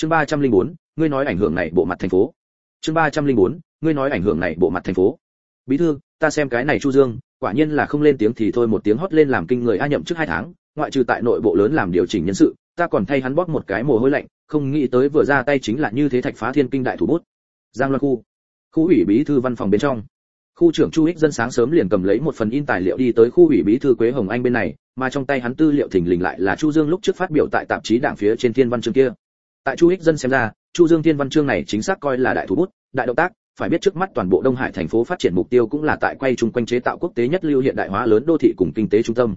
chương 304, ngươi nói ảnh hưởng này bộ mặt thành phố. Chương 304, ngươi nói ảnh hưởng này bộ mặt thành phố. Bí thư ta xem cái này chu dương quả nhiên là không lên tiếng thì thôi một tiếng hót lên làm kinh người a nhậm trước hai tháng ngoại trừ tại nội bộ lớn làm điều chỉnh nhân sự ta còn thay hắn bóp một cái mồ hôi lạnh không nghĩ tới vừa ra tay chính là như thế thạch phá thiên kinh đại thủ bút. Giang loan khu. Khu ủy bí thư văn phòng bên trong. Khu trưởng chu ích dân sáng sớm liền cầm lấy một phần in tài liệu đi tới khu ủy bí thư quế hồng anh bên này mà trong tay hắn tư liệu thình lình lại là chu dương lúc trước phát biểu tại tạp chí đảng phía trên thiên văn chương kia tại chu ích dân xem ra, chu dương thiên văn chương này chính xác coi là đại thủ bút, đại động tác, phải biết trước mắt toàn bộ đông hải thành phố phát triển mục tiêu cũng là tại quay chung quanh chế tạo quốc tế nhất lưu hiện đại hóa lớn đô thị cùng kinh tế trung tâm.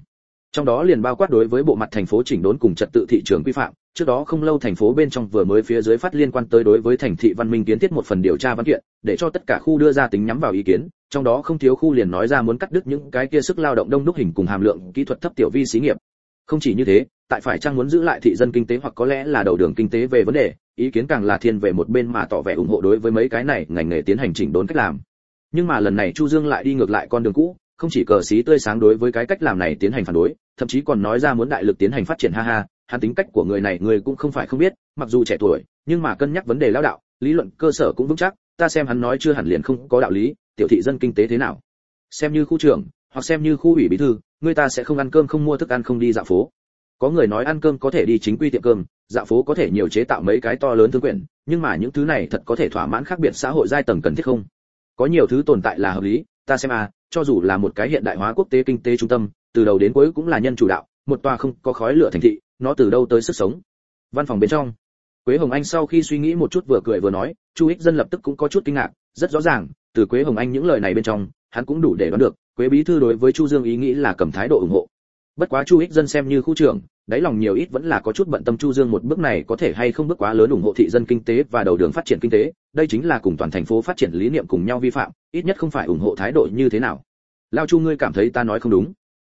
Trong đó liền bao quát đối với bộ mặt thành phố chỉnh đốn cùng trật tự thị trường quy phạm, trước đó không lâu thành phố bên trong vừa mới phía dưới phát liên quan tới đối với thành thị văn minh kiến thiết một phần điều tra văn kiện, để cho tất cả khu đưa ra tính nhắm vào ý kiến, trong đó không thiếu khu liền nói ra muốn cắt đứt những cái kia sức lao động đông đúc hình cùng hàm lượng kỹ thuật thấp tiểu vi xí nghiệp. Không chỉ như thế tại phải chăng muốn giữ lại thị dân kinh tế hoặc có lẽ là đầu đường kinh tế về vấn đề, ý kiến càng là thiên về một bên mà tỏ vẻ ủng hộ đối với mấy cái này ngành nghề tiến hành chỉnh đốn cách làm. Nhưng mà lần này chu dương lại đi ngược lại con đường cũ, không chỉ cờ xí tươi sáng đối với cái cách làm này tiến hành phản đối, thậm chí còn nói ra muốn đại lực tiến hành phát triển ha ha, hắn tính cách của người này người cũng không phải không biết, mặc dù trẻ tuổi, nhưng mà cân nhắc vấn đề lão đạo, lý luận cơ sở cũng vững chắc, ta xem hắn nói chưa hẳn liền không có đạo lý, tiểu thị dân kinh tế thế nào? Xem như khu trưởng, hoặc xem như khu ủy bí thư, người ta sẽ không ăn cơm không mua thức ăn không đi dạo phố có người nói ăn cơm có thể đi chính quy tiệm cơm, dạo phố có thể nhiều chế tạo mấy cái to lớn thương quyền nhưng mà những thứ này thật có thể thỏa mãn khác biệt xã hội giai tầng cần thiết không? Có nhiều thứ tồn tại là hợp lý, ta xem à cho dù là một cái hiện đại hóa quốc tế kinh tế trung tâm, từ đầu đến cuối cũng là nhân chủ đạo, một tòa không có khói lửa thành thị, nó từ đâu tới sức sống? Văn phòng bên trong, quế hồng anh sau khi suy nghĩ một chút vừa cười vừa nói, chu ích dân lập tức cũng có chút kinh ngạc, rất rõ ràng, từ quế hồng anh những lời này bên trong, hắn cũng đủ để đoán được, quế bí thư đối với chu dương ý nghĩ là cầm thái độ ủng hộ. Bất quá chu ích dân xem như khu trưởng đáy lòng nhiều ít vẫn là có chút bận tâm chu dương một bước này có thể hay không bước quá lớn ủng hộ thị dân kinh tế và đầu đường phát triển kinh tế. Đây chính là cùng toàn thành phố phát triển lý niệm cùng nhau vi phạm, ít nhất không phải ủng hộ thái độ như thế nào. Lao chu ngươi cảm thấy ta nói không đúng.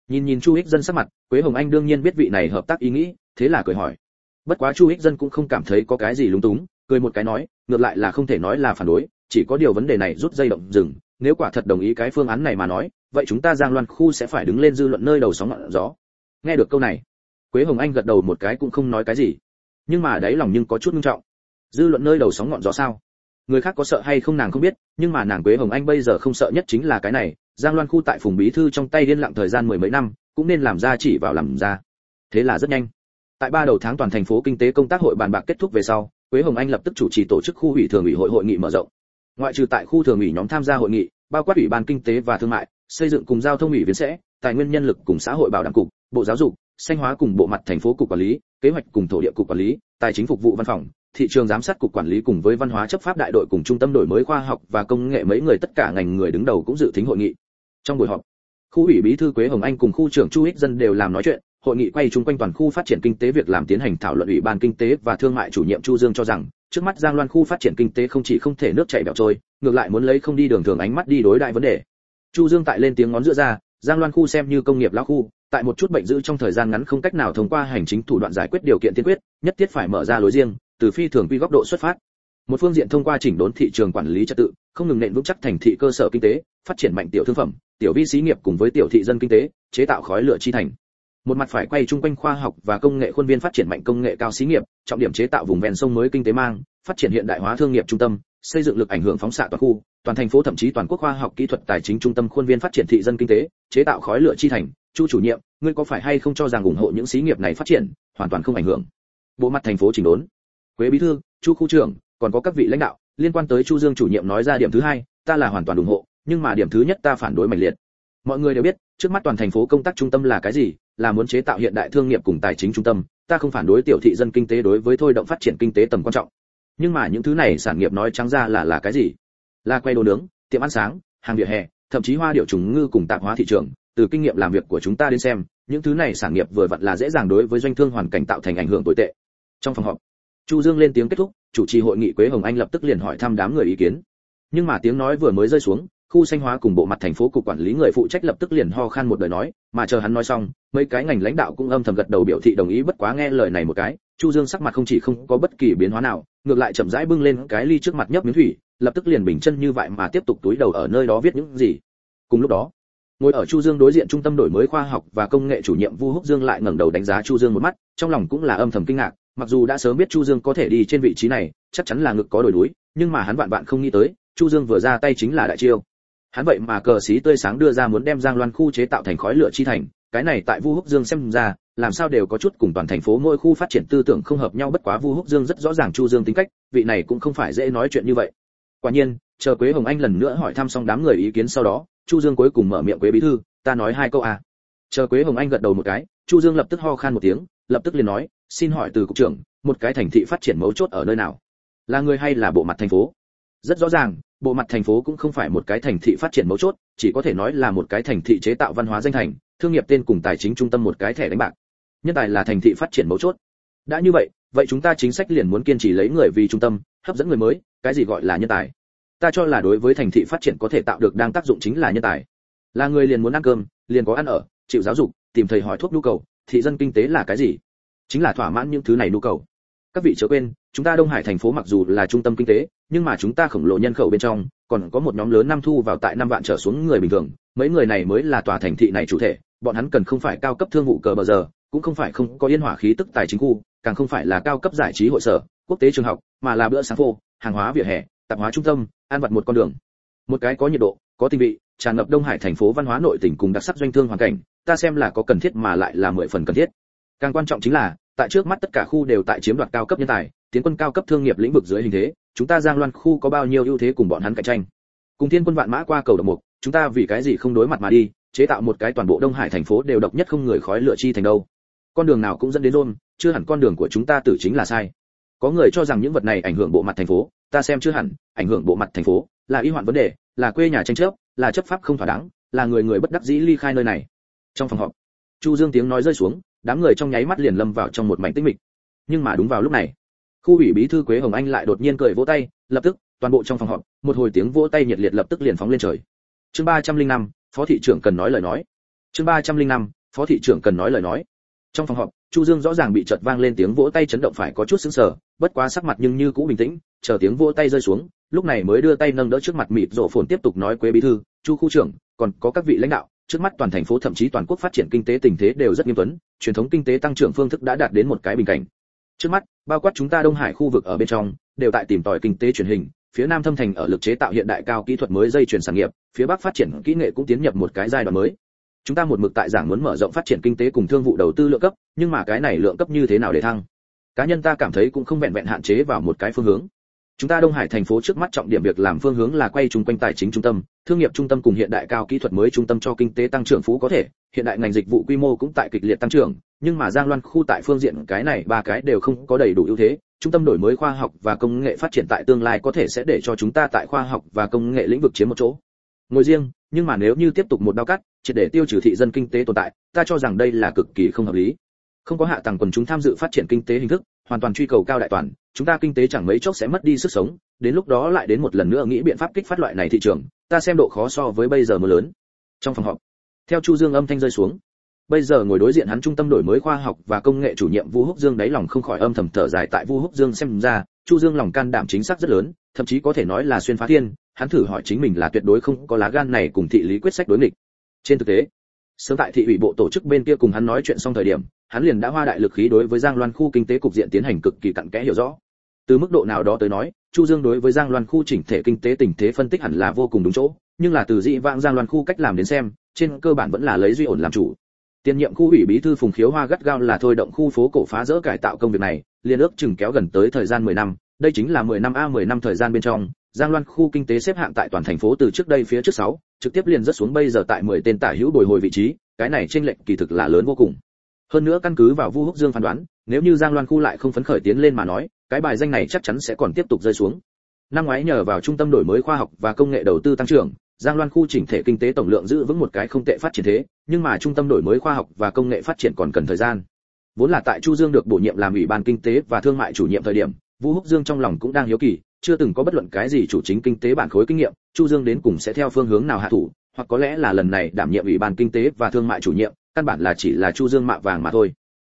Nhìn nhìn chu ích dân sắc mặt, quế hồng anh đương nhiên biết vị này hợp tác ý nghĩ, thế là cười hỏi. Bất quá chu ích dân cũng không cảm thấy có cái gì lúng túng, cười một cái nói, ngược lại là không thể nói là phản đối, chỉ có điều vấn đề này rút dây động dừng nếu quả thật đồng ý cái phương án này mà nói, vậy chúng ta giang loan khu sẽ phải đứng lên dư luận nơi đầu sóng ngọn gió. Nghe được câu này quế hồng anh gật đầu một cái cũng không nói cái gì. Nhưng mà đáy lòng nhưng có chút nghiêm trọng. Dư luận nơi đầu sóng ngọn gió sao? Người khác có sợ hay không nàng không biết, nhưng mà nàng quế hồng anh bây giờ không sợ nhất chính là cái này, giang loan khu tại phùng bí thư trong tay điên lặng thời gian mười mấy năm, cũng nên làm ra chỉ vào làm ra. Thế là rất nhanh. Tại ba đầu tháng toàn thành phố kinh tế công tác hội bàn bạc kết thúc về sau, quế hồng anh lập tức chủ trì tổ chức khu ủy thường ủy hội hội nghị mở rộng. Ngoại trừ tại khu thường ủy nhóm tham gia hội nghị, bao quát ủy ban kinh tế và thương mại, xây dựng cùng giao thông ủy viên sẽ, tài nguyên nhân lực cùng xã hội bảo đảm cục, bộ giáo dục xanh hóa cùng bộ mặt thành phố cục quản lý, kế hoạch cùng thổ địa cục quản lý, tài chính phục vụ văn phòng, thị trường giám sát cục quản lý cùng với văn hóa chấp pháp đại đội cùng trung tâm đổi mới khoa học và công nghệ mấy người tất cả ngành người đứng đầu cũng dự thính hội nghị. Trong buổi họp, khu ủy bí thư quế hồng anh cùng khu trưởng chu ích dân đều làm nói chuyện, hội nghị quay chung quanh toàn khu phát triển kinh tế việc làm tiến hành thảo luận ủy ban kinh tế và thương mại chủ nhiệm chu dương cho rằng, trước mắt giang loan khu phát triển kinh tế không chỉ không thể nước chảy bẹo trôi, ngược lại muốn lấy không đi đường thường ánh mắt đi đối đại vấn đề. Chu dương tại lên tiếng ngón giữa ra, giang loan khu xem như công nghiệp lão khu tại một chút bệnh dữ trong thời gian ngắn không cách nào thông qua hành chính thủ đoạn giải quyết điều kiện tiên quyết, nhất thiết phải mở ra lối riêng, từ phi thường quy góc độ xuất phát. Một phương diện thông qua chỉnh đốn thị trường quản lý trật tự, không ngừng nện vững chắc thành thị cơ sở kinh tế, phát triển mạnh tiểu thương phẩm, tiểu vi xí nghiệp cùng với tiểu thị dân kinh tế, chế tạo khói lửa chi thành. Một mặt phải quay chung quanh khoa học và công nghệ khuôn viên phát triển mạnh công nghệ cao xí nghiệp, trọng điểm chế tạo vùng ven sông mới kinh tế mang, phát triển hiện đại hóa thương nghiệp trung tâm, xây dựng lực ảnh hưởng phóng xạ toàn khu, toàn thành phố thậm chí toàn quốc khoa học kỹ thuật tài chính trung tâm khuôn viên phát triển thị dân kinh tế, chế tạo khói lửa chi thành chu chủ nhiệm, ngươi có phải hay không cho rằng ủng hộ những xí nghiệp này phát triển hoàn toàn không ảnh hưởng? Bộ mặt thành phố chỉnh đốn. Quế bí thư, chu khu trưởng, còn có các vị lãnh đạo, liên quan tới chu dương chủ nhiệm nói ra điểm thứ hai, ta là hoàn toàn ủng hộ, nhưng mà điểm thứ nhất ta phản đối mạnh liệt. Mọi người đều biết, trước mắt toàn thành phố công tác trung tâm là cái gì? Là muốn chế tạo hiện đại thương nghiệp cùng tài chính trung tâm. Ta không phản đối tiểu thị dân kinh tế đối với thôi động phát triển kinh tế tầm quan trọng. Nhưng mà những thứ này sản nghiệp nói trắng ra là là cái gì? Là quay đồ nướng, tiệm ăn sáng, hàng vỉa hè, thậm chí hoa điệu trùng ngư cùng tạp hóa thị trường từ kinh nghiệm làm việc của chúng ta đến xem, những thứ này sản nghiệp vừa vặn là dễ dàng đối với doanh thương hoàn cảnh tạo thành ảnh hưởng tồi tệ. Trong phòng họp, chu dương lên tiếng kết thúc, chủ trì hội nghị quế hồng anh lập tức liền hỏi thăm đám người ý kiến. Nhưng mà tiếng nói vừa mới rơi xuống, khu xanh hóa cùng bộ mặt thành phố cục quản lý người phụ trách lập tức liền ho khan một lời nói, mà chờ hắn nói xong, mấy cái ngành lãnh đạo cũng âm thầm gật đầu biểu thị đồng ý bất quá nghe lời này một cái, chu dương sắc mặt không chỉ không có bất kỳ biến hóa nào, ngược lại chậm rãi bưng lên cái ly trước mặt nhấp miếng thủy, lập tức liền bình chân như vậy mà tiếp tục túi đầu ở nơi đó viết những gì. Cùng lúc đó ngồi ở chu dương đối diện trung tâm đổi mới khoa học và công nghệ chủ nhiệm vu húc dương lại ngẩng đầu đánh giá chu dương một mắt, trong lòng cũng là âm thầm kinh ngạc, mặc dù đã sớm biết chu dương có thể đi trên vị trí này, chắc chắn là ngực có đổi núi, nhưng mà hắn vạn vạn không nghĩ tới, chu dương vừa ra tay chính là đại chiêu. Hắn vậy mà cờ xí tươi sáng đưa ra muốn đem giang loan khu chế tạo thành khói lửa chi thành, cái này tại vu húc dương xem ra, làm sao đều có chút cùng toàn thành phố mỗi khu phát triển tư tưởng không hợp nhau, bất quá vu húc dương rất rõ ràng chu dương tính cách, vị này cũng không phải dễ nói chuyện như vậy. Quả nhiên, chờ quế hồng anh lần nữa hỏi thăm xong đám người ý kiến sau đó chu dương cuối cùng mở miệng quế bí thư, ta nói hai câu à. chờ quế hồng anh gật đầu một cái, chu dương lập tức ho khan một tiếng, lập tức liền nói, xin hỏi từ cục trưởng, một cái thành thị phát triển mấu chốt ở nơi nào? Là người hay là bộ mặt thành phố? Rất rõ ràng, bộ mặt thành phố cũng không phải một cái thành thị phát triển mấu chốt, chỉ có thể nói là một cái thành thị chế tạo văn hóa danh thành, thương nghiệp tên cùng tài chính trung tâm một cái thẻ đánh bạc. Nhân tài là thành thị phát triển mấu chốt. Đã như vậy vậy chúng ta chính sách liền muốn kiên trì lấy người vì trung tâm, hấp dẫn người mới, cái gì gọi là nhân tài? Ta cho là đối với thành thị phát triển có thể tạo được đang tác dụng chính là nhân tài. Là người liền muốn ăn cơm, liền có ăn ở, chịu giáo dục, tìm thầy hỏi thuốc nhu cầu, thị dân kinh tế là cái gì? Chính là thỏa mãn những thứ này nhu cầu. Các vị chớ quên, chúng ta đông hải thành phố mặc dù là trung tâm kinh tế, nhưng mà chúng ta khổng lồ nhân khẩu bên trong, còn có một nhóm lớn năm thu vào tại năm vạn trở xuống người bình thường. Mấy người này mới là tòa thành thị này chủ thể, bọn hắn cần không phải cao cấp thương vụ cờ bờ giờ, cũng không phải không có yên hỏa khí tức tài chính khu, càng không phải là cao cấp giải trí hội sở, quốc tế trường học, mà là bữa sáng phô hàng hóa vỉa hè, tạp hóa trung tâm an vật một con đường. Một cái có nhiệt độ, có tình vị, tràn ngập đông hải thành phố văn hóa nội tỉnh cùng đặc sắc doanh thương hoàn cảnh, ta xem là có cần thiết mà lại là mười phần cần thiết. Càng quan trọng chính là, tại trước mắt tất cả khu đều tại chiếm đoạt cao cấp nhân tài, tiến quân cao cấp thương nghiệp lĩnh vực dưới hình thế, chúng ta giang loan khu có bao nhiêu ưu thế cùng bọn hắn cạnh tranh. Cùng thiên quân vạn mã qua cầu độc mục, chúng ta vì cái gì không đối mặt mà đi, chế tạo một cái toàn bộ đông hải thành phố đều độc nhất không người khói lửa chi thành đâu. Con đường nào cũng dẫn đến rôn chưa hẳn con đường của chúng ta tử chính là sai. Có người cho rằng những vật này ảnh hưởng bộ mặt thành phố ta xem chưa hẳn, ảnh hưởng bộ mặt thành phố, là y hoạn vấn đề, là quê nhà tranh chấp, là chấp pháp không thỏa đáng, là người người bất đắc dĩ ly khai nơi này. Trong phòng họp, chu dương tiếng nói rơi xuống, đám người trong nháy mắt liền lâm vào trong một mảnh tĩnh mịch. Nhưng mà đúng vào lúc này, khu ủy bí thư quế hồng anh lại đột nhiên cười vỗ tay, lập tức, toàn bộ trong phòng họp, một hồi tiếng vỗ tay nhiệt liệt lập tức liền phóng lên trời. Chương ba trăm linh năm, phó thị trưởng cần nói lời nói. Chương ba trăm linh năm, phó thị trưởng cần nói lời nói. Trong phòng họp chu dương rõ ràng bị chợt vang lên tiếng vỗ tay chấn động phải có chút sững sờ, bất quá sắc mặt nhưng như cũ bình tĩnh, chờ tiếng vỗ tay rơi xuống, lúc này mới đưa tay nâng đỡ trước mặt mịt rộ phồn tiếp tục nói quế bí thư, chu khu trưởng, còn có các vị lãnh đạo, trước mắt toàn thành phố thậm chí toàn quốc phát triển kinh tế tình thế đều rất nghiêm tuấn, truyền thống kinh tế tăng trưởng phương thức đã đạt đến một cái bình cảnh. Trước mắt, bao quát chúng ta đông hải khu vực ở bên trong, đều tại tìm tòi kinh tế truyền hình, phía nam thâm thành ở lực chế tạo hiện đại cao kỹ thuật mới dây chuyển sản nghiệp, phía bắc phát triển kỹ nghệ cũng tiến nhập một cái giai đoạn mới chúng ta một mực tại giảng muốn mở rộng phát triển kinh tế cùng thương vụ đầu tư lượng cấp, nhưng mà cái này lượng cấp như thế nào để thăng? Cá nhân ta cảm thấy cũng không vẹn vẹn hạn chế vào một cái phương hướng. Chúng ta đông hải thành phố trước mắt trọng điểm việc làm phương hướng là quay chung quanh tài chính trung tâm, thương nghiệp trung tâm cùng hiện đại cao kỹ thuật mới trung tâm cho kinh tế tăng trưởng phú có thể, hiện đại ngành dịch vụ quy mô cũng tại kịch liệt tăng trưởng, nhưng mà giang loan khu tại phương diện cái này ba cái đều không có đầy đủ ưu thế. Trung tâm đổi mới khoa học và công nghệ phát triển tại tương lai có thể sẽ để cho chúng ta tại khoa học và công nghệ lĩnh vực chiếm một chỗ. Ngồi riêng nhưng mà nếu như tiếp tục một đao cắt chỉ để tiêu trừ thị dân kinh tế tồn tại, ta cho rằng đây là cực kỳ không hợp lý. Không có hạ tầng quần chúng tham dự phát triển kinh tế hình thức, hoàn toàn truy cầu cao đại toàn, chúng ta kinh tế chẳng mấy chốc sẽ mất đi sức sống, đến lúc đó lại đến một lần nữa nghĩ biện pháp kích phát loại này thị trường, ta xem độ khó so với bây giờ mưa lớn. Trong phòng họp, theo chu dương âm thanh rơi xuống, bây giờ ngồi đối diện hắn trung tâm đổi mới khoa học và công nghệ chủ nhiệm vu húc dương đáy lòng không khỏi âm thầm thở dài tại vu húc dương xem ra, chu dương lòng can đảm chính xác rất lớn, thậm chí có thể nói là xuyên phá thiên hắn thử hỏi chính mình là tuyệt đối không có lá gan này cùng thị lý quyết sách đối nghịch. Trên thực tế, sớm tại thị ủy bộ tổ chức bên kia cùng hắn nói chuyện xong thời điểm, hắn liền đã hoa đại lực khí đối với giang loan khu kinh tế cục diện tiến hành cực kỳ cặn kẽ hiểu rõ. Từ mức độ nào đó tới nói, chu dương đối với giang loan khu chỉnh thể kinh tế tình thế phân tích hẳn là vô cùng đúng chỗ, nhưng là từ dị vãng giang loan khu cách làm đến xem, trên cơ bản vẫn là lấy duy ổn làm chủ. Tiền nhiệm khu ủy bí thư phùng khiếu hoa gắt gao là thôi động khu phố cổ phá rỡ cải tạo công việc này liên ước chừng kéo gần tới thời gian 10 năm, đây chính là 10 năm a 10 năm thời gian bên trong Giang Loan khu kinh tế xếp hạng tại toàn thành phố từ trước đây phía trước 6, trực tiếp liền rất xuống bây giờ tại 10 tên tả hữu bồi hồi vị trí, cái này chênh lệnh kỳ thực là lớn vô cùng. Hơn nữa căn cứ vào Vu Húc Dương phán đoán, nếu như Giang Loan khu lại không phấn khởi tiến lên mà nói, cái bài danh này chắc chắn sẽ còn tiếp tục rơi xuống. Năm ngoái nhờ vào trung tâm đổi mới khoa học và công nghệ đầu tư tăng trưởng, Giang Loan khu chỉnh thể kinh tế tổng lượng giữ vững một cái không tệ phát triển thế, nhưng mà trung tâm đổi mới khoa học và công nghệ phát triển còn cần thời gian. Vốn là tại Chu Dương được bổ nhiệm làm ủy ban kinh tế và thương mại chủ nhiệm thời điểm, Vũ Húc Dương trong lòng cũng đang hiếu kỳ, chưa từng có bất luận cái gì chủ chính kinh tế bản khối kinh nghiệm, Chu Dương đến cùng sẽ theo phương hướng nào hạ thủ, hoặc có lẽ là lần này đảm nhiệm ủy ban kinh tế và thương mại chủ nhiệm, căn bản là chỉ là Chu Dương mạ vàng mà thôi.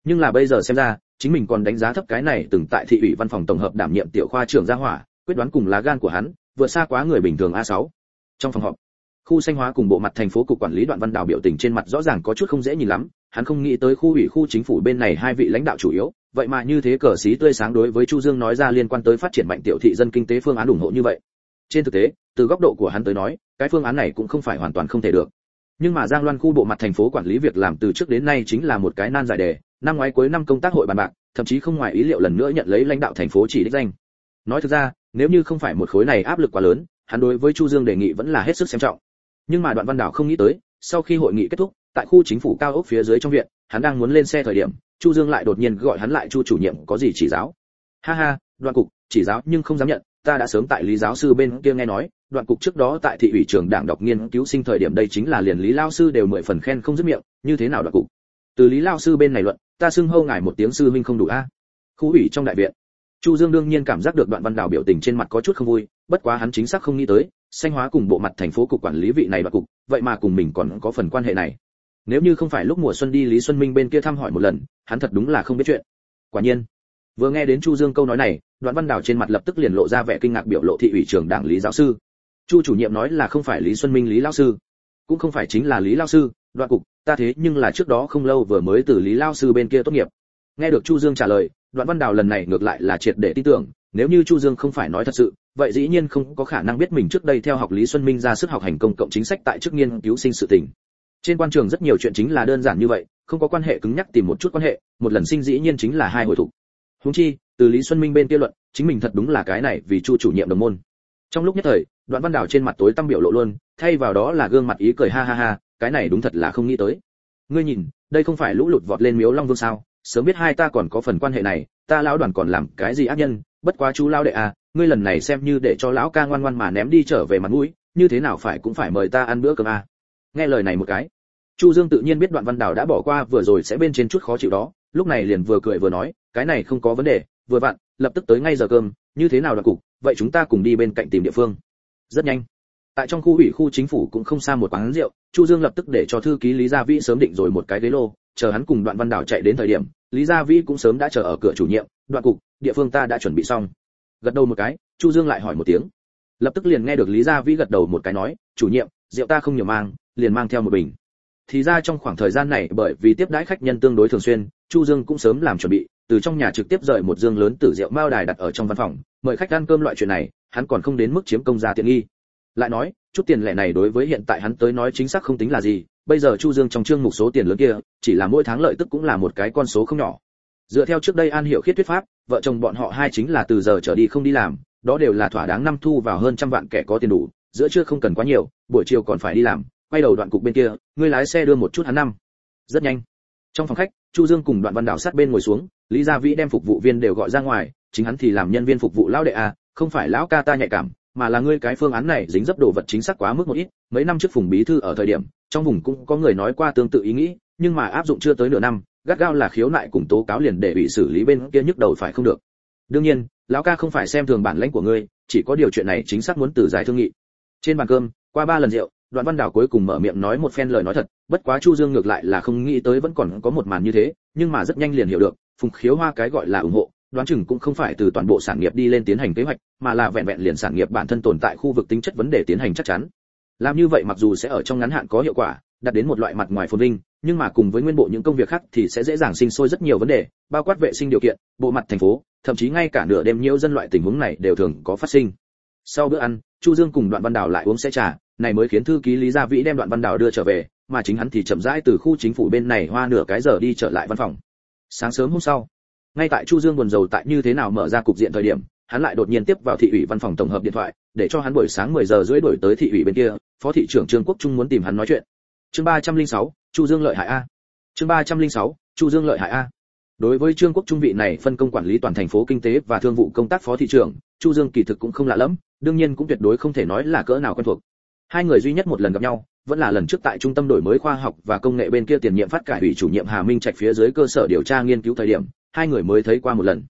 Nhưng là bây giờ xem ra, chính mình còn đánh giá thấp cái này từng tại thị ủy văn phòng tổng hợp đảm nhiệm tiểu khoa trưởng gia hỏa, quyết đoán cùng lá gan của hắn, vượt xa quá người bình thường A6. Trong phòng họp, khu xanh hóa cùng bộ mặt thành phố cục quản lý đoạn văn đào biểu tình trên mặt rõ ràng có chút không dễ nhìn lắm, hắn không nghĩ tới khu ủy khu chính phủ bên này hai vị lãnh đạo chủ yếu vậy mà như thế cờ xí tươi sáng đối với chu dương nói ra liên quan tới phát triển mạnh tiểu thị dân kinh tế phương án ủng hộ như vậy. Trên thực tế từ góc độ của hắn tới nói cái phương án này cũng không phải hoàn toàn không thể được. Nhưng mà giang loan khu bộ mặt thành phố quản lý việc làm từ trước đến nay chính là một cái nan giải đề năm ngoái cuối năm công tác hội bàn bạc thậm chí không ngoài ý liệu lần nữa nhận lấy lãnh đạo thành phố chỉ đích danh. Nói thực ra nếu như không phải một khối này áp lực quá lớn hắn đối với chu dương đề nghị vẫn là hết sức xem trọng nhưng mà đoạn văn đảo không nghĩ tới, sau khi hội nghị kết thúc, tại khu chính phủ cao ốc phía dưới trong viện, hắn đang muốn lên xe thời điểm, chu dương lại đột nhiên gọi hắn lại chu chủ nhiệm có gì chỉ giáo. Ha ha, đoạn cục, chỉ giáo nhưng không dám nhận, ta đã sớm tại lý giáo sư bên kia nghe nói, đoạn cục trước đó tại thị ủy trường đảng đọc nghiên cứu sinh thời điểm đây chính là liền lý lao sư đều mười phần khen không dứt miệng, như thế nào đoạn cục? Từ lý lao sư bên này luận, ta xưng hâu ngài một tiếng sư huynh không đủ a. Khu ủy trong đại viện, chu dương đương nhiên cảm giác được đoạn văn đào biểu tình trên mặt có chút không vui, bất quá hắn chính xác không nghĩ tới xanh hóa cùng bộ mặt thành phố cục quản lý vị này và cục, vậy mà cùng mình còn có phần quan hệ này. Nếu như không phải lúc mùa xuân đi lý xuân minh bên kia thăm hỏi một lần, hắn thật đúng là không biết chuyện. Quả nhiên, vừa nghe đến chu dương câu nói này, đoạn văn đào trên mặt lập tức liền lộ ra vẻ kinh ngạc biểu lộ thị ủy trưởng đảng lý giáo sư. Chu chủ nhiệm nói là không phải lý xuân minh, lý lao sư. Cũng không phải chính là lý lao sư, đoạn cục, ta thế nhưng là trước đó không lâu vừa mới từ lý lao sư bên kia tốt nghiệp. Nghe được chu dương trả lời, đoạn văn đào lần này ngược lại là triệt để tin tưởng, nếu như chu dương không phải nói thật sự vậy dĩ nhiên không có khả năng biết mình trước đây theo học lý xuân minh ra sức học hành công cộng chính sách tại chức nghiên cứu sinh sự tình. Trên quan trường rất nhiều chuyện chính là đơn giản như vậy, không có quan hệ cứng nhắc tìm một chút quan hệ, một lần sinh dĩ nhiên chính là hai hồi thủ huống chi, từ lý xuân minh bên kia luận, chính mình thật đúng là cái này vì chu chủ nhiệm đồng môn. Trong lúc nhất thời, đoạn văn đào trên mặt tối tăm biểu lộ luôn, thay vào đó là gương mặt ý cười ha ha ha, cái này đúng thật là không nghĩ tới. Ngươi nhìn, đây không phải lũ lụt vọt lên miếu long vương sao? Sớm biết hai ta còn có phần quan hệ này, ta lão đoàn còn làm cái gì ác nhân? Bất quá chú lão đệ à ngươi lần này xem như để cho lão ca ngoan ngoan mà ném đi trở về mặt mũi, như thế nào phải cũng phải mời ta ăn bữa cơm à. nghe lời này một cái, chu dương tự nhiên biết đoạn văn đào đã bỏ qua, vừa rồi sẽ bên trên chút khó chịu đó, lúc này liền vừa cười vừa nói, cái này không có vấn đề, vừa vặn, lập tức tới ngay giờ cơm, như thế nào là cục, vậy chúng ta cùng đi bên cạnh tìm địa phương rất nhanh, tại trong khu ủy khu chính phủ cũng không xa một quán rượu, chu dương lập tức để cho thư ký lý gia vĩ sớm định rồi một cái ghế lô, chờ hắn cùng đoạn văn đảo chạy đến thời điểm, lý gia vĩ cũng sớm đã chờ ở cửa chủ nhiệm, đoạn cục, địa phương ta đã chuẩn bị xong gật đầu một cái, chu dương lại hỏi một tiếng. Lập tức liền nghe được lý gia vĩ gật đầu một cái nói, chủ nhiệm, rượu ta không nhiều mang, liền mang theo một bình. Thì ra trong khoảng thời gian này, bởi vì tiếp đãi khách nhân tương đối thường xuyên, chu dương cũng sớm làm chuẩn bị, từ trong nhà trực tiếp rời một dương lớn tử rượu mao đài đặt ở trong văn phòng, mời khách ăn cơm loại chuyện này, hắn còn không đến mức chiếm công gia tiện nghi. Lại nói, chút tiền lẻ này đối với hiện tại hắn tới nói chính xác không tính là gì, bây giờ chu dương trong chương mục số tiền lớn kia, chỉ là mỗi tháng lợi tức cũng là một cái con số không nhỏ dựa theo trước đây an hiểu khiết thuyết pháp, vợ chồng bọn họ hai chính là từ giờ trở đi không đi làm, đó đều là thỏa đáng năm thu vào hơn trăm vạn kẻ có tiền đủ, giữa trưa không cần quá nhiều, buổi chiều còn phải đi làm, quay đầu đoạn cục bên kia, ngươi lái xe đưa một chút hắn năm. Rất nhanh. Trong phòng khách, chu dương cùng đoạn văn đảo sát bên ngồi xuống, lý gia vĩ đem phục vụ viên đều gọi ra ngoài, chính hắn thì làm nhân viên phục vụ lão đệ à không phải lão ca ta nhạy cảm, mà là ngươi cái phương án này dính dấp đồ vật chính xác quá mức một ít, mấy năm trước phùng bí thư ở thời điểm, trong vùng cũng có người nói qua tương tự ý nghĩ, nhưng mà áp dụng chưa tới nửa năm gắt gao là khiếu nại cùng tố cáo liền để bị xử lý bên kia nhức đầu phải không được. Đương nhiên, lão ca không phải xem thường bản lãnh của ngươi, chỉ có điều chuyện này chính xác muốn từ giải thương nghị. Trên bàn cơm, qua ba lần rượu, đoạn văn đảo cuối cùng mở miệng nói một phen lời nói thật, bất quá chu dương ngược lại là không nghĩ tới vẫn còn có một màn như thế, nhưng mà rất nhanh liền hiểu được, phùng khiếu hoa cái gọi là ủng hộ, đoán chừng cũng không phải từ toàn bộ sản nghiệp đi lên tiến hành kế hoạch, mà là vẹn vẹn liền sản nghiệp bản thân tồn tại khu vực tính chất vấn đề tiến hành chắc chắn. Làm như vậy mặc dù sẽ ở trong ngắn hạn có hiệu quả đạt đến một loại mặt ngoài phồn vinh, nhưng mà cùng với nguyên bộ những công việc khác thì sẽ dễ dàng sinh sôi rất nhiều vấn đề, bao quát vệ sinh điều kiện, bộ mặt thành phố, thậm chí ngay cả nửa đêm nhiễu dân loại tình huống này đều thường có phát sinh. Sau bữa ăn, chu dương cùng đoạn văn Đào lại uống sẽ trà, này mới khiến thư ký lý gia vĩ đem đoạn văn Đào đưa trở về, mà chính hắn thì chậm rãi từ khu chính phủ bên này hoa nửa cái giờ đi trở lại văn phòng. Sáng sớm hôm sau, ngay tại chu dương buồn rầu tại như thế nào mở ra cục diện thời điểm, hắn lại đột nhiên tiếp vào thị ủy văn phòng tổng hợp điện thoại, để cho hắn buổi sáng 10 giờ rưỡi đổi tới thị ủy bên kia, phó thị trưởng trương quốc trung muốn tìm hắn nói chuyện chương 306, chu dương lợi hại a chương 306, chu dương lợi hại a đối với trương quốc trung vị này phân công quản lý toàn thành phố kinh tế và thương vụ công tác phó thị trưởng chu dương kỳ thực cũng không lạ lắm đương nhiên cũng tuyệt đối không thể nói là cỡ nào quen thuộc hai người duy nhất một lần gặp nhau vẫn là lần trước tại trung tâm đổi mới khoa học và công nghệ bên kia tiền nhiệm phát cải ủy chủ nhiệm Hà Minh Trạch phía dưới cơ sở điều tra nghiên cứu thời điểm, hai người mới thấy qua một lần.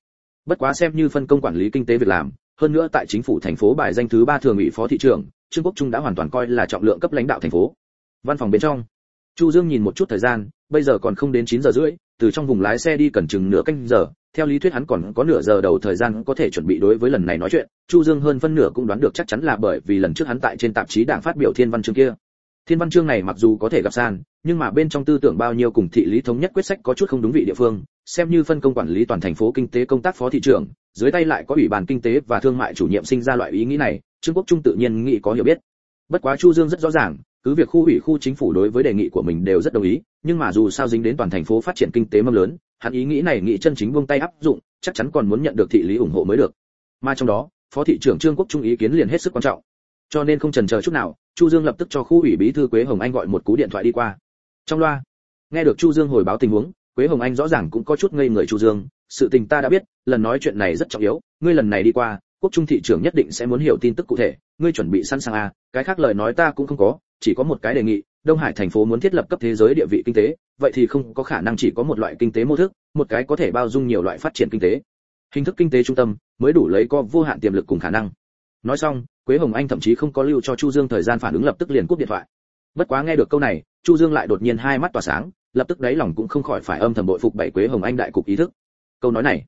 Bất quá xem như phân công quản lý kinh tế việc làm, hơn nữa tại chính phủ thành phố bài danh thứ ba thường ủy phó thị trưởng, Trương Quốc Trung đã hoàn toàn coi là trọng lượng cấp lãnh đạo thành phố. Văn phòng bên trong, Chu Dương nhìn một chút thời gian, bây giờ còn không đến 9 giờ rưỡi, từ trong vùng lái xe đi cần chừng nửa canh giờ, theo lý thuyết hắn còn có nửa giờ đầu thời gian có thể chuẩn bị đối với lần này nói chuyện, Chu Dương hơn phân nửa cũng đoán được chắc chắn là bởi vì lần trước hắn tại trên tạp chí đảng phát biểu thiên văn chương kia. Thiên văn chương này mặc dù có thể gặp san nhưng mà bên trong tư tưởng bao nhiêu cùng thị lý thống nhất quyết sách có chút không đúng vị địa phương. Xem như phân công quản lý toàn thành phố kinh tế công tác phó thị trưởng dưới tay lại có ủy ban kinh tế và thương mại chủ nhiệm sinh ra loại ý nghĩ này trương quốc trung tự nhiên nghĩ có hiểu biết. Bất quá chu dương rất rõ ràng cứ việc khu ủy khu chính phủ đối với đề nghị của mình đều rất đồng ý, nhưng mà dù sao dính đến toàn thành phố phát triển kinh tế mâm lớn, hắn ý nghĩ này nghĩ chân chính buông tay áp dụng, chắc chắn còn muốn nhận được thị lý ủng hộ mới được. Mà trong đó, phó thị trưởng trương quốc trung ý kiến liền hết sức quan trọng. Cho nên không chần chờ chút nào, chu dương lập tức cho khu ủy bí thư quế hồng anh gọi một cú điện thoại đi qua. Trong loa, nghe được chu dương hồi báo tình huống, quế hồng anh rõ ràng cũng có chút ngây người chu dương. Sự tình ta đã biết, lần nói chuyện này rất trọng yếu, ngươi lần này đi qua, quốc trung thị trưởng nhất định sẽ muốn hiểu tin tức cụ thể, ngươi chuẩn bị sẵn sàng à cái khác lời nói ta cũng không có chỉ có một cái đề nghị, đông hải thành phố muốn thiết lập cấp thế giới địa vị kinh tế, vậy thì không có khả năng chỉ có một loại kinh tế mô thức, một cái có thể bao dung nhiều loại phát triển kinh tế. Hình thức kinh tế trung tâm mới đủ lấy có vô hạn tiềm lực cùng khả năng. Nói xong, quế hồng anh thậm chí không có lưu cho chu dương thời gian phản ứng lập tức liền cúp điện thoại. Bất quá nghe được câu này, chu dương lại đột nhiên hai mắt tỏa sáng, lập tức đáy lòng cũng không khỏi phải âm thầm bội phục bảy quế hồng anh đại cục ý thức. Câu nói này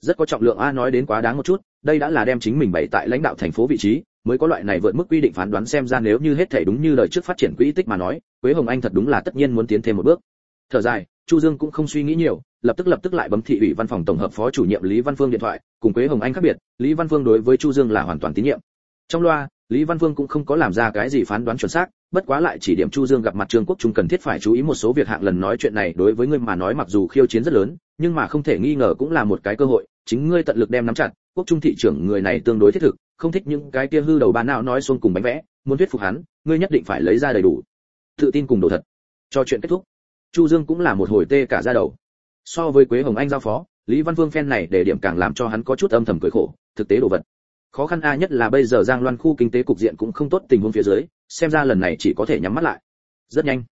rất có trọng lượng, a, nói đến quá đáng một chút, đây đã là đem chính mình bày tại lãnh đạo thành phố vị trí mới có loại này vượt mức quy định phán đoán xem ra nếu như hết thể đúng như lời trước phát triển quỹ tích mà nói, quế hồng anh thật đúng là tất nhiên muốn tiến thêm một bước. Thở dài, chu dương cũng không suy nghĩ nhiều, lập tức lập tức lại bấm thị ủy văn phòng tổng hợp phó chủ nhiệm lý văn phương điện thoại, cùng quế hồng anh khác biệt, lý văn phương đối với chu dương là hoàn toàn tín nhiệm. Trong loa, lý văn phương cũng không có làm ra cái gì phán đoán chuẩn xác, bất quá lại chỉ điểm chu dương gặp mặt trương quốc trung cần thiết phải chú ý một số việc hạng lần nói chuyện này đối với ngươi mà nói mặc dù khiêu chiến rất lớn, nhưng mà không thể nghi ngờ cũng là một cái cơ hội, chính ngươi tận lực đem nắm chặt quốc trung thị trưởng người này tương đối thiết thực, không thích những cái kia hư đầu bán nào nói xuông cùng bánh vẽ, muốn thuyết phục hắn, ngươi nhất định phải lấy ra đầy đủ. Tự tin cùng đồ thật. Cho chuyện kết thúc. Chu dương cũng là một hồi tê cả ra đầu. So với quế hồng anh giao phó, lý văn vương phen này để điểm càng làm cho hắn có chút âm thầm cười khổ, thực tế đồ vật. Khó khăn a nhất là bây giờ giang loan khu kinh tế cục diện cũng không tốt tình huống phía dưới, xem ra lần này chỉ có thể nhắm mắt lại. Rất nhanh.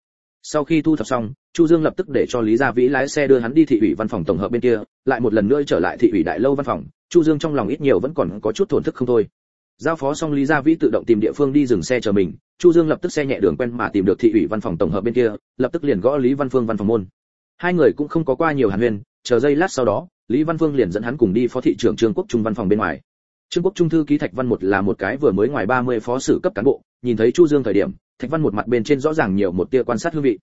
Sau khi thu thập xong, chu dương lập tức để cho lý gia vĩ lái xe đưa hắn đi thị ủy văn phòng tổng hợp bên kia, lại một lần nữa trở lại thị ủy đại lâu văn phòng chu dương trong lòng ít nhiều vẫn còn có chút thổn thức không thôi. Giao phó xong lý gia vĩ tự động tìm địa phương đi dừng xe chờ mình, chu dương lập tức xe nhẹ đường quen mà tìm được thị ủy văn phòng tổng hợp bên kia, lập tức liền gõ lý văn phương văn phòng môn. Hai người cũng không có qua nhiều hàn huyên, chờ giây lát sau đó, lý văn phương liền dẫn hắn cùng đi phó thị trưởng trương quốc trung văn phòng bên ngoài. Trương quốc trung thư ký thạch văn một là một cái vừa mới ngoài 30 phó sử cấp cán bộ, nhìn thấy chu dương thời điểm, thạch văn một mặt bên trên rõ ràng nhiều một tia quan sát hương vị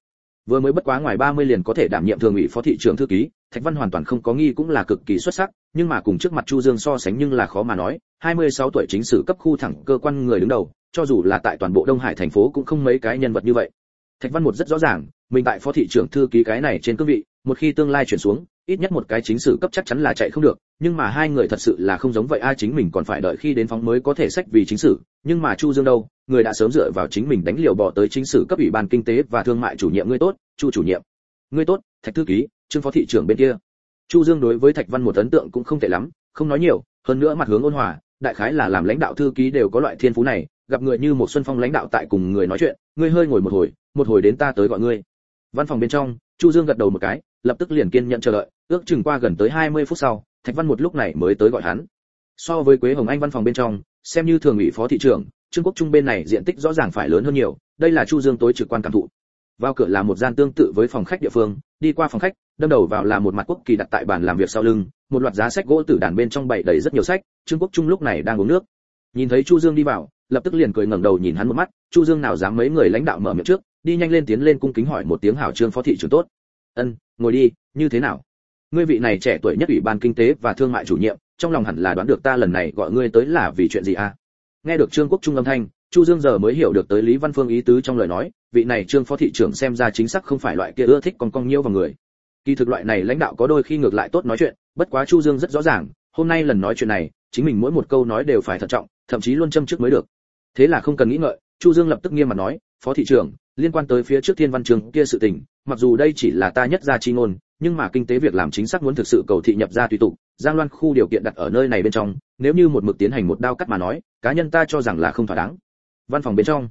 vừa mới bất quá ngoài 30 liền có thể đảm nhiệm thường ủy phó thị trưởng thư ký, thạch văn hoàn toàn không có nghi cũng là cực kỳ xuất sắc, nhưng mà cùng trước mặt chu dương so sánh nhưng là khó mà nói 26 tuổi chính sử cấp khu thẳng cơ quan người đứng đầu, cho dù là tại toàn bộ đông hải thành phố cũng không mấy cái nhân vật như vậy. Thạch văn một rất rõ ràng, mình tại phó thị trưởng thư ký cái này trên cương vị, một khi tương lai chuyển xuống, ít nhất một cái chính sử cấp chắc chắn là chạy không được, nhưng mà hai người thật sự là không giống vậy, ai chính mình còn phải đợi khi đến phóng mới có thể sách vì chính sử, nhưng mà chu dương đâu người đã sớm dựa vào chính mình đánh liều bỏ tới chính sử cấp ủy ban kinh tế và thương mại chủ nhiệm ngươi tốt, chu chủ nhiệm. Ngươi tốt, thạch thư ký, trương phó thị trưởng bên kia. Chu dương đối với thạch văn một ấn tượng cũng không tệ lắm, không nói nhiều, hơn nữa mặt hướng ôn hòa, đại khái là làm lãnh đạo thư ký đều có loại thiên phú này, gặp người như một xuân phong lãnh đạo tại cùng người nói chuyện, ngươi hơi ngồi một hồi một hồi đến ta tới gọi ngươi. Văn phòng bên trong, chu dương gật đầu một cái, lập tức liền kiên nhận chờ đợi, ước chừng qua gần tới 20 phút sau, thạch văn một lúc này mới tới gọi hắn. So với quế hồng anh văn phòng bên trong, xem như thường ủy phó thị trưởng trương quốc trung bên này diện tích rõ ràng phải lớn hơn nhiều, đây là chu dương tối trực quan cảm thụ. Vào cửa là một gian tương tự với phòng khách địa phương, đi qua phòng khách, đâm đầu vào là một mặt quốc kỳ đặt tại bàn làm việc sau lưng, một loạt giá sách gỗ tử đàn bên trong bày đầy rất nhiều sách, trương quốc trung lúc này đang uống nước. Nhìn thấy chu dương đi vào, lập tức liền cười ngẩng đầu nhìn hắn một mắt, chu dương nào dám mấy người lãnh đạo mở miệng trước, đi nhanh lên tiến lên cung kính hỏi một tiếng hảo trương phó thị trưởng tốt. Ân, ngồi đi, như thế nào? Ngươi vị này trẻ tuổi nhất ủy ban kinh tế và thương mại chủ nhiệm, trong lòng hẳn là đoán được ta lần này gọi ngươi tới là vì chuyện gì à? Nghe được trương quốc trung âm thanh chu dương giờ mới hiểu được tới lý văn phương ý tứ trong lời nói vị này trương phó thị trưởng xem ra chính xác không phải loại kia ưa thích con cong nhiêu vào người. Kỳ thực loại này lãnh đạo có đôi khi ngược lại tốt nói chuyện bất quá chu dương rất rõ ràng hôm nay lần nói chuyện này chính mình mỗi một câu nói đều phải thận trọng thậm chí luôn châm trước mới được. Thế là không cần nghĩ ngợi chu dương lập tức nghiêm mặt nói phó thị trưởng liên quan tới phía trước thiên văn trường kia sự tình mặc dù đây chỉ là ta nhất ra chi ngôn nhưng mà kinh tế việc làm chính xác muốn thực sự cầu thị nhập ra tùy tụ, giang loan khu điều kiện đặt ở nơi này bên trong nếu như một mực tiến hành một đao cắt mà nói, cá nhân ta cho rằng là không thỏa đáng. Văn phòng bên trong.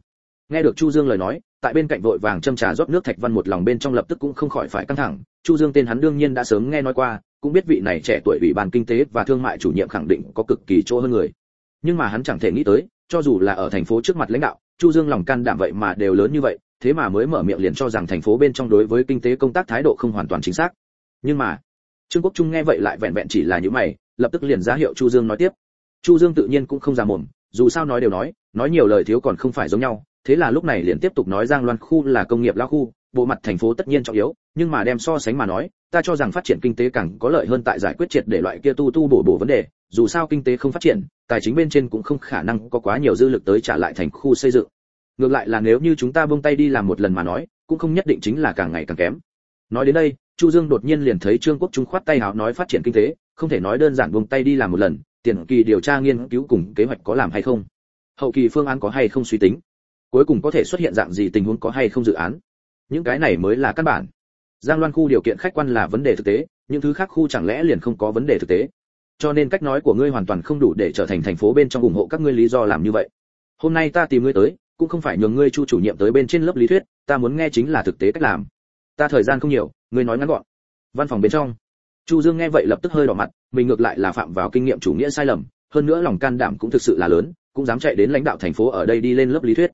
Nghe được chu dương lời nói, tại bên cạnh vội vàng châm trà rót nước thạch văn một lòng bên trong lập tức cũng không khỏi phải căng thẳng. Chu dương tên hắn đương nhiên đã sớm nghe nói qua, cũng biết vị này trẻ tuổi ủy ban kinh tế và thương mại chủ nhiệm khẳng định có cực kỳ chỗ hơn người. Nhưng mà hắn chẳng thể nghĩ tới, cho dù là ở thành phố trước mặt lãnh đạo, chu dương lòng can đảm vậy mà đều lớn như vậy, thế mà mới mở miệng liền cho rằng thành phố bên trong đối với kinh tế công tác thái độ không hoàn toàn chính xác. Nhưng mà, trương quốc trung nghe vậy lại vẹn vẹn chỉ là những mày lập tức liền ra hiệu chu dương nói tiếp. Chu dương tự nhiên cũng không ra mồm, dù sao nói đều nói nói nhiều lời thiếu còn không phải giống nhau, thế là lúc này liền tiếp tục nói giang loan khu là công nghiệp lao khu, bộ mặt thành phố tất nhiên trọng yếu, nhưng mà đem so sánh mà nói, ta cho rằng phát triển kinh tế càng có lợi hơn tại giải quyết triệt để loại kia tu tu bổ bổ vấn đề, dù sao kinh tế không phát triển, tài chính bên trên cũng không khả năng có quá nhiều dư lực tới trả lại thành khu xây dựng. Ngược lại là nếu như chúng ta buông tay đi làm một lần mà nói, cũng không nhất định chính là càng ngày càng kém. Nói đến đây, chu dương đột nhiên liền thấy trương quốc trung khoát tay hào nói phát triển kinh tế không thể nói đơn giản buông tay đi làm một lần, tiền kỳ điều tra nghiên cứu cùng kế hoạch có làm hay không? Hậu kỳ phương án có hay không suy tính? Cuối cùng có thể xuất hiện dạng gì tình huống có hay không dự án? Những cái này mới là căn bản. Giang loan khu điều kiện khách quan là vấn đề thực tế, những thứ khác khu chẳng lẽ liền không có vấn đề thực tế? Cho nên cách nói của ngươi hoàn toàn không đủ để trở thành thành phố bên trong ủng hộ các ngươi lý do làm như vậy. Hôm nay ta tìm ngươi tới, cũng không phải nhường ngươi chu chủ nhiệm tới bên trên lớp lý thuyết, ta muốn nghe chính là thực tế cách làm. Ta thời gian không nhiều, ngươi nói ngắn gọn. Văn phòng bên trong chu dương nghe vậy lập tức hơi đỏ mặt, mình ngược lại là phạm vào kinh nghiệm chủ nghĩa sai lầm, hơn nữa lòng can đảm cũng thực sự là lớn, cũng dám chạy đến lãnh đạo thành phố ở đây đi lên lớp lý thuyết.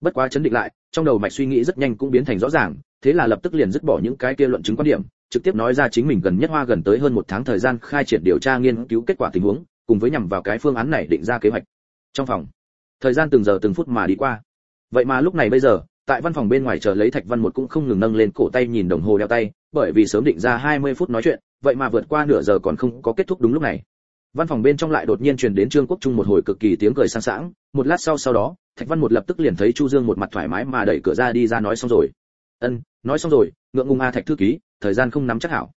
Bất quá chấn định lại, trong đầu mạch suy nghĩ rất nhanh cũng biến thành rõ ràng, thế là lập tức liền dứt bỏ những cái kia luận chứng quan điểm, trực tiếp nói ra chính mình gần nhất hoa gần tới hơn một tháng thời gian khai triển điều tra nghiên cứu kết quả tình huống, cùng với nhằm vào cái phương án này định ra kế hoạch. Trong phòng, thời gian từng giờ từng phút mà đi qua. Vậy mà lúc này bây giờ, tại văn phòng bên ngoài chờ lấy thạch văn một cũng không ngừng nâng lên cổ tay nhìn đồng hồ đeo tay bởi vì sớm định ra 20 phút nói chuyện, vậy mà vượt qua nửa giờ còn không có kết thúc đúng lúc này. Văn phòng bên trong lại đột nhiên truyền đến trương quốc trung một hồi cực kỳ tiếng cười sang sảng, một lát sau sau đó, thạch văn một lập tức liền thấy chu dương một mặt thoải mái mà đẩy cửa ra đi ra nói xong rồi. Ân, nói xong rồi, ngượng ngùng a thạch thư ký, thời gian không nắm chắc hảo.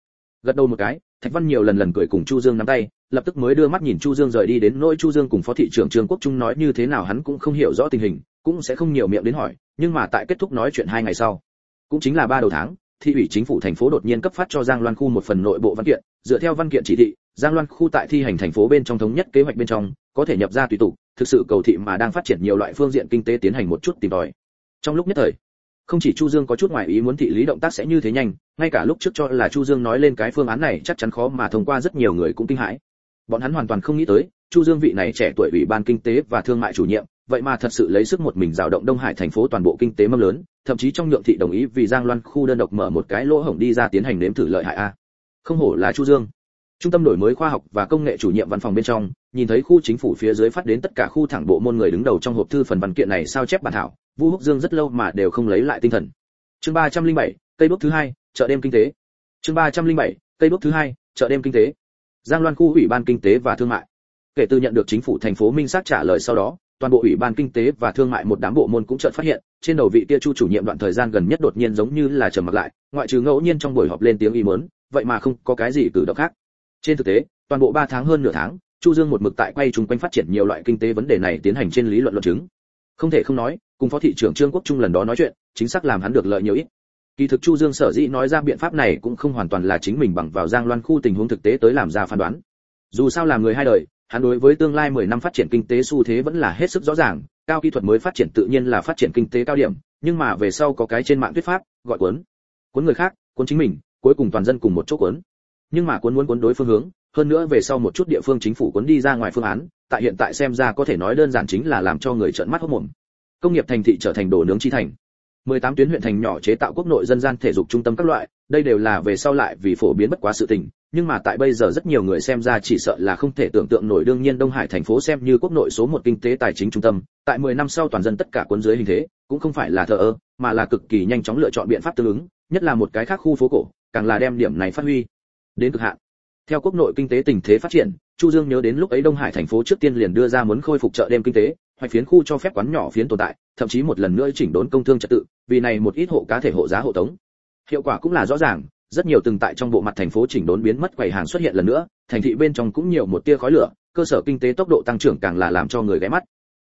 Gật đầu một cái, thạch văn nhiều lần lần cười cùng chu dương nắm tay, lập tức mới đưa mắt nhìn chu dương rời đi đến nỗi chu dương cùng phó thị trưởng trương quốc trung nói như thế nào hắn cũng không hiểu rõ tình hình, cũng sẽ không nhiều miệng đến hỏi, nhưng mà tại kết thúc nói chuyện hai ngày sau, cũng chính là ba đầu tháng thị ủy chính phủ thành phố đột nhiên cấp phát cho giang loan khu một phần nội bộ văn kiện, dựa theo văn kiện chỉ thị, giang loan khu tại thi hành thành phố bên trong thống nhất kế hoạch bên trong, có thể nhập ra tùy tục, thực sự cầu thị mà đang phát triển nhiều loại phương diện kinh tế tiến hành một chút tìm tòi. Trong lúc nhất thời, không chỉ chu dương có chút ngoài ý muốn thị lý động tác sẽ như thế nhanh, ngay cả lúc trước cho là chu dương nói lên cái phương án này chắc chắn khó mà thông qua rất nhiều người cũng kinh hãi. Bọn hắn hoàn toàn không nghĩ tới, chu dương vị này trẻ tuổi ủy ban kinh tế và thương mại chủ nhiệm, vậy mà thật sự lấy sức một mình rào động đông hải thành phố toàn bộ kinh tế mâm lớn thậm chí trong nhượng thị đồng ý vì giang loan khu đơn độc mở một cái lỗ hổng đi ra tiến hành nếm thử lợi hại a. Không hổ là chu dương. Trung tâm đổi mới khoa học và công nghệ chủ nhiệm văn phòng bên trong, nhìn thấy khu chính phủ phía dưới phát đến tất cả khu thẳng bộ môn người đứng đầu trong hộp thư phần văn kiện này sao chép bản thảo, vu húc dương rất lâu mà đều không lấy lại tinh thần. Chương ba trăm linh bảy, cây đốt thứ hai, chợ đêm kinh tế. Chương ba trăm linh bảy, cây đốt thứ hai, chợ đêm kinh tế. Giang loan khu ủy ban kinh tế và thương mại. Kể từ nhận được chính phủ thành phố minh xác trả lời sau đó, toàn bộ ủy ban kinh tế và thương mại một đám bộ môn cũng chợt phát hiện trên đầu vị tia chu chủ nhiệm đoạn thời gian gần nhất đột nhiên giống như là trầm mặc lại, ngoại trừ ngẫu nhiên trong buổi họp lên tiếng ý mớn, vậy mà không có cái gì cử động khác. Trên thực tế, toàn bộ 3 tháng hơn nửa tháng, chu dương một mực tại quay chung quanh phát triển nhiều loại kinh tế vấn đề này tiến hành trên lý luận luận chứng. Không thể không nói, cùng phó thị trưởng trương quốc trung lần đó nói chuyện, chính xác làm hắn được lợi nhiều ít. Kỳ thực chu dương sở dĩ nói ra biện pháp này cũng không hoàn toàn là chính mình bằng vào giang loan khu tình huống thực tế tới làm ra phán đoán. Dù sao làm người hai đời hắn đối với tương lai 10 năm phát triển kinh tế xu thế vẫn là hết sức rõ ràng, cao kỹ thuật mới phát triển tự nhiên là phát triển kinh tế cao điểm, nhưng mà về sau có cái trên mạng thuyết pháp, gọi cuốn. Cuốn người khác, cuốn chính mình, cuối cùng toàn dân cùng một chỗ cuốn. Nhưng mà cuốn muốn cuốn đối phương hướng, hơn nữa về sau một chút địa phương chính phủ cuốn đi ra ngoài phương án, tại hiện tại xem ra có thể nói đơn giản chính là làm cho người trợn mắt hốt mồm. Công nghiệp thành thị trở thành đồ nướng chi thành. 18 tuyến huyện thành nhỏ chế tạo quốc nội dân gian thể dục trung tâm các loại, đây đều là về sau lại vì phổ biến bất quá sự tình nhưng mà tại bây giờ rất nhiều người xem ra chỉ sợ là không thể tưởng tượng nổi đương nhiên đông hải thành phố xem như quốc nội số một kinh tế tài chính trung tâm, tại 10 năm sau toàn dân tất cả cuốn dưới hình thế, cũng không phải là thờ ơ, mà là cực kỳ nhanh chóng lựa chọn biện pháp tương ứng, nhất là một cái khác khu phố cổ, càng là đem điểm này phát huy đến cực hạn. Theo quốc nội kinh tế tình thế phát triển, chu dương nhớ đến lúc ấy đông hải thành phố trước tiên liền đưa ra muốn khôi phục chợ đêm kinh tế, hoạch phiến khu cho phép quán nhỏ phiến tồn tại, thậm chí một lần nữa chỉnh đốn công thương trật tự, vì này một ít hộ cá thể hộ giá hộ tống. Hiệu quả cũng là rõ ràng rất nhiều từng tại trong bộ mặt thành phố chỉnh đốn biến mất quầy hàng xuất hiện lần nữa, thành thị bên trong cũng nhiều một tia khói lửa, cơ sở kinh tế tốc độ tăng trưởng càng là làm cho người ghé mắt.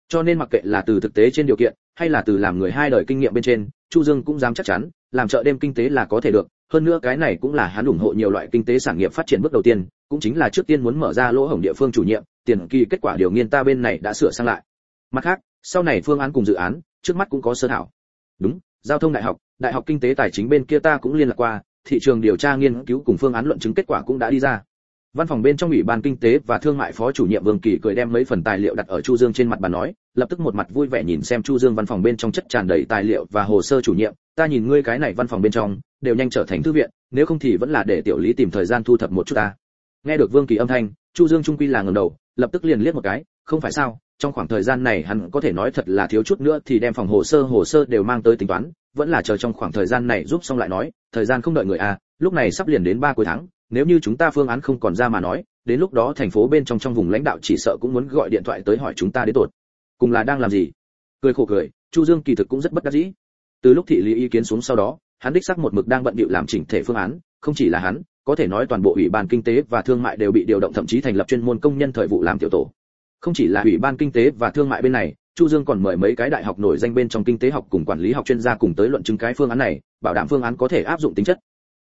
Cho nên mặc kệ là từ thực tế trên điều kiện, hay là từ làm người hai đời kinh nghiệm bên trên, chu dương cũng dám chắc chắn, làm chợ đêm kinh tế là có thể được, hơn nữa cái này cũng là hắn ủng hộ nhiều loại kinh tế sản nghiệp phát triển bước đầu tiên, cũng chính là trước tiên muốn mở ra lỗ hổng địa phương chủ nhiệm, tiền kỳ kết quả điều nghiên ta bên này đã sửa sang lại. Mặt khác, sau này phương án cùng dự án, trước mắt cũng có sơ thảo. Đúng, giao thông đại học đại học kinh tế tài chính bên kia ta cũng liên lạc qua thị trường điều tra nghiên cứu cùng phương án luận chứng kết quả cũng đã đi ra. Văn phòng bên trong ủy ban kinh tế và thương mại phó chủ nhiệm vương kỳ cười đem mấy phần tài liệu đặt ở chu dương trên mặt bàn nói, lập tức một mặt vui vẻ nhìn xem chu dương văn phòng bên trong chất tràn đầy tài liệu và hồ sơ chủ nhiệm, ta nhìn ngươi cái này văn phòng bên trong, đều nhanh trở thành thư viện, nếu không thì vẫn là để tiểu lý tìm thời gian thu thập một chút ta. Nghe được vương kỳ âm thanh, chu dương trung quy là ngẩng đầu, lập tức liền liếc một cái, không phải sao, trong khoảng thời gian này hắn có thể nói thật là thiếu chút nữa thì đem phòng hồ sơ hồ sơ đều mang tới tính toán vẫn là chờ trong khoảng thời gian này giúp xong lại nói, thời gian không đợi người à lúc này sắp liền đến ba cuối tháng, nếu như chúng ta phương án không còn ra mà nói, đến lúc đó thành phố bên trong trong vùng lãnh đạo chỉ sợ cũng muốn gọi điện thoại tới hỏi chúng ta đến tột cùng là đang làm gì? Cười khổ cười, chu dương kỳ thực cũng rất bất đắc dĩ. Từ lúc thị lý ý kiến xuống sau đó, hắn đích xác một mực đang bận bịu làm chỉnh thể phương án, không chỉ là hắn, có thể nói toàn bộ ủy ban kinh tế và thương mại đều bị điều động thậm chí thành lập chuyên môn công nhân thời vụ làm tiểu tổ. Không chỉ là ủy ban kinh tế và thương mại bên này chu dương còn mời mấy cái đại học nổi danh bên trong kinh tế học cùng quản lý học chuyên gia cùng tới luận chứng cái phương án này, bảo đảm phương án có thể áp dụng tính chất.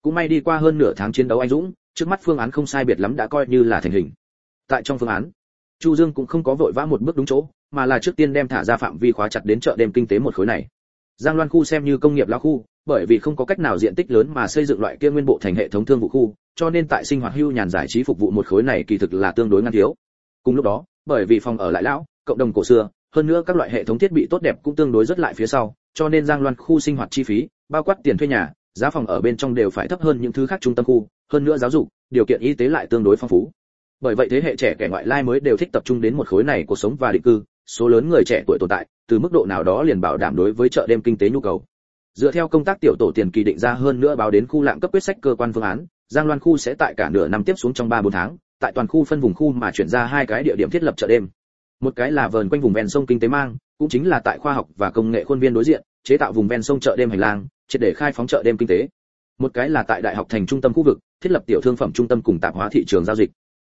Cũng may đi qua hơn nửa tháng chiến đấu anh dũng, trước mắt phương án không sai biệt lắm đã coi như là thành hình. Tại trong phương án, chu dương cũng không có vội vã một bước đúng chỗ, mà là trước tiên đem thả ra phạm vi khóa chặt đến chợ đêm kinh tế một khối này. Giang loan khu xem như công nghiệp lao khu, bởi vì không có cách nào diện tích lớn mà xây dựng loại kia nguyên bộ thành hệ thống thương vụ khu, cho nên tại sinh hoạt hưu nhàn giải trí phục vụ một khối này kỳ thực là tương đối ngăn thiếu. Cùng lúc đó, bởi vì phòng ở lại lão, cộng đồng cổ xưa hơn nữa các loại hệ thống thiết bị tốt đẹp cũng tương đối rất lại phía sau, cho nên giang loan khu sinh hoạt chi phí, bao quát tiền thuê nhà, giá phòng ở bên trong đều phải thấp hơn những thứ khác trung tâm khu, hơn nữa giáo dục, điều kiện y tế lại tương đối phong phú. Bởi vậy thế hệ trẻ kẻ ngoại lai mới đều thích tập trung đến một khối này cuộc sống và định cư, số lớn người trẻ tuổi tồn tại, từ mức độ nào đó liền bảo đảm đối với chợ đêm kinh tế nhu cầu. Dựa theo công tác tiểu tổ tiền kỳ định ra hơn nữa báo đến khu lạng cấp quyết sách cơ quan phương án, giang loan khu sẽ tại cả nửa năm tiếp xuống trong ba bốn tháng, tại toàn khu phân vùng khu mà chuyển ra hai cái địa điểm thiết lập chợ đêm một cái là vờn quanh vùng ven sông kinh tế mang, cũng chính là tại khoa học và công nghệ khuôn viên đối diện, chế tạo vùng ven sông chợ đêm hành lang, triệt để khai phóng chợ đêm kinh tế. Một cái là tại đại học thành trung tâm khu vực, thiết lập tiểu thương phẩm trung tâm cùng tạp hóa thị trường giao dịch.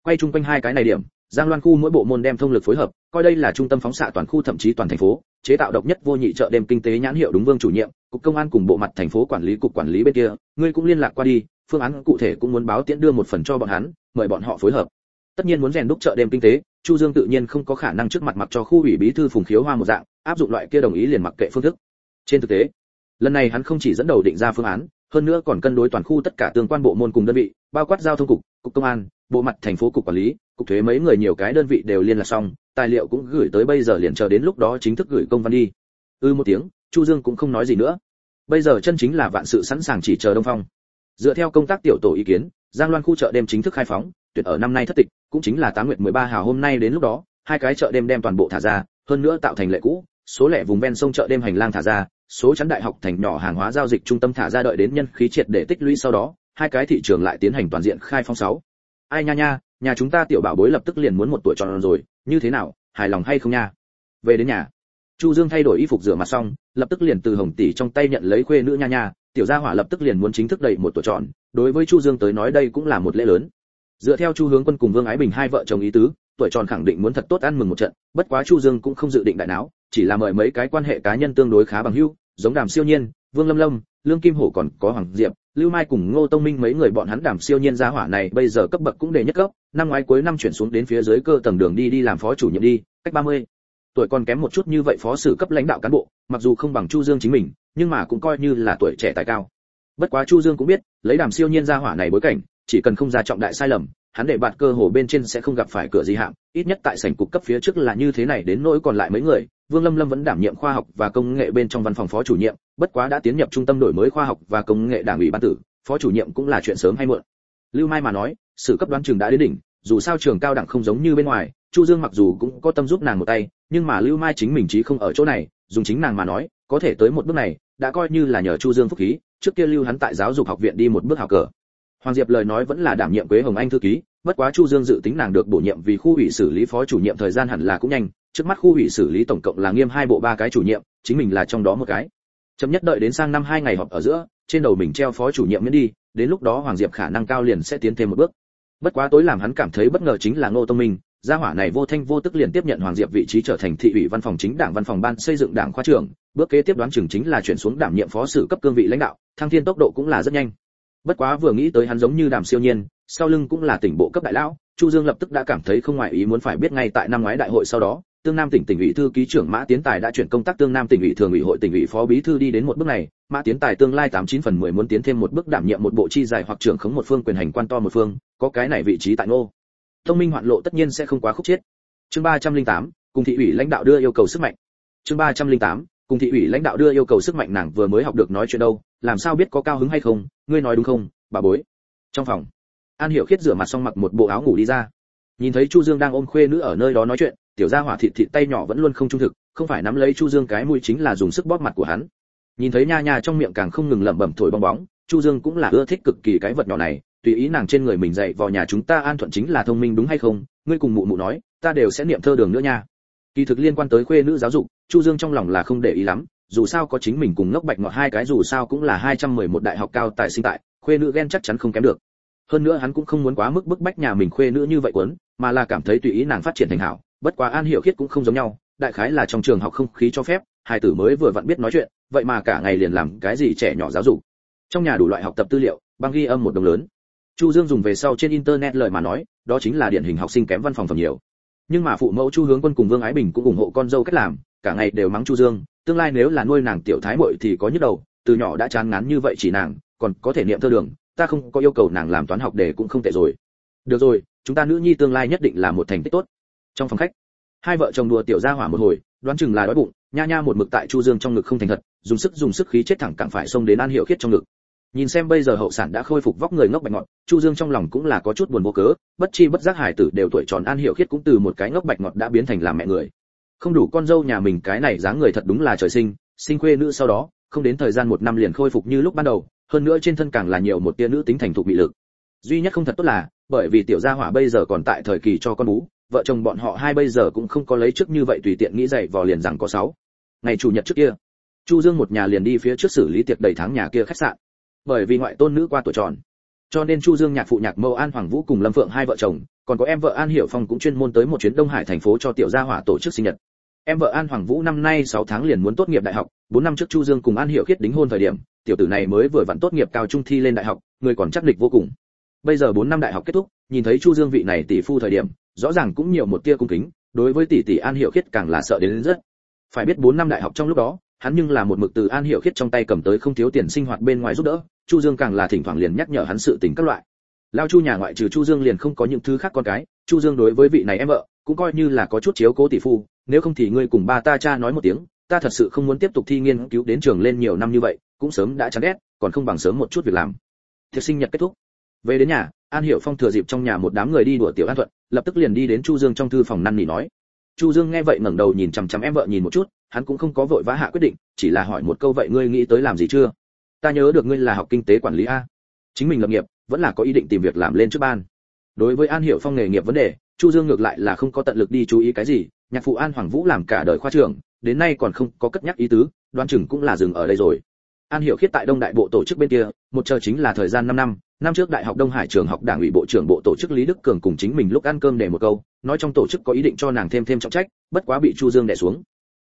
Quay chung quanh hai cái này điểm, giang loan khu mỗi bộ môn đem thông lực phối hợp, coi đây là trung tâm phóng xạ toàn khu thậm chí toàn thành phố, chế tạo độc nhất vô nhị chợ đêm kinh tế nhãn hiệu đúng vương chủ nhiệm, cục công an cùng bộ mặt thành phố quản lý cục quản lý bên kia, ngươi cũng liên lạc qua đi, phương án cụ thể cũng muốn báo tiễn đưa một phần cho bọn hắn, mời bọn họ phối hợp tất nhiên muốn rèn đúc chợ đêm kinh tế, chu dương tự nhiên không có khả năng trước mặt mặc cho khu ủy bí thư phùng khiếu hoa một dạng, áp dụng loại kia đồng ý liền mặc kệ phương thức. Trên thực tế, lần này hắn không chỉ dẫn đầu định ra phương án, hơn nữa còn cân đối toàn khu tất cả tương quan bộ môn cùng đơn vị, bao quát giao thông cục cục công an, bộ mặt thành phố cục quản lý, cục thuế mấy người nhiều cái đơn vị đều liên lạc xong, tài liệu cũng gửi tới bây giờ liền chờ đến lúc đó chính thức gửi công văn đi. Ư ừ một tiếng, chu dương cũng không nói gì nữa. Bây giờ chân chính là vạn sự sẵn sàng chỉ chờ đông phong. Dựa theo công tác tiểu tổ ý kiến, giang loan khu chợ đêm chính thức khai phóng tuyệt ở năm nay thất tịch, cũng chính là tám nguyệt 13 hào hôm nay đến lúc đó, hai cái chợ đêm đem toàn bộ thả ra, hơn nữa tạo thành lệ cũ, số lẻ vùng ven sông chợ đêm hành lang thả ra, số chắn đại học thành nhỏ hàng hóa giao dịch trung tâm thả ra đợi đến nhân khí triệt để tích lũy sau đó, hai cái thị trường lại tiến hành toàn diện khai phong sáu. Ai nha nha, nhà chúng ta tiểu bảo bối lập tức liền muốn một tuổi tròn rồi, như thế nào, hài lòng hay không nha? Về đến nhà, chu dương thay đổi y phục rửa mặt xong, lập tức liền từ hồng tỷ trong tay nhận lấy khuê nữ nha nha, tiểu gia hỏa lập tức liền muốn chính thức đầy một tuổi tròn, đối với chu dương tới nói đây cũng là một lễ lớn dựa theo chu hướng quân cùng vương ái bình hai vợ chồng ý tứ, tuổi tròn khẳng định muốn thật tốt ăn mừng một trận, bất quá chu dương cũng không dự định đại não chỉ là mời mấy cái quan hệ cá nhân tương đối khá bằng hữu, giống đàm siêu nhiên, vương lâm lâm, lương kim hổ còn có hoàng diệp, lưu mai cùng ngô tông minh mấy người bọn hắn đàm siêu nhiên gia hỏa này bây giờ cấp bậc cũng đề nhất cấp, năm ngoái cuối năm chuyển xuống đến phía dưới cơ tầng đường đi đi làm phó chủ nhiệm đi, cách 30. tuổi còn kém một chút như vậy phó sử cấp lãnh đạo cán bộ, mặc dù không bằng chu dương chính mình, nhưng mà cũng coi như là tuổi trẻ tài cao bất quá chu dương cũng biết, lấy đàm siêu nhiên gia hỏa này bối cảnh chỉ cần không ra trọng đại sai lầm, hắn để bạt cơ hồ bên trên sẽ không gặp phải cửa gì hạng ít nhất tại sảnh cục cấp phía trước là như thế này, đến nỗi còn lại mấy người, vương lâm lâm vẫn đảm nhiệm khoa học và công nghệ bên trong văn phòng phó chủ nhiệm, bất quá đã tiến nhập trung tâm đổi mới khoa học và công nghệ đảng ủy ban tử, phó chủ nhiệm cũng là chuyện sớm hay muộn. Lưu mai mà nói, sự cấp đoán trường đã đến đỉnh, dù sao trường cao đẳng không giống như bên ngoài, chu dương mặc dù cũng có tâm giúp nàng một tay, nhưng mà lưu mai chính mình chí không ở chỗ này, dùng chính nàng mà nói, có thể tới một bước này, đã coi như là nhờ chu dương phúc khí, trước kia lưu hắn tại giáo dục học viện đi một bước hào cờ hoàng diệp lời nói vẫn là đảm nhiệm quế hồng anh thư ký, bất quá chu dương dự tính nàng được bổ nhiệm vì khu ủy xử lý phó chủ nhiệm thời gian hẳn là cũng nhanh, trước mắt khu ủy xử lý tổng cộng là nghiêm hai bộ ba cái chủ nhiệm, chính mình là trong đó một cái. Chậm nhất đợi đến sang năm hai ngày họp ở giữa, trên đầu mình treo phó chủ nhiệm miễn đi, đến lúc đó hoàng diệp khả năng cao liền sẽ tiến thêm một bước. Bất quá tối làm hắn cảm thấy bất ngờ chính là ngô tông minh, gia hỏa này vô thanh vô tức liền tiếp nhận hoàng diệp vị trí trở thành thị ủy văn phòng chính đảng văn phòng ban xây dựng đảng khoa trưởng, bước kế tiếp đoán chừng chính là chuyển xuống đảm nhiệm phó sự cấp cương vị lãnh đạo, thăng thiên tốc độ cũng là rất nhanh bất quá vừa nghĩ tới hắn giống như đàm siêu nhiên, sau lưng cũng là tỉnh bộ cấp đại lão, chu dương lập tức đã cảm thấy không ngoại ý muốn phải biết ngay tại năm ngoái đại hội sau đó, tương nam tỉnh tỉnh ủy thư ký trưởng mã tiến tài đã chuyển công tác tương nam tỉnh ủy thường ủy hội tỉnh ủy phó bí thư đi đến một bước này. Mã tiến tài tương lai tám chín phần mười muốn tiến thêm một bước đảm nhiệm một bộ chi dài hoặc trưởng khống một phương quyền hành quan to một phương, có cái này vị trí tại ngô. Thông minh hoạn lộ tất nhiên sẽ không quá khúc chết. Chương ba trăm linh tám, cùng thị ủy lãnh đạo đưa yêu cầu sức mạnh. Chương ba trăm linh tám, cùng thị ủy lãnh đạo đưa yêu cầu sức mạnh nàng vừa mới học được nói chuyện đâu làm sao biết có cao hứng hay không, ngươi nói đúng không, bà bối? Trong phòng, an hiểu khiết rửa mặt xong mặc một bộ áo ngủ đi ra. Nhìn thấy chu dương đang ôm khuê nữ ở nơi đó nói chuyện, tiểu gia hỏa thịt thịt tay nhỏ vẫn luôn không trung thực, không phải nắm lấy chu dương cái mũi chính là dùng sức bóp mặt của hắn. Nhìn thấy nha nha trong miệng càng không ngừng lẩm bẩm thổi bong bóng, chu dương cũng là ưa thích cực kỳ cái vật nhỏ này, tùy ý nàng trên người mình dạy vào nhà chúng ta an thuận chính là thông minh đúng hay không, ngươi cùng mụ mụ nói, ta đều sẽ niệm thơ đường nữa nha. Kỳ thực liên quan tới khuê nữ giáo dục, chu dương trong lòng là không để ý lắm dù sao có chính mình cùng ngốc bạch ngọt hai cái dù sao cũng là 211 đại học cao tại sinh tại, khuê nữ ghen chắc chắn không kém được. Hơn nữa hắn cũng không muốn quá mức bức bách nhà mình khuê nữ như vậy quấn mà là cảm thấy tùy ý nàng phát triển thành hảo, bất quá an hiểu khiết cũng không giống nhau, đại khái là trong trường học không khí cho phép, hai tử mới vừa vặn biết nói chuyện, vậy mà cả ngày liền làm cái gì trẻ nhỏ giáo dục. Trong nhà đủ loại học tập tư liệu, băng ghi âm một đồng lớn. Chu dương dùng về sau trên internet lời mà nói, đó chính là điển hình học sinh kém văn phòng phẩm nhiều. Nhưng mà phụ mẫu chu hướng quân cùng vương ái bình cũng ủng hộ con dâu cách làm, cả ngày đều mắng chu dương tương lai nếu là nuôi nàng tiểu thái muội thì có nhức đầu, từ nhỏ đã chán ngán như vậy chỉ nàng, còn có thể niệm thơ đường, ta không có yêu cầu nàng làm toán học để cũng không tệ rồi. Được rồi, chúng ta nữ nhi tương lai nhất định là một thành tích tốt. Trong phòng khách, hai vợ chồng đùa tiểu gia hỏa một hồi, đoán chừng là đói bụng, nha nha một mực tại chu dương trong ngực không thành thật, dùng sức dùng sức khí chết thẳng cẳng phải xông đến an hiệu khiết trong ngực. Nhìn xem bây giờ hậu sản đã khôi phục vóc người ngốc bạch ngọt chu dương trong lòng cũng là có chút buồn vô cớ, bất chi bất giác hải tử đều tuổi tròn an hiệu khiết cũng từ một cái ngốc bạch ngọt đã biến thành làm mẹ người không đủ con dâu nhà mình cái này dáng người thật đúng là trời sinh sinh khuê nữ sau đó, không đến thời gian một năm liền khôi phục như lúc ban đầu, hơn nữa trên thân càng là nhiều một tia nữ tính thành thục bị lực. Duy nhất không thật tốt là, bởi vì tiểu gia hỏa bây giờ còn tại thời kỳ cho con bú, vợ chồng bọn họ hai bây giờ cũng không có lấy trước như vậy tùy tiện nghĩ dậy vò liền rằng có sáu. Ngày chủ nhật trước kia, chu dương một nhà liền đi phía trước xử lý tiệc đầy tháng nhà kia khách sạn. Bởi vì ngoại tôn nữ qua tuổi tròn, cho nên chu dương nhạc phụ nhạc mâu an hoàng vũ cùng lâm phượng hai vợ chồng, còn có em vợ an hiểu phong cũng chuyên môn tới một chuyến đông hải thành phố cho tiểu gia hỏa tổ chức sinh nhật em vợ an hoàng vũ năm nay 6 tháng liền muốn tốt nghiệp đại học 4 năm trước chu dương cùng an hiệu khiết đính hôn thời điểm, tiểu tử này mới vừa vặn tốt nghiệp cao trung thi lên đại học, người còn chắc địch vô cùng. Bây giờ 4 năm đại học kết thúc, nhìn thấy chu dương vị này tỷ phu thời điểm, rõ ràng cũng nhiều một tia cung kính, đối với tỷ tỷ an hiệu khiết càng là sợ đến rất. Phải biết 4 năm đại học trong lúc đó, hắn nhưng là một mực từ an hiệu khiết trong tay cầm tới không thiếu tiền sinh hoạt bên ngoài giúp đỡ, chu dương càng là thỉnh thoảng liền nhắc nhở hắn sự tình các loại. Lao chu nhà ngoại trừ chu dương liền không có những thứ khác con cái, chu dương đối với vị này em vợ, cũng coi như là có chút chiếu cố tỷ phu nếu không thì ngươi cùng ba ta cha nói một tiếng, ta thật sự không muốn tiếp tục thi nghiên cứu đến trường lên nhiều năm như vậy, cũng sớm đã chán ghét, còn không bằng sớm một chút việc làm. Thiệt sinh nhật kết thúc. Về đến nhà, an hiểu phong thừa dịp trong nhà một đám người đi đùa tiểu an thuận, lập tức liền đi đến chu dương trong thư phòng năn nỉ nói. Chu dương nghe vậy ngẩng đầu nhìn chằm chằm em vợ nhìn một chút, hắn cũng không có vội vã hạ quyết định, chỉ là hỏi một câu vậy ngươi nghĩ tới làm gì chưa? Ta nhớ được ngươi là học kinh tế quản lý a. Chính mình lập nghiệp, vẫn là có ý định tìm việc làm lên trước ban. Đối với an hiểu phong nghề nghiệp vấn đề chu dương ngược lại là không có tận lực đi chú ý cái gì, nhạc phụ an hoàng vũ làm cả đời khoa trưởng, đến nay còn không có cất nhắc ý tứ đoan chừng cũng là dừng ở đây rồi. An hiểu khiết tại đông đại bộ tổ chức bên kia, một chờ chính là thời gian 5 năm năm trước đại học đông hải trường học đảng ủy bộ trưởng bộ tổ chức lý đức cường cùng chính mình lúc ăn cơm để một câu, nói trong tổ chức có ý định cho nàng thêm thêm trọng trách, bất quá bị chu dương đè xuống.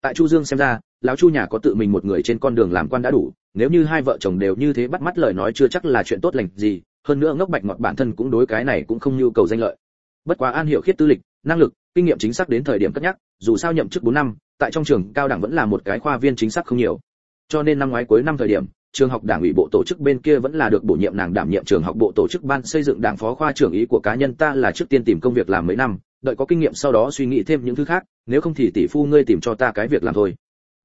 Tại chu dương xem ra, lão chu nhà có tự mình một người trên con đường làm quan đã đủ, nếu như hai vợ chồng đều như thế bắt mắt lời nói chưa chắc là chuyện tốt lành gì, hơn nữa ngốc bạch ngọt bản thân cũng đối cái này cũng không nhu cầu danh lợi bất quá an hiểu khiết tư lịch, năng lực, kinh nghiệm chính xác đến thời điểm cất nhắc, dù sao nhậm chức 4 năm, tại trong trường cao đẳng vẫn là một cái khoa viên chính xác không nhiều. Cho nên năm ngoái cuối năm thời điểm, trường học đảng ủy bộ tổ chức bên kia vẫn là được bổ nhiệm nàng đảm nhiệm trường học bộ tổ chức ban xây dựng đảng phó khoa trưởng ý của cá nhân ta là trước tiên tìm công việc làm mấy năm, đợi có kinh nghiệm sau đó suy nghĩ thêm những thứ khác, nếu không thì tỷ phu ngươi tìm cho ta cái việc làm thôi.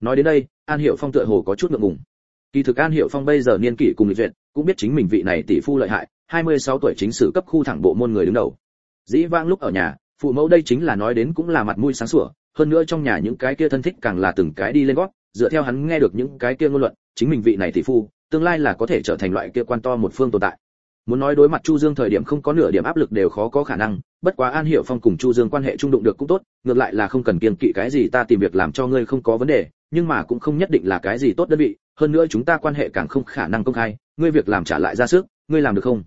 Nói đến đây, an hiệu phong tựa hồ có chút ngượng ngùng. Kỳ thực an hiệu phong bây giờ niên kỷ cùng lịch duyệt, cũng biết chính mình vị này tỷ phu lợi hại 26 tuổi chính sử cấp khu thẳng bộ môn người đứng đầu dĩ vãng lúc ở nhà, phụ mẫu đây chính là nói đến cũng là mặt mũi sáng sủa, hơn nữa trong nhà những cái kia thân thích càng là từng cái đi lên gót, dựa theo hắn nghe được những cái kia ngôn luận, chính mình vị này tỷ phu, tương lai là có thể trở thành loại kia quan to một phương tồn tại. Muốn nói đối mặt chu dương thời điểm không có nửa điểm áp lực đều khó có khả năng, bất quá an hiểu phong cùng chu dương quan hệ trung đụng được cũng tốt, ngược lại là không cần kiên kỵ cái gì ta tìm việc làm cho ngươi không có vấn đề, nhưng mà cũng không nhất định là cái gì tốt đơn vị, hơn nữa chúng ta quan hệ càng không khả năng công khai, ngươi việc làm trả lại ra sức, ngươi làm được không?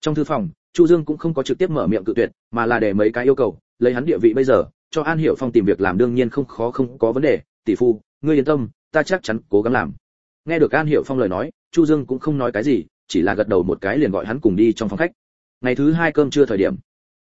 Trong thư phòng chu dương cũng không có trực tiếp mở miệng cự tuyệt, mà là để mấy cái yêu cầu, lấy hắn địa vị bây giờ, cho an hiểu phong tìm việc làm đương nhiên không khó không có vấn đề, tỷ phu, ngươi yên tâm, ta chắc chắn cố gắng làm. Nghe được an hiểu phong lời nói, chu dương cũng không nói cái gì, chỉ là gật đầu một cái liền gọi hắn cùng đi trong phòng khách. Ngày thứ hai cơm trưa thời điểm,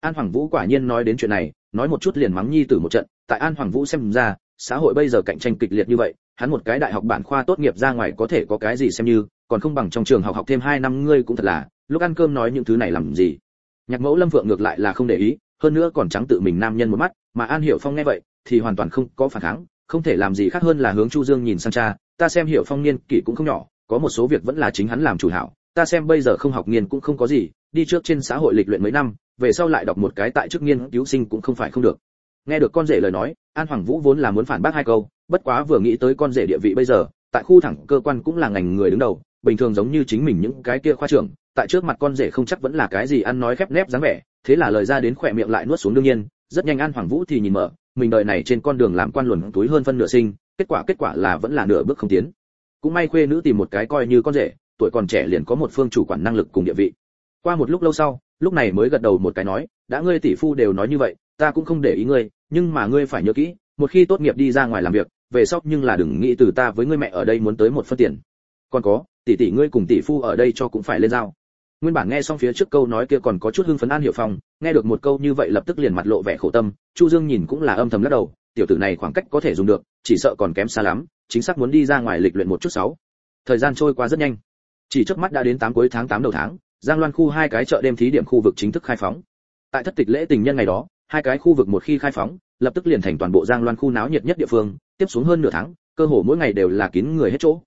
an hoàng vũ quả nhiên nói đến chuyện này, nói một chút liền mắng nhi tử một trận, tại an hoàng vũ xem ra, xã hội bây giờ cạnh tranh kịch liệt như vậy, hắn một cái đại học bản khoa tốt nghiệp ra ngoài có thể có cái gì xem như, còn không bằng trong trường học học thêm hai năm ngươi cũng thật là lúc ăn cơm nói những thứ này làm gì? Nhạc mẫu lâm vượng ngược lại là không để ý, hơn nữa còn trắng tự mình nam nhân một mắt, mà an hiểu phong nghe vậy, thì hoàn toàn không có phản kháng, không thể làm gì khác hơn là hướng chu dương nhìn sang cha, ta xem hiểu phong niên kỷ cũng không nhỏ, có một số việc vẫn là chính hắn làm chủ hảo, ta xem bây giờ không học nghiên cũng không có gì, đi trước trên xã hội lịch luyện mấy năm, về sau lại đọc một cái tại chức nghiên cứu sinh cũng không phải không được. Nghe được con rể lời nói, an hoàng vũ vốn là muốn phản bác hai câu, bất quá vừa nghĩ tới con rể địa vị bây giờ, tại khu thẳng cơ quan cũng là ngành người đứng đầu, bình thường giống như chính mình những cái kia khoa trưởng tại trước mặt con rể không chắc vẫn là cái gì ăn nói khép nép dáng vẻ, thế là lời ra đến khỏe miệng lại nuốt xuống đương nhiên, rất nhanh an hoàng vũ thì nhìn mở, mình đời này trên con đường làm quan luồn túi hơn phân nửa sinh, kết quả kết quả là vẫn là nửa bước không tiến. Cũng may khuê nữ tìm một cái coi như con rể, tuổi còn trẻ liền có một phương chủ quản năng lực cùng địa vị. Qua một lúc lâu sau, lúc này mới gật đầu một cái nói, đã ngươi tỷ phu đều nói như vậy, ta cũng không để ý ngươi, nhưng mà ngươi phải nhớ kỹ, một khi tốt nghiệp đi ra ngoài làm việc, về sau nhưng là đừng nghĩ từ ta với ngươi mẹ ở đây muốn tới một phân tiền. Còn có, tỷ tỷ ngươi cùng tỷ phu ở đây cho cũng phải lên giao nguyên bản nghe xong phía trước câu nói kia còn có chút hưng phấn an hiểu phong, nghe được một câu như vậy lập tức liền mặt lộ vẻ khổ tâm, chu dương nhìn cũng là âm thầm lắc đầu, tiểu tử này khoảng cách có thể dùng được, chỉ sợ còn kém xa lắm, chính xác muốn đi ra ngoài lịch luyện một chút sáu. Thời gian trôi qua rất nhanh. Chỉ trước mắt đã đến tám cuối tháng 8 đầu tháng, giang loan khu hai cái chợ đêm thí điểm khu vực chính thức khai phóng. Tại thất tịch lễ tình nhân ngày đó, hai cái khu vực một khi khai phóng, lập tức liền thành toàn bộ giang loan khu náo nhiệt nhất địa phương, tiếp xuống hơn nửa tháng, cơ hồ mỗi ngày đều là kín người hết chỗ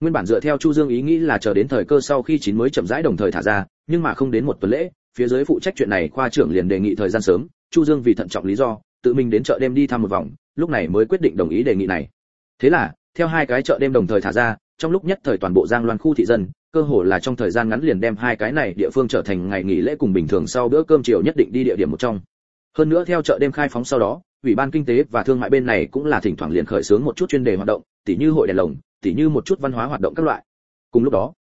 nguyên bản dựa theo chu dương ý nghĩ là chờ đến thời cơ sau khi chín mới chậm rãi đồng thời thả ra, nhưng mà không đến một tuần lễ, phía dưới phụ trách chuyện này khoa trưởng liền đề nghị thời gian sớm, chu dương vì thận trọng lý do, tự mình đến chợ đêm đi thăm một vòng, lúc này mới quyết định đồng ý đề nghị này. Thế là, theo hai cái chợ đêm đồng thời thả ra, trong lúc nhất thời toàn bộ giang loan khu thị dân, cơ hồ là trong thời gian ngắn liền đem hai cái này địa phương trở thành ngày nghỉ lễ cùng bình thường sau bữa cơm chiều nhất định đi địa điểm một trong. Hơn nữa theo chợ đêm khai phóng sau đó, ủy ban kinh tế và thương mại bên này cũng là thỉnh thoảng liền khởi xướng một chút chuyên đề hoạt động, tỉ như hội đèn lồng tỉ như một chút văn hóa hoạt động các loại. Cùng lúc đó,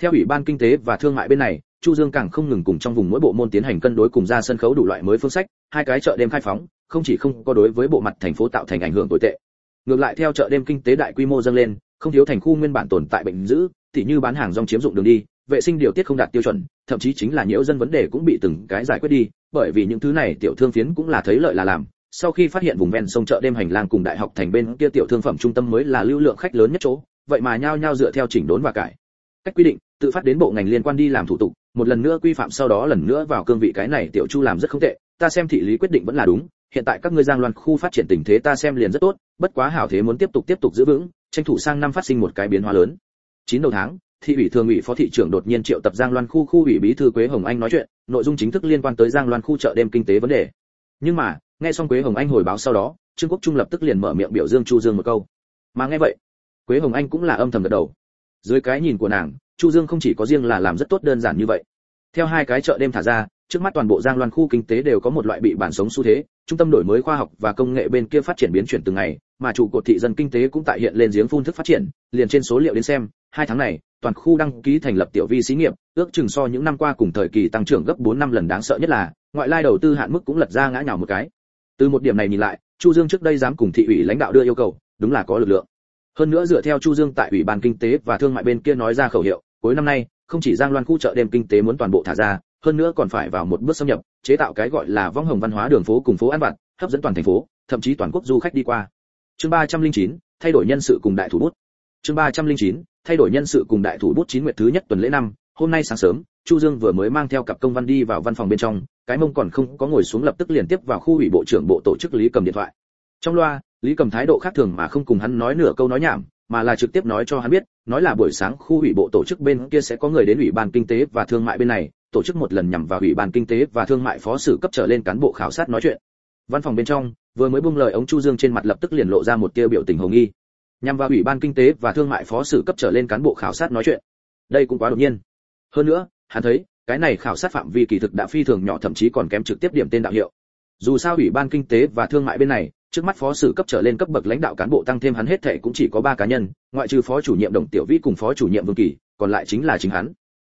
theo ủy ban kinh tế và thương mại bên này, chu dương càng không ngừng cùng trong vùng mỗi bộ môn tiến hành cân đối cùng ra sân khấu đủ loại mới phương sách, hai cái chợ đêm khai phóng, không chỉ không có đối với bộ mặt thành phố tạo thành ảnh hưởng tồi tệ, ngược lại theo chợ đêm kinh tế đại quy mô dâng lên, không thiếu thành khu nguyên bản tồn tại bệnh dữ, tỉ như bán hàng rong chiếm dụng đường đi, vệ sinh điều tiết không đạt tiêu chuẩn, thậm chí chính là nhiễu dân vấn đề cũng bị từng cái giải quyết đi, bởi vì những thứ này tiểu thương phiến cũng là thấy lợi là làm sau khi phát hiện vùng ven sông chợ đêm hành lang cùng đại học thành bên kia tiểu thương phẩm trung tâm mới là lưu lượng khách lớn nhất chỗ, vậy mà nhao nhao dựa theo chỉnh đốn và cải. Cách quy định, tự phát đến bộ ngành liên quan đi làm thủ tục, một lần nữa quy phạm sau đó lần nữa vào cương vị cái này tiểu chu làm rất không tệ, ta xem thị lý quyết định vẫn là đúng, hiện tại các ngươi giang loan khu phát triển tình thế ta xem liền rất tốt, bất quá hảo thế muốn tiếp tục tiếp tục giữ vững, tranh thủ sang năm phát sinh một cái biến hóa lớn. Chín đầu tháng, thị ủy thường ủy phó thị trưởng đột nhiên triệu tập giang loan khu khu ủy bí thư quế hồng anh nói chuyện, nội dung chính thức liên quan tới giang loan khu chợ đêm kinh tế vấn đề. Nhưng mà nghe xong quế hồng anh hồi báo sau đó, trương quốc trung lập tức liền mở miệng biểu dương chu dương một câu. Mà nghe vậy, quế hồng anh cũng là âm thầm gật đầu. Dưới cái nhìn của nàng, chu dương không chỉ có riêng là làm rất tốt đơn giản như vậy. Theo hai cái chợ đêm thả ra, trước mắt toàn bộ giang loan khu kinh tế đều có một loại bị bản sống xu thế, trung tâm đổi mới khoa học và công nghệ bên kia phát triển biến chuyển từng ngày, mà trụ cột thị dân kinh tế cũng tại hiện lên giếng phun thức phát triển, liền trên số liệu đến xem, hai tháng này, toàn khu đăng ký thành lập tiểu vi xí nghiệp, ước chừng so những năm qua cùng thời kỳ tăng trưởng gấp 4 năm lần đáng sợ nhất là, ngoại lai đầu tư hạn mức cũng lật ra ngã nhào một cái từ một điểm này nhìn lại chu dương trước đây dám cùng thị ủy lãnh đạo đưa yêu cầu đúng là có lực lượng. Hơn nữa dựa theo chu dương tại ủy ban kinh tế và thương mại bên kia nói ra khẩu hiệu cuối năm nay không chỉ giang loan khu chợ đêm kinh tế muốn toàn bộ thả ra hơn nữa còn phải vào một bước xâm nhập chế tạo cái gọi là vong hồng văn hóa đường phố cùng phố ăn vặt hấp dẫn toàn thành phố thậm chí toàn quốc du khách đi qua. Chương 309, thay đổi nhân sự cùng đại thủ bút. Chương 309, thay đổi nhân sự cùng đại thủ bút chín nguyệt thứ nhất tuần lễ năm hôm nay sáng sớm, chu dương vừa mới mang theo cặp công văn đi vào văn phòng bên trong, cái mông còn không có ngồi xuống lập tức liền tiếp vào khu ủy bộ trưởng bộ tổ chức lý cầm điện thoại. Trong loa, lý cầm thái độ khác thường mà không cùng hắn nói nửa câu nói nhảm, mà là trực tiếp nói cho hắn biết, nói là buổi sáng khu ủy bộ tổ chức bên kia sẽ có người đến ủy ban kinh tế và thương mại bên này, tổ chức một lần nhằm vào ủy ban kinh tế và thương mại phó sử cấp trở lên cán bộ khảo sát nói chuyện. Văn phòng bên trong, vừa mới buông lời ông chu dương trên mặt lập tức liền lộ ra một tia biểu tình hồng nghi. Nhằm vào ủy ban kinh tế và thương mại phó sử cấp trở lên cán bộ khảo sát nói chuyện. Đây cũng quá đột nhiên hơn nữa, hắn thấy, cái này khảo sát phạm vi kỳ thực đã phi thường nhỏ, thậm chí còn kém trực tiếp điểm tên đạo hiệu. Dù sao ủy ban kinh tế và thương mại bên này, trước mắt phó sử cấp trở lên cấp bậc lãnh đạo cán bộ tăng thêm hắn hết thệ cũng chỉ có ba cá nhân, ngoại trừ phó chủ nhiệm đồng tiểu vĩ cùng phó chủ nhiệm vương kỳ, còn lại chính là chính hắn.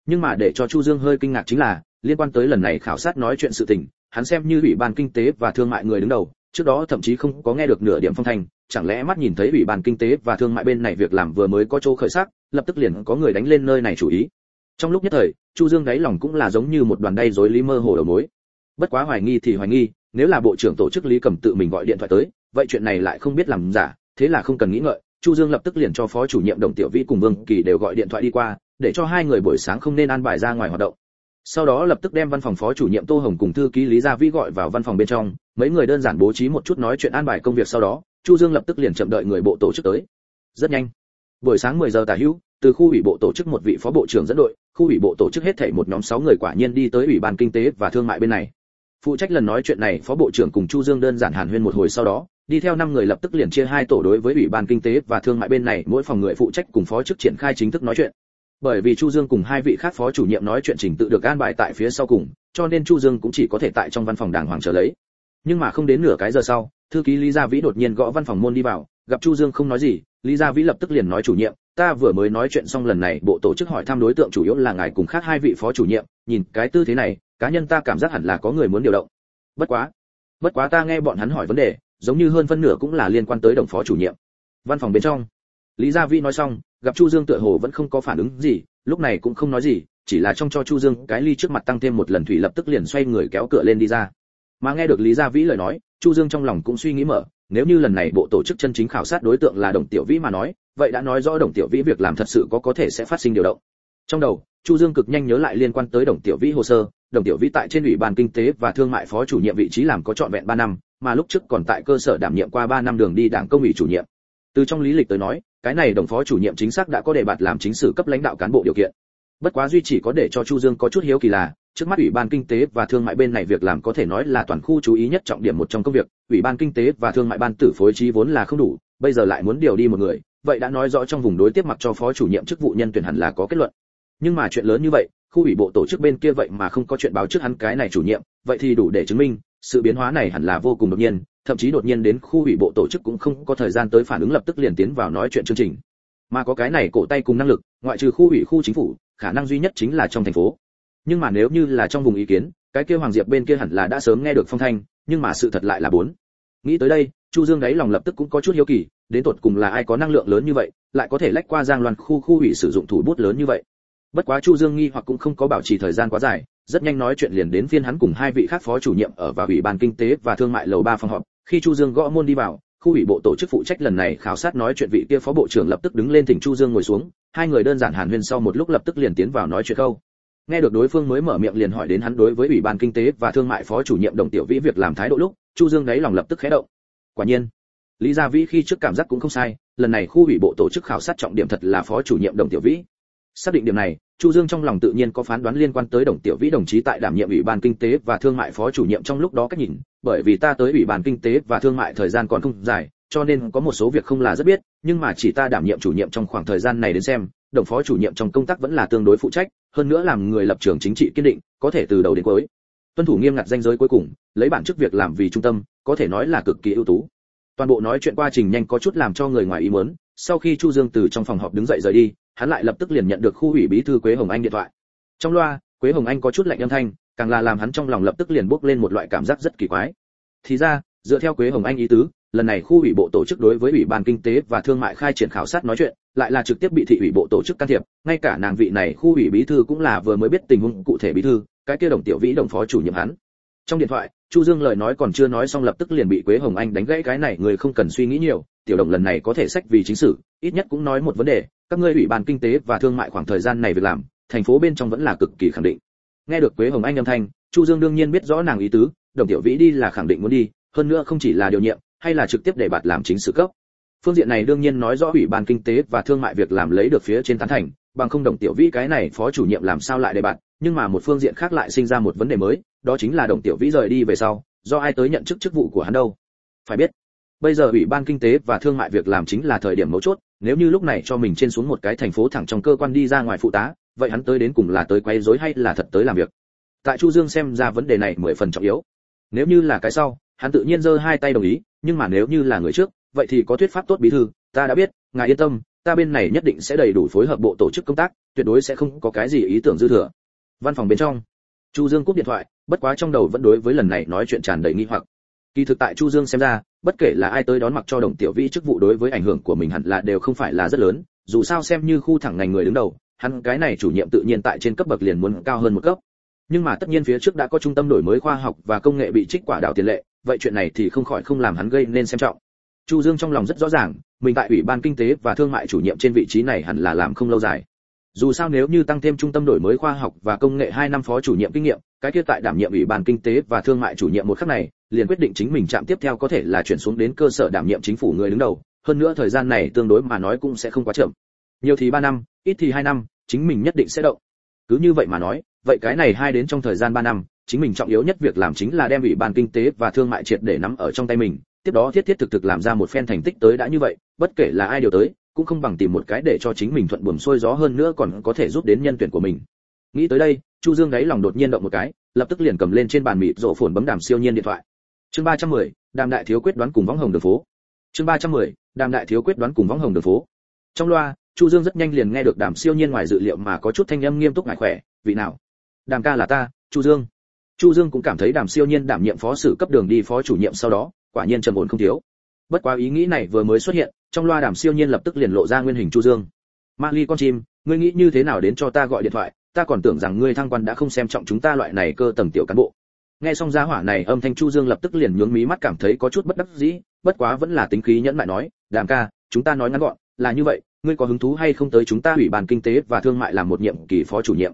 Nhưng mà để cho chu dương hơi kinh ngạc chính là, liên quan tới lần này khảo sát nói chuyện sự tình, hắn xem như ủy ban kinh tế và thương mại người đứng đầu, trước đó thậm chí không có nghe được nửa điểm phong thanh, chẳng lẽ mắt nhìn thấy ủy ban kinh tế và thương mại bên này việc làm vừa mới có chỗ khởi sắc, lập tức liền có người đánh lên nơi này chủ ý trong lúc nhất thời, chu dương đáy lòng cũng là giống như một đoàn đay rối lý mơ hồ đầu mối. Bất quá hoài nghi thì hoài nghi, nếu là bộ trưởng tổ chức lý cầm tự mình gọi điện thoại tới, vậy chuyện này lại không biết làm giả, thế là không cần nghĩ ngợi, chu dương lập tức liền cho phó chủ nhiệm đồng tiểu vĩ cùng vương kỳ đều gọi điện thoại đi qua, để cho hai người buổi sáng không nên an bài ra ngoài hoạt động. Sau đó lập tức đem văn phòng phó chủ nhiệm tô hồng cùng thư ký lý gia vĩ gọi vào văn phòng bên trong, mấy người đơn giản bố trí một chút nói chuyện an bài công việc sau đó, chu dương lập tức liền chậm đợi người bộ tổ chức tới. Rất nhanh. Buổi sáng 10 giờ tả hữu từ khu ủy bộ tổ chức một vị phó bộ trưởng dẫn đội, khu ủy bộ tổ chức hết thảy một nhóm 6 người quả nhiên đi tới ủy ban kinh tế và thương mại bên này. Phụ trách lần nói chuyện này, phó bộ trưởng cùng chu dương đơn giản hàn huyên một hồi sau đó, đi theo năm người lập tức liền chia hai tổ đối với ủy ban kinh tế và thương mại bên này, mỗi phòng người phụ trách cùng phó chức triển khai chính thức nói chuyện. Bởi vì chu dương cùng hai vị khác phó chủ nhiệm nói chuyện trình tự được an bài tại phía sau cùng, cho nên chu dương cũng chỉ có thể tại trong văn phòng đàng hoàng chờ lấy. Nhưng mà không đến nửa cái giờ sau, thư ký lý gia vĩ đột nhiên gõ văn phòng môn đi vào, gặp chu dương không nói gì, lý gia vĩ lập tức liền nói chủ nhiệm ta vừa mới nói chuyện xong lần này, bộ tổ chức hỏi thăm đối tượng chủ yếu là ngài cùng khác hai vị phó chủ nhiệm, nhìn cái tư thế này, cá nhân ta cảm giác hẳn là có người muốn điều động. Bất quá bất quá ta nghe bọn hắn hỏi vấn đề, giống như hơn phân nửa cũng là liên quan tới đồng phó chủ nhiệm. Văn phòng bên trong, lý gia vĩ nói xong, gặp chu dương tựa hồ vẫn không có phản ứng gì, lúc này cũng không nói gì, chỉ là trong cho chu dương cái ly trước mặt tăng thêm một lần thủy lập tức liền xoay người kéo cửa lên đi ra. Mà nghe được lý gia vĩ lời nói, chu dương trong lòng cũng suy nghĩ mở, nếu như lần này bộ tổ chức chân chính khảo sát đối tượng là đồng tiểu vĩ mà nói vậy đã nói rõ đồng tiểu vĩ việc làm thật sự có có thể sẽ phát sinh điều động. Trong đầu, chu dương cực nhanh nhớ lại liên quan tới đồng tiểu vĩ hồ sơ. Đồng tiểu vĩ tại trên ủy ban kinh tế và thương mại phó chủ nhiệm vị trí làm có trọn vẹn 3 năm, mà lúc trước còn tại cơ sở đảm nhiệm qua 3 năm đường đi đảng công ủy chủ nhiệm. Từ trong lý lịch tới nói, cái này đồng phó chủ nhiệm chính xác đã có đề bạt làm chính sử cấp lãnh đạo cán bộ điều kiện. Bất quá duy chỉ có để cho chu dương có chút hiếu kỳ là, trước mắt ủy ban kinh tế và thương mại bên này việc làm có thể nói là toàn khu chú ý nhất trọng điểm một trong công việc. Ủy ban kinh tế và thương mại ban tử phối trí vốn là không đủ, bây giờ lại muốn điều đi một người vậy đã nói rõ trong vùng đối tiếp mặc cho phó chủ nhiệm chức vụ nhân tuyển hẳn là có kết luận. Nhưng mà chuyện lớn như vậy, khu ủy bộ tổ chức bên kia vậy mà không có chuyện báo trước hắn cái này chủ nhiệm, vậy thì đủ để chứng minh, sự biến hóa này hẳn là vô cùng đột nhiên, thậm chí đột nhiên đến khu ủy bộ tổ chức cũng không có thời gian tới phản ứng lập tức liền tiến vào nói chuyện chương trình. Mà có cái này cổ tay cùng năng lực, ngoại trừ khu ủy khu chính phủ, khả năng duy nhất chính là trong thành phố. Nhưng mà nếu như là trong vùng ý kiến, cái kia hoàng diệp bên kia hẳn là đã sớm nghe được phong thanh, nhưng mà sự thật lại là bốn. Nghĩ tới đây, chu dương đáy lòng lập tức cũng có chút hiếu kỳ đến tột cùng là ai có năng lượng lớn như vậy, lại có thể lách qua giang loan khu khu ủy sử dụng thủ bút lớn như vậy. Bất quá chu dương nghi hoặc cũng không có bảo trì thời gian quá dài, rất nhanh nói chuyện liền đến phiên hắn cùng hai vị khác phó chủ nhiệm ở và ủy ban kinh tế và thương mại lầu ba phòng họp. Khi chu dương gõ môn đi vào, khu ủy bộ tổ chức phụ trách lần này khảo sát nói chuyện vị kia phó bộ trưởng lập tức đứng lên thỉnh chu dương ngồi xuống, hai người đơn giản hàn huyên sau một lúc lập tức liền tiến vào nói chuyện câu. Nghe được đối phương mới mở miệng liền hỏi đến hắn đối với ủy ban kinh tế và thương mại phó chủ nhiệm đồng tiểu vĩ việc làm thái độ lúc, chu dương đấy lòng lập tức khẽ động. Quả nhiên lý gia vĩ khi trước cảm giác cũng không sai, lần này khu ủy bộ tổ chức khảo sát trọng điểm thật là phó chủ nhiệm đồng tiểu vĩ. Xác định điểm này, chu dương trong lòng tự nhiên có phán đoán liên quan tới đồng tiểu vĩ đồng chí tại đảm nhiệm ủy ban kinh tế và thương mại phó chủ nhiệm trong lúc đó cách nhìn, bởi vì ta tới ủy ban kinh tế và thương mại thời gian còn không dài, cho nên có một số việc không là rất biết, nhưng mà chỉ ta đảm nhiệm chủ nhiệm trong khoảng thời gian này đến xem, đồng phó chủ nhiệm trong công tác vẫn là tương đối phụ trách, hơn nữa làm người lập trường chính trị kiên định, có thể từ đầu đến cuối. Tuân thủ nghiêm ngặt danh giới cuối cùng, lấy bản chức việc làm vì trung tâm, có thể nói là cực kỳ ưu tú toàn bộ nói chuyện quá trình nhanh có chút làm cho người ngoài ý muốn, sau khi chu dương từ trong phòng họp đứng dậy rời đi, hắn lại lập tức liền nhận được khu ủy bí thư quế hồng anh điện thoại. Trong loa, quế hồng anh có chút lạnh âm thanh, càng là làm hắn trong lòng lập tức liền bốc lên một loại cảm giác rất kỳ quái. Thì ra, dựa theo quế hồng anh ý tứ, lần này khu ủy bộ tổ chức đối với ủy ban kinh tế và thương mại khai triển khảo sát nói chuyện, lại là trực tiếp bị thị ủy bộ tổ chức can thiệp, ngay cả nàng vị này khu ủy bí thư cũng là vừa mới biết tình huống cụ thể bí thư, cái kia đồng tiểu vĩ đồng phó chủ nhiệm hắn. Trong điện thoại chu dương lời nói còn chưa nói xong lập tức liền bị quế hồng anh đánh gãy cái này, người không cần suy nghĩ nhiều, tiểu đồng lần này có thể sách vì chính sự, ít nhất cũng nói một vấn đề, các ngươi ủy ban kinh tế và thương mại khoảng thời gian này việc làm, thành phố bên trong vẫn là cực kỳ khẳng định. Nghe được quế hồng anh âm thanh, chu dương đương nhiên biết rõ nàng ý tứ, đồng tiểu vĩ đi là khẳng định muốn đi, hơn nữa không chỉ là điều nhiệm, hay là trực tiếp để bạt làm chính sự cấp. Phương diện này đương nhiên nói rõ ủy ban kinh tế và thương mại việc làm lấy được phía trên tán thành, bằng không đồng tiểu vĩ cái này phó chủ nhiệm làm sao lại để bạt, nhưng mà một phương diện khác lại sinh ra một vấn đề mới đó chính là đồng tiểu vĩ rời đi về sau, do ai tới nhận chức chức vụ của hắn đâu? Phải biết, bây giờ ủy ban kinh tế và thương mại việc làm chính là thời điểm mấu chốt, nếu như lúc này cho mình trên xuống một cái thành phố thẳng trong cơ quan đi ra ngoài phụ tá, vậy hắn tới đến cùng là tới quấy rối hay là thật tới làm việc? Tại chu dương xem ra vấn đề này mười phần trọng yếu. Nếu như là cái sau, hắn tự nhiên giơ hai tay đồng ý, nhưng mà nếu như là người trước, vậy thì có thuyết pháp tốt bí thư, ta đã biết, ngài yên tâm, ta bên này nhất định sẽ đầy đủ phối hợp bộ tổ chức công tác, tuyệt đối sẽ không có cái gì ý tưởng dư thừa. Văn phòng bên trong, chu dương cúp điện thoại bất quá trong đầu vẫn đối với lần này nói chuyện tràn đầy nghi hoặc. Kỳ thực tại chu dương xem ra, bất kể là ai tới đón mặc cho đồng tiểu vĩ chức vụ đối với ảnh hưởng của mình hẳn là đều không phải là rất lớn, dù sao xem như khu thẳng ngành người đứng đầu, hắn cái này chủ nhiệm tự nhiên tại trên cấp bậc liền muốn cao hơn một cấp. Nhưng mà tất nhiên phía trước đã có trung tâm đổi mới khoa học và công nghệ bị trích quả đảo tiền lệ, vậy chuyện này thì không khỏi không làm hắn gây nên xem trọng. Chu dương trong lòng rất rõ ràng, mình tại ủy ban kinh tế và thương mại chủ nhiệm trên vị trí này hẳn là làm không lâu dài dù sao nếu như tăng thêm trung tâm đổi mới khoa học và công nghệ 2 năm phó chủ nhiệm kinh nghiệm, cái kia tại đảm nhiệm ủy ban kinh tế và thương mại chủ nhiệm một khắc này, liền quyết định chính mình chạm tiếp theo có thể là chuyển xuống đến cơ sở đảm nhiệm chính phủ người đứng đầu. Hơn nữa thời gian này tương đối mà nói cũng sẽ không quá chậm. Nhiều thì 3 năm, ít thì 2 năm, chính mình nhất định sẽ động. Cứ như vậy mà nói, vậy cái này hai đến trong thời gian 3 năm, chính mình trọng yếu nhất việc làm chính là đem ủy ban kinh tế và thương mại triệt để nắm ở trong tay mình. Tiếp đó thiết thiết thực thực làm ra một phen thành tích tới đã như vậy, bất kể là ai điều tới cũng không bằng tìm một cái để cho chính mình thuận buồm xuôi gió hơn nữa còn có thể giúp đến nhân tuyển của mình. Nghĩ tới đây chu dương đáy lòng đột nhiên động một cái lập tức liền cầm lên trên bàn mịt rộ phồn bấm đàm siêu nhiên điện thoại. Chương 310, đàm đại thiếu quyết đoán cùng võng hồng đường phố. Chương 310, đàm đại thiếu quyết đoán cùng võng hồng đường phố. Trong loa chu dương rất nhanh liền nghe được đàm siêu nhiên ngoài dự liệu mà có chút thanh âm nghiêm túc ngại khỏe vị nào? Đàm ca là ta chu dương. Chu dương cũng cảm thấy đàm siêu nhiên đảm nhiệm phó sử cấp đường đi phó chủ nhiệm sau đó quả nhiên trầm ổn không thiếu. Bất quá ý nghĩ này vừa mới xuất hiện trong loa đàm siêu nhiên lập tức liền lộ ra nguyên hình chu dương. Ma ly con chim, ngươi nghĩ như thế nào đến cho ta gọi điện thoại, ta còn tưởng rằng ngươi thăng quan đã không xem trọng chúng ta loại này cơ tầng tiểu cán bộ. Nghe xong giá hỏa này, âm thanh chu dương lập tức liền nhướng mí mắt cảm thấy có chút bất đắc dĩ, bất quá vẫn là tính khí nhẫn lại nói, đàm ca, chúng ta nói ngắn gọn, là như vậy, ngươi có hứng thú hay không tới chúng ta ủy ban kinh tế và thương mại làm một nhiệm kỳ phó chủ nhiệm?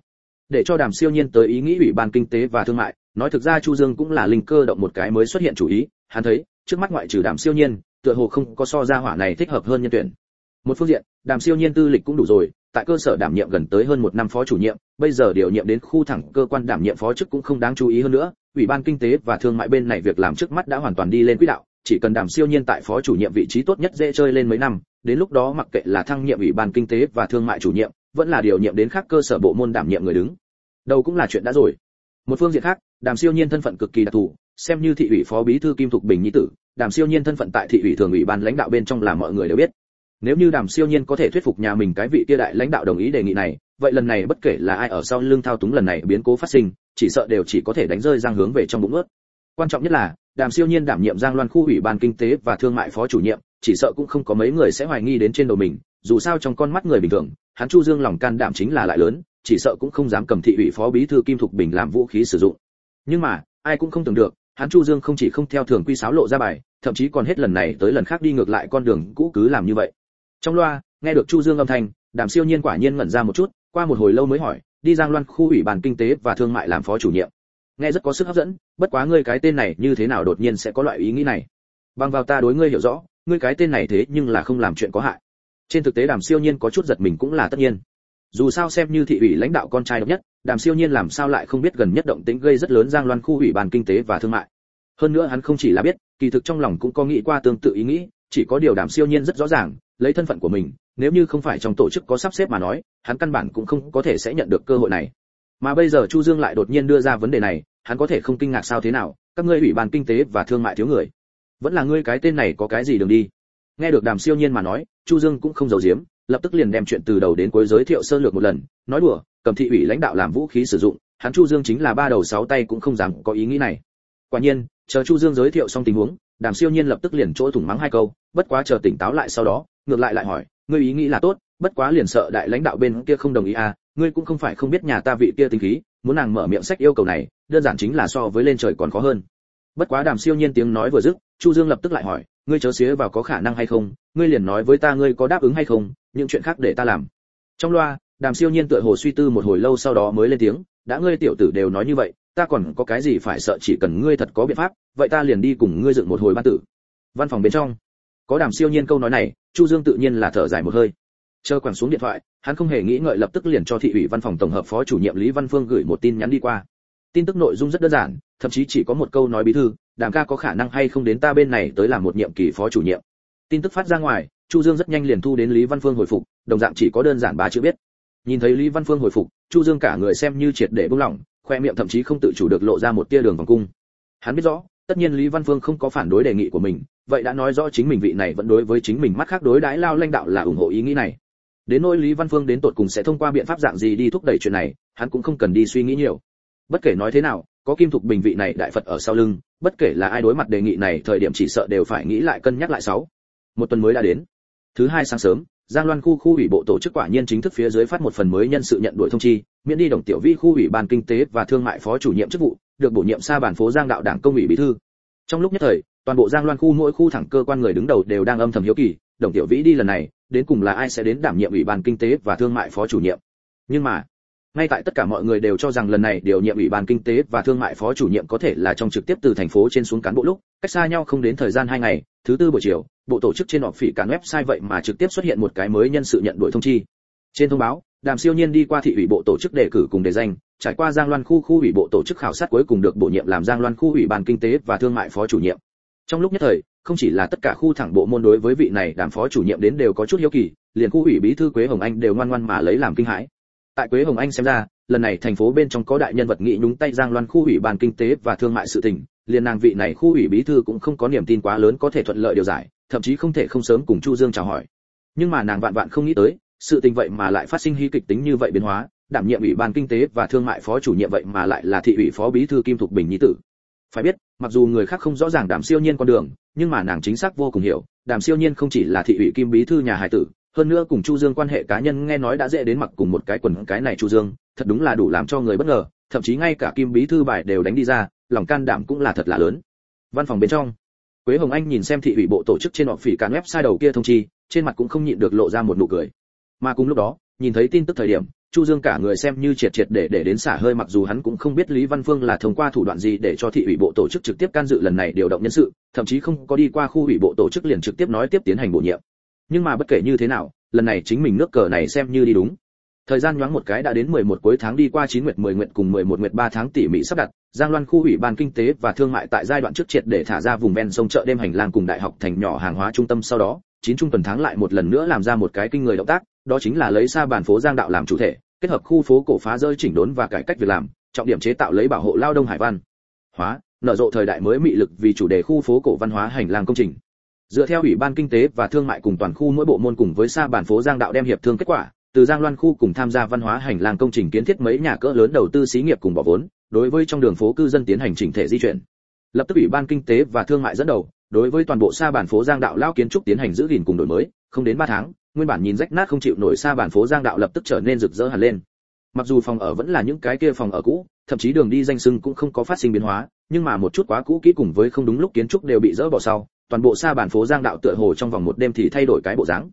Để cho đàm siêu nhiên tới ý nghĩ ủy ban kinh tế và thương mại, nói thực ra chu dương cũng là linh cơ động một cái mới xuất hiện chủ ý, hắn thấy, trước mắt ngoại trừ đàm siêu nhiên tựa hồ không có so ra hỏa này thích hợp hơn nhân tuyển. Một phương diện, đàm siêu nhiên tư lịch cũng đủ rồi, tại cơ sở đảm nhiệm gần tới hơn một năm phó chủ nhiệm, bây giờ điều nhiệm đến khu thẳng cơ quan đảm nhiệm phó chức cũng không đáng chú ý hơn nữa, ủy ban kinh tế và thương mại bên này việc làm trước mắt đã hoàn toàn đi lên quỹ đạo, chỉ cần đàm siêu nhiên tại phó chủ nhiệm vị trí tốt nhất dễ chơi lên mấy năm, đến lúc đó mặc kệ là thăng nhiệm ủy ban kinh tế và thương mại chủ nhiệm, vẫn là điều nhiệm đến khác cơ sở bộ môn đảm nhiệm người đứng. Đầu cũng là chuyện đã rồi. Một phương diện khác, đàm siêu nhiên thân phận cực kỳ đặc thù, xem như thị ủy phó bí thư kim thục bình nhi tử đàm siêu nhiên thân phận tại thị ủy thường ủy ban lãnh đạo bên trong là mọi người đều biết. Nếu như đàm siêu nhiên có thể thuyết phục nhà mình cái vị kia đại lãnh đạo đồng ý đề nghị này, vậy lần này bất kể là ai ở sau lưng thao túng lần này biến cố phát sinh, chỉ sợ đều chỉ có thể đánh rơi giang hướng về trong bụng ướt. Quan trọng nhất là, đàm siêu nhiên đảm nhiệm giang loan khu ủy ban kinh tế và thương mại phó chủ nhiệm, chỉ sợ cũng không có mấy người sẽ hoài nghi đến trên đầu mình, dù sao trong con mắt người bình thường, hắn chu dương lòng can đảm chính là lại lớn, chỉ sợ cũng không dám cầm thị ủy phó bí thư kim thục bình làm vũ khí sử dụng. Nhưng mà, ai cũng không tưởng được hắn chu dương không chỉ không theo thường quy sáo lộ ra bài, thậm chí còn hết lần này tới lần khác đi ngược lại con đường cũ cứ làm như vậy. Trong loa, nghe được chu dương âm thanh, đàm siêu nhiên quả nhiên ngẩn ra một chút, qua một hồi lâu mới hỏi, đi giang loan khu ủy ban kinh tế và thương mại làm phó chủ nhiệm. Nghe rất có sức hấp dẫn, bất quá ngươi cái tên này như thế nào đột nhiên sẽ có loại ý nghĩ này? Bằng vào ta đối ngươi hiểu rõ, ngươi cái tên này thế nhưng là không làm chuyện có hại. Trên thực tế đàm siêu nhiên có chút giật mình cũng là tất nhiên dù sao xem như thị ủy lãnh đạo con trai độc nhất, đàm siêu nhiên làm sao lại không biết gần nhất động tĩnh gây rất lớn giang loan khu ủy ban kinh tế và thương mại. Hơn nữa hắn không chỉ là biết, kỳ thực trong lòng cũng có nghĩ qua tương tự ý nghĩ, chỉ có điều đàm siêu nhiên rất rõ ràng, lấy thân phận của mình, nếu như không phải trong tổ chức có sắp xếp mà nói, hắn căn bản cũng không có thể sẽ nhận được cơ hội này. Mà bây giờ chu dương lại đột nhiên đưa ra vấn đề này, hắn có thể không kinh ngạc sao thế nào, các ngươi ủy ban kinh tế và thương mại thiếu người. Vẫn là ngươi cái tên này có cái gì đường đi? Nghe được đàm siêu nhiên mà nói, chu dương cũng không giấu giếm lập tức liền đem chuyện từ đầu đến cuối giới thiệu sơ lược một lần, nói đùa, cầm thị ủy lãnh đạo làm vũ khí sử dụng, hắn chu dương chính là ba đầu sáu tay cũng không dám có ý nghĩ này. Quả nhiên, chờ chu dương giới thiệu xong tình huống, đàm siêu nhiên lập tức liền chỗ thủng mắng hai câu, bất quá chờ tỉnh táo lại sau đó, ngược lại lại hỏi, ngươi ý nghĩ là tốt, bất quá liền sợ đại lãnh đạo bên kia không đồng ý à ngươi cũng không phải không biết nhà ta vị kia tính khí, muốn nàng mở miệng sách yêu cầu này, đơn giản chính là so với lên trời còn khó hơn. Bất quá đàm siêu nhiên tiếng nói vừa dứt, chu dương lập tức lại hỏi, ngươi chớ xía vào có khả năng hay không, ngươi liền nói với ta ngươi có đáp ứng hay không những chuyện khác để ta làm. Trong loa, đàm siêu nhiên tựa hồ suy tư một hồi lâu sau đó mới lên tiếng, đã ngươi tiểu tử đều nói như vậy, ta còn có cái gì phải sợ chỉ cần ngươi thật có biện pháp, vậy ta liền đi cùng ngươi dựng một hồi ban tử. Văn phòng bên trong, có đàm siêu nhiên câu nói này, chu dương tự nhiên là thở dài một hơi. Chờ quẳng xuống điện thoại, hắn không hề nghĩ ngợi lập tức liền cho thị ủy văn phòng tổng hợp phó chủ nhiệm lý văn phương gửi một tin nhắn đi qua. Tin tức nội dung rất đơn giản, thậm chí chỉ có một câu nói bí thư, đàm ca có khả năng hay không đến ta bên này tới làm một nhiệm kỳ phó chủ nhiệm? Tin tức phát ra ngoài chu dương rất nhanh liền thu đến lý văn phương hồi phục, đồng dạng chỉ có đơn giản ba chữ biết. Nhìn thấy lý văn phương hồi phục, chu dương cả người xem như triệt để buông lỏng, khoe miệng thậm chí không tự chủ được lộ ra một tia đường vòng cung. Hắn biết rõ, tất nhiên lý văn phương không có phản đối đề nghị của mình, vậy đã nói rõ chính mình vị này vẫn đối với chính mình mắt khác đối đãi lao lãnh đạo là ủng hộ ý nghĩ này. Đến nỗi lý văn phương đến tột cùng sẽ thông qua biện pháp dạng gì đi thúc đẩy chuyện này, hắn cũng không cần đi suy nghĩ nhiều. Bất kể nói thế nào, có kim thục bình vị này đại phật ở sau lưng, bất kể là ai đối mặt đề nghị này, thời điểm chỉ sợ đều phải nghĩ lại cân nhắc lại sáu. Một tuần mới đã đến thứ hai sáng sớm, giang loan khu khu ủy bộ tổ chức quả nhiên chính thức phía dưới phát một phần mới nhân sự nhận đuổi thông chi, miễn đi đồng tiểu vi khu ủy ban kinh tế và thương mại phó chủ nhiệm chức vụ, được bổ nhiệm xa bản phố giang đạo đảng công ủy bí thư. Trong lúc nhất thời, toàn bộ giang loan khu mỗi khu thẳng cơ quan người đứng đầu đều đang âm thầm hiếu kỳ, đồng tiểu vĩ đi lần này, đến cùng là ai sẽ đến đảm nhiệm ủy ban kinh tế và thương mại phó chủ nhiệm? Nhưng mà ngay tại tất cả mọi người đều cho rằng lần này điều nhiệm ủy ban kinh tế và thương mại phó chủ nhiệm có thể là trong trực tiếp từ thành phố trên xuống cán bộ lúc, cách xa nhau không đến thời gian hai ngày, thứ tư buổi chiều, bộ tổ chức trên họp phỉ cản website vậy mà trực tiếp xuất hiện một cái mới nhân sự nhận đổi thông chi. Trên thông báo, đàm siêu nhiên đi qua thị ủy bộ tổ chức đề cử cùng đề danh, trải qua giang loan khu khu ủy bộ tổ chức khảo sát cuối cùng được bổ nhiệm làm giang loan khu ủy ban kinh tế và thương mại phó chủ nhiệm. Trong lúc nhất thời, không chỉ là tất cả khu thẳng bộ môn đối với vị này đàm phó chủ nhiệm đến đều có chút hiếu kỳ, liền khu ủy bí thư quế hồng anh đều ngoan ngoan mà lấy làm kinh hãi tại quế hồng anh xem ra, lần này thành phố bên trong có đại nhân vật nghị nhúng tay giang loan khu ủy ban kinh tế và thương mại sự tình, liền nàng vị này khu ủy bí thư cũng không có niềm tin quá lớn có thể thuận lợi điều giải, thậm chí không thể không sớm cùng chu dương chào hỏi. Nhưng mà nàng vạn vạn không nghĩ tới, sự tình vậy mà lại phát sinh hy kịch tính như vậy biến hóa, đảm nhiệm ủy ban kinh tế và thương mại phó chủ nhiệm vậy mà lại là thị ủy phó bí thư kim thục bình nhi tử. Phải biết, mặc dù người khác không rõ ràng đàm siêu nhiên con đường, nhưng mà nàng chính xác vô cùng hiểu, đàm siêu nhiên không chỉ là thị ủy kim bí thư nhà hải tử hơn nữa cùng chu dương quan hệ cá nhân nghe nói đã dễ đến mặc cùng một cái quần cái này chu dương, thật đúng là đủ làm cho người bất ngờ, thậm chí ngay cả kim bí thư bài đều đánh đi ra, lòng can đảm cũng là thật là lớn. Văn phòng bên trong, quế hồng anh nhìn xem thị ủy bộ tổ chức trên họ phỉ cản website đầu kia thông chi, trên mặt cũng không nhịn được lộ ra một nụ cười. Mà cùng lúc đó, nhìn thấy tin tức thời điểm, chu dương cả người xem như triệt triệt để để đến xả hơi mặc dù hắn cũng không biết lý văn phương là thông qua thủ đoạn gì để cho thị ủy bộ tổ chức trực tiếp can dự lần này điều động nhân sự, thậm chí không có đi qua khu ủy bộ tổ chức liền trực tiếp nói tiếp tiến hành bổ nhiệm nhưng mà bất kể như thế nào, lần này chính mình nước cờ này xem như đi đúng. Thời gian nhoáng một cái đã đến 11 cuối tháng đi qua 9 nguyệt 10 nguyệt cùng 11 nguyệt 3 tháng tỉ mỉ sắp đặt. Giang loan khu ủy ban kinh tế và thương mại tại giai đoạn trước triệt để thả ra vùng ven sông chợ đêm hành lang cùng đại học thành nhỏ hàng hóa trung tâm sau đó, chín trung tuần tháng lại một lần nữa làm ra một cái kinh người động tác, đó chính là lấy xa bản phố giang đạo làm chủ thể, kết hợp khu phố cổ phá rơi chỉnh đốn và cải cách việc làm, trọng điểm chế tạo lấy bảo hộ lao đông hải văn hóa, nở rộ thời đại mới mị lực vì chủ đề khu phố cổ văn hóa hành lang công trình dựa theo ủy ban kinh tế và thương mại cùng toàn khu mỗi bộ môn cùng với xa bản phố giang đạo đem hiệp thương kết quả, từ giang loan khu cùng tham gia văn hóa hành lang công trình kiến thiết mấy nhà cỡ lớn đầu tư xí nghiệp cùng bỏ vốn, đối với trong đường phố cư dân tiến hành chỉnh thể di chuyển. Lập tức ủy ban kinh tế và thương mại dẫn đầu, đối với toàn bộ xa bản phố giang đạo lao kiến trúc tiến hành giữ gìn cùng đổi mới, không đến 3 tháng, nguyên bản nhìn rách nát không chịu nổi xa bản phố giang đạo lập tức trở nên rực rỡ hẳn lên. Mặc dù phòng ở vẫn là những cái kia phòng ở cũ, thậm chí đường đi danh sưng cũng không có phát sinh biến hóa, nhưng mà một chút quá cũ kỹ cùng với không đúng lúc kiến trúc đều bị dỡ bỏ sau toàn bộ xa bản phố giang đạo tựa hồ trong vòng một đêm thì thay đổi cái bộ dáng.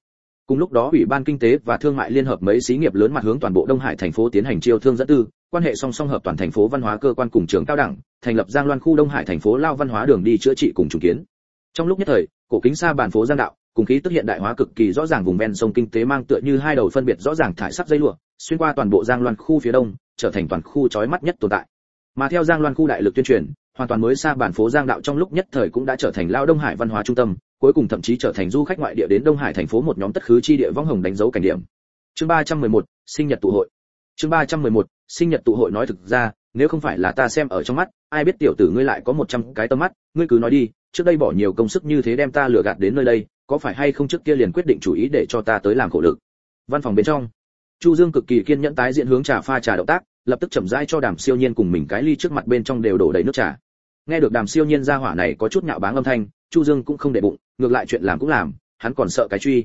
Cùng lúc đó, ủy ban kinh tế và thương mại liên hợp mấy xí nghiệp lớn mặt hướng toàn bộ đông hải thành phố tiến hành chiêu thương dẫn tư, quan hệ song song hợp toàn thành phố văn hóa cơ quan cùng trường cao đẳng, thành lập giang loan khu đông hải thành phố lao văn hóa đường đi chữa trị cùng trùng kiến. Trong lúc nhất thời, cổ kính xa bản phố giang đạo, cùng khí tức hiện đại hóa cực kỳ rõ ràng vùng ven sông kinh tế mang tựa như hai đầu phân biệt rõ ràng thải sắc dây lụa, xuyên qua toàn bộ giang loan khu phía đông, trở thành toàn khu chói mắt nhất tồn tại mà theo giang loan khu đại lực tuyên truyền hoàn toàn mới xa bản phố giang đạo trong lúc nhất thời cũng đã trở thành lao đông hải văn hóa trung tâm cuối cùng thậm chí trở thành du khách ngoại địa đến đông hải thành phố một nhóm tất khứ chi địa vong hồng đánh dấu cảnh điểm. Chương 311, sinh nhật tụ hội. Chương 311, sinh nhật tụ hội nói thực ra nếu không phải là ta xem ở trong mắt ai biết tiểu tử ngươi lại có 100 cái tâm mắt ngươi cứ nói đi trước đây bỏ nhiều công sức như thế đem ta lừa gạt đến nơi đây có phải hay không trước kia liền quyết định chủ ý để cho ta tới làm khổ lực? Văn phòng bên trong chu dương cực kỳ kiên nhẫn tái diễn hướng trà pha trà động tác, lập tức chậm rãi cho đàm siêu nhiên cùng mình cái ly trước mặt bên trong đều đổ đầy nước trà. Nghe được đàm siêu nhiên ra hỏa này có chút nhạo báng âm thanh, chu dương cũng không để bụng, ngược lại chuyện làm cũng làm, hắn còn sợ cái truy.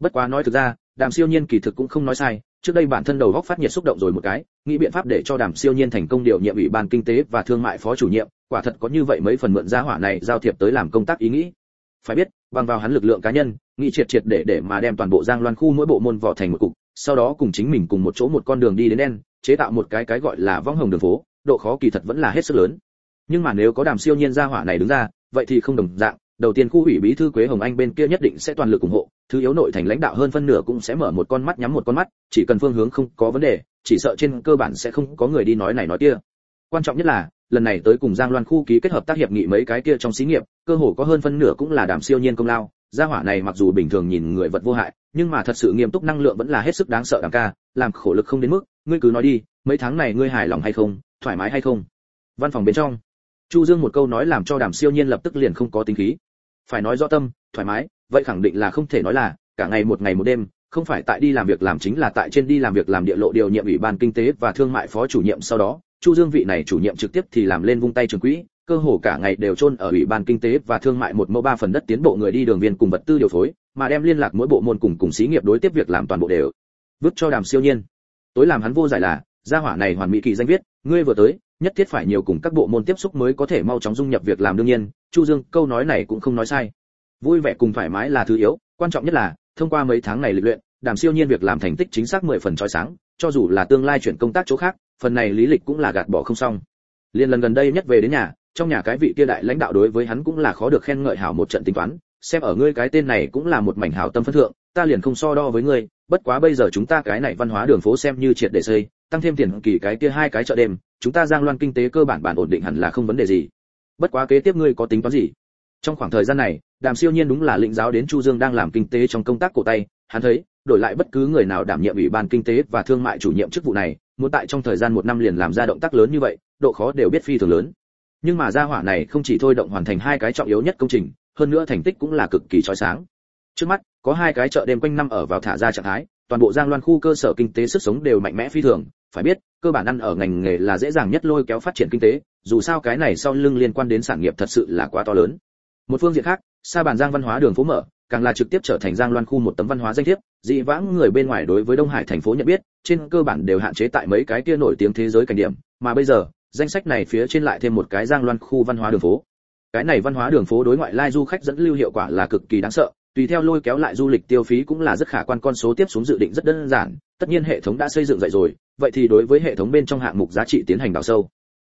Bất quá nói thực ra, đàm siêu nhiên kỳ thực cũng không nói sai, trước đây bản thân đầu góc phát nhiệt xúc động rồi một cái, nghĩ biện pháp để cho đàm siêu nhiên thành công điều nhiệm ủy ban kinh tế và thương mại phó chủ nhiệm, quả thật có như vậy mấy phần mượn gia hỏa này giao thiệp tới làm công tác ý nghĩ. Phải biết, bằng vào hắn lực lượng cá nhân, nghĩ triệt triệt để để mà đem toàn bộ giang loan khu mỗi bộ môn vỏ thành một cục sau đó cùng chính mình cùng một chỗ một con đường đi đến đen, chế tạo một cái cái gọi là vong hồng đường phố, độ khó kỳ thật vẫn là hết sức lớn. Nhưng mà nếu có đàm siêu nhiên gia hỏa này đứng ra, vậy thì không đồng dạng, đầu tiên khu ủy bí thư quế hồng anh bên kia nhất định sẽ toàn lực ủng hộ, thứ yếu nội thành lãnh đạo hơn phân nửa cũng sẽ mở một con mắt nhắm một con mắt, chỉ cần phương hướng không có vấn đề, chỉ sợ trên cơ bản sẽ không có người đi nói này nói kia. Quan trọng nhất là, lần này tới cùng giang loan khu ký kết hợp tác hiệp nghị mấy cái kia trong xí nghiệp, cơ hồ có hơn phân nửa cũng là đàm siêu nhiên công lao, gia hỏa này mặc dù bình thường nhìn người vật vô hại nhưng mà thật sự nghiêm túc năng lượng vẫn là hết sức đáng sợ đàm ca, làm khổ lực không đến mức, ngươi cứ nói đi, mấy tháng này ngươi hài lòng hay không, thoải mái hay không? Văn phòng bên trong, chu dương một câu nói làm cho đàm siêu nhiên lập tức liền không có tính khí. Phải nói rõ tâm, thoải mái, vậy khẳng định là không thể nói là, cả ngày một ngày một đêm, không phải tại đi làm việc làm chính là tại trên đi làm việc làm địa lộ điều nhiệm ủy ban kinh tế và thương mại phó chủ nhiệm sau đó, chu dương vị này chủ nhiệm trực tiếp thì làm lên vung tay trường quỹ, cơ hồ cả ngày đều chôn ở ủy ban kinh tế và thương mại một mẫu ba phần đất tiến bộ người đi đường viên cùng vật tư điều phối mà đem liên lạc mỗi bộ môn cùng cùng xí nghiệp đối tiếp việc làm toàn bộ đều vứt cho đàm siêu nhiên. Tối làm hắn vô giải là, gia hỏa này hoàn mỹ kỳ danh viết, ngươi vừa tới, nhất thiết phải nhiều cùng các bộ môn tiếp xúc mới có thể mau chóng dung nhập việc làm đương nhiên. Chu dương, câu nói này cũng không nói sai. Vui vẻ cùng thoải mái là thứ yếu, quan trọng nhất là, thông qua mấy tháng này lịch luyện, đàm siêu nhiên việc làm thành tích chính xác 10 phần chói sáng, cho dù là tương lai chuyển công tác chỗ khác, phần này lý lịch cũng là gạt bỏ không xong. Liên lần gần đây nhất về đến nhà, trong nhà cái vị kia đại lãnh đạo đối với hắn cũng là khó được khen ngợi hảo một trận tính toán xem ở ngươi cái tên này cũng là một mảnh hảo tâm phân thượng, ta liền không so đo với ngươi, bất quá bây giờ chúng ta cái này văn hóa đường phố xem như triệt để xây, tăng thêm tiền kỳ cái kia hai cái chợ đêm, chúng ta giang loan kinh tế cơ bản bản ổn định hẳn là không vấn đề gì. Bất quá kế tiếp ngươi có tính toán gì? Trong khoảng thời gian này, đàm siêu nhiên đúng là lĩnh giáo đến chu dương đang làm kinh tế trong công tác cổ tay, hắn thấy, đổi lại bất cứ người nào đảm nhiệm ủy ban kinh tế và thương mại chủ nhiệm chức vụ này, muốn tại trong thời gian một năm liền làm ra động tác lớn như vậy, độ khó đều biết phi thường lớn. Nhưng mà gia hỏa này không chỉ thôi động hoàn thành hai cái trọng yếu nhất công trình hơn nữa thành tích cũng là cực kỳ chói sáng. Trước mắt, có hai cái chợ đêm quanh năm ở vào thả ra trạng thái, toàn bộ giang loan khu cơ sở kinh tế sức sống đều mạnh mẽ phi thường. Phải biết, cơ bản ăn ở ngành nghề là dễ dàng nhất lôi kéo phát triển kinh tế, dù sao cái này sau lưng liên quan đến sản nghiệp thật sự là quá to lớn. Một phương diện khác, xa bản giang văn hóa đường phố mở, càng là trực tiếp trở thành giang loan khu một tấm văn hóa danh thiếp. Dị vãng người bên ngoài đối với đông hải thành phố nhận biết, trên cơ bản đều hạn chế tại mấy cái kia nổi tiếng thế giới cảnh điểm. Mà bây giờ, danh sách này phía trên lại thêm một cái giang loan khu văn hóa đường phố cái này văn hóa đường phố đối ngoại lai du khách dẫn lưu hiệu quả là cực kỳ đáng sợ, tùy theo lôi kéo lại du lịch tiêu phí cũng là rất khả quan, con số tiếp xuống dự định rất đơn giản, tất nhiên hệ thống đã xây dựng dậy rồi, vậy thì đối với hệ thống bên trong hạng mục giá trị tiến hành đào sâu.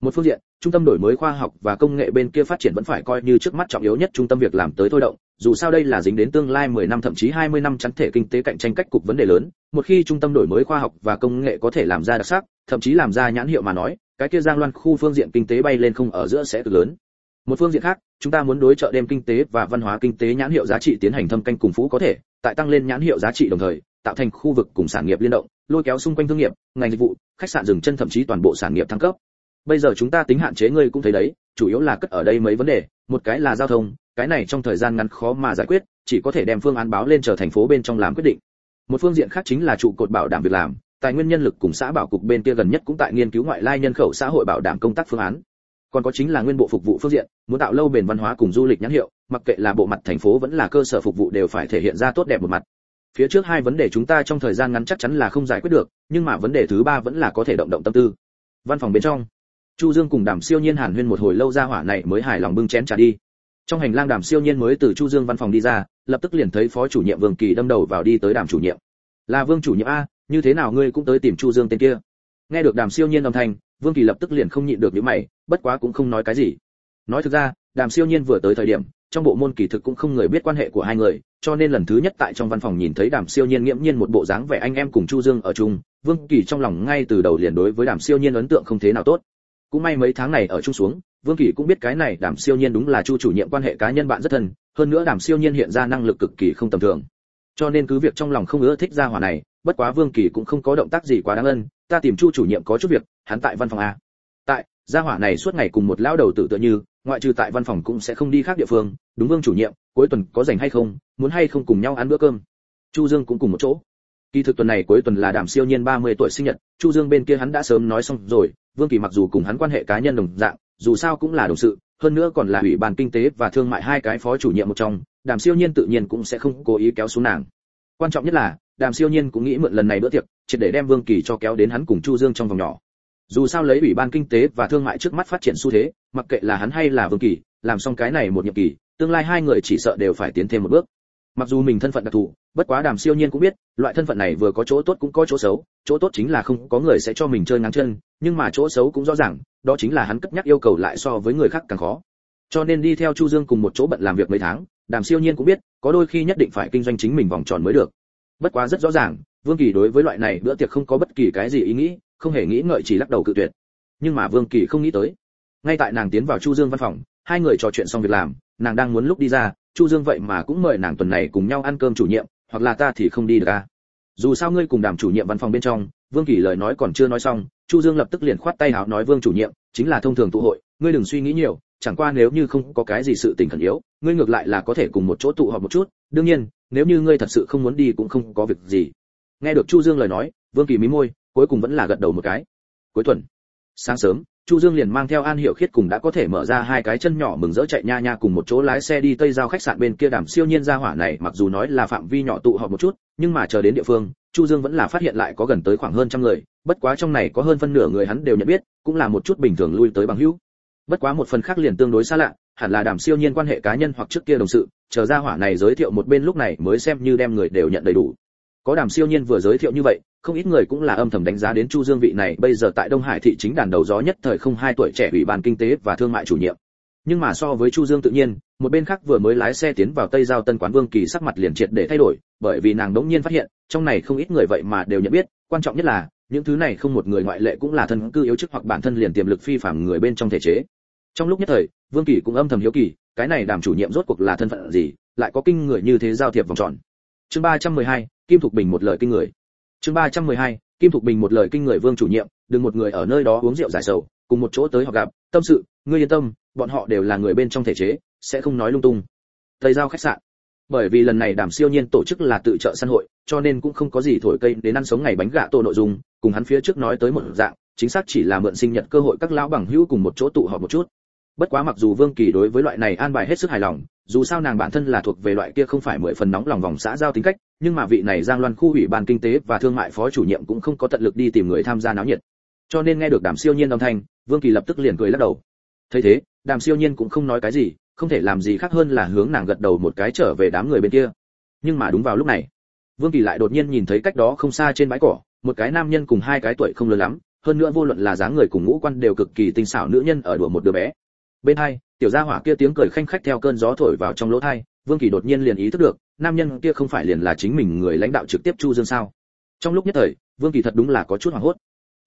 Một phương diện, trung tâm đổi mới khoa học và công nghệ bên kia phát triển vẫn phải coi như trước mắt trọng yếu nhất trung tâm việc làm tới thôi động, dù sao đây là dính đến tương lai 10 năm thậm chí 20 năm chắn thể kinh tế cạnh tranh cách cục vấn đề lớn, một khi trung tâm đổi mới khoa học và công nghệ có thể làm ra đặc sắc, thậm chí làm ra nhãn hiệu mà nói, cái kia giang loan khu phương diện kinh tế bay lên không ở giữa sẽ cực lớn một phương diện khác, chúng ta muốn đối trợ đêm kinh tế và văn hóa kinh tế nhãn hiệu giá trị tiến hành thâm canh cùng phú có thể, tại tăng lên nhãn hiệu giá trị đồng thời, tạo thành khu vực cùng sản nghiệp liên động, lôi kéo xung quanh thương nghiệp, ngành dịch vụ, khách sạn dừng chân thậm chí toàn bộ sản nghiệp thăng cấp. Bây giờ chúng ta tính hạn chế ngươi cũng thấy đấy, chủ yếu là cất ở đây mấy vấn đề, một cái là giao thông, cái này trong thời gian ngắn khó mà giải quyết, chỉ có thể đem phương án báo lên chờ thành phố bên trong làm quyết định. Một phương diện khác chính là trụ cột bảo đảm việc làm, tài nguyên nhân lực cùng xã bảo cục bên kia gần nhất cũng tại nghiên cứu ngoại lai nhân khẩu xã hội bảo đảm công tác phương án còn có chính là nguyên bộ phục vụ phương diện, muốn tạo lâu bền văn hóa cùng du lịch nhãn hiệu, mặc kệ là bộ mặt thành phố vẫn là cơ sở phục vụ đều phải thể hiện ra tốt đẹp một mặt. Phía trước hai vấn đề chúng ta trong thời gian ngắn chắc chắn là không giải quyết được, nhưng mà vấn đề thứ ba vẫn là có thể động động tâm tư. Văn phòng bên trong, chu dương cùng đàm siêu nhiên hàn huyên một hồi lâu ra hỏa này mới hài lòng bưng chén trà đi. Trong hành lang đàm siêu nhiên mới từ chu dương văn phòng đi ra, lập tức liền thấy phó chủ nhiệm vương kỳ đâm đầu vào đi tới đàm chủ nhiệm. Là vương chủ nhiệm a, như thế nào ngươi cũng tới tìm chu dương tên kia? Nghe được đàm siêu nhiên âm thanh, vương kỳ lập tức liền không nhịn được những mày, bất quá cũng không nói cái gì. Nói thực ra, đàm siêu nhiên vừa tới thời điểm, trong bộ môn kỳ thực cũng không người biết quan hệ của hai người, cho nên lần thứ nhất tại trong văn phòng nhìn thấy đàm siêu nhiên nghiễm nhiên một bộ dáng vẻ anh em cùng chu dương ở chung, vương kỳ trong lòng ngay từ đầu liền đối với đàm siêu nhiên ấn tượng không thế nào tốt. Cũng may mấy tháng này ở chung xuống, vương kỳ cũng biết cái này đàm siêu nhiên đúng là chu chủ nhiệm quan hệ cá nhân bạn rất thân, hơn nữa đàm siêu nhiên hiện ra năng lực cực kỳ không tầm thường. Cho nên cứ việc trong lòng không ưa thích gia hỏa này bất quá vương kỳ cũng không có động tác gì quá đáng ân, ta tìm chu chủ nhiệm có chút việc, hắn tại văn phòng a. Tại, gia hỏa này suốt ngày cùng một lão đầu tử tựa như, ngoại trừ tại văn phòng cũng sẽ không đi khác địa phương, đúng vương chủ nhiệm, cuối tuần có rảnh hay không, muốn hay không cùng nhau ăn bữa cơm. Chu dương cũng cùng một chỗ. Kỳ thực tuần này cuối tuần là đàm siêu nhiên 30 tuổi sinh nhật, chu dương bên kia hắn đã sớm nói xong rồi, vương kỳ mặc dù cùng hắn quan hệ cá nhân đồng dạng, dù sao cũng là đồng sự, hơn nữa còn là ủy ban kinh tế và thương mại hai cái phó chủ nhiệm một trong đàm siêu nhiên tự nhiên cũng sẽ không cố ý kéo xuống nàng. Quan trọng nhất là đàm siêu nhiên cũng nghĩ mượn lần này bữa tiệc chỉ để đem vương kỳ cho kéo đến hắn cùng chu dương trong vòng nhỏ. Dù sao lấy ủy ban kinh tế và thương mại trước mắt phát triển xu thế, mặc kệ là hắn hay là vương kỳ, làm xong cái này một nhiệm kỳ, tương lai hai người chỉ sợ đều phải tiến thêm một bước. Mặc dù mình thân phận đặc thù, bất quá đàm siêu nhiên cũng biết, loại thân phận này vừa có chỗ tốt cũng có chỗ xấu, chỗ tốt chính là không có người sẽ cho mình chơi ngang chân, nhưng mà chỗ xấu cũng rõ ràng, đó chính là hắn cất nhắc yêu cầu lại so với người khác càng khó. Cho nên đi theo chu dương cùng một chỗ bận làm việc mấy tháng, đàm siêu nhiên cũng biết, có đôi khi nhất định phải kinh doanh chính mình vòng tròn mới được bất quá rất rõ ràng, vương kỳ đối với loại này bữa tiệc không có bất kỳ cái gì ý nghĩ, không hề nghĩ ngợi chỉ lắc đầu cự tuyệt. Nhưng mà vương kỳ không nghĩ tới. Ngay tại nàng tiến vào chu dương văn phòng, hai người trò chuyện xong việc làm, nàng đang muốn lúc đi ra, chu dương vậy mà cũng mời nàng tuần này cùng nhau ăn cơm chủ nhiệm, hoặc là ta thì không đi được à. Dù sao ngươi cùng đàm chủ nhiệm văn phòng bên trong, vương kỳ lời nói còn chưa nói xong, chu dương lập tức liền khoát tay hào nói vương chủ nhiệm, chính là thông thường tụ hội, ngươi đừng suy nghĩ nhiều, chẳng qua nếu như không có cái gì sự tình khẩn yếu, ngươi ngược lại là có thể cùng một chỗ tụ họp một chút đương nhiên, nếu như ngươi thật sự không muốn đi cũng không có việc gì. Nghe được chu dương lời nói, vương kỳ mí môi, cuối cùng vẫn là gật đầu một cái. Cuối tuần, sáng sớm, chu dương liền mang theo an hiểu khiết cùng đã có thể mở ra hai cái chân nhỏ mừng rỡ chạy nha nha cùng một chỗ lái xe đi tây giao khách sạn bên kia đàm siêu nhiên ra hỏa này, mặc dù nói là phạm vi nhỏ tụ họp một chút, nhưng mà chờ đến địa phương, chu dương vẫn là phát hiện lại có gần tới khoảng hơn trăm người, bất quá trong này có hơn phân nửa người hắn đều nhận biết, cũng là một chút bình thường lui tới bằng hữu. Bất quá một phần khác liền tương đối xa lạ hẳn là đàm siêu nhiên quan hệ cá nhân hoặc trước kia đồng sự, chờ ra hỏa này giới thiệu một bên lúc này mới xem như đem người đều nhận đầy đủ. Có đàm siêu nhiên vừa giới thiệu như vậy, không ít người cũng là âm thầm đánh giá đến chu dương vị này bây giờ tại đông hải thị chính đàn đầu gió nhất thời không hai tuổi trẻ ủy ban kinh tế và thương mại chủ nhiệm. Nhưng mà so với chu dương tự nhiên, một bên khác vừa mới lái xe tiến vào tây giao tân quán vương kỳ sắc mặt liền triệt để thay đổi, bởi vì nàng đống nhiên phát hiện, trong này không ít người vậy mà đều nhận biết, quan trọng nhất là, những thứ này không một người ngoại lệ cũng là thân cư yếu chức hoặc bản thân liền tiềm lực phi phàm người bên trong thể chế trong lúc nhất thời, vương kỳ cũng âm thầm hiếu kỳ, cái này đảm chủ nhiệm rốt cuộc là thân phận gì, lại có kinh người như thế giao thiệp vòng tròn. Chương ba trăm mười hai, kim thục bình một lời kinh người. Chương ba trăm mười hai, kim thục bình một lời kinh người vương chủ nhiệm, đừng một người ở nơi đó uống rượu giải sầu, cùng một chỗ tới họ gặp, tâm sự, ngươi yên tâm, bọn họ đều là người bên trong thể chế, sẽ không nói lung tung. Tây giao khách sạn. Bởi vì lần này đàm siêu nhiên tổ chức là tự trợ săn hội, cho nên cũng không có gì thổi cây đến ăn sống ngày bánh gạ tổ nội dung, cùng hắn phía trước nói tới một dạng, chính xác chỉ là mượn sinh nhật cơ hội các lão bằng hữu cùng một chỗ tụ họp một chút bất quá mặc dù vương kỳ đối với loại này an bài hết sức hài lòng, dù sao nàng bản thân là thuộc về loại kia không phải mười phần nóng lòng vòng xã giao tính cách, nhưng mà vị này giang loan khu ủy ban kinh tế và thương mại phó chủ nhiệm cũng không có tận lực đi tìm người tham gia náo nhiệt. Cho nên nghe được đàm siêu nhiên âm thanh, vương kỳ lập tức liền cười lắc đầu. Thấy thế, đàm siêu nhiên cũng không nói cái gì, không thể làm gì khác hơn là hướng nàng gật đầu một cái trở về đám người bên kia. Nhưng mà đúng vào lúc này, vương kỳ lại đột nhiên nhìn thấy cách đó không xa trên bãi cỏ, một cái nam nhân cùng hai cái tuổi không lớn lắm, hơn nữa vô luận là dáng người cùng ngũ quan đều cực kỳ tinh xảo nữ nhân ở đùa một đứa bé bên hai, tiểu gia hỏa kia tiếng cười khanh khách theo cơn gió thổi vào trong lỗ thai, vương kỳ đột nhiên liền ý thức được, nam nhân kia không phải liền là chính mình người lãnh đạo trực tiếp chu dương sao? Trong lúc nhất thời, vương kỳ thật đúng là có chút hoảng hốt.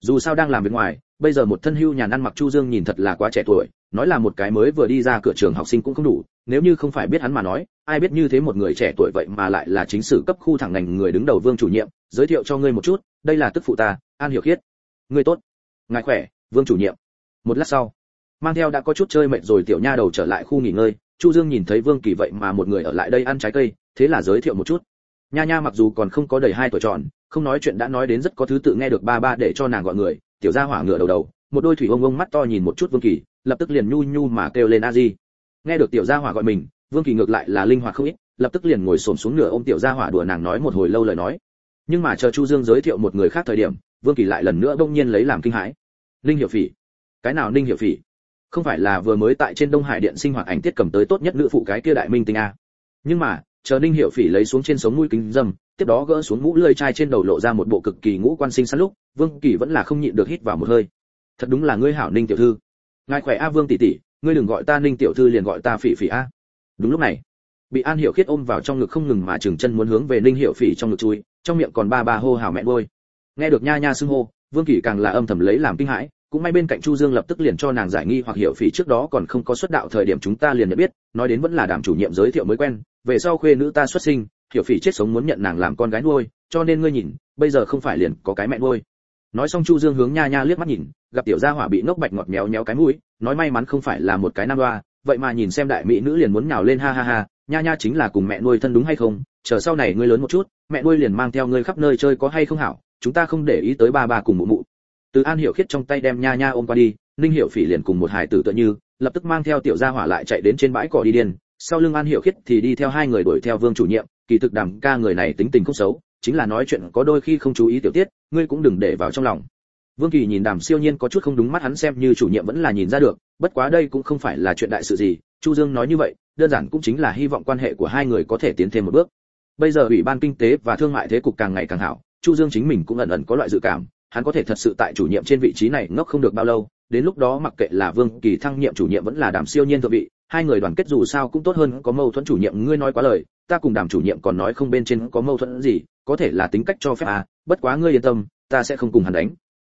Dù sao đang làm việc ngoài, bây giờ một thân hưu nhà ăn mặc chu dương nhìn thật là quá trẻ tuổi, nói là một cái mới vừa đi ra cửa trường học sinh cũng không đủ, nếu như không phải biết hắn mà nói, ai biết như thế một người trẻ tuổi vậy mà lại là chính sử cấp khu thẳng ngành người đứng đầu vương chủ nhiệm, giới thiệu cho ngươi một chút, đây là tức phụ ta, an hiểu khiết. Ngươi tốt. Ngài khỏe, vương chủ nhiệm. Một lát sau mang theo đã có chút chơi mệt rồi, tiểu nha đầu trở lại khu nghỉ ngơi. Chu dương nhìn thấy vương kỳ vậy mà một người ở lại đây ăn trái cây, thế là giới thiệu một chút. Nha nha mặc dù còn không có đầy hai tuổi tròn, không nói chuyện đã nói đến rất có thứ tự nghe được ba ba để cho nàng gọi người, tiểu gia hỏa ngựa đầu đầu, một đôi thủy ông ông mắt to nhìn một chút vương kỳ, lập tức liền nhu nhu mà kêu lên a di. Nghe được tiểu gia hỏa gọi mình, vương kỳ ngược lại là linh hoạt không ít, lập tức liền ngồi xổm xuống nửa ôm tiểu gia hỏa đùa nàng nói một hồi lâu lời nói. Nhưng mà chờ chu dương giới thiệu một người khác thời điểm, vương kỳ lại lần nữa bỗng nhiên lấy làm kinh hãi. Ninh hiểu phỉ. Cái nào ninh hiểu phỉ? Không phải là vừa mới tại trên đông hải điện sinh hoạt ảnh tiết cầm tới tốt nhất nữ phụ cái kia đại minh tinh a. Nhưng mà, chờ ninh Hiệu phỉ lấy xuống trên sống mũi kính dâm, tiếp đó gỡ xuống mũ lưỡi chai trên đầu lộ ra một bộ cực kỳ ngũ quan sinh săn lúc, vương kỳ vẫn là không nhịn được hít vào một hơi. Thật đúng là ngươi hảo ninh tiểu thư. Ngài khỏe a vương tỷ tỷ, ngươi đừng gọi ta ninh tiểu thư liền gọi ta phỉ phỉ a. Đúng lúc này, bị an hiểu khiết ôm vào trong ngực không ngừng mà chừng chân muốn hướng về ninh hiểu phỉ trong ngực chui, trong miệng còn ba ba hô hào mẹ bôi nghe được nha nha xưng hô, vương kỳ càng là âm thầm lấy làm kinh hãi cũng may bên cạnh chu dương lập tức liền cho nàng giải nghi hoặc hiểu phỉ trước đó còn không có xuất đạo thời điểm chúng ta liền nhận biết, nói đến vẫn là đảm chủ nhiệm giới thiệu mới quen, về sau khuê nữ ta xuất sinh, hiểu phỉ chết sống muốn nhận nàng làm con gái nuôi, cho nên ngươi nhìn, bây giờ không phải liền có cái mẹ nuôi. Nói xong chu dương hướng nha nha liếc mắt nhìn, gặp tiểu gia hỏa bị ngốc bạch ngọt méo méo cái mũi, nói may mắn không phải là một cái nam đoa vậy mà nhìn xem đại mỹ nữ liền muốn nhào lên ha ha ha, nha nha chính là cùng mẹ nuôi thân đúng hay không, chờ sau này ngươi lớn một chút, mẹ nuôi liền mang theo ngươi khắp nơi chơi có hay không hảo, chúng ta không để ý tới ba ba cùng mụ mụ từ an hiểu khiết trong tay đem nha nha ôm qua đi, ninh hiểu phỉ liền cùng một hải tử tựa như, lập tức mang theo tiểu gia hỏa lại chạy đến trên bãi cỏ đi điên. Sau lưng an hiểu khiết thì đi theo hai người đuổi theo vương chủ nhiệm, kỳ thực đàm ca người này tính tình không xấu, chính là nói chuyện có đôi khi không chú ý tiểu tiết, ngươi cũng đừng để vào trong lòng. Vương kỳ nhìn đàm siêu nhiên có chút không đúng mắt hắn xem như chủ nhiệm vẫn là nhìn ra được, bất quá đây cũng không phải là chuyện đại sự gì, chu dương nói như vậy, đơn giản cũng chính là hy vọng quan hệ của hai người có thể tiến thêm một bước. Bây giờ ủy ban kinh tế và thương mại thế cục càng ngày càng hảo, chu dương chính mình cũng ẩn ẩn có loại dự cảm hắn có thể thật sự tại chủ nhiệm trên vị trí này ngốc không được bao lâu, đến lúc đó mặc kệ là vương kỳ thăng nhiệm chủ nhiệm vẫn là đàm siêu nhiên thượng vị, hai người đoàn kết dù sao cũng tốt hơn có mâu thuẫn chủ nhiệm, ngươi nói quá lời, ta cùng đàm chủ nhiệm còn nói không bên trên có mâu thuẫn gì, có thể là tính cách cho phép à bất quá ngươi yên tâm, ta sẽ không cùng hắn đánh.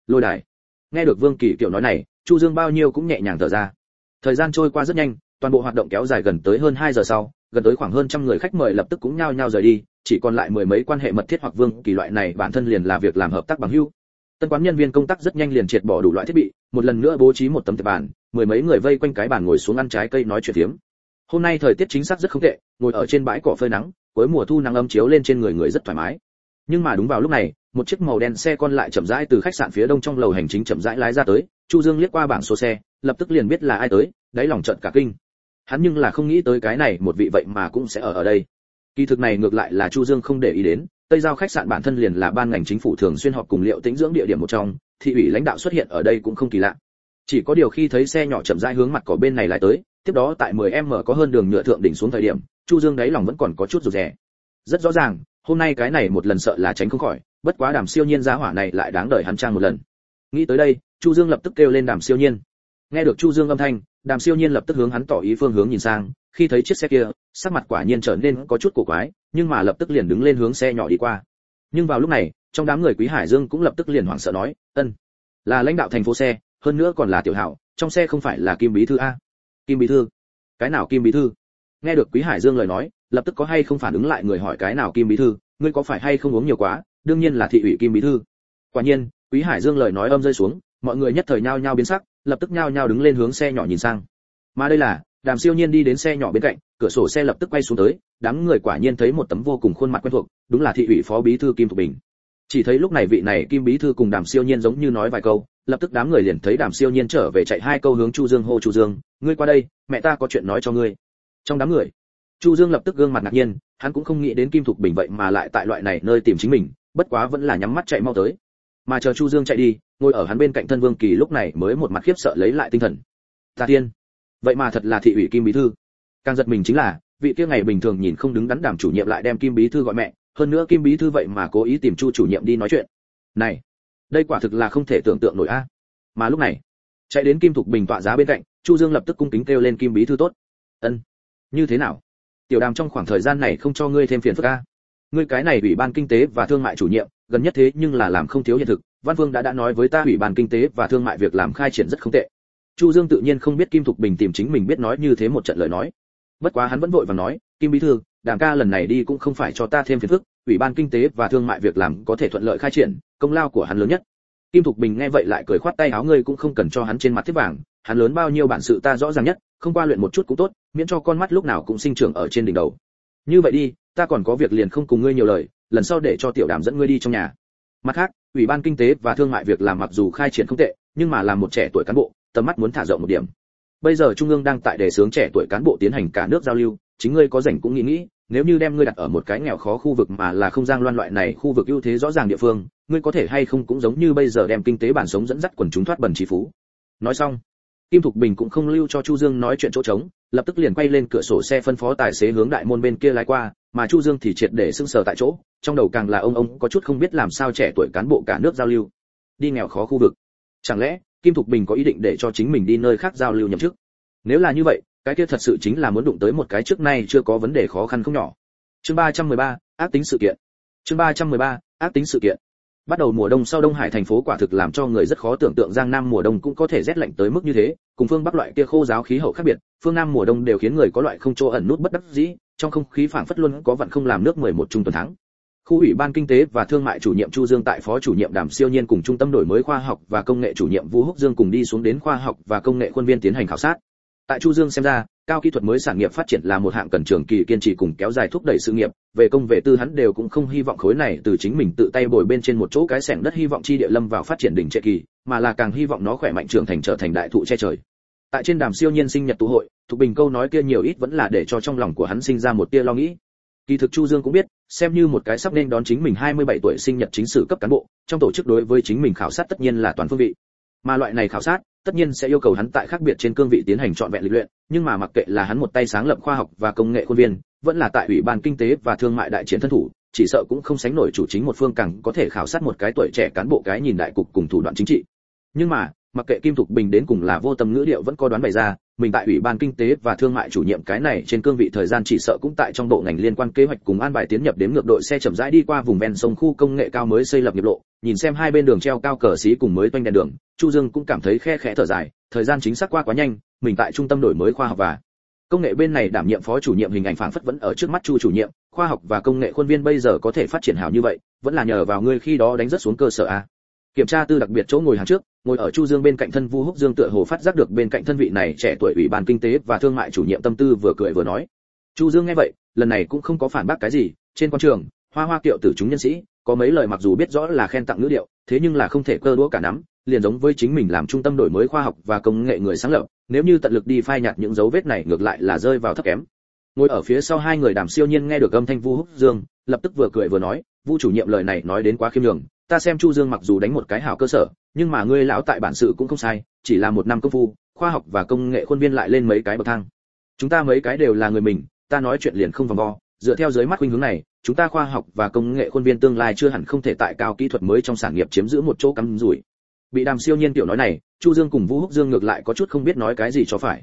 Lôi đài. Nghe được vương kỳ kiểu nói này, chu dương bao nhiêu cũng nhẹ nhàng thở ra. Thời gian trôi qua rất nhanh, toàn bộ hoạt động kéo dài gần tới hơn 2 giờ sau, gần tới khoảng hơn trăm người khách mời lập tức cũng nhao nhao rời đi, chỉ còn lại mười mấy quan hệ mật thiết hoặc vương kỳ loại này bản thân liền là việc làm hợp tác bằng hữu tân quán nhân viên công tác rất nhanh liền triệt bỏ đủ loại thiết bị, một lần nữa bố trí một tấm tiệp bàn, mười mấy người vây quanh cái bàn ngồi xuống ăn trái cây nói chuyện phiếm. Hôm nay thời tiết chính xác rất không tệ, ngồi ở trên bãi cỏ phơi nắng, cuối mùa thu nắng âm chiếu lên trên người người rất thoải mái. Nhưng mà đúng vào lúc này, một chiếc màu đen xe con lại chậm rãi từ khách sạn phía đông trong lầu hành chính chậm rãi lái ra tới, chu dương liếc qua bảng số xe, lập tức liền biết là ai tới, đáy lòng trận cả kinh. Hắn nhưng là không nghĩ tới cái này, một vị vậy mà cũng sẽ ở ở đây. Kỳ thực này ngược lại là chu dương không để ý đến tây giao khách sạn bản thân liền là ban ngành chính phủ thường xuyên họp cùng liệu tĩnh dưỡng địa điểm một trong, thị ủy lãnh đạo xuất hiện ở đây cũng không kỳ lạ. Chỉ có điều khi thấy xe nhỏ chậm rãi hướng mặt cỏ bên này lại tới, tiếp đó tại 10 m có hơn đường nhựa thượng đỉnh xuống thời điểm, chu dương đáy lòng vẫn còn có chút rụt rè. Rất rõ ràng, hôm nay cái này một lần sợ là tránh không khỏi, bất quá đàm siêu nhiên giá hỏa này lại đáng đợi hắn trang một lần. Nghĩ tới đây, chu dương lập tức kêu lên đàm siêu nhiên. Nghe được chu dương âm thanh, đàm siêu nhiên lập tức hướng hắn tỏ ý phương hướng nhìn sang khi thấy chiếc xe kia, sắc mặt quả nhiên trở nên có chút cổ quái, nhưng mà lập tức liền đứng lên hướng xe nhỏ đi qua. Nhưng vào lúc này, trong đám người quý hải dương cũng lập tức liền hoảng sợ nói, ân, là lãnh đạo thành phố xe, hơn nữa còn là tiểu hảo, trong xe không phải là kim bí thư a? Kim bí thư? Cái nào kim bí thư? Nghe được quý hải dương lời nói, lập tức có hay không phản ứng lại người hỏi cái nào kim bí thư, ngươi có phải hay không uống nhiều quá? Đương nhiên là thị ủy kim bí thư. Quả nhiên, quý hải dương lời nói âm rơi xuống, mọi người nhất thời nhao nhao biến sắc, lập tức nhao nhao đứng lên hướng xe nhỏ nhìn sang. Mà đây là đàm siêu nhiên đi đến xe nhỏ bên cạnh, cửa sổ xe lập tức quay xuống tới, đám người quả nhiên thấy một tấm vô cùng khuôn mặt quen thuộc, đúng là thị ủy phó bí thư kim thục bình. Chỉ thấy lúc này vị này kim bí thư cùng đàm siêu nhiên giống như nói vài câu, lập tức đám người liền thấy đàm siêu nhiên trở về chạy hai câu hướng chu dương hô chu dương, ngươi qua đây, mẹ ta có chuyện nói cho ngươi. Trong đám người, chu dương lập tức gương mặt ngạc nhiên, hắn cũng không nghĩ đến kim thục bình vậy mà lại tại loại này nơi tìm chính mình, bất quá vẫn là nhắm mắt chạy mau tới. Mà chờ chu dương chạy đi, ngồi ở hắn bên cạnh thân vương kỳ lúc này mới một mặt khiếp sợ lấy lại tinh thần. Ta tiên vậy mà thật là thị ủy kim bí thư. Càng giật mình chính là, vị kia ngày bình thường nhìn không đứng đắn đảm chủ nhiệm lại đem kim bí thư gọi mẹ, hơn nữa kim bí thư vậy mà cố ý tìm chu chủ nhiệm đi nói chuyện. Này, đây quả thực là không thể tưởng tượng nổi a. Mà lúc này, chạy đến kim thục bình tọa giá bên cạnh, chu dương lập tức cung kính kêu lên kim bí thư tốt. Ân, như thế nào? Tiểu đàm trong khoảng thời gian này không cho ngươi thêm phiền phức a. Ngươi cái này ủy ban kinh tế và thương mại chủ nhiệm, gần nhất thế nhưng là làm không thiếu hiện thực, văn vương đã đã nói với ta ủy ban kinh tế và thương mại việc làm khai triển rất không tệ chu dương tự nhiên không biết kim thục bình tìm chính mình biết nói như thế một trận lời nói. Bất quá hắn vẫn vội vàng nói, kim bí thư, đảng ca lần này đi cũng không phải cho ta thêm phiền phức, ủy ban kinh tế và thương mại việc làm có thể thuận lợi khai triển, công lao của hắn lớn nhất. Kim thục bình nghe vậy lại cười khoát tay, áo ngươi cũng không cần cho hắn trên mặt thiết vàng, hắn lớn bao nhiêu bản sự ta rõ ràng nhất, không qua luyện một chút cũng tốt, miễn cho con mắt lúc nào cũng sinh trưởng ở trên đỉnh đầu. Như vậy đi, ta còn có việc liền không cùng ngươi nhiều lời, lần sau để cho tiểu đàm dẫn ngươi đi trong nhà. Mặt khác, ủy ban kinh tế và thương mại việc làm mặc dù khai triển không tệ, nhưng mà làm một trẻ tuổi cán bộ tầm mắt muốn thả rộng một điểm. Bây giờ trung ương đang tại đề xướng trẻ tuổi cán bộ tiến hành cả nước giao lưu, chính ngươi có rảnh cũng nghĩ nghĩ, nếu như đem ngươi đặt ở một cái nghèo khó khu vực mà là không gian loan loại này khu vực ưu thế rõ ràng địa phương, ngươi có thể hay không cũng giống như bây giờ đem kinh tế bản sống dẫn dắt quần chúng thoát bần trí phú. Nói xong, kim thục bình cũng không lưu cho chu dương nói chuyện chỗ trống, lập tức liền quay lên cửa sổ xe phân phó tài xế hướng đại môn bên kia lái qua, mà chu dương thì triệt để sưng sờ tại chỗ, trong đầu càng là ông ông có chút không biết làm sao trẻ tuổi cán bộ cả nước giao lưu. Đi nghèo khó khu vực. Chẳng lẽ kim thục bình có ý định để cho chính mình đi nơi khác giao lưu nhậm chức. Nếu là như vậy cái kia thật sự chính là muốn đụng tới một cái trước nay chưa có vấn đề khó khăn không nhỏ. Chương 313, ác tính sự kiện. Chương 313, ác tính sự kiện. Bắt đầu mùa đông sau đông hải thành phố quả thực làm cho người rất khó tưởng tượng giang nam mùa đông cũng có thể rét lạnh tới mức như thế cùng phương bắc loại kia khô giáo khí hậu khác biệt. Phương nam mùa đông đều khiến người có loại không chỗ ẩn nút bất đắc dĩ trong không khí phảng phất luôn có vận không làm nước 11 trung tuần tháng khu ủy ban kinh tế và thương mại chủ nhiệm chu dương tại phó chủ nhiệm đàm siêu nhiên cùng trung tâm đổi mới khoa học và công nghệ chủ nhiệm vũ húc dương cùng đi xuống đến khoa học và công nghệ khuôn viên tiến hành khảo sát. Tại chu dương xem ra, cao kỹ thuật mới sản nghiệp phát triển là một hạng cần trường kỳ kiên trì cùng kéo dài thúc đẩy sự nghiệp. Về công về tư hắn đều cũng không hy vọng khối này từ chính mình tự tay bồi bên trên một chỗ cái sẻng đất hy vọng chi địa lâm vào phát triển đỉnh trệ kỳ, mà là càng hy vọng nó khỏe mạnh trưởng thành trở thành đại thụ che trời. Tại trên đàm siêu nhiên sinh nhật tụ hội, thục bình câu nói kia nhiều ít vẫn là để cho trong lòng của hắn sinh ra một tia lo nghĩ kỳ thực chu dương cũng biết, xem như một cái sắp nên đón chính mình 27 tuổi sinh nhật chính sự cấp cán bộ, trong tổ chức đối với chính mình khảo sát tất nhiên là toàn phương vị. Mà loại này khảo sát, tất nhiên sẽ yêu cầu hắn tại khác biệt trên cương vị tiến hành trọn vẹn lịch luyện, nhưng mà mặc kệ là hắn một tay sáng lập khoa học và công nghệ khuôn viên, vẫn là tại ủy ban kinh tế và thương mại đại chiến thân thủ, chỉ sợ cũng không sánh nổi chủ chính một phương càng có thể khảo sát một cái tuổi trẻ cán bộ cái nhìn đại cục cùng thủ đoạn chính trị. Nhưng mà mặc kệ kim thục bình đến cùng là vô tâm ngữ điệu vẫn có đoán bày ra, mình tại ủy ban kinh tế và thương mại chủ nhiệm cái này trên cương vị thời gian chỉ sợ cũng tại trong bộ ngành liên quan kế hoạch cùng an bài tiến nhập đến ngược đội xe chậm rãi đi qua vùng ven sông khu công nghệ cao mới xây lập nghiệp lộ, nhìn xem hai bên đường treo cao cờ xí cùng mới toanh đèn đường, chu dương cũng cảm thấy khe khẽ thở dài, thời gian chính xác qua quá nhanh, mình tại trung tâm đổi mới khoa học và công nghệ bên này đảm nhiệm phó chủ nhiệm hình ảnh phảng phất vẫn ở trước mắt chu chủ nhiệm, khoa học và công nghệ khuôn viên bây giờ có thể phát triển hảo như vậy, vẫn là nhờ vào ngươi khi đó đánh rất xuống cơ sở a kiểm tra tư đặc biệt chỗ ngồi hàng trước, ngồi ở chu dương bên cạnh thân vu húc dương tựa hồ phát giác được bên cạnh thân vị này trẻ tuổi ủy ban kinh tế và thương mại chủ nhiệm tâm tư vừa cười vừa nói. Chu dương nghe vậy, lần này cũng không có phản bác cái gì, trên quan trường, hoa hoa kiệu tử chúng nhân sĩ, có mấy lời mặc dù biết rõ là khen tặng ngữ điệu, thế nhưng là không thể cơ đũa cả nắm, liền giống với chính mình làm trung tâm đổi mới khoa học và công nghệ người sáng lập, nếu như tận lực đi phai nhạt những dấu vết này ngược lại là rơi vào thấp kém. Ngồi ở phía sau hai người đàm siêu nhiên nghe được âm thanh vu húc dương, lập tức vừa cười vừa nói, vu chủ nhiệm lời này nói đến quá khiêm nhường ta xem chu dương mặc dù đánh một cái hảo cơ sở, nhưng mà ngươi lão tại bản sự cũng không sai, chỉ là một năm công phu, khoa học và công nghệ khuôn viên lại lên mấy cái bậc thang. Chúng ta mấy cái đều là người mình, ta nói chuyện liền không vòng vo, dựa theo dưới mắt khuynh hướng này, chúng ta khoa học và công nghệ khuôn viên tương lai chưa hẳn không thể tại cao kỹ thuật mới trong sản nghiệp chiếm giữ một chỗ cắm rủi. Bị đàm siêu nhiên tiểu nói này, chu dương cùng vũ húc dương ngược lại có chút không biết nói cái gì cho phải.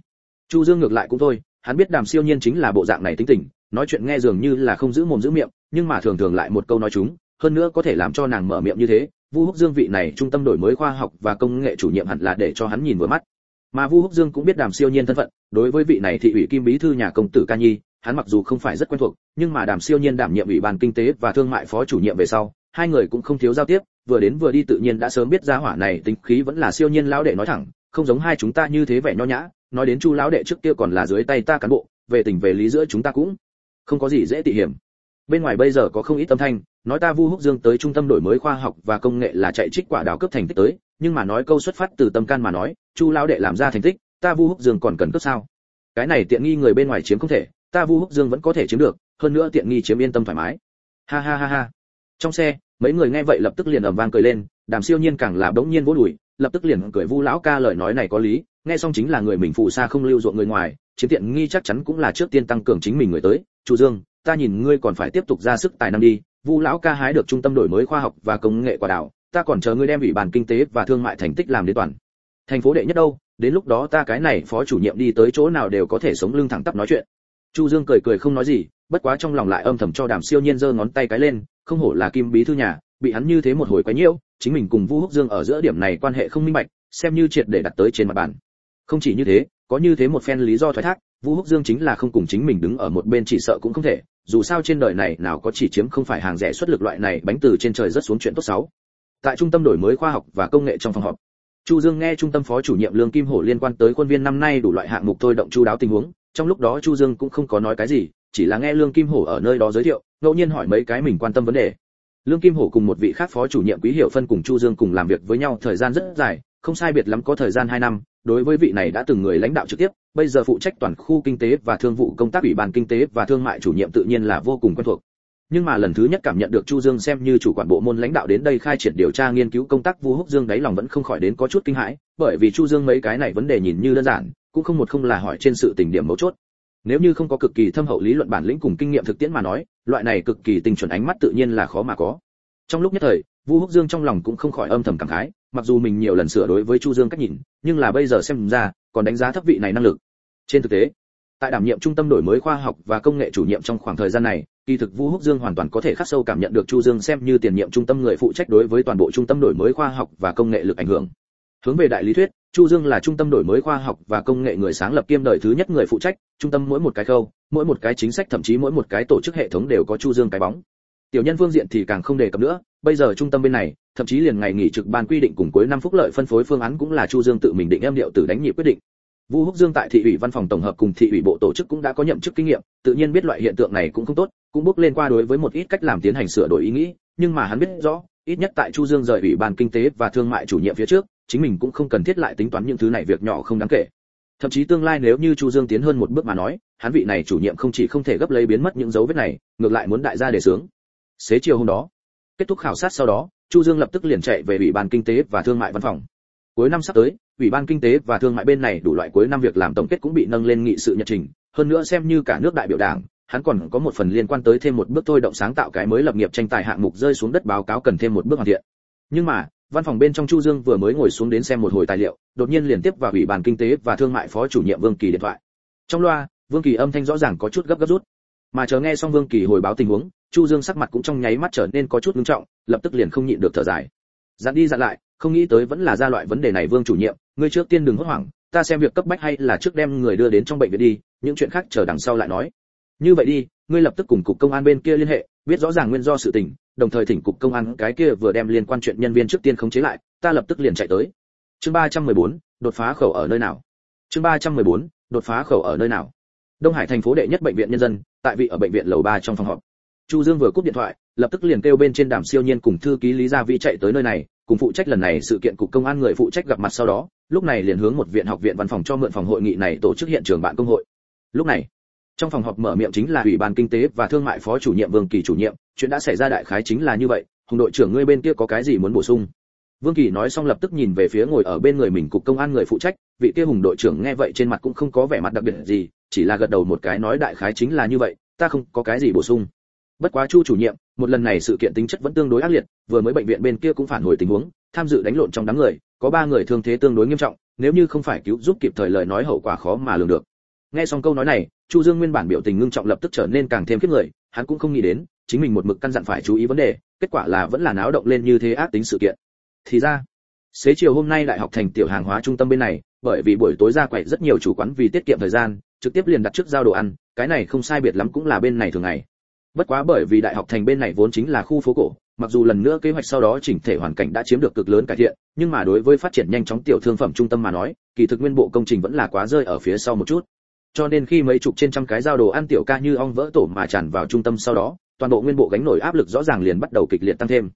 Chu dương ngược lại cũng thôi, hắn biết đàm siêu nhiên chính là bộ dạng này tính tình, nói chuyện nghe dường như là không giữ mồm giữ miệng, nhưng mà thường thường lại một câu nói chúng hơn nữa có thể làm cho nàng mở miệng như thế, vu húc dương vị này trung tâm đổi mới khoa học và công nghệ chủ nhiệm hẳn là để cho hắn nhìn vừa mắt. Mà vu húc dương cũng biết đàm siêu nhiên thân phận, đối với vị này thị ủy kim bí thư nhà công tử ca nhi, hắn mặc dù không phải rất quen thuộc, nhưng mà đàm siêu nhiên đảm nhiệm ủy ban kinh tế và thương mại phó chủ nhiệm về sau, hai người cũng không thiếu giao tiếp, vừa đến vừa đi tự nhiên đã sớm biết ra hỏa này tính khí vẫn là siêu nhiên lão đệ nói thẳng, không giống hai chúng ta như thế vẻ nho nhã, nói đến chu lão đệ trước kia còn là dưới tay ta cán bộ, về tình về lý giữa chúng ta cũng không có gì dễ tị hiểm. Bên ngoài bây giờ có không ít tâm thanh nói ta vu húc dương tới trung tâm đổi mới khoa học và công nghệ là chạy trích quả đào cấp thành tích tới, nhưng mà nói câu xuất phát từ tâm can mà nói, chu lão đệ làm ra thành tích, ta vu húc dương còn cần cấp sao? Cái này tiện nghi người bên ngoài chiếm không thể, ta vu húc dương vẫn có thể chiếm được, hơn nữa tiện nghi chiếm yên tâm thoải mái. Ha ha ha ha. Trong xe, mấy người nghe vậy lập tức liền ầm vang cười lên, đàm siêu nhiên càng là bỗng nhiên vỗ đùi, lập tức liền cười vu lão ca lời nói này có lý, nghe xong chính là người mình phụ xa không lưu ruộng người ngoài chiếm tiện nghi chắc chắn cũng là trước tiên tăng cường chính mình người tới. Chu dương, ta nhìn ngươi còn phải tiếp tục ra sức tài năng đi vu lão ca hái được trung tâm đổi mới khoa học và công nghệ quả đảo, ta còn chờ ngươi đem ủy ban kinh tế và thương mại thành tích làm đến toàn. Thành phố đệ nhất đâu? Đến lúc đó ta cái này phó chủ nhiệm đi tới chỗ nào đều có thể sống lưng thẳng tắp nói chuyện. Chu dương cười cười không nói gì, bất quá trong lòng lại âm thầm cho đàm siêu nhiên giơ ngón tay cái lên, không hổ là kim bí thư nhà, bị hắn như thế một hồi quấy nhiễu, chính mình cùng vu húc dương ở giữa điểm này quan hệ không minh bạch, xem như triệt để đặt tới trên mặt bàn. Không chỉ như thế, có như thế một phen lý do thoái thác vu húc dương chính là không cùng chính mình đứng ở một bên chỉ sợ cũng không thể, dù sao trên đời này nào có chỉ chiếm không phải hàng rẻ xuất lực loại này bánh từ trên trời rất xuống chuyện tốt xấu. Tại trung tâm đổi mới khoa học và công nghệ trong phòng họp, chu dương nghe trung tâm phó chủ nhiệm lương kim hổ liên quan tới khuôn viên năm nay đủ loại hạng mục thôi động chu đáo tình huống, trong lúc đó chu dương cũng không có nói cái gì, chỉ là nghe lương kim hổ ở nơi đó giới thiệu, ngẫu nhiên hỏi mấy cái mình quan tâm vấn đề. Lương kim hổ cùng một vị khác phó chủ nhiệm quý hiệu phân cùng chu dương cùng làm việc với nhau thời gian rất dài, không sai biệt lắm có thời gian 2 năm, đối với vị này đã từng người lãnh đạo trực tiếp bây giờ phụ trách toàn khu kinh tế và thương vụ công tác ủy ban kinh tế và thương mại chủ nhiệm tự nhiên là vô cùng quen thuộc. Nhưng mà lần thứ nhất cảm nhận được chu dương xem như chủ quản bộ môn lãnh đạo đến đây khai triển điều tra nghiên cứu công tác vu húc dương đáy lòng vẫn không khỏi đến có chút kinh hãi, bởi vì chu dương mấy cái này vấn đề nhìn như đơn giản, cũng không một không là hỏi trên sự tình điểm mấu chốt. Nếu như không có cực kỳ thâm hậu lý luận bản lĩnh cùng kinh nghiệm thực tiễn mà nói, loại này cực kỳ tinh chuẩn ánh mắt tự nhiên là khó mà có. Trong lúc nhất thời, vu húc dương trong lòng cũng không khỏi âm thầm cảm khái, mặc dù mình nhiều lần sửa đối với chu dương cách nhìn, nhưng là bây giờ xem ra còn đánh giá thấp vị này năng lực. Trên thực tế, tại đảm nhiệm trung tâm đổi mới khoa học và công nghệ chủ nhiệm trong khoảng thời gian này, kỳ thực vu húc dương hoàn toàn có thể khắc sâu cảm nhận được chu dương xem như tiền nhiệm trung tâm người phụ trách đối với toàn bộ trung tâm đổi mới khoa học và công nghệ lực ảnh hưởng. Hướng về đại lý thuyết, chu dương là trung tâm đổi mới khoa học và công nghệ người sáng lập kiêm đời thứ nhất người phụ trách, trung tâm mỗi một cái khâu, mỗi một cái chính sách, thậm chí mỗi một cái tổ chức hệ thống đều có chu dương cái bóng tiểu nhân phương diện thì càng không đề cập nữa bây giờ trung tâm bên này thậm chí liền ngày nghỉ trực ban quy định cùng cuối năm phúc lợi phân phối phương án cũng là chu dương tự mình định em điệu từ đánh nhị quyết định Vu Húc Dương tại thị ủy văn phòng tổng hợp cùng thị ủy bộ tổ chức cũng đã có nhậm chức kinh nghiệm, tự nhiên biết loại hiện tượng này cũng không tốt, cũng bước lên qua đối với một ít cách làm tiến hành sửa đổi ý nghĩ, nhưng mà hắn biết rõ, ít nhất tại Chu Dương rời ủy ban kinh tế và thương mại chủ nhiệm phía trước, chính mình cũng không cần thiết lại tính toán những thứ này việc nhỏ không đáng kể. Thậm chí tương lai nếu như Chu Dương tiến hơn một bước mà nói, hắn vị này chủ nhiệm không chỉ không thể gấp lấy biến mất những dấu vết này, ngược lại muốn đại gia đề sướng. Xế chiều hôm đó, kết thúc khảo sát sau đó, Chu Dương lập tức liền chạy về ủy ban kinh tế và thương mại văn phòng. Cuối năm sắp tới, ủy ban kinh tế và thương mại bên này đủ loại cuối năm việc làm tổng kết cũng bị nâng lên nghị sự nhật trình, hơn nữa xem như cả nước đại biểu đảng, hắn còn có một phần liên quan tới thêm một bước thôi động sáng tạo cái mới lập nghiệp tranh tài hạng mục rơi xuống đất báo cáo cần thêm một bước hoàn thiện. Nhưng mà, văn phòng bên trong Chu Dương vừa mới ngồi xuống đến xem một hồi tài liệu, đột nhiên liền tiếp vào ủy ban kinh tế và thương mại phó chủ nhiệm Vương Kỳ điện thoại. Trong loa, Vương Kỳ âm thanh rõ ràng có chút gấp gấp rút. Mà chờ nghe xong Vương Kỳ hồi báo tình huống, Chu Dương sắc mặt cũng trong nháy mắt trở nên có chút nghiêm trọng, lập tức liền không nhịn được thở dài. Dặn đi dặn lại, không nghĩ tới vẫn là ra loại vấn đề này Vương chủ nhiệm, ngươi trước tiên đừng hốt hoảng, ta xem việc cấp bách hay là trước đem người đưa đến trong bệnh viện đi, những chuyện khác chờ đằng sau lại nói. Như vậy đi, ngươi lập tức cùng cục công an bên kia liên hệ, biết rõ ràng nguyên do sự tình, đồng thời thỉnh cục công an cái kia vừa đem liên quan chuyện nhân viên trước tiên khống chế lại, ta lập tức liền chạy tới. Chương 314, đột phá khẩu ở nơi nào? Chương 314, đột phá khẩu ở nơi nào? Đông Hải thành phố đệ nhất bệnh viện nhân dân, tại vị ở bệnh viện lầu 3 trong phòng họp. Chu Dương vừa cúp điện thoại, lập tức liền kêu bên trên đàm siêu nhiên cùng thư ký Lý Gia Vĩ chạy tới nơi này, cùng phụ trách lần này sự kiện cục công an người phụ trách gặp mặt sau đó, lúc này liền hướng một viện học viện văn phòng cho mượn phòng hội nghị này tổ chức hiện trường bạn công hội. Lúc này, trong phòng họp mở miệng chính là ủy ban kinh tế và thương mại phó chủ nhiệm Vương Kỳ chủ nhiệm, chuyện đã xảy ra đại khái chính là như vậy, hùng đội trưởng ngươi bên kia có cái gì muốn bổ sung? Vương Kỳ nói xong lập tức nhìn về phía ngồi ở bên người mình cục công an người phụ trách, vị kia hùng đội trưởng nghe vậy trên mặt cũng không có vẻ mặt đặc biệt gì, chỉ là gật đầu một cái nói đại khái chính là như vậy, ta không có cái gì bổ sung. Bất quá Chu chủ nhiệm, một lần này sự kiện tính chất vẫn tương đối ác liệt, vừa mới bệnh viện bên kia cũng phản hồi tình huống, tham dự đánh lộn trong đám người, có ba người thương thế tương đối nghiêm trọng, nếu như không phải cứu giúp kịp thời lời nói hậu quả khó mà lường được. nghe xong câu nói này chu dương nguyên bản biểu tình ngưng trọng lập tức trở nên càng thêm kiếp người hắn cũng không nghĩ đến chính mình một mực căn dặn phải chú ý vấn đề kết quả là vẫn là náo động lên như thế ác tính sự kiện thì ra xế chiều hôm nay đại học thành tiểu hàng hóa trung tâm bên này bởi vì buổi tối ra quậy rất nhiều chủ quán vì tiết kiệm thời gian trực tiếp liền đặt trước giao đồ ăn cái này không sai biệt lắm cũng là bên này thường ngày bất quá bởi vì đại học thành bên này vốn chính là khu phố cổ, mặc dù lần nữa kế hoạch sau đó chỉnh thể hoàn cảnh đã chiếm được cực lớn cải thiện, nhưng mà đối với phát triển nhanh chóng tiểu thương phẩm trung tâm mà nói, kỳ thực nguyên bộ công trình vẫn là quá rơi ở phía sau một chút. Cho nên khi mấy chục trên trăm cái giao đồ ăn tiểu ca như ong vỡ tổ mà tràn vào trung tâm sau đó, toàn bộ nguyên bộ gánh nổi áp lực rõ ràng liền bắt đầu kịch liệt tăng thêm.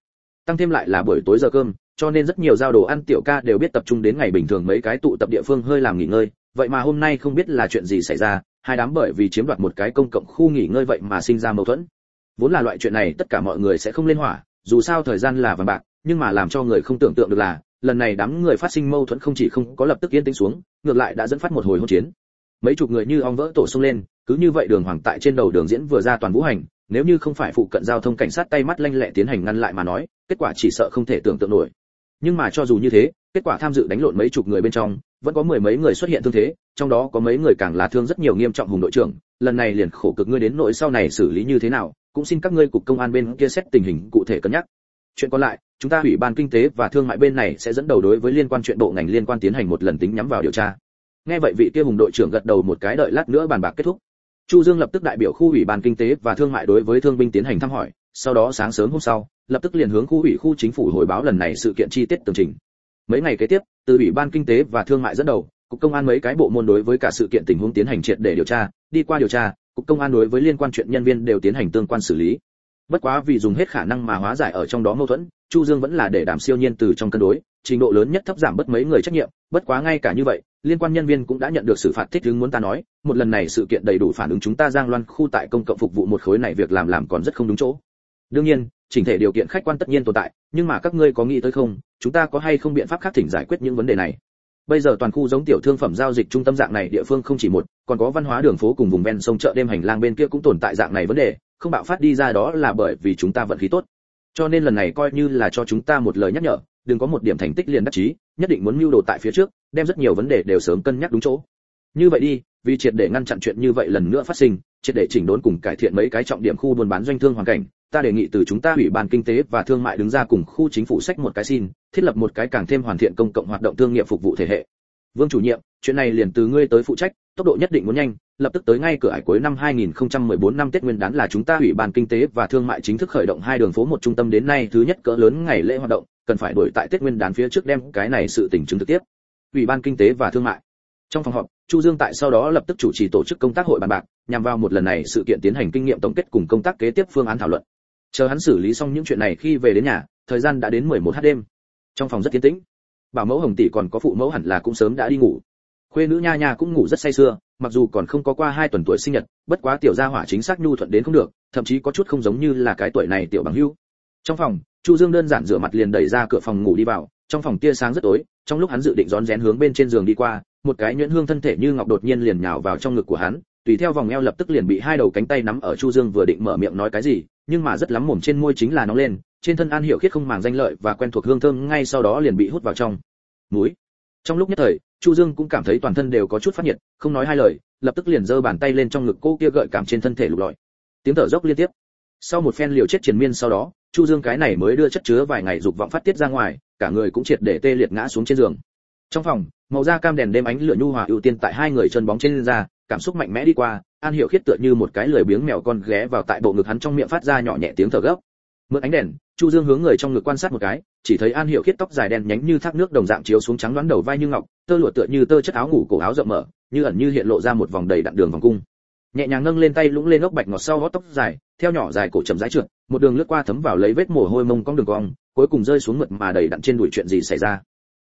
Tăng thêm lại là buổi tối giờ cơm, cho nên rất nhiều giao đồ ăn tiểu ca đều biết tập trung đến ngày bình thường mấy cái tụ tập địa phương hơi làm nghỉ ngơi, vậy mà hôm nay không biết là chuyện gì xảy ra hai đám bởi vì chiếm đoạt một cái công cộng khu nghỉ ngơi vậy mà sinh ra mâu thuẫn. Vốn là loại chuyện này tất cả mọi người sẽ không lên hỏa, dù sao thời gian là vàng bạc, nhưng mà làm cho người không tưởng tượng được là, lần này đám người phát sinh mâu thuẫn không chỉ không có lập tức yên tĩnh xuống, ngược lại đã dẫn phát một hồi hỗn chiến. Mấy chục người như ong vỡ tổ xông lên, cứ như vậy đường hoàng tại trên đầu đường diễn vừa ra toàn vũ hành, nếu như không phải phụ cận giao thông cảnh sát tay mắt lanh lẹ tiến hành ngăn lại mà nói, kết quả chỉ sợ không thể tưởng tượng nổi. Nhưng mà cho dù như thế, kết quả tham dự đánh lộn mấy chục người bên trong vẫn có mười mấy người xuất hiện thương thế, trong đó có mấy người càng là thương rất nhiều nghiêm trọng hùng đội trưởng, lần này liền khổ cực ngươi đến nội sau này xử lý như thế nào, cũng xin các ngươi cục công an bên kia xét tình hình cụ thể cân nhắc. Chuyện còn lại, chúng ta ủy ban kinh tế và thương mại bên này sẽ dẫn đầu đối với liên quan chuyện bộ ngành liên quan tiến hành một lần tính nhắm vào điều tra. Nghe vậy vị kia hùng đội trưởng gật đầu một cái đợi lát nữa bàn bạc kết thúc. Chu dương lập tức đại biểu khu ủy ban kinh tế và thương mại đối với thương binh tiến hành thăm hỏi, sau đó sáng sớm hôm sau, lập tức liền hướng khu ủy khu chính phủ hồi báo lần này sự kiện chi tiết tường trình. Mấy ngày kế tiếp từ ủy ban kinh tế và thương mại dẫn đầu, cục công an mấy cái bộ môn đối với cả sự kiện tình huống tiến hành triệt để điều tra, đi qua điều tra, cục công an đối với liên quan chuyện nhân viên đều tiến hành tương quan xử lý. Bất quá vì dùng hết khả năng mà hóa giải ở trong đó mâu thuẫn, chu dương vẫn là để đảm siêu nhiên từ trong cân đối, trình độ lớn nhất thấp giảm bất mấy người trách nhiệm, bất quá ngay cả như vậy, liên quan nhân viên cũng đã nhận được xử phạt thích ứng muốn ta nói, một lần này sự kiện đầy đủ phản ứng chúng ta giang loan khu tại công cộng phục vụ một khối này việc làm làm còn rất không đúng chỗ. Đương nhiên chỉnh thể điều kiện khách quan tất nhiên tồn tại, nhưng mà các ngươi có nghĩ tới không? Chúng ta có hay không biện pháp khác thỉnh giải quyết những vấn đề này? Bây giờ toàn khu giống tiểu thương phẩm giao dịch trung tâm dạng này địa phương không chỉ một, còn có văn hóa đường phố cùng vùng ven sông chợ đêm hành lang bên kia cũng tồn tại dạng này vấn đề, không bạo phát đi ra đó là bởi vì chúng ta vận khí tốt. Cho nên lần này coi như là cho chúng ta một lời nhắc nhở, đừng có một điểm thành tích liền đắc chí, nhất định muốn mưu đồ tại phía trước, đem rất nhiều vấn đề đều sớm cân nhắc đúng chỗ. Như vậy đi, vì triệt để ngăn chặn chuyện như vậy lần nữa phát sinh, triệt để chỉnh đốn cùng cải thiện mấy cái trọng điểm khu buôn bán doanh thương hoàn cảnh ta đề nghị từ chúng ta ủy ban kinh tế và thương mại đứng ra cùng khu chính phủ sách một cái xin thiết lập một cái càng thêm hoàn thiện công cộng hoạt động thương nghiệp phục vụ thể hệ vương chủ nhiệm chuyện này liền từ ngươi tới phụ trách tốc độ nhất định muốn nhanh lập tức tới ngay cửa ải cuối năm 2014 năm Tết Nguyên đán là chúng ta ủy ban kinh tế và thương mại chính thức khởi động hai đường phố một trung tâm đến nay thứ nhất cỡ lớn ngày lễ hoạt động, cần phải đổi tại Tết Nguyên đán phía trước đem cái này sự tình chứng thực tiếp. Ủy ban kinh tế và thương mại. Trong phòng họp, Chu Dương tại sau đó lập tức chủ trì tổ chức công tác hội bàn bạc, nhằm vào một lần này sự kiện tiến hành kinh nghiệm tổng kết cùng công tác kế tiếp phương án thảo luận. Chờ hắn xử lý xong những chuyện này khi về đến nhà, thời gian đã đến 11h đêm. Trong phòng rất yên tĩnh. Bảo mẫu Hồng tỷ còn có phụ mẫu hẳn là cũng sớm đã đi ngủ. Khuê nữ nha nha cũng ngủ rất say sưa, mặc dù còn không có qua hai tuần tuổi sinh nhật, bất quá tiểu gia hỏa chính xác nhu thuận đến không được, thậm chí có chút không giống như là cái tuổi này tiểu bằng hưu. Trong phòng, Chu Dương đơn giản rửa mặt liền đẩy ra cửa phòng ngủ đi vào, trong phòng tia sáng rất tối, trong lúc hắn dự định rón rén hướng bên trên giường đi qua, một cái nhuyễn hương thân thể như ngọc đột nhiên liền nhào vào trong ngực của hắn, tùy theo vòng eo lập tức liền bị hai đầu cánh tay nắm ở Chu Dương vừa định mở miệng nói cái gì, nhưng mà rất lắm mồm trên môi chính là nóng lên, trên thân An Hiểu Khiết không màng danh lợi và quen thuộc hương thơm ngay sau đó liền bị hút vào trong. Mũi. Trong lúc nhất thời, Chu Dương cũng cảm thấy toàn thân đều có chút phát nhiệt, không nói hai lời, lập tức liền giơ bàn tay lên trong ngực cô kia gợi cảm trên thân thể lục lọi. Tiếng thở dốc liên tiếp. Sau một phen liều chết triền miên sau đó, Chu Dương cái này mới đưa chất chứa vài ngày dục vọng phát tiết ra ngoài, cả người cũng triệt để tê liệt ngã xuống trên giường. Trong phòng, màu da cam đèn đêm ánh lửa nhu hòa ưu tiên tại hai người chân bóng trên da, cảm xúc mạnh mẽ đi qua, An Hiểu Khiết tựa như một cái lười biếng mèo con ghé vào tại bộ ngực hắn trong miệng phát ra nhỏ nhẹ tiếng thở gấp. Mượn ánh đèn, Chu Dương hướng người trong ngực quan sát một cái, chỉ thấy An Hiểu Khiết tóc dài đen nhánh như thác nước đồng dạng chiếu xuống trắng đoán đầu vai như ngọc, tơ lụa tựa như tơ chất áo ngủ cổ áo rộng mở, như ẩn như hiện lộ ra một vòng đầy đặn đường vòng cung. Nhẹ nhàng nâng lên tay lũng lên ốc bạch ngọt sau gót tóc dài, theo nhỏ dài cổ chậm rãi trượt, một đường lướt qua thấm vào lấy vết mồ hôi mông cong đường cong, cuối cùng rơi xuống mượt mà đầy đặn trên đùi chuyện gì xảy ra.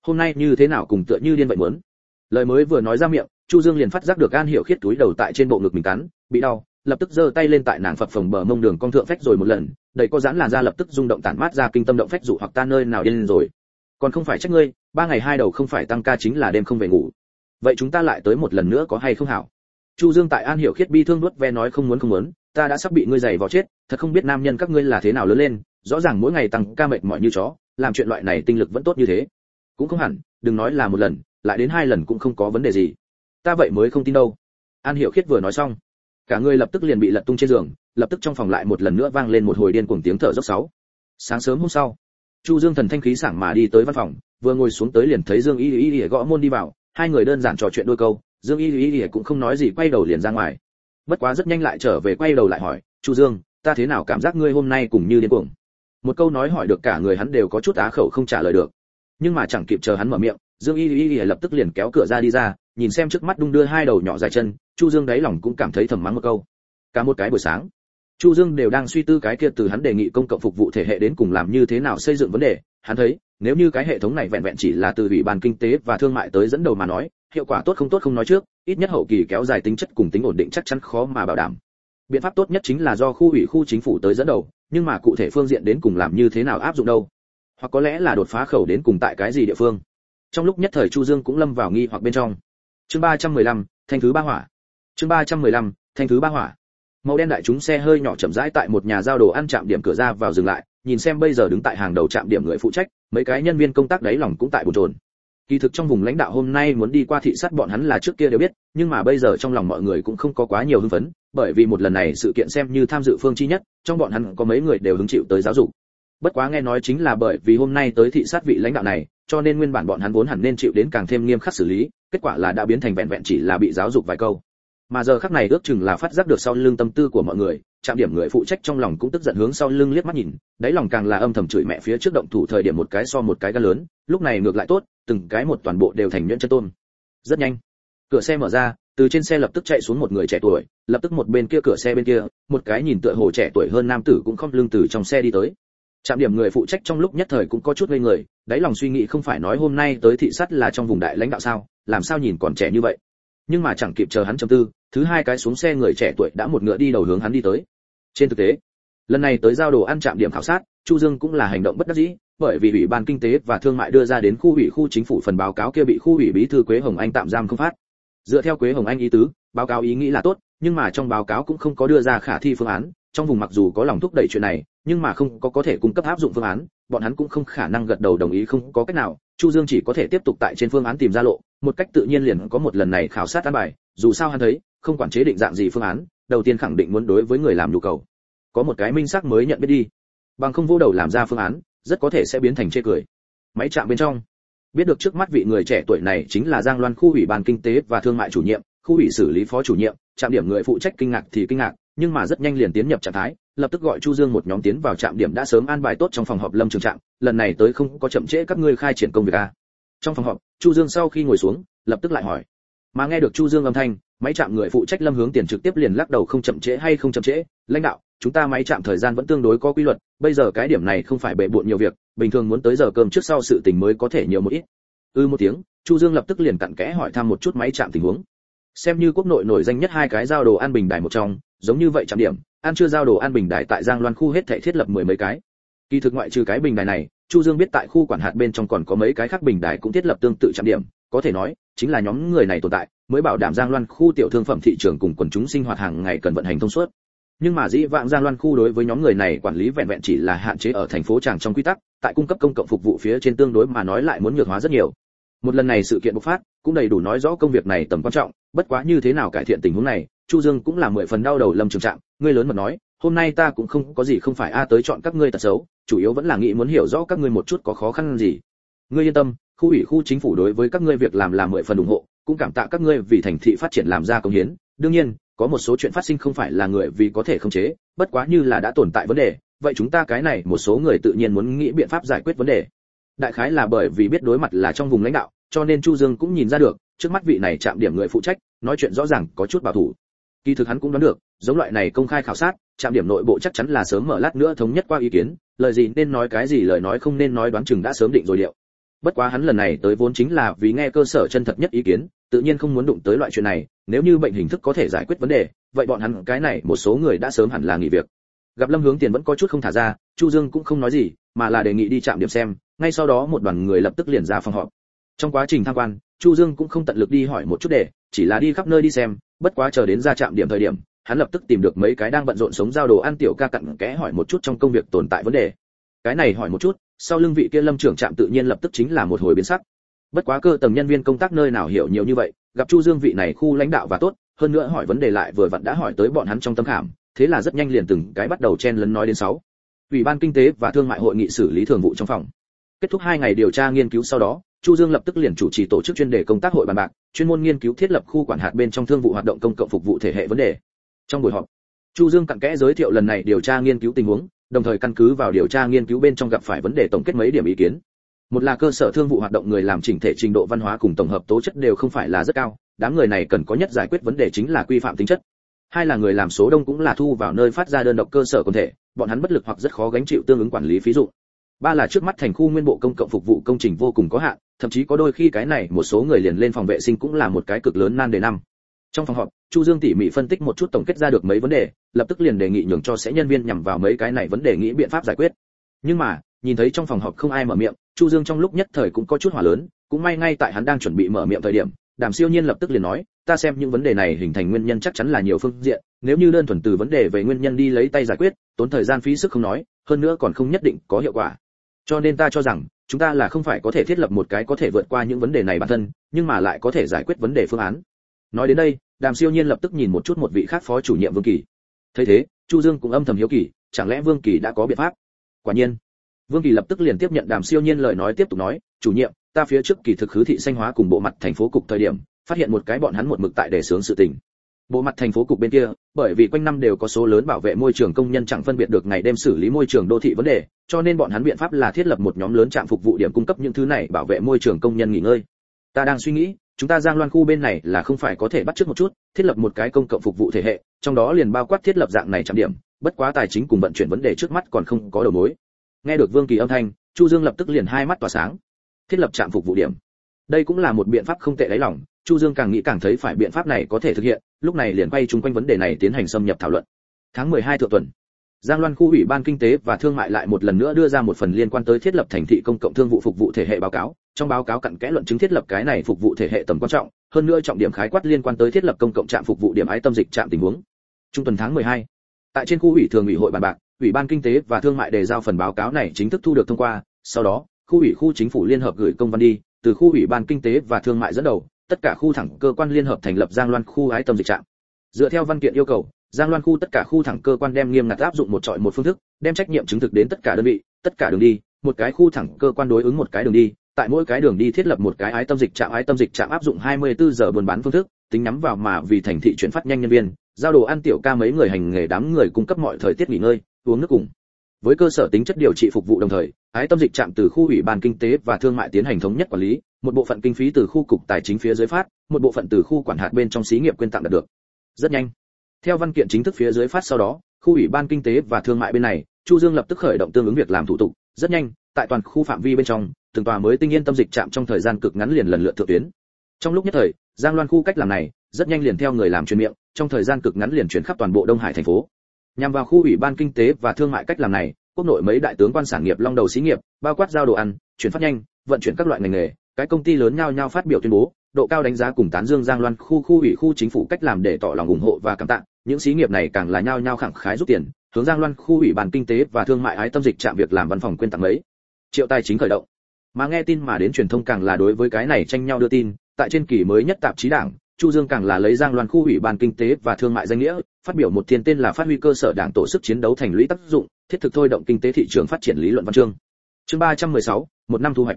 Hôm nay như thế nào cùng tựa như điên vậy muốn. Lời mới vừa nói ra miệng, Chu Dương liền phát giác được An Hiểu Khiết túi đầu tại trên bộ ngực mình cắn, bị đau, lập tức giơ tay lên tại nàng phập phồng bờ mông đường cong thượng phách rồi một lần, đầy có giãn làn ra lập tức rung động tản mát ra kinh tâm động phách dụ hoặc ta nơi nào điên rồi. Còn không phải trách ngươi, ba ngày hai đầu không phải tăng ca chính là đêm không về ngủ. Vậy chúng ta lại tới một lần nữa có hay không hảo? Chu Dương tại An Hiểu Khiết bi thương nuốt ve nói không muốn không muốn, ta đã sắp bị ngươi giày vào chết, thật không biết nam nhân các ngươi là thế nào lớn lên, rõ ràng mỗi ngày tăng ca mệt mỏi như chó, làm chuyện loại này tinh lực vẫn tốt như thế. Cũng không hẳn, đừng nói là một lần, lại đến hai lần cũng không có vấn đề gì. Ta vậy mới không tin đâu. an hiểu khiết vừa nói xong, cả người lập tức liền bị lật tung trên giường, lập tức trong phòng lại một lần nữa vang lên một hồi điên cuồng tiếng thở dốc sáu. Sáng sớm hôm sau, chu dương thần thanh khí sảng mà đi tới văn phòng, vừa ngồi xuống tới liền thấy dương y y y gõ môn đi vào, hai người đơn giản trò chuyện đôi câu, dương y y y cũng không nói gì quay đầu liền ra ngoài. Bất quá rất nhanh lại trở về quay đầu lại hỏi, chu dương, ta thế nào cảm giác ngươi hôm nay cũng như điên cuồng? Một câu nói hỏi được cả người hắn đều có chút á khẩu không trả lời được. Nhưng mà chẳng kịp chờ hắn mở miệng, dương y y y lập tức liền kéo cửa ra đi ra nhìn xem trước mắt đung đưa hai đầu nhỏ dài chân, chu dương đáy lòng cũng cảm thấy thầm mắng một câu. Cả một cái buổi sáng, chu dương đều đang suy tư cái kia từ hắn đề nghị công cộng phục vụ thể hệ đến cùng làm như thế nào xây dựng vấn đề. Hắn thấy, nếu như cái hệ thống này vẹn vẹn chỉ là từ ủy ban kinh tế và thương mại tới dẫn đầu mà nói, hiệu quả tốt không tốt không nói trước, ít nhất hậu kỳ kéo dài tính chất cùng tính ổn định chắc chắn khó mà bảo đảm. Biện pháp tốt nhất chính là do khu ủy khu chính phủ tới dẫn đầu, nhưng mà cụ thể phương diện đến cùng làm như thế nào áp dụng đâu? Hoặc có lẽ là đột phá khẩu đến cùng tại cái gì địa phương? Trong lúc nhất thời chu dương cũng lâm vào nghi hoặc bên trong chương 315, thanh thứ ba hỏa. Chương 315, thanh thứ ba hỏa. Màu đen đại chúng xe hơi nhỏ chậm rãi tại một nhà giao đồ ăn chạm điểm cửa ra vào dừng lại nhìn xem bây giờ đứng tại hàng đầu trạm điểm người phụ trách mấy cái nhân viên công tác đấy lòng cũng tại bồn trồn kỳ thực trong vùng lãnh đạo hôm nay muốn đi qua thị sát bọn hắn là trước kia đều biết nhưng mà bây giờ trong lòng mọi người cũng không có quá nhiều hưng phấn bởi vì một lần này sự kiện xem như tham dự phương chi nhất trong bọn hắn có mấy người đều hứng chịu tới giáo dục. Bất quá nghe nói chính là bởi vì hôm nay tới thị sát vị lãnh đạo này cho nên nguyên bản bọn hắn vốn hẳn nên chịu đến càng thêm nghiêm khắc xử lý kết quả là đã biến thành vẹn vẹn chỉ là bị giáo dục vài câu. Mà giờ khắc này ước chừng là phát giác được sau lưng tâm tư của mọi người, chạm điểm người phụ trách trong lòng cũng tức giận hướng sau lưng liếc mắt nhìn, đáy lòng càng là âm thầm chửi mẹ phía trước động thủ thời điểm một cái so một cái gan lớn, lúc này ngược lại tốt, từng cái một toàn bộ đều thành nhuyễn chân tôn. Rất nhanh, cửa xe mở ra, từ trên xe lập tức chạy xuống một người trẻ tuổi, lập tức một bên kia cửa xe bên kia, một cái nhìn tựa hồ trẻ tuổi hơn nam tử cũng không lưng từ trong xe đi tới. Trạm điểm người phụ trách trong lúc nhất thời cũng có chút ngây người, đáy lòng suy nghĩ không phải nói hôm nay tới thị sát là trong vùng đại lãnh đạo sao? Làm sao nhìn còn trẻ như vậy? Nhưng mà chẳng kịp chờ hắn trầm tư, thứ hai cái xuống xe người trẻ tuổi đã một ngựa đi đầu hướng hắn đi tới. Trên thực tế, lần này tới giao đồ ăn trạm điểm khảo sát, chu dương cũng là hành động bất đắc dĩ, bởi vì ủy ban kinh tế và thương mại đưa ra đến khu ủy khu chính phủ phần báo cáo kia bị khu ủy bí thư quế hồng anh tạm giam không phát. Dựa theo quế hồng anh ý tứ, báo cáo ý nghĩ là tốt, nhưng mà trong báo cáo cũng không có đưa ra khả thi phương án, trong vùng mặc dù có lòng thúc đẩy chuyện này, nhưng mà không có có thể cung cấp áp dụng phương án, bọn hắn cũng không khả năng gật đầu đồng ý không có cách nào chu dương chỉ có thể tiếp tục tại trên phương án tìm ra lộ, một cách tự nhiên liền có một lần này khảo sát an bài, dù sao hắn thấy, không quản chế định dạng gì phương án, đầu tiên khẳng định muốn đối với người làm nhu cầu. Có một cái minh xác mới nhận biết đi. Bằng không vô đầu làm ra phương án, rất có thể sẽ biến thành chê cười. Máy chạm bên trong. Biết được trước mắt vị người trẻ tuổi này chính là giang loan khu ủy ban kinh tế và thương mại chủ nhiệm, khu ủy xử lý phó chủ nhiệm, trạm điểm người phụ trách kinh ngạc thì kinh ngạc nhưng mà rất nhanh liền tiến nhập trạng thái, lập tức gọi chu dương một nhóm tiến vào trạm điểm đã sớm an bài tốt trong phòng họp lâm trường trạm, lần này tới không có chậm trễ các ngươi khai triển công việc a trong phòng họp, chu dương sau khi ngồi xuống, lập tức lại hỏi. Mà nghe được chu dương âm thanh, máy chạm người phụ trách lâm hướng tiền trực tiếp liền lắc đầu không chậm trễ hay không chậm trễ, lãnh đạo, chúng ta máy chạm thời gian vẫn tương đối có quy luật, bây giờ cái điểm này không phải bệ bộn nhiều việc, bình thường muốn tới giờ cơm trước sau sự tình mới có thể nhiều một ít. Ư ừ một tiếng, chu dương lập tức liền cặn kẽ hỏi thăm một chút máy chạm tình huống. Xem như quốc nội nổi danh nhất hai cái giao đồ ăn bình đài một trong giống như vậy chạm điểm, ăn chưa giao đồ ăn bình đài tại giang loan khu hết thảy thiết lập mười mấy cái. Kỳ thực ngoại trừ cái bình đài này, chu dương biết tại khu quản hạt bên trong còn có mấy cái khác bình đài cũng thiết lập tương tự chạm điểm, có thể nói, chính là nhóm người này tồn tại, mới bảo đảm giang loan khu tiểu thương phẩm thị trường cùng quần chúng sinh hoạt hàng ngày cần vận hành thông suốt. Nhưng mà dĩ vãng giang loan khu đối với nhóm người này quản lý vẹn vẹn chỉ là hạn chế ở thành phố tràng trong quy tắc, tại cung cấp công cộng phục vụ phía trên tương đối mà nói lại muốn nhược hóa rất nhiều. Một lần này sự kiện bộc phát, cũng đầy đủ nói rõ công việc này tầm quan trọng, bất quá như thế nào cải thiện tình huống này chu dương cũng là mười phần đau đầu lâm trường trạng ngươi lớn mà nói, hôm nay ta cũng không có gì không phải a tới chọn các ngươi tật xấu, chủ yếu vẫn là nghĩ muốn hiểu rõ các ngươi một chút có khó khăn gì. Ngươi yên tâm, khu ủy khu chính phủ đối với các ngươi việc làm là mười phần ủng hộ, cũng cảm tạ các ngươi vì thành thị phát triển làm ra công hiến. Đương nhiên, có một số chuyện phát sinh không phải là người vì có thể không chế, bất quá như là đã tồn tại vấn đề, vậy chúng ta cái này một số người tự nhiên muốn nghĩ biện pháp giải quyết vấn đề. Đại khái là bởi vì biết đối mặt là trong vùng lãnh đạo, cho nên chu dương cũng nhìn ra được, trước mắt vị này chạm điểm người phụ trách, nói chuyện rõ ràng có chút bảo thủ kỳ thực hắn cũng đoán được, giống loại này công khai khảo sát chạm điểm nội bộ chắc chắn là sớm mở lát nữa thống nhất qua ý kiến, lời gì nên nói cái gì lời nói không nên nói đoán chừng đã sớm định rồi liệu. Bất quá hắn lần này tới vốn chính là vì nghe cơ sở chân thật nhất ý kiến, tự nhiên không muốn đụng tới loại chuyện này, nếu như bệnh hình thức có thể giải quyết vấn đề, vậy bọn hắn cái này một số người đã sớm hẳn là nghỉ việc. Gặp lâm hướng tiền vẫn có chút không thả ra, chu dương cũng không nói gì, mà là đề nghị đi chạm điểm xem, ngay sau đó một đoàn người lập tức liền ra phòng họp. Trong quá trình tham quan chu dương cũng không tận lực đi hỏi một chút để, chỉ là đi khắp nơi đi xem, bất quá chờ đến ra trạm điểm thời điểm, hắn lập tức tìm được mấy cái đang bận rộn sống giao đồ ăn tiểu ca cặn kẽ hỏi một chút trong công việc tồn tại vấn đề. Cái này hỏi một chút, sau lưng vị kia lâm trưởng trạm tự nhiên lập tức chính là một hồi biến sắc. Bất quá cơ tầng nhân viên công tác nơi nào hiểu nhiều như vậy, gặp chu dương vị này khu lãnh đạo và tốt, hơn nữa hỏi vấn đề lại vừa vặn đã hỏi tới bọn hắn trong tâm khảm, thế là rất nhanh liền từng cái bắt đầu chen lấn nói đến sáu. Ủy ban kinh tế và thương mại hội nghị xử lý thường vụ trong phòng. Kết thúc hai ngày điều tra nghiên cứu sau đó chu dương lập tức liền chủ trì tổ chức chuyên đề công tác hội bàn bạc, chuyên môn nghiên cứu thiết lập khu quản hạt bên trong thương vụ hoạt động công cộng phục vụ thể hệ vấn đề. Trong buổi họp, chu dương cặn kẽ giới thiệu lần này điều tra nghiên cứu tình huống, đồng thời căn cứ vào điều tra nghiên cứu bên trong gặp phải vấn đề tổng kết mấy điểm ý kiến. Một là cơ sở thương vụ hoạt động người làm chỉnh thể trình độ văn hóa cùng tổng hợp tố chất đều không phải là rất cao, đám người này cần có nhất giải quyết vấn đề chính là quy phạm tính chất. Hai là người làm số đông cũng là thu vào nơi phát ra đơn độc cơ sở quần thể, bọn hắn bất lực hoặc rất khó gánh chịu tương ứng quản lý phí dụ. Ba là trước mắt thành khu nguyên bộ công cộng phục vụ công trình vô cùng có hạn thậm chí có đôi khi cái này một số người liền lên phòng vệ sinh cũng là một cái cực lớn nan đề năm. Trong phòng họp, chu dương tỉ mỉ phân tích một chút tổng kết ra được mấy vấn đề, lập tức liền đề nghị nhường cho sẽ nhân viên nhằm vào mấy cái này vấn đề nghĩ biện pháp giải quyết. Nhưng mà, nhìn thấy trong phòng họp không ai mở miệng, chu dương trong lúc nhất thời cũng có chút hỏa lớn, cũng may ngay tại hắn đang chuẩn bị mở miệng thời điểm, đàm siêu nhiên lập tức liền nói, ta xem những vấn đề này hình thành nguyên nhân chắc chắn là nhiều phương diện, nếu như đơn thuần từ vấn đề về nguyên nhân đi lấy tay giải quyết, tốn thời gian phí sức không nói, hơn nữa còn không nhất định có hiệu quả. Cho nên ta cho rằng chúng ta là không phải có thể thiết lập một cái có thể vượt qua những vấn đề này bản thân, nhưng mà lại có thể giải quyết vấn đề phương án. Nói đến đây, đàm siêu nhiên lập tức nhìn một chút một vị khác phó chủ nhiệm vương kỳ. Thấy thế, chu dương cũng âm thầm hiếu kỳ, chẳng lẽ vương kỳ đã có biện pháp? Quả nhiên. Vương kỳ lập tức liền tiếp nhận đàm siêu nhiên lời nói tiếp tục nói, chủ nhiệm, ta phía trước kỳ thực khứ thị xanh hóa cùng bộ mặt thành phố cục thời điểm, phát hiện một cái bọn hắn một mực tại để sướng sự tình bộ mặt thành phố cục bên kia, bởi vì quanh năm đều có số lớn bảo vệ môi trường công nhân chẳng phân biệt được ngày đêm xử lý môi trường đô thị vấn đề, cho nên bọn hắn biện pháp là thiết lập một nhóm lớn trạm phục vụ điểm cung cấp những thứ này bảo vệ môi trường công nhân nghỉ ngơi. Ta đang suy nghĩ, chúng ta giang loan khu bên này là không phải có thể bắt trước một chút, thiết lập một cái công cộng phục vụ thể hệ, trong đó liền bao quát thiết lập dạng này trạm điểm, bất quá tài chính cùng vận chuyển vấn đề trước mắt còn không có đầu mối. Nghe được vương kỳ âm thanh, chu dương lập tức liền hai mắt tỏa sáng. Thiết lập trạm phục vụ điểm. Đây cũng là một biện pháp không tệ lấy lòng chu dương càng nghĩ càng thấy phải biện pháp này có thể thực hiện lúc này liền quay chung quanh vấn đề này tiến hành xâm nhập thảo luận. Tháng 12 thượng tuần Giang Loan khu ủy ban kinh tế và thương mại lại một lần nữa đưa ra một phần liên quan tới thiết lập thành thị công cộng thương vụ phục vụ thể hệ báo cáo, trong báo cáo cặn kẽ luận chứng thiết lập cái này phục vụ thể hệ tầm quan trọng, hơn nữa trọng điểm khái quát liên quan tới thiết lập công cộng trạm phục vụ điểm ái tâm dịch trạm tình huống. Trung tuần tháng 12, tại trên khu ủy thường ủy hội bàn bạc, ủy ban kinh tế và thương mại đề giao phần báo cáo này chính thức thu được thông qua, sau đó, khu ủy khu chính phủ liên hợp gửi công văn đi, từ khu ủy ban kinh tế và thương mại dẫn đầu, tất cả khu thẳng cơ quan liên hợp thành lập Giang Loan khu ái tâm dịch trạm. Dựa theo văn kiện yêu cầu, Giang Loan khu tất cả khu thẳng cơ quan đem nghiêm ngặt áp dụng một trọi một phương thức, đem trách nhiệm chứng thực đến tất cả đơn vị, tất cả đường đi, một cái khu thẳng cơ quan đối ứng một cái đường đi, tại mỗi cái đường đi thiết lập một cái ái tâm dịch trạm ái tâm dịch trạm áp dụng 24 giờ buôn bán phương thức, tính nhắm vào mà vì thành thị chuyển phát nhanh nhân viên, giao đồ ăn tiểu ca mấy người hành nghề đám người cung cấp mọi thời tiết nghỉ ngơi, uống nước cùng. Với cơ sở tính chất điều trị phục vụ đồng thời, ái tâm dịch trạm từ khu ủy ban kinh tế và thương mại tiến hành thống nhất quản lý, một bộ phận kinh phí từ khu cục tài chính phía dưới phát, một bộ phận từ khu quản hạt bên trong xí nghiệp quyên tặng đạt được. Rất nhanh. Theo văn kiện chính thức phía dưới phát sau đó, khu ủy ban kinh tế và thương mại bên này, Chu Dương lập tức khởi động tương ứng việc làm thủ tục, rất nhanh, tại toàn khu phạm vi bên trong, từng tòa mới tinh yên tâm dịch trạm trong thời gian cực ngắn liền lần lượt thượng tuyến. Trong lúc nhất thời, Giang Loan khu cách làm này, rất nhanh liền theo người làm truyền miệng, trong thời gian cực ngắn liền chuyển khắp toàn bộ Đông Hải thành phố. Nhằm vào khu ủy ban kinh tế và thương mại cách làm này, quốc nội mấy đại tướng quan sản nghiệp long đầu xí nghiệp, bao quát giao đồ ăn, chuyển phát nhanh, vận chuyển các loại ngành nghề, cái công ty lớn nhau nhau phát biểu tuyên bố, độ cao đánh giá cùng tán dương Giang Loan khu khu ủy khu chính phủ cách làm để tỏ lòng ủng hộ và cảm tạ, những xí nghiệp này càng là nhau nhau khẳng khái rút tiền, hướng Giang Loan khu ủy bàn kinh tế và thương mại ái tâm dịch trạm việc làm văn phòng quyên tặng mấy triệu tài chính khởi động. Mà nghe tin mà đến truyền thông càng là đối với cái này tranh nhau đưa tin, tại trên kỳ mới nhất tạp chí đảng, Chu Dương càng là lấy Giang Loan khu ủy bàn kinh tế và thương mại danh nghĩa, phát biểu một thiên tên là phát huy cơ sở đảng tổ sức chiến đấu thành lũy tác dụng, thiết thực thôi động kinh tế thị trường phát triển lý luận văn chương. Chương 316, một năm thu hoạch.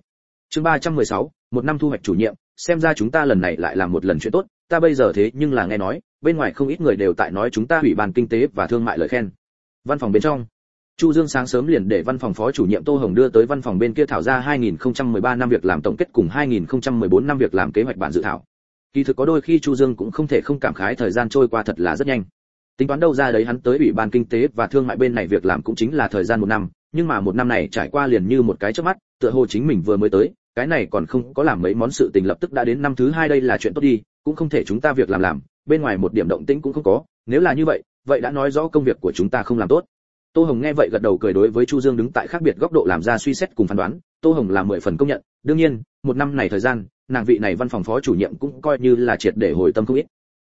Chương 316, một năm thu hoạch chủ nhiệm, xem ra chúng ta lần này lại làm một lần chuyện tốt, ta bây giờ thế nhưng là nghe nói, bên ngoài không ít người đều tại nói chúng ta ủy ban kinh tế và thương mại lời khen. Văn phòng bên trong, Chu Dương sáng sớm liền để văn phòng phó chủ nhiệm Tô Hồng đưa tới văn phòng bên kia thảo ra 2013 năm việc làm tổng kết cùng 2014 năm việc làm kế hoạch bản dự thảo. Kỳ thực có đôi khi Chu Dương cũng không thể không cảm khái thời gian trôi qua thật là rất nhanh. Tính toán đâu ra đấy hắn tới ủy ban kinh tế và thương mại bên này việc làm cũng chính là thời gian một năm, nhưng mà một năm này trải qua liền như một cái chớp mắt, tựa hồ chính mình vừa mới tới, cái này còn không có làm mấy món sự tình lập tức đã đến năm thứ hai đây là chuyện tốt đi, cũng không thể chúng ta việc làm làm, bên ngoài một điểm động tĩnh cũng không có, nếu là như vậy, vậy đã nói rõ công việc của chúng ta không làm tốt. Tô Hồng nghe vậy gật đầu cười đối với Chu Dương đứng tại khác biệt góc độ làm ra suy xét cùng phán đoán, Tô Hồng là mười phần công nhận, đương nhiên, một năm này thời gian, nàng vị này văn phòng phó chủ nhiệm cũng coi như là triệt để hồi tâm không ít.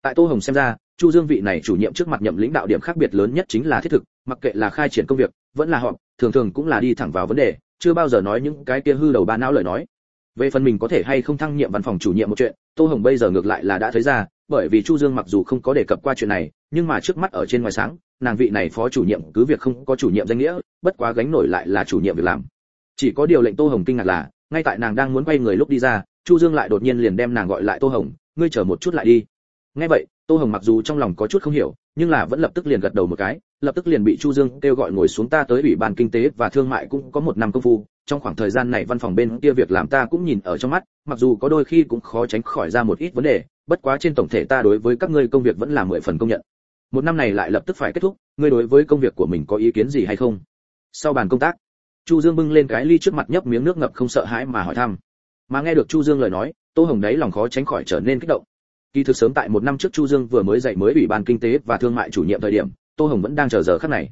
Tại Tô Hồng xem ra, Chu Dương vị này chủ nhiệm trước mặt nhậm lãnh đạo điểm khác biệt lớn nhất chính là thiết thực, mặc kệ là khai triển công việc, vẫn là họ thường thường cũng là đi thẳng vào vấn đề, chưa bao giờ nói những cái kia hư đầu ba não lời nói. Về phần mình có thể hay không thăng nhiệm văn phòng chủ nhiệm một chuyện, Tô Hồng bây giờ ngược lại là đã thấy ra, bởi vì chu dương mặc dù không có đề cập qua chuyện này nhưng mà trước mắt ở trên ngoài sáng nàng vị này phó chủ nhiệm cứ việc không có chủ nhiệm danh nghĩa bất quá gánh nổi lại là chủ nhiệm việc làm. Chỉ có điều lệnh tô hồng kinh ngạc là ngay tại nàng đang muốn quay người lúc đi ra chu dương lại đột nhiên liền đem nàng gọi lại tô hồng ngươi chờ một chút lại đi. Nghe vậy tô hồng mặc dù trong lòng có chút không hiểu nhưng là vẫn lập tức liền gật đầu một cái lập tức liền bị chu dương kêu gọi ngồi xuống ta tới ủy ban kinh tế và thương mại cũng có một năm công phu. Trong khoảng thời gian này văn phòng bên kia việc làm ta cũng nhìn ở trong mắt, mặc dù có đôi khi cũng khó tránh khỏi ra một ít vấn đề, bất quá trên tổng thể ta đối với các ngươi công việc vẫn là mười phần công nhận. Một năm này lại lập tức phải kết thúc, ngươi đối với công việc của mình có ý kiến gì hay không? Sau bàn công tác, chu dương bưng lên cái ly trước mặt nhấp miếng nước ngập không sợ hãi mà hỏi thăm. Mà nghe được chu dương lời nói, tô hồng đấy lòng khó tránh khỏi trở nên kích động. Kỳ thực sớm tại một năm trước chu dương vừa mới dạy mới ủy ban kinh tế và thương mại chủ nhiệm thời điểm tô hồng vẫn đang chờ giờ khắc này.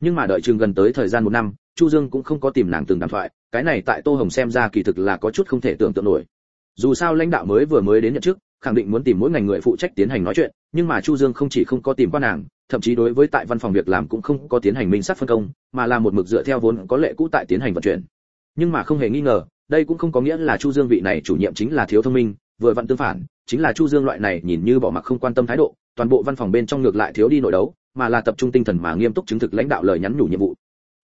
Nhưng mà đợi chừng gần tới thời gian một năm, chu dương cũng không có tìm nàng từng đàm thoại, cái này tại tô hồng xem ra kỳ thực là có chút không thể tưởng tượng nổi. Dù sao lãnh đạo mới vừa mới đến nhận chức, khẳng định muốn tìm mỗi ngành người phụ trách tiến hành nói chuyện, nhưng mà chu dương không chỉ không có tìm qua nàng, thậm chí đối với tại văn phòng việc làm cũng không có tiến hành minh sát phân công, mà là một mực dựa theo vốn có lệ cũ tại tiến hành vận chuyển. Nhưng mà không hề nghi ngờ, đây cũng không có nghĩa là chu dương vị này chủ nhiệm chính là thiếu thông minh, vừa vặn tương phản chính là chu dương loại này nhìn như bỏ mặc không quan tâm thái độ, toàn bộ văn phòng bên trong ngược lại thiếu đi nội đấu, mà là tập trung tinh thần mà nghiêm túc chứng thực lãnh đạo lời nhắn nhủ nhiệm vụ.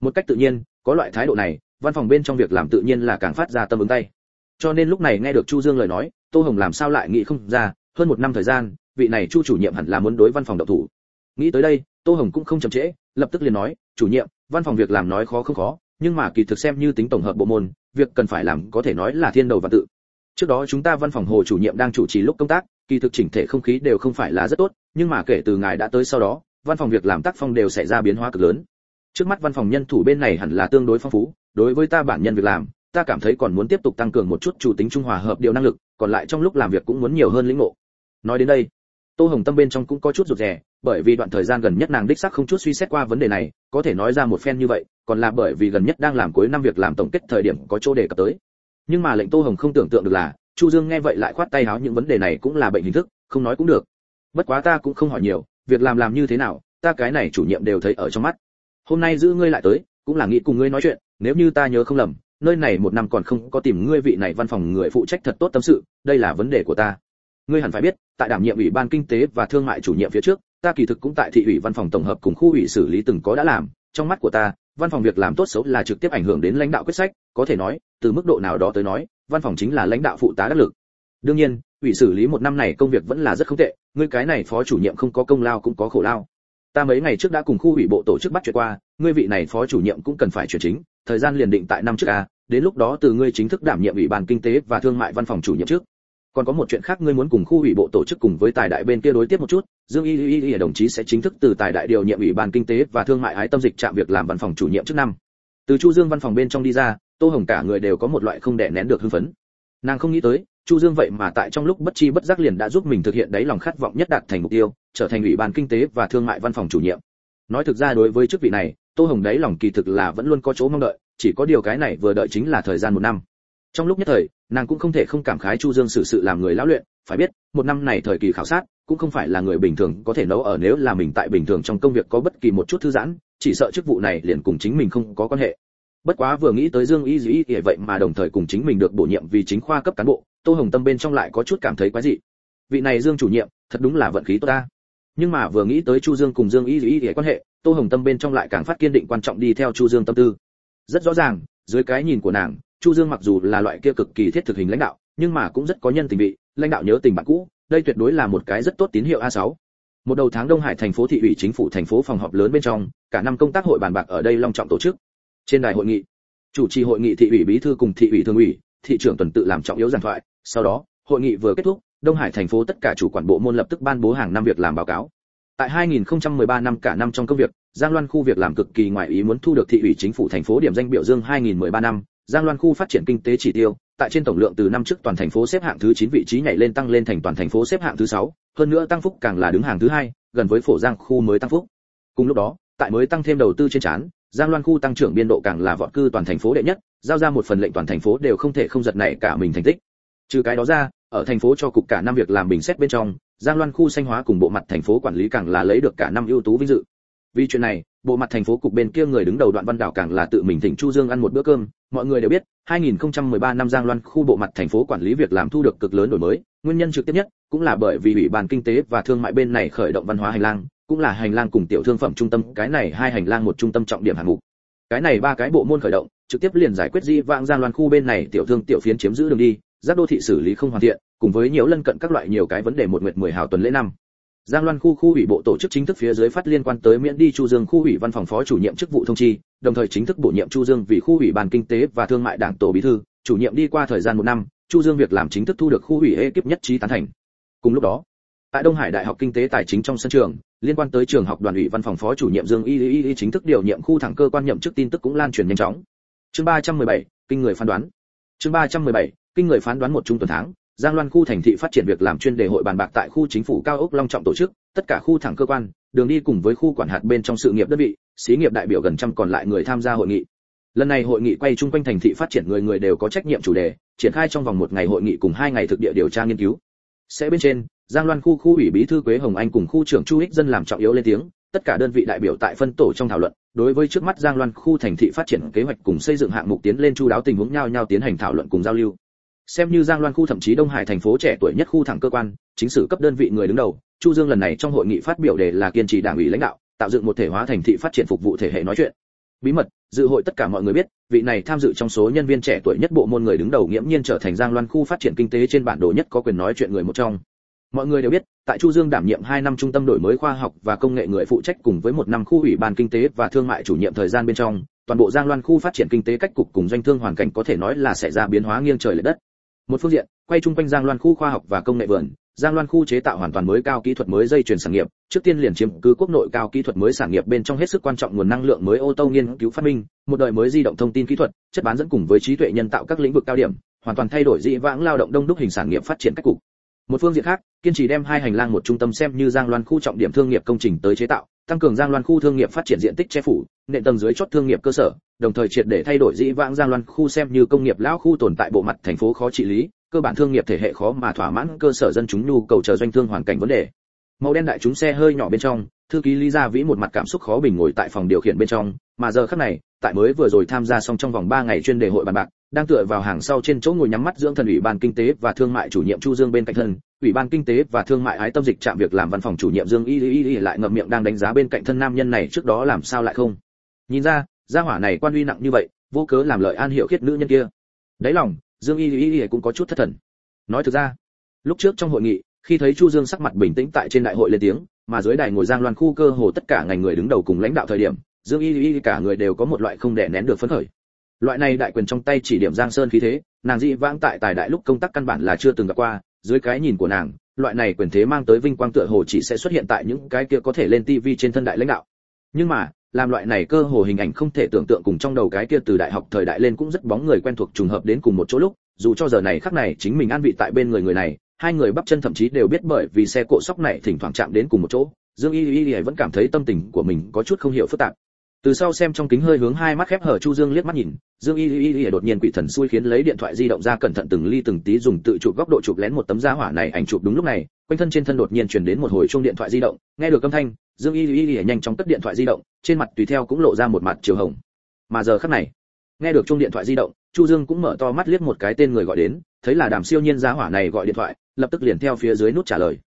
Một cách tự nhiên, có loại thái độ này, văn phòng bên trong việc làm tự nhiên là càng phát ra tâm ứng tay. Cho nên lúc này nghe được chu dương lời nói, tô hồng làm sao lại nghĩ không ra, hơn một năm thời gian, vị này chu chủ nhiệm hẳn là muốn đối văn phòng độc thủ. Nghĩ tới đây, tô hồng cũng không chậm trễ, lập tức liền nói, chủ nhiệm, văn phòng việc làm nói khó không khó, nhưng mà kỳ thực xem như tính tổng hợp bộ môn, việc cần phải làm có thể nói là thiên đầu và tự trước đó chúng ta văn phòng hồ chủ nhiệm đang chủ trì lúc công tác, kỳ thực chỉnh thể không khí đều không phải là rất tốt, nhưng mà kể từ ngài đã tới sau đó, văn phòng việc làm tác phong đều xảy ra biến hóa cực lớn. Trước mắt văn phòng nhân thủ bên này hẳn là tương đối phong phú, đối với ta bản nhân việc làm, ta cảm thấy còn muốn tiếp tục tăng cường một chút chủ tính trung hòa hợp điều năng lực, còn lại trong lúc làm việc cũng muốn nhiều hơn lĩnh ngộ. Nói đến đây, tô hồng tâm bên trong cũng có chút rụt rè, bởi vì đoạn thời gian gần nhất nàng đích xác không chút suy xét qua vấn đề này, có thể nói ra một phen như vậy, còn là bởi vì gần nhất đang làm cuối năm việc làm tổng kết thời điểm có chỗ đề cập tới nhưng mà lệnh tô hồng không tưởng tượng được là, chu dương nghe vậy lại khoát tay háo những vấn đề này cũng là bệnh hình thức, không nói cũng được. Bất quá ta cũng không hỏi nhiều, việc làm làm như thế nào, ta cái này chủ nhiệm đều thấy ở trong mắt. Hôm nay giữ ngươi lại tới, cũng là nghĩ cùng ngươi nói chuyện, nếu như ta nhớ không lầm, nơi này một năm còn không có tìm ngươi vị này văn phòng người phụ trách thật tốt tâm sự, đây là vấn đề của ta. Ngươi hẳn phải biết, tại đảm nhiệm ủy ban kinh tế và thương mại chủ nhiệm phía trước, ta kỳ thực cũng tại thị ủy văn phòng tổng hợp cùng khu ủy xử lý từng có đã làm, trong mắt của ta văn phòng việc làm tốt xấu là trực tiếp ảnh hưởng đến lãnh đạo quyết sách, có thể nói, từ mức độ nào đó tới nói, văn phòng chính là lãnh đạo phụ tá đắc lực. Đương nhiên, ủy xử lý một năm này công việc vẫn là rất không tệ, ngươi cái này phó chủ nhiệm không có công lao cũng có khổ lao. Ta mấy ngày trước đã cùng khu ủy bộ tổ chức bắt chuyện qua, ngươi vị này phó chủ nhiệm cũng cần phải chuyển chính, thời gian liền định tại năm trước a đến lúc đó từ ngươi chính thức đảm nhiệm ủy ban kinh tế và thương mại văn phòng chủ nhiệm trước còn có một chuyện khác ngươi muốn cùng khu ủy bộ tổ chức cùng với tài đại bên kia đối tiếp một chút, dương y y y đồng chí sẽ chính thức từ tài đại điều nhiệm ủy ban kinh tế và thương mại ái tâm dịch trạm việc làm văn phòng chủ nhiệm trước năm. Từ chu dương văn phòng bên trong đi ra, tô hồng cả người đều có một loại không đè nén được hưng phấn. Nàng không nghĩ tới, chu dương vậy mà tại trong lúc bất chi bất giác liền đã giúp mình thực hiện đấy lòng khát vọng nhất đạt thành mục tiêu, trở thành ủy ban kinh tế và thương mại văn phòng chủ nhiệm. Nói thực ra đối với chức vị này, tô hồng đấy lòng kỳ thực là vẫn luôn có chỗ mong đợi, chỉ có điều cái này vừa đợi chính là thời gian một năm. Trong lúc nhất thời nàng cũng không thể không cảm khái chu dương xử sự làm người lão luyện, phải biết, một năm này thời kỳ khảo sát, cũng không phải là người bình thường có thể nấu ở nếu là mình tại bình thường trong công việc có bất kỳ một chút thư giãn, chỉ sợ chức vụ này liền cùng chính mình không có quan hệ. Bất quá vừa nghĩ tới dương y dĩ thì vậy mà đồng thời cùng chính mình được bổ nhiệm vì chính khoa cấp cán bộ, tô hồng tâm bên trong lại có chút cảm thấy quái dị. Vị này dương chủ nhiệm, thật đúng là vận khí tốt ta. Nhưng mà vừa nghĩ tới chu dương cùng dương y dĩ thì quan hệ, tô hồng tâm bên trong lại càng phát kiên định quan trọng đi theo chu dương tâm tư. Rất rõ ràng, dưới cái nhìn của nàng chu dương mặc dù là loại kia cực kỳ thiết thực hình lãnh đạo, nhưng mà cũng rất có nhân tình vị, lãnh đạo nhớ tình bạn cũ, đây tuyệt đối là một cái rất tốt tín hiệu a 6 một đầu tháng đông hải thành phố thị ủy chính phủ thành phố phòng họp lớn bên trong, cả năm công tác hội bàn bạc ở đây long trọng tổ chức. Trên đài hội nghị, chủ trì hội nghị thị ủy bí thư cùng thị ủy thường ủy, thị trưởng tuần tự làm trọng yếu giảng thoại, sau đó, hội nghị vừa kết thúc, đông hải thành phố tất cả chủ quản bộ môn lập tức ban bố hàng năm việc làm báo cáo. Tại 2013 năm cả năm trong công việc, giang loan khu việc làm cực kỳ ngoại ý muốn thu được thị ủy chính phủ thành phố điểm danh biểu dương 2013 năm giang loan khu phát triển kinh tế chỉ tiêu tại trên tổng lượng từ năm trước toàn thành phố xếp hạng thứ 9 vị trí nhảy lên tăng lên thành toàn thành phố xếp hạng thứ 6, hơn nữa tăng phúc càng là đứng hàng thứ hai gần với phổ giang khu mới tăng phúc cùng lúc đó tại mới tăng thêm đầu tư trên chán Giang Loan khu tăng trưởng biên độ càng là vọt cư toàn thành phố đệ nhất, giao ra một phần lệnh toàn thành phố đều không thể không giật nảy cả mình thành tích. Trừ cái đó ra, ở thành phố cho cục cả năm việc làm bình xét bên trong, Giang Loan khu xanh hóa cùng bộ mặt thành phố quản lý càng là lấy được cả năm ưu tú vinh dự. Vì chuyện này, bộ mặt thành phố cục bên kia người đứng đầu đoạn văn đảo càng là tự mình thỉnh Chu Dương ăn một bữa cơm, mọi người đều biết, 2013 năm Giang Loan khu bộ mặt thành phố quản lý việc làm thu được cực lớn đổi mới, nguyên nhân trực tiếp nhất cũng là bởi vì ủy ban kinh tế và thương mại bên này khởi động văn hóa hành lang cũng là hành lang cùng tiểu thương phẩm trung tâm. Cái này hai hành lang một trung tâm trọng điểm hạng mục. Cái này ba cái bộ môn khởi động trực tiếp liền giải quyết di vãng giang loan khu bên này tiểu thương tiểu phiến chiếm giữ đường đi. Giác đô thị xử lý không hoàn thiện cùng với nhiều lân cận các loại nhiều cái vấn đề một nguyệt mười hào tuần lễ năm. Giang Loan khu khu ủy bộ tổ chức chính thức phía dưới phát liên quan tới miễn đi Chu Dương khu ủy văn phòng phó chủ nhiệm chức vụ thông chi, đồng thời chính thức bổ nhiệm Chu Dương vì khu ủy ban kinh tế và thương mại đảng tổ bí thư, chủ nhiệm đi qua thời gian một năm, Chu Dương việc làm chính thức thu được khu ủy ekip nhất trí tán thành. Cùng lúc đó, tại Đông Hải Đại học Kinh tế Tài chính trong sân trường, liên quan tới trường học đoàn ủy văn phòng phó chủ nhiệm Dương Y Y Y chính thức điều nhiệm khu thẳng cơ quan nhậm chức tin tức cũng lan truyền nhanh chóng. Chương 317, kinh người phán đoán. Chương 317, kinh người phán đoán một trung tuần tháng, Giang Loan khu thành thị phát triển việc làm chuyên đề hội bàn bạc tại khu chính phủ cao ốc long trọng tổ chức, tất cả khu thẳng cơ quan, đường đi cùng với khu quản hạt bên trong sự nghiệp đơn vị, xí nghiệp đại biểu gần trăm còn lại người tham gia hội nghị. Lần này hội nghị quay chung quanh thành thị phát triển người người đều có trách nhiệm chủ đề, triển khai trong vòng một ngày hội nghị cùng hai ngày thực địa điều tra nghiên cứu. Sẽ bên trên, Giang Loan khu khu ủy bí thư Quế Hồng Anh cùng khu trưởng Chu Ích dân làm trọng yếu lên tiếng, tất cả đơn vị đại biểu tại phân tổ trong thảo luận, đối với trước mắt Giang Loan khu thành thị phát triển kế hoạch cùng xây dựng hạng mục tiến lên chu đáo tình huống nhau nhau tiến hành thảo luận cùng giao lưu xem như giang loan khu thậm chí đông hải thành phố trẻ tuổi nhất khu thẳng cơ quan, chính sử cấp đơn vị người đứng đầu, chu dương lần này trong hội nghị phát biểu đề là kiên trì đảng ủy lãnh đạo, tạo dựng một thể hóa thành thị phát triển phục vụ thể hệ nói chuyện. Bí mật, dự hội tất cả mọi người biết, vị này tham dự trong số nhân viên trẻ tuổi nhất bộ môn người đứng đầu nghiễm nhiên trở thành giang loan khu phát triển kinh tế trên bản đồ nhất có quyền nói chuyện người một trong. Mọi người đều biết, tại chu dương đảm nhiệm 2 năm trung tâm đổi mới khoa học và công nghệ người phụ trách cùng với một năm khu ủy ban kinh tế và thương mại chủ nhiệm thời gian bên trong, toàn bộ giang loan khu phát triển kinh tế cách cục cùng doanh thương hoàn cảnh có thể nói là xảy ra biến hóa nghiêng trời lệch đất một phương diện, quay chung quanh giang loan khu khoa học và công nghệ vườn. Giang loan khu chế tạo hoàn toàn mới cao kỹ thuật mới dây chuyển sản nghiệp. Trước tiên liền chiếm cứ quốc nội cao kỹ thuật mới sản nghiệp bên trong hết sức quan trọng nguồn năng lượng mới ô tô nghiên cứu phát minh, một đời mới di động thông tin kỹ thuật, chất bán dẫn cùng với trí tuệ nhân tạo các lĩnh vực cao điểm, hoàn toàn thay đổi dị vãng lao động đông đúc hình sản nghiệp phát triển cách cục. Một phương diện khác, kiên trì đem hai hành lang một trung tâm xem như giang loan khu trọng điểm thương nghiệp công trình tới chế tạo tăng cường giang loan khu thương nghiệp phát triển diện tích che phủ, nền tầng dưới chốt thương nghiệp cơ sở, đồng thời triệt để thay đổi dĩ vãng giang loan khu xem như công nghiệp lão khu tồn tại bộ mặt thành phố khó trị lý, cơ bản thương nghiệp thể hệ khó mà thỏa mãn cơ sở dân chúng nhu cầu chờ doanh thương hoàn cảnh vấn đề. Màu đen đại chúng xe hơi nhỏ bên trong, thư ký lý gia vĩ một mặt cảm xúc khó bình ngồi tại phòng điều khiển bên trong, mà giờ khắc này, tại mới vừa rồi tham gia xong trong vòng 3 ngày chuyên đề hội bàn bạc đang tựa vào hàng sau trên chỗ ngồi nhắm mắt dưỡng thần ủy ban kinh tế và thương mại chủ nhiệm chu dương bên cạnh thân. Ủy ban kinh tế và thương mại ái tâm dịch chạm việc làm văn phòng chủ nhiệm dương y y y lại ngậm miệng đang đánh giá bên cạnh thân nam nhân này trước đó làm sao lại không. Nhìn ra, gia hỏa này quan uy nặng như vậy, vô cớ làm lợi an hiệu khiết nữ nhân kia. Đáy lòng, dương y y y cũng có chút thất thần. Nói thực ra, lúc trước trong hội nghị, khi thấy chu dương sắc mặt bình tĩnh tại trên đại hội lên tiếng, mà dưới đài ngồi giang loan khu cơ hồ tất cả ngành người đứng đầu cùng lãnh đạo thời điểm, dương y y cả người đều có một loại không đè nén được phấn khởi loại này đại quyền trong tay chỉ điểm giang sơn khí thế, nàng dị vãng tại tài đại lúc công tác căn bản là chưa từng gặp qua, dưới cái nhìn của nàng, loại này quyền thế mang tới vinh quang tựa hồ chỉ sẽ xuất hiện tại những cái kia có thể lên tivi trên thân đại lãnh đạo. Nhưng mà, làm loại này cơ hồ hình ảnh không thể tưởng tượng cùng trong đầu cái kia từ đại học thời đại lên cũng rất bóng người quen thuộc trùng hợp đến cùng một chỗ lúc, dù cho giờ này khắc này chính mình an vị tại bên người người này, hai người bắp chân thậm chí đều biết bởi vì xe cộ sóc này thỉnh thoảng chạm đến cùng một chỗ, dương y y y vẫn cảm thấy tâm tình của mình có chút không hiểu phức tạp từ sau xem trong kính hơi hướng hai mắt khép hở chu dương liếc mắt nhìn, dương y y y đột nhiên quỷ thần xui khiến lấy điện thoại di động ra cẩn thận từng ly từng tí dùng tự chụp góc độ chụp lén một tấm da hỏa này ảnh chụp đúng lúc này, quanh thân trên thân đột nhiên truyền đến một hồi chuông điện thoại di động, nghe được âm thanh, dương y y y nhanh chóng cất điện thoại di động, trên mặt tùy theo cũng lộ ra một mặt chiều hồng. Mà giờ khắc này, nghe được chuông điện thoại di động, chu dương cũng mở to mắt liếc một cái tên người gọi đến, thấy là đàm siêu nhiên giá hỏa này gọi điện thoại, lập tức liền theo phía dưới nút trả lời.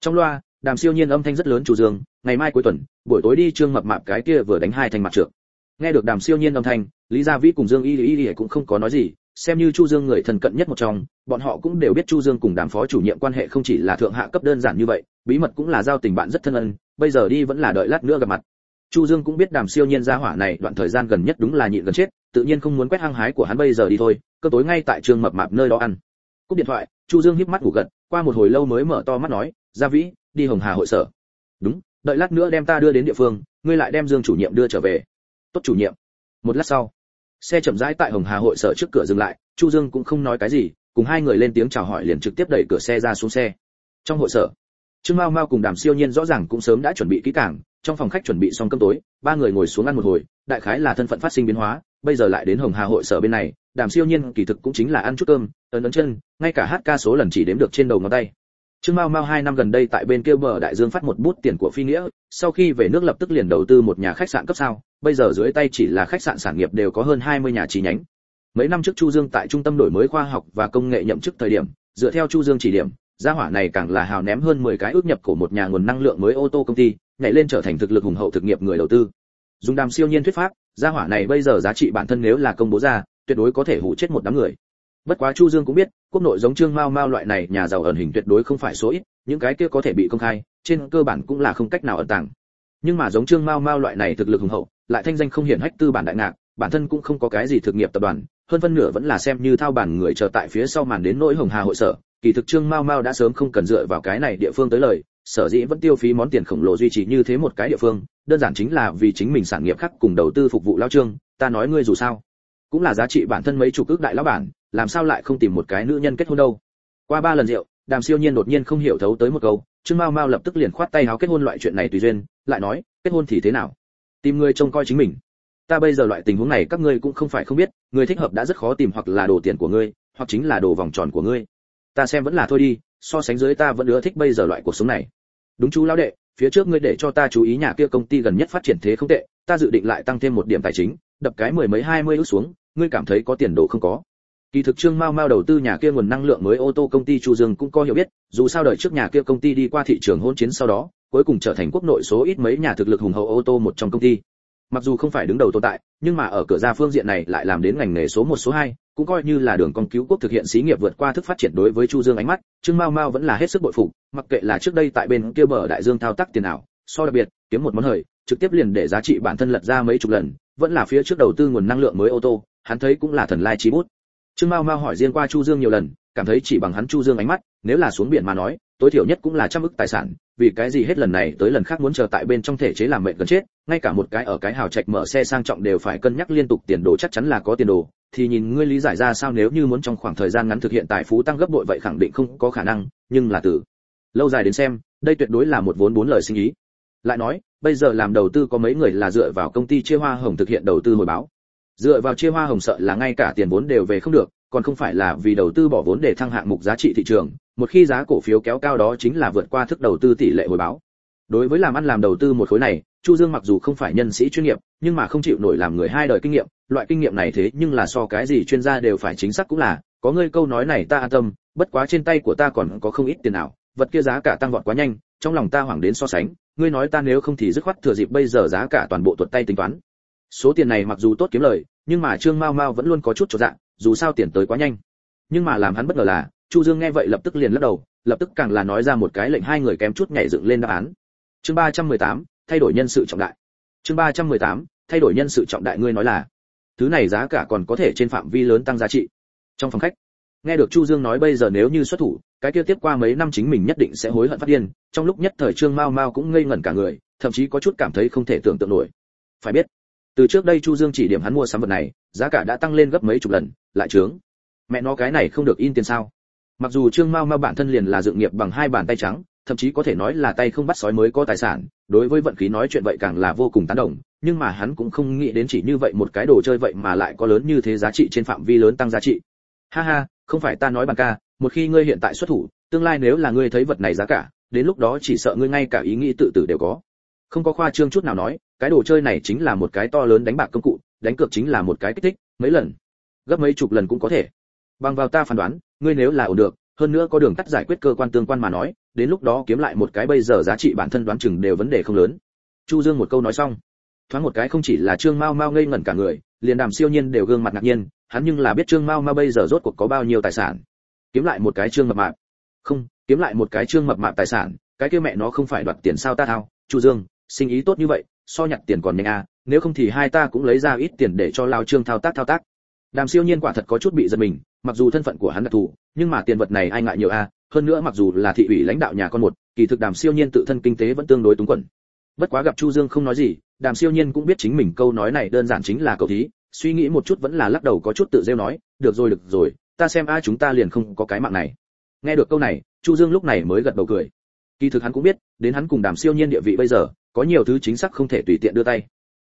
Trong loa đàm siêu nhiên âm thanh rất lớn chu dương, ngày mai cuối tuần, buổi tối đi trương mập mạp cái kia vừa đánh hai thành mặt trượng. Nghe được đàm siêu nhiên âm thanh, lý gia vĩ cùng dương y y y cũng không có nói gì, xem như chu dương người thân cận nhất một trong, bọn họ cũng đều biết chu dương cùng đàm phó chủ nhiệm quan hệ không chỉ là thượng hạ cấp đơn giản như vậy, bí mật cũng là giao tình bạn rất thân ân, bây giờ đi vẫn là đợi lát nữa gặp mặt. Chu dương cũng biết đàm siêu nhiên gia hỏa này đoạn thời gian gần nhất đúng là nhịn gần chết, tự nhiên không muốn quét hăng hái của hắn bây giờ đi thôi, cơ tối ngay tại trường mập mạp nơi đó ăn. Cúp điện thoại, chu dương híp mắt ngủ gật, qua một hồi lâu mới mở to mắt nói gia vĩ, đi hồng hà hội sở. Đúng, đợi lát nữa đem ta đưa đến địa phương, ngươi lại đem dương chủ nhiệm đưa trở về. Tốt chủ nhiệm. Một lát sau, xe chậm rãi tại hồng hà hội sở trước cửa dừng lại, chu dương cũng không nói cái gì, cùng hai người lên tiếng chào hỏi liền trực tiếp đẩy cửa xe ra xuống xe. Trong hội sở, trương mao mao cùng đàm siêu nhiên rõ ràng cũng sớm đã chuẩn bị kỹ càng, trong phòng khách chuẩn bị xong cơm tối, ba người ngồi xuống ăn một hồi, đại khái là thân phận phát sinh biến hóa, bây giờ lại đến hồng hà hội sở bên này, đàm siêu nhiên kỳ thực cũng chính là ăn chút cơm, ấn ấn chân, ngay cả hát ca số lần chỉ đếm được trên đầu ngón tay. Trương Mao Mao hai năm gần đây tại bên kia bờ đại dương phát một bút tiền của phi nghĩa, sau khi về nước lập tức liền đầu tư một nhà khách sạn cấp sao, bây giờ dưới tay chỉ là khách sạn sản nghiệp đều có hơn 20 nhà chi nhánh. Mấy năm trước Chu Dương tại trung tâm đổi mới khoa học và công nghệ nhậm chức thời điểm, dựa theo Chu Dương chỉ điểm, gia hỏa này càng là hào ném hơn 10 cái ước nhập của một nhà nguồn năng lượng mới ô tô công ty nhảy lên trở thành thực lực hùng hậu thực nghiệp người đầu tư dùng đàm siêu nhiên thuyết pháp gia hỏa này bây giờ giá trị bản thân nếu là công bố ra tuyệt đối có thể hủ chết một đám người bất quá chu dương cũng biết, quốc nội giống trương mao mao loại này nhà giàu ẩn hình tuyệt đối không phải số ít, những cái kia có thể bị công khai, trên cơ bản cũng là không cách nào ẩn tàng. Nhưng mà giống trương mao mao loại này thực lực hùng hậu, lại thanh danh không hiển hách tư bản đại ngạc, bản thân cũng không có cái gì thực nghiệp tập đoàn, hơn phân nửa vẫn là xem như thao bản người chờ tại phía sau màn đến nỗi hồng hà hội sở. Kỳ thực trương mao mao đã sớm không cần dựa vào cái này địa phương tới lời, sở dĩ vẫn tiêu phí món tiền khổng lồ duy trì như thế một cái địa phương, đơn giản chính là vì chính mình sản nghiệp khác cùng đầu tư phục vụ lao trương, ta nói ngươi dù sao. Cũng là giá trị bản thân mấy chục ước đại lão bản làm sao lại không tìm một cái nữ nhân kết hôn đâu? Qua ba lần rượu, đàm siêu nhiên đột nhiên không hiểu thấu tới một câu, trương mao mao lập tức liền khoát tay háo kết hôn loại chuyện này tùy duyên, lại nói, kết hôn thì thế nào? Tìm người trông coi chính mình. Ta bây giờ loại tình huống này các ngươi cũng không phải không biết, người thích hợp đã rất khó tìm hoặc là đồ tiền của ngươi, hoặc chính là đồ vòng tròn của ngươi. Ta xem vẫn là thôi đi, so sánh dưới ta vẫn ưa thích bây giờ loại cuộc sống này. Đúng chú lão đệ, phía trước ngươi để cho ta chú ý nhà kia công ty gần nhất phát triển thế không tệ, ta dự định lại tăng thêm một điểm tài chính, đập cái mười mấy hai mươi ước xuống, ngươi cảm thấy có tiền đồ không có? Kỳ thực trương mao mao đầu tư nhà kia nguồn năng lượng mới ô tô công ty chu dương cũng có hiểu biết, dù sao đợi trước nhà kia công ty đi qua thị trường hỗn chiến sau đó, cuối cùng trở thành quốc nội số ít mấy nhà thực lực hùng hậu ô tô một trong công ty. Mặc dù không phải đứng đầu tồn tại, nhưng mà ở cửa ra phương diện này lại làm đến ngành nghề số một, số hai, cũng coi như là đường con cứu quốc thực hiện xí nghiệp vượt qua thức phát triển đối với chu dương ánh mắt, trương mao mao vẫn là hết sức bội phục, mặc kệ là trước đây tại bên kia bờ đại dương thao tác tiền ảo, so đặc biệt, kiếm một món hời, trực tiếp liền để giá trị bản thân lật ra mấy chục lần, vẫn là phía trước đầu tư nguồn năng lượng mới ô tô, hắn thấy cũng là thần lai trí bút trương mao mao hỏi riêng qua chu dương nhiều lần, cảm thấy chỉ bằng hắn chu dương ánh mắt, nếu là xuống biển mà nói, tối thiểu nhất cũng là trăm ức tài sản, vì cái gì hết lần này tới lần khác muốn chờ tại bên trong thể chế làm mệnh gần chết, ngay cả một cái ở cái hào trạch mở xe sang trọng đều phải cân nhắc liên tục tiền đồ chắc chắn là có tiền đồ, thì nhìn ngươi lý giải ra sao nếu như muốn trong khoảng thời gian ngắn thực hiện tài phú tăng gấp bội vậy khẳng định không có khả năng, nhưng là từ lâu dài đến xem, đây tuyệt đối là một vốn bốn lời sinh ý. Lại nói, bây giờ làm đầu tư có mấy người là dựa vào công ty chia hoa hồng thực hiện đầu tư hồi báo dựa vào chia hoa hồng sợ là ngay cả tiền vốn đều về không được, còn không phải là vì đầu tư bỏ vốn để thăng hạng mục giá trị thị trường, một khi giá cổ phiếu kéo cao đó chính là vượt qua thức đầu tư tỷ lệ hồi báo. Đối với làm ăn làm đầu tư một khối này, chu dương mặc dù không phải nhân sĩ chuyên nghiệp, nhưng mà không chịu nổi làm người hai đời kinh nghiệm, loại kinh nghiệm này thế nhưng là so cái gì chuyên gia đều phải chính xác cũng là, có ngươi câu nói này ta an tâm, bất quá trên tay của ta còn có không ít tiền nào vật kia giá cả tăng vọt quá nhanh, trong lòng ta hoảng đến so sánh, ngươi nói ta nếu không thì dứt khoát thừa dịp bây giờ giá cả toàn bộ tuột tay tính toán số tiền này mặc dù tốt kiếm lời nhưng mà trương mao mao vẫn luôn có chút chỗ dạng dù sao tiền tới quá nhanh. Nhưng mà làm hắn bất ngờ là chu dương nghe vậy lập tức liền lắc đầu lập tức càng là nói ra một cái lệnh hai người kém chút nhảy dựng lên đáp án. Chương 318, thay đổi nhân sự trọng đại. Chương 318, thay đổi nhân sự trọng đại ngươi nói là thứ này giá cả còn có thể trên phạm vi lớn tăng giá trị. Trong phòng khách nghe được chu dương nói bây giờ nếu như xuất thủ cái kia tiếp qua mấy năm chính mình nhất định sẽ hối hận phát điên trong lúc nhất thời trương mao mao cũng ngây ngẩn cả người thậm chí có chút cảm thấy không thể tưởng tượng nổi. Phải biết từ trước đây chu dương chỉ điểm hắn mua sắm vật này, giá cả đã tăng lên gấp mấy chục lần, lại trướng. Mẹ nó cái này không được in tiền sao? Mặc dù trương mao mao bản thân liền là dự nghiệp bằng hai bàn tay trắng, thậm chí có thể nói là tay không bắt sói mới có tài sản, đối với vận khí nói chuyện vậy càng là vô cùng tán đồng, nhưng mà hắn cũng không nghĩ đến chỉ như vậy một cái đồ chơi vậy mà lại có lớn như thế giá trị trên phạm vi lớn tăng giá trị. Ha ha, không phải ta nói bằng ca, một khi ngươi hiện tại xuất thủ, tương lai nếu là ngươi thấy vật này giá cả, đến lúc đó chỉ sợ ngươi ngay cả ý nghĩ tự tử đều có. Không có khoa trương chút nào nói cái đồ chơi này chính là một cái to lớn đánh bạc công cụ, đánh cược chính là một cái kích thích, mấy lần, gấp mấy chục lần cũng có thể. Bằng vào ta phán đoán, ngươi nếu là ổn được, hơn nữa có đường tắt giải quyết cơ quan tương quan mà nói, đến lúc đó kiếm lại một cái bây giờ giá trị bản thân đoán chừng đều vấn đề không lớn. Chu dương một câu nói xong, thoáng một cái không chỉ là trương mao mao ngây ngẩn cả người, liền đàm siêu nhiên đều gương mặt ngạc nhiên, hắn nhưng là biết trương mao mao bây giờ rốt cuộc có bao nhiêu tài sản. Kiếm lại một cái trương mập mạp. Không, kiếm lại một cái trương mập mạp tài sản, cái kia mẹ nó không phải đoạt tiền sao ta thao. Chu dương, sinh ý tốt như vậy so nhặt tiền còn nhanh à nếu không thì hai ta cũng lấy ra ít tiền để cho lao trương thao tác thao tác. Đàm siêu nhiên quả thật có chút bị giật mình, mặc dù thân phận của hắn đặc thù, nhưng mà tiền vật này ai ngại nhiều a hơn nữa mặc dù là thị ủy lãnh đạo nhà con một, kỳ thực đàm siêu nhiên tự thân kinh tế vẫn tương đối túng quẫn bất quá gặp chu dương không nói gì, đàm siêu nhiên cũng biết chính mình câu nói này đơn giản chính là cầu thí, suy nghĩ một chút vẫn là lắc đầu có chút tự rêu nói, được rồi được rồi, ta xem a chúng ta liền không có cái mạng này. Nghe được câu này, chu dương lúc này mới gật đầu cười. Kỳ thực hắn cũng biết, đến hắn cùng đàm siêu nhiên địa vị bây giờ có nhiều thứ chính xác không thể tùy tiện đưa tay.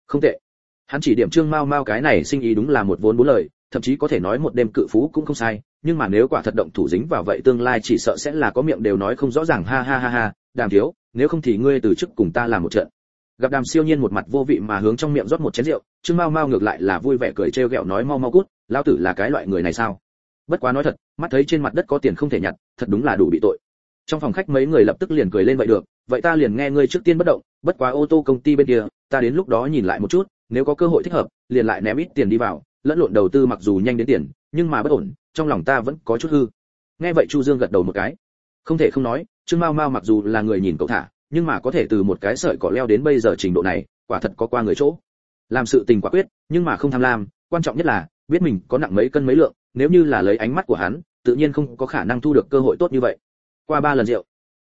Không tệ. Hắn chỉ điểm trương mao mao cái này sinh ý đúng là một vốn bốn lời, thậm chí có thể nói một đêm cự phú cũng không sai, nhưng mà nếu quả thật động thủ dính vào vậy tương lai chỉ sợ sẽ là có miệng đều nói không rõ ràng, ha ha ha ha, đàm thiếu, nếu không thì ngươi từ chức cùng ta làm một trận. Gặp đàm siêu nhiên một mặt vô vị mà hướng trong miệng rót một chén rượu, trương mao mao ngược lại là vui vẻ cười trêu ghẹo nói mau mau cút lao tử là cái loại người này sao? Bất quá nói thật, mắt thấy trên mặt đất có tiền không thể nhặt, thật đúng là đủ bị tội. Trong phòng khách mấy người lập tức liền cười lên vậy được, vậy ta liền nghe ngươi trước tiên bất động bất quá ô tô công ty bên kia, ta đến lúc đó nhìn lại một chút, nếu có cơ hội thích hợp, liền lại ném ít tiền đi vào, lẫn lộn đầu tư mặc dù nhanh đến tiền, nhưng mà bất ổn, trong lòng ta vẫn có chút hư. Nghe vậy chu dương gật đầu một cái. Không thể không nói, trương mao mao mặc dù là người nhìn cậu thả, nhưng mà có thể từ một cái sợi cỏ leo đến bây giờ trình độ này, quả thật có qua người chỗ. Làm sự tình quả quyết, nhưng mà không tham lam, quan trọng nhất là, biết mình có nặng mấy cân mấy lượng, nếu như là lấy ánh mắt của hắn, tự nhiên không có khả năng thu được cơ hội tốt như vậy. Qua ba lần rượu,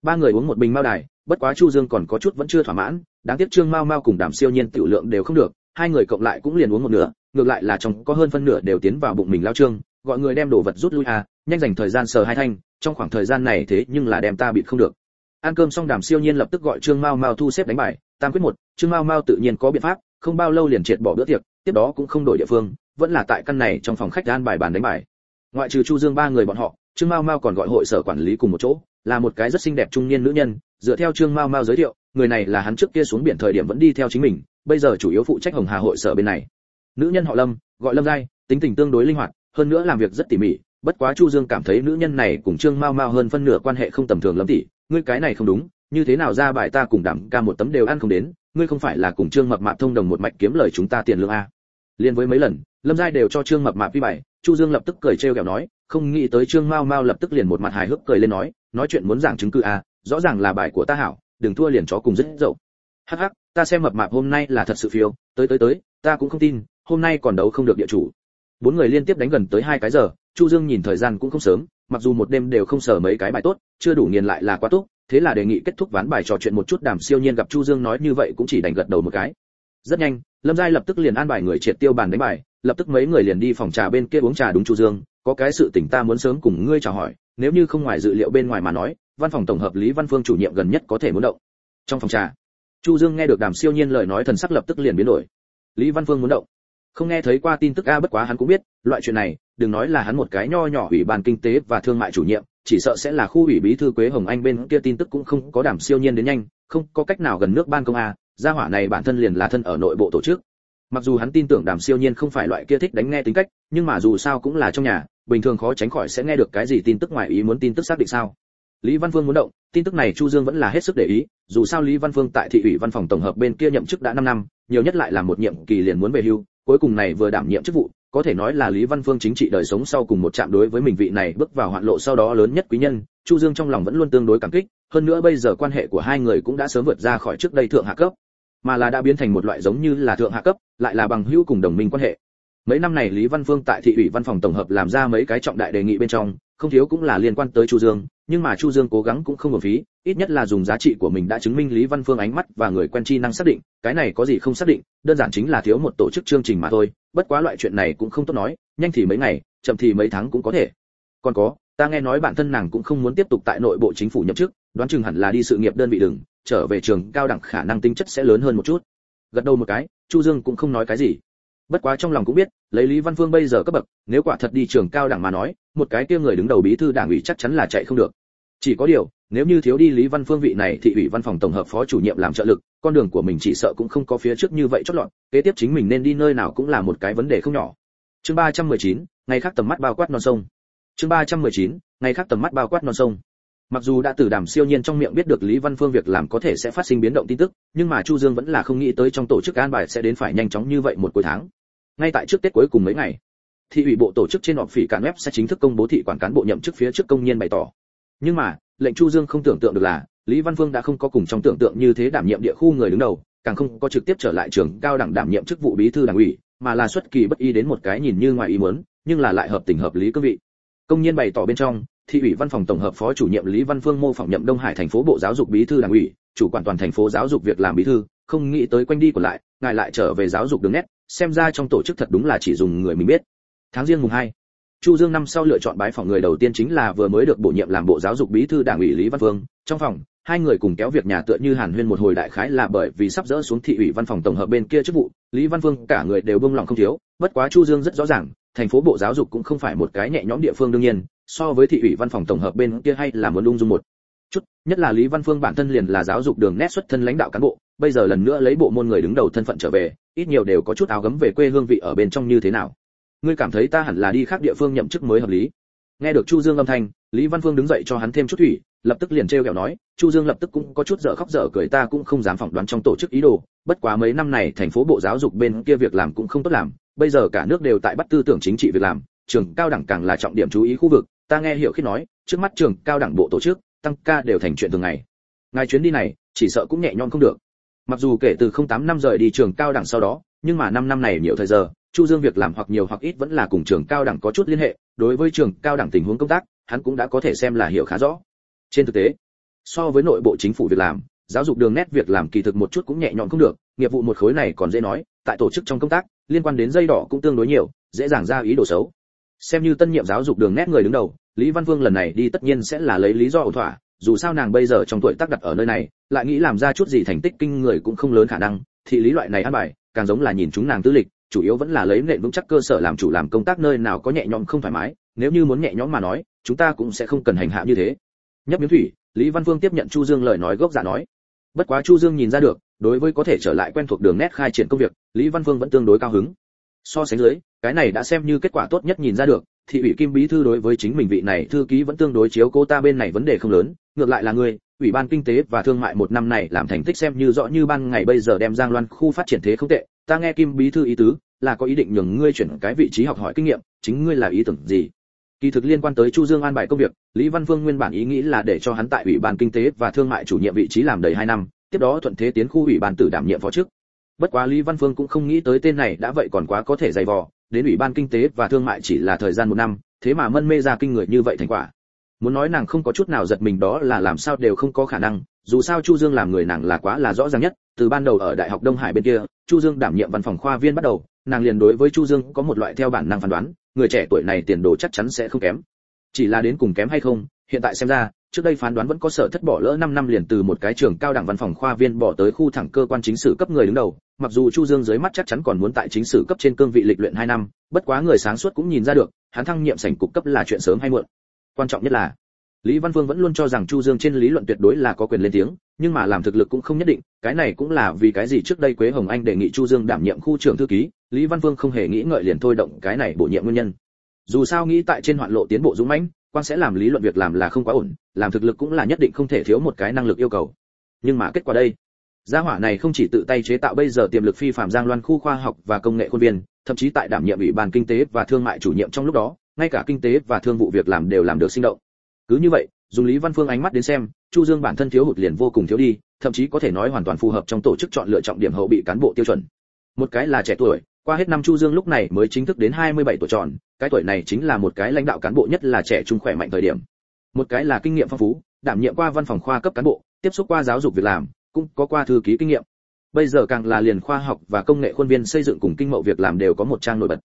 ba người uống một bình mao đài bất quá chu dương còn có chút vẫn chưa thỏa mãn, đáng tiếc trương mao mao cùng đàm siêu nhiên tiểu lượng đều không được, hai người cộng lại cũng liền uống một nửa, ngược lại là trong có hơn phân nửa đều tiến vào bụng mình lao trương, gọi người đem đồ vật rút lui à nhanh dành thời gian sờ hai thanh, trong khoảng thời gian này thế nhưng là đem ta bị không được. Ăn cơm xong đàm siêu nhiên lập tức gọi trương mao mao thu xếp đánh bài, tam quyết một, trương mao mao tự nhiên có biện pháp, không bao lâu liền triệt bỏ bữa tiệc, tiếp đó cũng không đổi địa phương, vẫn là tại căn này trong phòng khách an bài bàn đánh bài. Ngoại trừ chu dương ba người bọn họ, trương mao mao còn gọi hội sở quản lý cùng một chỗ, là một cái rất xinh đẹp trung niên nữ nhân dựa theo trương mao mao giới thiệu, người này là hắn trước kia xuống biển thời điểm vẫn đi theo chính mình, bây giờ chủ yếu phụ trách hồng hà hội sở bên này. Nữ nhân họ lâm, gọi lâm giai, tính tình tương đối linh hoạt, hơn nữa làm việc rất tỉ mỉ, bất quá chu dương cảm thấy nữ nhân này cùng trương mao mao hơn phân nửa quan hệ không tầm thường lắm tỷ ngươi cái này không đúng, như thế nào ra bài ta cùng đảm ca một tấm đều ăn không đến, ngươi không phải là cùng trương mập mạp thông đồng một mạch kiếm lời chúng ta tiền lương a. Liên với mấy lần, lâm giai đều cho trương mập mạp vi bài, chu dương lập tức cười trêu ghẹo nói, không nghĩ tới trương mao mao lập tức liền một mặt hài hước cười lên nói nói chuyện muốn giảng chứng cứ a rõ ràng là bài của ta hảo, đừng thua liền chó cùng rất dậu. Hắc hắc, ta xem mập mạp hôm nay là thật sự phiêu, tới tới tới, ta cũng không tin, hôm nay còn đấu không được địa chủ. Bốn người liên tiếp đánh gần tới hai cái giờ, chu dương nhìn thời gian cũng không sớm, mặc dù một đêm đều không sở mấy cái bài tốt, chưa đủ nghiền lại là quá tốt thế là đề nghị kết thúc ván bài trò chuyện một chút đàm siêu nhiên gặp chu dương nói như vậy cũng chỉ đành gật đầu một cái. Rất nhanh, lâm giai lập tức liền an bài người triệt tiêu bàn đánh bài, lập tức mấy người liền đi phòng trà bên kia uống trà đúng chu dương, có cái sự tình ta muốn sớm cùng ngươi chào hỏi, nếu như không ngoài dự liệu bên ngoài mà nói văn phòng tổng hợp lý văn phương chủ nhiệm gần nhất có thể muốn động. Trong phòng trà, chu dương nghe được đàm siêu nhiên lời nói thần sắc lập tức liền biến đổi. Lý văn phương muốn động. Không nghe thấy qua tin tức a, bất quá hắn cũng biết, loại chuyện này, đừng nói là hắn một cái nho nhỏ ủy ban kinh tế và thương mại chủ nhiệm, chỉ sợ sẽ là khu ủy bí thư quế hồng anh bên kia tin tức cũng không có đàm siêu nhiên đến nhanh, không có cách nào gần nước ban công a, gia hỏa này bản thân liền là thân ở nội bộ tổ chức. Mặc dù hắn tin tưởng đàm siêu nhiên không phải loại kia thích đánh nghe tính cách, nhưng mà dù sao cũng là trong nhà, bình thường khó tránh khỏi sẽ nghe được cái gì tin tức ngoài ý muốn tin tức xác định sao lý văn phương muốn động, tin tức này chu dương vẫn là hết sức để ý, dù sao lý văn phương tại thị ủy văn phòng tổng hợp bên kia nhậm chức đã 5 năm, nhiều nhất lại là một nhiệm kỳ liền muốn về hưu, cuối cùng này vừa đảm nhiệm chức vụ, có thể nói là lý văn phương chính trị đời sống sau cùng một chạm đối với mình vị này bước vào hoạn lộ sau đó lớn nhất quý nhân, chu dương trong lòng vẫn luôn tương đối cảm kích, hơn nữa bây giờ quan hệ của hai người cũng đã sớm vượt ra khỏi trước đây thượng hạ cấp, mà là đã biến thành một loại giống như là thượng hạ cấp, lại là bằng hữu cùng đồng minh quan hệ. Mấy năm này lý văn phương tại thị ủy văn phòng tổng hợp làm ra mấy cái trọng đại đề nghị bên trong, không thiếu cũng là liên quan tới chu dương nhưng mà chu dương cố gắng cũng không hợp phí, ít nhất là dùng giá trị của mình đã chứng minh lý văn phương ánh mắt và người quen chi năng xác định, cái này có gì không xác định, đơn giản chính là thiếu một tổ chức chương trình mà thôi, bất quá loại chuyện này cũng không tốt nói, nhanh thì mấy ngày, chậm thì mấy tháng cũng có thể. Còn có, ta nghe nói bản thân nàng cũng không muốn tiếp tục tại nội bộ chính phủ nhậm chức, đoán chừng hẳn là đi sự nghiệp đơn vị đừng, trở về trường cao đẳng khả năng tính chất sẽ lớn hơn một chút. Gật đầu một cái, chu dương cũng không nói cái gì bất quá trong lòng cũng biết lấy lý văn phương bây giờ cấp bậc nếu quả thật đi trường cao đẳng mà nói một cái kia người đứng đầu bí thư đảng ủy chắc chắn là chạy không được. Chỉ có điều nếu như thiếu đi lý văn phương vị này thị ủy văn phòng tổng hợp phó chủ nhiệm làm trợ lực con đường của mình chỉ sợ cũng không có phía trước như vậy chót lọt kế tiếp chính mình nên đi nơi nào cũng là một cái vấn đề không nhỏ. Chương 319, ngày khác tầm mắt bao quát non sông. Chương 319, ngày khác tầm mắt bao quát non sông. Mặc dù đã từ đàm siêu nhiên trong miệng biết được lý văn phương việc làm có thể sẽ phát sinh biến động tin tức nhưng mà chu dương vẫn là không nghĩ tới trong tổ chức an bài sẽ đến phải nhanh chóng như vậy một cuối tháng ngay tại trước tết cuối cùng mấy ngày, thị ủy bộ tổ chức trên họp phỉ cản web sẽ chính thức công bố thị quản cán bộ nhậm chức phía trước công nhân bày tỏ. Nhưng mà, lệnh chu dương không tưởng tượng được là, lý văn phương đã không có cùng trong tưởng tượng như thế đảm nhiệm địa khu người đứng đầu, càng không có trực tiếp trở lại trường cao đẳng đảm nhiệm chức vụ bí thư đảng ủy, mà là xuất kỳ bất y đến một cái nhìn như ngoài ý muốn, nhưng là lại hợp tình hợp lý cương vị. Công nhân bày tỏ bên trong, thị ủy văn phòng tổng hợp phó chủ nhiệm lý văn phương mô phỏng nhậm đông hải thành phố bộ giáo dục bí thư đảng ủy, chủ quản toàn thành phố giáo dục việc làm bí thư, không nghĩ tới quanh đi của lại, ngài lại trở về giáo dục đường nét xem ra trong tổ chức thật đúng là chỉ dùng người mình biết. Tháng riêng mùng 2, chu dương năm sau lựa chọn bái phòng người đầu tiên chính là vừa mới được bổ nhiệm làm bộ giáo dục bí thư đảng ủy lý văn vương. Trong phòng hai người cùng kéo việc nhà tựa như hàn huyên một hồi đại khái là bởi vì sắp dỡ xuống thị ủy văn phòng tổng hợp bên kia chức vụ lý văn vương cả người đều bông lòng không thiếu. Bất quá chu dương rất rõ ràng thành phố bộ giáo dục cũng không phải một cái nhẹ nhõm địa phương đương nhiên so với thị ủy văn phòng tổng hợp bên kia hay là muốn lung dung một chút. Nhất là lý văn phương bản thân liền là giáo dục đường nét xuất thân lãnh đạo cán bộ bây giờ lần nữa lấy bộ môn người đứng đầu thân phận trở về ít nhiều đều có chút áo gấm về quê hương vị ở bên trong như thế nào. Ngươi cảm thấy ta hẳn là đi khác địa phương nhậm chức mới hợp lý. Nghe được chu dương âm thanh, lý văn phương đứng dậy cho hắn thêm chút thủy, lập tức liền trêu ghẹo nói, chu dương lập tức cũng có chút dở khóc dở cười, ta cũng không dám phỏng đoán trong tổ chức ý đồ, bất quá mấy năm này thành phố bộ giáo dục bên kia việc làm cũng không tốt làm, bây giờ cả nước đều tại bắt tư tưởng chính trị việc làm, trường cao đẳng càng là trọng điểm chú ý khu vực, ta nghe hiểu khi nói, trước mắt trường cao đẳng bộ tổ chức, tăng ca đều thành chuyện thường ngày. Ngài chuyến đi này, chỉ sợ cũng nhẹ nhõm không được mặc dù kể từ 08 năm rời đi trường cao đẳng sau đó, nhưng mà 5 năm này nhiều thời giờ, chu dương việc làm hoặc nhiều hoặc ít vẫn là cùng trường cao đẳng có chút liên hệ, đối với trường cao đẳng tình huống công tác, hắn cũng đã có thể xem là hiểu khá rõ. Trên thực tế, so với nội bộ chính phủ việc làm, giáo dục đường nét việc làm kỳ thực một chút cũng nhẹ nhõm không được, nghiệp vụ một khối này còn dễ nói, tại tổ chức trong công tác, liên quan đến dây đỏ cũng tương đối nhiều, dễ dàng ra ý đồ xấu. Xem như tân nhiệm giáo dục đường nét người đứng đầu, lý văn vương lần này đi tất nhiên sẽ là lấy lý do ổn thỏa dù sao nàng bây giờ trong tuổi tác đặt ở nơi này, lại nghĩ làm ra chút gì thành tích kinh người cũng không lớn khả năng thị lý loại này ăn bài, càng giống là nhìn chúng nàng tư lịch, chủ yếu vẫn là lấy nền vững chắc cơ sở làm chủ làm công tác nơi nào có nhẹ nhõm không thoải mái, nếu như muốn nhẹ nhõm mà nói, chúng ta cũng sẽ không cần hành hạ như thế. Nhấp miếng thủy, lý văn vương tiếp nhận chu dương lời nói gốc dạ nói. Bất quá chu dương nhìn ra được, đối với có thể trở lại quen thuộc đường nét khai triển công việc, lý văn vương vẫn tương đối cao hứng. So sánh dưới, cái này đã xem như kết quả tốt nhất nhìn ra được thị ủy kim bí thư đối với chính mình vị này thư ký vẫn tương đối chiếu cô ta bên này vấn đề không lớn ngược lại là ngươi, ủy ban kinh tế và thương mại một năm này làm thành tích xem như rõ như ban ngày bây giờ đem giang loan khu phát triển thế không tệ. Ta nghe kim bí thư ý tứ là có ý định nhường ngươi chuyển cái vị trí học hỏi kinh nghiệm chính ngươi là ý tưởng gì? Kỳ thực liên quan tới chu dương an bài công việc lý văn vương nguyên bản ý nghĩ là để cho hắn tại ủy ban kinh tế và thương mại chủ nhiệm vị trí làm đầy hai năm tiếp đó thuận thế tiến khu ủy ban tử đảm nhiệm phó chức. Bất quá lý văn phương cũng không nghĩ tới tên này đã vậy còn quá có thể dày vò đến ủy ban kinh tế và thương mại chỉ là thời gian một năm thế mà mân mê ra kinh người như vậy thành quả muốn nói nàng không có chút nào giật mình đó là làm sao đều không có khả năng dù sao chu dương làm người nàng là quá là rõ ràng nhất từ ban đầu ở đại học đông hải bên kia chu dương đảm nhiệm văn phòng khoa viên bắt đầu nàng liền đối với chu dương có một loại theo bản năng phán đoán người trẻ tuổi này tiền đồ chắc chắn sẽ không kém chỉ là đến cùng kém hay không hiện tại xem ra trước đây phán đoán vẫn có sở thất bỏ lỡ 5 năm liền từ một cái trường cao đẳng văn phòng khoa viên bỏ tới khu thẳng cơ quan chính sử cấp người đứng đầu, mặc dù Chu Dương dưới mắt chắc chắn còn muốn tại chính sử cấp trên cương vị lịch luyện 2 năm, bất quá người sáng suốt cũng nhìn ra được, hắn thăng nhiệm sảnh cục cấp là chuyện sớm hay muộn. Quan trọng nhất là, Lý Văn Vương vẫn luôn cho rằng Chu Dương trên lý luận tuyệt đối là có quyền lên tiếng, nhưng mà làm thực lực cũng không nhất định, cái này cũng là vì cái gì trước đây Quế Hồng Anh đề nghị Chu Dương đảm nhiệm khu trưởng thư ký, Lý Văn Vương không hề nghĩ ngợi liền thôi động cái này bổ nhiệm nguyên nhân. Dù sao nghĩ tại trên hoạn lộ tiến bộ dũng mãnh, quan sẽ làm lý luận việc làm là không quá ổn, làm thực lực cũng là nhất định không thể thiếu một cái năng lực yêu cầu. Nhưng mà kết quả đây, gia hỏa này không chỉ tự tay chế tạo bây giờ tiềm lực phi phạm Giang Loan khu khoa học và công nghệ khuôn viên, thậm chí tại đảm nhiệm ủy ban kinh tế và thương mại chủ nhiệm trong lúc đó, ngay cả kinh tế và thương vụ việc làm đều làm được sinh động. Cứ như vậy, dùng Lý Văn Phương ánh mắt đến xem, Chu Dương bản thân thiếu hụt liền vô cùng thiếu đi, thậm chí có thể nói hoàn toàn phù hợp trong tổ chức chọn lựa trọng điểm hậu bị cán bộ tiêu chuẩn. Một cái là trẻ tuổi, qua hết năm Chu Dương lúc này mới chính thức đến 27 tuổi tròn, cái tuổi này chính là một cái lãnh đạo cán bộ nhất là trẻ trung khỏe mạnh thời điểm. Một cái là kinh nghiệm phong phú, đảm nhiệm qua văn phòng khoa cấp cán bộ, tiếp xúc qua giáo dục việc làm, cũng có qua thư ký kinh nghiệm. Bây giờ càng là liền khoa học và công nghệ khuôn viên xây dựng cùng kinh mậu việc làm đều có một trang nổi bật.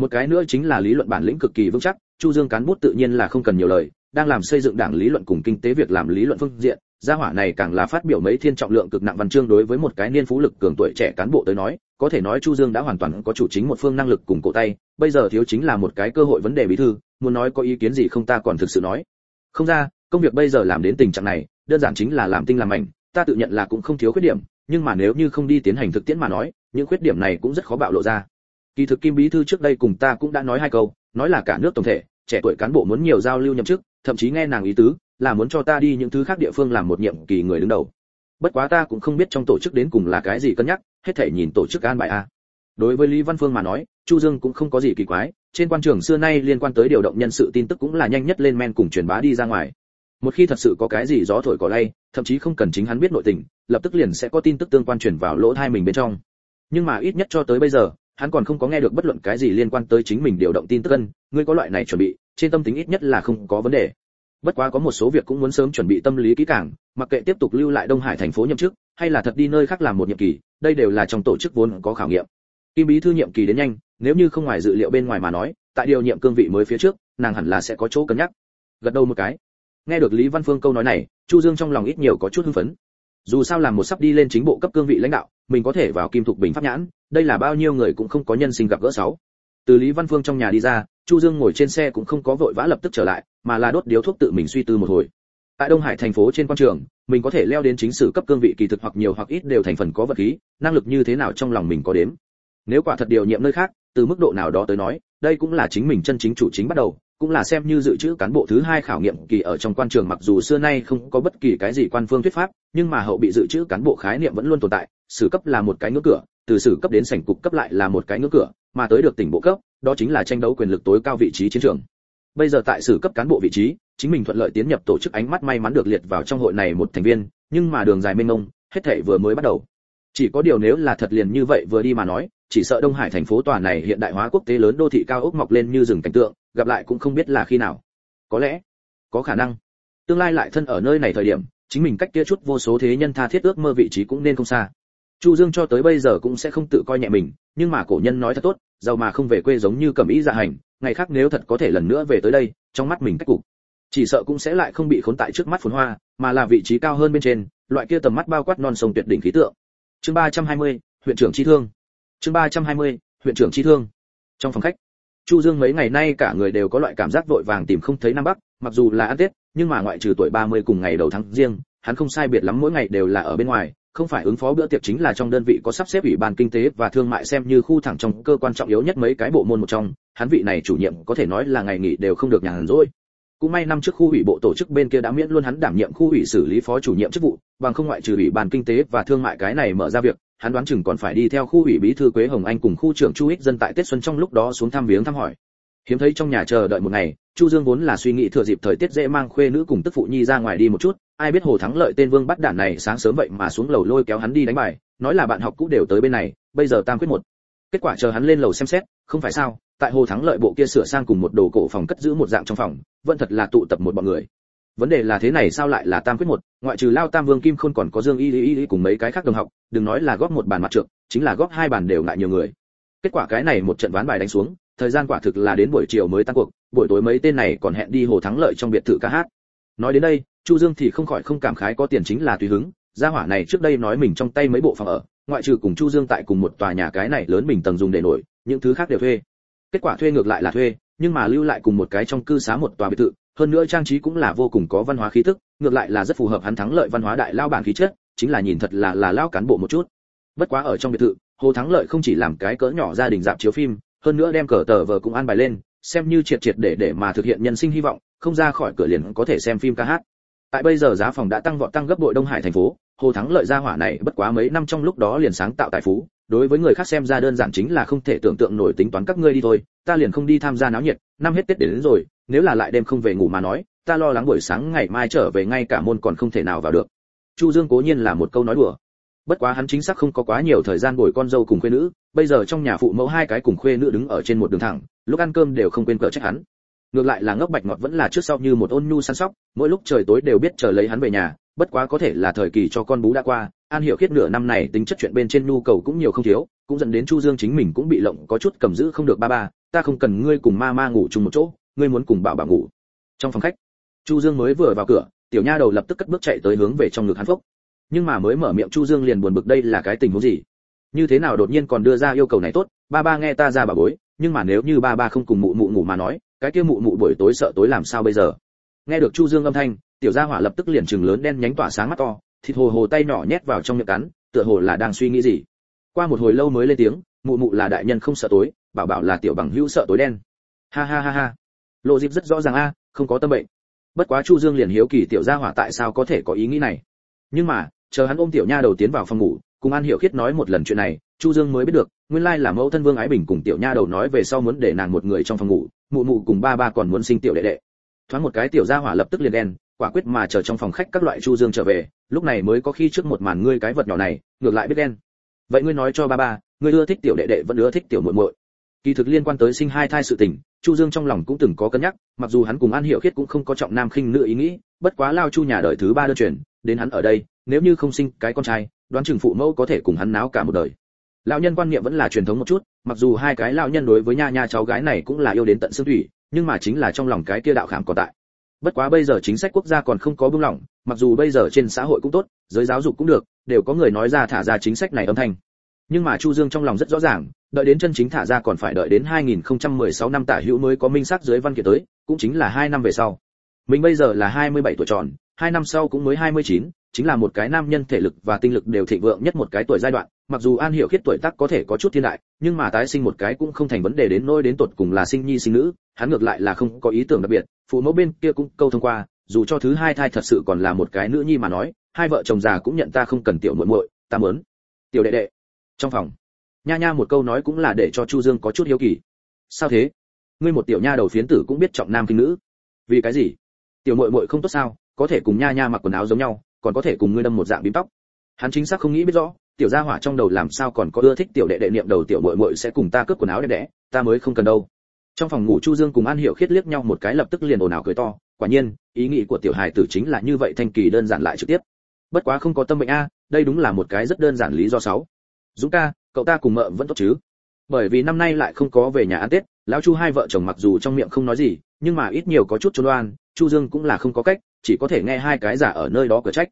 Một cái nữa chính là lý luận bản lĩnh cực kỳ vững chắc, Chu Dương cán bút tự nhiên là không cần nhiều lời, đang làm xây dựng đảng lý luận cùng kinh tế việc làm lý luận phương diện, gia hỏa này càng là phát biểu mấy thiên trọng lượng cực nặng văn chương đối với một cái niên phú lực cường tuổi trẻ cán bộ tới nói, có thể nói Chu Dương đã hoàn toàn có chủ chính một phương năng lực cùng cổ tay, bây giờ thiếu chính là một cái cơ hội vấn đề bí thư, muốn nói có ý kiến gì không ta còn thực sự nói. Không ra, công việc bây giờ làm đến tình trạng này, đơn giản chính là làm tinh làm mạnh, ta tự nhận là cũng không thiếu khuyết điểm, nhưng mà nếu như không đi tiến hành thực tiễn mà nói, những khuyết điểm này cũng rất khó bạo lộ ra. Kỳ thực Kim bí thư trước đây cùng ta cũng đã nói hai câu, nói là cả nước tổng thể, trẻ tuổi cán bộ muốn nhiều giao lưu nhậm chức, thậm chí nghe nàng ý tứ, là muốn cho ta đi những thứ khác địa phương làm một nhiệm kỳ người đứng đầu. Bất quá ta cũng không biết trong tổ chức đến cùng là cái gì cân nhắc, hết thể nhìn tổ chức an bài a. Đối với Lý Văn Phương mà nói, Chu Dương cũng không có gì kỳ quái, trên quan trường xưa nay liên quan tới điều động nhân sự tin tức cũng là nhanh nhất lên men cùng truyền bá đi ra ngoài. Một khi thật sự có cái gì gió thổi cỏ lay, thậm chí không cần chính hắn biết nội tình, lập tức liền sẽ có tin tức tương quan truyền vào lỗ tai mình bên trong. Nhưng mà ít nhất cho tới bây giờ, hắn còn không có nghe được bất luận cái gì liên quan tới chính mình điều động tin tức ân, ngươi có loại này chuẩn bị, trên tâm tính ít nhất là không có vấn đề. Bất quá có một số việc cũng muốn sớm chuẩn bị tâm lý kỹ càng, mặc kệ tiếp tục lưu lại Đông Hải thành phố nhậm chức, hay là thật đi nơi khác làm một nhiệm kỳ, đây đều là trong tổ chức vốn có khảo nghiệm. Kim bí thư nhiệm kỳ đến nhanh, nếu như không ngoài dự liệu bên ngoài mà nói, tại điều nhiệm cương vị mới phía trước, nàng hẳn là sẽ có chỗ cân nhắc. Gật đầu một cái. Nghe được Lý Văn Phương câu nói này, Chu Dương trong lòng ít nhiều có chút hưng phấn. Dù sao làm một sắp đi lên chính bộ cấp cương vị lãnh đạo, mình có thể vào Kim Thục Bình pháp nhãn, đây là bao nhiêu người cũng không có nhân sinh gặp gỡ sáu. Từ Lý Văn Phương trong nhà đi ra, Chu Dương ngồi trên xe cũng không có vội vã lập tức trở lại, mà là đốt điếu thuốc tự mình suy tư một hồi. Tại Đông Hải thành phố trên quan trường, mình có thể leo đến chính sử cấp cương vị kỳ thực hoặc nhiều hoặc ít đều thành phần có vật khí, năng lực như thế nào trong lòng mình có đếm. Nếu quả thật điều nhiệm nơi khác, từ mức độ nào đó tới nói, đây cũng là chính mình chân chính chủ chính bắt đầu, cũng là xem như dự trữ cán bộ thứ hai khảo nghiệm kỳ ở trong quan trường mặc dù xưa nay không có bất kỳ cái gì quan phương thuyết pháp nhưng mà hậu bị dự trữ cán bộ khái niệm vẫn luôn tồn tại sử cấp là một cái ngưỡng cửa, từ sử cấp đến sảnh cục cấp lại là một cái ngưỡng cửa, mà tới được tỉnh bộ cấp, đó chính là tranh đấu quyền lực tối cao vị trí chiến trường. Bây giờ tại sử cấp cán bộ vị trí, chính mình thuận lợi tiến nhập tổ chức ánh mắt may mắn được liệt vào trong hội này một thành viên, nhưng mà đường dài mênh mông, hết thảy vừa mới bắt đầu. Chỉ có điều nếu là thật liền như vậy vừa đi mà nói, chỉ sợ đông hải thành phố tòa này hiện đại hóa quốc tế lớn đô thị cao ốc mọc lên như rừng cảnh tượng, gặp lại cũng không biết là khi nào. Có lẽ, có khả năng. Tương lai lại thân ở nơi này thời điểm, chính mình cách kia chút vô số thế nhân tha thiết ước mơ vị trí cũng nên không xa chu dương cho tới bây giờ cũng sẽ không tự coi nhẹ mình nhưng mà cổ nhân nói thật tốt giàu mà không về quê giống như cầm ý dạ hành ngày khác nếu thật có thể lần nữa về tới đây trong mắt mình cách cục. Chỉ sợ cũng sẽ lại không bị khốn tại trước mắt phồn hoa mà là vị trí cao hơn bên trên loại kia tầm mắt bao quát non sông tuyệt đỉnh khí tượng. Chương 320, huyện trưởng chi thương. Chương 320, huyện trưởng chi thương. Trong phòng khách chu dương mấy ngày nay cả người đều có loại cảm giác vội vàng tìm không thấy nam bắc mặc dù là ăn tết nhưng mà ngoại trừ tuổi 30 cùng ngày đầu tháng riêng hắn không sai biệt lắm mỗi ngày đều là ở bên ngoài không phải ứng phó bữa tiệc chính là trong đơn vị có sắp xếp ủy ban kinh tế và thương mại xem như khu thẳng trong cơ quan trọng yếu nhất mấy cái bộ môn một trong, hắn vị này chủ nhiệm có thể nói là ngày nghỉ đều không được nhàn rỗi. Cũng may năm trước khu ủy bộ tổ chức bên kia đã miễn luôn hắn đảm nhiệm khu ủy xử lý phó chủ nhiệm chức vụ, bằng không ngoại trừ ủy ban kinh tế và thương mại cái này mở ra việc, hắn đoán chừng còn phải đi theo khu ủy bí thư quế hồng anh cùng khu trưởng chu ích dân tại tết xuân trong lúc đó xuống thăm viếng thăm hỏi. Hiếm thấy trong nhà chờ đợi một ngày, chu dương vốn là suy nghĩ thừa dịp thời tiết dễ mang khuê nữ cùng tức phụ nhi ra ngoài đi một chút ai biết hồ thắng lợi tên vương bắt đản này sáng sớm vậy mà xuống lầu lôi kéo hắn đi đánh bài, nói là bạn học cũ đều tới bên này, bây giờ tam quyết một. Kết quả chờ hắn lên lầu xem xét, không phải sao, tại hồ thắng lợi bộ kia sửa sang cùng một đồ cổ phòng cất giữ một dạng trong phòng, vẫn thật là tụ tập một bọn người. Vấn đề là thế này sao lại là tam quyết một, ngoại trừ lao tam vương kim khôn còn có dương y y y cùng mấy cái khác đồng học, đừng nói là góp một bàn mặt trượng, chính là góp hai bàn đều ngại nhiều người. Kết quả cái này một trận ván bài đánh xuống, thời gian quả thực là đến buổi chiều mới tăng cuộc, buổi tối mấy tên này còn hẹn đi hồ thắng lợi trong biệt thự ca hát. Nói đến đây chu dương thì không khỏi không cảm khái có tiền chính là tùy hứng, gia hỏa này trước đây nói mình trong tay mấy bộ phòng ở, ngoại trừ cùng chu dương tại cùng một tòa nhà cái này lớn mình tầng dùng để nổi, những thứ khác đều thuê. Kết quả thuê ngược lại là thuê, nhưng mà lưu lại cùng một cái trong cư xá một tòa biệt thự, hơn nữa trang trí cũng là vô cùng có văn hóa khí tức, ngược lại là rất phù hợp hắn thắng lợi văn hóa đại lao bản khí chất, chính là nhìn thật là là lao cán bộ một chút. Bất quá ở trong biệt thự, hồ thắng lợi không chỉ làm cái cỡ nhỏ gia đình dạp chiếu phim, hơn nữa đem cờ tờ vờ cũng an bài lên, xem như triệt triệt để để mà thực hiện nhân sinh hy vọng, không ra khỏi cửa liền có thể xem phim ca hát tại bây giờ giá phòng đã tăng vọt tăng gấp bội đông hải thành phố hồ thắng lợi gia hỏa này bất quá mấy năm trong lúc đó liền sáng tạo tài phú đối với người khác xem ra đơn giản chính là không thể tưởng tượng nổi tính toán các ngươi đi thôi ta liền không đi tham gia náo nhiệt năm hết tết đến, đến rồi nếu là lại đêm không về ngủ mà nói ta lo lắng buổi sáng ngày mai trở về ngay cả môn còn không thể nào vào được. Chu dương cố nhiên là một câu nói đùa. Bất quá hắn chính xác không có quá nhiều thời gian bồi con dâu cùng khuê nữ bây giờ trong nhà phụ mẫu hai cái cùng khuê nữ đứng ở trên một đường thẳng lúc ăn cơm đều không quên cờ trách hắn ngược lại là ngốc bạch ngọt vẫn là trước sau như một ôn nhu săn sóc, mỗi lúc trời tối đều biết chờ lấy hắn về nhà, bất quá có thể là thời kỳ cho con bú đã qua, an hiểu khiết nửa năm này tính chất chuyện bên trên nhu cầu cũng nhiều không thiếu, cũng dẫn đến chu dương chính mình cũng bị lộng có chút cầm giữ không được ba ba, ta không cần ngươi cùng ma ma ngủ chung một chỗ, ngươi muốn cùng bảo bảo ngủ. Trong phòng khách, chu dương mới vừa vào cửa, tiểu nha đầu lập tức cất bước chạy tới hướng về trong ngực hắn phốc. Nhưng mà mới mở miệng chu dương liền buồn bực đây là cái tình huống gì? Như thế nào đột nhiên còn đưa ra yêu cầu này tốt, ba ba nghe ta ra bà bối, nhưng mà nếu như ba ba không cùng mụ mụ ngủ mà nói cái kia mụ mụ buổi tối sợ tối làm sao bây giờ? Nghe được chu dương âm thanh, tiểu gia hỏa lập tức liền chừng lớn đen nhánh tỏa sáng mắt to, thịt hồ hồ tay nhỏ nhét vào trong miệng cắn, tựa hồ là đang suy nghĩ gì. Qua một hồi lâu mới lên tiếng, mụ mụ là đại nhân không sợ tối, bảo bảo là tiểu bằng hữu sợ tối đen. Ha ha ha ha. Lộ dịp rất rõ ràng a, không có tâm bệnh. Bất quá chu dương liền hiếu kỳ tiểu gia hỏa tại sao có thể có ý nghĩ này. Nhưng mà, chờ hắn ôm tiểu nha đầu tiến vào phòng ngủ cùng an hiểu khiết nói một lần chuyện này, chu dương mới biết được, nguyên lai là mẫu thân vương ái bình cùng tiểu nha đầu nói về sau muốn để nàng một người trong phòng ngủ, mụ mụ cùng ba ba còn muốn sinh tiểu đệ đệ. Thoáng một cái tiểu gia hỏa lập tức liền đen, quả quyết mà chờ trong phòng khách các loại chu dương trở về, lúc này mới có khi trước một màn ngươi cái vật nhỏ này, ngược lại biết đen. Vậy ngươi nói cho ba ba, ngươi ưa thích tiểu đệ đệ vẫn ưa thích tiểu muội muội. Kỳ thực liên quan tới sinh hai thai sự tình, chu dương trong lòng cũng từng có cân nhắc, mặc dù hắn cùng an hiểu khiết cũng không có trọng nam khinh nữ ý nghĩ, bất quá lao chu nhà đời thứ ba đơn truyền, đến hắn ở đây, nếu như không sinh cái con trai đoán chừng phụ mẫu có thể cùng hắn náo cả một đời. Lão nhân quan niệm vẫn là truyền thống một chút mặc dù hai cái lão nhân đối với nha nha cháu gái này cũng là yêu đến tận xương thủy nhưng mà chính là trong lòng cái kia đạo khảm còn tại. Bất quá bây giờ chính sách quốc gia còn không có buông lỏng mặc dù bây giờ trên xã hội cũng tốt giới giáo dục cũng được đều có người nói ra thả ra chính sách này âm thanh. Nhưng mà chu dương trong lòng rất rõ ràng đợi đến chân chính thả ra còn phải đợi đến 2016 năm tả hữu mới có minh xác dưới văn kiện tới cũng chính là hai năm về sau. Mình bây giờ là 27 tuổi tròn hai năm sau cũng mới 29, chính là một cái nam nhân thể lực và tinh lực đều thịnh vượng nhất một cái tuổi giai đoạn, mặc dù an hiểu khiết tuổi tác có thể có chút thiên đại, nhưng mà tái sinh một cái cũng không thành vấn đề đến nỗi đến tột cùng là sinh nhi sinh nữ, hắn ngược lại là không có ý tưởng đặc biệt, phụ mẫu bên kia cũng câu thông qua, dù cho thứ hai thai thật sự còn là một cái nữ nhi mà nói, hai vợ chồng già cũng nhận ta không cần tiểu muội muội, ta muốn tiểu đệ đệ. Trong phòng, nha nha một câu nói cũng là để cho chu dương có chút hiếu kỳ. Sao thế? Ngươi một tiểu nha đầu phiến tử cũng biết trọng nam kinh nữ. Vì cái gì? Tiểu muội muội không tốt sao? Có thể cùng nha nha mặc quần áo giống nhau còn có thể cùng ngươi đâm một dạng bím tóc. Hắn chính xác không nghĩ biết rõ, tiểu gia hỏa trong đầu làm sao còn có ưa thích tiểu đệ đệ niệm đầu tiểu muội muội sẽ cùng ta cướp quần áo đẹp đẽ, ta mới không cần đâu. Trong phòng ngủ chu dương cùng an hiểu khiết liếc nhau một cái lập tức liền ồn ào cười to, quả nhiên, ý nghĩ của tiểu hài tử chính là như vậy thanh kỳ đơn giản lại trực tiếp. Bất quá không có tâm bệnh a, đây đúng là một cái rất đơn giản lý do sáu. Dũng ca, cậu ta cùng mợ vẫn tốt chứ? Bởi vì năm nay lại không có về nhà ăn tết, lão chu hai vợ chồng mặc dù trong miệng không nói gì, nhưng mà ít nhiều có chút trốn đoan chu dương cũng là không có cách chỉ có thể nghe hai cái giả ở nơi đó cửa trách.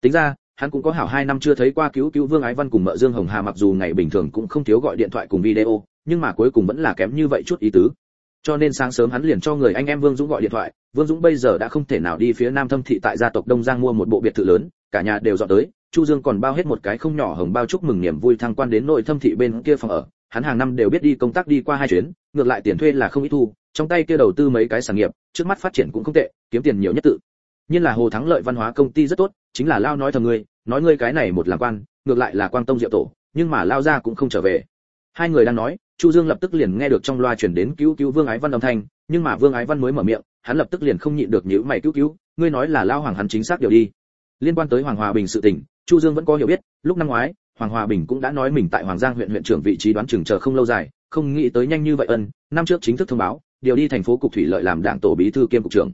Tính ra, hắn cũng có hảo hai năm chưa thấy qua cứu cứu vương ái văn cùng mợ dương hồng hà mặc dù ngày bình thường cũng không thiếu gọi điện thoại cùng video, nhưng mà cuối cùng vẫn là kém như vậy chút ý tứ. Cho nên sáng sớm hắn liền cho người anh em vương dũng gọi điện thoại, vương dũng bây giờ đã không thể nào đi phía nam thâm thị tại gia tộc đông giang mua một bộ biệt thự lớn, cả nhà đều dọn tới, chu dương còn bao hết một cái không nhỏ hồng bao chúc mừng niềm vui thăng quan đến nội thâm thị bên kia phòng ở. Hắn hàng năm đều biết đi công tác đi qua hai chuyến, ngược lại tiền thuê là không ít thu, trong tay kia đầu tư mấy cái sản nghiệp, trước mắt phát triển cũng không tệ, kiếm tiền nhiều nhất tự nhiên là hồ thắng lợi văn hóa công ty rất tốt, chính là lao nói thầm ngươi, nói ngươi cái này một làm quan, ngược lại là quang tông diệu tổ, nhưng mà lao ra cũng không trở về. Hai người đang nói, chu dương lập tức liền nghe được trong loa truyền đến cứu cứu vương ái văn âm thanh, nhưng mà vương ái văn mới mở miệng, hắn lập tức liền không nhịn được nhíu mày cứu cứu, ngươi nói là lao hoàng hắn chính xác điều đi. Liên quan tới hoàng hòa bình sự tình, chu dương vẫn có hiểu biết, lúc năm ngoái, hoàng hòa bình cũng đã nói mình tại hoàng giang huyện huyện trưởng vị trí đoán chừng chờ không lâu dài, không nghĩ tới nhanh như vậy ân, năm trước chính thức thông báo, điều đi thành phố cục thủy lợi làm đảng tổ bí thư kiêm cục trưởng.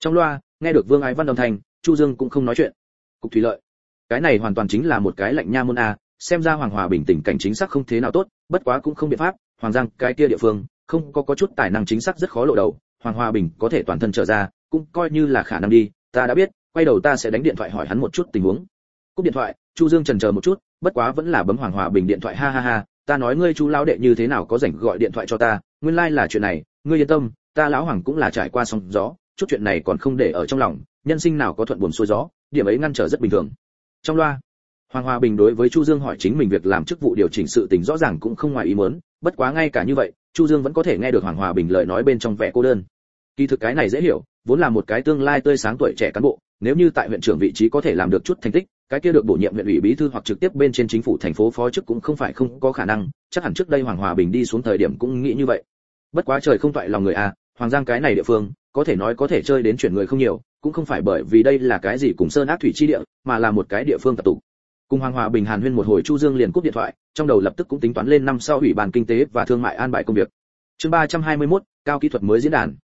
Trong loa nghe được vương ái văn âm thanh, chu dương cũng không nói chuyện. Cục thủy lợi. Cái này hoàn toàn chính là một cái lạnh nha môn a, xem ra hoàng hòa bình tình cảnh chính xác không thế nào tốt, bất quá cũng không biện pháp, hoàng giang, cái kia địa phương, không có có chút tài năng chính xác rất khó lộ đầu, hoàng hòa bình có thể toàn thân trở ra, cũng coi như là khả năng đi, ta đã biết, quay đầu ta sẽ đánh điện thoại hỏi hắn một chút tình huống. Cúp điện thoại, chu dương trần chờ một chút, bất quá vẫn là bấm hoàng hòa bình điện thoại, ha ha ha, ta nói ngươi chú lão đệ như thế nào có rảnh gọi điện thoại cho ta, nguyên lai like là chuyện này, ngươi yên tâm, ta lão hoàng cũng là trải qua sóng gió chút chuyện này còn không để ở trong lòng, nhân sinh nào có thuận buồm xuôi gió, điểm ấy ngăn trở rất bình thường. Trong loa, hoàng hòa bình đối với chu dương hỏi chính mình việc làm chức vụ điều chỉnh sự tình rõ ràng cũng không ngoài ý muốn, bất quá ngay cả như vậy, chu dương vẫn có thể nghe được hoàng hòa bình lời nói bên trong vẻ cô đơn. Kỳ thực cái này dễ hiểu, vốn là một cái tương lai tươi sáng tuổi trẻ cán bộ, nếu như tại huyện trưởng vị trí có thể làm được chút thành tích, cái kia được bổ nhiệm huyện ủy bí thư hoặc trực tiếp bên trên chính phủ thành phố phó chức cũng không phải không có khả năng, chắc hẳn trước đây hoàng hòa bình đi xuống thời điểm cũng nghĩ như vậy. Bất quá trời không toại lòng người à hoàng giang cái này địa phương có thể nói có thể chơi đến chuyển người không nhiều cũng không phải bởi vì đây là cái gì cùng sơn ác thủy chi địa mà là một cái địa phương tập tụ cùng hoàng hòa bình hàn huyên một hồi chu dương liền cúp điện thoại trong đầu lập tức cũng tính toán lên năm sau ủy ban kinh tế và thương mại an bài công việc. Chương 321, cao kỹ thuật mới diễn đàn.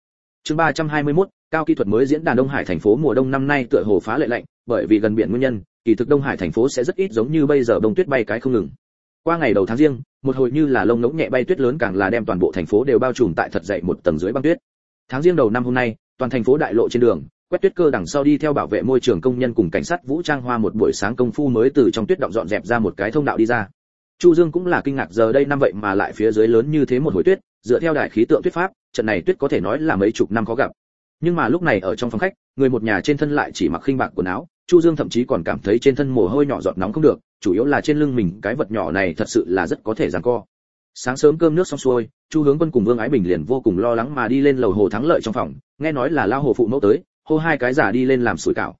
Chương 321, cao kỹ thuật mới diễn đàn đông hải thành phố mùa đông năm nay tựa hồ phá lệ lạnh bởi vì gần biển nguyên nhân kỳ thực đông hải thành phố sẽ rất ít giống như bây giờ đông tuyết bay cái không ngừng. Qua ngày đầu tháng riêng một hồi như là lông ngỗng nhẹ bay tuyết lớn càng là đem toàn bộ thành phố đều bao trùm tại thật dậy một tầng dưới băng tuyết tháng riêng đầu năm hôm nay, toàn thành phố đại lộ trên đường, quét tuyết cơ đằng sau đi theo bảo vệ môi trường công nhân cùng cảnh sát vũ trang hoa một buổi sáng công phu mới từ trong tuyết động dọn dẹp ra một cái thông đạo đi ra. Chu dương cũng là kinh ngạc giờ đây năm vậy mà lại phía dưới lớn như thế một hồi tuyết, dựa theo đại khí tượng tuyết pháp, trận này tuyết có thể nói là mấy chục năm khó gặp. Nhưng mà lúc này ở trong phòng khách, người một nhà trên thân lại chỉ mặc khinh bạc quần áo, chu dương thậm chí còn cảm thấy trên thân mồ hôi nhỏ giọt nóng không được, chủ yếu là trên lưng mình cái vật nhỏ này thật sự là rất có thể giằng co sáng sớm cơm nước xong xuôi, chu hướng quân cùng vương ái bình liền vô cùng lo lắng mà đi lên lầu hồ thắng lợi trong phòng, nghe nói là lao hồ phụ mẫu tới, hô hai cái giả đi lên làm sủi cảo.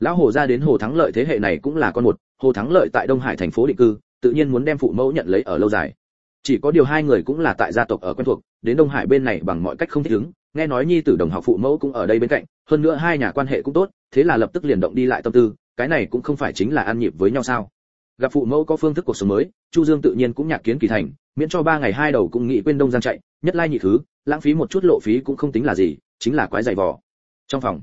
Lão hồ ra đến hồ thắng lợi thế hệ này cũng là con một, hồ thắng lợi tại đông hải thành phố định cư, tự nhiên muốn đem phụ mẫu nhận lấy ở lâu dài. Chỉ có điều hai người cũng là tại gia tộc ở quen thuộc, đến đông hải bên này bằng mọi cách không thích ứng, nghe nói nhi tử đồng học phụ mẫu cũng ở đây bên cạnh, hơn nữa hai nhà quan hệ cũng tốt, thế là lập tức liền động đi lại tâm tư, cái này cũng không phải chính là ăn nhịp với nhau sao. Gặp phụ mẫu có phương thức cuộc sống mới, chu dương tự nhiên cũng nhạc kiến kỳ thành miễn cho ba ngày hai đầu cũng nghĩ quên đông giang chạy, nhất lai nhị thứ, lãng phí một chút lộ phí cũng không tính là gì, chính là quái dày vò. Trong phòng,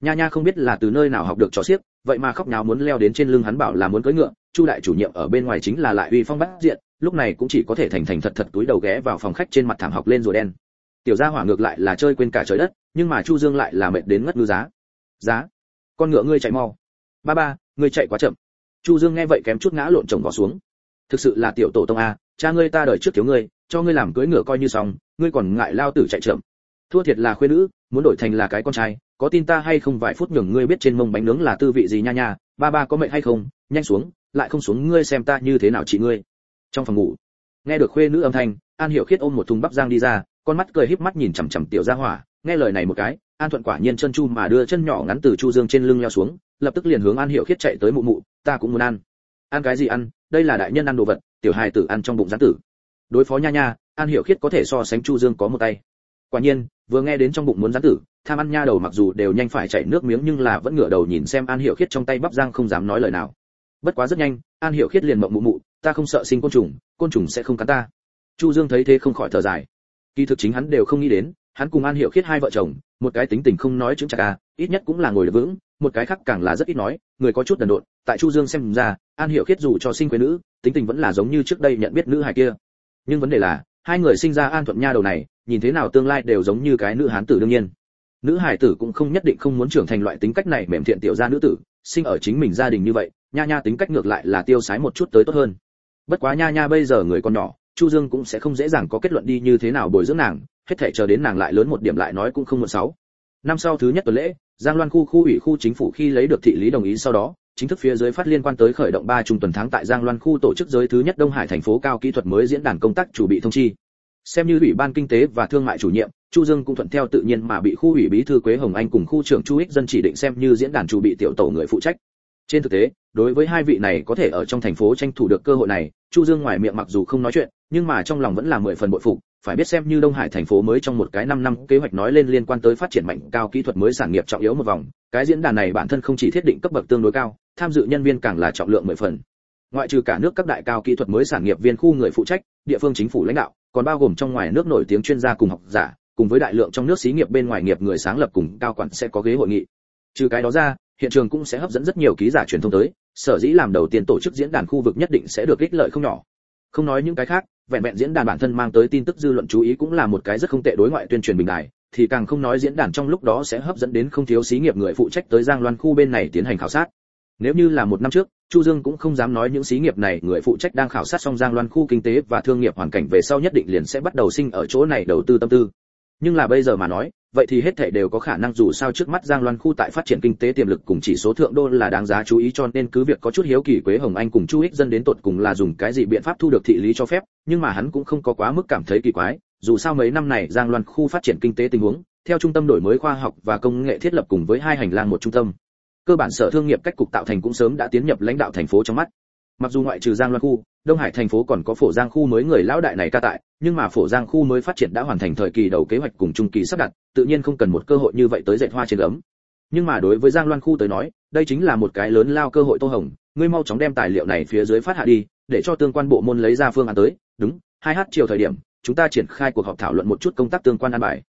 nha nha không biết là từ nơi nào học được trò xiếc, vậy mà khóc nháo muốn leo đến trên lưng hắn bảo là muốn cưỡi ngựa, chu đại chủ nhiệm ở bên ngoài chính là lại uy phong bát diện, lúc này cũng chỉ có thể thành thành thật thật túi đầu ghé vào phòng khách trên mặt thảm học lên rồi đen. Tiểu gia hỏa ngược lại là chơi quên cả trời đất, nhưng mà chu dương lại là mệt đến ngất ngư giá. Giá, con ngựa ngươi chạy mau. Ba ba, ngươi chạy quá chậm. Chu dương nghe vậy kém chút ngã lộn chồng gò xuống thực sự là tiểu tổ tông a, cha ngươi ta đợi trước thiếu ngươi, cho ngươi làm cưới ngựa coi như xong, ngươi còn ngại lao tử chạy chậm. Thua thiệt là khuê nữ, muốn đổi thành là cái con trai, có tin ta hay không vài phút nhường ngươi biết trên mông bánh nướng là tư vị gì nha nha, ba ba có mệnh hay không, nhanh xuống, lại không xuống ngươi xem ta như thế nào chị ngươi. Trong phòng ngủ, nghe được khuê nữ âm thanh, an hiểu khiết ôm một thùng bắp rang đi ra, con mắt cười híp mắt nhìn chằm chằm tiểu gia hỏa, nghe lời này một cái, an thuận quả nhiên chân chu mà đưa chân nhỏ ngắn từ chu dương trên lưng leo xuống, lập tức liền hướng an hiểu khiết chạy tới mụ mụ, ta cũng muốn ăn ăn cái gì ăn, đây là đại nhân ăn đồ vật, tiểu hài tử ăn trong bụng gián tử. Đối phó nha nha, an hiểu khiết có thể so sánh chu dương có một tay. Quả nhiên, vừa nghe đến trong bụng muốn gián tử, tham ăn nha đầu mặc dù đều nhanh phải chảy nước miếng nhưng là vẫn ngửa đầu nhìn xem an hiểu khiết trong tay bắp giang không dám nói lời nào. Bất quá rất nhanh, an hiểu khiết liền mộng mụ mụ, ta không sợ sinh côn trùng côn trùng sẽ không cắn ta. Chu dương thấy thế không khỏi thở dài. Kỳ thực chính hắn đều không nghĩ đến, hắn cùng an hiểu khiết hai vợ chồng, một cái tính tình không nói chứng chặt à ít nhất cũng là ngồi được vững một cái khác càng là rất ít nói, người có chút đần độn, tại chu dương xem ra, an hiểu khiết dù cho sinh quê nữ, tính tình vẫn là giống như trước đây nhận biết nữ hài kia. Nhưng vấn đề là, hai người sinh ra an thuận nha đầu này, nhìn thế nào tương lai đều giống như cái nữ hán tử đương nhiên. Nữ hài tử cũng không nhất định không muốn trưởng thành loại tính cách này mềm thiện tiểu gia nữ tử, sinh ở chính mình gia đình như vậy, nha nha tính cách ngược lại là tiêu sái một chút tới tốt hơn. Bất quá nha nha bây giờ người còn nhỏ, chu dương cũng sẽ không dễ dàng có kết luận đi như thế nào bồi dưỡng nàng, hết thể chờ đến nàng lại lớn một điểm lại nói cũng không muộn sáu năm sau thứ nhất tuần lễ, giang loan khu khu ủy khu chính phủ khi lấy được thị lý đồng ý sau đó, chính thức phía dưới phát liên quan tới khởi động ba trung tuần tháng tại giang loan khu tổ chức giới thứ nhất đông hải thành phố cao kỹ thuật mới diễn đàn công tác chủ bị thông chi. Xem như ủy ban kinh tế và thương mại chủ nhiệm, chu dương cũng thuận theo tự nhiên mà bị khu ủy bí thư quế hồng anh cùng khu trưởng chu ích dân chỉ định xem như diễn đàn chủ bị tiểu tổ người phụ trách. Trên thực tế, đối với hai vị này có thể ở trong thành phố tranh thủ được cơ hội này, chu dương ngoài miệng mặc dù không nói chuyện, nhưng mà trong lòng vẫn là mười phần bội phục phải biết xem như đông hải thành phố mới trong một cái năm năm, kế hoạch nói lên liên quan tới phát triển mạnh, cao kỹ thuật mới sản nghiệp trọng yếu một vòng. Cái diễn đàn này bản thân không chỉ thiết định cấp bậc tương đối cao, tham dự nhân viên càng là trọng lượng mười phần. Ngoại trừ cả nước các đại cao kỹ thuật mới sản nghiệp viên khu người phụ trách, địa phương chính phủ lãnh đạo, còn bao gồm trong ngoài nước nổi tiếng chuyên gia cùng học giả, cùng với đại lượng trong nước xí nghiệp bên ngoài nghiệp người sáng lập cùng cao quản sẽ có ghế hội nghị. Trừ cái đó ra, hiện trường cũng sẽ hấp dẫn rất nhiều ký giả truyền thông tới, sở dĩ làm đầu tiên tổ chức diễn đàn khu vực nhất định sẽ được ích lợi không nhỏ không nói những cái khác, vẹn vẹn diễn đàn bản thân mang tới tin tức dư luận chú ý cũng là một cái rất không tệ đối ngoại tuyên truyền bình đại thì càng không nói diễn đàn trong lúc đó sẽ hấp dẫn đến không thiếu xí nghiệp người phụ trách tới giang loan khu bên này tiến hành khảo sát. Nếu như là một năm trước, chu dương cũng không dám nói những xí nghiệp này người phụ trách đang khảo sát xong giang loan khu kinh tế và thương nghiệp hoàn cảnh về sau nhất định liền sẽ bắt đầu sinh ở chỗ này đầu tư tâm tư. Nhưng là bây giờ mà nói vậy thì hết thảy đều có khả năng dù sao trước mắt Giang Loan khu tại phát triển kinh tế tiềm lực cùng chỉ số thượng đô là đáng giá chú ý cho nên cứ việc có chút hiếu kỳ Quế Hồng Anh cùng Chu Ích dân đến tột cùng là dùng cái gì biện pháp thu được thị lý cho phép, nhưng mà hắn cũng không có quá mức cảm thấy kỳ quái, dù sao mấy năm này Giang Loan khu phát triển kinh tế tình huống, theo trung tâm đổi mới khoa học và công nghệ thiết lập cùng với hai hành lang một trung tâm. Cơ bản sở thương nghiệp cách cục tạo thành cũng sớm đã tiến nhập lãnh đạo thành phố trong mắt. Mặc dù ngoại trừ Giang Loan khu, Đông Hải thành phố còn có phổ Giang khu mới người lão đại này ca tại, nhưng mà phổ Giang khu mới phát triển đã hoàn thành thời kỳ đầu kế hoạch cùng trung kỳ sắp đặt, tự nhiên không cần một cơ hội như vậy tới dệt hoa trên gấm. Nhưng mà đối với Giang Loan khu tới nói, đây chính là một cái lớn lao cơ hội tô hồng, ngươi mau chóng đem tài liệu này phía dưới phát hạ đi, để cho tương quan bộ môn lấy ra phương án tới, đúng, hai h chiều thời điểm, chúng ta triển khai cuộc họp thảo luận một chút công tác tương quan an bài.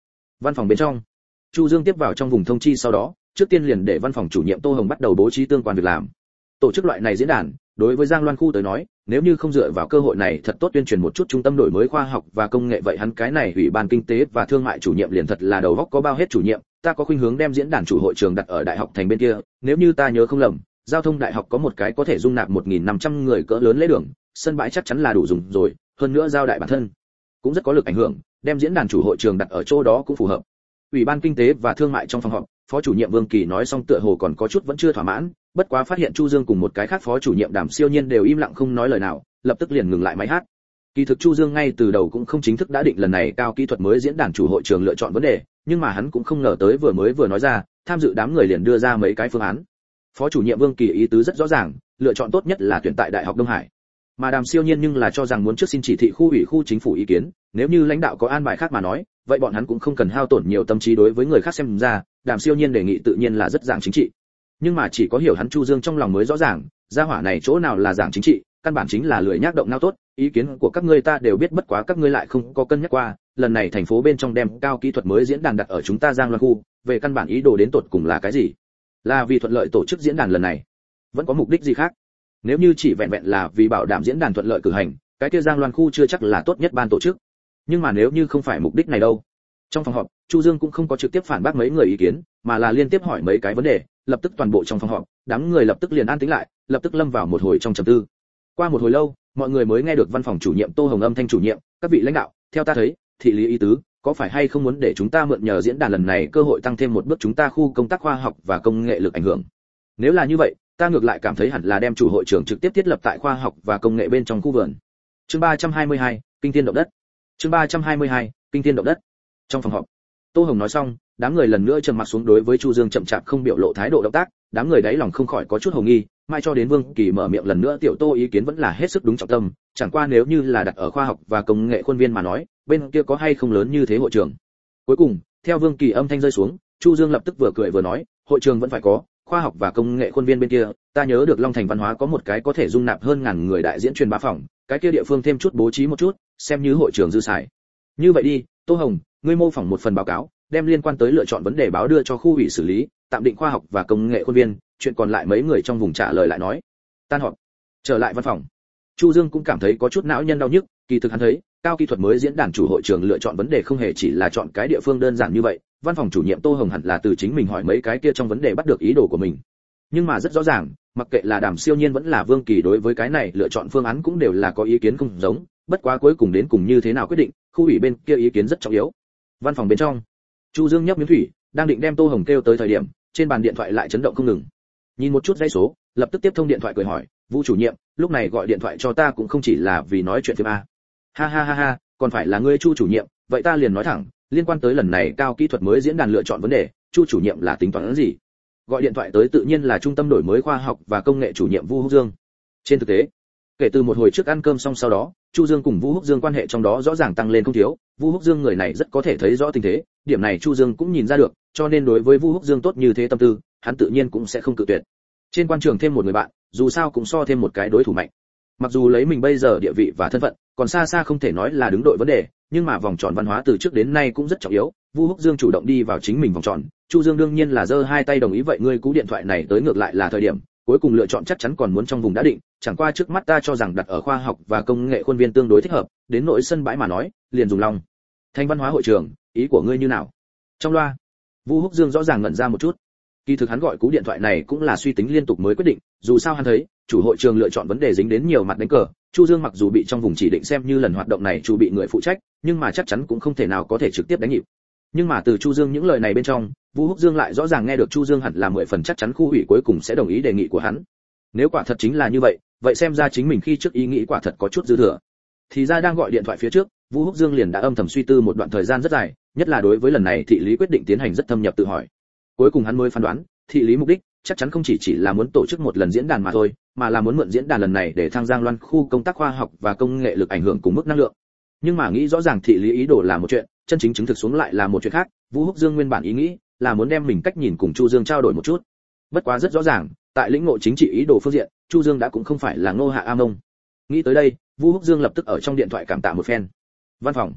Văn phòng bên trong, Chu Dương tiếp vào trong vùng thông chi sau đó, trước tiên liền để văn phòng chủ nhiệm Tô Hồng bắt đầu bố trí tương quan việc làm. Tổ chức loại này diễn đàn, đối với Giang Loan khu tới nói, nếu như không dựa vào cơ hội này thật tốt tuyên truyền một chút trung tâm đổi mới khoa học và công nghệ vậy hắn cái này ủy ban kinh tế và thương mại chủ nhiệm liền thật là đầu góc có bao hết chủ nhiệm, ta có khuynh hướng đem diễn đàn chủ hội trường đặt ở đại học thành bên kia, nếu như ta nhớ không lầm, giao thông đại học có một cái có thể dung nạp 1500 người cỡ lớn lễ đường, sân bãi chắc chắn là đủ dùng rồi, hơn nữa giao đại bản thân cũng rất có lực ảnh hưởng, đem diễn đàn chủ hội trường đặt ở chỗ đó cũng phù hợp. Ủy ban kinh tế và thương mại trong phòng họp, phó chủ nhiệm Vương Kỳ nói xong tựa hồ còn có chút vẫn chưa thỏa mãn, bất quá phát hiện chu dương cùng một cái khác phó chủ nhiệm đàm siêu nhiên đều im lặng không nói lời nào lập tức liền ngừng lại máy hát. Kỳ thực chu dương ngay từ đầu cũng không chính thức đã định lần này cao kỹ thuật mới diễn đàn chủ hội trường lựa chọn vấn đề nhưng mà hắn cũng không ngờ tới vừa mới vừa nói ra tham dự đám người liền đưa ra mấy cái phương án. Phó chủ nhiệm vương kỳ ý tứ rất rõ ràng lựa chọn tốt nhất là tuyển tại đại học đông hải mà đàm siêu nhiên nhưng là cho rằng muốn trước xin chỉ thị khu ủy khu chính phủ ý kiến. Nếu như lãnh đạo có an bài khác mà nói, vậy bọn hắn cũng không cần hao tổn nhiều tâm trí đối với người khác xem ra, đàm siêu nhiên đề nghị tự nhiên là rất giảng chính trị. Nhưng mà chỉ có hiểu hắn chu dương trong lòng mới rõ ràng, gia hỏa này chỗ nào là giảng chính trị, căn bản chính là lười nhác động nao tốt, ý kiến của các ngươi ta đều biết bất quá các ngươi lại không có cân nhắc qua, lần này thành phố bên trong đem cao kỹ thuật mới diễn đàn đặt ở chúng ta giang loan khu, về căn bản ý đồ đến tột cùng là cái gì? Là vì thuận lợi tổ chức diễn đàn lần này. Vẫn có mục đích gì khác? Nếu như chỉ vẹn vẹn là vì bảo đảm diễn đàn thuận lợi cử hành, cái kia giang loan khu chưa chắc là tốt nhất ban tổ chức. Nhưng mà nếu như không phải mục đích này đâu. Trong phòng họp, chu dương cũng không có trực tiếp phản bác mấy người ý kiến, mà là liên tiếp hỏi mấy cái vấn đề, lập tức toàn bộ trong phòng họp, đám người lập tức liền an tĩnh lại, lập tức lâm vào một hồi trong trầm tư. Qua một hồi lâu, mọi người mới nghe được văn phòng chủ nhiệm tô hồng âm thanh chủ nhiệm, các vị lãnh đạo, theo ta thấy, thị lý ý tứ, có phải hay không muốn để chúng ta mượn nhờ diễn đàn lần này cơ hội tăng thêm một bước chúng ta khu công tác khoa học và công nghệ lực ảnh hưởng? Nếu là như vậy ta ngược lại cảm thấy hẳn là đem chủ hội trưởng trực tiếp thiết lập tại khoa học và công nghệ bên trong khu vườn. Chương 322, kinh thiên động đất. Chương 322, kinh thiên động đất. Trong phòng họp tô hồng nói xong đám người lần nữa trầm mặt xuống đối với chu dương chậm chạp không biểu lộ thái độ động tác đám người đáy lòng không khỏi có chút hồ nghi mai cho đến vương kỳ mở miệng lần nữa tiểu tô ý kiến vẫn là hết sức đúng trọng tâm chẳng qua nếu như là đặt ở khoa học và công nghệ khuôn viên mà nói bên kia có hay không lớn như thế hội trường cuối cùng theo vương kỳ âm thanh rơi xuống chu dương lập tức vừa cười vừa nói hội trường vẫn phải có khoa học và công nghệ khuôn viên bên kia, ta nhớ được long thành văn hóa có một cái có thể dung nạp hơn ngàn người đại diễn truyền bá phòng, cái kia địa phương thêm chút bố trí một chút, xem như hội trường dư xài. Như vậy đi, tô hồng, ngươi mô phỏng một phần báo cáo, đem liên quan tới lựa chọn vấn đề báo đưa cho khu ủy xử lý, tạm định khoa học và công nghệ khuôn viên, chuyện còn lại mấy người trong vùng trả lời lại nói. Tan họp. Trở lại văn phòng. Chu dương cũng cảm thấy có chút não nhân đau nhức, kỳ thực hắn thấy, cao kỹ thuật mới diễn đàn chủ hội trường lựa chọn vấn đề không hề chỉ là chọn cái địa phương đơn giản như vậy văn phòng chủ nhiệm tô hồng hẳn là từ chính mình hỏi mấy cái kia trong vấn đề bắt được ý đồ của mình. Nhưng mà rất rõ ràng, mặc kệ là đàm siêu nhiên vẫn là vương kỳ đối với cái này lựa chọn phương án cũng đều là có ý kiến không giống, bất quá cuối cùng đến cùng như thế nào quyết định, khu ủy bên kia ý kiến rất trọng yếu. Văn phòng bên trong, chu dương nhấp miếng thủy, đang định đem tô hồng kêu tới thời điểm, trên bàn điện thoại lại chấn động không ngừng. Nhìn một chút dây số, lập tức tiếp thông điện thoại cười hỏi, vũ chủ nhiệm, lúc này gọi điện thoại cho ta cũng không chỉ là vì nói chuyện phim a. Ha ha ha ha, còn phải là ngươi chu chủ nhiệm, vậy ta liền nói thẳng liên quan tới lần này cao kỹ thuật mới diễn đàn lựa chọn vấn đề, chu chủ nhiệm là tính toán gì? Gọi điện thoại tới tự nhiên là trung tâm đổi mới khoa học và công nghệ chủ nhiệm vu húc dương. Trên thực tế, kể từ một hồi trước ăn cơm xong sau đó, chu dương cùng vu húc dương quan hệ trong đó rõ ràng tăng lên không thiếu. Vu húc dương người này rất có thể thấy rõ tình thế, điểm này chu dương cũng nhìn ra được, cho nên đối với vu húc dương tốt như thế tâm tư, hắn tự nhiên cũng sẽ không cự tuyệt. Trên quan trường thêm một người bạn, dù sao cũng so thêm một cái đối thủ mạnh. Mặc dù lấy mình bây giờ địa vị và thân phận, còn xa xa không thể nói là đứng đội vấn đề nhưng mà vòng tròn văn hóa từ trước đến nay cũng rất trọng yếu. Vu húc dương chủ động đi vào chính mình vòng tròn. Chu dương đương nhiên là giơ hai tay đồng ý vậy ngươi cú điện thoại này tới ngược lại là thời điểm. Cuối cùng lựa chọn chắc chắn còn muốn trong vùng đã định. Chẳng qua trước mắt ta cho rằng đặt ở khoa học và công nghệ khuôn viên tương đối thích hợp. Đến nội sân bãi mà nói, liền dùng lòng. Thanh văn hóa hội trường, ý của ngươi như nào? Trong loa. Vu húc dương rõ ràng ngẩn ra một chút. Kỳ thực hắn gọi cú điện thoại này cũng là suy tính liên tục mới quyết định. Dù sao hắn thấy, chủ hội trường lựa chọn vấn đề dính đến nhiều mặt đánh cờ. Chu dương mặc dù bị trong vùng chỉ định xem như lần hoạt động này chủ bị người phụ trách nhưng mà chắc chắn cũng không thể nào có thể trực tiếp đánh nhịp. Nhưng mà từ chu dương những lời này bên trong, vũ húc dương lại rõ ràng nghe được chu dương hẳn là mười phần chắc chắn khu ủy cuối cùng sẽ đồng ý đề nghị của hắn. Nếu quả thật chính là như vậy vậy xem ra chính mình khi trước ý nghĩ quả thật có chút dư thừa. Thì ra đang gọi điện thoại phía trước, vũ húc dương liền đã âm thầm suy tư một đoạn thời gian rất dài, nhất là đối với lần này thị lý quyết định tiến hành rất thâm nhập tự hỏi. Cuối cùng hắn mới phán đoán, thị lý mục đích chắc chắn không chỉ chỉ là muốn tổ chức một lần diễn đàn mà thôi, mà là muốn mượn diễn đàn lần này để thăng giang loan khu công tác khoa học và công nghệ lực ảnh hưởng cùng mức năng lượng nhưng mà nghĩ rõ ràng thị lý ý đồ là một chuyện, chân chính chứng thực xuống lại là một chuyện khác, vũ húc dương nguyên bản ý nghĩ là muốn đem mình cách nhìn cùng chu dương trao đổi một chút. Bất quá rất rõ ràng, tại lĩnh ngộ chính trị ý đồ phương diện, chu dương đã cũng không phải là ngô hạ a mông. Nghĩ tới đây, vũ húc dương lập tức ở trong điện thoại cảm tạ một phen. Văn phòng.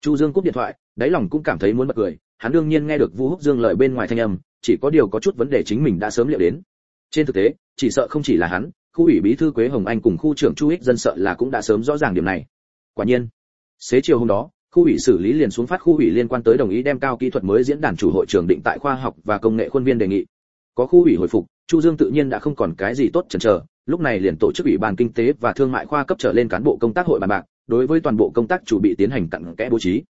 Chu dương cúp điện thoại, đáy lòng cũng cảm thấy muốn bật cười, hắn đương nhiên nghe được vũ húc dương lời bên ngoài thanh âm, chỉ có điều có chút vấn đề chính mình đã sớm liệu đến. Trên thực tế, chỉ sợ không chỉ là hắn, khu ủy bí thư quế hồng anh cùng khu trưởng chu ích dân sợ là cũng đã sớm rõ ràng điểm này. Quả nhiên xế chiều hôm đó, khu ủy xử lý liền xuống phát khu ủy liên quan tới đồng ý đem cao kỹ thuật mới diễn đàn chủ hội trường định tại khoa học và công nghệ khuôn viên đề nghị. Có khu ủy hồi phục, chu dương tự nhiên đã không còn cái gì tốt chần chờ, lúc này liền tổ chức ủy ban kinh tế và thương mại khoa cấp trở lên cán bộ công tác hội bàn bạc, đối với toàn bộ công tác chủ bị tiến hành cặn kẽ bố trí.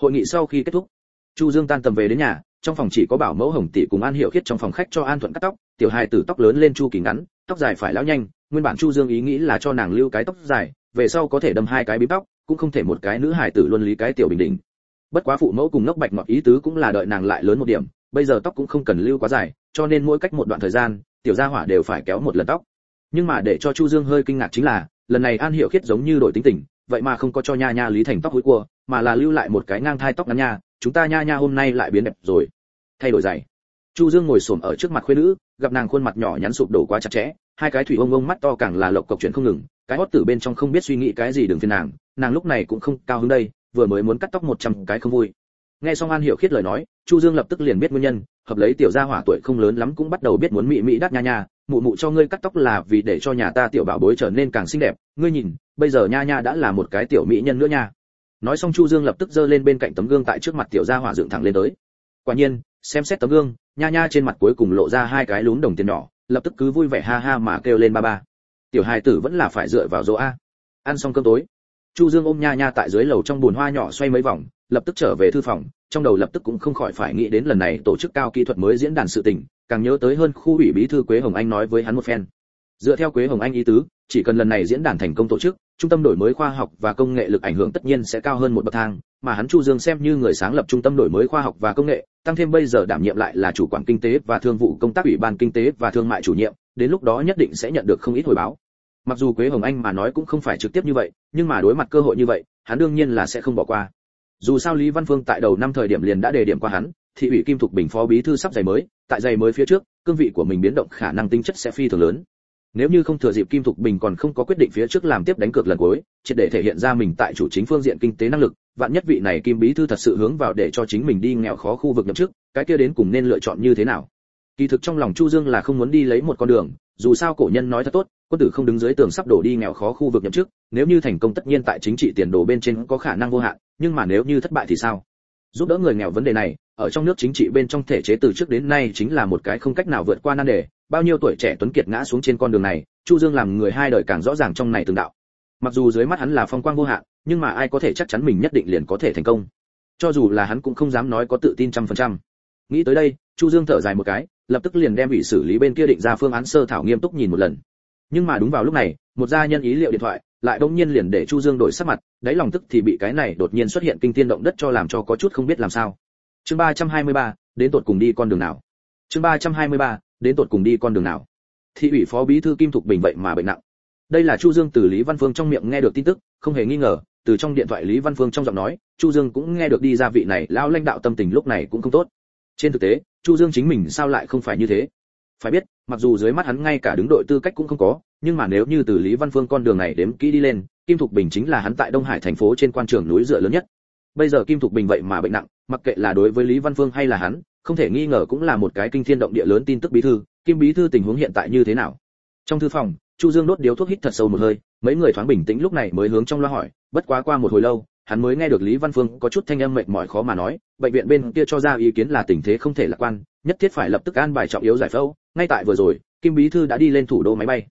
Hội nghị sau khi kết thúc, chu dương tan tầm về đến nhà, trong phòng chỉ có bảo mẫu hồng tỷ cùng an hiệu khiết trong phòng khách cho an thuận cắt tóc, tiểu hài tử tóc lớn lên chu kỳ ngắn, tóc dài phải lão nhanh, nguyên bản chu dương ý nghĩ là cho nàng lưu cái tóc dài, về sau có thể đâm hai cái bím tóc cũng không thể một cái nữ hài tử luân lý cái tiểu bình định bất quá phụ mẫu cùng nốc bạch ngọt ý tứ cũng là đợi nàng lại lớn một điểm, bây giờ tóc cũng không cần lưu quá dài, cho nên mỗi cách một đoạn thời gian, tiểu gia hỏa đều phải kéo một lần tóc. Nhưng mà để cho chu dương hơi kinh ngạc chính là, lần này an hiệu khiết giống như đổi tính tình, vậy mà không có cho nha nha lý thành tóc hối cua, mà là lưu lại một cái ngang thai tóc ngắn nha, chúng ta nha nha hôm nay lại biến đẹp rồi. Thay đổi giày. Chu dương ngồi xổm ở trước mặt khuê nữ, gặp nàng khuôn mặt nhỏ nhắn sụp đổ quá chặt chẽ, hai cái thủy ông ông mắt to càng là lộc cộc chuyện không ngừng cái hót tử bên trong không biết suy nghĩ cái gì đừng phiền nàng nàng lúc này cũng không cao hứng đây, vừa mới muốn cắt tóc một trăm cái không vui. Nghe xong an hiểu khiết lời nói, chu dương lập tức liền biết nguyên nhân, hợp lấy tiểu gia hỏa tuổi không lớn lắm cũng bắt đầu biết muốn mị mị đắt nha nha, mụ mụ cho ngươi cắt tóc là vì để cho nhà ta tiểu bảo bối trở nên càng xinh đẹp, ngươi nhìn, bây giờ nha nha đã là một cái tiểu mỹ nhân nữa nha. Nói xong chu dương lập tức giơ lên bên cạnh tấm gương tại trước mặt tiểu gia hỏa dựng thẳng lên tới. Quả nhiên, xem xét tấm gương, nha nha trên mặt cuối cùng lộ ra hai cái lún đồng tiền nhỏ, lập tức cứ vui vẻ ha ha mà kêu lên ba ba tiểu hài tử vẫn là phải dựa vào dỗ a. Ăn xong cơm tối chu dương ôm nha nha tại dưới lầu trong bùn hoa nhỏ xoay mấy vòng lập tức trở về thư phòng trong đầu lập tức cũng không khỏi phải nghĩ đến lần này tổ chức cao kỹ thuật mới diễn đàn sự tình càng nhớ tới hơn khu ủy bí thư quế hồng anh nói với hắn một phen. Dựa theo quế hồng anh ý tứ chỉ cần lần này diễn đàn thành công tổ chức trung tâm đổi mới khoa học và công nghệ lực ảnh hưởng tất nhiên sẽ cao hơn một bậc thang, mà hắn Chu Dương xem như người sáng lập trung tâm đổi mới khoa học và công nghệ, tăng thêm bây giờ đảm nhiệm lại là chủ quản kinh tế và thương vụ công tác ủy ban kinh tế và thương mại chủ nhiệm, đến lúc đó nhất định sẽ nhận được không ít hồi báo. Mặc dù Quế Hồng Anh mà nói cũng không phải trực tiếp như vậy, nhưng mà đối mặt cơ hội như vậy, hắn đương nhiên là sẽ không bỏ qua. Dù sao Lý Văn Phương tại đầu năm thời điểm liền đã đề điểm qua hắn, thị ủy Kim Thục Bình phó bí thư sắp giày mới, tại giày mới phía trước, cương vị của mình biến động khả năng tính chất sẽ phi thường lớn. Nếu như không thừa dịp Kim Thục Bình còn không có quyết định phía trước làm tiếp đánh cược lần cuối, triệt để thể hiện ra mình tại chủ chính phương diện kinh tế năng lực, vạn nhất vị này Kim bí thư thật sự hướng vào để cho chính mình đi nghèo khó khu vực nhậm chức, cái kia đến cùng nên lựa chọn như thế nào? Kỳ thực trong lòng Chu Dương là không muốn đi lấy một con đường, dù sao cổ nhân nói thật tốt, quân tử không đứng dưới tường sắp đổ đi nghèo khó khu vực nhậm chức, nếu như thành công tất nhiên tại chính trị tiền đồ bên trên có khả năng vô hạn, nhưng mà nếu như thất bại thì sao? Giúp đỡ người nghèo vấn đề này, ở trong nước chính trị bên trong thể chế từ trước đến nay chính là một cái không cách nào vượt qua nan đề, bao nhiêu tuổi trẻ tuấn kiệt ngã xuống trên con đường này, Chu Dương làm người hai đời càng rõ ràng trong này từng đạo. Mặc dù dưới mắt hắn là phong quang vô hạn, nhưng mà ai có thể chắc chắn mình nhất định liền có thể thành công. Cho dù là hắn cũng không dám nói có tự tin trăm phần trăm. Nghĩ tới đây, Chu Dương thở dài một cái, lập tức liền đem ủy xử lý bên kia định ra phương án sơ thảo nghiêm túc nhìn một lần. Nhưng mà đúng vào lúc này, một gia nhân ý liệu điện thoại, lại đông nhiên liền để Chu Dương đổi sắc mặt, đáy lòng tức thì bị cái này đột nhiên xuất hiện kinh thiên động đất cho làm cho có chút không biết làm sao. Chương 323, đến tột cùng đi con đường nào? Chương 323, đến tột cùng đi con đường nào? Thị ủy phó bí thư Kim Thục Bình vậy mà bệnh nặng. Đây là Chu Dương từ Lý Văn Phương trong miệng nghe được tin tức, không hề nghi ngờ, từ trong điện thoại Lý Văn Phương trong giọng nói, Chu Dương cũng nghe được đi ra vị này lão lãnh đạo tâm tình lúc này cũng không tốt. Trên thực tế, Chu Dương chính mình sao lại không phải như thế? Phải biết, mặc dù dưới mắt hắn ngay cả đứng đội tư cách cũng không có, nhưng mà nếu như từ Lý Văn Phương con đường này đếm kỹ đi lên, Kim Thục Bình chính là hắn tại Đông Hải thành phố trên quan trường núi dựa lớn nhất. Bây giờ Kim Thục Bình vậy mà bệnh nặng, mặc kệ là đối với Lý Văn Phương hay là hắn, không thể nghi ngờ cũng là một cái kinh thiên động địa lớn tin tức bí thư, Kim bí thư tình huống hiện tại như thế nào? Trong thư phòng, Chu Dương đốt điếu thuốc hít thật sâu một hơi, mấy người thoáng bình tĩnh lúc này mới hướng trong loa hỏi, bất quá qua một hồi lâu, hắn mới nghe được Lý Văn Phương có chút thanh âm mệt mỏi khó mà nói, bệnh viện bên kia cho ra ý kiến là tình thế không thể lạc quan, nhất thiết phải lập tức an bài trọng yếu giải phẫu, ngay tại vừa rồi, Kim bí thư đã đi lên thủ đô máy bay.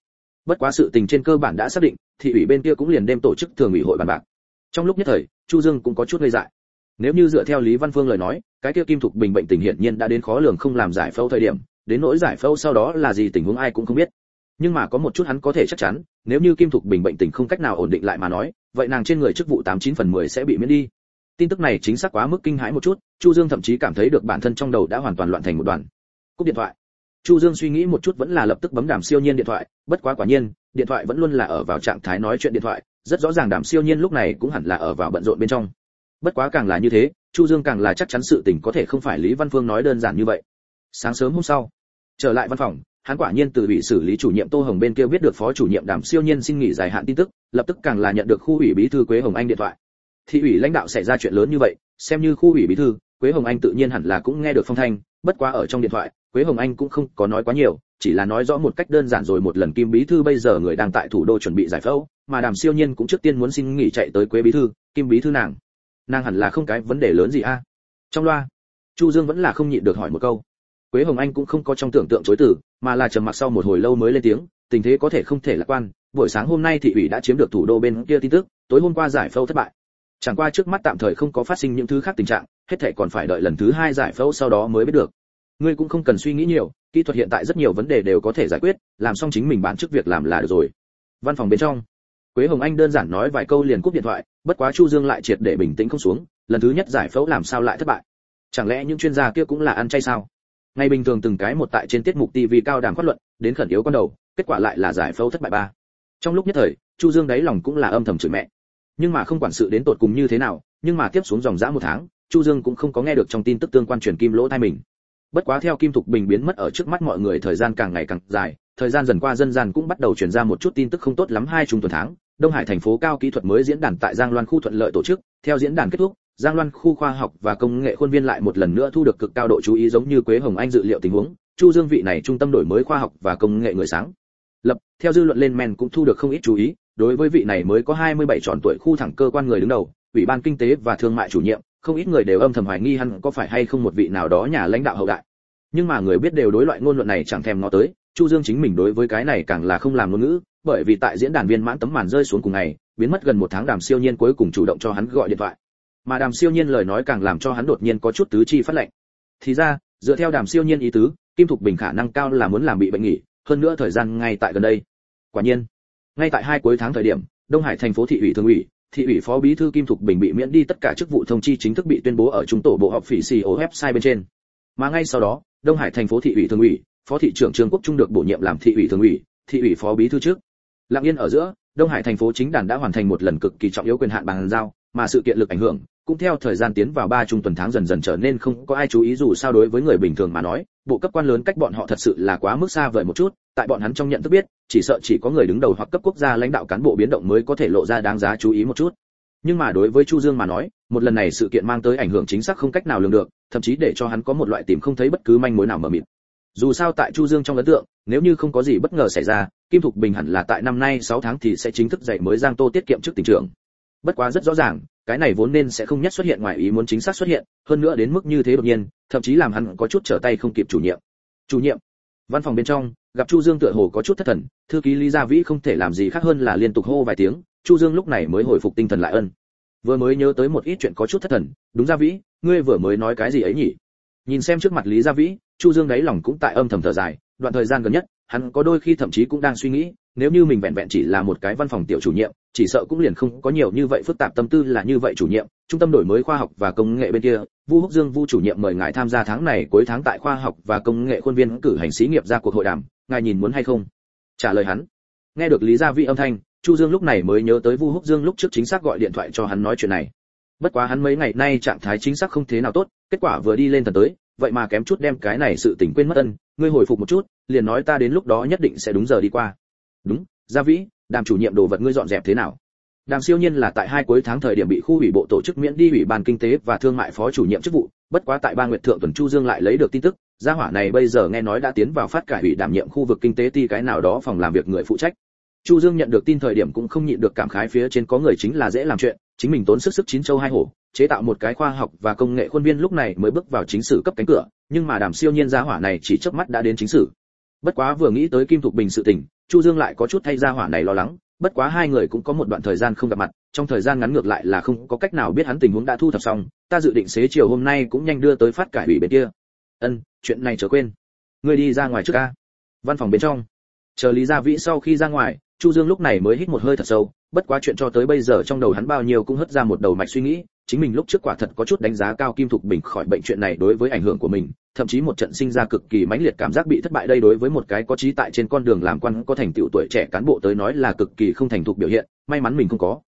Bất quá sự tình trên cơ bản đã xác định, thị ủy bên kia cũng liền đêm tổ chức thường ủy hội bàn bạc. Trong lúc nhất thời, Chu Dương cũng có chút ngây dại. Nếu như dựa theo Lý Văn Phương lời nói, cái kia Kim Thục Bình bệnh tình hiển nhiên đã đến khó lường không làm giải phẫu thời điểm, đến nỗi giải phẫu sau đó là gì tình huống ai cũng không biết. Nhưng mà có một chút hắn có thể chắc chắn, nếu như Kim Thục Bình bệnh tình không cách nào ổn định lại mà nói, vậy nàng trên người chức vụ 89 phần 10 sẽ bị miễn đi. Tin tức này chính xác quá mức kinh hãi một chút, Chu Dương thậm chí cảm thấy được bản thân trong đầu đã hoàn toàn loạn thành một đoàn. Cúp điện thoại. Chu Dương suy nghĩ một chút vẫn là lập tức bấm Đàm Siêu Nhiên điện thoại, bất quá quả nhiên, điện thoại vẫn luôn là ở vào trạng thái nói chuyện điện thoại, rất rõ ràng Đàm Siêu Nhiên lúc này cũng hẳn là ở vào bận rộn bên trong. Bất quá càng là như thế, Chu Dương càng là chắc chắn sự tình có thể không phải Lý Văn Phương nói đơn giản như vậy. Sáng sớm hôm sau, trở lại văn phòng, hắn quả nhiên từ bị xử lý chủ nhiệm Tô Hồng bên kia biết được phó chủ nhiệm Đàm Siêu Nhiên xin nghỉ dài hạn tin tức, lập tức càng là nhận được khu ủy bí thư Quế Hồng Anh điện thoại. Thị ủy lãnh đạo xảy ra chuyện lớn như vậy, xem như khu ủy bí thư, Quế Hồng Anh tự nhiên hẳn là cũng nghe được phong thanh, bất quá ở trong điện thoại, Quế Hồng Anh cũng không có nói quá nhiều, chỉ là nói rõ một cách đơn giản rồi một lần Kim bí thư bây giờ người đang tại thủ đô chuẩn bị giải phẫu, mà Đàm Siêu Nhiên cũng trước tiên muốn xin nghỉ chạy tới Quế bí thư, Kim bí thư nàng. Nàng hẳn là không cái vấn đề lớn gì a. Trong loa, Chu Dương vẫn là không nhịn được hỏi một câu. Quế Hồng Anh cũng không có trong tưởng tượng chối từ, mà là trầm mặc sau một hồi lâu mới lên tiếng, tình thế có thể không thể lạc quan, buổi sáng hôm nay thị ủy đã chiếm được thủ đô bên kia tin tức, tối hôm qua giải phẫu thất bại. Chẳng qua trước mắt tạm thời không có phát sinh những thứ khác tình trạng, hết thảy còn phải đợi lần thứ hai giải phẫu sau đó mới biết được. Ngươi cũng không cần suy nghĩ nhiều, kỹ thuật hiện tại rất nhiều vấn đề đều có thể giải quyết, làm xong chính mình bán chức việc làm là được rồi. Văn phòng bên trong, Quế Hồng Anh đơn giản nói vài câu liền cúp điện thoại, bất quá Chu Dương lại triệt để bình tĩnh không xuống, lần thứ nhất giải phẫu làm sao lại thất bại? Chẳng lẽ những chuyên gia kia cũng là ăn chay sao? Ngày bình thường từng cái một tại trên tiết mục TV cao đàm phát luận, đến khẩn yếu con đầu, kết quả lại là giải phẫu thất bại ba. Trong lúc nhất thời, Chu Dương đáy lòng cũng là âm thầm chửi mẹ. Nhưng mà không quản sự đến tột cùng như thế nào, nhưng mà tiếp xuống dòng dã một tháng, Chu Dương cũng không có nghe được trong tin tức tương quan truyền kim lỗ thay mình. Bất quá theo Kim Thục Bình biến mất ở trước mắt mọi người thời gian càng ngày càng dài, thời gian dần qua dân gian cũng bắt đầu truyền ra một chút tin tức không tốt lắm hai trung tuần tháng, Đông Hải thành phố cao kỹ thuật mới diễn đàn tại Giang Loan khu thuận lợi tổ chức, theo diễn đàn kết thúc, Giang Loan khu khoa học và công nghệ khuôn viên lại một lần nữa thu được cực cao độ chú ý giống như Quế Hồng Anh dự liệu tình huống, Chu Dương vị này trung tâm đổi mới khoa học và công nghệ người sáng. Lập, theo dư luận lên men cũng thu được không ít chú ý, đối với vị này mới có 27 tròn tuổi khu thẳng cơ quan người đứng đầu, ủy ban kinh tế và thương mại chủ nhiệm, không ít người đều âm thầm hoài nghi hắn có phải hay không một vị nào đó nhà lãnh đạo hậu đại. Nhưng mà người biết đều đối loại ngôn luận này chẳng thèm ngó tới, Chu Dương chính mình đối với cái này càng là không làm ngôn ngữ, bởi vì tại diễn đàn viên mãn tấm màn rơi xuống cùng ngày, biến mất gần một tháng Đàm Siêu Nhiên cuối cùng chủ động cho hắn gọi điện thoại. Mà Đàm Siêu Nhiên lời nói càng làm cho hắn đột nhiên có chút tứ chi phát lệnh. Thì ra, dựa theo Đàm Siêu Nhiên ý tứ, Kim Thục Bình khả năng cao là muốn làm bị bệnh nghỉ, hơn nữa thời gian ngay tại gần đây. Quả nhiên, ngay tại hai cuối tháng thời điểm, đông hải thành phố thị ủy thường ủy thị ủy phó bí thư kim thục bình bị miễn đi tất cả chức vụ thông chi chính thức bị tuyên bố ở trung tổ bộ họp phỉ xì ô website bên trên mà ngay sau đó đông hải thành phố thị ủy thường ủy phó thị trưởng trương quốc trung được bổ nhiệm làm thị ủy thường ủy thị ủy phó bí thư trước lặng yên ở giữa đông hải thành phố chính đàn đã hoàn thành một lần cực kỳ trọng yếu quyền hạn bàn giao mà sự kiện lực ảnh hưởng cũng theo thời gian tiến vào ba trung tuần tháng dần dần trở nên không có ai chú ý dù sao đối với người bình thường mà nói, bộ cấp quan lớn cách bọn họ thật sự là quá mức xa vời một chút, tại bọn hắn trong nhận thức biết, chỉ sợ chỉ có người đứng đầu hoặc cấp quốc gia lãnh đạo cán bộ biến động mới có thể lộ ra đáng giá chú ý một chút. Nhưng mà đối với chu dương mà nói, một lần này sự kiện mang tới ảnh hưởng chính xác không cách nào lường được, thậm chí để cho hắn có một loại tìm không thấy bất cứ manh mối nào mờ mịt. Dù sao tại chu dương trong ấn tượng, nếu như không có gì bất ngờ xảy ra, kim thục bình hẳn là tại năm nay 6 tháng thì sẽ chính thức dạy mới giang tô tiết kiệm trước tỉnh trưởng. Bất quá rất rõ ràng cái này vốn nên sẽ không nhất xuất hiện ngoài ý muốn chính xác xuất hiện, hơn nữa đến mức như thế đột nhiên, thậm chí làm hắn có chút trở tay không kịp chủ nhiệm. Chủ nhiệm? Văn phòng bên trong, gặp chu dương tựa hồ có chút thất thần, thư ký lý gia vĩ không thể làm gì khác hơn là liên tục hô vài tiếng, chu dương lúc này mới hồi phục tinh thần lại ân. Vừa mới nhớ tới một ít chuyện có chút thất thần, đúng gia vĩ, ngươi vừa mới nói cái gì ấy nhỉ? Nhìn xem trước mặt lý gia vĩ, chu dương đáy lòng cũng tại âm thầm thở dài, đoạn thời gian gần nhất, hắn có đôi khi thậm chí cũng đang suy nghĩ nếu như mình vẹn vẹn chỉ là một cái văn phòng tiểu chủ nhiệm, chỉ sợ cũng liền không có nhiều như vậy phức tạp tâm tư là như vậy chủ nhiệm. Trung tâm đổi mới khoa học và công nghệ bên kia, vu húc dương vu chủ nhiệm mời ngài tham gia tháng này cuối tháng tại khoa học và công nghệ khuôn viên cử hành xí nghiệp ra cuộc hội đàm, ngài nhìn muốn hay không? Trả lời hắn. Nghe được lý gia vi âm thanh, chu dương lúc này mới nhớ tới vu húc dương lúc trước chính xác gọi điện thoại cho hắn nói chuyện này. Bất quá hắn mấy ngày nay trạng thái chính xác không thế nào tốt, kết quả vừa đi lên thần tới, vậy mà kém chút đem cái này sự tình quên mất ân, ngươi hồi phục một chút, liền nói ta đến lúc đó nhất định sẽ đúng giờ đi qua đúng, gia vĩ, đàm chủ nhiệm đồ vật ngươi dọn dẹp thế nào? Đàm siêu nhiên là tại hai cuối tháng thời điểm bị khu ủy bộ tổ chức miễn đi ủy ban kinh tế và thương mại phó chủ nhiệm chức vụ, bất quá tại ba nguyệt thượng tuần chu dương lại lấy được tin tức, gia hỏa này bây giờ nghe nói đã tiến vào phát cải ủy đảm nhiệm khu vực kinh tế ti cái nào đó phòng làm việc người phụ trách. Chu dương nhận được tin thời điểm cũng không nhịn được cảm khái phía trên có người chính là dễ làm chuyện, chính mình tốn sức sức chín châu hai hổ, chế tạo một cái khoa học và công nghệ khuôn viên lúc này mới bước vào chính sử cấp cánh cửa, nhưng mà đàm siêu nhiên gia hỏa này chỉ chớp mắt đã đến chính sử. Bất quá vừa nghĩ tới kim thục bình sự tình chu dương lại có chút thay gia hỏa này lo lắng, bất quá hai người cũng có một đoạn thời gian không gặp mặt, trong thời gian ngắn ngược lại là không có cách nào biết hắn tình huống đã thu thập xong, ta dự định xế chiều hôm nay cũng nhanh đưa tới phát cải ủy bên kia. Ân, chuyện này trở quên. Ngươi đi ra ngoài trước ca. Văn phòng bên trong. Chờ lý gia vĩ sau khi ra ngoài, chu dương lúc này mới hít một hơi thật sâu, bất quá chuyện cho tới bây giờ trong đầu hắn bao nhiêu cũng hất ra một đầu mạch suy nghĩ chính mình lúc trước quả thật có chút đánh giá cao kim thục bình khỏi bệnh chuyện này đối với ảnh hưởng của mình, thậm chí một trận sinh ra cực kỳ mãnh liệt cảm giác bị thất bại đây đối với một cái có trí tại trên con đường làm quan có thành tựu tuổi trẻ cán bộ tới nói là cực kỳ không thành thục biểu hiện, may mắn mình không có.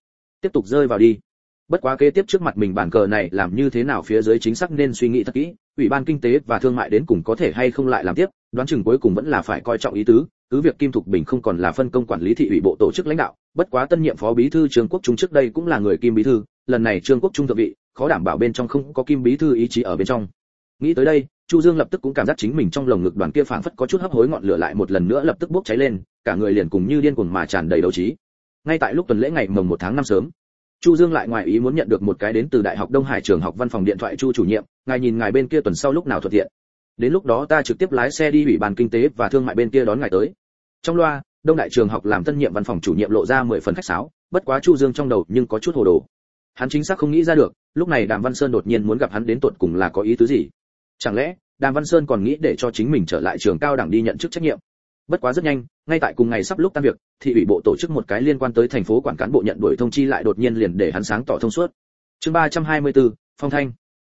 Tiếp tục rơi vào đi. Bất quá kế tiếp trước mặt mình bản cờ này làm như thế nào phía dưới chính xác nên suy nghĩ thật kỹ, ủy ban kinh tế và thương mại đến cùng có thể hay không lại làm tiếp, đoán chừng cuối cùng vẫn là phải coi trọng ý tứ, cứ việc kim thục bình không còn là phân công quản lý thị ủy bộ tổ chức lãnh đạo, bất quá tân nhiệm phó bí thư trường quốc trung trước đây cũng là người kim bí thư lần này trương quốc trung thượng vị, khó đảm bảo bên trong không có kim bí thư ý chí ở bên trong. Nghĩ tới đây, chu dương lập tức cũng cảm giác chính mình trong lồng ngực đoàn kia phảng phất có chút hấp hối ngọn lửa lại một lần nữa lập tức bốc cháy lên, cả người liền cùng như điên cuồng mà tràn đầy đấu trí. Ngay tại lúc tuần lễ ngày mồng một tháng năm sớm, chu dương lại ngoài ý muốn nhận được một cái đến từ đại học đông hải trường học văn phòng điện thoại chu chủ nhiệm, ngài nhìn ngài bên kia tuần sau lúc nào thuận tiện. Đến lúc đó ta trực tiếp lái xe đi ủy ban kinh tế và thương mại bên kia đón ngài tới. Trong loa, đông đại trường học làm tân nhiệm văn phòng chủ nhiệm lộ ra mười phần khách sáo, bất quá chu dương trong đầu nhưng có chút hồ đồ hắn chính xác không nghĩ ra được lúc này đàm văn sơn đột nhiên muốn gặp hắn đến tột cùng là có ý tứ gì. Chẳng lẽ đàm văn sơn còn nghĩ để cho chính mình trở lại trường cao đẳng đi nhận chức trách nhiệm? Bất quá rất nhanh ngay tại cùng ngày sắp lúc tan việc thị ủy bộ tổ chức một cái liên quan tới thành phố quản cán bộ nhận đuổi thông chi lại đột nhiên liền để hắn sáng tỏ thông suốt. Chương 324, phong thanh.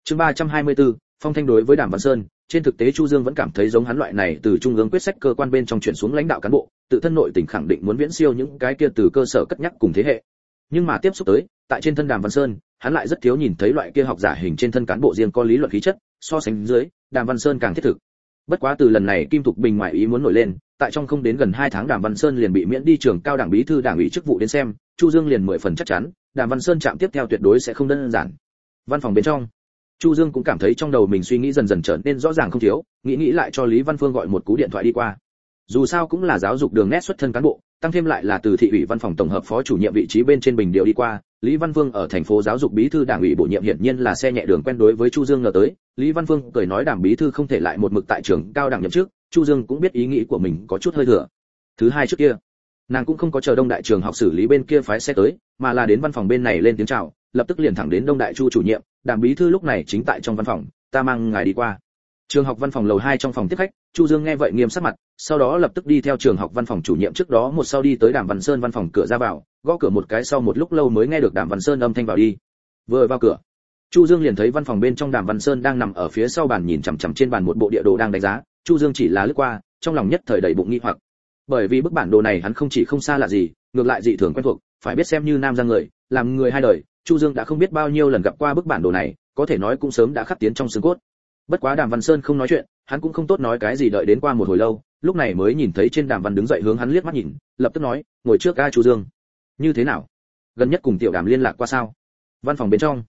Chương 324, phong thanh đối với đàm văn sơn trên thực tế chu dương vẫn cảm thấy giống hắn loại này từ trung ương quyết sách cơ quan bên trong chuyển xuống lãnh đạo cán bộ tự thân nội tình khẳng định muốn viễn siêu những cái kia từ cơ sở cất nhắc cùng thế hệ. Nhưng mà tiếp xúc tới tại trên thân đàm văn sơn, hắn lại rất thiếu nhìn thấy loại kia học giả hình trên thân cán bộ riêng có lý luận khí chất, so sánh dưới, đàm văn sơn càng thiết thực. Bất quá từ lần này kim thục bình ngoại ý muốn nổi lên, tại trong không đến gần 2 tháng đàm văn sơn liền bị miễn đi trường cao đảng bí thư đảng ủy chức vụ đến xem, chu dương liền mười phần chắc chắn, đàm văn sơn chạm tiếp theo tuyệt đối sẽ không đơn giản. Văn phòng bên trong, chu dương cũng cảm thấy trong đầu mình suy nghĩ dần dần trở nên rõ ràng không thiếu, nghĩ nghĩ lại cho lý văn phương gọi một cú điện thoại đi qua. Dù sao cũng là giáo dục đường nét xuất thân cán bộ, tăng thêm lại là từ thị ủy văn phòng tổng hợp phó chủ nhiệm vị trí bên trên bình điều đi qua lý văn vương ở thành phố giáo dục bí thư đảng ủy bổ nhiệm hiển nhiên là xe nhẹ đường quen đối với chu dương ngờ tới. Lý văn vương cười nói đảng bí thư không thể lại một mực tại trường cao đẳng nhậm chức. chu dương cũng biết ý nghĩ của mình có chút hơi thừa. Thứ hai trước kia, nàng cũng không có chờ đông đại trường học xử lý bên kia phái xe tới, mà là đến văn phòng bên này lên tiếng chào, lập tức liền thẳng đến đông đại chu chủ nhiệm. Đảng bí thư lúc này chính tại trong văn phòng, ta mang ngài đi qua. Trường học văn phòng lầu 2 trong phòng tiếp khách chu dương nghe vậy nghiêm sắc mặt, sau đó lập tức đi theo trường học văn phòng chủ nhiệm trước đó, một sau đi tới đàm văn sơn văn phòng cửa ra vào, gõ cửa một cái sau một lúc lâu mới nghe được đàm văn sơn âm thanh vào đi. Vừa vào cửa, chu dương liền thấy văn phòng bên trong đàm văn sơn đang nằm ở phía sau bàn nhìn chằm chằm trên bàn một bộ địa đồ đang đánh giá. Chu dương chỉ là lướt qua, trong lòng nhất thời đầy bụng nghi hoặc. Bởi vì bức bản đồ này hắn không chỉ không xa lạ gì, ngược lại dị thường quen thuộc, phải biết xem như nam ra người, làm người hai đời, chu dương đã không biết bao nhiêu lần gặp qua bức bản đồ này, có thể nói cũng sớm đã khắc tiến trong xương cốt bất quá đàm văn sơn không nói chuyện hắn cũng không tốt nói cái gì đợi đến qua một hồi lâu lúc này mới nhìn thấy trên đàm văn đứng dậy hướng hắn liếc mắt nhìn lập tức nói ngồi trước ga chu dương. Như thế nào? Gần nhất cùng tiểu đàm liên lạc qua sao? Văn phòng bên trong.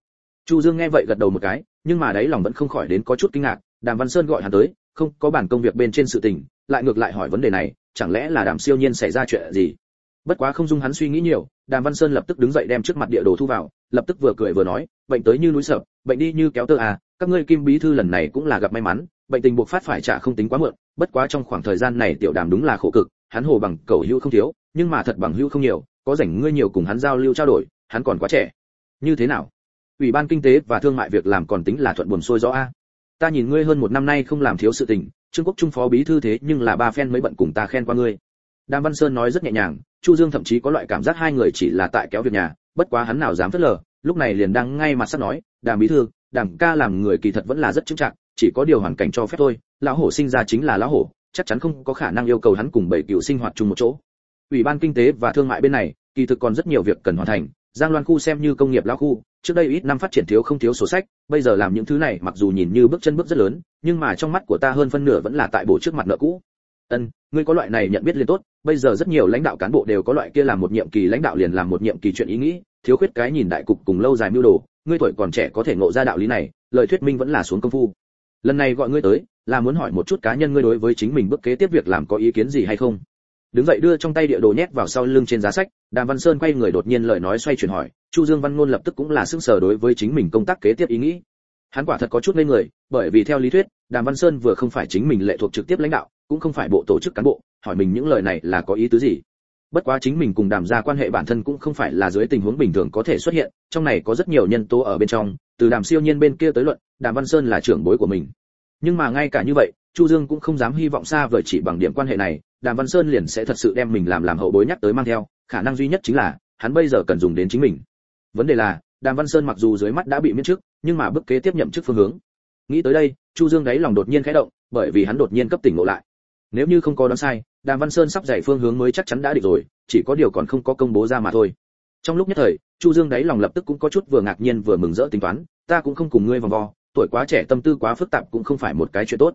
Chu dương nghe vậy gật đầu một cái nhưng mà đấy lòng vẫn không khỏi đến có chút kinh ngạc đàm văn sơn gọi hắn tới không có bản công việc bên trên sự tình lại ngược lại hỏi vấn đề này chẳng lẽ là đàm siêu nhiên xảy ra chuyện gì? Bất quá không dung hắn suy nghĩ nhiều đàm văn sơn lập tức đứng dậy đem trước mặt địa đồ thu vào lập tức vừa cười vừa nói bệnh tới như núi sập, bệnh đi như kéo tơ à các ngươi kim bí thư lần này cũng là gặp may mắn, bệnh tình buộc phát phải trả không tính quá muộn, bất quá trong khoảng thời gian này tiểu đàm đúng là khổ cực, hắn hồ bằng cầu hữu không thiếu, nhưng mà thật bằng hữu không nhiều, có rảnh ngươi nhiều cùng hắn giao lưu trao đổi, hắn còn quá trẻ. Như thế nào? Ủy ban kinh tế và thương mại việc làm còn tính là thuận buồn sôi rõ a? Ta nhìn ngươi hơn một năm nay không làm thiếu sự tình, trương quốc trung phó bí thư thế nhưng là ba phen mới bận cùng ta khen qua ngươi. Đàm văn sơn nói rất nhẹ nhàng, chu dương thậm chí có loại cảm giác hai người chỉ là tại kéo việc nhà, bất quá hắn nào dám phớt lờ, lúc này liền đang ngay mặt sắp nói, đàm bí thư đàm ca làm người kỳ thật vẫn là rất chững chạc, chỉ có điều hoàn cảnh cho phép thôi, lão hổ sinh ra chính là lão hổ, chắc chắn không có khả năng yêu cầu hắn cùng bảy cựu sinh hoạt chung một chỗ. Ủy ban kinh tế và thương mại bên này, kỳ thực còn rất nhiều việc cần hoàn thành, giang loan khu xem như công nghiệp lão khu, trước đây ít năm phát triển thiếu không thiếu sổ sách, bây giờ làm những thứ này mặc dù nhìn như bước chân bước rất lớn, nhưng mà trong mắt của ta hơn phân nửa vẫn là tại bộ trước mặt nợ cũ. Ân, ngươi có loại này nhận biết liền tốt, bây giờ rất nhiều lãnh đạo cán bộ đều có loại kia làm một nhiệm kỳ lãnh đạo liền làm một nhiệm kỳ chuyện ý nghĩ, thiếu khuyết cái nhìn đại cục cùng lâu dài mưu đồ ngươi tuổi còn trẻ có thể ngộ ra đạo lý này, lời thuyết minh vẫn là xuống công phu. Lần này gọi ngươi tới, là muốn hỏi một chút cá nhân ngươi đối với chính mình bước kế tiếp việc làm có ý kiến gì hay không? Đứng dậy đưa trong tay địa đồ nhét vào sau lưng trên giá sách, đàm văn sơn quay người đột nhiên lời nói xoay chuyển hỏi, chu dương văn ngôn lập tức cũng là sững sờ đối với chính mình công tác kế tiếp ý nghĩ. Hắn quả thật có chút ngây người, bởi vì theo lý thuyết, đàm văn sơn vừa không phải chính mình lệ thuộc trực tiếp lãnh đạo, cũng không phải bộ tổ chức cán bộ, hỏi mình những lời này là có ý tứ gì? Bất quá chính mình cùng đàm gia quan hệ bản thân cũng không phải là dưới tình huống bình thường có thể xuất hiện, trong này có rất nhiều nhân tố ở bên trong, từ đàm siêu nhiên bên kia tới luận, đàm văn sơn là trưởng bối của mình. Nhưng mà ngay cả như vậy, chu dương cũng không dám hy vọng xa vời chỉ bằng điểm quan hệ này, đàm văn sơn liền sẽ thật sự đem mình làm làm hậu bối nhắc tới mang theo, khả năng duy nhất chính là, hắn bây giờ cần dùng đến chính mình. Vấn đề là, đàm văn sơn mặc dù dưới mắt đã bị miễn chức nhưng mà bước kế tiếp nhậm chức phương hướng. Nghĩ tới đây, chu dương đáy lòng đột nhiên khẽ động, bởi vì hắn đột nhiên cấp tỉnh ngộ lại. Nếu như không có đoán sai đàm văn sơn sắp giải phương hướng mới chắc chắn đã định rồi, chỉ có điều còn không có công bố ra mà thôi. Trong lúc nhất thời, chu dương đáy lòng lập tức cũng có chút vừa ngạc nhiên vừa mừng rỡ tính toán, ta cũng không cùng ngươi vòng vo, tuổi quá trẻ tâm tư quá phức tạp cũng không phải một cái chuyện tốt.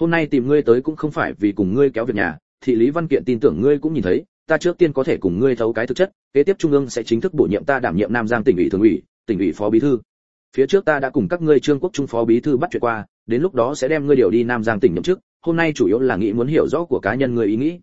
Hôm nay tìm ngươi tới cũng không phải vì cùng ngươi kéo việc nhà, thị lý văn kiện tin tưởng ngươi cũng nhìn thấy, ta trước tiên có thể cùng ngươi thấu cái thực chất, kế tiếp trung ương sẽ chính thức bổ nhiệm ta đảm nhiệm nam giang tỉnh ủy thường ủy, tỉnh ủy phó bí thư. Phía trước ta đã cùng các ngươi trương quốc trung phó bí thư bắt chuyện qua, đến lúc đó sẽ đem ngươi điều đi nam giang tỉnh nhậm chức hôm nay chủ yếu là nghĩ muốn hiểu rõ của cá nhân người ý nghĩ.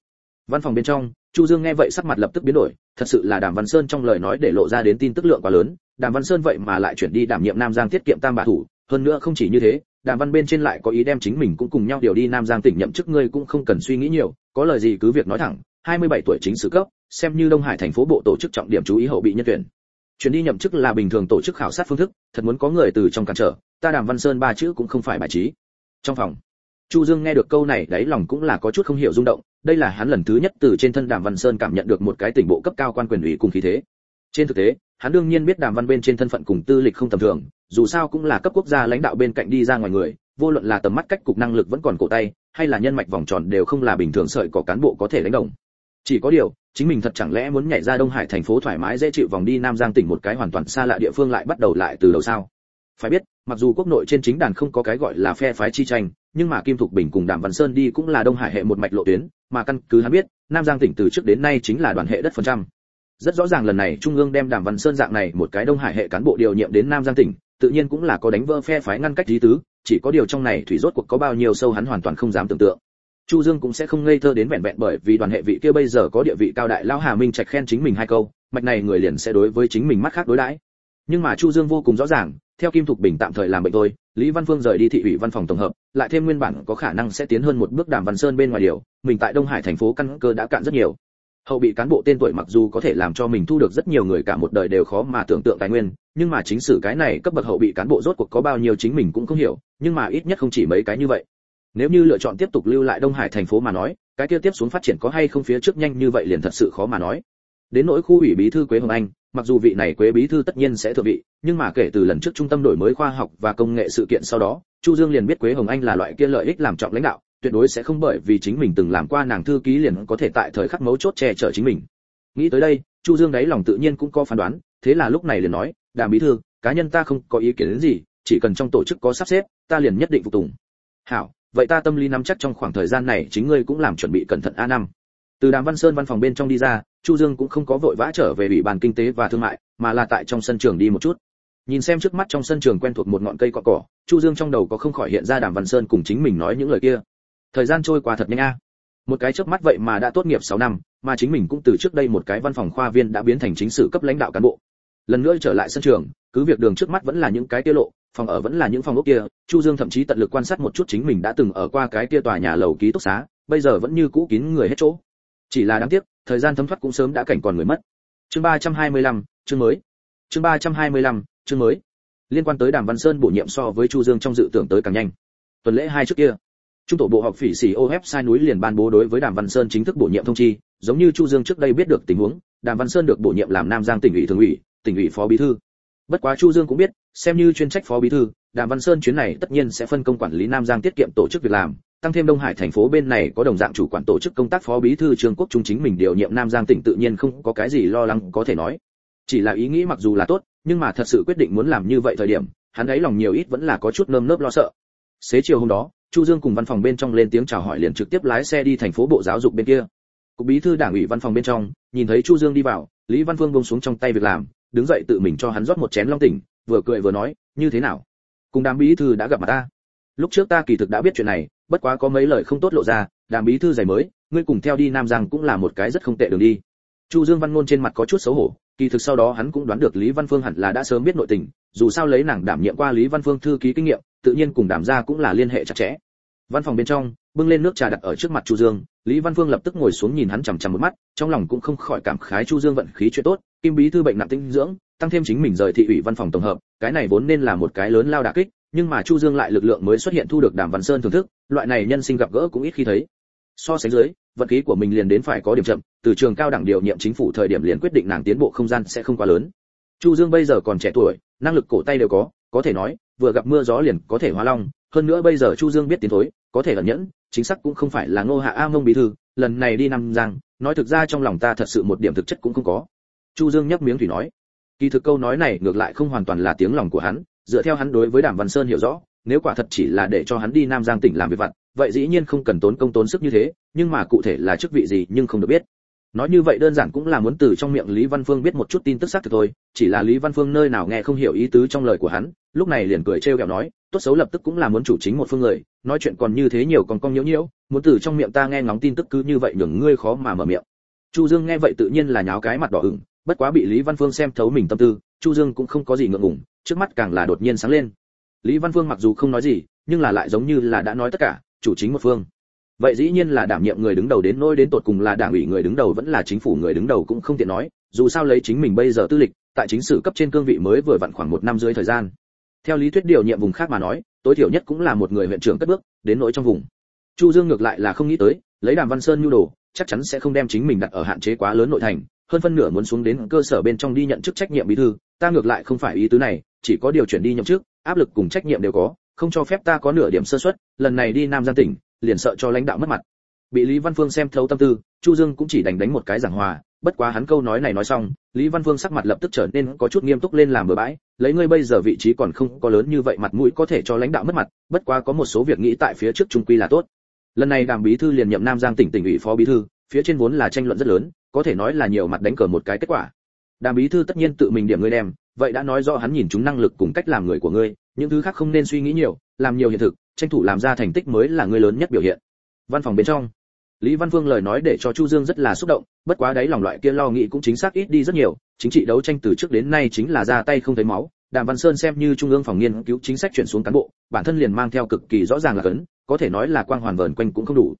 Văn phòng bên trong, chu dương nghe vậy sắc mặt lập tức biến đổi, thật sự là đàm văn sơn trong lời nói để lộ ra đến tin tức lượng quá lớn. Đàm văn sơn vậy mà lại chuyển đi đảm nhiệm nam giang tiết kiệm tam bạ thủ, hơn nữa không chỉ như thế, đàm văn bên trên lại có ý đem chính mình cũng cùng nhau điều đi nam giang tỉnh nhậm chức ngươi cũng không cần suy nghĩ nhiều, có lời gì cứ việc nói thẳng 27 tuổi chính sự cấp, xem như đông hải thành phố bộ tổ chức trọng điểm chú ý hậu bị nhân tuyển. Chuyển đi nhậm chức là bình thường tổ chức khảo sát phương thức, thật muốn có người từ trong cản trở, ta đàm văn sơn ba chữ cũng không phải bài trí. Trong phòng chu dương nghe được câu này, đáy lòng cũng là có chút không hiểu rung động, đây là hắn lần thứ nhất từ trên thân đàm văn sơn cảm nhận được một cái tình bộ cấp cao quan quyền ủy cùng khí thế. Trên thực tế, hắn đương nhiên biết đàm văn bên trên thân phận cùng tư lịch không tầm thường, dù sao cũng là cấp quốc gia lãnh đạo bên cạnh đi ra ngoài người, vô luận là tầm mắt cách cục năng lực vẫn còn cổ tay, hay là nhân mạch vòng tròn đều không là bình thường sợi có cán bộ có thể đánh đồng. Chỉ có điều, chính mình thật chẳng lẽ muốn nhảy ra đông hải thành phố thoải mái dễ chịu vòng đi nam giang tỉnh một cái hoàn toàn xa lạ địa phương lại bắt đầu lại từ đầu sao? Phải biết, mặc dù quốc nội trên chính đàn không có cái gọi là phe phái chi tranh nhưng mà kim thục bình cùng đàm văn sơn đi cũng là đông hải hệ một mạch lộ tuyến, mà căn cứ hắn biết, nam giang tỉnh từ trước đến nay chính là đoàn hệ đất phần trăm. Rất rõ ràng lần này trung ương đem đàm văn sơn dạng này một cái đông hải hệ cán bộ điều nhiệm đến nam giang tỉnh, tự nhiên cũng là có đánh vỡ phe phái ngăn cách lý tứ, chỉ có điều trong này thủy rốt cuộc có bao nhiêu sâu hắn hoàn toàn không dám tưởng tượng. Chu dương cũng sẽ không ngây thơ đến vẹn vẹn bởi vì đoàn hệ vị kia bây giờ có địa vị cao đại lão hà minh trạch khen chính mình hai câu, mạch này người liền sẽ đối với chính mình mắt khác đối đãi. Nhưng mà chu dương vô cùng rõ ràng, theo kim thục bình tạm thời làm bệnh thôi lý văn phương rời đi thị ủy văn phòng tổng hợp, lại thêm nguyên bản có khả năng sẽ tiến hơn một bước đàm văn sơn bên ngoài điều, mình tại đông hải thành phố căn cơ đã cạn rất nhiều. Hậu bị cán bộ tên tuổi mặc dù có thể làm cho mình thu được rất nhiều người cả một đời đều khó mà tưởng tượng tài nguyên, nhưng mà chính sự cái này cấp bậc hậu bị cán bộ rốt cuộc có bao nhiêu chính mình cũng không hiểu, nhưng mà ít nhất không chỉ mấy cái như vậy. Nếu như lựa chọn tiếp tục lưu lại đông hải thành phố mà nói, cái kia tiếp xuống phát triển có hay không phía trước nhanh như vậy liền thật sự khó mà nói. Đến nỗi khu ủy bí thư quế hồng anh mặc dù vị này quế bí thư tất nhiên sẽ thừa vị, nhưng mà kể từ lần trước trung tâm đổi mới khoa học và công nghệ sự kiện sau đó, chu dương liền biết quế hồng anh là loại kia lợi ích làm trọng lãnh đạo, tuyệt đối sẽ không bởi vì chính mình từng làm qua nàng thư ký liền có thể tại thời khắc mấu chốt che chở chính mình. Nghĩ tới đây, chu dương đáy lòng tự nhiên cũng có phán đoán, thế là lúc này liền nói đàm bí thư, cá nhân ta không có ý kiến đến gì, chỉ cần trong tổ chức có sắp xếp, ta liền nhất định phục tùng. Hảo, vậy ta tâm lý nắm chắc trong khoảng thời gian này chính ngươi cũng làm chuẩn bị cẩn thận a năm từ đàm văn sơn văn phòng bên trong đi ra, chu dương cũng không có vội vã trở về ủy ban kinh tế và thương mại, mà là tại trong sân trường đi một chút. Nhìn xem trước mắt trong sân trường quen thuộc một ngọn cây cọ cỏ, chu dương trong đầu có không khỏi hiện ra đàm văn sơn cùng chính mình nói những lời kia. Thời gian trôi qua thật nhanh a. Một cái trước mắt vậy mà đã tốt nghiệp 6 năm, mà chính mình cũng từ trước đây một cái văn phòng khoa viên đã biến thành chính sự cấp lãnh đạo cán bộ. Lần nữa trở lại sân trường, cứ việc đường trước mắt vẫn là những cái tiết lộ, phòng ở vẫn là những phòng ốc kia, chu dương thậm chí tận lực quan sát một chút chính mình đã từng ở qua cái kia tòa nhà lầu ký túc xá, bây giờ vẫn như cũ kín người hết chỗ chỉ là đáng tiếc thời gian thấm thoát cũng sớm đã cảnh còn người mất. Chương 325, chương mới. Chương 325, chương mới. Liên quan tới đàm văn sơn bổ nhiệm so với chu dương trong dự tưởng tới càng nhanh. Tuần lễ hai trước kia trung tổ bộ học phỉ xỉ ô sai núi liền ban bố đối với đàm văn sơn chính thức bổ nhiệm thông chi giống như chu dương trước đây biết được tình huống đàm văn sơn được bổ nhiệm làm nam giang tỉnh ủy thường ủy tỉnh ủy phó bí thư. Bất quá chu dương cũng biết xem như chuyên trách phó bí thư đàm văn sơn chuyến này tất nhiên sẽ phân công quản lý nam giang tiết kiệm tổ chức việc làm tăng thêm đông hải thành phố bên này có đồng dạng chủ quản tổ chức công tác phó bí thư trường quốc trung chính mình điều nhiệm nam giang tỉnh tự nhiên không có cái gì lo lắng có thể nói. Chỉ là ý nghĩ mặc dù là tốt, nhưng mà thật sự quyết định muốn làm như vậy thời điểm, hắn ấy lòng nhiều ít vẫn là có chút nơm nớp lo sợ. Xế chiều hôm đó, chu dương cùng văn phòng bên trong lên tiếng chào hỏi liền trực tiếp lái xe đi thành phố bộ giáo dục bên kia. Cục bí thư đảng ủy văn phòng bên trong, nhìn thấy chu dương đi vào, lý văn phương buông xuống trong tay việc làm, đứng dậy tự mình cho hắn rót một chén long tỉnh, vừa cười vừa nói, như thế nào? Cùng đám bí thư đã gặp mặt ta. Lúc trước ta kỳ thực đã biết chuyện này bất quá có mấy lời không tốt lộ ra, đàm bí thư giày mới, ngươi cùng theo đi nam giang cũng là một cái rất không tệ đường đi. Chu dương văn ngôn trên mặt có chút xấu hổ, kỳ thực sau đó hắn cũng đoán được lý văn phương hẳn là đã sớm biết nội tình, dù sao lấy nàng đảm nhiệm qua lý văn phương thư ký kinh nghiệm, tự nhiên cùng đảm gia cũng là liên hệ chặt chẽ. Văn phòng bên trong, bưng lên nước trà đặt ở trước mặt chu dương, lý văn phương lập tức ngồi xuống nhìn hắn chằm chằm một mắt, trong lòng cũng không khỏi cảm khái chu dương vận khí chuyện tốt, kim bí thư bệnh nặng tinh dưỡng, tăng thêm chính mình rời thị ủy văn phòng tổng hợp, cái này vốn nên là một cái lớn lao đả kích nhưng mà chu dương lại lực lượng mới xuất hiện thu được đàm văn sơn thưởng thức, loại này nhân sinh gặp gỡ cũng ít khi thấy. So sánh dưới, vận khí của mình liền đến phải có điểm chậm, từ trường cao đẳng điều nhiệm chính phủ thời điểm liền quyết định nàng tiến bộ không gian sẽ không quá lớn. Chu dương bây giờ còn trẻ tuổi, năng lực cổ tay đều có có thể nói, vừa gặp mưa gió liền có thể hóa long, hơn nữa bây giờ chu dương biết tiến thối, có thể ẩn nhẫn, chính xác cũng không phải là ngô hạ a mông bí thư, lần này đi năm giang, nói thực ra trong lòng ta thật sự một điểm thực chất cũng không có. Chu dương nhấp miếng thủy nói, kỳ thực câu nói này ngược lại không hoàn toàn là tiếng lòng của hắn dựa theo hắn đối với đàm văn sơn hiểu rõ, nếu quả thật chỉ là để cho hắn đi nam giang tỉnh làm việc vặt, vậy dĩ nhiên không cần tốn công tốn sức như thế, nhưng mà cụ thể là chức vị gì nhưng không được biết. Nói như vậy đơn giản cũng là muốn từ trong miệng lý văn phương biết một chút tin tức xác thực thôi, chỉ là lý văn phương nơi nào nghe không hiểu ý tứ trong lời của hắn, lúc này liền cười trêu ghẹo nói, tốt xấu lập tức cũng là muốn chủ chính một phương người, nói chuyện còn như thế nhiều còn cong nhiễu nhiễu, muốn từ trong miệng ta nghe ngóng tin tức cứ như vậy nhường ngươi khó mà mở miệng. Chu dương nghe vậy tự nhiên là nháo cái mặt đỏ ửng, bất quá bị lý văn phương xem thấu mình tâm tư, chu dương cũng không có gì ngượng ngùng trước mắt càng là đột nhiên sáng lên. Lý văn phương mặc dù không nói gì, nhưng là lại giống như là đã nói tất cả, chủ chính một phương. Vậy dĩ nhiên là đảm nhiệm người đứng đầu đến nỗi đến tột cùng là đảng ủy người đứng đầu vẫn là chính phủ người đứng đầu cũng không tiện nói, dù sao lấy chính mình bây giờ tư lịch, tại chính sử cấp trên cương vị mới vừa vặn khoảng một năm dưới thời gian. Theo lý thuyết điều nhiệm vùng khác mà nói, tối thiểu nhất cũng là một người huyện trưởng cất bước, đến nỗi trong vùng. Chu dương ngược lại là không nghĩ tới, lấy đàm văn sơn nhu đồ, chắc chắn sẽ không đem chính mình đặt ở hạn chế quá lớn nội thành, hơn phân nửa muốn xuống đến cơ sở bên trong đi nhận chức trách nhiệm bí thư, ta ngược lại không phải ý tứ này chỉ có điều chuyển đi nhậm chức, áp lực cùng trách nhiệm đều có, không cho phép ta có nửa điểm sơ suất, lần này đi nam giang tỉnh, liền sợ cho lãnh đạo mất mặt. Bị lý văn phương xem thấu tâm tư, chu dương cũng chỉ đành đánh một cái giảng hòa, bất quá hắn câu nói này nói xong, lý văn phương sắc mặt lập tức trở nên có chút nghiêm túc lên làm bừa bãi, lấy ngươi bây giờ vị trí còn không có lớn như vậy mặt mũi có thể cho lãnh đạo mất mặt, bất quá có một số việc nghĩ tại phía trước trung quy là tốt. Lần này đàm bí thư liền nhậm nam giang tỉnh tỉnh ủy phó bí thư, phía trên vốn là tranh luận rất lớn, có thể nói là nhiều mặt đánh cờ một cái kết quả. Đàm bí thư tất nhiên tự mình điểm ngươi đem vậy đã nói rõ hắn nhìn chúng năng lực cùng cách làm người của ngươi, những thứ khác không nên suy nghĩ nhiều, làm nhiều hiện thực, tranh thủ làm ra thành tích mới là ngươi lớn nhất biểu hiện. Văn phòng bên trong, lý văn vương lời nói để cho chu dương rất là xúc động, bất quá đấy lòng loại kia lo nghĩ cũng chính xác ít đi rất nhiều, chính trị đấu tranh từ trước đến nay chính là ra tay không thấy máu. Đàm văn sơn xem như trung ương phòng nghiên cứu chính sách chuyển xuống cán bộ, bản thân liền mang theo cực kỳ rõ ràng là cấn, có thể nói là quang hoàn vờn quanh cũng không đủ.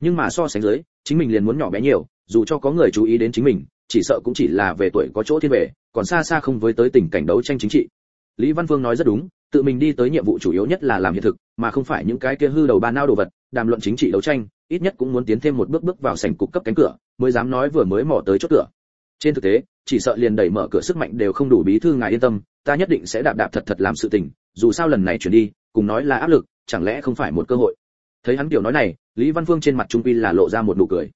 Nhưng mà so sánh dưới, chính mình liền muốn nhỏ bé nhiều, dù cho có người chú ý đến chính mình chỉ sợ cũng chỉ là về tuổi có chỗ thiên về, còn xa xa không với tới tình cảnh đấu tranh chính trị. Lý văn vương nói rất đúng, tự mình đi tới nhiệm vụ chủ yếu nhất là làm hiện thực, mà không phải những cái kia hư đầu ba nao đồ vật, đàm luận chính trị đấu tranh, ít nhất cũng muốn tiến thêm một bước bước vào sảnh cục cấp cánh cửa, mới dám nói vừa mới mò tới chốt cửa. Trên thực tế, chỉ sợ liền đẩy mở cửa sức mạnh đều không đủ bí thư ngài yên tâm, ta nhất định sẽ đạp đạp thật thật làm sự tình, dù sao lần này chuyển đi, cùng nói là áp lực, chẳng lẽ không phải một cơ hội. Thấy hắn tiểu nói này, lý văn phương trên mặt trung quy là lộ ra một nụ cười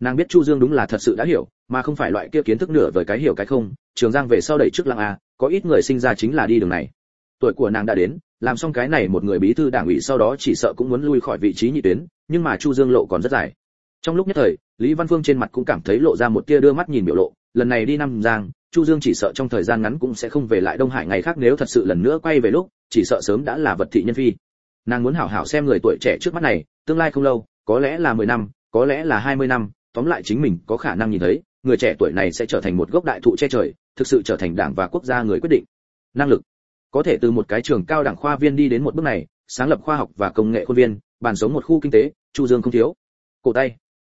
nàng biết chu dương đúng là thật sự đã hiểu, mà không phải loại kia kiến thức nửa vời cái hiểu cái không. Trường giang về sau đẩy trước lăng a, có ít người sinh ra chính là đi đường này. Tuổi của nàng đã đến, làm xong cái này một người bí thư đảng ủy sau đó chỉ sợ cũng muốn lui khỏi vị trí nhị tuyến, nhưng mà chu dương lộ còn rất dài. Trong lúc nhất thời, lý văn phương trên mặt cũng cảm thấy lộ ra một tia đưa mắt nhìn biểu lộ, lần này đi năm giang, chu dương chỉ sợ trong thời gian ngắn cũng sẽ không về lại đông hải ngày khác nếu thật sự lần nữa quay về lúc, chỉ sợ sớm đã là vật thị nhân phi. Nàng muốn hảo hảo xem người tuổi trẻ trước mắt này, tương lai không lâu, có lẽ là 10 năm, có lẽ là 20 năm tóm lại chính mình có khả năng nhìn thấy, người trẻ tuổi này sẽ trở thành một gốc đại thụ che trời, thực sự trở thành đảng và quốc gia người quyết định. Năng lực. Có thể từ một cái trường cao đẳng khoa viên đi đến một bước này, sáng lập khoa học và công nghệ khuôn viên, bàn sống một khu kinh tế, chu dương không thiếu. Cổ tay.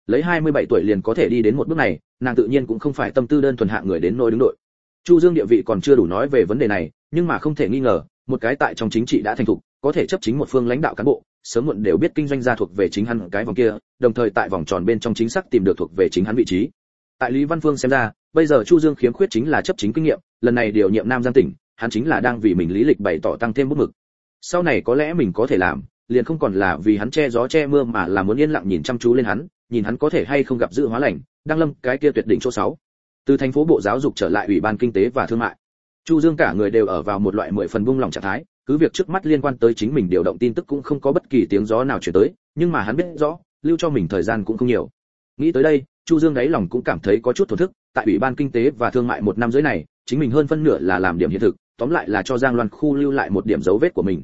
Lấy 27 tuổi liền có thể đi đến một bước này, nàng tự nhiên cũng không phải tâm tư đơn thuần hạng người đến nỗi đứng đội. Chu dương địa vị còn chưa đủ nói về vấn đề này, nhưng mà không thể nghi ngờ, một cái tại trong chính trị đã thành thục, có thể chấp chính một phương lãnh đạo cán bộ sớm muộn đều biết kinh doanh gia thuộc về chính hắn cái vòng kia, đồng thời tại vòng tròn bên trong chính xác tìm được thuộc về chính hắn vị trí. Tại lý văn phương xem ra, bây giờ chu dương khiếm khuyết chính là chấp chính kinh nghiệm, lần này điều nhiệm nam giang tỉnh, hắn chính là đang vì mình lý lịch bày tỏ tăng thêm bút mực. Sau này có lẽ mình có thể làm, liền không còn là vì hắn che gió che mưa mà là muốn yên lặng nhìn chăm chú lên hắn, nhìn hắn có thể hay không gặp dự hóa lành đang lâm cái kia tuyệt đỉnh chỗ 6. từ thành phố bộ giáo dục trở lại ủy ban kinh tế và thương mại. Chu dương cả người đều ở vào một loại mười phần buông lỏng trạng thái cứ việc trước mắt liên quan tới chính mình điều động tin tức cũng không có bất kỳ tiếng gió nào chuyển tới, nhưng mà hắn biết rõ, lưu cho mình thời gian cũng không nhiều. Nghĩ tới đây, chu dương đáy lòng cũng cảm thấy có chút thổn thức, tại ủy ban kinh tế và thương mại một năm dưới này, chính mình hơn phân nửa là làm điểm hiện thực, tóm lại là cho giang loan khu lưu lại một điểm dấu vết của mình.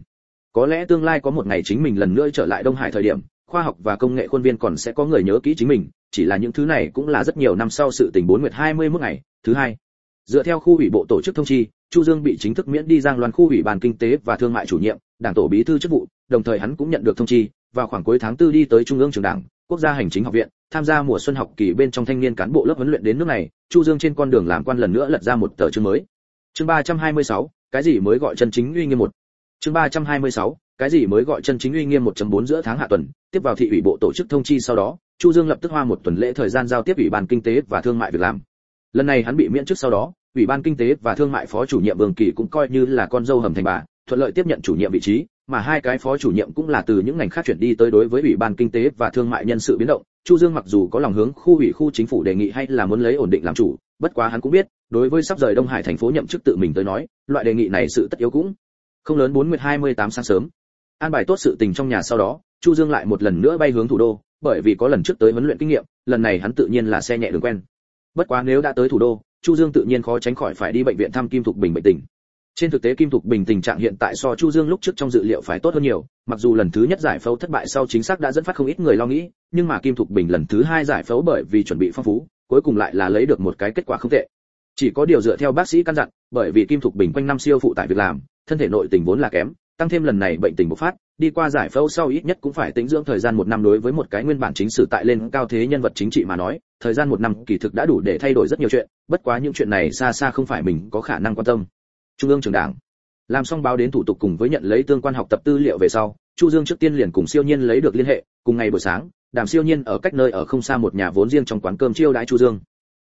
Có lẽ tương lai có một ngày chính mình lần nữa trở lại đông hải thời điểm, khoa học và công nghệ khuôn viên còn sẽ có người nhớ kỹ chính mình, chỉ là những thứ này cũng là rất nhiều năm sau sự tình bốn nguyệt hai mươi mức ngày, thứ hai dựa theo khu ủy bộ tổ chức thông chi chu dương bị chính thức miễn đi giang loan khu ủy ban kinh tế và thương mại chủ nhiệm đảng tổ bí thư chức vụ đồng thời hắn cũng nhận được thông chi. Vào khoảng cuối tháng tư đi tới trung ương trường đảng quốc gia hành chính học viện tham gia mùa xuân học kỳ bên trong thanh niên cán bộ lớp huấn luyện đến nước này chu dương trên con đường làm quan lần nữa lật ra một tờ chương mới. Chương 326, cái gì mới gọi chân chính uy nghiêm một? Chương 326, cái gì mới gọi chân chính uy nghiêm 1.4 giữa tháng hạ tuần tiếp vào thị ủy bộ tổ chức thông chi sau đó chu dương lập tức hoa một tuần lễ thời gian giao tiếp ủy ban kinh tế và thương mại việc làm lần này hắn bị miễn chức sau đó, ủy ban kinh tế và thương mại phó chủ nhiệm vương kỳ cũng coi như là con dâu hầm thành bà, thuận lợi tiếp nhận chủ nhiệm vị trí, mà hai cái phó chủ nhiệm cũng là từ những ngành khác chuyển đi tới đối với ủy ban kinh tế và thương mại nhân sự biến động. Chu dương mặc dù có lòng hướng khu ủy khu chính phủ đề nghị hay là muốn lấy ổn định làm chủ, bất quá hắn cũng biết, đối với sắp rời đông hải thành phố nhậm chức tự mình tới nói, loại đề nghị này sự tất yếu cũng không lớn. Bốn hai mươi tám sáng sớm, an bài tốt sự tình trong nhà sau đó, chu dương lại một lần nữa bay hướng thủ đô, bởi vì có lần trước tới huấn luyện kinh nghiệm, lần này hắn tự nhiên là xe nhẹ đường quen bất quá nếu đã tới thủ đô, chu dương tự nhiên khó tránh khỏi phải đi bệnh viện thăm kim thục bình bệnh tình. Trên thực tế kim thục bình tình trạng hiện tại so chu dương lúc trước trong dự liệu phải tốt hơn nhiều, mặc dù lần thứ nhất giải phẫu thất bại sau chính xác đã dẫn phát không ít người lo nghĩ, nhưng mà kim thục bình lần thứ hai giải phẫu bởi vì chuẩn bị phong phú, cuối cùng lại là lấy được một cái kết quả không tệ. Chỉ có điều dựa theo bác sĩ căn dặn, bởi vì kim thục bình quanh năm siêu phụ tại việc làm, thân thể nội tình vốn là kém tăng thêm lần này bệnh tình bộc phát, đi qua giải phẫu sau ít nhất cũng phải tĩnh dưỡng thời gian một năm đối với một cái nguyên bản chính sử tại lên cao thế nhân vật chính trị mà nói, thời gian một năm kỳ thực đã đủ để thay đổi rất nhiều chuyện, bất quá những chuyện này xa xa không phải mình có khả năng quan tâm. Trung ương trường đảng làm xong báo đến thủ tục cùng với nhận lấy tương quan học tập tư liệu về sau, chu dương trước tiên liền cùng siêu nhiên lấy được liên hệ, cùng ngày buổi sáng, đàm siêu nhiên ở cách nơi ở không xa một nhà vốn riêng trong quán cơm chiêu đãi chu dương.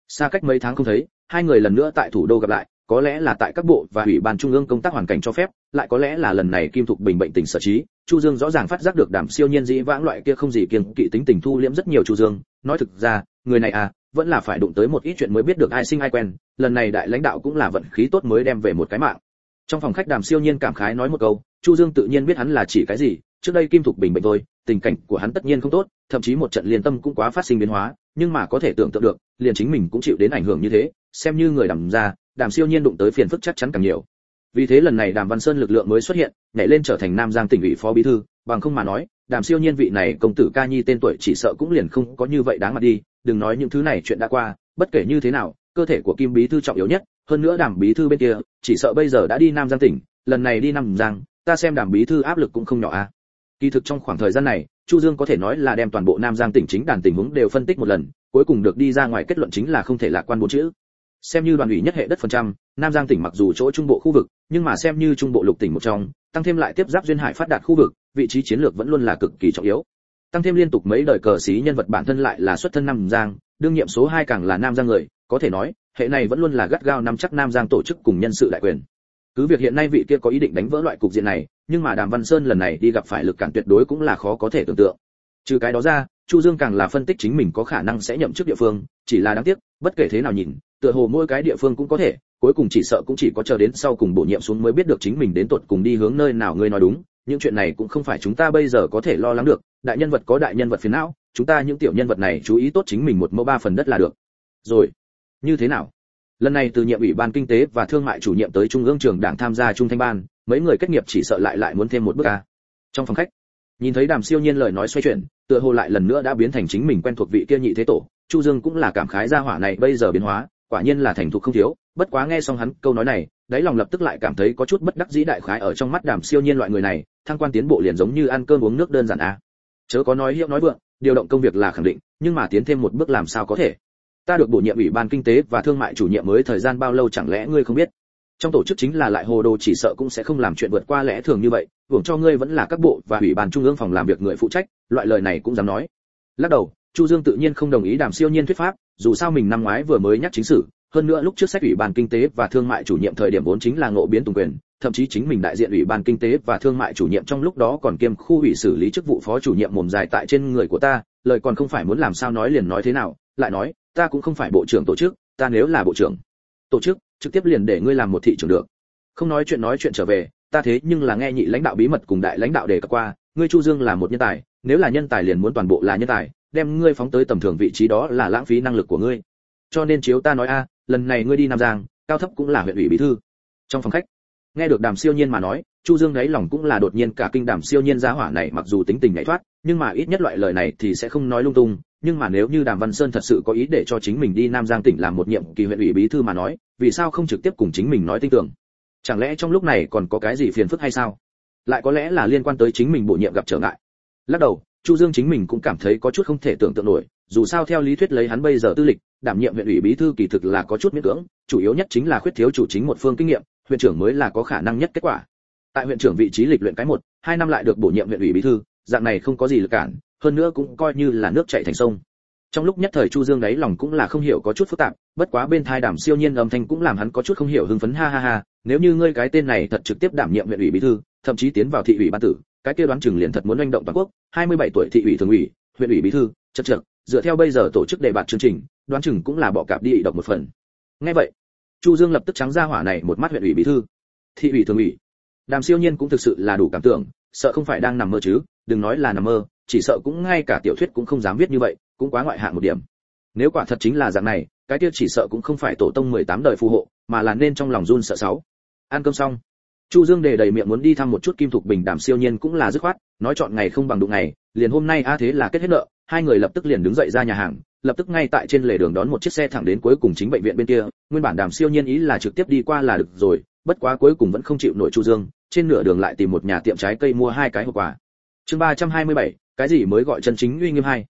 Xa cách mấy tháng không thấy, hai người lần nữa tại thủ đô gặp lại có lẽ là tại các bộ và ủy ban trung ương công tác hoàn cảnh cho phép, lại có lẽ là lần này kim thục bình bệnh tình sở trí, chu dương rõ ràng phát giác được đảm siêu nhiên dĩ vãng loại kia không gì kiêng kỵ tính tình thu liễm rất nhiều chu dương, nói thực ra, người này à vẫn là phải đụng tới một ít chuyện mới biết được ai sinh ai quen, lần này đại lãnh đạo cũng là vận khí tốt mới đem về một cái mạng. Trong phòng khách đàm siêu nhiên cảm khái nói một câu, chu dương tự nhiên biết hắn là chỉ cái gì, trước đây kim thục bình bệnh thôi, tình cảnh của hắn tất nhiên không tốt, thậm chí một trận liên tâm cũng quá phát sinh biến hóa nhưng mà có thể tưởng tượng được, liền chính mình cũng chịu đến ảnh hưởng như thế, xem như người đàm ra đàm siêu nhiên đụng tới phiền phức chắc chắn càng nhiều. Vì thế lần này đàm văn sơn lực lượng mới xuất hiện, nhảy lên trở thành nam giang tỉnh ủy phó bí thư, bằng không mà nói, đàm siêu nhiên vị này công tử ca nhi tên tuổi chỉ sợ cũng liền không có như vậy đáng mặt đi, đừng nói những thứ này chuyện đã qua, bất kể như thế nào, cơ thể của kim bí thư trọng yếu nhất, hơn nữa đàm bí thư bên kia, chỉ sợ bây giờ đã đi nam giang tỉnh, lần này đi nam giang, ta xem đàm bí thư áp lực cũng không nhỏ a kỳ thực trong khoảng thời gian này chu dương có thể nói là đem toàn bộ nam giang tỉnh chính đàn tình huống đều phân tích một lần, cuối cùng được đi ra ngoài kết luận chính là không thể lạc quan bốn chữ. Xem như đoàn ủy nhất hệ đất phần trăm, nam giang tỉnh mặc dù chỗ trung bộ khu vực, nhưng mà xem như trung bộ lục tỉnh một trong, tăng thêm lại tiếp giáp duyên hải phát đạt khu vực, vị trí chiến lược vẫn luôn là cực kỳ trọng yếu. Tăng thêm liên tục mấy đời cờ sĩ nhân vật bản thân lại là xuất thân nam giang, đương nhiệm số 2 càng là nam giang người, có thể nói, hệ này vẫn luôn là gắt gao nắm chắc nam giang tổ chức cùng nhân sự đại quyền cứ việc hiện nay vị kia có ý định đánh vỡ loại cục diện này, nhưng mà đàm văn sơn lần này đi gặp phải lực cản tuyệt đối cũng là khó có thể tưởng tượng. Trừ cái đó ra, chu dương càng là phân tích chính mình có khả năng sẽ nhậm chức địa phương, chỉ là đáng tiếc, bất kể thế nào nhìn, tựa hồ mỗi cái địa phương cũng có thể, cuối cùng chỉ sợ cũng chỉ có chờ đến sau cùng bổ nhiệm xuống mới biết được chính mình đến tuột cùng đi hướng nơi nào ngươi nói đúng, những chuyện này cũng không phải chúng ta bây giờ có thể lo lắng được, đại nhân vật có đại nhân vật phiền não, chúng ta những tiểu nhân vật này chú ý tốt chính mình một mẫu ba phần đất là được. Rồi, như thế nào? Lần này từ nhiệm ủy ban kinh tế và thương mại chủ nhiệm tới trung ương trường đảng tham gia trung thanh ban, mấy người kết nghiệp chỉ sợ lại lại muốn thêm một bước a. Trong phòng khách, nhìn thấy đàm siêu nhiên lời nói xoay chuyển, tựa hồ lại lần nữa đã biến thành chính mình quen thuộc vị kia nhị thế tổ, chu dương cũng là cảm khái gia hỏa này bây giờ biến hóa, quả nhiên là thành thục không thiếu, bất quá nghe xong hắn câu nói này, đáy lòng lập tức lại cảm thấy có chút bất đắc dĩ đại khái ở trong mắt đàm siêu nhiên loại người này, thăng quan tiến bộ liền giống như ăn cơm uống nước đơn giản a. Chớ có nói hiệu nói vượng, điều động công việc là khẳng định, nhưng mà tiến thêm một bước làm sao có thể? Ta được bổ nhiệm ủy ban kinh tế và thương mại chủ nhiệm mới thời gian bao lâu chẳng lẽ ngươi không biết? Trong tổ chức chính là lại hồ đồ chỉ sợ cũng sẽ không làm chuyện vượt qua lẽ thường như vậy, hưởng cho ngươi vẫn là các bộ và ủy ban trung ương phòng làm việc người phụ trách, loại lời này cũng dám nói. Lắc đầu, chu dương tự nhiên không đồng ý đàm siêu nhiên thuyết pháp, dù sao mình năm ngoái vừa mới nhắc chính sử hơn nữa lúc trước sách ủy ban kinh tế và thương mại chủ nhiệm thời điểm vốn chính là ngộ biến tùng quyền, thậm chí chính mình đại diện ủy ban kinh tế và thương mại chủ nhiệm trong lúc đó còn kiêm khu ủy xử lý chức vụ phó chủ nhiệm mồm dài tại trên người của ta, lời còn không phải muốn làm sao nói liền nói thế nào lại nói, ta cũng không phải bộ trưởng tổ chức, ta nếu là bộ trưởng tổ chức, trực tiếp liền để ngươi làm một thị trưởng được. Không nói chuyện nói chuyện trở về, ta thế nhưng là nghe nhị lãnh đạo bí mật cùng đại lãnh đạo đề cập qua, ngươi chu dương là một nhân tài, nếu là nhân tài liền muốn toàn bộ là nhân tài, đem ngươi phóng tới tầm thường vị trí đó là lãng phí năng lực của ngươi. Cho nên chiếu ta nói a, lần này ngươi đi nam giang, cao thấp cũng là huyện ủy bí thư. Trong phòng khách, nghe được đàm siêu nhiên mà nói, chu dương đấy lòng cũng là đột nhiên cả kinh đàm siêu nhiên giá hỏa này mặc dù tính tình nhảy thoát, nhưng mà ít nhất loại lời này thì sẽ không nói lung tung nhưng mà nếu như đàm văn sơn thật sự có ý để cho chính mình đi nam giang tỉnh làm một nhiệm kỳ huyện ủy bí thư mà nói, vì sao không trực tiếp cùng chính mình nói tin tưởng? Chẳng lẽ trong lúc này còn có cái gì phiền phức hay sao? Lại có lẽ là liên quan tới chính mình bổ nhiệm gặp trở ngại. Lắc đầu, chu dương chính mình cũng cảm thấy có chút không thể tưởng tượng nổi, dù sao theo lý thuyết lấy hắn bây giờ tư lịch, đảm nhiệm huyện ủy bí thư kỳ thực là có chút miễn cưỡng, chủ yếu nhất chính là khuyết thiếu chủ chính một phương kinh nghiệm, huyện trưởng mới là có khả năng nhất kết quả. Tại huyện trưởng vị trí lịch luyện cái một, hai năm lại được bổ nhiệm huyện ủy bí thư, dạng này không có gì lực cản hơn nữa cũng coi như là nước chảy thành sông. Trong lúc nhất thời chu dương đấy lòng cũng là không hiểu có chút phức tạp, bất quá bên thai đảm siêu nhiên âm thanh cũng làm hắn có chút không hiểu hưng phấn ha ha ha, nếu như ngươi cái tên này thật trực tiếp đảm nhiệm huyện ủy bí thư, thậm chí tiến vào thị ủy ban tử, cái kia đoán chừng liền thật muốn manh động toàn quốc 27 tuổi thị ủy thường ủy, huyện ủy bí thư chất chật dựa theo bây giờ tổ chức đề bạt chương trình, đoán chừng cũng là bỏ cạp đi độc một phần. Nghe vậy, chu dương lập tức trắng ra hỏa này một mắt huyện ủy bí thư. Thị ủy thường ủy. Đàm siêu nhiên cũng thực sự là đủ cảm tưởng, sợ không phải đang nằm mơ chứ, đừng nói là nằm mơ chỉ sợ cũng ngay cả tiểu thuyết cũng không dám viết như vậy cũng quá ngoại hạng một điểm. Nếu quả thật chính là dạng này cái kia chỉ sợ cũng không phải tổ tông 18 đời phù hộ mà là nên trong lòng run sợ sáu. Ăn cơm xong chu dương đề đầy miệng muốn đi thăm một chút kim thục bình đàm siêu nhiên cũng là dứt khoát nói chọn ngày không bằng đụng ngày liền hôm nay a thế là kết hết nợ hai người lập tức liền đứng dậy ra nhà hàng lập tức ngay tại trên lề đường đón một chiếc xe thẳng đến cuối cùng chính bệnh viện bên kia nguyên bản đàm siêu nhiên ý là trực tiếp đi qua là được rồi bất quá cuối cùng vẫn không chịu nổi chu dương trên nửa đường lại tìm một nhà tiệm trái cây mua hai cái hộp quà. Chương 327, cái gì mới gọi chân chính uy nghiêm hai?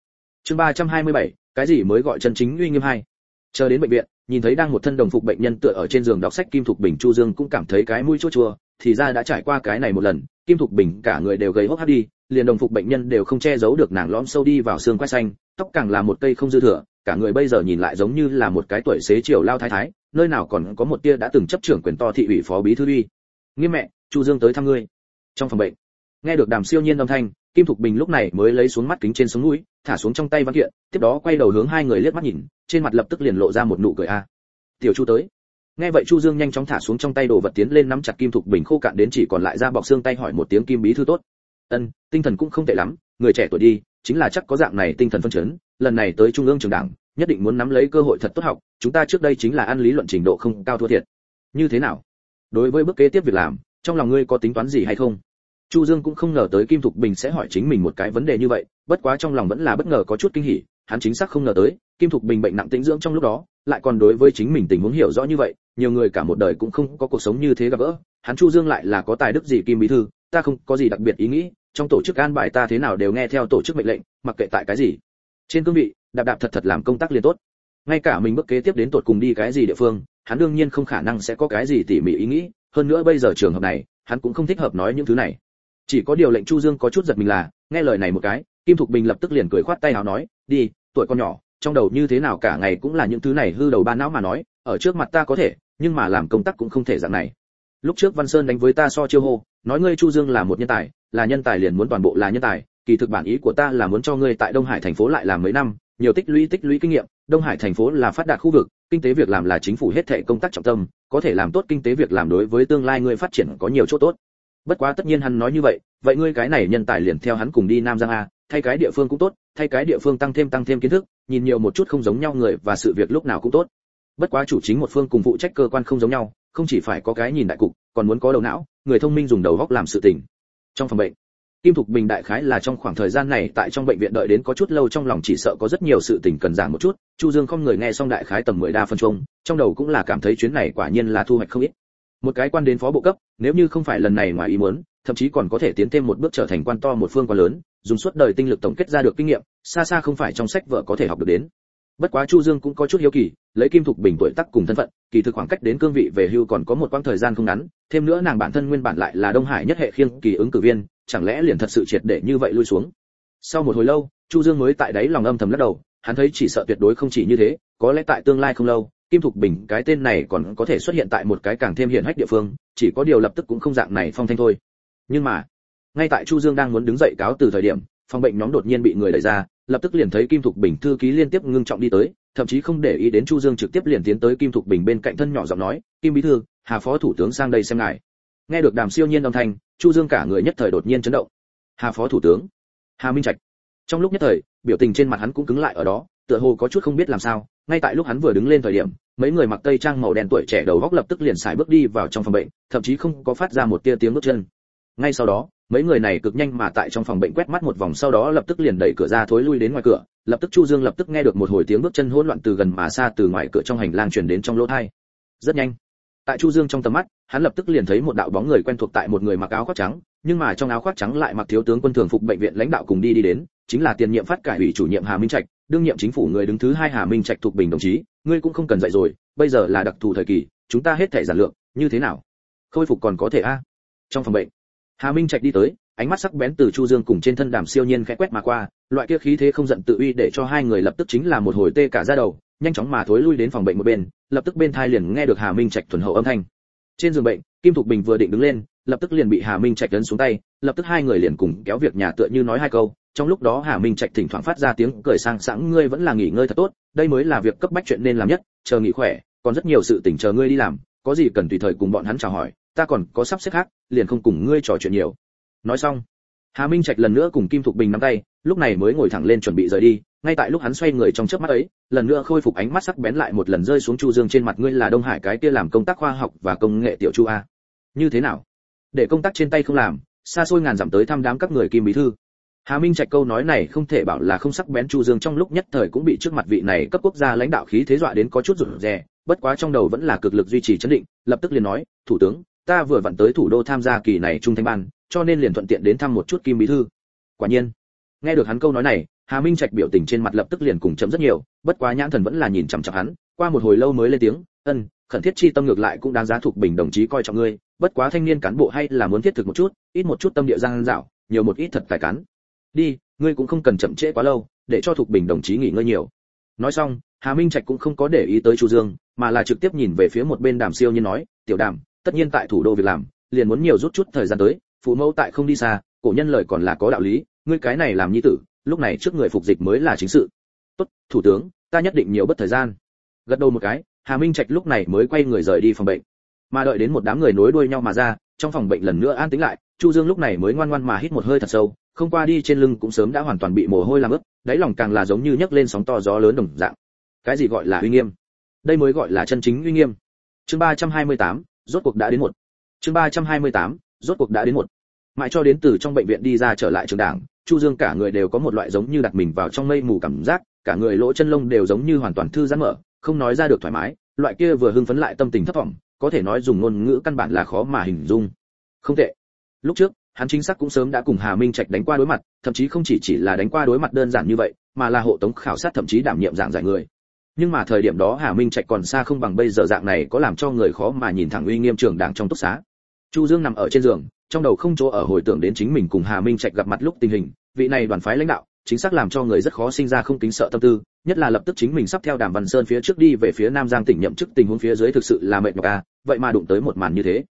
Chương 327, cái gì mới gọi chân chính uy nghiêm hai? Chờ đến bệnh viện nhìn thấy đang một thân đồng phục bệnh nhân tựa ở trên giường đọc sách kim thục bình chu dương cũng cảm thấy cái mũi chua chua thì ra đã trải qua cái này một lần kim thục bình cả người đều gầy hốc hác đi liền đồng phục bệnh nhân đều không che giấu được nàng lõm sâu đi vào xương quai xanh tóc càng là một cây không dư thừa cả người bây giờ nhìn lại giống như là một cái tuổi xế chiều lao thái thái nơi nào còn có một tia đã từng chấp trưởng quyền to thị ủy phó bí thư uy. Nghiêm mẹ chu dương tới thăm ngươi. Trong phòng bệnh nghe được đàm siêu nhiên âm thanh kim thục bình lúc này mới lấy xuống mắt kính trên sống mũi thả xuống trong tay văn kiện, tiếp đó quay đầu hướng hai người liếc mắt nhìn, trên mặt lập tức liền lộ ra một nụ cười a. Tiểu chu tới. Nghe vậy chu dương nhanh chóng thả xuống trong tay đồ vật tiến lên nắm chặt kim thục bình khô cạn đến chỉ còn lại ra bọc xương tay hỏi một tiếng kim bí thư tốt. Ân, tinh thần cũng không tệ lắm, người trẻ tuổi đi, chính là chắc có dạng này tinh thần phân chấn, lần này tới trung ương trường đảng, nhất định muốn nắm lấy cơ hội thật tốt học, chúng ta trước đây chính là ăn lý luận trình độ không cao thua thiệt. Như thế nào? Đối với bước kế tiếp việc làm, trong lòng ngươi có tính toán gì hay không? Chu dương cũng không ngờ tới kim thục bình sẽ hỏi chính mình một cái vấn đề như vậy, bất quá trong lòng vẫn là bất ngờ có chút kinh hỉ, hắn chính xác không ngờ tới, kim thục bình bệnh nặng tĩnh dưỡng trong lúc đó, lại còn đối với chính mình tình huống hiểu rõ như vậy, nhiều người cả một đời cũng không có cuộc sống như thế gặp gỡ, hắn chu dương lại là có tài đức gì kim bí thư, ta không có gì đặc biệt ý nghĩ, trong tổ chức an bài ta thế nào đều nghe theo tổ chức mệnh lệnh, mặc kệ tại cái gì. Trên cương vị, đạp đạp thật thật làm công tác liên tốt. Ngay cả mình bước kế tiếp đến tột cùng đi cái gì địa phương, hắn đương nhiên không khả năng sẽ có cái gì tỉ mỉ ý nghĩ, hơn nữa bây giờ trường hợp này, hắn cũng không thích hợp nói những thứ này chỉ có điều lệnh chu dương có chút giật mình là, nghe lời này một cái, kim thục bình lập tức liền cười khoát tay áo nói, đi, tuổi con nhỏ, trong đầu như thế nào cả ngày cũng là những thứ này hư đầu ba não mà nói, ở trước mặt ta có thể, nhưng mà làm công tác cũng không thể dạng này. Lúc trước văn sơn đánh với ta so chiêu hô, nói ngươi chu dương là một nhân tài, là nhân tài liền muốn toàn bộ là nhân tài, kỳ thực bản ý của ta là muốn cho ngươi tại đông hải thành phố lại làm mấy năm, nhiều tích lũy tích lũy kinh nghiệm, đông hải thành phố là phát đạt khu vực, kinh tế việc làm là chính phủ hết thệ công tác trọng tâm, có thể làm tốt kinh tế việc làm đối với tương lai ngươi phát triển có nhiều chỗ tốt bất quá tất nhiên hắn nói như vậy vậy ngươi cái này nhân tài liền theo hắn cùng đi nam giang a, thay cái địa phương cũng tốt, thay cái địa phương tăng thêm tăng thêm kiến thức, nhìn nhiều một chút không giống nhau người và sự việc lúc nào cũng tốt. Bất quá chủ chính một phương cùng phụ trách cơ quan không giống nhau, không chỉ phải có cái nhìn đại cục, còn muốn có đầu não, người thông minh dùng đầu góc làm sự tình. Trong phòng bệnh, kim thục bình đại khái là trong khoảng thời gian này tại trong bệnh viện đợi đến có chút lâu trong lòng chỉ sợ có rất nhiều sự tình cần giảng một chút, chu dương không người nghe xong đại khái tầm mười đa phân chung, trong đầu cũng là cảm thấy chuyến này quả nhiên là thu hoạch không ít một cái quan đến phó bộ cấp, nếu như không phải lần này ngoài ý muốn, thậm chí còn có thể tiến thêm một bước trở thành quan to một phương quan lớn, dùng suốt đời tinh lực tổng kết ra được kinh nghiệm, xa xa không phải trong sách vợ có thể học được đến. Bất quá chu dương cũng có chút hiếu kỳ, lấy kim thục bình tuổi tác cùng thân phận, kỳ thực khoảng cách đến cương vị về hưu còn có một quãng thời gian không ngắn, thêm nữa nàng bản thân nguyên bản lại là đông hải nhất hệ khiêng kỳ ứng cử viên, chẳng lẽ liền thật sự triệt để như vậy lui xuống? Sau một hồi lâu, chu dương mới tại đấy lòng âm thầm lắc đầu, hắn thấy chỉ sợ tuyệt đối không chỉ như thế, có lẽ tại tương lai không lâu kim thục bình, cái tên này còn có thể xuất hiện tại một cái càng thêm hiển hách địa phương, chỉ có điều lập tức cũng không dạng này phong thanh thôi. Nhưng mà, ngay tại chu dương đang muốn đứng dậy cáo từ thời điểm, phòng bệnh nhóm đột nhiên bị người đẩy ra, lập tức liền thấy kim thục bình thư ký liên tiếp ngưng trọng đi tới, thậm chí không để ý đến chu dương trực tiếp liền tiến tới kim thục bình bên cạnh thân nhỏ giọng nói, kim bí thư, hà phó thủ tướng sang đây xem ngài. Nghe được đàm siêu nhiên âm thanh, chu dương cả người nhất thời đột nhiên chấn động. Hà phó thủ tướng? Hà minh trạch. Trong lúc nhất thời, biểu tình trên mặt hắn cũng cứng lại ở đó, tựa hồ có chút không biết làm sao ngay tại lúc hắn vừa đứng lên thời điểm, mấy người mặc tây trang màu đen tuổi trẻ đầu góc lập tức liền xài bước đi vào trong phòng bệnh, thậm chí không có phát ra một tia tiếng bước chân. Ngay sau đó, mấy người này cực nhanh mà tại trong phòng bệnh quét mắt một vòng sau đó lập tức liền đẩy cửa ra thối lui đến ngoài cửa, lập tức chu dương lập tức nghe được một hồi tiếng bước chân hỗn loạn từ gần mà xa từ ngoài cửa trong hành lang truyền đến trong lỗ thai rất nhanh. Tại chu dương trong tầm mắt, hắn lập tức liền thấy một đạo bóng người quen thuộc tại một người mặc áo khoác trắng nhưng mà trong áo khoác trắng lại mặc thiếu tướng quân thường phục bệnh viện lãnh đạo cùng đi đi đến, chính là tiền nhiệm phát cải ủy chủ nhiệm hà minh trạch, đương nhiệm chính phủ người đứng thứ hai hà minh trạch thuộc bình đồng chí, ngươi cũng không cần dạy rồi, bây giờ là đặc thù thời kỳ, chúng ta hết thể giản lược, như thế nào? Khôi phục còn có thể a? Trong phòng bệnh, hà minh trạch đi tới, ánh mắt sắc bén từ chu dương cùng trên thân đàm siêu nhiên khẽ quét mà qua, loại kia khí thế không giận tự uy để cho hai người lập tức chính là một hồi tê cả ra đầu, nhanh chóng mà thối lui đến phòng bệnh một bên, lập tức bên thai liền nghe được hà minh trạch thuần hậu âm thanh. Trên giường bệnh, kim thục bình vừa định đứng lên lập tức liền bị hà minh trạch ấn xuống tay, lập tức hai người liền cùng kéo việc nhà tựa như nói hai câu. Trong lúc đó hà minh trạch thỉnh thoảng phát ra tiếng cười sang sảng, ngươi vẫn là nghỉ ngơi thật tốt, đây mới là việc cấp bách chuyện nên làm nhất, chờ nghỉ khỏe, còn rất nhiều sự tình chờ ngươi đi làm, có gì cần tùy thời cùng bọn hắn chào hỏi, ta còn có sắp xếp khác, liền không cùng ngươi trò chuyện nhiều. Nói xong, hà minh trạch lần nữa cùng kim thục bình nắm tay, lúc này mới ngồi thẳng lên chuẩn bị rời đi. Ngay tại lúc hắn xoay người trong chớp mắt ấy, lần nữa khôi phục ánh mắt sắc bén lại một lần rơi xuống chu dương trên mặt, ngươi là đông hải cái kia làm công tác khoa học và công nghệ tiểu chu a. Như thế nào? Để công tác trên tay không làm, xa xôi ngàn dặm tới thăm đám các người kim bí thư. Hà minh trạch câu nói này không thể bảo là không sắc bén chu dương trong lúc nhất thời cũng bị trước mặt vị này cấp quốc gia lãnh đạo khí thế dọa đến có chút rụt rè, bất quá trong đầu vẫn là cực lực duy trì chấn định, lập tức liền nói, thủ tướng, ta vừa vặn tới thủ đô tham gia kỳ này trung thanh ban, cho nên liền thuận tiện đến thăm một chút kim bí thư. Quả nhiên, nghe được hắn câu nói này, hà minh trạch biểu tình trên mặt lập tức liền cùng chấm rất nhiều, bất quá nhãn thần vẫn là nhìn chằm chằm hắn, qua một hồi lâu mới lên tiếng, ân, khẩn thiết chi tâm ngược lại cũng đáng giá thuộc bình đồng chí coi trọng ngươi bất quá thanh niên cán bộ hay là muốn thiết thực một chút, ít một chút tâm địa giang dạo, nhiều một ít thật tài cán. Đi, ngươi cũng không cần chậm trễ quá lâu, để cho thục bình đồng chí nghỉ ngơi nhiều. Nói xong, hà minh trạch cũng không có để ý tới chu dương, mà là trực tiếp nhìn về phía một bên đàm siêu như nói, tiểu đàm, tất nhiên tại thủ đô việc làm, liền muốn nhiều rút chút thời gian tới, phụ mẫu tại không đi xa, cổ nhân lời còn là có đạo lý, ngươi cái này làm nhi tử, lúc này trước người phục dịch mới là chính sự. Tốt, thủ tướng, ta nhất định nhiều bất thời gian. Gật đầu một cái, hà minh trạch lúc này mới quay người rời đi phòng bệnh mà đợi đến một đám người nối đuôi nhau mà ra trong phòng bệnh lần nữa an tĩnh lại chu dương lúc này mới ngoan ngoan mà hít một hơi thật sâu không qua đi trên lưng cũng sớm đã hoàn toàn bị mồ hôi làm ướt đáy lòng càng là giống như nhấc lên sóng to gió lớn đồng dạng. Cái gì gọi là uy nghiêm? Đây mới gọi là chân chính uy nghiêm. Chương 328, rốt cuộc đã đến một. Chương 328, rốt cuộc đã đến một. Mãi cho đến từ trong bệnh viện đi ra trở lại trường đảng chu dương cả người đều có một loại giống như đặt mình vào trong mây mù cảm giác cả người lỗ chân lông đều giống như hoàn toàn thư giãn mở không nói ra được thoải mái loại kia vừa hưng phấn lại tâm tình thấp vọng có thể nói dùng ngôn ngữ căn bản là khó mà hình dung. Không tệ. Lúc trước hắn chính xác cũng sớm đã cùng Hà Minh Trạch đánh qua đối mặt, thậm chí không chỉ chỉ là đánh qua đối mặt đơn giản như vậy, mà là hộ tống khảo sát thậm chí đảm nhiệm dạng giải người. nhưng mà thời điểm đó hà minh trạch còn xa không bằng bây giờ dạng này có làm cho người khó mà nhìn thẳng uy nghiêm trường đảng trong túc xá. Chu dương nằm ở trên giường trong đầu không chỗ ở hồi tưởng đến chính mình cùng hà minh trạch gặp mặt lúc tình hình vị này đoàn phái lãnh đạo chính xác làm cho người rất khó sinh ra không kính sợ tâm tư, nhất là lập tức chính mình sắp theo đàm văn sơn phía trước đi về phía nam giang tỉnh nhậm chức tình huống phía dưới thực sự là mệt nhọc a vậy mà đụng tới một màn như thế.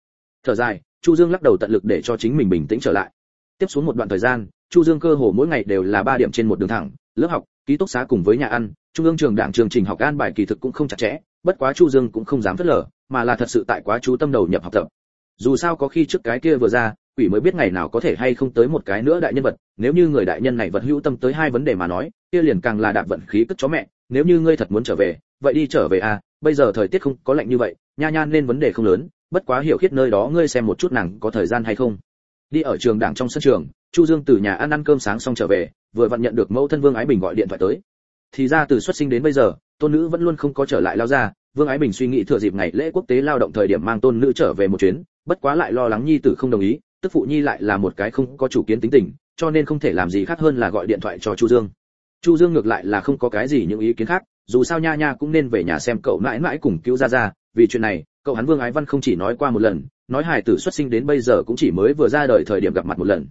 Thở dài, chu dương lắc đầu tận lực để cho chính mình bình tĩnh trở lại. Tiếp xuống một đoạn thời gian, chu dương cơ hồ mỗi ngày đều là ba điểm trên một đường thẳng, lớp học, ký túc xá cùng với nhà ăn, trung ương trường đảng trường trình học an bài kỳ thực cũng không chặt chẽ, bất quá chu dương cũng không dám phớt lờ, mà là thật sự tại quá chú tâm đầu nhập học tập. Dù sao có khi trước cái kia vừa ra quỷ mới biết ngày nào có thể hay không tới một cái nữa đại nhân vật, nếu như người đại nhân này vật hữu tâm tới hai vấn đề mà nói, kia liền càng là đạp vận khí cất chó mẹ, nếu như ngươi thật muốn trở về, vậy đi trở về à bây giờ thời tiết không có lạnh như vậy, nha nha nên vấn đề không lớn, bất quá hiểu khiết nơi đó ngươi xem một chút nàng có thời gian hay không. Đi ở trường đảng trong sân trường, chu dương từ nhà ăn ăn cơm sáng xong trở về, vừa vặn nhận được mẫu thân vương ái bình gọi điện thoại tới. Thì ra từ xuất sinh đến bây giờ, tôn nữ vẫn luôn không có trở lại lao ra, vương ái bình suy nghĩ thừa dịp ngày lễ quốc tế lao động thời điểm mang tôn nữ trở về một chuyến, bất quá lại lo lắng nhi tử không đồng ý tức phụ nhi lại là một cái không có chủ kiến tính tình, cho nên không thể làm gì khác hơn là gọi điện thoại cho chu dương. Chu dương ngược lại là không có cái gì những ý kiến khác, dù sao nha nha cũng nên về nhà xem cậu mãi mãi cùng cứu ra ra vì chuyện này, cậu hắn vương ái văn không chỉ nói qua một lần, nói hài tử xuất sinh đến bây giờ cũng chỉ mới vừa ra đời thời điểm gặp mặt một lần.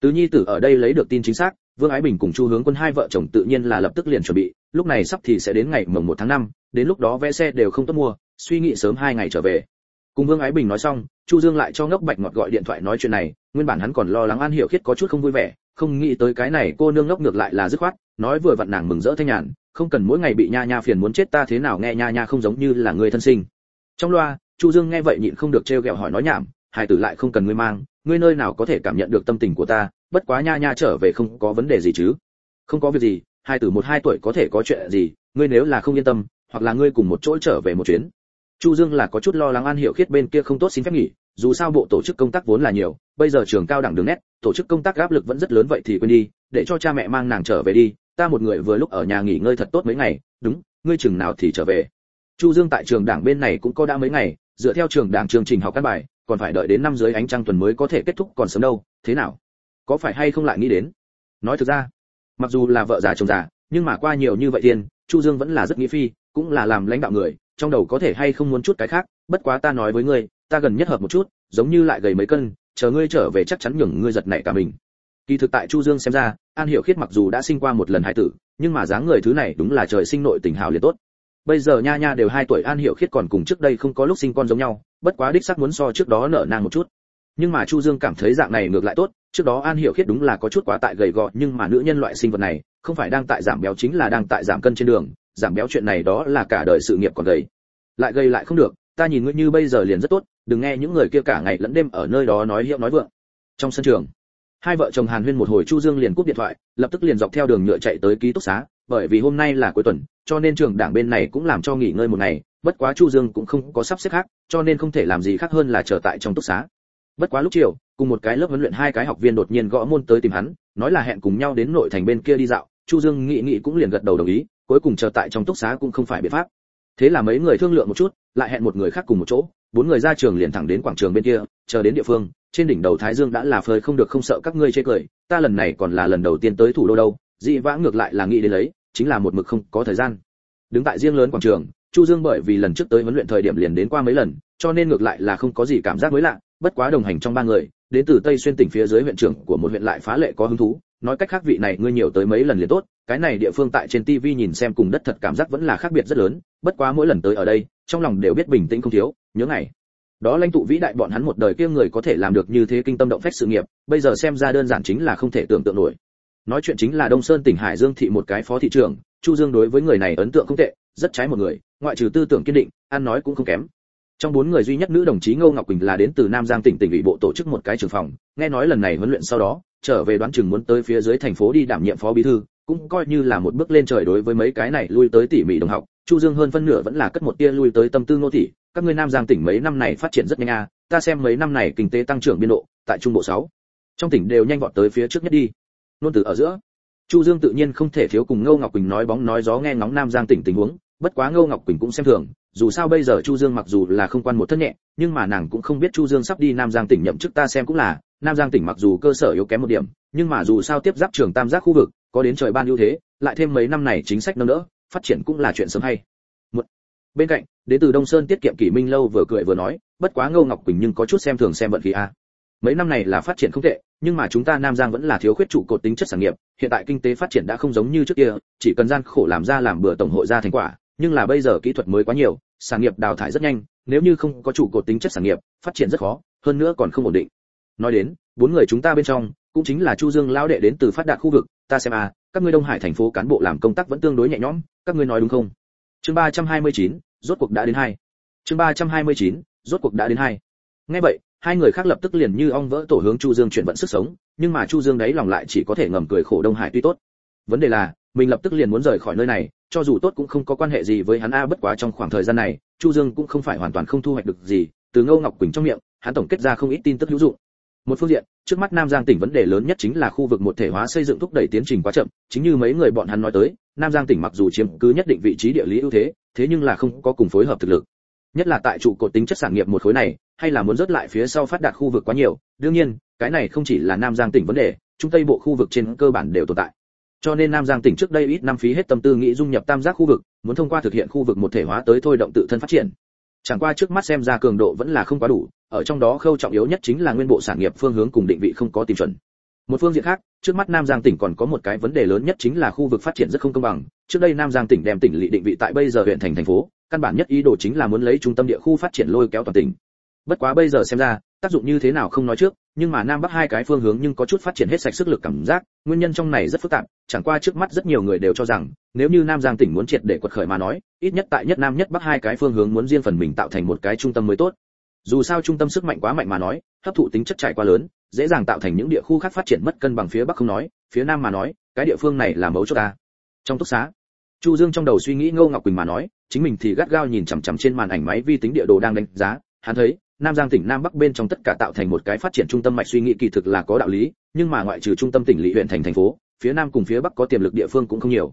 Tứ nhi tử ở đây lấy được tin chính xác, vương ái bình cùng chu hướng quân hai vợ chồng tự nhiên là lập tức liền chuẩn bị, lúc này sắp thì sẽ đến ngày mồng một tháng năm, đến lúc đó vé xe đều không tốt mua, suy nghĩ sớm hai ngày trở về cùng vương ái bình nói xong, chu dương lại cho ngốc bạch ngọt gọi điện thoại nói chuyện này, nguyên bản hắn còn lo lắng an hiểu khiết có chút không vui vẻ, không nghĩ tới cái này cô nương ngốc ngược lại là dứt khoát, nói vừa vặn nàng mừng rỡ thanh nhàn, không cần mỗi ngày bị nha nha phiền muốn chết ta thế nào nghe nha nha không giống như là người thân sinh. Trong loa, chu dương nghe vậy nhịn không được trêu ghẹo hỏi nói nhảm hải tử lại không cần ngươi mang, ngươi nơi nào có thể cảm nhận được tâm tình của ta, bất quá nha nha trở về không có vấn đề gì chứ. Không có việc gì hai tử một hai tuổi có thể có chuyện gì, ngươi nếu là không yên tâm, hoặc là ngươi cùng một chỗ trở về một chuyến chu dương là có chút lo lắng an hiểu khiết bên kia không tốt xin phép nghỉ, dù sao bộ tổ chức công tác vốn là nhiều, bây giờ trường cao đẳng đường nét, tổ chức công tác áp lực vẫn rất lớn vậy thì quên đi, để cho cha mẹ mang nàng trở về đi, ta một người vừa lúc ở nhà nghỉ ngơi thật tốt mấy ngày, đúng, ngươi chừng nào thì trở về. Chu dương tại trường đảng bên này cũng có đã mấy ngày, dựa theo trường đảng chương trình học các bài, còn phải đợi đến năm dưới ánh trăng tuần mới có thể kết thúc còn sớm đâu, thế nào? Có phải hay không lại nghĩ đến? Nói thực ra, mặc dù là vợ già chồng già, nhưng mà qua nhiều như vậy tiền, chu dương vẫn là rất nghĩ phi, cũng là làm lãnh đạo người trong đầu có thể hay không muốn chút cái khác, bất quá ta nói với ngươi, ta gần nhất hợp một chút, giống như lại gầy mấy cân, chờ ngươi trở về chắc chắn nhường ngươi giật nảy cả mình. Kỳ thực tại chu dương xem ra, an hiểu khiết mặc dù đã sinh qua một lần hải tử, nhưng mà dáng người thứ này đúng là trời sinh nội tình hào liền tốt. Bây giờ nha nha đều hai tuổi, an hiểu khiết còn cùng trước đây không có lúc sinh con giống nhau, bất quá đích xác muốn so trước đó nở nàng một chút. Nhưng mà chu dương cảm thấy dạng này ngược lại tốt, trước đó an hiểu khiết đúng là có chút quá tại gầy gò, nhưng mà nữ nhân loại sinh vật này, không phải đang tại giảm béo chính là đang tại giảm cân trên đường giảm béo chuyện này đó là cả đời sự nghiệp còn gầy. Lại gầy lại không được, ta nhìn ngươi như bây giờ liền rất tốt, đừng nghe những người kia cả ngày lẫn đêm ở nơi đó nói hiệu nói vượng. Trong sân trường, hai vợ chồng hàn huyên một hồi chu dương liền cúp điện thoại, lập tức liền dọc theo đường nhựa chạy tới ký túc xá, bởi vì hôm nay là cuối tuần, cho nên trường đảng bên này cũng làm cho nghỉ ngơi một ngày, bất quá chu dương cũng không có sắp xếp khác, cho nên không thể làm gì khác hơn là chờ tại trong túc xá. Bất quá lúc chiều, cùng một cái lớp huấn luyện hai cái học viên đột nhiên gõ môn tới tìm hắn, nói là hẹn cùng nhau đến nội thành bên kia đi dạo, chu dương nghĩ nghĩ cũng liền gật đầu đồng ý cuối cùng chờ tại trong túc xá cũng không phải biện pháp. Thế là mấy người thương lượng một chút, lại hẹn một người khác cùng một chỗ. Bốn người ra trường liền thẳng đến quảng trường bên kia, chờ đến địa phương. Trên đỉnh đầu thái dương đã là phơi không được không sợ các ngươi chê cười. Ta lần này còn là lần đầu tiên tới thủ đô đâu. Dị vãng ngược lại là nghĩ đến lấy, chính là một mực không có thời gian. Đứng tại riêng lớn quảng trường, chu dương bởi vì lần trước tới huấn luyện thời điểm liền đến qua mấy lần, cho nên ngược lại là không có gì cảm giác mới lạ. Bất quá đồng hành trong ba người, đến từ tây xuyên tỉnh phía dưới huyện trưởng của một huyện lại phá lệ có hứng thú nói cách khác vị này ngươi nhiều tới mấy lần liền tốt, cái này địa phương tại trên tivi nhìn xem cùng đất thật cảm giác vẫn là khác biệt rất lớn, bất quá mỗi lần tới ở đây, trong lòng đều biết bình tĩnh không thiếu, nhớ ngày. Đó lãnh tụ vĩ đại bọn hắn một đời kia người có thể làm được như thế kinh tâm động phách sự nghiệp, bây giờ xem ra đơn giản chính là không thể tưởng tượng nổi. Nói chuyện chính là đông sơn tỉnh hải dương thị một cái phó thị trưởng, chu dương đối với người này ấn tượng không tệ, rất trái một người, ngoại trừ tư tưởng kiên định, ăn nói cũng không kém trong bốn người duy nhất nữ đồng chí ngô ngọc quỳnh là đến từ nam giang tỉnh tỉnh ủy bộ tổ chức một cái trường phòng. Nghe nói lần này huấn luyện sau đó trở về đoán chừng muốn tới phía dưới thành phố đi đảm nhiệm phó bí thư cũng coi như là một bước lên trời đối với mấy cái này lui tới tỉ mỉ đồng học. Chu dương hơn phân nửa vẫn là cất một tia lui tới tâm tư ngô tỷ các ngươi nam giang tỉnh mấy năm này phát triển rất nhanh a à, ta xem mấy năm này kinh tế tăng trưởng biên độ tại trung bộ 6. trong tỉnh đều nhanh vọt tới phía trước nhất đi. Nôn từ ở giữa. Chu dương tự nhiên không thể thiếu cùng ngô ngọc quỳnh nói bóng nói gió nghe ngóng nam giang tỉnh tình huống bất quá ngô ngọc quỳnh cũng xem thường, dù sao bây giờ chu dương mặc dù là không quan một thân nhẹ, nhưng mà nàng cũng không biết chu dương sắp đi nam giang tỉnh nhậm chức ta xem cũng là, nam giang tỉnh mặc dù cơ sở yếu kém một điểm, nhưng mà dù sao tiếp giáp trường tam giác khu vực, có đến trời ban ưu thế, lại thêm mấy năm này chính sách nâng đỡ, phát triển cũng là chuyện sớm hay. Bên cạnh, đến từ đông sơn tiết kiệm kỷ minh lâu vừa cười vừa nói, bất quá ngô ngọc quỳnh nhưng có chút xem thường xem vận khí a. Mấy năm này là phát triển không tệ, nhưng mà chúng ta nam giang vẫn là thiếu khuyết trụ cột tính chất sản nghiệp, hiện tại kinh tế phát triển đã không giống như trước kia, chỉ cần gian khổ làm ra làm bừa tổng hội ra thành quả nhưng là bây giờ kỹ thuật mới quá nhiều sản nghiệp đào thải rất nhanh nếu như không có trụ cột tính chất sản nghiệp phát triển rất khó hơn nữa còn không ổn định. Nói đến bốn người chúng ta bên trong cũng chính là chu dương lão đệ đến từ phát đạt khu vực ta xem à các ngươi đông hải thành phố cán bộ làm công tác vẫn tương đối nhẹ nhõm các ngươi nói đúng không? Chương 329, rốt cuộc đã đến hai. Chương 329, rốt cuộc đã đến hai. Nghe vậy hai người khác lập tức liền như ong vỡ tổ hướng chu dương chuyển vận sức sống nhưng mà chu dương đấy lòng lại chỉ có thể ngầm cười khổ đông hải tuy tốt. Vấn đề là mình lập tức liền muốn rời khỏi nơi này cho dù tốt cũng không có quan hệ gì với hắn a bất quá trong khoảng thời gian này, chu dương cũng không phải hoàn toàn không thu hoạch được gì, từ ngô ngọc quỳnh trong miệng, hắn tổng kết ra không ít tin tức hữu dụng. Một phương diện, trước mắt nam giang tỉnh vấn đề lớn nhất chính là khu vực một thể hóa xây dựng thúc đẩy tiến trình quá chậm, chính như mấy người bọn hắn nói tới, nam giang tỉnh mặc dù chiếm cứ nhất định vị trí địa lý ưu thế thế nhưng là không có cùng phối hợp thực lực. Nhất là tại trụ cột tính chất sản nghiệp một khối này, hay là muốn rớt lại phía sau phát đạt khu vực quá nhiều, đương nhiên, cái này không chỉ là nam giang tỉnh vấn đề, trung tây bộ khu vực trên cơ bản đều tồn tại cho nên nam giang tỉnh trước đây ít năm phí hết tâm tư nghĩ dung nhập tam giác khu vực, muốn thông qua thực hiện khu vực một thể hóa tới thôi động tự thân phát triển. Chẳng qua trước mắt xem ra cường độ vẫn là không quá đủ, ở trong đó khâu trọng yếu nhất chính là nguyên bộ sản nghiệp phương hướng cùng định vị không có tìm chuẩn. Một phương diện khác, trước mắt nam giang tỉnh còn có một cái vấn đề lớn nhất chính là khu vực phát triển rất không công bằng. Trước đây nam giang tỉnh đem tỉnh lỵ định vị tại bây giờ huyện thành thành phố, căn bản nhất ý đồ chính là muốn lấy trung tâm địa khu phát triển lôi kéo toàn tỉnh bất quá bây giờ xem ra, tác dụng như thế nào không nói trước, nhưng mà nam bắc hai cái phương hướng nhưng có chút phát triển hết sạch sức lực cảm giác, nguyên nhân trong này rất phức tạp, chẳng qua trước mắt rất nhiều người đều cho rằng, nếu như nam giang tỉnh muốn triệt để quật khởi mà nói, ít nhất tại nhất nam nhất bắc hai cái phương hướng muốn riêng phần mình tạo thành một cái trung tâm mới tốt. Dù sao trung tâm sức mạnh quá mạnh mà nói, hấp thụ tính chất trải quá lớn, dễ dàng tạo thành những địa khu khác phát triển mất cân bằng phía bắc không nói, phía nam mà nói, cái địa phương này là mấu chốt ta. Trong túc xá, chu dương trong đầu suy nghĩ ngô ngọc quỳnh mà nói, chính mình thì gắt gao nhìn chằm chằm trên màn ảnh máy vi tính địa đồ đang đánh giá, hắn thấy nam giang tỉnh nam bắc bên trong tất cả tạo thành một cái phát triển trung tâm mạch suy nghĩ kỳ thực là có đạo lý, nhưng mà ngoại trừ trung tâm tỉnh lỵ huyện thành thành phố, phía nam cùng phía bắc có tiềm lực địa phương cũng không nhiều.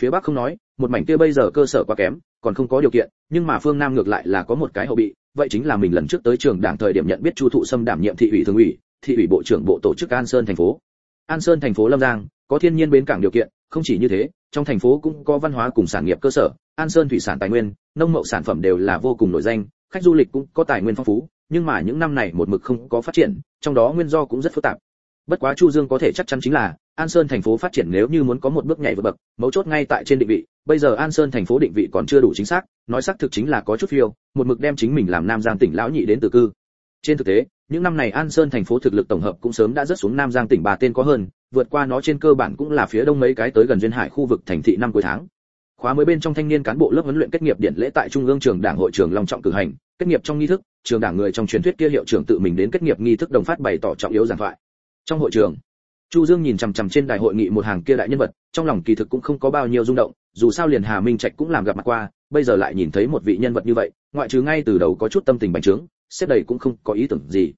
Phía bắc không nói, một mảnh kia bây giờ cơ sở quá kém, còn không có điều kiện, nhưng mà phương nam ngược lại là có một cái hậu bị, vậy chính là mình lần trước tới trường đảng thời điểm nhận biết chu thụ sâm đảm nhiệm thị ủy thường ủy, thị ủy bộ trưởng bộ tổ chức an sơn thành phố. An sơn thành phố lâm giang, có thiên nhiên bến cảng điều kiện, không chỉ như thế, trong thành phố cũng có văn hóa cùng sản nghiệp cơ sở, an sơn thủy sản tài nguyên, nông mậu sản phẩm đều là vô cùng nổi danh khách du lịch cũng có tài nguyên phong phú, nhưng mà những năm này một mực không có phát triển, trong đó nguyên do cũng rất phức tạp. Bất quá chu dương có thể chắc chắn chính là, an sơn thành phố phát triển nếu như muốn có một bước nhảy vượt bậc, mấu chốt ngay tại trên định vị, bây giờ an sơn thành phố định vị còn chưa đủ chính xác, nói xác thực chính là có chút phiêu, một mực đem chính mình làm nam giang tỉnh lão nhị đến từ cư. Trên thực tế, những năm này an sơn thành phố thực lực tổng hợp cũng sớm đã rất xuống nam giang tỉnh bà tên có hơn, vượt qua nó trên cơ bản cũng là phía đông mấy cái tới gần duyên hải khu vực thành thị năm cuối tháng khóa mới bên trong thanh niên cán bộ lớp huấn luyện kết nghiệp điện lễ tại trung ương trường đảng hội trường long trọng cử hành. Kết nghiệp trong nghi thức, trường đảng người trong truyền thuyết kia hiệu trưởng tự mình đến kết nghiệp nghi thức đồng phát bày tỏ trọng yếu giảng thoại. Trong hội trường, chu dương nhìn chằm chằm trên đài hội nghị một hàng kia đại nhân vật, trong lòng kỳ thực cũng không có bao nhiêu rung động, dù sao liền hà minh trạch cũng làm gặp mặt qua, bây giờ lại nhìn thấy một vị nhân vật như vậy, ngoại trừ ngay từ đầu có chút tâm tình bành trướng, xếp đầy cũng không có ý tưởng gì.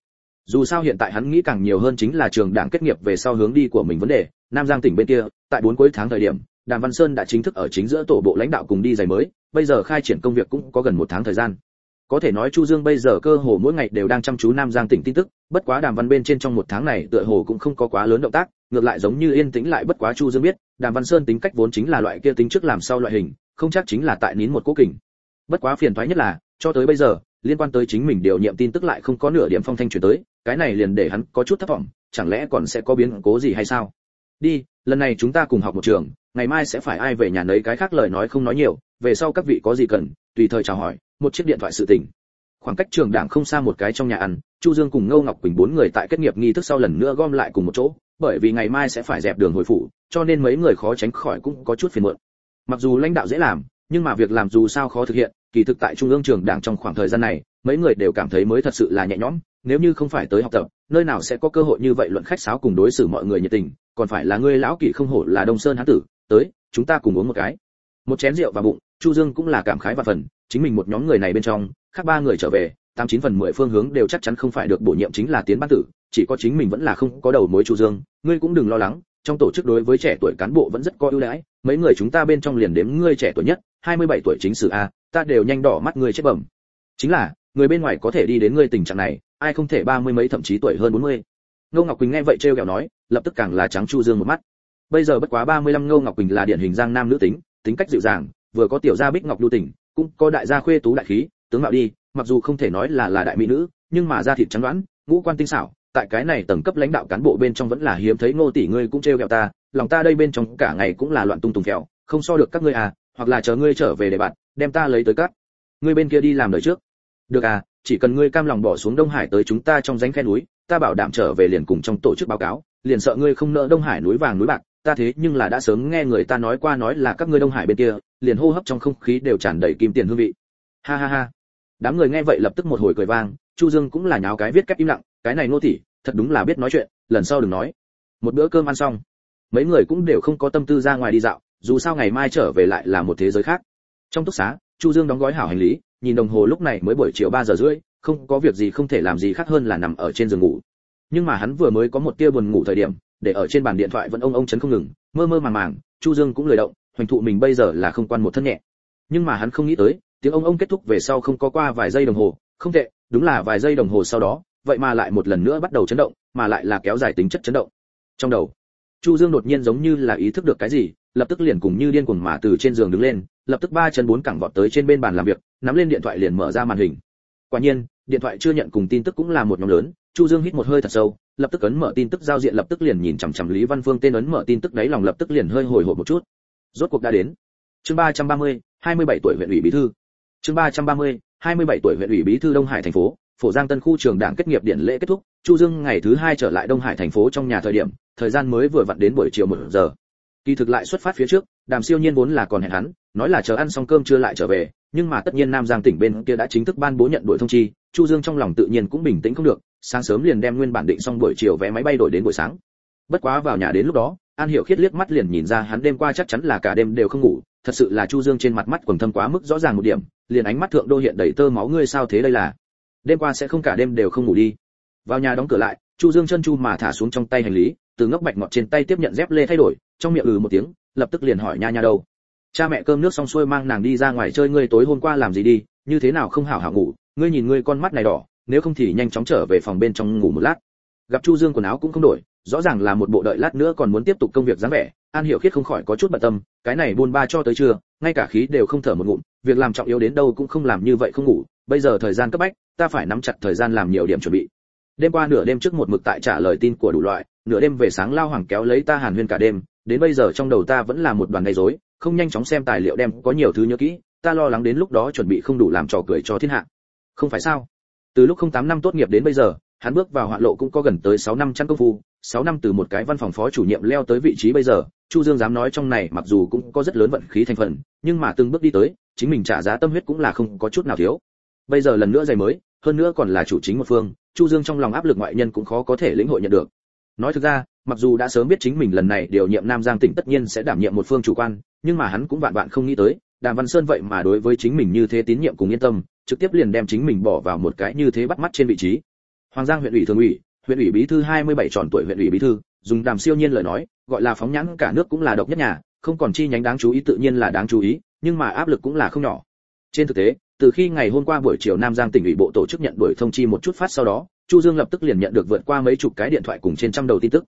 Dù sao hiện tại hắn nghĩ càng nhiều hơn chính là trường đảng kết nghiệp về sau hướng đi của mình vấn đề, nam giang tỉnh bên kia, tại bốn cuối tháng thời điểm đàm văn sơn đã chính thức ở chính giữa tổ bộ lãnh đạo cùng đi giày mới, bây giờ khai triển công việc cũng có gần một tháng thời gian. Có thể nói chu dương bây giờ cơ hồ mỗi ngày đều đang chăm chú nam giang tỉnh tin tức, bất quá đàm văn bên trên trong một tháng này tựa hồ cũng không có quá lớn động tác, ngược lại giống như yên tĩnh lại bất quá chu dương biết, đàm văn sơn tính cách vốn chính là loại kia tính trước làm sau loại hình, không chắc chính là tại nín một cố kình. Bất quá phiền toái nhất là, cho tới bây giờ, liên quan tới chính mình điều nhiệm tin tức lại không có nửa điểm phong thanh truyền tới, cái này liền để hắn có chút thất vọng, chẳng lẽ còn sẽ có biến cố gì hay sao? Đi lần này chúng ta cùng học một trường, ngày mai sẽ phải ai về nhà nấy cái khác lời nói không nói nhiều, về sau các vị có gì cần, tùy thời chào hỏi, một chiếc điện thoại sự tình. Khoảng cách trường đảng không xa một cái trong nhà ăn, chu dương cùng ngô ngọc quỳnh bốn người tại kết nghiệp nghi thức sau lần nữa gom lại cùng một chỗ, bởi vì ngày mai sẽ phải dẹp đường hồi phủ, cho nên mấy người khó tránh khỏi cũng có chút phiền muộn. Mặc dù lãnh đạo dễ làm, nhưng mà việc làm dù sao khó thực hiện, kỳ thực tại trung ương trường đảng trong khoảng thời gian này mấy người đều cảm thấy mới thật sự là nhẹ nhõm, nếu như không phải tới học tập, nơi nào sẽ có cơ hội như vậy luận khách sáo cùng đối xử mọi người nhiệt tình, còn phải là ngươi lão kỷ không hổ là đông sơn hán tử, tới, chúng ta cùng uống một cái. Một chén rượu vào bụng, chu dương cũng là cảm khái và phần, chính mình một nhóm người này bên trong, khác ba người trở về, tám chín phần mười phương hướng đều chắc chắn không phải được bổ nhiệm chính là tiến ban tử, chỉ có chính mình vẫn là không có đầu mối chu dương, ngươi cũng đừng lo lắng, trong tổ chức đối với trẻ tuổi cán bộ vẫn rất có ưu đãi, mấy người chúng ta bên trong liền đếm ngươi trẻ tuổi nhất 27 tuổi chính sử a, ta đều nhanh đỏ mắt ngươi chết bẩm. Chính là người bên ngoài có thể đi đến ngươi tình trạng này, ai không thể ba mươi mấy thậm chí tuổi hơn 40. ngô ngọc quỳnh nghe vậy trêu ghẹo nói, lập tức càng là trắng chu dương một mắt. Bây giờ bất quá 35 ngô ngọc quỳnh là điển hình giang nam nữ tính tính cách dịu dàng, vừa có tiểu gia bích ngọc lưu tình, cũng có đại gia khuê tú đại khí, tướng mạo đi, mặc dù không thể nói là là đại mỹ nữ, nhưng mà da thịt trắng đoán, ngũ quan tinh xảo, tại cái này tầng cấp lãnh đạo cán bộ bên trong vẫn là hiếm thấy ngô tỷ ngươi cũng trêu ghẹo ta, lòng ta đây bên trong cả ngày cũng là loạn tung tùng phèo, không so được các ngươi à hoặc là chờ ngươi trở về để bạn, đem ta lấy tới cắt ngươi bên kia đi làm đời trước được à chỉ cần ngươi cam lòng bỏ xuống đông hải tới chúng ta trong danh khe núi, ta bảo đảm trở về liền cùng trong tổ chức báo cáo, liền sợ ngươi không nợ đông hải núi vàng núi bạc, ta thế nhưng là đã sớm nghe người ta nói qua nói là các ngươi đông hải bên kia, liền hô hấp trong không khí đều tràn đầy kim tiền hương vị. Ha ha ha. Đám người nghe vậy lập tức một hồi cười vang, chu dương cũng là nháo cái viết kép im lặng, cái này nô tỷ thật đúng là biết nói chuyện, lần sau đừng nói. Một bữa cơm ăn xong, mấy người cũng đều không có tâm tư ra ngoài đi dạo, dù sao ngày mai trở về lại là một thế giới khác. Trong túc xá chu dương đóng gói hảo hành lý, nhìn đồng hồ lúc này mới buổi chiều 3 giờ rưỡi, không có việc gì không thể làm gì khác hơn là nằm ở trên giường ngủ. Nhưng mà hắn vừa mới có một tia buồn ngủ thời điểm, để ở trên bàn điện thoại vẫn ông ông chấn không ngừng, mơ mơ màng màng, chu dương cũng lười động, hoành thụ mình bây giờ là không quan một thân nhẹ. Nhưng mà hắn không nghĩ tới, tiếng ông ông kết thúc về sau không có qua vài giây đồng hồ, không tệ, đúng là vài giây đồng hồ sau đó, vậy mà lại một lần nữa bắt đầu chấn động, mà lại là kéo dài tính chất chấn động. Trong đầu, chu dương đột nhiên giống như là ý thức được cái gì lập tức liền cùng như điên cuồng mà từ trên giường đứng lên, lập tức ba chân bốn cẳng vọt tới trên bên bàn làm việc, nắm lên điện thoại liền mở ra màn hình. Quả nhiên, điện thoại chưa nhận cùng tin tức cũng là một nhóm lớn, chu dương hít một hơi thật sâu, lập tức ấn mở tin tức giao diện lập tức liền nhìn chằm chằm lý văn phương tên ấn mở tin tức đấy lòng lập tức liền hơi hồi hộp một chút. Rốt cuộc đã đến. Chương ba trăm ba mươi, hai mươi bảy tuổi huyện ủy bí thư. Chương ba trăm ba mươi, hai mươi bảy tuổi huyện ủy bí thư đông hải thành phố, phổ giang tân khu trường đảng kết nghiệp điện lễ kết thúc, chu dương ngày thứ hai trở lại đông hải thành phố trong nhà thời điểm, thời gian mới vừa vặn đến buổi chiều một giờ kỳ thực lại xuất phát phía trước, đàm siêu nhiên vốn là còn hẹn hắn, nói là chờ ăn xong cơm chưa lại trở về, nhưng mà tất nhiên nam giang tỉnh bên kia đã chính thức ban bố nhận đổi thông chi, chu dương trong lòng tự nhiên cũng bình tĩnh không được, sáng sớm liền đem nguyên bản định xong buổi chiều vé máy bay đổi đến buổi sáng. Bất quá vào nhà đến lúc đó, an hiểu khiết liếc mắt liền nhìn ra hắn đêm qua chắc chắn là cả đêm đều không ngủ, thật sự là chu dương trên mặt mắt quầng thâm quá mức rõ ràng một điểm, liền ánh mắt thượng đô hiện đầy tơ máu, ngươi sao thế đây là? Đêm qua sẽ không cả đêm đều không ngủ đi. Vào nhà đóng cửa lại, chu dương chân chu mà thả xuống trong tay hành lý từ ngốc bạch ngọt trên tay tiếp nhận dép lê thay đổi, trong miệng ừ một tiếng, lập tức liền hỏi nha nha đâu. Cha mẹ cơm nước xong xuôi mang nàng đi ra ngoài chơi ngươi tối hôm qua làm gì đi, như thế nào không hảo hảo ngủ, ngươi nhìn ngươi con mắt này đỏ, nếu không thì nhanh chóng trở về phòng bên trong ngủ một lát. Gặp chu dương quần áo cũng không đổi, rõ ràng là một bộ đợi lát nữa còn muốn tiếp tục công việc dáng vẻ, an hiểu khiết không khỏi có chút bận tâm, cái này buôn ba cho tới trưa, ngay cả khí đều không thở một ngụm, việc làm trọng yếu đến đâu cũng không làm như vậy không ngủ, bây giờ thời gian cấp bách, ta phải nắm chặt thời gian làm nhiều điểm chuẩn bị. Đêm qua nửa đêm trước một mực tại trả lời tin của đủ loại nửa đêm về sáng lao hoàng kéo lấy ta hàn huyên cả đêm, đến bây giờ trong đầu ta vẫn là một đoàn gây rối, không nhanh chóng xem tài liệu đem có nhiều thứ nhớ kỹ, ta lo lắng đến lúc đó chuẩn bị không đủ làm trò cười cho thiên hạ. Không phải sao? Từ lúc không tám năm tốt nghiệp đến bây giờ, hắn bước vào hoạn lộ cũng có gần tới 6 năm chăn công phu 6 năm từ một cái văn phòng phó chủ nhiệm leo tới vị trí bây giờ, chu dương dám nói trong này mặc dù cũng có rất lớn vận khí thành phần, nhưng mà từng bước đi tới, chính mình trả giá tâm huyết cũng là không có chút nào thiếu. Bây giờ lần nữa giày mới, hơn nữa còn là chủ chính một phương, chu dương trong lòng áp lực ngoại nhân cũng khó có thể lĩnh hội nhận được nói thực ra, mặc dù đã sớm biết chính mình lần này điều nhiệm nam giang tỉnh tất nhiên sẽ đảm nhiệm một phương chủ quan, nhưng mà hắn cũng vạn vạn không nghĩ tới, đàm văn sơn vậy mà đối với chính mình như thế tín nhiệm cùng yên tâm, trực tiếp liền đem chính mình bỏ vào một cái như thế bắt mắt trên vị trí. Hoàng giang huyện ủy thường ủy, huyện ủy bí thư 27 tròn tuổi huyện ủy bí thư, dùng đàm siêu nhiên lời nói, gọi là phóng nhãn cả nước cũng là độc nhất nhà, không còn chi nhánh đáng chú ý tự nhiên là đáng chú ý, nhưng mà áp lực cũng là không nhỏ. Trên thực tế, từ khi ngày hôm qua buổi chiều nam giang tỉnh ủy bộ tổ chức nhận buổi thông chi một chút phát sau đó chu dương lập tức liền nhận được vượt qua mấy chục cái điện thoại cùng trên trăm đầu tin tức.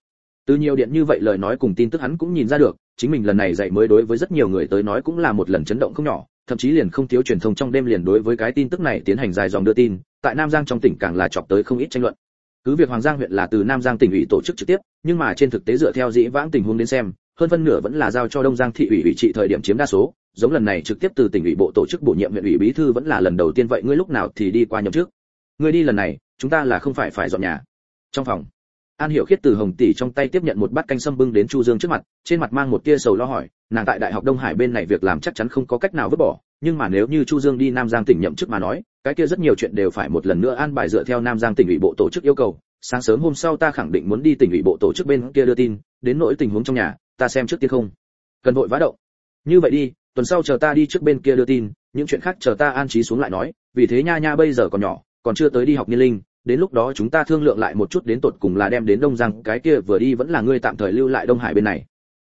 Từ nhiều điện như vậy lời nói cùng tin tức hắn cũng nhìn ra được, chính mình lần này dạy mới đối với rất nhiều người tới nói cũng là một lần chấn động không nhỏ, thậm chí liền không thiếu truyền thông trong đêm liền đối với cái tin tức này tiến hành dài dòng đưa tin, tại nam giang trong tỉnh càng là chọc tới không ít tranh luận. Cứ việc hoàng giang huyện là từ nam giang tỉnh ủy tổ chức trực tiếp, nhưng mà trên thực tế dựa theo dĩ vãng tình huống đến xem, hơn phân nửa vẫn là giao cho đông giang thị ủy ủy trị thời điểm chiếm đa số, giống lần này trực tiếp từ tỉnh ủy bộ tổ chức bổ nhiệm huyện ủy bí thư vẫn là lần đầu tiên vậy, ngươi lúc nào thì đi qua nhậm trước ngươi đi lần này, chúng ta là không phải phải dọn nhà. Trong phòng, an hiểu khiết từ hồng tỷ trong tay tiếp nhận một bát canh sâm bưng đến chu dương trước mặt, trên mặt mang một tia sầu lo hỏi, nàng tại đại học đông hải bên này việc làm chắc chắn không có cách nào vứt bỏ, nhưng mà nếu như chu dương đi nam giang tỉnh nhậm chức mà nói, cái kia rất nhiều chuyện đều phải một lần nữa an bài dựa theo nam giang tỉnh ủy bộ tổ chức yêu cầu. Sáng sớm hôm sau ta khẳng định muốn đi tỉnh ủy bộ tổ chức bên kia đưa tin, đến nỗi tình huống trong nhà, ta xem trước tiên không. Cần vội vã động. Như vậy đi, tuần sau chờ ta đi trước bên kia đưa tin, những chuyện khác chờ ta an trí xuống lại nói, vì thế nha nha bây giờ còn nhỏ còn chưa tới đi học niên linh, đến lúc đó chúng ta thương lượng lại một chút đến tột cùng là đem đến đông giang, cái kia vừa đi vẫn là ngươi tạm thời lưu lại đông hải bên này.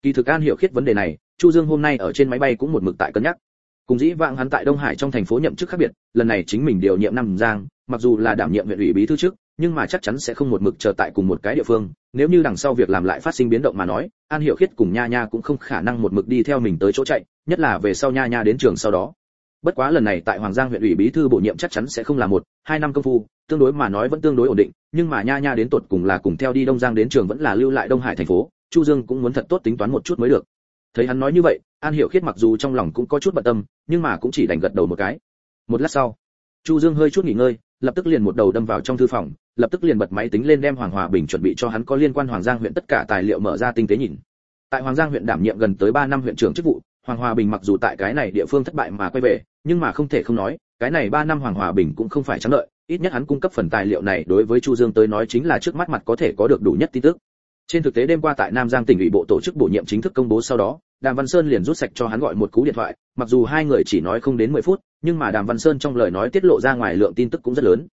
Kỳ thực an hiểu khiết vấn đề này, chu dương hôm nay ở trên máy bay cũng một mực tại cân nhắc. Cùng dĩ vãng hắn tại đông hải trong thành phố nhậm chức khác biệt, lần này chính mình điều nhiệm nam giang, mặc dù là đảm nhiệm huyện ủy bí thư trước, nhưng mà chắc chắn sẽ không một mực chờ tại cùng một cái địa phương. Nếu như đằng sau việc làm lại phát sinh biến động mà nói, an hiểu khiết cùng nha nha cũng không khả năng một mực đi theo mình tới chỗ chạy, nhất là về sau nha nha đến trường sau đó bất quá lần này tại hoàng giang huyện ủy bí thư bổ nhiệm chắc chắn sẽ không là một, hai năm công phu, tương đối mà nói vẫn tương đối ổn định, nhưng mà nha nha đến tột cùng là cùng theo đi đông giang đến trường vẫn là lưu lại đông hải thành phố, chu dương cũng muốn thật tốt tính toán một chút mới được. Thấy hắn nói như vậy, an hiểu khiết mặc dù trong lòng cũng có chút bận tâm, nhưng mà cũng chỉ đành gật đầu một cái. Một lát sau, chu dương hơi chút nghỉ ngơi, lập tức liền một đầu đâm vào trong thư phòng, lập tức liền bật máy tính lên đem hoàng hòa bình chuẩn bị cho hắn có liên quan hoàng giang huyện tất cả tài liệu mở ra tinh tế nhìn. Tại hoàng giang huyện đảm nhiệm gần tới 3 năm huyện trưởng chức vụ, hoàng hòa bình mặc dù tại cái này địa phương thất bại mà quay về nhưng mà không thể không nói, cái này 3 năm hoàng hòa bình cũng không phải trắng lợi, ít nhất hắn cung cấp phần tài liệu này đối với chu dương tới nói chính là trước mắt mặt có thể có được đủ nhất tin tức. Trên thực tế đêm qua tại nam giang tỉnh ủy bộ tổ chức bổ nhiệm chính thức công bố sau đó, đàm văn sơn liền rút sạch cho hắn gọi một cú điện thoại, mặc dù hai người chỉ nói không đến 10 phút, nhưng mà đàm văn sơn trong lời nói tiết lộ ra ngoài lượng tin tức cũng rất lớn.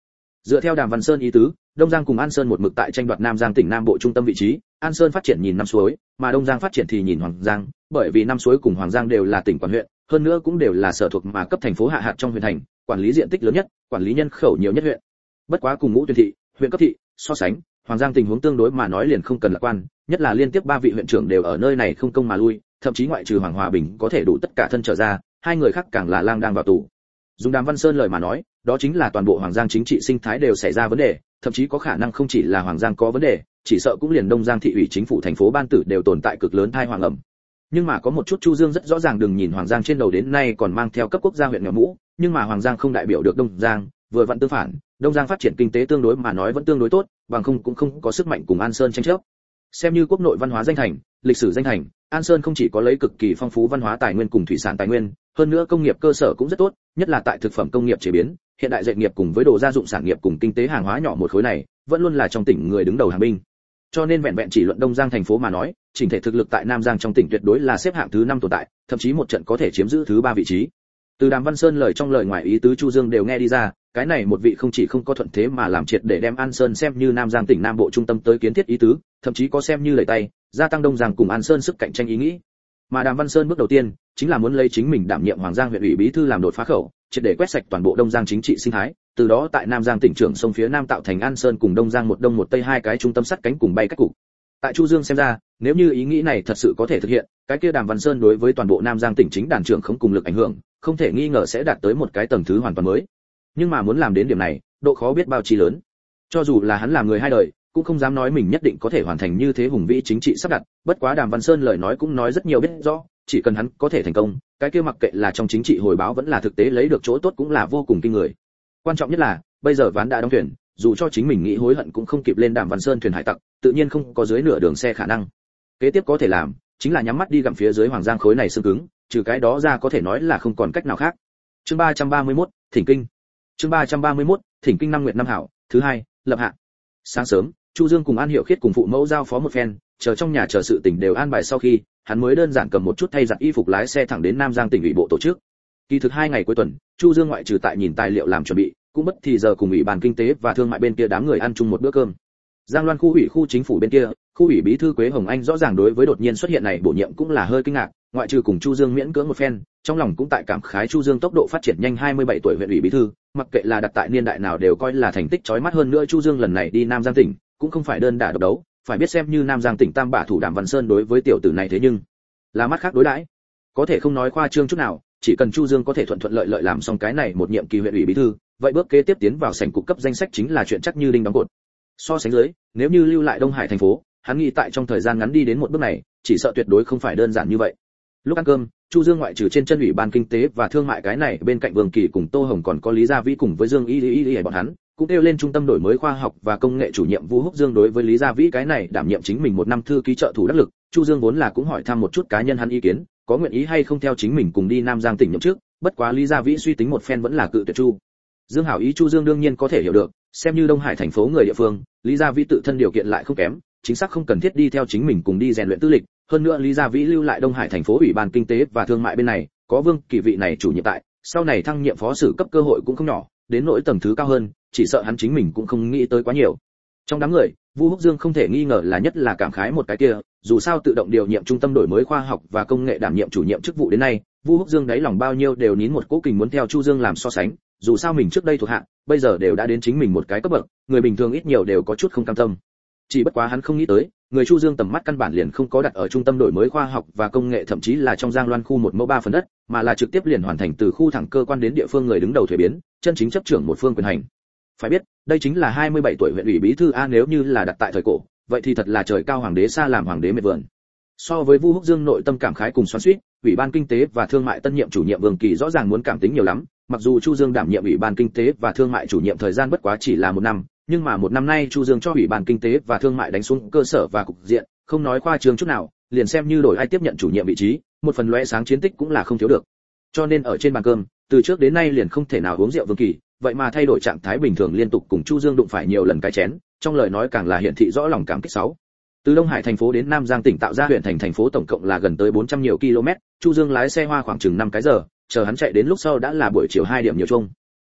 Dựa theo đàm văn sơn ý tứ, đông giang cùng an sơn một mực tại tranh đoạt nam giang tỉnh nam bộ trung tâm vị trí, an sơn phát triển nhìn năm suối, mà đông giang phát triển thì nhìn hoàng giang, bởi vì năm suối cùng hoàng giang đều là tỉnh quản huyện hơn nữa cũng đều là sở thuộc mà cấp thành phố hạ hạt trong huyện thành, quản lý diện tích lớn nhất, quản lý nhân khẩu nhiều nhất huyện. Bất quá cùng ngũ tuyên thị, huyện cấp thị, so sánh, hoàng giang tình huống tương đối mà nói liền không cần lạc quan, nhất là liên tiếp ba vị huyện trưởng đều ở nơi này không công mà lui, thậm chí ngoại trừ hoàng hòa bình có thể đủ tất cả thân trở ra, hai người khác càng là lang đang vào tù. Dùng đàm văn sơn lời mà nói, đó chính là toàn bộ hoàng giang chính trị sinh thái đều xảy ra vấn đề, thậm chí có khả năng không chỉ là hoàng giang có vấn đề, chỉ sợ cũng liền đông giang thị ủy chính phủ thành phố ban tử đều tồn tại cực lớn thai hoàng ẩm nhưng mà có một chút chu dương rất rõ ràng đừng nhìn hoàng giang trên đầu đến nay còn mang theo cấp quốc gia huyện nhỏ mũ, nhưng mà hoàng giang không đại biểu được đông giang, vừa vặn tương phản, đông giang phát triển kinh tế tương đối mà nói vẫn tương đối tốt, bằng không cũng không có sức mạnh cùng an sơn tranh chấp. Xem như quốc nội văn hóa danh thành, lịch sử danh thành, an sơn không chỉ có lấy cực kỳ phong phú văn hóa tài nguyên cùng thủy sản tài nguyên, hơn nữa công nghiệp cơ sở cũng rất tốt, nhất là tại thực phẩm công nghiệp chế biến, hiện đại dệt nghiệp cùng với đồ gia dụng sản nghiệp cùng kinh tế hàng hóa nhỏ một khối này, vẫn luôn là trong tỉnh người đứng đầu hàng binh cho nên vẹn vẹn chỉ luận đông giang thành phố mà nói, chỉnh thể thực lực tại nam giang trong tỉnh tuyệt đối là xếp hạng thứ năm tồn tại, thậm chí một trận có thể chiếm giữ thứ ba vị trí. Từ đàm văn sơn lời trong lời ngoài ý tứ chu dương đều nghe đi ra, cái này một vị không chỉ không có thuận thế mà làm triệt để đem an sơn xem như nam giang tỉnh nam bộ trung tâm tới kiến thiết ý tứ, thậm chí có xem như lời tay, gia tăng đông giang cùng an sơn sức cạnh tranh ý nghĩ. Mà đàm văn sơn bước đầu tiên, chính là muốn lấy chính mình đảm nhiệm hoàng giang huyện ủy bí thư làm đột phá khẩu, triệt để quét sạch toàn bộ đông giang chính trị sinh thái từ đó tại nam giang tỉnh trưởng sông phía nam tạo thành an sơn cùng đông giang một đông một tây hai cái trung tâm sắt cánh cùng bay cách cục. Tại chu dương xem ra, nếu như ý nghĩ này thật sự có thể thực hiện, cái kia đàm văn sơn đối với toàn bộ nam giang tỉnh chính đàn trưởng không cùng lực ảnh hưởng, không thể nghi ngờ sẽ đạt tới một cái tầng thứ hoàn toàn mới. Nhưng mà muốn làm đến điểm này, độ khó biết bao chi lớn. Cho dù là hắn là người hai đời, cũng không dám nói mình nhất định có thể hoàn thành như thế hùng vĩ chính trị sắp đặt, bất quá đàm văn sơn lời nói cũng nói rất nhiều biết rõ, chỉ cần hắn có thể thành công, cái kia mặc kệ là trong chính trị hồi báo vẫn là thực tế lấy được chỗ tốt cũng là vô cùng kinh người quan trọng nhất là bây giờ ván đã đóng thuyền dù cho chính mình nghĩ hối hận cũng không kịp lên đàm văn sơn thuyền hải tặc tự nhiên không có dưới nửa đường xe khả năng. Kế tiếp có thể làm chính là nhắm mắt đi gặm phía dưới hoàng giang khối này xương cứng trừ cái đó ra có thể nói là không còn cách nào khác. Chương 331, thỉnh kinh. Chương 331, thỉnh kinh năm nguyệt năm hảo thứ hai lập hạ. Sáng sớm chu dương cùng an hiệu khiết cùng phụ mẫu giao phó một phen chờ trong nhà chờ sự tỉnh đều an bài sau khi hắn mới đơn giản cầm một chút thay giặt y phục lái xe thẳng đến nam giang tỉnh ủy bộ tổ chức kỳ thực hai ngày cuối tuần, chu dương ngoại trừ tại nhìn tài liệu làm chuẩn bị, cũng bất thì giờ cùng ủy ban kinh tế và thương mại bên kia đám người ăn chung một bữa cơm. Giang loan khu ủy khu chính phủ bên kia, khu ủy bí thư quế hồng anh rõ ràng đối với đột nhiên xuất hiện này bổ nhiệm cũng là hơi kinh ngạc, ngoại trừ cùng chu dương miễn cưỡng một phen, trong lòng cũng tại cảm khái chu dương tốc độ phát triển nhanh 27 tuổi huyện ủy bí thư, mặc kệ là đặt tại niên đại nào đều coi là thành tích chói mắt hơn nữa chu dương lần này đi nam giang tỉnh, cũng không phải đơn đả độc đấu, phải biết xem như nam giang tỉnh tam bả thủ đàm văn sơn đối với tiểu tử này thế nhưng là mắt khác đối đãi. Có thể không nói khoa trương chút nào chỉ cần chu dương có thể thuận thuận lợi lợi làm xong cái này một nhiệm kỳ huyện ủy bí thư vậy bước kế tiếp tiến vào sảnh cục cấp danh sách chính là chuyện chắc như đinh đóng cột. So sánh dưới nếu như lưu lại đông hải thành phố hắn nghĩ tại trong thời gian ngắn đi đến một bước này chỉ sợ tuyệt đối không phải đơn giản như vậy. Lúc ăn cơm chu dương ngoại trừ trên chân ủy ban kinh tế và thương mại cái này bên cạnh vương kỳ cùng tô hồng còn có lý gia vĩ cùng với dương y y y bọn hắn cũng kêu lên trung tâm đổi mới khoa học và công nghệ chủ nhiệm Vũ Húc Dương đối với Lý Gia Vĩ cái này đảm nhiệm chính mình một năm thư ký trợ thủ đắc lực, Chu Dương vốn là cũng hỏi thăm một chút cá nhân hắn ý kiến, có nguyện ý hay không theo chính mình cùng đi Nam Giang tỉnh nhậm trước, bất quá Lý Gia Vĩ suy tính một phen vẫn là cự tuyệt Chu. Dương hảo ý Chu Dương đương nhiên có thể hiểu được, xem như Đông Hải thành phố người địa phương, Lý Gia Vĩ tự thân điều kiện lại không kém, chính xác không cần thiết đi theo chính mình cùng đi rèn luyện tư lịch, hơn nữa Lý Gia Vĩ lưu lại Đông Hải thành phố ủy ban kinh tế và thương mại bên này, có Vương Kỳ vị này chủ nhiệm tại, sau này thăng nhiệm phó sử cấp cơ hội cũng không nhỏ, đến nỗi tầng thứ cao hơn, chỉ sợ hắn chính mình cũng không nghĩ tới quá nhiều. Trong đám người, Vu Húc Dương không thể nghi ngờ là nhất là cảm khái một cái kia, dù sao tự động điều nhiệm trung tâm đổi mới khoa học và công nghệ đảm nhiệm chủ nhiệm chức vụ đến nay, Vu Húc Dương đáy lòng bao nhiêu đều nín một cố kình muốn theo Chu Dương làm so sánh, dù sao mình trước đây thuộc hạ, bây giờ đều đã đến chính mình một cái cấp bậc, người bình thường ít nhiều đều có chút không cam tâm. chỉ bất quá hắn không nghĩ tới người chu dương tầm mắt căn bản liền không có đặt ở trung tâm đổi mới khoa học và công nghệ thậm chí là trong giang loan khu một mẫu ba phần đất mà là trực tiếp liền hoàn thành từ khu thẳng cơ quan đến địa phương người đứng đầu thuế biến chân chính chấp trưởng một phương quyền hành phải biết đây chính là 27 tuổi huyện ủy bí thư a nếu như là đặt tại thời cổ vậy thì thật là trời cao hoàng đế xa làm hoàng đế mệt vườn. So với vu húc dương nội tâm cảm khái cùng xoắn xuýt, ủy ban kinh tế và thương mại tân nhiệm chủ nhiệm vương kỳ rõ ràng muốn cảm tính nhiều lắm, mặc dù chu dương đảm nhiệm ủy ban kinh tế và thương mại chủ nhiệm thời gian bất quá chỉ là một năm, nhưng mà một năm nay chu dương cho ủy ban kinh tế và thương mại đánh xuống cơ sở và cục diện, không nói khoa trương chút nào, liền xem như đổi ai tiếp nhận chủ nhiệm vị trí, một phần lóe sáng chiến tích cũng là không thiếu được. Cho nên ở trên bàn cơm, từ trước đến nay liền không thể nào uống rượu vương kỳ vậy mà thay đổi trạng thái bình thường liên tục cùng chu dương đụng phải nhiều lần cái chén, trong lời nói càng là hiện thị rõ lòng cảm kích sáu. Từ đông hải thành phố đến nam giang tỉnh tạo ra huyện thành thành phố tổng cộng là gần tới 400 nhiều km, chu dương lái xe hoa khoảng chừng 5 cái giờ, chờ hắn chạy đến lúc sau đã là buổi chiều 2 điểm nhiều chung.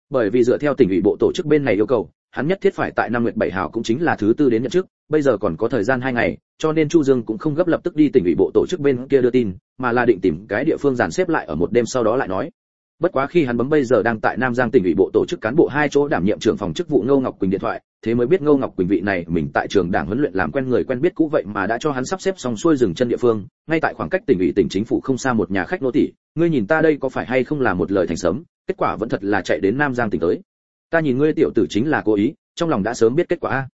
Bởi vì dựa theo tỉnh ủy bộ tổ chức bên này yêu cầu, hắn nhất thiết phải tại năm nguyệt bảy hào cũng chính là thứ tư đến nhận chức, bây giờ còn có thời gian hai ngày, cho nên chu dương cũng không gấp lập tức đi tỉnh ủy bộ tổ chức bên kia đưa tin, mà là định tìm cái địa phương dàn xếp lại ở một đêm sau đó lại nói bất quá khi hắn bấm bây giờ đang tại nam giang tỉnh ủy bộ tổ chức cán bộ hai chỗ đảm nhiệm trưởng phòng chức vụ ngô ngọc quỳnh điện thoại, thế mới biết ngô ngọc quỳnh vị này mình tại trường đảng huấn luyện làm quen người quen biết cũ vậy mà đã cho hắn sắp xếp xong xuôi dừng chân địa phương, ngay tại khoảng cách tỉnh ủy tỉnh chính phủ không xa một nhà khách nô tỷ ngươi nhìn ta đây có phải hay không là một lời thành sớm, kết quả vẫn thật là chạy đến nam giang tỉnh tới. Ta nhìn ngươi tiểu tử chính là cố ý, trong lòng đã sớm biết kết quả a.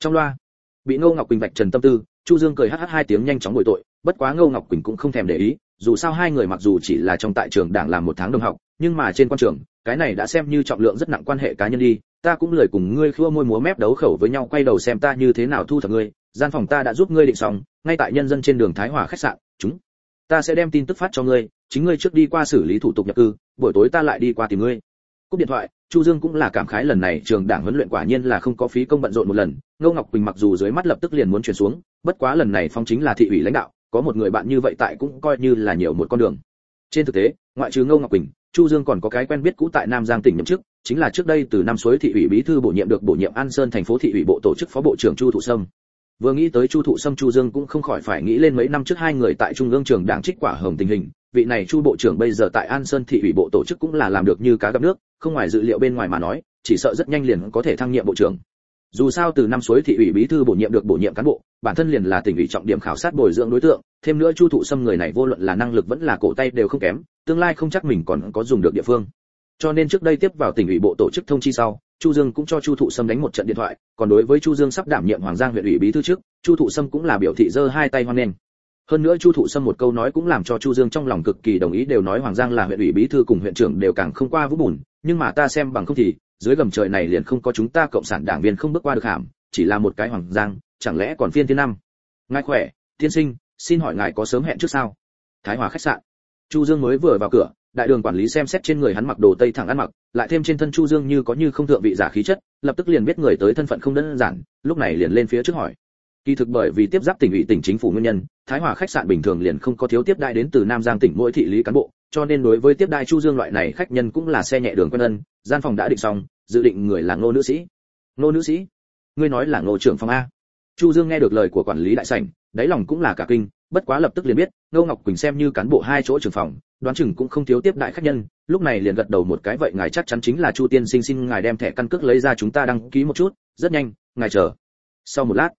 Trong loa, bị ngô ngọc quỳnh vạch trần tâm tư, chu dương cười hh hai tiếng nhanh chóng bồi tội, bất quá ngô ngọc quỳnh cũng không thèm để ý, dù sao hai người mặc dù chỉ là trong tại trường đảng làm một tháng đồng học nhưng mà trên quan trường, cái này đã xem như trọng lượng rất nặng quan hệ cá nhân đi, ta cũng lười cùng ngươi khua môi múa mép đấu khẩu với nhau, quay đầu xem ta như thế nào thu thập ngươi, gian phòng ta đã giúp ngươi định xong, ngay tại nhân dân trên đường thái hòa khách sạn, chúng, ta sẽ đem tin tức phát cho ngươi, chính ngươi trước đi qua xử lý thủ tục nhập cư, buổi tối ta lại đi qua tìm ngươi. Cúp điện thoại, chu dương cũng là cảm khái lần này trường đảng huấn luyện quả nhiên là không có phí công bận rộn một lần, ngô ngọc quỳnh mặc dù dưới mắt lập tức liền muốn chuyển xuống, bất quá lần này phong chính là thị ủy lãnh đạo, có một người bạn như vậy tại cũng coi như là nhiều một con đường. Trên thực tế, ngoại trừ ngô ngọc quỳnh chu dương còn có cái quen biết cũ tại nam giang tỉnh nhậm chức, chính là trước đây từ năm suối thị ủy bí thư bổ nhiệm được bổ nhiệm an sơn thành phố thị ủy bộ tổ chức phó bộ trưởng chu thụ sâm. Vừa nghĩ tới chu thụ sâm, chu dương cũng không khỏi phải nghĩ lên mấy năm trước hai người tại trung ương trường đảng trích quả hồng tình hình, vị này chu bộ trưởng bây giờ tại an sơn thị ủy bộ tổ chức cũng là làm được như cá gặp nước, không ngoài dự liệu bên ngoài mà nói, chỉ sợ rất nhanh liền có thể thăng nhiệm bộ trưởng dù sao từ năm suối thị ủy bí thư bổ nhiệm được bổ nhiệm cán bộ, bản thân liền là tỉnh ủy trọng điểm khảo sát bồi dưỡng đối tượng, thêm nữa chu thụ sâm người này vô luận là năng lực vẫn là cổ tay đều không kém, tương lai không chắc mình còn có dùng được địa phương. Cho nên trước đây tiếp vào tỉnh ủy bộ tổ chức thông chi sau, chu dương cũng cho chu thụ sâm đánh một trận điện thoại, còn đối với chu dương sắp đảm nhiệm hoàng giang huyện ủy bí thư trước, chu thụ sâm cũng là biểu thị giơ hai tay hoan nghênh. Hơn nữa chu thụ sâm một câu nói cũng làm cho chu dương trong lòng cực kỳ đồng ý, đều nói hoàng giang là huyện ủy bí thư cùng huyện trưởng đều càng không qua vũ bùn nhưng mà ta xem bằng không thì, dưới gầm trời này liền không có chúng ta cộng sản đảng viên không bước qua được hàm, chỉ là một cái hoàng giang, chẳng lẽ còn phiên thiên năm? Ngài khỏe, tiên sinh, xin hỏi ngài có sớm hẹn trước sao? Thái hòa khách sạn. Chu dương mới vừa vào cửa, đại đường quản lý xem xét trên người hắn mặc đồ tây thẳng ăn mặc, lại thêm trên thân chu dương như có như không thượng vị giả khí chất, lập tức liền biết người tới thân phận không đơn giản, lúc này liền lên phía trước hỏi. Kỳ thực bởi vì tiếp giáp tỉnh ủy tỉnh chính phủ nguyên nhân, thái hòa khách sạn bình thường liền không có thiếu tiếp đại đến từ nam giang tỉnh mỗi thị lý cán bộ cho nên đối với tiếp đại chu dương loại này khách nhân cũng là xe nhẹ đường quen ân, gian phòng đã định xong, dự định người là ngô nữ sĩ. Ngô nữ sĩ, ngươi nói là ngô trưởng phòng a. Chu dương nghe được lời của quản lý đại sảnh, đáy lòng cũng là cả kinh, bất quá lập tức liền biết, ngô ngọc quỳnh xem như cán bộ hai chỗ trưởng phòng, đoán chừng cũng không thiếu tiếp đại khách nhân, lúc này liền gật đầu một cái vậy ngài chắc chắn chính là chu tiên sinh xin ngài đem thẻ căn cước lấy ra chúng ta đăng ký một chút, rất nhanh, ngài chờ. Sau một lát,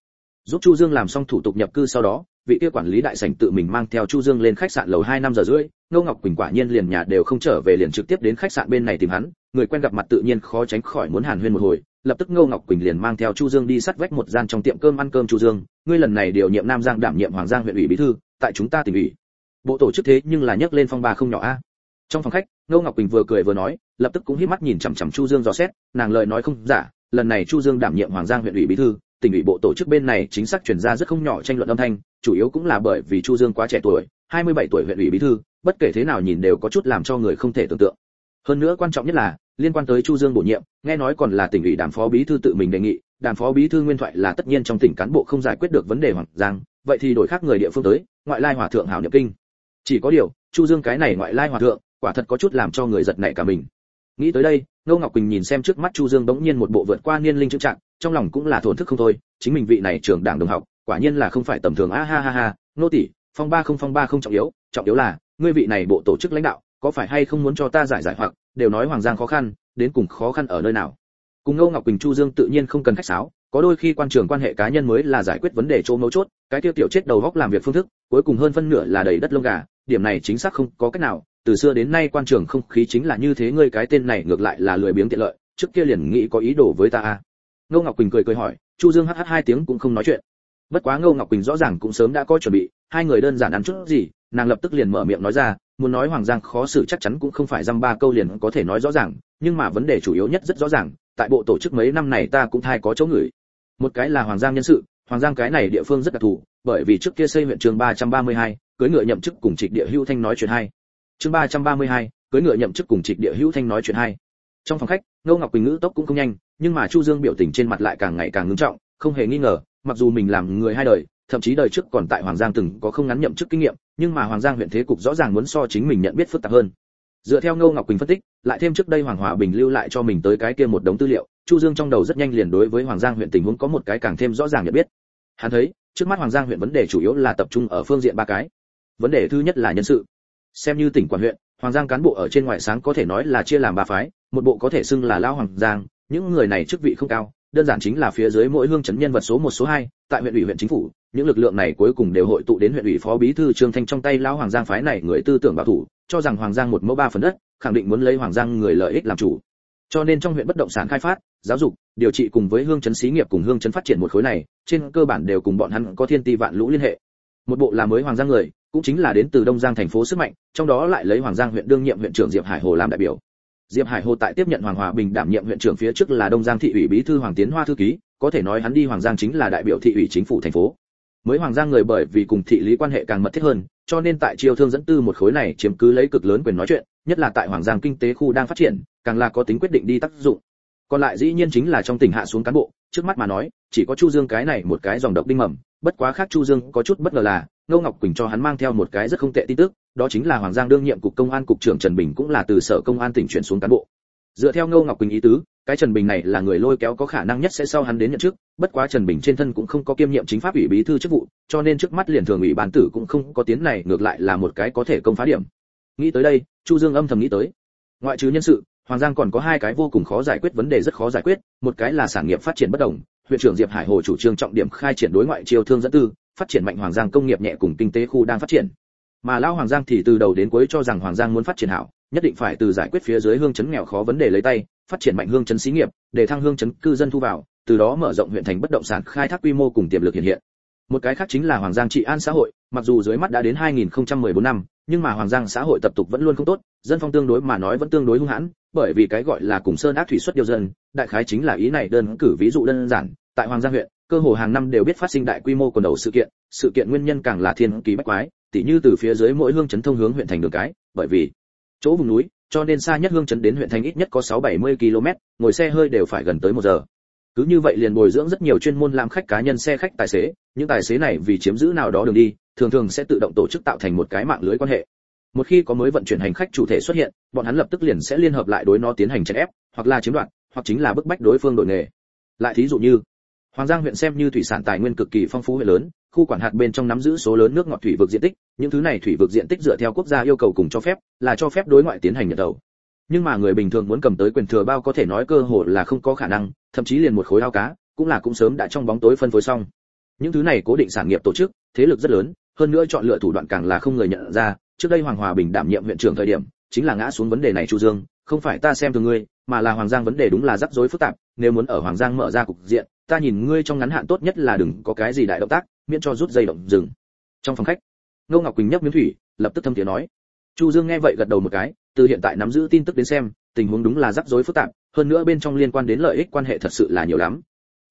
giúp chu dương làm xong thủ tục nhập cư sau đó vị kia quản lý đại sảnh tự mình mang theo chu dương lên khách sạn lầu hai năm giờ rưỡi, ngô ngọc quỳnh quả nhiên liền nhà đều không trở về liền trực tiếp đến khách sạn bên này tìm hắn, người quen gặp mặt tự nhiên khó tránh khỏi muốn hàn huyên một hồi, lập tức ngô ngọc quỳnh liền mang theo chu dương đi sắt vách một gian trong tiệm cơm ăn cơm chu dương, ngươi lần này điều nhiệm nam giang đảm nhiệm hoàng giang huyện ủy bí thư, tại chúng ta tỉnh ủy. Bộ tổ chức thế nhưng là nhấc lên phong ba không nhỏ a. Trong phòng khách, ngô ngọc quỳnh vừa cười vừa nói, lập tức cũng hít mắt nhìn chằm chằm chu dương dò xét, nàng lời nói không giả, lần này chu dương đảm nhiệm hoàng giang huyện ủy bí thư tỉnh ủy bộ tổ chức bên này chính xác truyền ra rất không nhỏ tranh luận âm thanh, chủ yếu cũng là bởi vì chu dương quá trẻ tuổi 27 tuổi huyện ủy bí thư, bất kể thế nào nhìn đều có chút làm cho người không thể tưởng tượng. Hơn nữa quan trọng nhất là, liên quan tới chu dương bổ nhiệm, nghe nói còn là tỉnh ủy đàm phó bí thư tự mình đề nghị đàm phó bí thư nguyên thoại là tất nhiên trong tỉnh cán bộ không giải quyết được vấn đề hoàng giang, vậy thì đổi khác người địa phương tới, ngoại lai hòa thượng hảo nhập kinh. Chỉ có điều, chu dương cái này ngoại lai hòa thượng, quả thật có chút làm cho người giật nảy cả mình. Nghĩ tới đây, ngô ngọc quỳnh nhìn xem trước mắt chu dương bỗng nhiên một bộ vượt qua niên linh chững trạng trong lòng cũng là thổn thức không thôi, chính mình vị này trưởng đảng đồng học, quả nhiên là không phải tầm thường, a ha ha ha, nô tỷ phong ba không, phong ba không trọng yếu trọng yếu là, ngươi vị này bộ tổ chức lãnh đạo, có phải hay không muốn cho ta giải giải hoặc, đều nói hoàng giang khó khăn, đến cùng khó khăn ở nơi nào? Cùng ngô ngọc quỳnh, chu dương tự nhiên không cần khách sáo, có đôi khi quan trường quan hệ cá nhân mới là giải quyết vấn đề chỗ mấu chốt, cái tiêu tiểu chết đầu góc làm việc phương thức, cuối cùng hơn phân nửa là đầy đất lông gà, điểm này chính xác không có cách nào, từ xưa đến nay quan trường không khí chính là như thế, ngươi cái tên này ngược lại là lười biếng tiện lợi, trước kia liền nghĩ có ý đồ với ta a ngô ngọc quỳnh cười cười hỏi chu dương hắt hắt hai tiếng cũng không nói chuyện. Bất quá ngô ngọc quỳnh rõ ràng cũng sớm đã có chuẩn bị hai người đơn giản ăn chút gì nàng lập tức liền mở miệng nói ra muốn nói hoàng giang khó xử chắc chắn cũng không phải dăm ba câu liền có thể nói rõ ràng nhưng mà vấn đề chủ yếu nhất rất rõ ràng tại bộ tổ chức mấy năm này ta cũng thay có chỗ người một cái là hoàng giang nhân sự hoàng giang cái này địa phương rất đặc thù bởi vì trước kia xây huyện trường 332, cưới ngựa nhậm chức cùng trịch địa hữu thanh nói chuyện hay. Chương 332, cưới ngựa nhậm chức cùng trịch địa hữu thanh nói chuyện hay. Trong phòng khách ngô ngọc quỳnh ngữ tốc cũng không nhanh nhưng mà chu dương biểu tình trên mặt lại càng ngày càng ngưng trọng, không hề nghi ngờ, mặc dù mình làm người hai đời, thậm chí đời trước còn tại hoàng giang từng có không ngắn nhậm chức kinh nghiệm, nhưng mà hoàng giang huyện thế cục rõ ràng muốn so chính mình nhận biết phức tạp hơn. Dựa theo ngô ngọc quỳnh phân tích, lại thêm trước đây hoàng hòa bình lưu lại cho mình tới cái kia một đống tư liệu, chu dương trong đầu rất nhanh liền đối với hoàng giang huyện tình huống có một cái càng thêm rõ ràng nhận biết. Hắn thấy, trước mắt hoàng giang huyện vấn đề chủ yếu là tập trung ở phương diện ba cái. Vấn đề thứ nhất là nhân sự. Xem như tỉnh quản huyện, hoàng giang cán bộ ở trên ngoại sáng có thể nói là chia làm ba phái, một bộ có thể xưng là lao hoàng giang những người này chức vị không cao, đơn giản chính là phía dưới mỗi hương chấn nhân vật số một, số hai, tại huyện ủy, huyện chính phủ, những lực lượng này cuối cùng đều hội tụ đến huyện ủy phó bí thư trương thanh trong tay lão hoàng giang phái này người tư tưởng bảo thủ, cho rằng hoàng giang một mẫu ba phần đất, khẳng định muốn lấy hoàng giang người lợi ích làm chủ. Cho nên trong huyện bất động sản khai phát, giáo dục, điều trị cùng với hương chấn xí nghiệp cùng hương chấn phát triển một khối này, trên cơ bản đều cùng bọn hắn có thiên ti vạn lũ liên hệ. Một bộ là mới hoàng giang người, cũng chính là đến từ đông giang thành phố sức mạnh, trong đó lại lấy hoàng giang huyện đương nhiệm huyện trưởng diệp hải hồ làm đại biểu diệp hải hồ tại tiếp nhận hoàng hòa bình đảm nhiệm huyện trưởng phía trước là đông giang thị ủy bí thư hoàng tiến hoa thư ký, có thể nói hắn đi hoàng giang chính là đại biểu thị ủy chính phủ thành phố. Mới hoàng giang người bởi vì cùng thị lý quan hệ càng mật thiết hơn, cho nên tại triều thương dẫn tư một khối này chiếm cứ lấy cực lớn quyền nói chuyện, nhất là tại hoàng giang kinh tế khu đang phát triển, càng là có tính quyết định đi tác dụng. Còn lại dĩ nhiên chính là trong tỉnh hạ xuống cán bộ, trước mắt mà nói, chỉ có chu dương cái này một cái dòng độc đinh mầm, bất quá khác chu dương có chút bất ngờ là, ngô ngọc quỳnh cho hắn mang theo một cái rất không tệ tin tức đó chính là hoàng giang đương nhiệm cục công an cục trưởng trần bình cũng là từ sở công an tỉnh chuyển xuống cán bộ. Dựa theo ngô ngọc quỳnh ý tứ, cái trần bình này là người lôi kéo có khả năng nhất sẽ sau hắn đến nhận chức, bất quá trần bình trên thân cũng không có kiêm nhiệm chính pháp ủy bí thư chức vụ, cho nên trước mắt liền thường ủy ban tử cũng không có tiến này, ngược lại là một cái có thể công phá điểm. Nghĩ tới đây, chu dương âm thầm nghĩ tới. Ngoại trừ nhân sự, hoàng giang còn có hai cái vô cùng khó giải quyết vấn đề rất khó giải quyết, một cái là sản nghiệp phát triển bất đồng, huyện trưởng diệp hải hồ chủ trương trọng điểm khai triển đối ngoại chiêu thương dẫn tư, phát triển mạnh hoàng giang công nghiệp nhẹ cùng kinh tế khu đang phát triển mà lão hoàng giang thì từ đầu đến cuối cho rằng hoàng giang muốn phát triển hảo, nhất định phải từ giải quyết phía dưới hương chấn nghèo khó vấn đề lấy tay, phát triển mạnh hương chấn xí nghiệp, để thăng hương chấn cư dân thu vào, từ đó mở rộng huyện thành bất động sản khai thác quy mô cùng tiềm lực hiện hiện. Một cái khác chính là hoàng giang trị an xã hội, mặc dù dưới mắt đã đến 2014 năm, nhưng mà hoàng giang xã hội tập tục vẫn luôn không tốt, dân phong tương đối mà nói vẫn tương đối hung hãn, bởi vì cái gọi là cùng sơn ác thủy xuất điều dân, đại khái chính là ý này đơn cử ví dụ đơn giản, tại hoàng giang huyện, cơ hồ hàng năm đều biết phát sinh đại quy mô quần đầu sự kiện sự kiện nguyên nhân càng là thiên kỳ bách quái tỉ như từ phía dưới mỗi hương chấn thông hướng huyện thành đường cái bởi vì chỗ vùng núi cho nên xa nhất hương chấn đến huyện thành ít nhất có 6-70 km ngồi xe hơi đều phải gần tới một giờ. Cứ như vậy liền bồi dưỡng rất nhiều chuyên môn làm khách cá nhân xe khách tài xế những tài xế này vì chiếm giữ nào đó đường đi thường thường sẽ tự động tổ chức tạo thành một cái mạng lưới quan hệ. Một khi có mới vận chuyển hành khách chủ thể xuất hiện bọn hắn lập tức liền sẽ liên hợp lại đối nó tiến hành chèn ép hoặc là chiếm đoạt hoặc chính là bức bách đối phương đổi nghề. Lại thí dụ như Hoàng Giang huyện xem như thủy sản tài nguyên cực kỳ phong phú huyện lớn, khu quản hạt bên trong nắm giữ số lớn nước ngọt thủy vực diện tích, những thứ này thủy vực diện tích dựa theo quốc gia yêu cầu cùng cho phép, là cho phép đối ngoại tiến hành nhận đầu. Nhưng mà người bình thường muốn cầm tới quyền thừa bao có thể nói cơ hội là không có khả năng, thậm chí liền một khối ao cá, cũng là cũng sớm đã trong bóng tối phân phối xong. Những thứ này cố định sản nghiệp tổ chức, thế lực rất lớn, hơn nữa chọn lựa thủ đoạn càng là không người nhận ra, trước đây Hoàng Hòa Bình đảm nhiệm huyện trưởng thời điểm, chính là ngã xuống vấn đề này Chu Dương, không phải ta xem thường ngươi, mà là Hoàng Giang vấn đề đúng là rắc rối phức tạp, nếu muốn ở Hoàng Giang mở ra cục diện, ta nhìn ngươi trong ngắn hạn tốt nhất là đừng có cái gì đại động tác, miễn cho rút dây động dừng. Trong phòng khách, ngô ngọc quỳnh nhấp miếng thủy, lập tức thâm tiếng nói. Chu dương nghe vậy gật đầu một cái, từ hiện tại nắm giữ tin tức đến xem, tình huống đúng là rắc rối phức tạp, hơn nữa bên trong liên quan đến lợi ích quan hệ thật sự là nhiều lắm.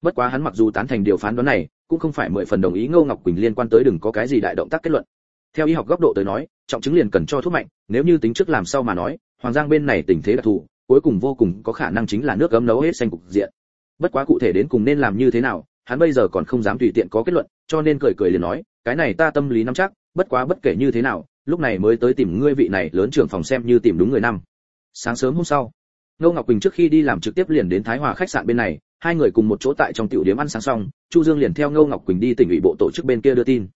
Bất quá hắn mặc dù tán thành điều phán đoán này, cũng không phải mười phần đồng ý ngô ngọc quỳnh liên quan tới đừng có cái gì đại động tác kết luận. Theo y học góc độ tới nói, trọng chứng liền cần cho thuốc mạnh, nếu như tính trước làm sao mà nói, hoàng giang bên này tình thế đặc thù, cuối cùng vô cùng có khả năng chính là nước gấm nấu hết xanh cục diện bất quá cụ thể đến cùng nên làm như thế nào, hắn bây giờ còn không dám tùy tiện có kết luận, cho nên cười cười liền nói, cái này ta tâm lý nắm chắc, bất quá bất kể như thế nào, lúc này mới tới tìm ngươi vị này lớn trưởng phòng xem như tìm đúng người năm. Sáng sớm hôm sau, ngô ngọc quỳnh trước khi đi làm trực tiếp liền đến thái hòa khách sạn bên này, hai người cùng một chỗ tại trong tiểu điểm ăn sáng xong, chu dương liền theo ngô ngọc quỳnh đi tỉnh ủy bộ tổ chức bên kia đưa tin.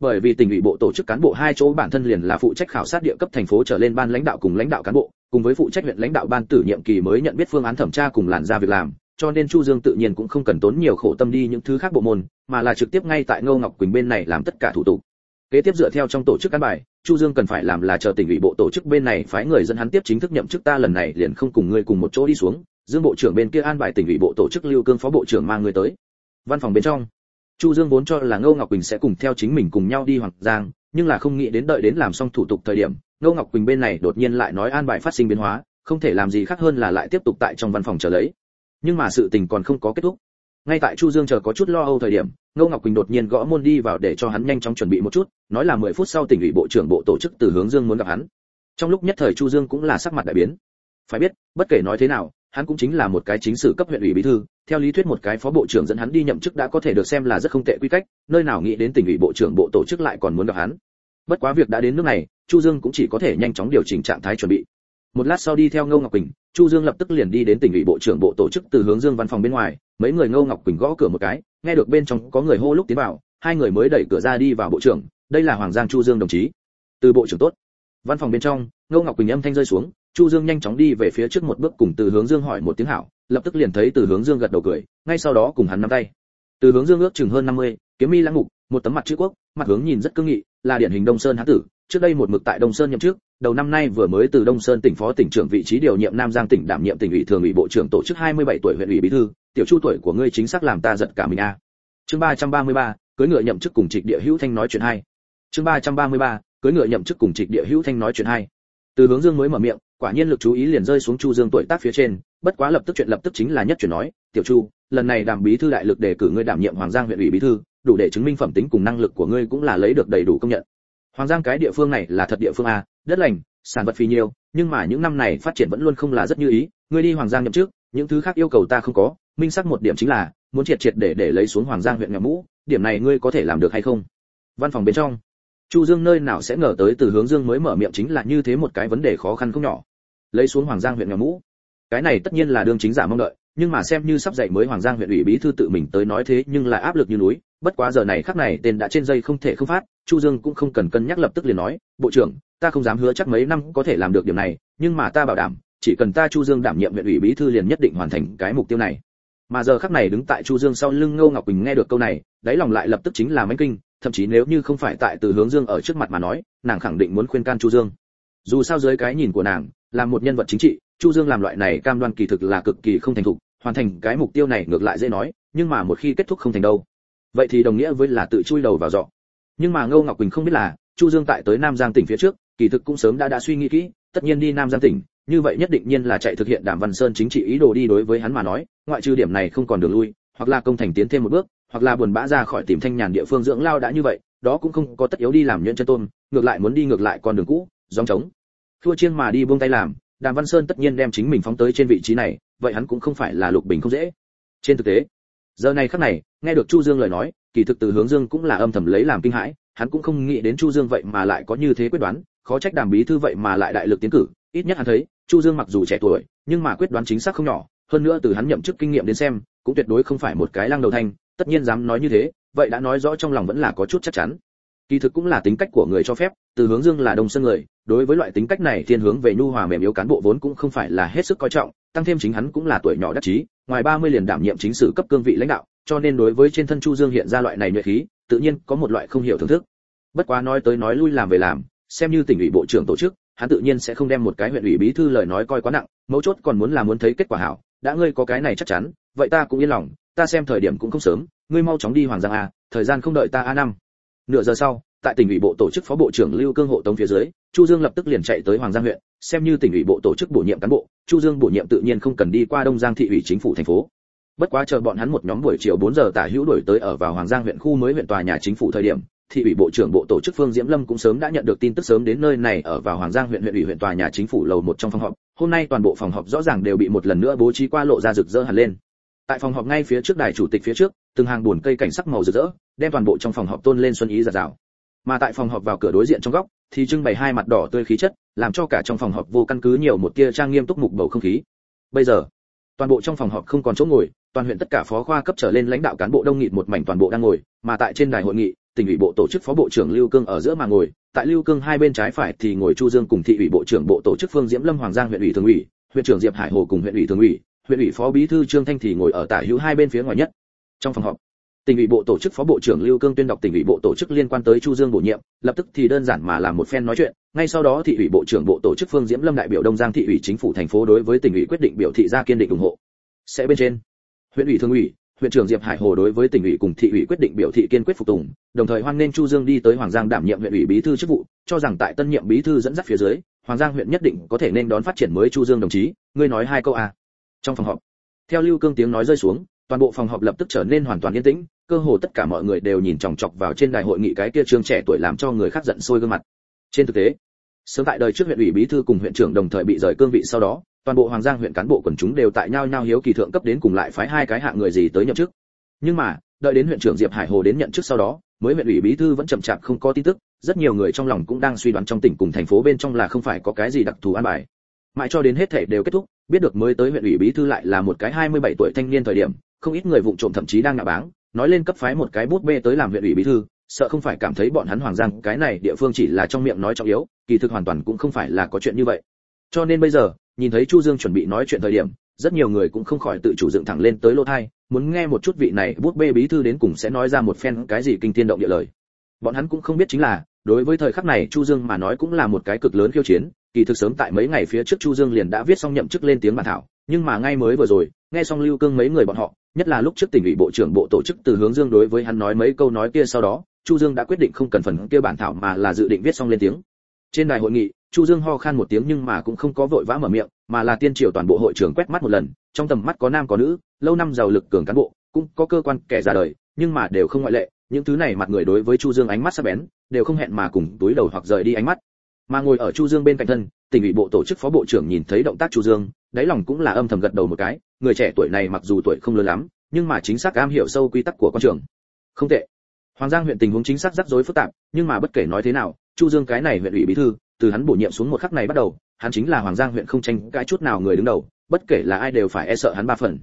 Bởi vì tỉnh ủy bộ tổ chức cán bộ hai chỗ bản thân liền là phụ trách khảo sát địa cấp thành phố trở lên ban lãnh đạo cùng lãnh đạo cán bộ, cùng với phụ trách huyện lãnh đạo ban tử nhiệm kỳ mới nhận biết phương án thẩm tra cùng làn ra việc làm cho nên chu dương tự nhiên cũng không cần tốn nhiều khổ tâm đi những thứ khác bộ môn, mà là trực tiếp ngay tại ngô ngọc quỳnh bên này làm tất cả thủ tục. Kế tiếp dựa theo trong tổ chức cán bài, chu dương cần phải làm là chờ tỉnh ủy bộ tổ chức bên này phái người dẫn hắn tiếp chính thức nhậm chức ta lần này liền không cùng ngươi cùng một chỗ đi xuống. Dương bộ trưởng bên kia an bài tỉnh ủy bộ tổ chức lưu cương phó bộ trưởng mang người tới. Văn phòng bên trong, chu dương vốn cho là ngô ngọc quỳnh sẽ cùng theo chính mình cùng nhau đi hoàng giang, nhưng là không nghĩ đến đợi đến làm xong thủ tục thời điểm, ngô ngọc quỳnh bên này đột nhiên lại nói an bài phát sinh biến hóa, không thể làm gì khác hơn là lại tiếp tục tại trong văn phòng chờ lấy nhưng mà sự tình còn không có kết thúc. Ngay tại chu dương chờ có chút lo âu thời điểm, ngô ngọc quỳnh đột nhiên gõ môn đi vào để cho hắn nhanh chóng chuẩn bị một chút, nói là 10 phút sau tỉnh ủy bộ trưởng bộ tổ chức từ hướng dương muốn gặp hắn. Trong lúc nhất thời chu dương cũng là sắc mặt đại biến. Phải biết, bất kể nói thế nào, hắn cũng chính là một cái chính sử cấp huyện ủy bí thư, theo lý thuyết một cái phó bộ trưởng dẫn hắn đi nhậm chức đã có thể được xem là rất không tệ quy cách, nơi nào nghĩ đến tỉnh ủy bộ trưởng bộ tổ chức lại còn muốn gặp hắn. Bất quá việc đã đến nước này, chu dương cũng chỉ có thể nhanh chóng điều chỉnh trạng thái chuẩn bị một lát sau đi theo ngô ngọc quỳnh chu dương lập tức liền đi đến tỉnh ủy bộ trưởng bộ tổ chức từ hướng dương văn phòng bên ngoài mấy người ngô ngọc quỳnh gõ cửa một cái nghe được bên trong có người hô lúc tiến vào hai người mới đẩy cửa ra đi vào bộ trưởng đây là hoàng giang chu dương đồng chí. Từ bộ trưởng tốt. Văn phòng bên trong ngô ngọc quỳnh âm thanh rơi xuống chu dương nhanh chóng đi về phía trước một bước cùng từ hướng dương hỏi một tiếng hảo lập tức liền thấy từ hướng dương gật đầu cười ngay sau đó cùng hắn nắm tay. Từ hướng dương ước chừng hơn 50, kiếm mi lãng ngục một tấm mặt chữ quốc mặt hướng nhìn rất cương nghị là điển hình đông sơn hán tử trước đây một mực tại đông sơn nhậm chức đầu năm nay vừa mới từ đông sơn tỉnh phó tỉnh trưởng vị trí điều nhiệm nam giang tỉnh đảm nhiệm tỉnh ủy thường ủy bộ trưởng tổ chức 27 tuổi huyện ủy bí thư. Tiểu chu tuổi của ngươi chính xác làm ta giật cả mình a. À. chương 333, cưới ngựa nhậm chức cùng trịch địa hữu thanh nói chuyện hay chương 333, cưới ngựa nhậm chức cùng trịch địa hữu thanh nói chuyện hay từ hướng dương mới mở miệng quả nhiên lực chú ý liền rơi xuống chu dương tuổi tác phía trên bất quá lập tức chuyện lập tức chính là nhất chuyển nói tiểu chu lần này đảm bí thư đại lực đề cử ngươi đảm nhiệm hoàng giang huyện ủy bí thư đủ để chứng minh phẩm tính cùng năng lực của ngươi cũng là lấy được đầy đủ công nhận hoàng giang cái địa phương này là thật địa phương a, đất lành, sản vật phì nhiều, nhưng mà những năm này phát triển vẫn luôn không là rất như ý. Ngươi đi hoàng giang nhậm trước những thứ khác yêu cầu ta không có. Minh xác một điểm chính là, muốn triệt triệt để để lấy xuống hoàng giang huyện nghèo mũ điểm này ngươi có thể làm được hay không? Văn phòng bên trong. Chu dương nơi nào sẽ ngờ tới từ hướng dương mới mở miệng chính là như thế một cái vấn đề khó khăn không nhỏ. Lấy xuống hoàng giang huyện nghèo mũ cái này tất nhiên là đương chính giả mong đợi, nhưng mà xem như sắp dậy mới hoàng giang huyện ủy bí thư tự mình tới nói thế nhưng lại áp lực như núi bất quá giờ này khắc này tên đã trên dây không thể không phát, chu dương cũng không cần cân nhắc lập tức liền nói, bộ trưởng, ta không dám hứa chắc mấy năm có thể làm được điểm này, nhưng mà ta bảo đảm, chỉ cần ta chu dương đảm nhiệm huyện ủy bí thư liền nhất định hoàn thành cái mục tiêu này. Mà giờ khắc này đứng tại chu dương sau lưng ngô ngọc bình nghe được câu này, đáy lòng lại lập tức chính là mánh kinh, thậm chí nếu như không phải tại từ hướng dương ở trước mặt mà nói, nàng khẳng định muốn khuyên can chu dương. Dù sao dưới cái nhìn của nàng, là một nhân vật chính trị, chu dương làm loại này cam đoan kỳ thực là cực kỳ không thành thục, hoàn thành cái mục tiêu này ngược lại dễ nói, nhưng mà một khi kết thúc không thành đâu vậy thì đồng nghĩa với là tự chui đầu vào dọ. Nhưng mà ngô ngọc quỳnh không biết là, chu dương tại tới nam giang tỉnh phía trước, kỳ thực cũng sớm đã đã suy nghĩ kỹ, tất nhiên đi nam giang tỉnh, như vậy nhất định nhiên là chạy thực hiện đàm văn sơn chính trị ý đồ đi đối với hắn mà nói, ngoại trừ điểm này không còn đường lui, hoặc là công thành tiến thêm một bước, hoặc là buồn bã ra khỏi tìm thanh nhàn địa phương dưỡng lao đã như vậy, đó cũng không có tất yếu đi làm nhuyễn chân tôn, ngược lại muốn đi ngược lại con đường cũ dòng trống. Thua chiên mà đi buông tay làm, đàm văn sơn tất nhiên đem chính mình phóng tới trên vị trí này, vậy hắn cũng không phải là lục bình không dễ. Trên thực tế, giờ này khắc này nghe được chu dương lời nói, kỳ thực từ hướng dương cũng là âm thầm lấy làm kinh hãi, hắn cũng không nghĩ đến chu dương vậy mà lại có như thế quyết đoán, khó trách đàm bí thư vậy mà lại đại lực tiến cử, ít nhất hắn thấy, chu dương mặc dù trẻ tuổi, nhưng mà quyết đoán chính xác không nhỏ, hơn nữa từ hắn nhậm chức kinh nghiệm đến xem, cũng tuyệt đối không phải một cái lăng đầu thanh, tất nhiên dám nói như thế, vậy đã nói rõ trong lòng vẫn là có chút chắc chắn. Kỳ thực cũng là tính cách của người cho phép, từ hướng dương là đông sơn người, đối với loại tính cách này thiên hướng về nhu hòa mềm yếu cán bộ vốn cũng không phải là hết sức coi trọng, tăng thêm chính hắn cũng là tuổi nhỏ đắc chí, ngoài 30 liền đảm nhiệm chính sự cấp cương vị lãnh đạo cho nên đối với trên thân chu dương hiện ra loại này nhuệ khí, tự nhiên có một loại không hiểu thưởng thức. Bất quá nói tới nói lui làm về làm, xem như tỉnh ủy bộ trưởng tổ chức, hắn tự nhiên sẽ không đem một cái huyện ủy bí thư lời nói coi quá nặng, mấu chốt còn muốn là muốn thấy kết quả hảo, đã ngươi có cái này chắc chắn, vậy ta cũng yên lòng, ta xem thời điểm cũng không sớm, ngươi mau chóng đi hoàng giang a, thời gian không đợi ta a năm. Nửa giờ sau, tại tỉnh ủy bộ tổ chức phó bộ trưởng lưu cương hộ tống phía dưới, chu dương lập tức liền chạy tới hoàng giang huyện, xem như tỉnh ủy bộ tổ chức bổ nhiệm cán bộ, chu dương bổ nhiệm tự nhiên không cần đi qua đông giang thị ủy chính phủ thành phố bất quá chờ bọn hắn một nhóm buổi chiều 4 giờ tả hữu đổi tới ở vào hoàng giang huyện khu mới huyện tòa nhà chính phủ thời điểm thị ủy bộ trưởng bộ tổ chức phương diễm lâm cũng sớm đã nhận được tin tức sớm đến nơi này ở vào hoàng giang huyện huyện ủy huyện tòa nhà chính phủ lầu một trong phòng họp. Hôm nay toàn bộ phòng họp rõ ràng đều bị một lần nữa bố trí qua lộ ra rực rỡ hẳn lên. Tại phòng họp ngay phía trước đài chủ tịch phía trước, từng hàng buồn cây cảnh sắc màu rực rỡ, đem toàn bộ trong phòng họp tôn lên xuân ý giạt rào. Mà tại phòng họp vào cửa đối diện trong góc, thì trưng bày hai mặt đỏ tươi khí chất, làm cho cả trong phòng họp vô căn cứ nhiều một tia trang nghiêm túc mục bầu không khí. Bây giờ, toàn bộ trong phòng họp không còn chỗ ngồi toàn huyện tất cả phó khoa cấp trở lên lãnh đạo cán bộ đông nghịt một mảnh toàn bộ đang ngồi, mà tại trên đài hội nghị, tỉnh ủy bộ tổ chức phó bộ trưởng lưu cương ở giữa mà ngồi, tại lưu cương hai bên trái phải thì ngồi chu dương cùng thị ủy bộ trưởng bộ tổ chức phương diễm lâm hoàng giang huyện ủy thường ủy, huyện trưởng diệp hải hồ cùng huyện ủy thường ủy, huyện ủy phó bí thư trương thanh thì ngồi ở tả hữu hai bên phía ngoài nhất. Trong phòng họp, tỉnh ủy bộ tổ chức phó bộ trưởng lưu cương tuyên đọc tỉnh ủy bộ tổ chức liên quan tới chu dương bổ nhiệm, lập tức thì đơn giản mà làm một phen nói chuyện, ngay sau đó thị ủy bộ trưởng bộ tổ chức phương diễm lâm đại biểu đông giang thị ủy chính phủ thành phố đối với tỉnh ủy quyết định biểu thị ra kiên định ủng hộ. Sẽ bên trên huyện ủy thường ủy, huyện trưởng diệp hải hồ đối với tỉnh ủy cùng thị ủy quyết định biểu thị kiên quyết phục tùng, đồng thời hoan nghênh chu dương đi tới hoàng giang đảm nhiệm huyện ủy bí thư chức vụ, cho rằng tại tân nhiệm bí thư dẫn dắt phía dưới, hoàng giang huyện nhất định có thể nên đón phát triển mới chu dương đồng chí, ngươi nói hai câu à. trong phòng họp, theo lưu cương tiếng nói rơi xuống, toàn bộ phòng họp lập tức trở nên hoàn toàn yên tĩnh, cơ hồ tất cả mọi người đều nhìn chòng chọc vào trên đài hội nghị cái kia trương trẻ tuổi làm cho người khác giận sôi gương mặt trên thực tế, sớm tại đời trước huyện ủy bí thư cùng huyện trưởng đồng thời bị rời cương vị sau đó toàn bộ hoàng giang huyện cán bộ quần chúng đều tại nhau nhau hiếu kỳ thượng cấp đến cùng lại phái hai cái hạng người gì tới nhậm chức. Nhưng mà, đợi đến huyện trưởng diệp hải hồ đến nhận chức sau đó, mới huyện ủy bí thư vẫn chậm chạp không có tin tức, rất nhiều người trong lòng cũng đang suy đoán trong tỉnh cùng thành phố bên trong là không phải có cái gì đặc thù an bài. Mãi cho đến hết thể đều kết thúc, biết được mới tới huyện ủy bí thư lại là một cái 27 tuổi thanh niên thời điểm, không ít người vụng trộm thậm chí đang ngạ báng, nói lên cấp phái một cái bút bê tới làm huyện ủy bí thư, sợ không phải cảm thấy bọn hắn hoàng giang, cái này địa phương chỉ là trong miệng nói trọng yếu, kỳ thực hoàn toàn cũng không phải là có chuyện như vậy. Cho nên bây giờ nhìn thấy chu dương chuẩn bị nói chuyện thời điểm, rất nhiều người cũng không khỏi tự chủ dựng thẳng lên tới lô thai, muốn nghe một chút vị này bút bê bí thư đến cùng sẽ nói ra một phen cái gì kinh thiên động địa lời. Bọn hắn cũng không biết chính là, đối với thời khắc này chu dương mà nói cũng là một cái cực lớn khiêu chiến, kỳ thực sớm tại mấy ngày phía trước chu dương liền đã viết xong nhậm chức lên tiếng bản thảo, nhưng mà ngay mới vừa rồi, nghe xong lưu cương mấy người bọn họ, nhất là lúc trước tỉnh ủy bộ trưởng bộ tổ chức từ hướng dương đối với hắn nói mấy câu nói kia sau đó, chu dương đã quyết định không cần phần kia bản thảo mà là dự định viết xong lên tiếng. Trên đài hội nghị chu dương ho khan một tiếng nhưng mà cũng không có vội vã mở miệng, mà là tiên triều toàn bộ hội trưởng quét mắt một lần, trong tầm mắt có nam có nữ, lâu năm giàu lực cường cán bộ, cũng có cơ quan kẻ ra đời, nhưng mà đều không ngoại lệ, những thứ này mặt người đối với chu dương ánh mắt sắc bén, đều không hẹn mà cùng túi đầu hoặc rời đi ánh mắt. Mà ngồi ở chu dương bên cạnh thân, tỉnh ủy bộ tổ chức phó bộ trưởng nhìn thấy động tác chu dương, đáy lòng cũng là âm thầm gật đầu một cái, người trẻ tuổi này mặc dù tuổi không lớn lắm, nhưng mà chính xác am hiểu sâu quy tắc của con trường. Không tệ. Hoàng giang huyện tình huống chính xác rắc rối phức tạp, nhưng mà bất kể nói thế nào, chu dương cái này huyện ủy bí thư từ hắn bổ nhiệm xuống một khắc này bắt đầu, hắn chính là hoàng giang huyện không tranh cãi chút nào người đứng đầu, bất kể là ai đều phải e sợ hắn ba phần.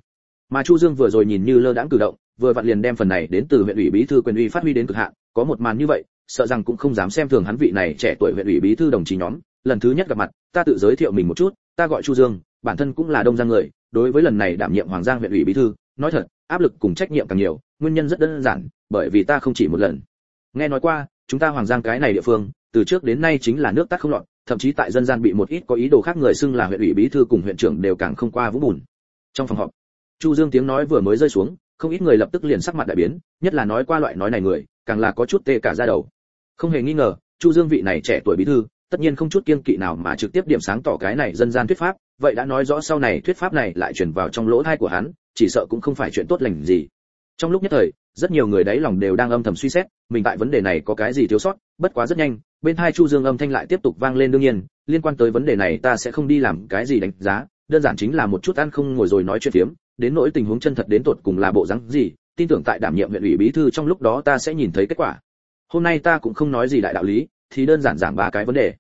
Mà chu dương vừa rồi nhìn như lơ đãng cử động, vừa vặn liền đem phần này đến từ huyện ủy bí thư quyền uy phát huy đến cực hạn, có một màn như vậy, sợ rằng cũng không dám xem thường hắn vị này trẻ tuổi huyện ủy bí thư đồng chí nhóm. Lần thứ nhất gặp mặt, ta tự giới thiệu mình một chút, ta gọi chu dương, bản thân cũng là đông giang người, đối với lần này đảm nhiệm hoàng giang huyện ủy bí thư, nói thật, áp lực cùng trách nhiệm càng nhiều, nguyên nhân rất đơn giản, bởi vì ta không chỉ một lần. Nghe nói qua, chúng ta hoàng giang cái này địa phương từ trước đến nay chính là nước tắt không lọt, thậm chí tại dân gian bị một ít có ý đồ khác người xưng là huyện ủy bí thư cùng huyện trưởng đều càng không qua vũng bùn. Trong phòng họp, chu dương tiếng nói vừa mới rơi xuống, không ít người lập tức liền sắc mặt đại biến, nhất là nói qua loại nói này người, càng là có chút tê cả da đầu. Không hề nghi ngờ, chu dương vị này trẻ tuổi bí thư, tất nhiên không chút kiêng kỵ nào mà trực tiếp điểm sáng tỏ cái này dân gian thuyết pháp, vậy đã nói rõ sau này thuyết pháp này lại truyền vào trong lỗ tai của hắn, chỉ sợ cũng không phải chuyện tốt lành gì. Trong lúc nhất thời rất nhiều người đáy lòng đều đang âm thầm suy xét, mình tại vấn đề này có cái gì thiếu sót, bất quá rất nhanh, bên hai chu dương âm thanh lại tiếp tục vang lên đương nhiên, liên quan tới vấn đề này ta sẽ không đi làm cái gì đánh giá, đơn giản chính là một chút ăn không ngồi rồi nói chuyện phiếm, đến nỗi tình huống chân thật đến tột cùng là bộ dáng gì, tin tưởng tại đảm nhiệm huyện ủy bí thư trong lúc đó ta sẽ nhìn thấy kết quả. Hôm nay ta cũng không nói gì đại đạo lý, thì đơn giản giảng ba cái vấn đề.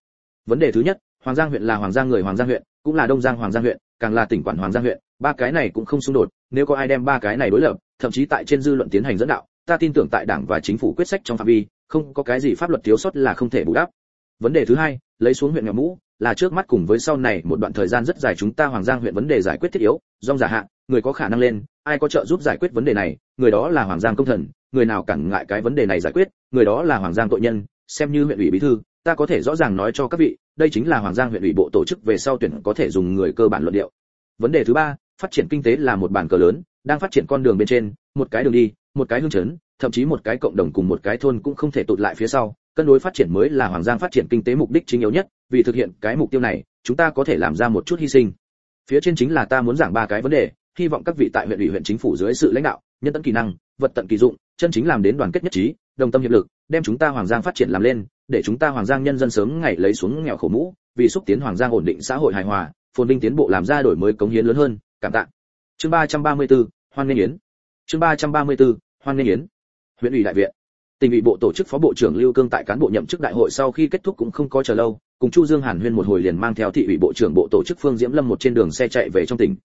Vấn đề thứ nhất, hoàng giang huyện là hoàng giang người hoàng giang huyện, cũng là đông giang hoàng giang huyện, càng là tỉnh quản hoàng giang huyện, ba cái này cũng không xung đột, nếu có ai đem ba cái này đối lập thậm chí tại trên dư luận tiến hành dẫn đạo ta tin tưởng tại đảng và chính phủ quyết sách trong phạm vi không có cái gì pháp luật thiếu sót là không thể bù đắp. Vấn đề thứ hai lấy xuống huyện nghèo mũ là trước mắt cùng với sau này một đoạn thời gian rất dài chúng ta hoàng giang huyện vấn đề giải quyết thiết yếu dòng giả hạn, người có khả năng lên ai có trợ giúp giải quyết vấn đề này người đó là hoàng giang công thần người nào cản ngại cái vấn đề này giải quyết người đó là hoàng giang tội nhân xem như huyện ủy bí thư ta có thể rõ ràng nói cho các vị đây chính là hoàng giang huyện ủy bộ tổ chức về sau tuyển có thể dùng người cơ bản luận điệu. Vấn đề thứ ba phát triển kinh tế là một bản cờ lớn, đang phát triển con đường bên trên, một cái đường đi, một cái hương chấn thậm chí một cái cộng đồng cùng một cái thôn cũng không thể tụt lại phía sau. Cân đối phát triển mới là hoàng giang phát triển kinh tế mục đích chính yếu nhất, vì thực hiện cái mục tiêu này, chúng ta có thể làm ra một chút hy sinh. Phía trên chính là ta muốn giảng ba cái vấn đề, hy vọng các vị tại huyện ủy, huyện chính phủ dưới sự lãnh đạo, nhân tận kỳ năng, vật tận kỳ dụng, chân chính làm đến đoàn kết nhất trí, đồng tâm hiệp lực, đem chúng ta hoàng giang phát triển làm lên, để chúng ta hoàng giang nhân dân sớm ngày lấy xuống nghèo khổ mũ, vì xúc tiến hoàng giang ổn định xã hội hài hòa, phồn vinh tiến bộ làm ra đổi mới cống hiến lớn hơn cảm tạ. Chương 334, hoan nghênh yến. Chương 334, hoan nghênh yến. Huyện ủy đại viện. Tỉnh ủy bộ tổ chức phó bộ trưởng lưu cương tại cán bộ nhậm chức đại hội sau khi kết thúc cũng không có chờ lâu cùng chu dương hàn huyên một hồi liền mang theo thị ủy bộ trưởng bộ tổ chức phương diễm lâm một trên đường xe chạy về trong tỉnh.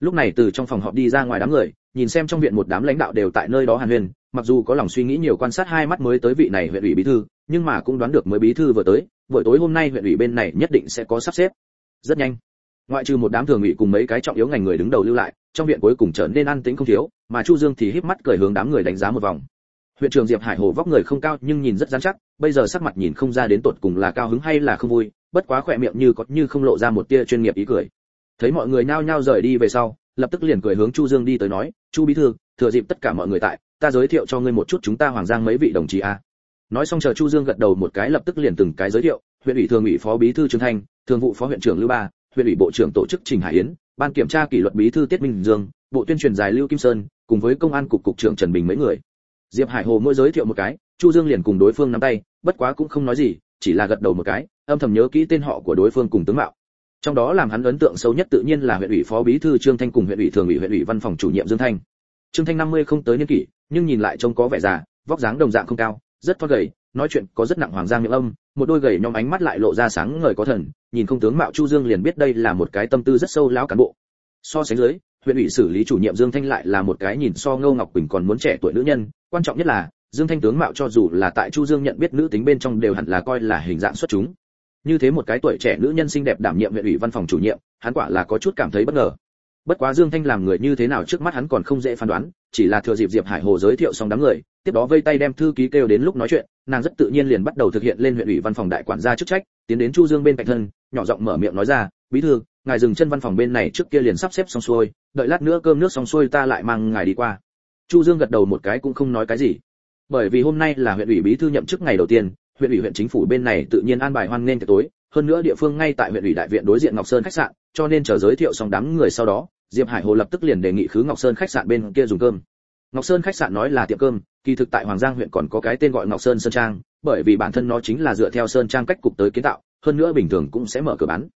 Lúc này từ trong phòng họp đi ra ngoài đám người nhìn xem trong viện một đám lãnh đạo đều tại nơi đó hàn huyên mặc dù có lòng suy nghĩ nhiều quan sát hai mắt mới tới vị này huyện ủy bí thư nhưng mà cũng đoán được mới bí thư vừa tới buổi tối hôm nay huyện ủy bên này nhất định sẽ có sắp xếp. Rất nhanh ngoại trừ một đám thường ủy cùng mấy cái trọng yếu ngành người đứng đầu lưu lại, trong viện cuối cùng trở nên an tĩnh không thiếu, mà chu dương thì híp mắt cười hướng đám người đánh giá một vòng. Huyện trưởng diệp hải hồ vóc người không cao nhưng nhìn rất rắn chắc, bây giờ sắc mặt nhìn không ra đến tột cùng là cao hứng hay là không vui, bất quá khỏe miệng như có như không lộ ra một tia chuyên nghiệp ý cười. Thấy mọi người nhao nhao rời đi về sau, lập tức liền cười hướng chu dương đi tới nói, chu bí thư, thừa dịp tất cả mọi người tại, ta giới thiệu cho ngươi một chút chúng ta hoàng giang mấy vị đồng chí a. Nói xong chờ chu dương gật đầu một cái lập tức liền từng cái giới thiệu, huyện ủy thường ủy phó bí thư trương thanh, thường vụ phó huyện trưởng lưu ba huyện ủy bộ trưởng tổ chức trình hải yến, ban kiểm tra kỷ luật bí thư tiết minh dương, bộ tuyên truyền dài lưu kim sơn, cùng với công an cục cục trưởng trần bình mấy người. Diệp hải hồ mỗi giới thiệu một cái, chu dương liền cùng đối phương nắm tay, bất quá cũng không nói gì, chỉ là gật đầu một cái, âm thầm nhớ kỹ tên họ của đối phương cùng tướng mạo. Trong đó làm hắn ấn tượng sâu nhất tự nhiên là huyện ủy phó bí thư trương thanh cùng huyện ủy thường ủy huyện ủy văn phòng chủ nhiệm dương thanh. Trương thanh năm mươi không tới niên kỷ, nhưng nhìn lại trông có vẻ già, vóc dáng đồng dạng không cao, rất thoát gầy nói chuyện có rất nặng hoàng giang miệng âm, một đôi gầy nhom ánh mắt lại lộ ra sáng ngời có thần, nhìn không tướng mạo chu dương liền biết đây là một cái tâm tư rất sâu lão cán bộ. So sánh dưới, huyện ủy xử lý chủ nhiệm dương thanh lại là một cái nhìn so ngô ngọc quỳnh còn muốn trẻ tuổi nữ nhân, quan trọng nhất là, dương thanh tướng mạo cho dù là tại chu dương nhận biết nữ tính bên trong đều hẳn là coi là hình dạng xuất chúng. Như thế một cái tuổi trẻ nữ nhân xinh đẹp đảm nhiệm huyện ủy văn phòng chủ nhiệm, hắn quả là có chút cảm thấy bất ngờ bất quá dương thanh làm người như thế nào trước mắt hắn còn không dễ phán đoán, chỉ là thừa dịp diệp hải hồ giới thiệu xong đám người, tiếp đó vây tay đem thư ký kêu đến lúc nói chuyện, nàng rất tự nhiên liền bắt đầu thực hiện lên huyện ủy văn phòng đại quản gia chức trách, tiến đến chu dương bên cạnh thân, nhỏ giọng mở miệng nói ra, bí thư, ngài dừng chân văn phòng bên này trước kia liền sắp xếp xong xuôi, đợi lát nữa cơm nước xong xuôi ta lại mang ngài đi qua. Chu dương gật đầu một cái cũng không nói cái gì. Bởi vì hôm nay là huyện ủy bí thư nhậm chức ngày đầu tiên, huyện ủy huyện chính phủ bên này tự nhiên an bài hoan nghênh tối, hơn nữa địa phương ngay tại huyện ủy đại viện đối diện ngọc sơn khách sạn, cho nên chờ giới thiệu xong đám người sau đó diệp hải hồ lập tức liền đề nghị khứ ngọc sơn khách sạn bên kia dùng cơm. Ngọc sơn khách sạn nói là tiệm cơm, kỳ thực tại hoàng giang huyện còn có cái tên gọi ngọc sơn sơn trang, bởi vì bản thân nó chính là dựa theo sơn trang cách cục tới kiến tạo, hơn nữa bình thường cũng sẽ mở cửa bán.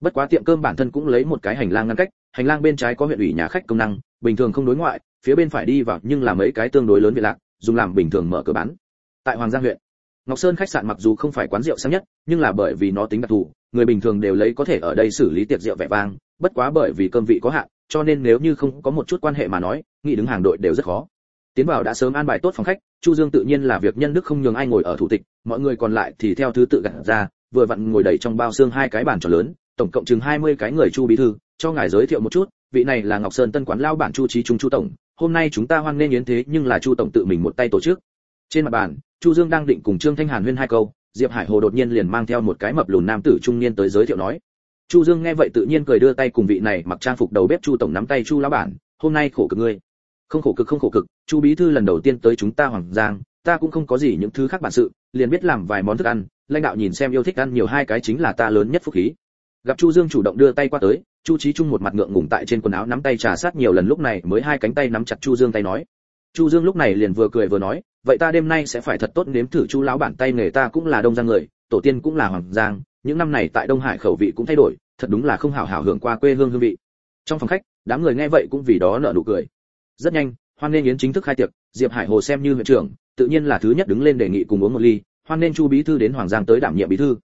Bất quá tiệm cơm bản thân cũng lấy một cái hành lang ngăn cách, hành lang bên trái có huyện ủy nhà khách công năng, bình thường không đối ngoại, phía bên phải đi vào nhưng là mấy cái tương đối lớn viện lạc, dùng làm bình thường mở cửa bán. Tại hoàng giang huyện, ngọc sơn khách sạn mặc dù không phải quán rượu sang nhất, nhưng là bởi vì nó tính đặc thù, người bình thường đều lấy có thể ở đây xử lý tiệc rượu vẻ vang, bất quá bởi vì cơm vị có hạn cho nên nếu như không có một chút quan hệ mà nói nghĩ đứng hàng đội đều rất khó. Tiến vào đã sớm an bài tốt phòng khách, chu dương tự nhiên là việc nhân đức không nhường ai ngồi ở thủ tịch, mọi người còn lại thì theo thứ tự gặt ra, vừa vặn ngồi đầy trong bao xương hai cái bàn tròn lớn, tổng cộng chừng 20 cái người chu bí thư, cho ngài giới thiệu một chút, vị này là ngọc sơn tân quán lao bản chu trí trung chu tổng, hôm nay chúng ta hoan nghênh yến thế nhưng là chu tổng tự mình một tay tổ chức. Trên mặt bàn, chu dương đang định cùng trương thanh hàn huyên hai câu, diệp hải hồ đột nhiên liền mang theo một cái mập lùn nam tử trung niên tới giới thiệu nói chu dương nghe vậy tự nhiên cười đưa tay cùng vị này mặc trang phục đầu bếp chu tổng nắm tay chu lão bản, hôm nay khổ cực ngươi. Không khổ cực, không khổ cực, chu bí thư lần đầu tiên tới chúng ta hoàng giang, ta cũng không có gì những thứ khác bản sự, liền biết làm vài món thức ăn, lãnh đạo nhìn xem yêu thích ăn nhiều hai cái chính là ta lớn nhất phúc khí. Gặp chu dương chủ động đưa tay qua tới, chu trí trung một mặt ngượng ngùng tại trên quần áo nắm tay trà sát nhiều lần lúc này mới hai cánh tay nắm chặt chu dương tay nói. Chu dương lúc này liền vừa cười vừa nói, vậy ta đêm nay sẽ phải thật tốt nếm thử chu lão bản tay nghề ta cũng là đông giang người, tổ tiên cũng là hoàng giang những năm này tại đông hải khẩu vị cũng thay đổi, thật đúng là không hảo hảo hưởng qua quê hương hương vị. Trong phòng khách, đám người nghe vậy cũng vì đó nở nụ cười. Rất nhanh, hoan nên yến chính thức khai tiệc, diệp hải hồ xem như huyện trưởng, tự nhiên là thứ nhất đứng lên đề nghị cùng uống một ly, hoan nên chu bí thư đến hoàng giang tới đảm nhiệm bí thư.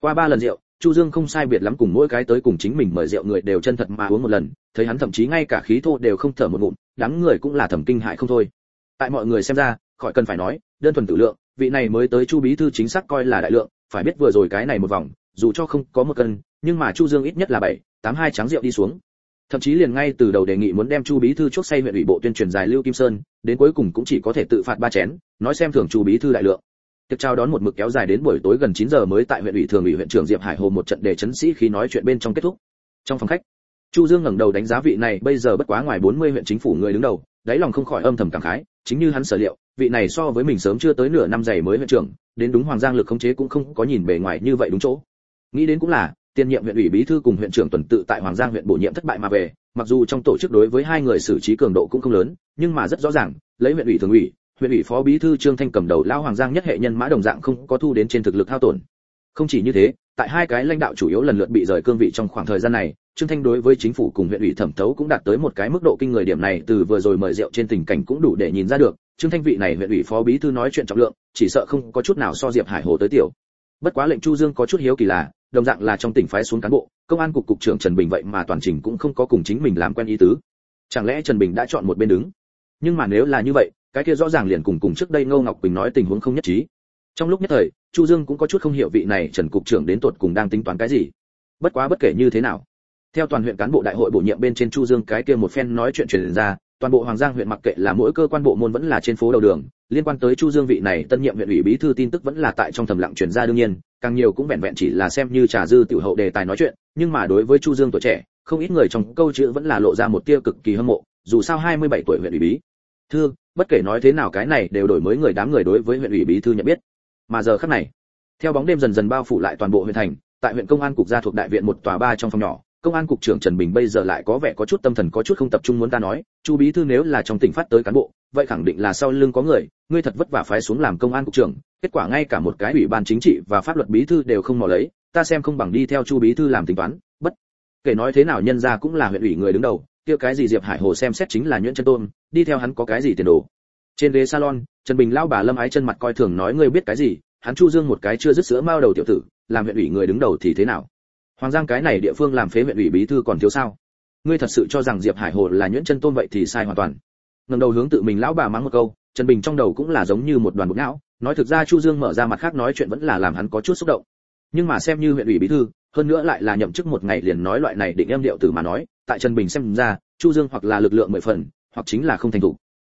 Qua ba lần rượu, chu dương không sai biệt lắm cùng mỗi cái tới cùng chính mình mời rượu người đều chân thật mà uống một lần, thấy hắn thậm chí ngay cả khí thô đều không thở một ngụm, đám người cũng là thầm kinh hại không thôi. Tại mọi người xem ra, khỏi cần phải nói, đơn thuần tự lượng, vị này mới tới chu bí thư chính xác coi là đại lượng, phải biết vừa rồi cái này một vòng dù cho không có một cân, nhưng mà chu dương ít nhất là bảy, tám hai trắng rượu đi xuống. Thậm chí liền ngay từ đầu đề nghị muốn đem chu bí thư chốt say huyện ủy bộ tuyên truyền dài lưu kim sơn, đến cuối cùng cũng chỉ có thể tự phạt ba chén, nói xem thường chu bí thư đại lượng. Tiệc chào đón một mực kéo dài đến buổi tối gần 9 giờ mới tại huyện ủy thường ủy huyện trưởng diệp hải hồ một trận để chấn sĩ khi nói chuyện bên trong kết thúc. Trong phòng khách, chu dương ngẩng đầu đánh giá vị này, bây giờ bất quá ngoài 40 huyện chính phủ người đứng đầu, đáy lòng không khỏi âm thầm cảm khái, chính như hắn sở liệu, vị này so với mình sớm chưa tới nửa năm dày mới huyện trưởng, đến đúng hoàng giang lực khống chế cũng không có nhìn bề ngoài như vậy đúng chỗ nghĩ đến cũng là, tiền nhiệm huyện ủy bí thư cùng huyện trưởng tuần tự tại hoàng giang huyện bổ nhiệm thất bại mà về, mặc dù trong tổ chức đối với hai người xử trí cường độ cũng không lớn, nhưng mà rất rõ ràng, lấy huyện ủy thường ủy, huyện ủy phó bí thư trương thanh cầm đầu Lão hoàng giang nhất hệ nhân mã đồng dạng không có thu đến trên thực lực hao tổn. Không chỉ như thế, tại hai cái lãnh đạo chủ yếu lần lượt bị rời cương vị trong khoảng thời gian này, trương thanh đối với chính phủ cùng huyện ủy thẩm thấu cũng đạt tới một cái mức độ kinh người điểm này, từ vừa rồi mời rượu trên tình cảnh cũng đủ để nhìn ra được, trương thanh vị này huyện ủy phó bí thư nói chuyện trọng lượng, chỉ sợ không có chút nào so diệp hải hồ tới tiểu. Bất quá lệnh chu dương có chút hiếu kỳ là đồng dạng là trong tỉnh phái xuống cán bộ, công an cục cục trưởng trần bình vậy mà toàn trình cũng không có cùng chính mình làm quen ý tứ. Chẳng lẽ trần bình đã chọn một bên đứng? Nhưng mà nếu là như vậy, cái kia rõ ràng liền cùng cùng trước đây ngô ngọc bình nói tình huống không nhất trí. Trong lúc nhất thời, chu dương cũng có chút không hiểu vị này trần cục trưởng đến tột cùng đang tính toán cái gì. Bất quá bất kể như thế nào, theo toàn huyện cán bộ đại hội bổ nhiệm bên trên chu dương cái kia một phen nói chuyện truyền ra, toàn bộ hoàng giang huyện mặc kệ là mỗi cơ quan bộ môn vẫn là trên phố đầu đường liên quan tới chu dương vị này, tân nhiệm huyện ủy bí thư tin tức vẫn là tại trong thầm lặng truyền ra đương nhiên, càng nhiều cũng vẹn vẹn chỉ là xem như trà dư tiểu hậu đề tài nói chuyện, nhưng mà đối với chu dương tuổi trẻ, không ít người trong câu chữ vẫn là lộ ra một tia cực kỳ hâm mộ, dù sao 27 tuổi huyện ủy bí. Thư, bất kể nói thế nào cái này đều đổi mới người đám người đối với huyện ủy bí thư nhận biết. Mà giờ khắc này, theo bóng đêm dần dần bao phủ lại toàn bộ huyện thành, tại huyện công an cục gia thuộc đại viện một tòa ba trong phòng nhỏ công an cục trưởng trần bình bây giờ lại có vẻ có chút tâm thần, có chút không tập trung muốn ta nói, chu bí thư nếu là trong tỉnh phát tới cán bộ, vậy khẳng định là sau lưng có người, ngươi thật vất vả phái xuống làm công an cục trưởng, kết quả ngay cả một cái ủy ban chính trị và pháp luật bí thư đều không mò lấy, ta xem không bằng đi theo chu bí thư làm tính toán. Bất kể nói thế nào, nhân ra cũng là huyện ủy người đứng đầu, kia cái gì diệp hải hồ xem xét chính là nhuyễn chân tôn, đi theo hắn có cái gì tiền đồ. Trên ghế salon, trần bình lao bà lâm ái chân mặt coi thường nói, ngươi biết cái gì? Hắn chu dương một cái chưa dứt sữa mao đầu tiểu tử, làm huyện ủy người đứng đầu thì thế nào? Hoàng giang cái này địa phương làm phế huyện ủy bí thư còn thiếu sao? Ngươi thật sự cho rằng diệp hải hồ là nhuyễn chân tôn vậy thì sai hoàn toàn. Ngẩng đầu hướng tự mình lão bà mắng một câu, trần bình trong đầu cũng là giống như một đoàn bột não, nói thực ra chu dương mở ra mặt khác nói chuyện vẫn là làm hắn có chút xúc động. Nhưng mà xem như huyện ủy bí thư, hơn nữa lại là nhậm chức một ngày liền nói loại này định em điệu tử mà nói, tại trần bình xem ra, chu dương hoặc là lực lượng mười phần, hoặc chính là không thành thủ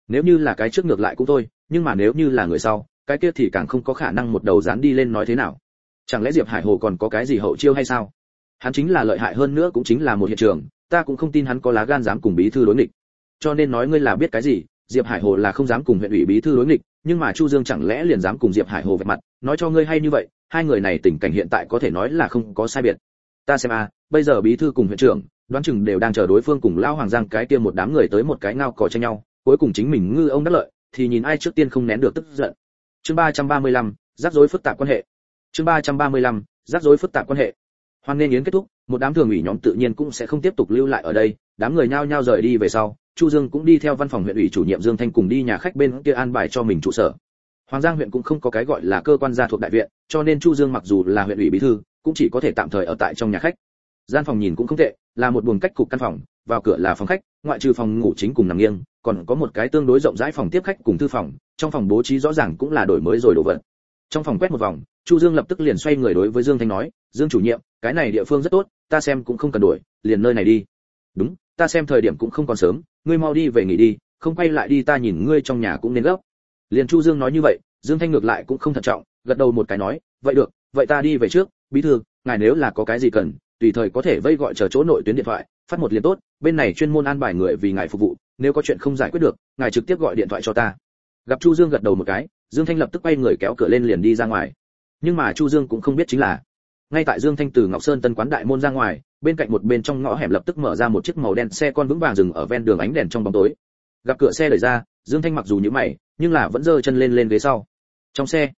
nếu như là cái trước ngược lại cũng thôi, nhưng mà nếu như là người sau, cái kia thì càng không có khả năng một đầu dán đi lên nói thế nào. Chẳng lẽ diệp hải hồ còn có cái gì hậu chiêu hay sao? Hắn chính là lợi hại hơn nữa cũng chính là một hiện trường, ta cũng không tin hắn có lá gan dám cùng bí thư đối nghịch. Cho nên nói ngươi là biết cái gì, diệp hải hồ là không dám cùng huyện ủy bí thư đối nghịch, nhưng mà chu dương chẳng lẽ liền dám cùng diệp hải hồ vạch mặt, nói cho ngươi hay như vậy, hai người này tình cảnh hiện tại có thể nói là không có sai biệt. Ta xem a, bây giờ bí thư cùng huyện trưởng, đoán chừng đều đang chờ đối phương cùng lao hoàng giang cái kia một đám người tới một cái ngao cò tranh nhau, cuối cùng chính mình ngư ông đắc lợi, thì nhìn ai trước tiên không nén được tức giận. Chương ba trăm ba mươi lăm, rắc rối phức tạp quan hệ. Chương ba trăm ba mươi lăm, rắc rối phức tạp quan hệ hoan nên yến kết thúc, một đám thường ủy nhóm tự nhiên cũng sẽ không tiếp tục lưu lại ở đây, đám người nhao nhao rời đi về sau, chu dương cũng đi theo văn phòng huyện ủy chủ nhiệm dương thanh cùng đi nhà khách bên kia an bài cho mình trụ sở. Hoàng giang huyện cũng không có cái gọi là cơ quan gia thuộc đại viện, cho nên chu dương mặc dù là huyện ủy bí thư, cũng chỉ có thể tạm thời ở tại trong nhà khách. Gian phòng nhìn cũng không tệ, là một buồng cách cục căn phòng, vào cửa là phòng khách, ngoại trừ phòng ngủ chính cùng nằm nghiêng, còn có một cái tương đối rộng rãi phòng tiếp khách cùng thư phòng, trong phòng bố trí rõ ràng cũng là đổi mới rồi đồ vật. Trong phòng quét một vòng, chu dương lập tức liền xoay người đối với dương thanh nói, dương chủ nhiệm cái này địa phương rất tốt ta xem cũng không cần đuổi, liền nơi này đi. Đúng ta xem thời điểm cũng không còn sớm ngươi mau đi về nghỉ đi không quay lại đi ta nhìn ngươi trong nhà cũng nên gấp. Liền chu dương nói như vậy dương thanh ngược lại cũng không thận trọng gật đầu một cái nói vậy được vậy ta đi về trước bí thư ngài nếu là có cái gì cần tùy thời có thể vây gọi chờ chỗ nội tuyến điện thoại phát một liền tốt bên này chuyên môn an bài người vì ngài phục vụ nếu có chuyện không giải quyết được ngài trực tiếp gọi điện thoại cho ta. Gặp chu dương gật đầu một cái dương thanh lập tức quay người kéo cửa lên liền đi ra ngoài. Nhưng mà chu dương cũng không biết chính là ngay tại dương thanh từ ngọc sơn tân quán đại môn ra ngoài, bên cạnh một bên trong ngõ hẻm lập tức mở ra một chiếc màu đen xe con vững vàng dừng ở ven đường ánh đèn trong bóng tối. Gặp cửa xe đẩy ra, dương thanh mặc dù nhíu mày, nhưng là vẫn giơ chân lên lên ghế sau. Trong xe,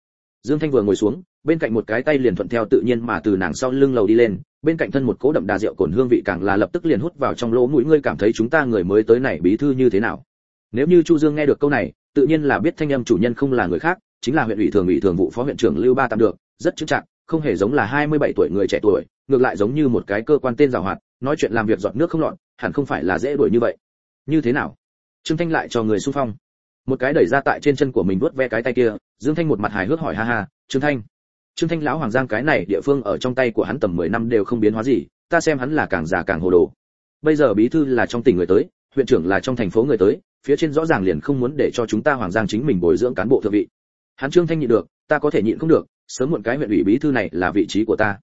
dương thanh vừa ngồi xuống, bên cạnh một cái tay liền thuận theo tự nhiên mà từ nàng sau lưng lầu đi lên, bên cạnh thân một cố đậm đà rượu cồn hương vị càng là lập tức liền hút vào trong lỗ mũi. Ngươi cảm thấy chúng ta người mới tới này bí thư như thế nào? Nếu như chu dương nghe được câu này, tự nhiên là biết thanh âm chủ nhân không là người khác, chính là huyện ủy thường ủy thường vụ phó huyện trưởng lưu ba tạm được, rất chững chạc không hề giống là 27 tuổi người trẻ tuổi, ngược lại giống như một cái cơ quan tên giàu hoạt, nói chuyện làm việc giọt nước không lọt, hẳn không phải là dễ đuổi như vậy. Như thế nào? Trương thanh lại cho người xung phong. Một cái đẩy ra tại trên chân của mình vuốt ve cái tay kia, dương thanh một mặt hài hước hỏi ha ha, trương thanh. Trương thanh lão hoàng giang cái này địa phương ở trong tay của hắn tầm 10 năm đều không biến hóa gì, ta xem hắn là càng già càng hồ đồ. Bây giờ bí thư là trong tỉnh người tới, huyện trưởng là trong thành phố người tới, phía trên rõ ràng liền không muốn để cho chúng ta hoàng giang chính mình bồi dưỡng cán bộ thượng vị. Hắn trương thanh nhịn được, ta có thể nhịn không được sớm muộn cái huyện ủy bí thư này là vị trí của ta.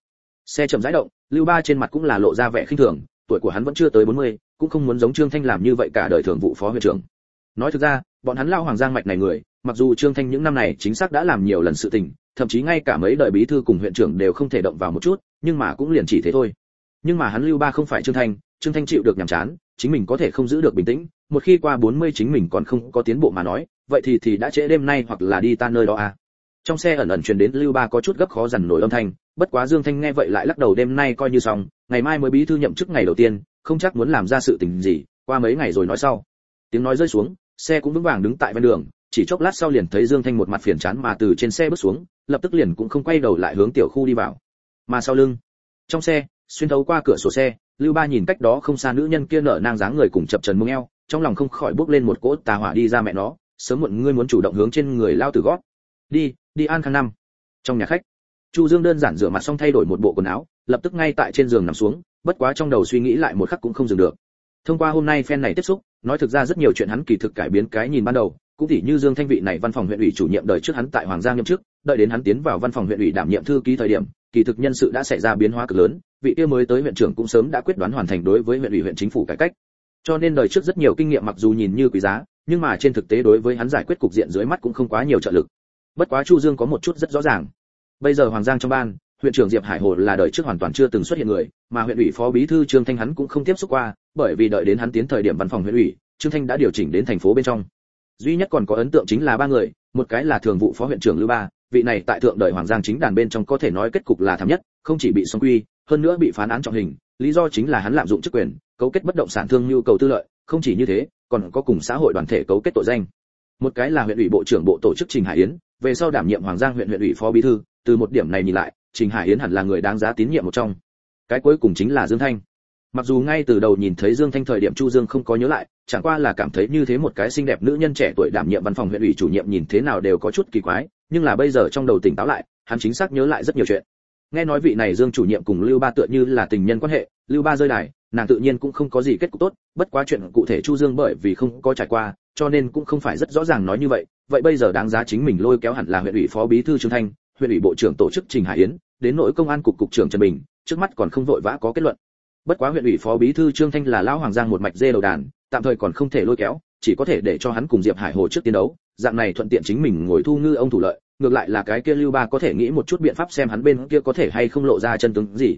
Xe chậm rãi động lưu ba trên mặt cũng là lộ ra vẻ khinh thường tuổi của hắn vẫn chưa tới 40, cũng không muốn giống trương thanh làm như vậy cả đời thường vụ phó huyện trưởng. Nói thực ra bọn hắn lao hoàng giang mạch này người mặc dù trương thanh những năm này chính xác đã làm nhiều lần sự tình thậm chí ngay cả mấy đời bí thư cùng huyện trưởng đều không thể động vào một chút nhưng mà cũng liền chỉ thế thôi. Nhưng mà hắn lưu ba không phải trương thanh trương thanh chịu được nhàm chán chính mình có thể không giữ được bình tĩnh một khi qua 40 chính mình còn không có tiến bộ mà nói vậy thì thì đã trễ đêm nay hoặc là đi ta nơi đó à trong xe ẩn ẩn truyền đến lưu ba có chút gấp khó dằn nổi âm thanh, bất quá dương thanh nghe vậy lại lắc đầu, đêm nay coi như xong, ngày mai mới bí thư nhậm chức ngày đầu tiên, không chắc muốn làm ra sự tình gì, qua mấy ngày rồi nói sau. Tiếng nói rơi xuống, xe cũng vững vàng đứng tại ven đường, chỉ chốc lát sau liền thấy dương thanh một mặt phiền chán mà từ trên xe bước xuống, lập tức liền cũng không quay đầu lại hướng tiểu khu đi vào. Mà sau lưng, trong xe, xuyên thấu qua cửa sổ xe, lưu ba nhìn cách đó không xa nữ nhân kia nở nang dáng người cùng chập trần mông eo, trong lòng không khỏi bước lên một cỗ tà hỏa đi ra mẹ nó, sớm muộn ngươi muốn chủ động hướng trên người lao từ gót. Đi đi an khang năm. Trong nhà khách, chu dương đơn giản rửa mặt xong thay đổi một bộ quần áo, lập tức ngay tại trên giường nằm xuống, bất quá trong đầu suy nghĩ lại một khắc cũng không dừng được. Thông qua hôm nay phen này tiếp xúc, nói thực ra rất nhiều chuyện hắn kỳ thực cải biến cái nhìn ban đầu, cũng tỉ như dương thanh vị này văn phòng huyện ủy chủ nhiệm đời trước hắn tại hoàng giang nhậm chức, đợi đến hắn tiến vào văn phòng huyện ủy đảm nhiệm thư ký thời điểm, kỳ thực nhân sự đã xảy ra biến hóa cực lớn, vị kia mới tới huyện trưởng cũng sớm đã quyết đoán hoàn thành đối với huyện ủy huyện chính phủ cải cách. Cho nên đời trước rất nhiều kinh nghiệm mặc dù nhìn như quý giá, nhưng mà trên thực tế đối với hắn giải quyết cục diện dưới mắt cũng không quá nhiều trợ lực bất quá chu dương có một chút rất rõ ràng. Bây giờ hoàng giang trong ban, huyện trưởng diệp hải hồ là đời trước hoàn toàn chưa từng xuất hiện người, mà huyện ủy phó bí thư trương thanh hắn cũng không tiếp xúc qua, bởi vì đợi đến hắn tiến thời điểm văn phòng huyện ủy, trương thanh đã điều chỉnh đến thành phố bên trong. Duy nhất còn có ấn tượng chính là ba người, một cái là thường vụ phó huyện trưởng lưu ba, vị này tại thượng đời hoàng giang chính đàn bên trong có thể nói kết cục là thảm nhất, không chỉ bị song quy, hơn nữa bị phán án trọng hình, lý do chính là hắn lạm dụng chức quyền, cấu kết bất động sản thương nhu cầu tư lợi, không chỉ như thế, còn có cùng xã hội đoàn thể cấu kết tội danh. Một cái là huyện ủy bộ trưởng bộ tổ chức trình hải yến về sau đảm nhiệm hoàng giang huyện huyện ủy phó bí thư, từ một điểm này nhìn lại, trình hải yến hẳn là người đáng giá tín nhiệm một trong. Cái cuối cùng chính là dương thanh. Mặc dù ngay từ đầu nhìn thấy dương thanh thời điểm chu dương không có nhớ lại, chẳng qua là cảm thấy như thế một cái xinh đẹp nữ nhân trẻ tuổi đảm nhiệm văn phòng huyện ủy chủ nhiệm nhìn thế nào đều có chút kỳ quái, nhưng là bây giờ trong đầu tỉnh táo lại, hắn chính xác nhớ lại rất nhiều chuyện. Nghe nói vị này dương chủ nhiệm cùng lưu ba tựa như là tình nhân quan hệ, lưu ba rơi đài, nàng tự nhiên cũng không có gì kết cục tốt, bất quá chuyện cụ thể chu dương bởi vì không có trải qua cho nên cũng không phải rất rõ ràng nói như vậy. Vậy bây giờ đáng giá chính mình lôi kéo hẳn là huyện ủy phó bí thư trương thanh huyện ủy bộ trưởng tổ chức trình hải yến đến nội công an cục cục trưởng trần bình trước mắt còn không vội vã có kết luận. Bất quá huyện ủy phó bí thư trương thanh là lão hoàng giang một mạch dê đầu đàn tạm thời còn không thể lôi kéo chỉ có thể để cho hắn cùng diệp hải hồ trước tiến đấu. Dạng này thuận tiện chính mình ngồi thu ngư ông thủ lợi ngược lại là cái kia lưu ba có thể nghĩ một chút biện pháp xem hắn bên kia có thể hay không lộ ra chân tướng gì.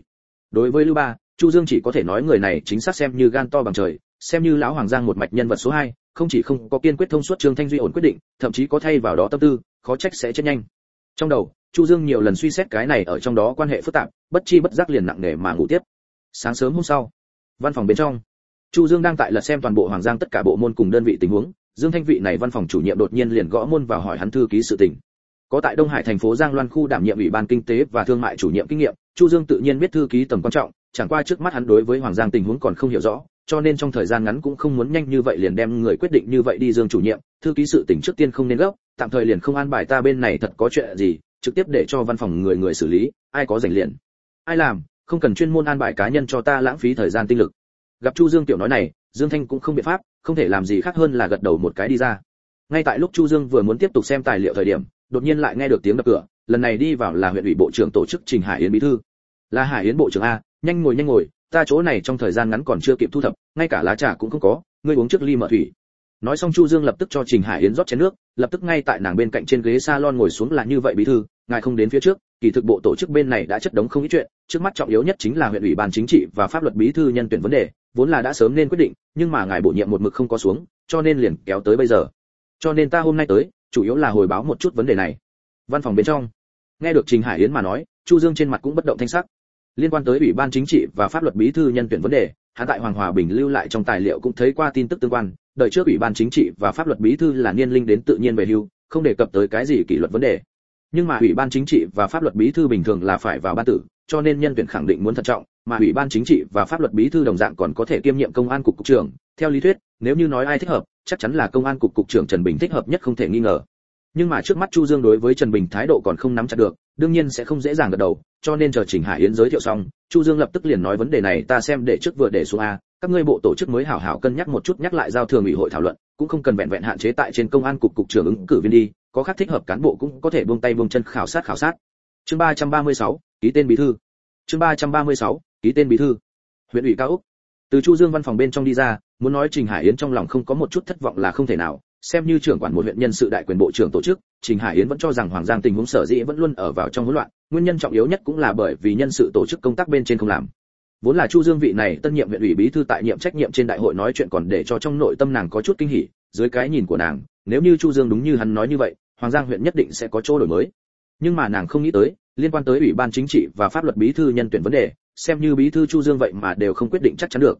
Đối với lưu ba chu dương chỉ có thể nói người này chính xác xem như gan to bằng trời xem như lão hoàng giang một mạch nhân vật số 2, không chỉ không có kiên quyết thông suốt trương thanh duy ổn quyết định, thậm chí có thay vào đó tâm tư, khó trách sẽ chết nhanh. Trong đầu, chu dương nhiều lần suy xét cái này ở trong đó quan hệ phức tạp, bất chi bất giác liền nặng nề mà ngủ tiếp. Sáng sớm hôm sau, văn phòng bên trong, chu dương đang tại lật xem toàn bộ hoàng giang tất cả bộ môn cùng đơn vị tình huống. Dương thanh vị này văn phòng chủ nhiệm đột nhiên liền gõ môn vào hỏi hắn thư ký sự tình. Có tại đông hải thành phố giang loan khu đảm nhiệm ủy ban kinh tế và thương mại chủ nhiệm kinh nghiệm, chu dương tự nhiên biết thư ký tầm quan trọng, chẳng qua trước mắt hắn đối với hoàng giang tình huống còn không hiểu rõ cho nên trong thời gian ngắn cũng không muốn nhanh như vậy liền đem người quyết định như vậy đi dương chủ nhiệm. Thư ký sự tình trước tiên không nên gấp, tạm thời liền không an bài ta bên này thật có chuyện gì, trực tiếp để cho văn phòng người người xử lý, ai có rảnh liền. Ai làm, không cần chuyên môn an bài cá nhân cho ta lãng phí thời gian tinh lực. Gặp chu dương tiểu nói này, dương thanh cũng không biện pháp, không thể làm gì khác hơn là gật đầu một cái đi ra. Ngay tại lúc chu dương vừa muốn tiếp tục xem tài liệu thời điểm, đột nhiên lại nghe được tiếng đập cửa, lần này đi vào là huyện ủy bộ trưởng tổ chức trình hải yến bí thư. Là hải yến bộ trưởng a, nhanh ngồi nhanh ngồi ta chỗ này trong thời gian ngắn còn chưa kịp thu thập, ngay cả lá trà cũng không có, ngươi uống trước ly mở thủy. Nói xong chu dương lập tức cho trình hải yến rót chén nước, lập tức ngay tại nàng bên cạnh trên ghế salon ngồi xuống là như vậy bí thư, ngài không đến phía trước, kỳ thực bộ tổ chức bên này đã chất đống không ít chuyện, trước mắt trọng yếu nhất chính là huyện ủy ban chính trị và pháp luật bí thư nhân tuyển vấn đề, vốn là đã sớm nên quyết định, nhưng mà ngài bổ nhiệm một mực không có xuống, cho nên liền kéo tới bây giờ. Cho nên ta hôm nay tới, chủ yếu là hồi báo một chút vấn đề này. Văn phòng bên trong. Nghe được trình hải yến mà nói, chu dương trên mặt cũng bất động thanh sắc liên quan tới ủy ban chính trị và pháp luật bí thư nhân tuyển vấn đề hạ tại hoàng hòa bình lưu lại trong tài liệu cũng thấy qua tin tức tương quan. Đợi trước ủy ban chính trị và pháp luật bí thư là niên linh đến tự nhiên về hưu, không đề cập tới cái gì kỷ luật vấn đề. Nhưng mà ủy ban chính trị và pháp luật bí thư bình thường là phải vào ban tử, cho nên nhân tuyển khẳng định muốn thận trọng, mà ủy ban chính trị và pháp luật bí thư đồng dạng còn có thể kiêm nhiệm công an cục cục trưởng. Theo lý thuyết, nếu như nói ai thích hợp, chắc chắn là công an cục cục trưởng trần bình thích hợp nhất không thể nghi ngờ. Nhưng mà trước mắt chu dương đối với trần bình thái độ còn không nắm chặt được đương nhiên sẽ không dễ dàng gật đầu cho nên chờ trình hải yến giới thiệu xong chu dương lập tức liền nói vấn đề này ta xem để trước vừa để xuống a các ngươi bộ tổ chức mới hảo hảo cân nhắc một chút nhắc lại giao thường ủy hội thảo luận cũng không cần vẹn vẹn hạn chế tại trên công an cục cục trưởng ứng cử viên đi có khác thích hợp cán bộ cũng có thể buông tay buông chân khảo sát khảo sát. Chương 336, ký tên bí thư. Chương 336, ký tên bí thư. Huyện ủy cao úc. Từ chu dương văn phòng bên trong đi ra muốn nói trình hải yến trong lòng không có một chút thất vọng là không thể nào xem như trưởng quản một huyện nhân sự đại quyền bộ trưởng tổ chức, trình hải yến vẫn cho rằng hoàng giang tình huống sở dĩ vẫn luôn ở vào trong hỗn loạn, nguyên nhân trọng yếu nhất cũng là bởi vì nhân sự tổ chức công tác bên trên không làm. Vốn là chu dương vị này tân nhiệm huyện ủy bí thư tại nhiệm trách nhiệm trên đại hội nói chuyện còn để cho trong nội tâm nàng có chút kinh hỉ, dưới cái nhìn của nàng, nếu như chu dương đúng như hắn nói như vậy, hoàng giang huyện nhất định sẽ có chỗ đổi mới. Nhưng mà nàng không nghĩ tới, liên quan tới ủy ban chính trị và pháp luật bí thư nhân tuyển vấn đề, xem như bí thư chu dương vậy mà đều không quyết định chắc chắn được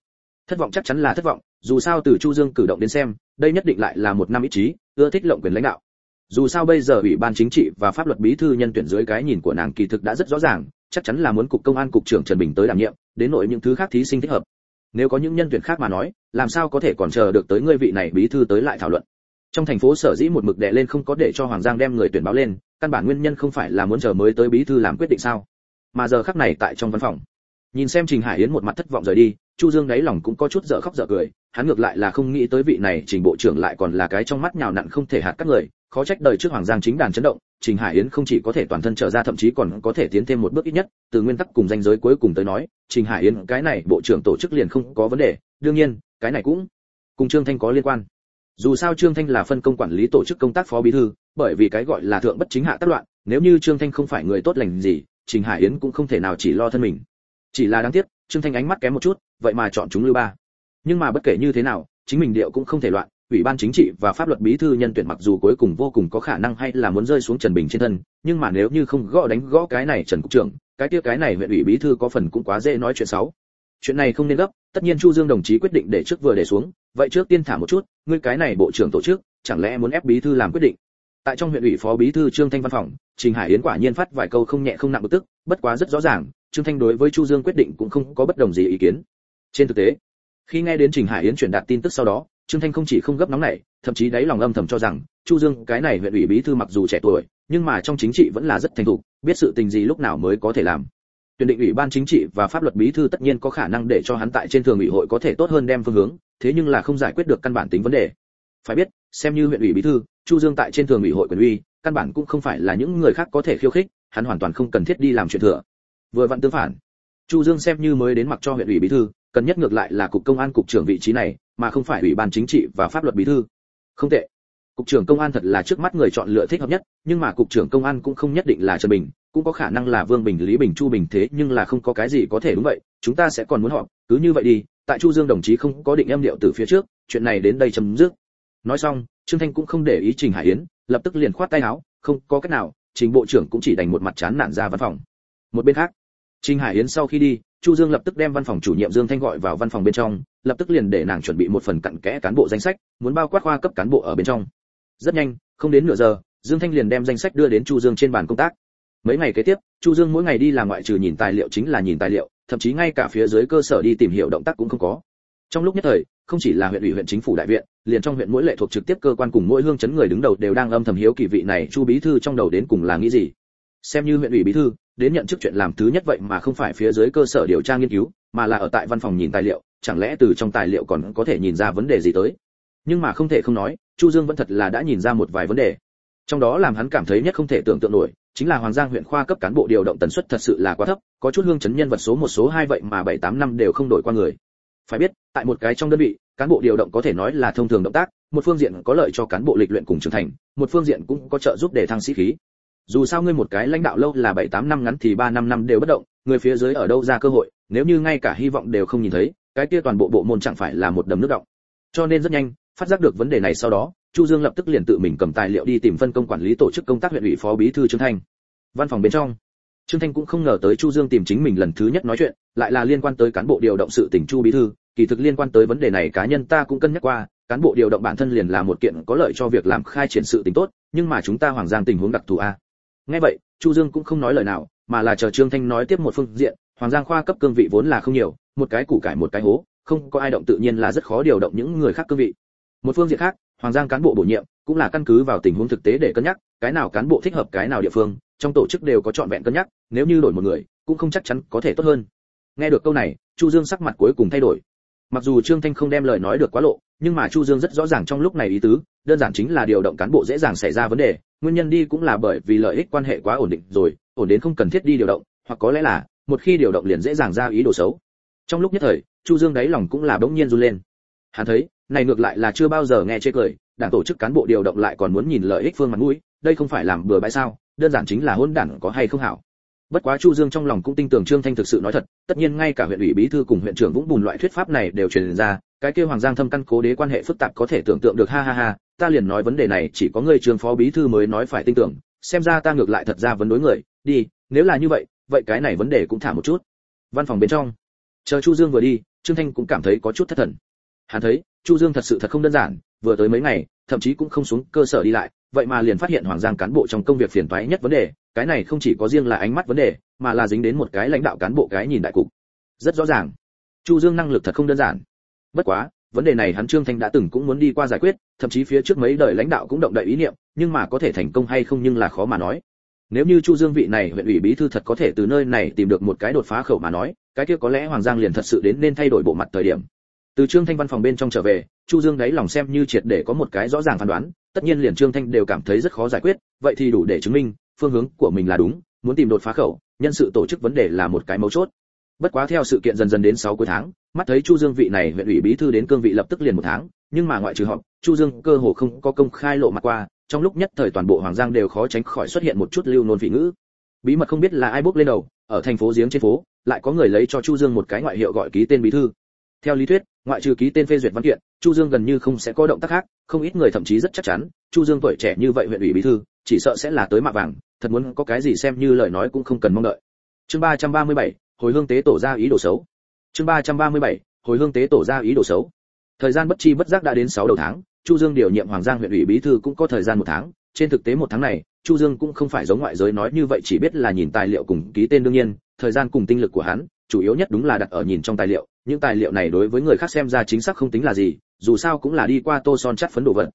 thất vọng chắc chắn là thất vọng, dù sao từ chu dương cử động đến xem, đây nhất định lại là một năm ý chí, ưa thích lộng quyền lãnh đạo. Dù sao bây giờ ủy ban chính trị và pháp luật bí thư nhân tuyển dưới cái nhìn của nàng kỳ thực đã rất rõ ràng, chắc chắn là muốn cục công an cục trưởng trần bình tới đảm nhiệm, đến nội những thứ khác thí sinh thích hợp. Nếu có những nhân tuyển khác mà nói, làm sao có thể còn chờ được tới ngươi vị này bí thư tới lại thảo luận? Trong thành phố sở dĩ một mực đệ lên không có để cho hoàng giang đem người tuyển báo lên, căn bản nguyên nhân không phải là muốn chờ mới tới bí thư làm quyết định sao? Mà giờ khắc này tại trong văn phòng nhìn xem trình hải yến một mặt thất vọng rời đi, chu dương đáy lòng cũng có chút dở khóc dở cười, hắn ngược lại là không nghĩ tới vị này trình bộ trưởng lại còn là cái trong mắt nhào nặn không thể hạt các người, khó trách đời trước hoàng giang chính đàn chấn động, trình hải yến không chỉ có thể toàn thân trở ra thậm chí còn có thể tiến thêm một bước ít nhất, từ nguyên tắc cùng danh giới cuối cùng tới nói, trình hải yến, cái này bộ trưởng tổ chức liền không có vấn đề, đương nhiên, cái này cũng cùng trương thanh có liên quan. Dù sao trương thanh là phân công quản lý tổ chức công tác phó bí thư, bởi vì cái gọi là thượng bất chính hạ tác loạn, nếu như trương thanh không phải người tốt lành gì, trình hải yến cũng không thể nào chỉ lo thân mình chỉ là đáng tiếc, trương thanh ánh mắt kém một chút, vậy mà chọn chúng lưu ba. Nhưng mà bất kể như thế nào, chính mình điệu cũng không thể loạn, ủy ban chính trị và pháp luật bí thư nhân tuyển mặc dù cuối cùng vô cùng có khả năng hay là muốn rơi xuống trần bình trên thân, nhưng mà nếu như không gõ đánh gõ cái này trần cục trưởng, cái kia cái này huyện ủy bí thư có phần cũng quá dễ nói chuyện xấu. Chuyện này không nên gấp, tất nhiên chu dương đồng chí quyết định để trước vừa để xuống, vậy trước tiên thả một chút, ngươi cái này bộ trưởng tổ chức, chẳng lẽ muốn ép bí thư làm quyết định? Tại trong huyện ủy phó bí thư trương thanh văn phòng, trình hải yến quả nhiên phát vài câu không nhẹ không nặng bực tức, bất quá rất rõ ràng trương thanh đối với chu dương quyết định cũng không có bất đồng gì ý kiến. Trên thực tế, khi nghe đến trình hải yến truyền đạt tin tức sau đó, trương thanh không chỉ không gấp nóng này thậm chí đáy lòng âm thầm cho rằng, chu dương, cái này huyện ủy bí thư mặc dù trẻ tuổi, nhưng mà trong chính trị vẫn là rất thành thục, biết sự tình gì lúc nào mới có thể làm. Tuyển định ủy ban chính trị và pháp luật bí thư tất nhiên có khả năng để cho hắn tại trên thường ủy hội có thể tốt hơn đem phương hướng, thế nhưng là không giải quyết được căn bản tính vấn đề. Phải biết, xem như huyện ủy bí thư, chu dương tại trên thường ủy hội quyền uy, căn bản cũng không phải là những người khác có thể khiêu khích, hắn hoàn toàn không cần thiết đi làm chuyện thừa vừa vặn tương phản. Chu dương xem như mới đến mặc cho huyện ủy bí thư, cần nhất ngược lại là cục công an cục trưởng vị trí này, mà không phải ủy ban chính trị và pháp luật bí thư. Không tệ. Cục trưởng công an thật là trước mắt người chọn lựa thích hợp nhất, nhưng mà cục trưởng công an cũng không nhất định là trần bình, cũng có khả năng là vương bình, lý bình, chu bình, thế nhưng là không có cái gì có thể đúng vậy, chúng ta sẽ còn muốn họp, cứ như vậy đi, tại chu dương đồng chí không có định em liệu từ phía trước, chuyện này đến đây chấm dứt. Nói xong, trương thanh cũng không để ý trình hải yến, lập tức liền khoát tay áo, không có cách nào, trình bộ trưởng cũng chỉ đành một mặt chán nản ra văn phòng. Một bên khác trình hải yến sau khi đi, chu dương lập tức đem văn phòng chủ nhiệm dương thanh gọi vào văn phòng bên trong, lập tức liền để nàng chuẩn bị một phần cặn kẽ cán bộ danh sách, muốn bao quát khoa cấp cán bộ ở bên trong. Rất nhanh, không đến nửa giờ, dương thanh liền đem danh sách đưa đến chu dương trên bàn công tác. Mấy ngày kế tiếp, chu dương mỗi ngày đi làm ngoại trừ nhìn tài liệu chính là nhìn tài liệu, thậm chí ngay cả phía dưới cơ sở đi tìm hiểu động tác cũng không có. Trong lúc nhất thời, không chỉ là huyện ủy huyện chính phủ đại viện, liền trong huyện mỗi lệ thuộc trực tiếp cơ quan cùng mỗi hương chấn người đứng đầu đều đang âm thầm hiếu kỳ vị này chu bí thư trong đầu đến cùng là nghĩ gì xem như huyện ủy bí thư, đến nhận chức chuyện làm thứ nhất vậy mà không phải phía dưới cơ sở điều tra nghiên cứu, mà là ở tại văn phòng nhìn tài liệu, chẳng lẽ từ trong tài liệu còn có thể nhìn ra vấn đề gì tới? Nhưng mà không thể không nói, chu dương vẫn thật là đã nhìn ra một vài vấn đề. Trong đó làm hắn cảm thấy nhất không thể tưởng tượng nổi, chính là hoàng giang huyện khoa cấp cán bộ điều động tần suất thật sự là quá thấp, có chút hương chấn nhân vật số một, số hai vậy mà bảy, tám năm đều không đổi qua người. Phải biết, tại một cái trong đơn vị, cán bộ điều động có thể nói là thông thường động tác, một phương diện có lợi cho cán bộ lịch luyện cùng trưởng thành, một phương diện cũng có trợ giúp để thăng sĩ khí dù sao ngươi một cái lãnh đạo lâu là bảy tám năm ngắn thì ba năm năm đều bất động, người phía dưới ở đâu ra cơ hội, nếu như ngay cả hy vọng đều không nhìn thấy, cái kia toàn bộ bộ môn chẳng phải là một đầm nước động. Cho nên rất nhanh, phát giác được vấn đề này sau đó, chu dương lập tức liền tự mình cầm tài liệu đi tìm phân công quản lý tổ chức công tác huyện ủy phó bí thư trương thanh. Văn phòng bên trong, trương thanh cũng không ngờ tới chu dương tìm chính mình lần thứ nhất nói chuyện, lại là liên quan tới cán bộ điều động sự tỉnh chu bí thư, kỳ thực liên quan tới vấn đề này cá nhân ta cũng cân nhắc qua, cán bộ điều động bản thân liền là một kiện có lợi cho việc làm khai triển sự tình tốt, nhưng mà chúng ta hoàng giang tình huống đặc thù a nghe vậy, chu dương cũng không nói lời nào, mà là chờ trương thanh nói tiếp một phương diện, hoàng giang khoa cấp cương vị vốn là không nhiều, một cái củ cải một cái hố, không có ai động tự nhiên là rất khó điều động những người khác cương vị. Một phương diện khác, hoàng giang cán bộ bổ nhiệm, cũng là căn cứ vào tình huống thực tế để cân nhắc, cái nào cán bộ thích hợp cái nào địa phương, trong tổ chức đều có chọn vẹn cân nhắc, nếu như đổi một người, cũng không chắc chắn có thể tốt hơn. Nghe được câu này, chu dương sắc mặt cuối cùng thay đổi mặc dù trương thanh không đem lời nói được quá lộ, nhưng mà chu dương rất rõ ràng trong lúc này ý tứ, đơn giản chính là điều động cán bộ dễ dàng xảy ra vấn đề, nguyên nhân đi cũng là bởi vì lợi ích quan hệ quá ổn định rồi, ổn đến không cần thiết đi điều động, hoặc có lẽ là, một khi điều động liền dễ dàng ra ý đồ xấu. Trong lúc nhất thời, chu dương đáy lòng cũng là bỗng nhiên run lên. Hắn thấy, này ngược lại là chưa bao giờ nghe chê cười, đảng tổ chức cán bộ điều động lại còn muốn nhìn lợi ích phương mặt mũi, đây không phải làm bừa bãi sao, đơn giản chính là hôn đảng có hay không hảo bất quá chu dương trong lòng cũng tin tưởng trương thanh thực sự nói thật, tất nhiên ngay cả huyện ủy bí thư cùng huyện trưởng vũng bùn loại thuyết pháp này đều truyền ra, cái kia hoàng giang thâm căn cố đế quan hệ phức tạp có thể tưởng tượng được, ha ha ha, ta liền nói vấn đề này, chỉ có người trường phó bí thư mới nói phải tin tưởng, xem ra ta ngược lại thật ra vấn đối người, đi, nếu là như vậy vậy cái này vấn đề cũng thả một chút. Văn phòng bên trong, chờ chu dương vừa đi, trương thanh cũng cảm thấy có chút thất thần. Hắn thấy, chu dương thật sự thật không đơn giản, vừa tới mấy ngày, thậm chí cũng không xuống cơ sở đi lại vậy mà liền phát hiện hoàng giang cán bộ trong công việc phiền toái nhất vấn đề, cái này không chỉ có riêng là ánh mắt vấn đề, mà là dính đến một cái lãnh đạo cán bộ cái nhìn đại cục. Rất rõ ràng. Chu dương năng lực thật không đơn giản. Bất quá, vấn đề này hắn trương thanh đã từng cũng muốn đi qua giải quyết, thậm chí phía trước mấy đời lãnh đạo cũng động đậy ý niệm, nhưng mà có thể thành công hay không nhưng là khó mà nói. Nếu như chu dương vị này huyện ủy bí thư thật có thể từ nơi này tìm được một cái đột phá khẩu mà nói, cái kia có lẽ hoàng giang liền thật sự đến nên thay đổi bộ mặt thời điểm. Từ trương thanh văn phòng bên trong trở về, chu dương đấy lòng xem như triệt để có một cái rõ ràng phán đoán tất nhiên liền trương thanh đều cảm thấy rất khó giải quyết, vậy thì đủ để chứng minh, phương hướng của mình là đúng, muốn tìm đột phá khẩu, nhân sự tổ chức vấn đề là một cái mấu chốt. Bất quá theo sự kiện dần dần đến sáu cuối tháng, mắt thấy chu dương vị này huyện ủy bí thư đến cương vị lập tức liền một tháng, nhưng mà ngoại trừ họp chu dương cơ hồ không có công khai lộ mặt qua, trong lúc nhất thời toàn bộ hoàng giang đều khó tránh khỏi xuất hiện một chút lưu nôn vị ngữ. Bí mật không biết là ai bước lên đầu, ở thành phố giếng trên phố, lại có người lấy cho chu dương một cái ngoại hiệu gọi ký tên bí thư theo lý thuyết ngoại trừ ký tên phê duyệt văn kiện chu dương gần như không sẽ có động tác khác không ít người thậm chí rất chắc chắn chu dương tuổi trẻ như vậy huyện ủy bí thư chỉ sợ sẽ là tới mạ vàng thật muốn có cái gì xem như lời nói cũng không cần mong đợi. Chương 337, hồi hương tế tổ ra ý đồ xấu. Chương 337, hồi hương tế tổ ra ý đồ xấu. Thời gian bất chi bất giác đã đến 6 đầu tháng chu dương điều nhiệm hoàng giang huyện ủy bí thư cũng có thời gian một tháng. Trên thực tế một tháng này chu dương cũng không phải giống ngoại giới nói như vậy chỉ biết là nhìn tài liệu cùng ký tên đương nhiên thời gian cùng tinh lực của hắn chủ yếu nhất đúng là đặt ở nhìn trong tài liệu những tài liệu này đối với người khác xem ra chính xác không tính là gì, dù sao cũng là đi qua tô son chắt phấn đồ vật.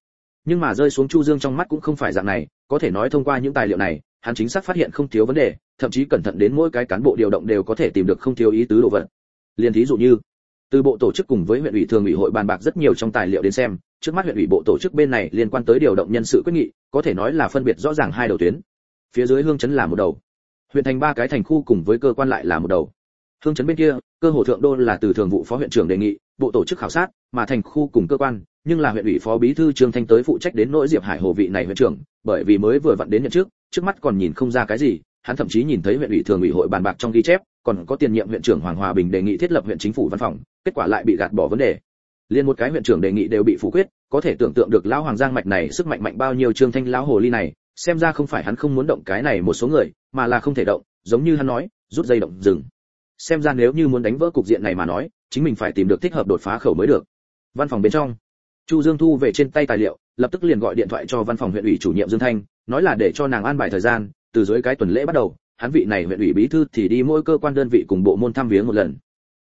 Nhưng mà rơi xuống chu dương trong mắt cũng không phải dạng này, có thể nói thông qua những tài liệu này, hắn chính xác phát hiện không thiếu vấn đề, thậm chí cẩn thận đến mỗi cái cán bộ điều động đều có thể tìm được không thiếu ý tứ đồ vật. Liên thí dụ như, từ bộ tổ chức cùng với huyện ủy thường ủy hội bàn bạc rất nhiều trong tài liệu đến xem, trước mắt huyện ủy bộ tổ chức bên này liên quan tới điều động nhân sự quyết nghị, có thể nói là phân biệt rõ ràng hai đầu tuyến. Phía dưới hương chấn là một đầu, huyện thành ba cái thành khu cùng với cơ quan lại là một đầu hương chấn bên kia, cơ hồ thượng đô là từ thường vụ phó huyện trưởng đề nghị, bộ tổ chức khảo sát, mà thành khu cùng cơ quan, nhưng là huyện ủy phó bí thư trương thanh tới phụ trách đến nỗi diệp hải hồ vị này huyện trưởng, bởi vì mới vừa vặn đến nhận trước trước mắt còn nhìn không ra cái gì, hắn thậm chí nhìn thấy huyện ủy thường ủy hội bàn bạc trong ghi chép, còn có tiền nhiệm huyện trưởng hoàng hòa bình đề nghị thiết lập huyện chính phủ văn phòng, kết quả lại bị gạt bỏ vấn đề. Liên một cái huyện trưởng đề nghị đều bị phủ quyết, có thể tưởng tượng được lão hoàng giang mạch này sức mạnh mạnh bao nhiêu trương thanh lão hồ ly này, xem ra không phải hắn không muốn động cái này một số người, mà là không thể động, giống như hắn nói, rút dây động dừng xem ra nếu như muốn đánh vỡ cục diện này mà nói, chính mình phải tìm được thích hợp đột phá khẩu mới được. Văn phòng bên trong, chu dương thu về trên tay tài liệu, lập tức liền gọi điện thoại cho văn phòng huyện ủy chủ nhiệm dương thanh, nói là để cho nàng an bài thời gian, từ dưới cái tuần lễ bắt đầu, hắn vị này huyện ủy bí thư thì đi mỗi cơ quan đơn vị cùng bộ môn thăm viếng một lần.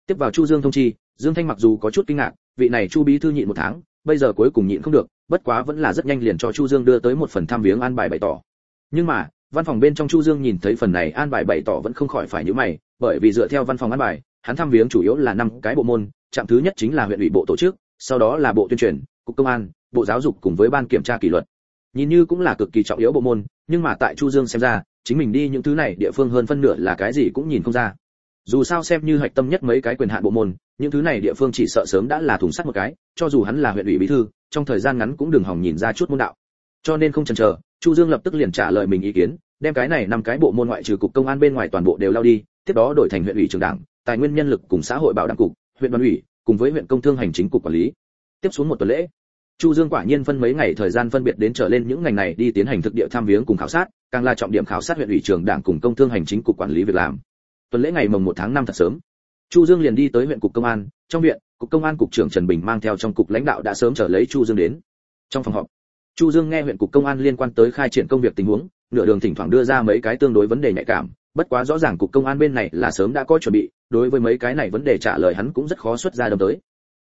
Tiếp vào chu dương thông chi, dương thanh mặc dù có chút kinh ngạc, vị này chu bí thư nhịn một tháng, bây giờ cuối cùng nhịn không được, bất quá vẫn là rất nhanh liền cho chu dương đưa tới một phần thăm viếng an bài bày tỏ. Nhưng mà, văn phòng bên trong chu dương nhìn thấy phần này an bài bày tỏ vẫn không khỏi phải nhíu mày bởi vì dựa theo văn phòng an bài, hắn thăm viếng chủ yếu là năm cái bộ môn, trạm thứ nhất chính là huyện ủy bộ tổ chức, sau đó là bộ tuyên truyền, cục công an, bộ giáo dục cùng với ban kiểm tra kỷ luật. Nhìn như cũng là cực kỳ trọng yếu bộ môn, nhưng mà tại chu dương xem ra, chính mình đi những thứ này địa phương hơn phân nửa là cái gì cũng nhìn không ra. Dù sao xem như hạch tâm nhất mấy cái quyền hạn bộ môn, những thứ này địa phương chỉ sợ sớm đã là thùng sắt một cái, cho dù hắn là huyện ủy bí thư, trong thời gian ngắn cũng đừng hòng nhìn ra chút môn đạo. Cho nên không chần chờ, chu dương lập tức liền trả lời mình ý kiến, đem cái này năm cái bộ môn ngoại trừ cục công an bên ngoài toàn bộ đều lao đi tiếp đó đổi thành huyện ủy trưởng đảng, tài nguyên nhân lực cùng xã hội bảo đảm cục, huyện đoàn ủy, cùng với huyện công thương hành chính cục quản lý. Tiếp xuống một tuần lễ, chu dương quả nhiên phân mấy ngày thời gian phân biệt đến trở lên những ngành này đi tiến hành thực địa tham viếng cùng khảo sát, càng là trọng điểm khảo sát huyện ủy trưởng đảng cùng công thương hành chính cục quản lý việc làm. Tuần lễ ngày mồng 1 tháng 5 thật sớm. Chu dương liền đi tới huyện cục công an, trong viện, cục công an cục trưởng trần bình mang theo trong cục lãnh đạo đã sớm trở lấy chu dương đến. Trong phòng họp, chu dương nghe huyện cục công an liên quan tới khai triển công việc tình huống, nửa đường thỉnh thoảng đưa ra mấy cái tương đối vấn đề nhạy cảm bất quá rõ ràng cục công an bên này là sớm đã có chuẩn bị, đối với mấy cái này vấn đề trả lời hắn cũng rất khó xuất ra đâm tới.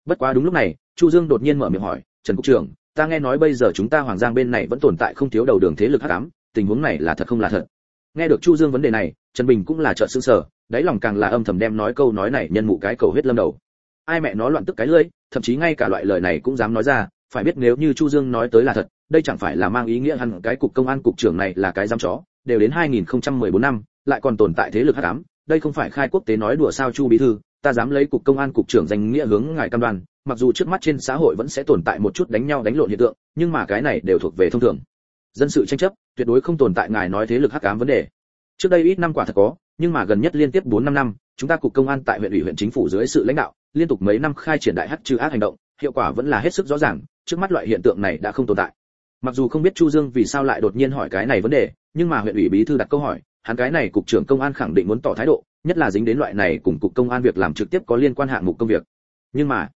Bất quá đúng lúc này, chu dương đột nhiên mở miệng hỏi, trần cục trưởng, ta nghe nói bây giờ chúng ta hoàng giang bên này vẫn tồn tại không thiếu đầu đường thế lực hắc ám, tình huống này là thật không là thật? Nghe được chu dương vấn đề này, trần bình cũng là trợ xương sở đáy lòng càng là âm thầm đem nói câu nói này nhân mụ cái cầu huyết lâm đầu. Ai mẹ nó loạn tức cái lưỡi, thậm chí ngay cả loại lời này cũng dám nói ra, phải biết nếu như chu dương nói tới là thật, đây chẳng phải là mang ý nghĩa hẳn cái cục công an cục trưởng này là cái giam chó, đều đến 2014 năm lại còn tồn tại thế lực hắc ám, đây không phải khai quốc tế nói đùa sao chu bí thư, ta dám lấy cục công an cục trưởng danh nghĩa hướng ngài cam đoan, mặc dù trước mắt trên xã hội vẫn sẽ tồn tại một chút đánh nhau đánh lộn hiện tượng, nhưng mà cái này đều thuộc về thông thường. Dân sự tranh chấp, tuyệt đối không tồn tại ngài nói thế lực hắc ám vấn đề. Trước đây ít năm quả thật có, nhưng mà gần nhất liên tiếp 4 năm năm, chúng ta cục công an tại huyện ủy huyện chính phủ dưới sự lãnh đạo, liên tục mấy năm khai triển đại hắc trừ ác hành động, hiệu quả vẫn là hết sức rõ ràng, trước mắt loại hiện tượng này đã không tồn tại. Mặc dù không biết chu dương vì sao lại đột nhiên hỏi cái này vấn đề, nhưng mà huyện ủy bí thư đặt câu hỏi hắn cái này cục trưởng công an khẳng định muốn tỏ thái độ, nhất là dính đến loại này cùng cục công an việc làm trực tiếp có liên quan hạng mục công việc. Nhưng mà,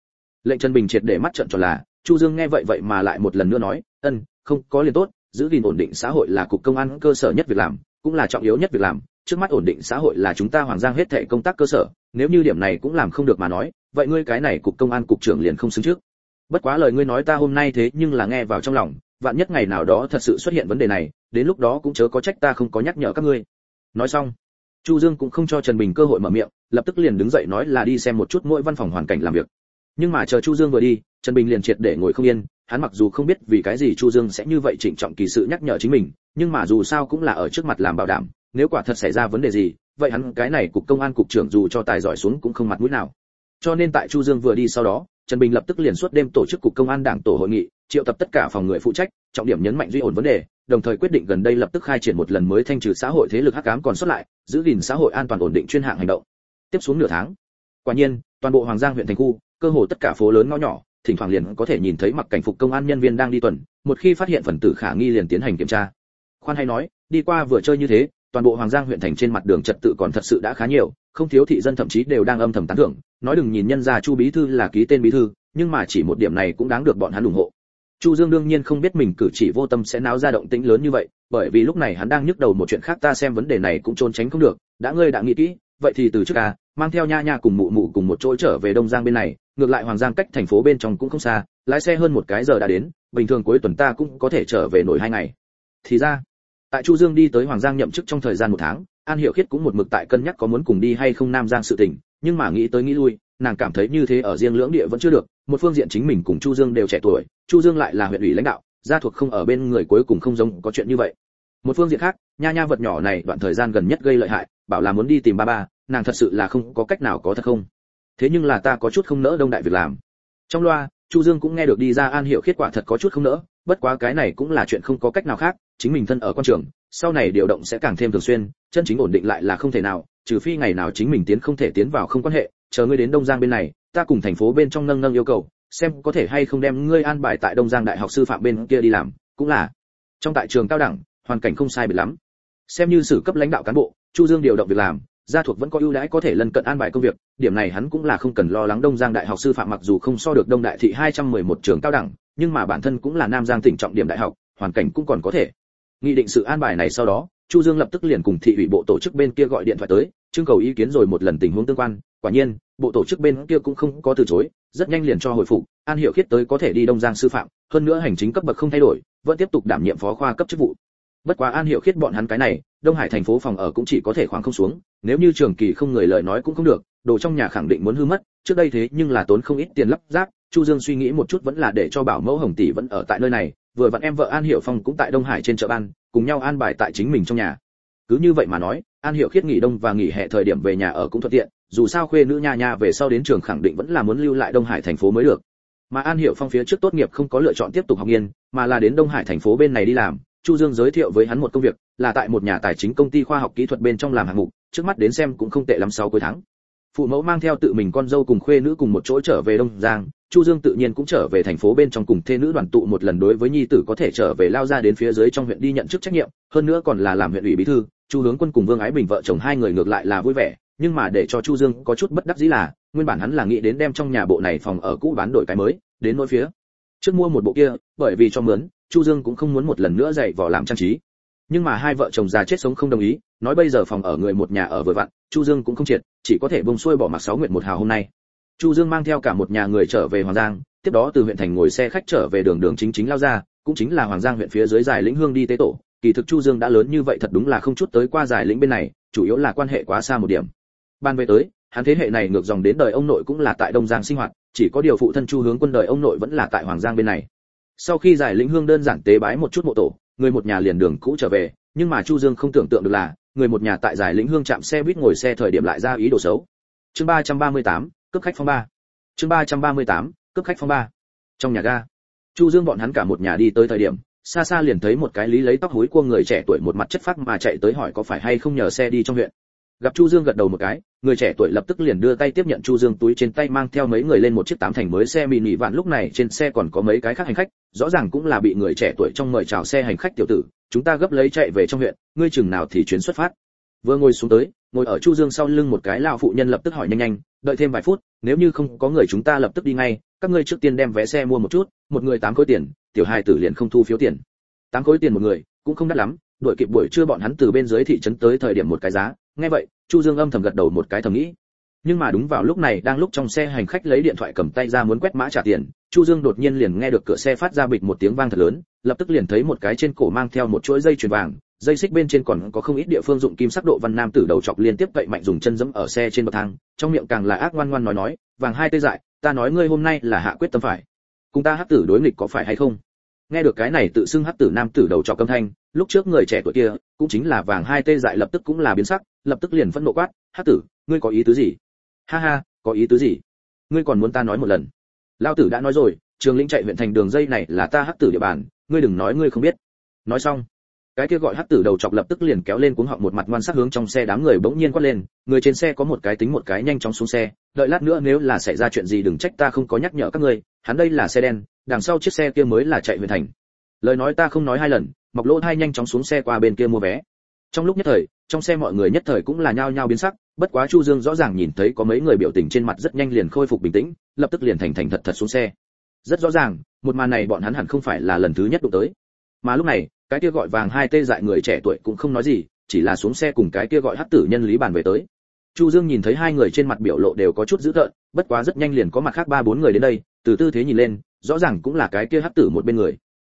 lệnh trần bình triệt để mắt trận tròn là, chu dương nghe vậy vậy mà lại một lần nữa nói, ân, không, có liền tốt, giữ gìn ổn định xã hội là cục công an cơ sở nhất việc làm, cũng là trọng yếu nhất việc làm, trước mắt ổn định xã hội là chúng ta hoàng giang hết thệ công tác cơ sở, nếu như điểm này cũng làm không được mà nói, vậy ngươi cái này cục công an cục trưởng liền không xứng trước. Bất quá lời ngươi nói ta hôm nay thế nhưng là nghe vào trong lòng, vạn nhất ngày nào đó thật sự xuất hiện vấn đề này, đến lúc đó cũng chớ có trách ta không có nhắc nhở các ngươi nói xong, chu dương cũng không cho trần bình cơ hội mở miệng, lập tức liền đứng dậy nói là đi xem một chút mỗi văn phòng hoàn cảnh làm việc. Nhưng mà chờ chu dương vừa đi, trần bình liền triệt để ngồi không yên, hắn mặc dù không biết vì cái gì chu dương sẽ như vậy trịnh trọng kỳ sự nhắc nhở chính mình, nhưng mà dù sao cũng là ở trước mặt làm bảo đảm, nếu quả thật xảy ra vấn đề gì, vậy hắn cái này cục công an cục trưởng dù cho tài giỏi xuống cũng không mặt mũi nào. Cho nên tại chu dương vừa đi sau đó, trần bình lập tức liền suốt đêm tổ chức cục công an đảng tổ hội nghị triệu tập tất cả phòng người phụ trách, trọng điểm nhấn mạnh duy ổn vấn đề, đồng thời quyết định gần đây lập tức khai triển một lần mới thanh trừ xã hội thế lực hắc ám còn xuất lại, giữ gìn xã hội an toàn ổn định chuyên hạng hành động. Tiếp xuống nửa tháng, quả nhiên, toàn bộ hoàng giang huyện thành khu, cơ hồ tất cả phố lớn ngõ nhỏ, thỉnh thoảng liền có thể nhìn thấy mặc cảnh phục công an nhân viên đang đi tuần, một khi phát hiện phần tử khả nghi liền tiến hành kiểm tra. Khoan hay nói, đi qua vừa chơi như thế, toàn bộ hoàng giang huyện thành trên mặt đường trật tự còn thật sự đã khá nhiều, không thiếu thị dân thậm chí đều đang âm thầm tán thưởng. Nói đừng nhìn nhân gia chu bí thư là ký tên bí thư, nhưng mà chỉ một điểm này cũng đáng được bọn hắn ủng hộ chu dương đương nhiên không biết mình cử chỉ vô tâm sẽ náo ra động tĩnh lớn như vậy, bởi vì lúc này hắn đang nhức đầu một chuyện khác ta xem vấn đề này cũng trốn tránh không được. Đã ngươi đã nghĩ kỹ, vậy thì từ trước à mang theo nha nha cùng mụ mụ cùng một chỗ trở về đông giang bên này, ngược lại hoàng giang cách thành phố bên trong cũng không xa, lái xe hơn một cái giờ đã đến, bình thường cuối tuần ta cũng có thể trở về nổi hai ngày. Thì ra, tại chu dương đi tới hoàng giang nhậm chức trong thời gian một tháng, an hiểu khiết cũng một mực tại cân nhắc có muốn cùng đi hay không nam giang sự tình, nhưng mà nghĩ tới nghĩ lui, nàng cảm thấy như thế ở riêng lưỡng địa vẫn chưa được một phương diện chính mình cùng chu dương đều trẻ tuổi, chu dương lại là huyện ủy lãnh đạo, gia thuộc không ở bên người cuối cùng không giống có chuyện như vậy. Một phương diện khác, nha nha vật nhỏ này đoạn thời gian gần nhất gây lợi hại, bảo là muốn đi tìm ba ba, nàng thật sự là không có cách nào có thật không. Thế nhưng là ta có chút không nỡ đông đại việc làm. Trong loa, chu dương cũng nghe được đi ra an hiệu kết quả thật có chút không nỡ, bất quá cái này cũng là chuyện không có cách nào khác, chính mình thân ở quan trường, sau này điều động sẽ càng thêm thường xuyên, chân chính ổn định lại là không thể nào, trừ phi ngày nào chính mình tiến không thể tiến vào không quan hệ chờ ngươi đến đông giang bên này, ta cùng thành phố bên trong nâng nâng yêu cầu, xem có thể hay không đem ngươi an bài tại đông giang đại học sư phạm bên kia đi làm, cũng là. Trong tại trường cao đẳng, hoàn cảnh không sai biệt lắm. Xem như sử cấp lãnh đạo cán bộ, chu dương điều động việc làm, gia thuộc vẫn có ưu đãi có thể lần cận an bài công việc, điểm này hắn cũng là không cần lo lắng đông giang đại học sư phạm mặc dù không so được đông đại thị 211 trường cao đẳng, nhưng mà bản thân cũng là nam giang tỉnh trọng điểm đại học, hoàn cảnh cũng còn có thể. Nghị định sự an bài này sau đó, chu dương lập tức liền cùng thị ủy bộ tổ chức bên kia gọi điện thoại tới trưng cầu ý kiến rồi một lần tình huống tương quan, quả nhiên, bộ tổ chức bên kia cũng không có từ chối, rất nhanh liền cho hồi phục, an hiệu khiết tới có thể đi đông giang sư phạm, hơn nữa hành chính cấp bậc không thay đổi, vẫn tiếp tục đảm nhiệm phó khoa cấp chức vụ. Bất quá an hiệu khiết bọn hắn cái này, đông hải thành phố phòng ở cũng chỉ có thể khoảng không xuống, nếu như trường kỳ không người lời nói cũng không được, đồ trong nhà khẳng định muốn hư mất, trước đây thế nhưng là tốn không ít tiền lắp ráp, chu dương suy nghĩ một chút vẫn là để cho bảo mẫu hồng tỷ vẫn ở tại nơi này, vừa vặn em vợ an hiệu phong cũng tại đông hải trên chợ ban, cùng nhau an bài tại chính mình trong nhà. Cứ như vậy mà nói an hiệu khiết nghỉ đông và nghỉ hè thời điểm về nhà ở cũng thuận tiện, dù sao khuê nữ nha nha về sau đến trường khẳng định vẫn là muốn lưu lại đông hải thành phố mới được. Mà an hiệu phong phía trước tốt nghiệp không có lựa chọn tiếp tục học nghiên, mà là đến đông hải thành phố bên này đi làm. Chu dương giới thiệu với hắn một công việc, là tại một nhà tài chính công ty khoa học kỹ thuật bên trong làm hạng mục, trước mắt đến xem cũng không tệ lắm sau cuối tháng phụ mẫu mang theo tự mình con dâu cùng khuê nữ cùng một chỗ trở về đông giang, chu dương tự nhiên cũng trở về thành phố bên trong cùng thê nữ đoàn tụ một lần đối với nhi tử có thể trở về lao ra đến phía dưới trong huyện đi nhận chức trách nhiệm, hơn nữa còn là làm huyện ủy bí thư. Chu hướng quân cùng vương ái bình vợ chồng hai người ngược lại là vui vẻ, nhưng mà để cho chu dương có chút bất đắc dĩ là, nguyên bản hắn là nghĩ đến đem trong nhà bộ này phòng ở cũ bán đổi cái mới, đến nỗi phía trước mua một bộ kia, bởi vì cho mướn, chu dương cũng không muốn một lần nữa dạy vỏ làm trang trí. Nhưng mà hai vợ chồng già chết sống không đồng ý nói bây giờ phòng ở người một nhà ở vừa vặn, chu dương cũng không triệt, chỉ có thể bông xuôi bỏ mặc sáu nguyện một hào hôm nay. Chu dương mang theo cả một nhà người trở về hoàng giang, tiếp đó từ huyện thành ngồi xe khách trở về đường đường chính chính lao ra, cũng chính là hoàng giang huyện phía dưới giải lĩnh hương đi tế tổ. Kỳ thực chu dương đã lớn như vậy thật đúng là không chút tới qua giải lĩnh bên này, chủ yếu là quan hệ quá xa một điểm. Ban về tới, hắn thế hệ này ngược dòng đến đời ông nội cũng là tại đông giang sinh hoạt, chỉ có điều phụ thân chu hướng quân đời ông nội vẫn là tại hoàng giang bên này. Sau khi giải lĩnh hương đơn giản tế bái một chút mộ tổ, người một nhà liền đường cũ trở về, nhưng mà chu dương không tưởng tượng được là người một nhà tại giải lĩnh hương chạm xe buýt ngồi xe thời điểm lại ra ý đồ xấu. Chương 338, cướp khách phong ba. Chương 338, cướp khách phong ba. Trong nhà ga chu dương bọn hắn cả một nhà đi tới thời điểm xa xa liền thấy một cái lý lấy tóc hối của người trẻ tuổi một mặt chất phác mà chạy tới hỏi có phải hay không nhờ xe đi trong huyện. Gặp chu dương gật đầu một cái người trẻ tuổi lập tức liền đưa tay tiếp nhận chu dương túi trên tay mang theo mấy người lên một chiếc tám thành mới xe mini vạn. Lúc này trên xe còn có mấy cái khác hành khách, rõ ràng cũng là bị người trẻ tuổi trong mời chào xe hành khách tiểu tử. Chúng ta gấp lấy chạy về trong huyện, ngươi chừng nào thì chuyến xuất phát. Vừa ngồi xuống tới, ngồi ở chu dương sau lưng một cái lão phụ nhân lập tức hỏi nhanh nhanh, đợi thêm vài phút, nếu như không có người chúng ta lập tức đi ngay, các ngươi trước tiên đem vé xe mua một chút, một người tám khối tiền, tiểu hai tử liền không thu phiếu tiền. Tám khối tiền một người, cũng không đắt lắm, đuổi kịp buổi trưa bọn hắn từ bên dưới thị trấn tới thời điểm một cái giá. Nghe vậy chu dương âm thầm gật đầu một cái thầm nghĩ. Nhưng mà đúng vào lúc này, đang lúc trong xe hành khách lấy điện thoại cầm tay ra muốn quét mã trả tiền, chu dương đột nhiên liền nghe được cửa xe phát ra bịch một tiếng vang thật lớn, lập tức liền thấy một cái trên cổ mang theo một chuỗi dây chuyền vàng, dây xích bên trên còn có không ít địa phương dụng kim sắc độ văn nam tử đầu chọc liên tiếp cậy mạnh dùng chân dẫm ở xe trên bậc thang, trong miệng càng là ác ngoan ngoan nói nói, vàng hai tê dại, ta nói ngươi hôm nay là hạ quyết tâm phải. Cùng ta hắc tử đối nghịch có phải hay không? Nghe được cái này tự xưng hắc tử nam tử đầu chọc âm thanh, lúc trước người trẻ tuổi kia, cũng chính là vàng hai tê dại lập tức cũng là biến sắc lập tức liền phẫn nộ quát, hắc tử, ngươi có ý tứ gì? Ha ha, có ý tứ gì? Ngươi còn muốn ta nói một lần? Lao tử đã nói rồi, trường lĩnh chạy huyện thành đường dây này là ta hắc tử địa bàn, ngươi đừng nói ngươi không biết. Nói xong, cái kia gọi hắc tử đầu chọc lập tức liền kéo lên cuống họng một mặt ngoan sắc hướng trong xe đám người bỗng nhiên quát lên, người trên xe có một cái tính một cái nhanh chóng xuống xe, đợi lát nữa nếu là xảy ra chuyện gì đừng trách ta không có nhắc nhở các ngươi, hắn đây là xe đen, đằng sau chiếc xe kia mới là chạy huyện thành. Lời nói ta không nói hai lần mọc lỗ hai nhanh chóng xuống xe qua bên kia mua vé. Trong lúc nhất thời trong xe mọi người nhất thời cũng là nhao nhao biến sắc, bất quá chu dương rõ ràng nhìn thấy có mấy người biểu tình trên mặt rất nhanh liền khôi phục bình tĩnh, lập tức liền thành thành thật thật xuống xe. Rất rõ ràng, một màn này bọn hắn hẳn không phải là lần thứ nhất đụng tới. Mà lúc này, cái kia gọi vàng hai tê dại người trẻ tuổi cũng không nói gì, chỉ là xuống xe cùng cái kia gọi hắc tử nhân lý bàn về tới. Chu dương nhìn thấy hai người trên mặt biểu lộ đều có chút dữ tợn, bất quá rất nhanh liền có mặt khác ba bốn người đến đây, từ tư thế nhìn lên, rõ ràng cũng là cái kia hắc tử một bên người.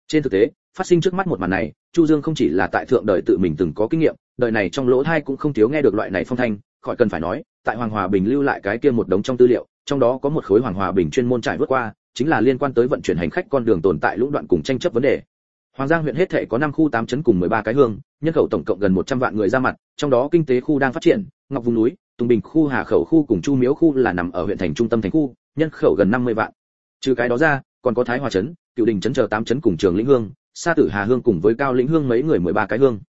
Trên thực tế, phát sinh trước mắt một màn này, chu dương không chỉ là tại thượng đời tự mình từng có kinh nghiệm đời này trong lỗ thai cũng không thiếu nghe được loại này phong thanh khỏi cần phải nói tại hoàng hòa bình lưu lại cái kia một đống trong tư liệu trong đó có một khối hoàng hòa bình chuyên môn trải vượt qua chính là liên quan tới vận chuyển hành khách con đường tồn tại lũng đoạn cùng tranh chấp vấn đề Hoàng Giang huyện hết thể có 5 khu 8 trấn cùng 13 cái hương, nhân khẩu tổng cộng gần 100 vạn người ra mặt, trong đó kinh tế khu đang phát triển, Ngọc vùng núi, Tùng Bình khu Hà Khẩu khu cùng Chu Miếu khu là nằm ở huyện thành trung tâm thành khu, nhân khẩu gần 50 vạn. Trừ cái đó ra, còn có Thái Hòa trấn, Cựu Đình trấn chờ 8 trấn cùng Trường Lĩnh Hương, Sa Tử Hà Hương cùng với Cao Lĩnh Hương mấy người 13 cái hương.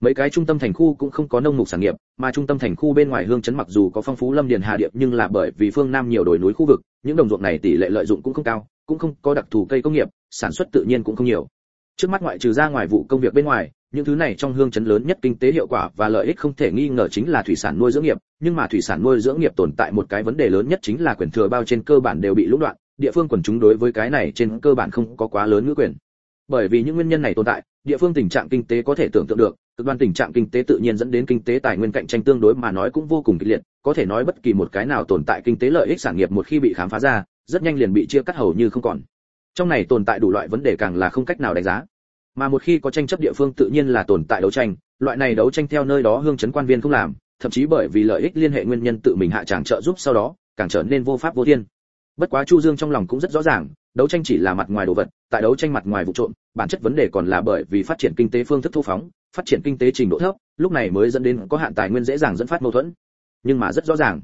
Mấy cái trung tâm thành khu cũng không có nông mục sản nghiệp, mà trung tâm thành khu bên ngoài hương trấn mặc dù có phong phú lâm điền hà điệp nhưng là bởi vì phương nam nhiều đồi núi khu vực, những đồng ruộng này tỷ lệ lợi dụng cũng không cao, cũng không có đặc thù cây công nghiệp, sản xuất tự nhiên cũng không nhiều. Trước mắt ngoại trừ ra ngoài vụ công việc bên ngoài những thứ này trong hương chấn lớn nhất kinh tế hiệu quả và lợi ích không thể nghi ngờ chính là thủy sản nuôi dưỡng nghiệp nhưng mà thủy sản nuôi dưỡng nghiệp tồn tại một cái vấn đề lớn nhất chính là quyền thừa bao trên cơ bản đều bị lũng đoạn địa phương quần chúng đối với cái này trên cơ bản không có quá lớn ngữ quyền. Bởi vì những nguyên nhân này tồn tại địa phương tình trạng kinh tế có thể tưởng tượng được cực đoan tình trạng kinh tế tự nhiên dẫn đến kinh tế tài nguyên cạnh tranh tương đối mà nói cũng vô cùng kịch liệt, có thể nói bất kỳ một cái nào tồn tại kinh tế lợi ích sản nghiệp một khi bị khám phá ra, rất nhanh liền bị chia cắt hầu như không còn. Trong này tồn tại đủ loại vấn đề càng là không cách nào đánh giá. Mà một khi có tranh chấp địa phương tự nhiên là tồn tại đấu tranh, loại này đấu tranh theo nơi đó hương chấn quan viên không làm, thậm chí bởi vì lợi ích liên hệ nguyên nhân tự mình hạ tràng trợ giúp sau đó, càng trở nên vô pháp vô thiên. Bất quá chu dương trong lòng cũng rất rõ ràng đấu tranh chỉ là mặt ngoài đồ vật, tại đấu tranh mặt ngoài vụ trộm, bản chất vấn đề còn là bởi vì phát triển kinh tế phương thức thu phóng, phát triển kinh tế trình độ thấp, lúc này mới dẫn đến có hạn tài nguyên dễ dàng dẫn phát mâu thuẫn. Nhưng mà rất rõ ràng,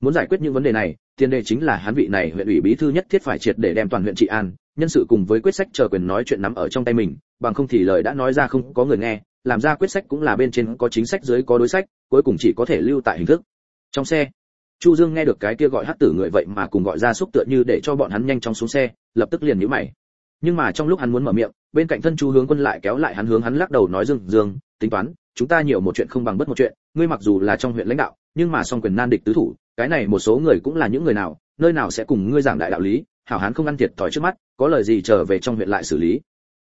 muốn giải quyết những vấn đề này, tiền đề chính là hắn vị này huyện ủy bí thư nhất thiết phải triệt để đem toàn huyện trị an, nhân sự cùng với quyết sách chờ quyền nói chuyện nắm ở trong tay mình, bằng không thì lời đã nói ra không có người nghe, làm ra quyết sách cũng là bên trên có chính sách dưới có đối sách, cuối cùng chỉ có thể lưu tại hình thức. Trong xe chu dương nghe được cái kia gọi hát tử người vậy mà cùng gọi ra xúc tựa như để cho bọn hắn nhanh chóng xuống xe, lập tức liền nhíu mày. Nhưng mà trong lúc hắn muốn mở miệng, bên cạnh thân chu hướng quân lại kéo lại hắn hướng hắn lắc đầu nói dương dương, tính toán, chúng ta nhiều một chuyện không bằng bất một chuyện, ngươi mặc dù là trong huyện lãnh đạo, nhưng mà song quyền nan địch tứ thủ, cái này một số người cũng là những người nào, nơi nào sẽ cùng ngươi giảng đại đạo lý, hảo hán không ăn thiệt thòi trước mắt, có lời gì trở về trong huyện lại xử lý.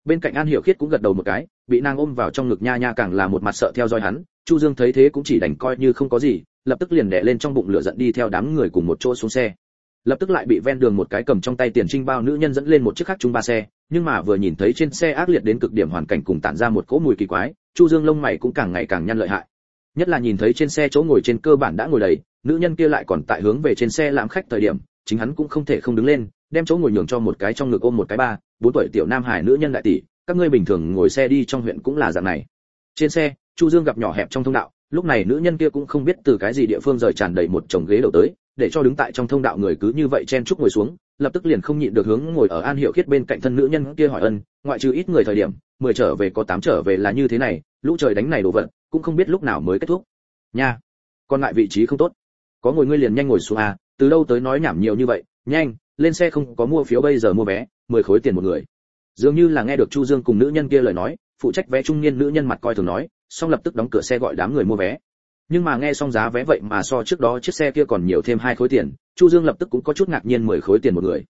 Bên cạnh an hiểu khiết cũng gật đầu một cái, bị nàng ôm vào trong ngực nha nha càng là một mặt sợ theo dõi hắn, chu dương thấy thế cũng chỉ đành coi như không có gì lập tức liền đè lên trong bụng lửa giận đi theo đám người cùng một chỗ xuống xe. Lập tức lại bị ven đường một cái cầm trong tay tiền trinh bao nữ nhân dẫn lên một chiếc khác chung ba xe, nhưng mà vừa nhìn thấy trên xe ác liệt đến cực điểm hoàn cảnh cùng tản ra một cỗ mùi kỳ quái, chu dương lông mày cũng càng ngày càng nhăn lợi hại. Nhất là nhìn thấy trên xe chỗ ngồi trên cơ bản đã ngồi đầy, nữ nhân kia lại còn tại hướng về trên xe lãm khách thời điểm, chính hắn cũng không thể không đứng lên, đem chỗ ngồi nhường cho một cái trong ngực ôm một cái ba, bốn tuổi tiểu nam hải nữ nhân đại tỷ, các ngươi bình thường ngồi xe đi trong huyện cũng là dạng này. Trên xe, chu dương gặp nhỏ hẹp trong thông đạo lúc này nữ nhân kia cũng không biết từ cái gì địa phương rời tràn đầy một chồng ghế đầu tới, để cho đứng tại trong thông đạo người cứ như vậy chen chúc ngồi xuống, lập tức liền không nhịn được hướng ngồi ở an hiệu khiết bên cạnh thân nữ nhân kia hỏi ân, ngoại trừ ít người thời điểm, mười trở về có tám trở về là như thế này, lũ trời đánh này đổ vận cũng không biết lúc nào mới kết thúc. Nha, còn lại vị trí không tốt. Có ngồi ngươi liền nhanh ngồi xuống à từ đâu tới nói nhảm nhiều như vậy, nhanh, lên xe không có mua phiếu bây giờ mua vé, mười khối tiền một người. Dường như là nghe được chu dương cùng nữ nhân kia lời nói, phụ trách vé trung niên nữ nhân mặt coi thường nói xong lập tức đóng cửa xe gọi đám người mua vé. Nhưng mà nghe xong giá vé vậy mà so trước đó chiếc xe kia còn nhiều thêm hai khối tiền, chu dương lập tức cũng có chút ngạc nhiên mười khối tiền một người.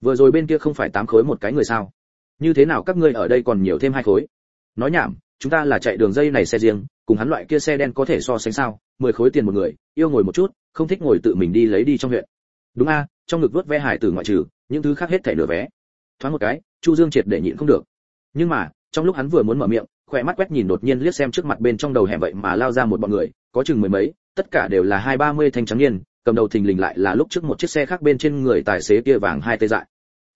Vừa rồi bên kia không phải tám khối một cái người sao? Như thế nào các ngươi ở đây còn nhiều thêm hai khối? Nói nhảm, chúng ta là chạy đường dây này xe riêng, cùng hắn loại kia xe đen có thể so sánh sao? Mười khối tiền một người, yêu ngồi một chút, không thích ngồi tự mình đi lấy đi trong huyện. Đúng a, trong ngực vớt vé hải tử ngoại trừ, những thứ khác hết thảy nửa vé. Thoáng một cái, chu dương triệt để nhịn không được. Nhưng mà, trong lúc hắn vừa muốn mở miệng khỏe mắt quét nhìn đột nhiên liếc xem trước mặt bên trong đầu hẻm vậy mà lao ra một bọn người, có chừng mười mấy, tất cả đều là hai ba mươi thanh trắng niên, cầm đầu thình lình lại là lúc trước một chiếc xe khác bên trên người tài xế kia vàng hai tê dại.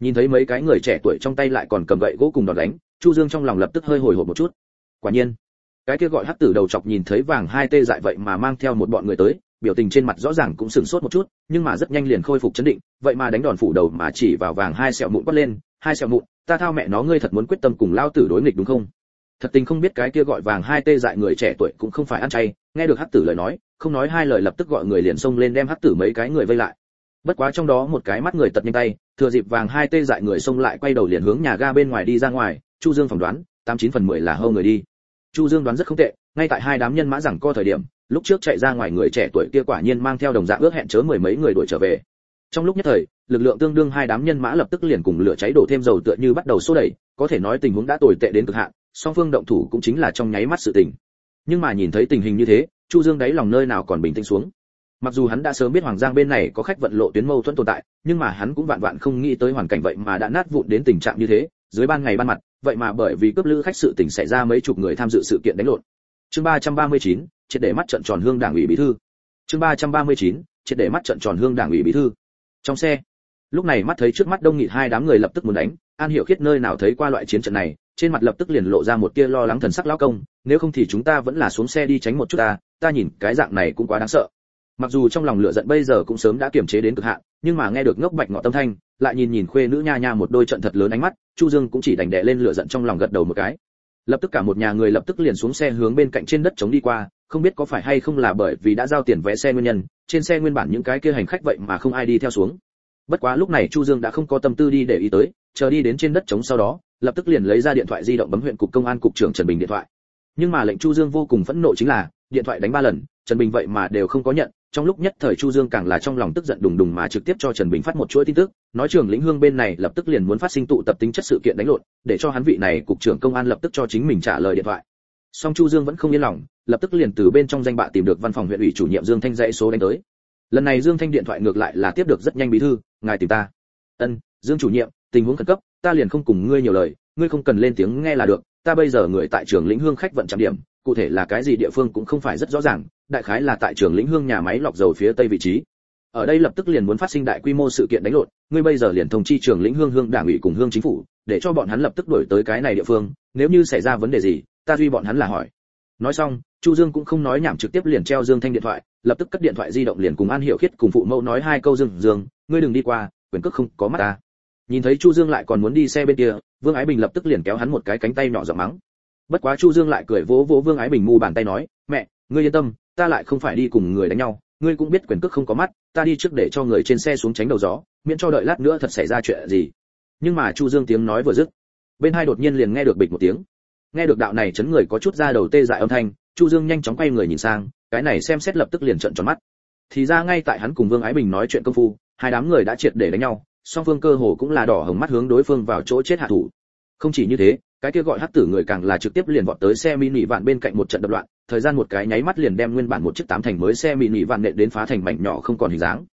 Nhìn thấy mấy cái người trẻ tuổi trong tay lại còn cầm gậy gỗ cùng đòn đánh, chu dương trong lòng lập tức hơi hồi hộp một chút. Quả nhiên, cái kia gọi hắc tử đầu chọc nhìn thấy vàng hai tê dại vậy mà mang theo một bọn người tới, biểu tình trên mặt rõ ràng cũng sửng sốt một chút, nhưng mà rất nhanh liền khôi phục chấn định, vậy mà đánh đòn phủ đầu mà chỉ vào vàng hai sẹo mụn quát lên, hai sẹo mụn, ta thao mẹ nó ngươi thật muốn quyết tâm cùng lao tử đối nghịch đúng không? Thật tình không biết cái kia gọi vàng hai tê dại người trẻ tuổi cũng không phải ăn chay, nghe được hắc tử lời nói, không nói hai lời lập tức gọi người liền xông lên đem hắc tử mấy cái người vây lại. Bất quá trong đó một cái mắt người tật nhanh tay, thừa dịp vàng hai tê dại người xông lại quay đầu liền hướng nhà ga bên ngoài đi ra ngoài, chu dương phỏng đoán, tám chín phần mười là hâu người đi. Chu dương đoán rất không tệ, ngay tại hai đám nhân mã rằng co thời điểm, lúc trước chạy ra ngoài người trẻ tuổi kia quả nhiên mang theo đồng dạng ước hẹn chớ mười mấy người đuổi trở về. Trong lúc nhất thời, lực lượng tương đương hai đám nhân mã lập tức liền cùng lửa cháy đổ thêm dầu tựa như bắt đầu xô đẩy, có thể nói tình huống đã tồi tệ đến cực hạn song phương động thủ cũng chính là trong nháy mắt sự tình. Nhưng mà nhìn thấy tình hình như thế chu dương đáy lòng nơi nào còn bình tĩnh xuống. Mặc dù hắn đã sớm biết hoàng giang bên này có khách vận lộ tuyến mâu thuẫn tồn tại nhưng mà hắn cũng vạn vạn không nghĩ tới hoàn cảnh vậy mà đã nát vụn đến tình trạng như thế dưới ban ngày ban mặt vậy mà bởi vì cướp lữ khách sự tình xảy ra mấy chục người tham dự sự kiện đánh lộn. Chương 339, triệt để mắt trận tròn hương đảng ủy bí thư. Chương 339, triệt để mắt trận tròn hương đảng ủy bí thư. Trong xe lúc này mắt thấy trước mắt đông nghịt hai đám người lập tức muốn đánh an hiểu khiết nơi nào thấy qua loại chiến trận này trên mặt lập tức liền lộ ra một tia lo lắng thần sắc lão công, nếu không thì chúng ta vẫn là xuống xe đi tránh một chút ta ta nhìn cái dạng này cũng quá đáng sợ. Mặc dù trong lòng lửa giận bây giờ cũng sớm đã kiềm chế đến cực hạn, nhưng mà nghe được ngốc bạch ngọ tâm thanh, lại nhìn nhìn khuê nữ nha nha một đôi trận thật lớn ánh mắt, chu dương cũng chỉ đành đè lên lửa giận trong lòng gật đầu một cái. Lập tức cả một nhà người lập tức liền xuống xe hướng bên cạnh trên đất chống đi qua, không biết có phải hay không là bởi vì đã giao tiền vé xe nguyên nhân, trên xe nguyên bản những cái kia hành khách vậy mà không ai đi theo xuống. Bất quá lúc này chu dương đã không có tâm tư đi để ý tới, chờ đi đến trên đất trống sau đó lập tức liền lấy ra điện thoại di động bấm huyện cục công an cục trưởng trần bình điện thoại. Nhưng mà lệnh chu dương vô cùng phẫn nộ chính là, điện thoại đánh ba lần, trần bình vậy mà đều không có nhận, trong lúc nhất thời chu dương càng là trong lòng tức giận đùng đùng mà trực tiếp cho trần bình phát một chuỗi tin tức, nói trường lĩnh hương bên này lập tức liền muốn phát sinh tụ tập tính chất sự kiện đánh lộn, để cho hắn vị này cục trưởng công an lập tức cho chính mình trả lời điện thoại. Song chu dương vẫn không yên lòng, lập tức liền từ bên trong danh bạ tìm được văn phòng huyện ủy chủ nhiệm dương thanh dãy số đánh tới. Lần này dương thanh điện thoại ngược lại là tiếp được rất nhanh bí thư, ngài tìm ta. Ân, dương chủ nhiệm, tình huống khẩn cấp ta liền không cùng ngươi nhiều lời, ngươi không cần lên tiếng nghe là được, ta bây giờ người tại trường lĩnh hương khách vận trạm điểm, cụ thể là cái gì địa phương cũng không phải rất rõ ràng, đại khái là tại trường lĩnh hương nhà máy lọc dầu phía tây vị trí. Ở đây lập tức liền muốn phát sinh đại quy mô sự kiện đánh lộn, ngươi bây giờ liền thông chi trường lĩnh hương hương đảng ủy cùng hương chính phủ, để cho bọn hắn lập tức đổi tới cái này địa phương, nếu như xảy ra vấn đề gì, ta duy bọn hắn là hỏi. Nói xong, chu dương cũng không nói nhảm trực tiếp liền treo dương thanh điện thoại, lập tức cất điện thoại di động liền cùng an hiểu khiết cùng phụ mẫu nói hai câu dương dương, ngươi đừng đi qua, quyền cước không có mắt ta nhìn thấy chu dương lại còn muốn đi xe bên kia, vương ái bình lập tức liền kéo hắn một cái cánh tay nhỏ giọng mắng. Bất quá chu dương lại cười vỗ vỗ vương ái bình mu bàn tay nói, mẹ, ngươi yên tâm, ta lại không phải đi cùng người đánh nhau, ngươi cũng biết quyền cước không có mắt, ta đi trước để cho người trên xe xuống tránh đầu gió, miễn cho đợi lát nữa thật xảy ra chuyện gì. Nhưng mà chu dương tiếng nói vừa dứt, bên hai đột nhiên liền nghe được bịch một tiếng. Nghe được đạo này chấn người có chút ra đầu tê dại âm thanh, chu dương nhanh chóng quay người nhìn sang, cái này xem xét lập tức liền trợn tròn mắt. Thì ra ngay tại hắn cùng vương ái bình nói chuyện công phu, hai đám người đã triệt để đánh nhau song phương cơ hồ cũng là đỏ hồng mắt hướng đối phương vào chỗ chết hạ thủ. Không chỉ như thế, cái kia gọi hắc tử người càng là trực tiếp liền vọt tới xe mini vạn bên cạnh một trận đập loạn, thời gian một cái nháy mắt liền đem nguyên bản một chiếc tám thành mới xe mini vạn nện đến phá thành mảnh nhỏ không còn hình dáng.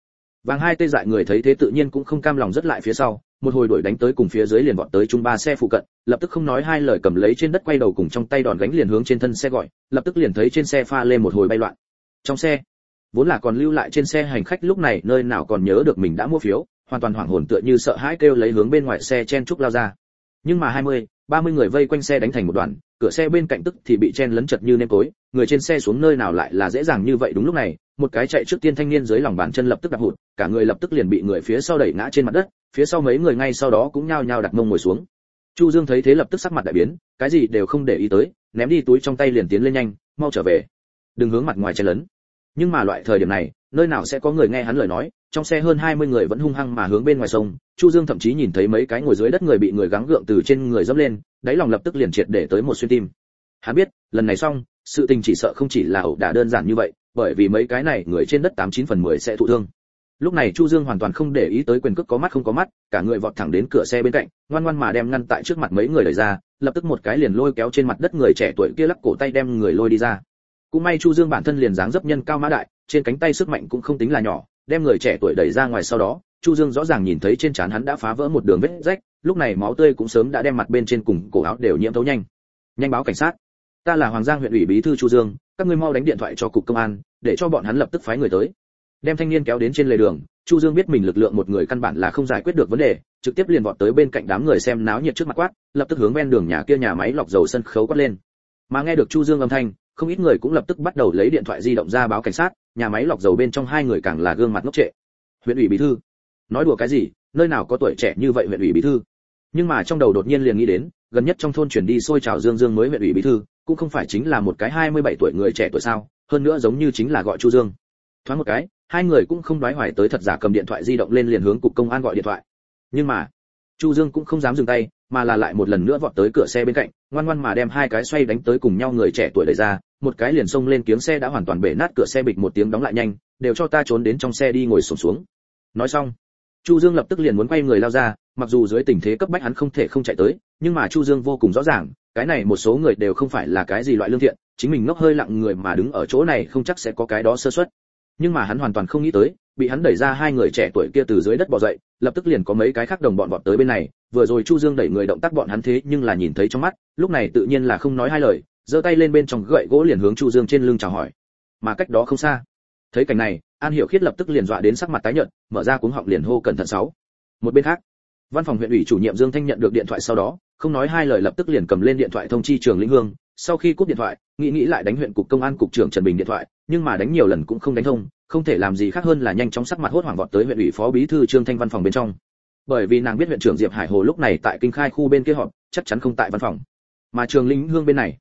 Vàng hai tê dại người thấy thế tự nhiên cũng không cam lòng rất lại phía sau, một hồi đuổi đánh tới cùng phía dưới liền vọt tới chung ba xe phụ cận, lập tức không nói hai lời cầm lấy trên đất quay đầu cùng trong tay đòn gánh liền hướng trên thân xe gọi, lập tức liền thấy trên xe pha lên một hồi bay loạn. Trong xe, vốn là còn lưu lại trên xe hành khách lúc này, nơi nào còn nhớ được mình đã mua phiếu hoàn toàn hoảng hồn tựa như sợ hãi kêu lấy hướng bên ngoài xe chen trúc lao ra. Nhưng mà 20, 30 người vây quanh xe đánh thành một đoàn cửa xe bên cạnh tức thì bị chen lấn chật như nêm tối người trên xe xuống nơi nào lại là dễ dàng như vậy đúng lúc này một cái chạy trước tiên thanh niên dưới lòng bàn chân lập tức đạp hụt cả người lập tức liền bị người phía sau đẩy ngã trên mặt đất phía sau mấy người ngay sau đó cũng nhao nhao đặt mông ngồi xuống. Chu dương thấy thế lập tức sắc mặt đại biến cái gì đều không để ý tới ném đi túi trong tay liền tiến lên nhanh mau trở về. Đừng hướng mặt ngoài chen lấn. Nhưng mà loại thời điểm này nơi nào sẽ có người nghe hắn lời nói trong xe hơn 20 người vẫn hung hăng mà hướng bên ngoài sông, chu dương thậm chí nhìn thấy mấy cái ngồi dưới đất người bị người gắng gượng từ trên người dẫm lên, đáy lòng lập tức liền triệt để tới một xuyên tim. Hắn biết, lần này xong, sự tình chỉ sợ không chỉ là ẩu đả đơn giản như vậy, bởi vì mấy cái này người trên đất tám chín phần mười sẽ thụ thương. Lúc này chu dương hoàn toàn không để ý tới quyền cước có mắt không có mắt, cả người vọt thẳng đến cửa xe bên cạnh, ngoan ngoan mà đem ngăn tại trước mặt mấy người đẩy ra, lập tức một cái liền lôi kéo trên mặt đất người trẻ tuổi kia lắc cổ tay đem người lôi đi ra. Cũng may chu dương bản thân liền dáng dấp nhân cao mã đại, trên cánh tay sức mạnh cũng không tính là nhỏ đem người trẻ tuổi đẩy ra ngoài sau đó, chu dương rõ ràng nhìn thấy trên trán hắn đã phá vỡ một đường vết rách, lúc này máu tươi cũng sớm đã đem mặt bên trên cùng cổ áo đều nhiễm thấu nhanh. Nhanh báo cảnh sát. Ta là hoàng giang huyện ủy bí thư chu dương, các ngươi mau đánh điện thoại cho cục công an, để cho bọn hắn lập tức phái người tới. Đem thanh niên kéo đến trên lề đường, chu dương biết mình lực lượng một người căn bản là không giải quyết được vấn đề, trực tiếp liền vọt tới bên cạnh đám người xem náo nhiệt trước mặt quát, lập tức hướng ven đường nhà kia nhà máy lọc dầu sân khấu quát lên. Mà nghe được chu dương âm thanh, không ít người cũng lập tức bắt đầu lấy điện thoại di động ra báo cảnh sát nhà máy lọc dầu bên trong hai người càng là gương mặt ngốc trệ. Huyện ủy bí thư, nói đùa cái gì, nơi nào có tuổi trẻ như vậy huyện ủy bí thư? Nhưng mà trong đầu đột nhiên liền nghĩ đến, gần nhất trong thôn chuyển đi xôi trào dương dương mới huyện ủy bí thư, cũng không phải chính là một cái 27 tuổi người trẻ tuổi sao, hơn nữa giống như chính là gọi chu dương. Thoáng một cái, hai người cũng không đoái hoài tới thật giả cầm điện thoại di động lên liền hướng cục công an gọi điện thoại. Nhưng mà chu dương cũng không dám dừng tay mà là lại một lần nữa vọt tới cửa xe bên cạnh ngoan ngoan mà đem hai cái xoay đánh tới cùng nhau người trẻ tuổi đẩy ra một cái liền xông lên kiếng xe đã hoàn toàn bể nát cửa xe bịch một tiếng đóng lại nhanh đều cho ta trốn đến trong xe đi ngồi sụp xuống, xuống. Nói xong chu dương lập tức liền muốn quay người lao ra mặc dù dưới tình thế cấp bách hắn không thể không chạy tới nhưng mà chu dương vô cùng rõ ràng cái này một số người đều không phải là cái gì loại lương thiện chính mình ngốc hơi lặng người mà đứng ở chỗ này không chắc sẽ có cái đó sơ suất. Nhưng mà hắn hoàn toàn không nghĩ tới bị hắn đẩy ra hai người trẻ tuổi kia từ dưới đất bò dậy, lập tức liền có mấy cái khác đồng bọn vọt tới bên này, vừa rồi chu dương đẩy người động tác bọn hắn thế nhưng là nhìn thấy trong mắt, lúc này tự nhiên là không nói hai lời, giơ tay lên bên trong gậy gỗ liền hướng chu dương trên lưng chào hỏi. Mà cách đó không xa, thấy cảnh này, an hiểu khiết lập tức liền dọa đến sắc mặt tái nhợt, mở ra cuống họng liền hô cẩn thận sáu. Một bên khác, văn phòng huyện ủy chủ nhiệm dương thanh nhận được điện thoại sau đó, không nói hai lời lập tức liền cầm lên điện thoại thông chi trường lĩnh hương, sau khi cúp điện thoại nghĩ nghĩ lại đánh huyện cục công an cục trưởng trần bình điện thoại nhưng mà đánh nhiều lần cũng không đánh thông, không thể làm gì khác hơn là nhanh chóng sắc mặt hốt hoảng vọt tới huyện ủy phó bí thư trương thanh văn phòng bên trong. Bởi vì nàng biết huyện trưởng diệp hải hồ lúc này tại kinh khai khu bên kia họp, chắc chắn không tại văn phòng. Mà trường lĩnh hương bên này,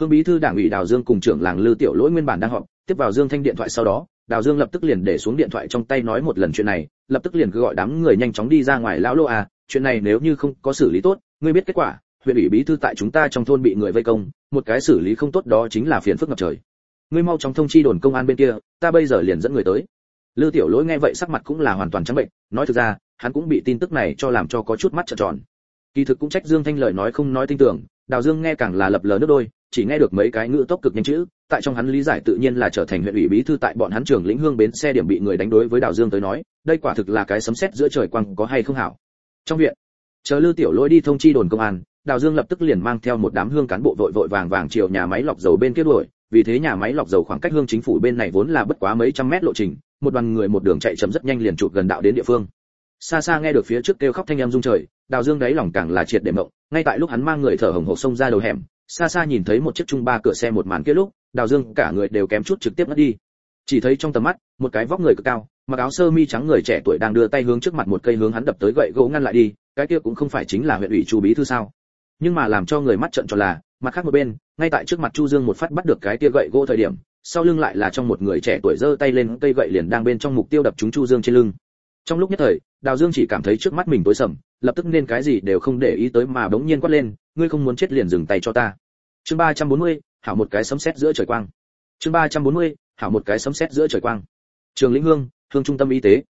hương bí thư đảng ủy đào dương cùng trưởng làng lư tiểu lỗi nguyên bản đang họp, tiếp vào dương thanh điện thoại sau đó, đào dương lập tức liền để xuống điện thoại trong tay nói một lần chuyện này, lập tức liền cứ gọi đám người nhanh chóng đi ra ngoài lão lô à chuyện này nếu như không có xử lý tốt, ngươi biết kết quả, huyện ủy bí thư tại chúng ta trong thôn bị người vây công, một cái xử lý không tốt đó chính là phiền phức ngập trời ngươi mau chóng thông chi đồn công an bên kia, ta bây giờ liền dẫn người tới. Lư tiểu lỗi nghe vậy sắc mặt cũng là hoàn toàn trắng bệnh, nói thực ra, hắn cũng bị tin tức này cho làm cho có chút mắt trợn tròn. Kỳ thực cũng trách dương thanh lời nói không nói tin tưởng, đào dương nghe càng là lập lờ nước đôi, chỉ nghe được mấy cái ngữ tốc cực nhanh chữ, tại trong hắn lý giải tự nhiên là trở thành huyện ủy bí thư tại bọn hắn trường lĩnh hương bến xe điểm bị người đánh đối với đào dương tới nói, đây quả thực là cái sấm sét giữa trời quang có hay không hảo. Trong viện, chờ lư tiểu lỗi đi thông chi đồn công an, đào dương lập tức liền mang theo một đám hương cán bộ vội vội vàng vàng chiều nhà máy lọc dầu bên kia đuổi vì thế nhà máy lọc dầu khoảng cách hương chính phủ bên này vốn là bất quá mấy trăm mét lộ trình, một đoàn người một đường chạy chậm rất nhanh liền chụp gần đạo đến địa phương. Xa xa nghe được phía trước kêu khóc thanh em rung trời, đào dương đáy lòng càng là triệt để mộng, ngay tại lúc hắn mang người thở hồng hộc xông ra đầu hẻm, xa xa nhìn thấy một chiếc trung ba cửa xe một màn kia lúc, đào dương cả người đều kém chút trực tiếp mất đi. Chỉ thấy trong tầm mắt, một cái vóc người cực cao, mặc áo sơ mi trắng người trẻ tuổi đang đưa tay hướng trước mặt một cây hướng hắn đập tới gậy gỗ ngăn lại đi, cái kia cũng không phải chính là huyện ủy chu bí thư sao? Nhưng mà làm cho người mắt trợn tròn là, mặt khác một bên, ngay tại trước mặt chu dương một phát bắt được cái tia gậy gỗ thời điểm, sau lưng lại là trong một người trẻ tuổi giơ tay lên, cây gậy liền đang bên trong mục tiêu đập trúng chu dương trên lưng. Trong lúc nhất thời, đào dương chỉ cảm thấy trước mắt mình tối sầm, lập tức nên cái gì đều không để ý tới mà đống nhiên quát lên, ngươi không muốn chết liền dừng tay cho ta. Chương ba trăm bốn mươi, hảo một cái sấm sét giữa trời quang. Chương ba trăm bốn mươi, hảo một cái sấm sét giữa trời quang. Trường lĩnh hương hương trung tâm y tế.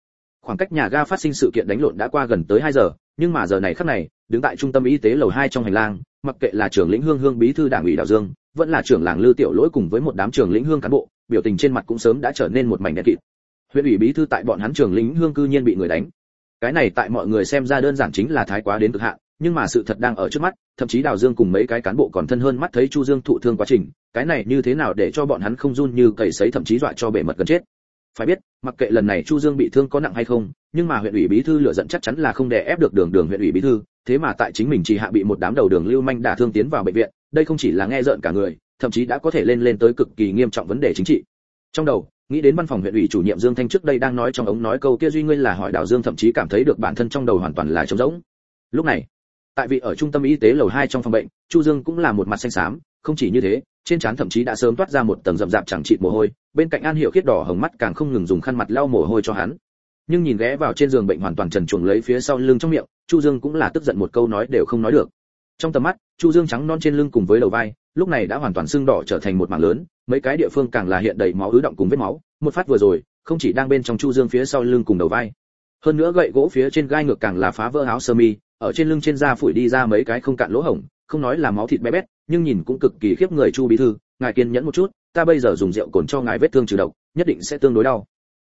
Khoảng cách nhà ga phát sinh sự kiện đánh lộn đã qua gần tới 2 giờ, nhưng mà giờ này khắc này đứng tại trung tâm y tế lầu 2 trong hành lang, mặc kệ là trưởng lĩnh hương hương, bí thư đảng ủy đào dương, vẫn là trưởng làng lư tiểu lỗi cùng với một đám trưởng lĩnh hương cán bộ, biểu tình trên mặt cũng sớm đã trở nên một mảnh đen kịt. Huyện ủy bí thư tại bọn hắn trưởng lĩnh hương cư nhiên bị người đánh. Cái này tại mọi người xem ra đơn giản chính là thái quá đến cực hạn, nhưng mà sự thật đang ở trước mắt, thậm chí đào dương cùng mấy cái cán bộ còn thân hơn mắt thấy chu dương thụ thương quá trình, cái này như thế nào để cho bọn hắn không run như cầy sấy thậm chí dọa cho bể mật gần chết. Phải biết, mặc kệ lần này chu dương bị thương có nặng hay không, nhưng mà huyện ủy bí thư lựa giận chắc chắn là không đè ép được đường đường huyện ủy bí thư thế mà tại chính mình chỉ hạ bị một đám đầu đường lưu manh đả thương tiến vào bệnh viện, đây không chỉ là nghe rợn cả người, thậm chí đã có thể lên lên tới cực kỳ nghiêm trọng vấn đề chính trị. Trong đầu, nghĩ đến văn phòng huyện ủy chủ nhiệm dương thanh trước đây đang nói trong ống nói câu kia duy ngươi là hỏi đảo dương thậm chí cảm thấy được bản thân trong đầu hoàn toàn là trống rỗng. Lúc này, tại vị ở trung tâm y tế lầu 2 trong phòng bệnh, chu dương cũng là một mặt xanh xám, không chỉ như thế, trên trán thậm chí đã sớm toát ra một tầng rậm rạp chẳng chịt mồ hôi, bên cạnh an hiểu khiết đỏ hồng mắt càng không ngừng dùng khăn mặt lau mồ hôi cho hắn nhưng nhìn ghé vào trên giường bệnh hoàn toàn trần truồng lấy phía sau lưng trong miệng, chu dương cũng là tức giận một câu nói đều không nói được. Trong tầm mắt, chu dương trắng non trên lưng cùng với đầu vai, lúc này đã hoàn toàn sưng đỏ trở thành một mảng lớn, mấy cái địa phương càng là hiện đầy máu ứ động cùng vết máu, một phát vừa rồi, không chỉ đang bên trong chu dương phía sau lưng cùng đầu vai. Hơn nữa gậy gỗ phía trên gai ngược càng là phá vỡ áo sơ mi, ở trên lưng trên da phủi đi ra mấy cái không cạn lỗ hổng, không nói là máu thịt bé bét, nhưng nhìn cũng cực kỳ khiếp người chu bí thư, ngài kiên nhẫn một chút, ta bây giờ dùng rượu cồn cho ngài vết thương trừ độc, nhất định sẽ tương đối đau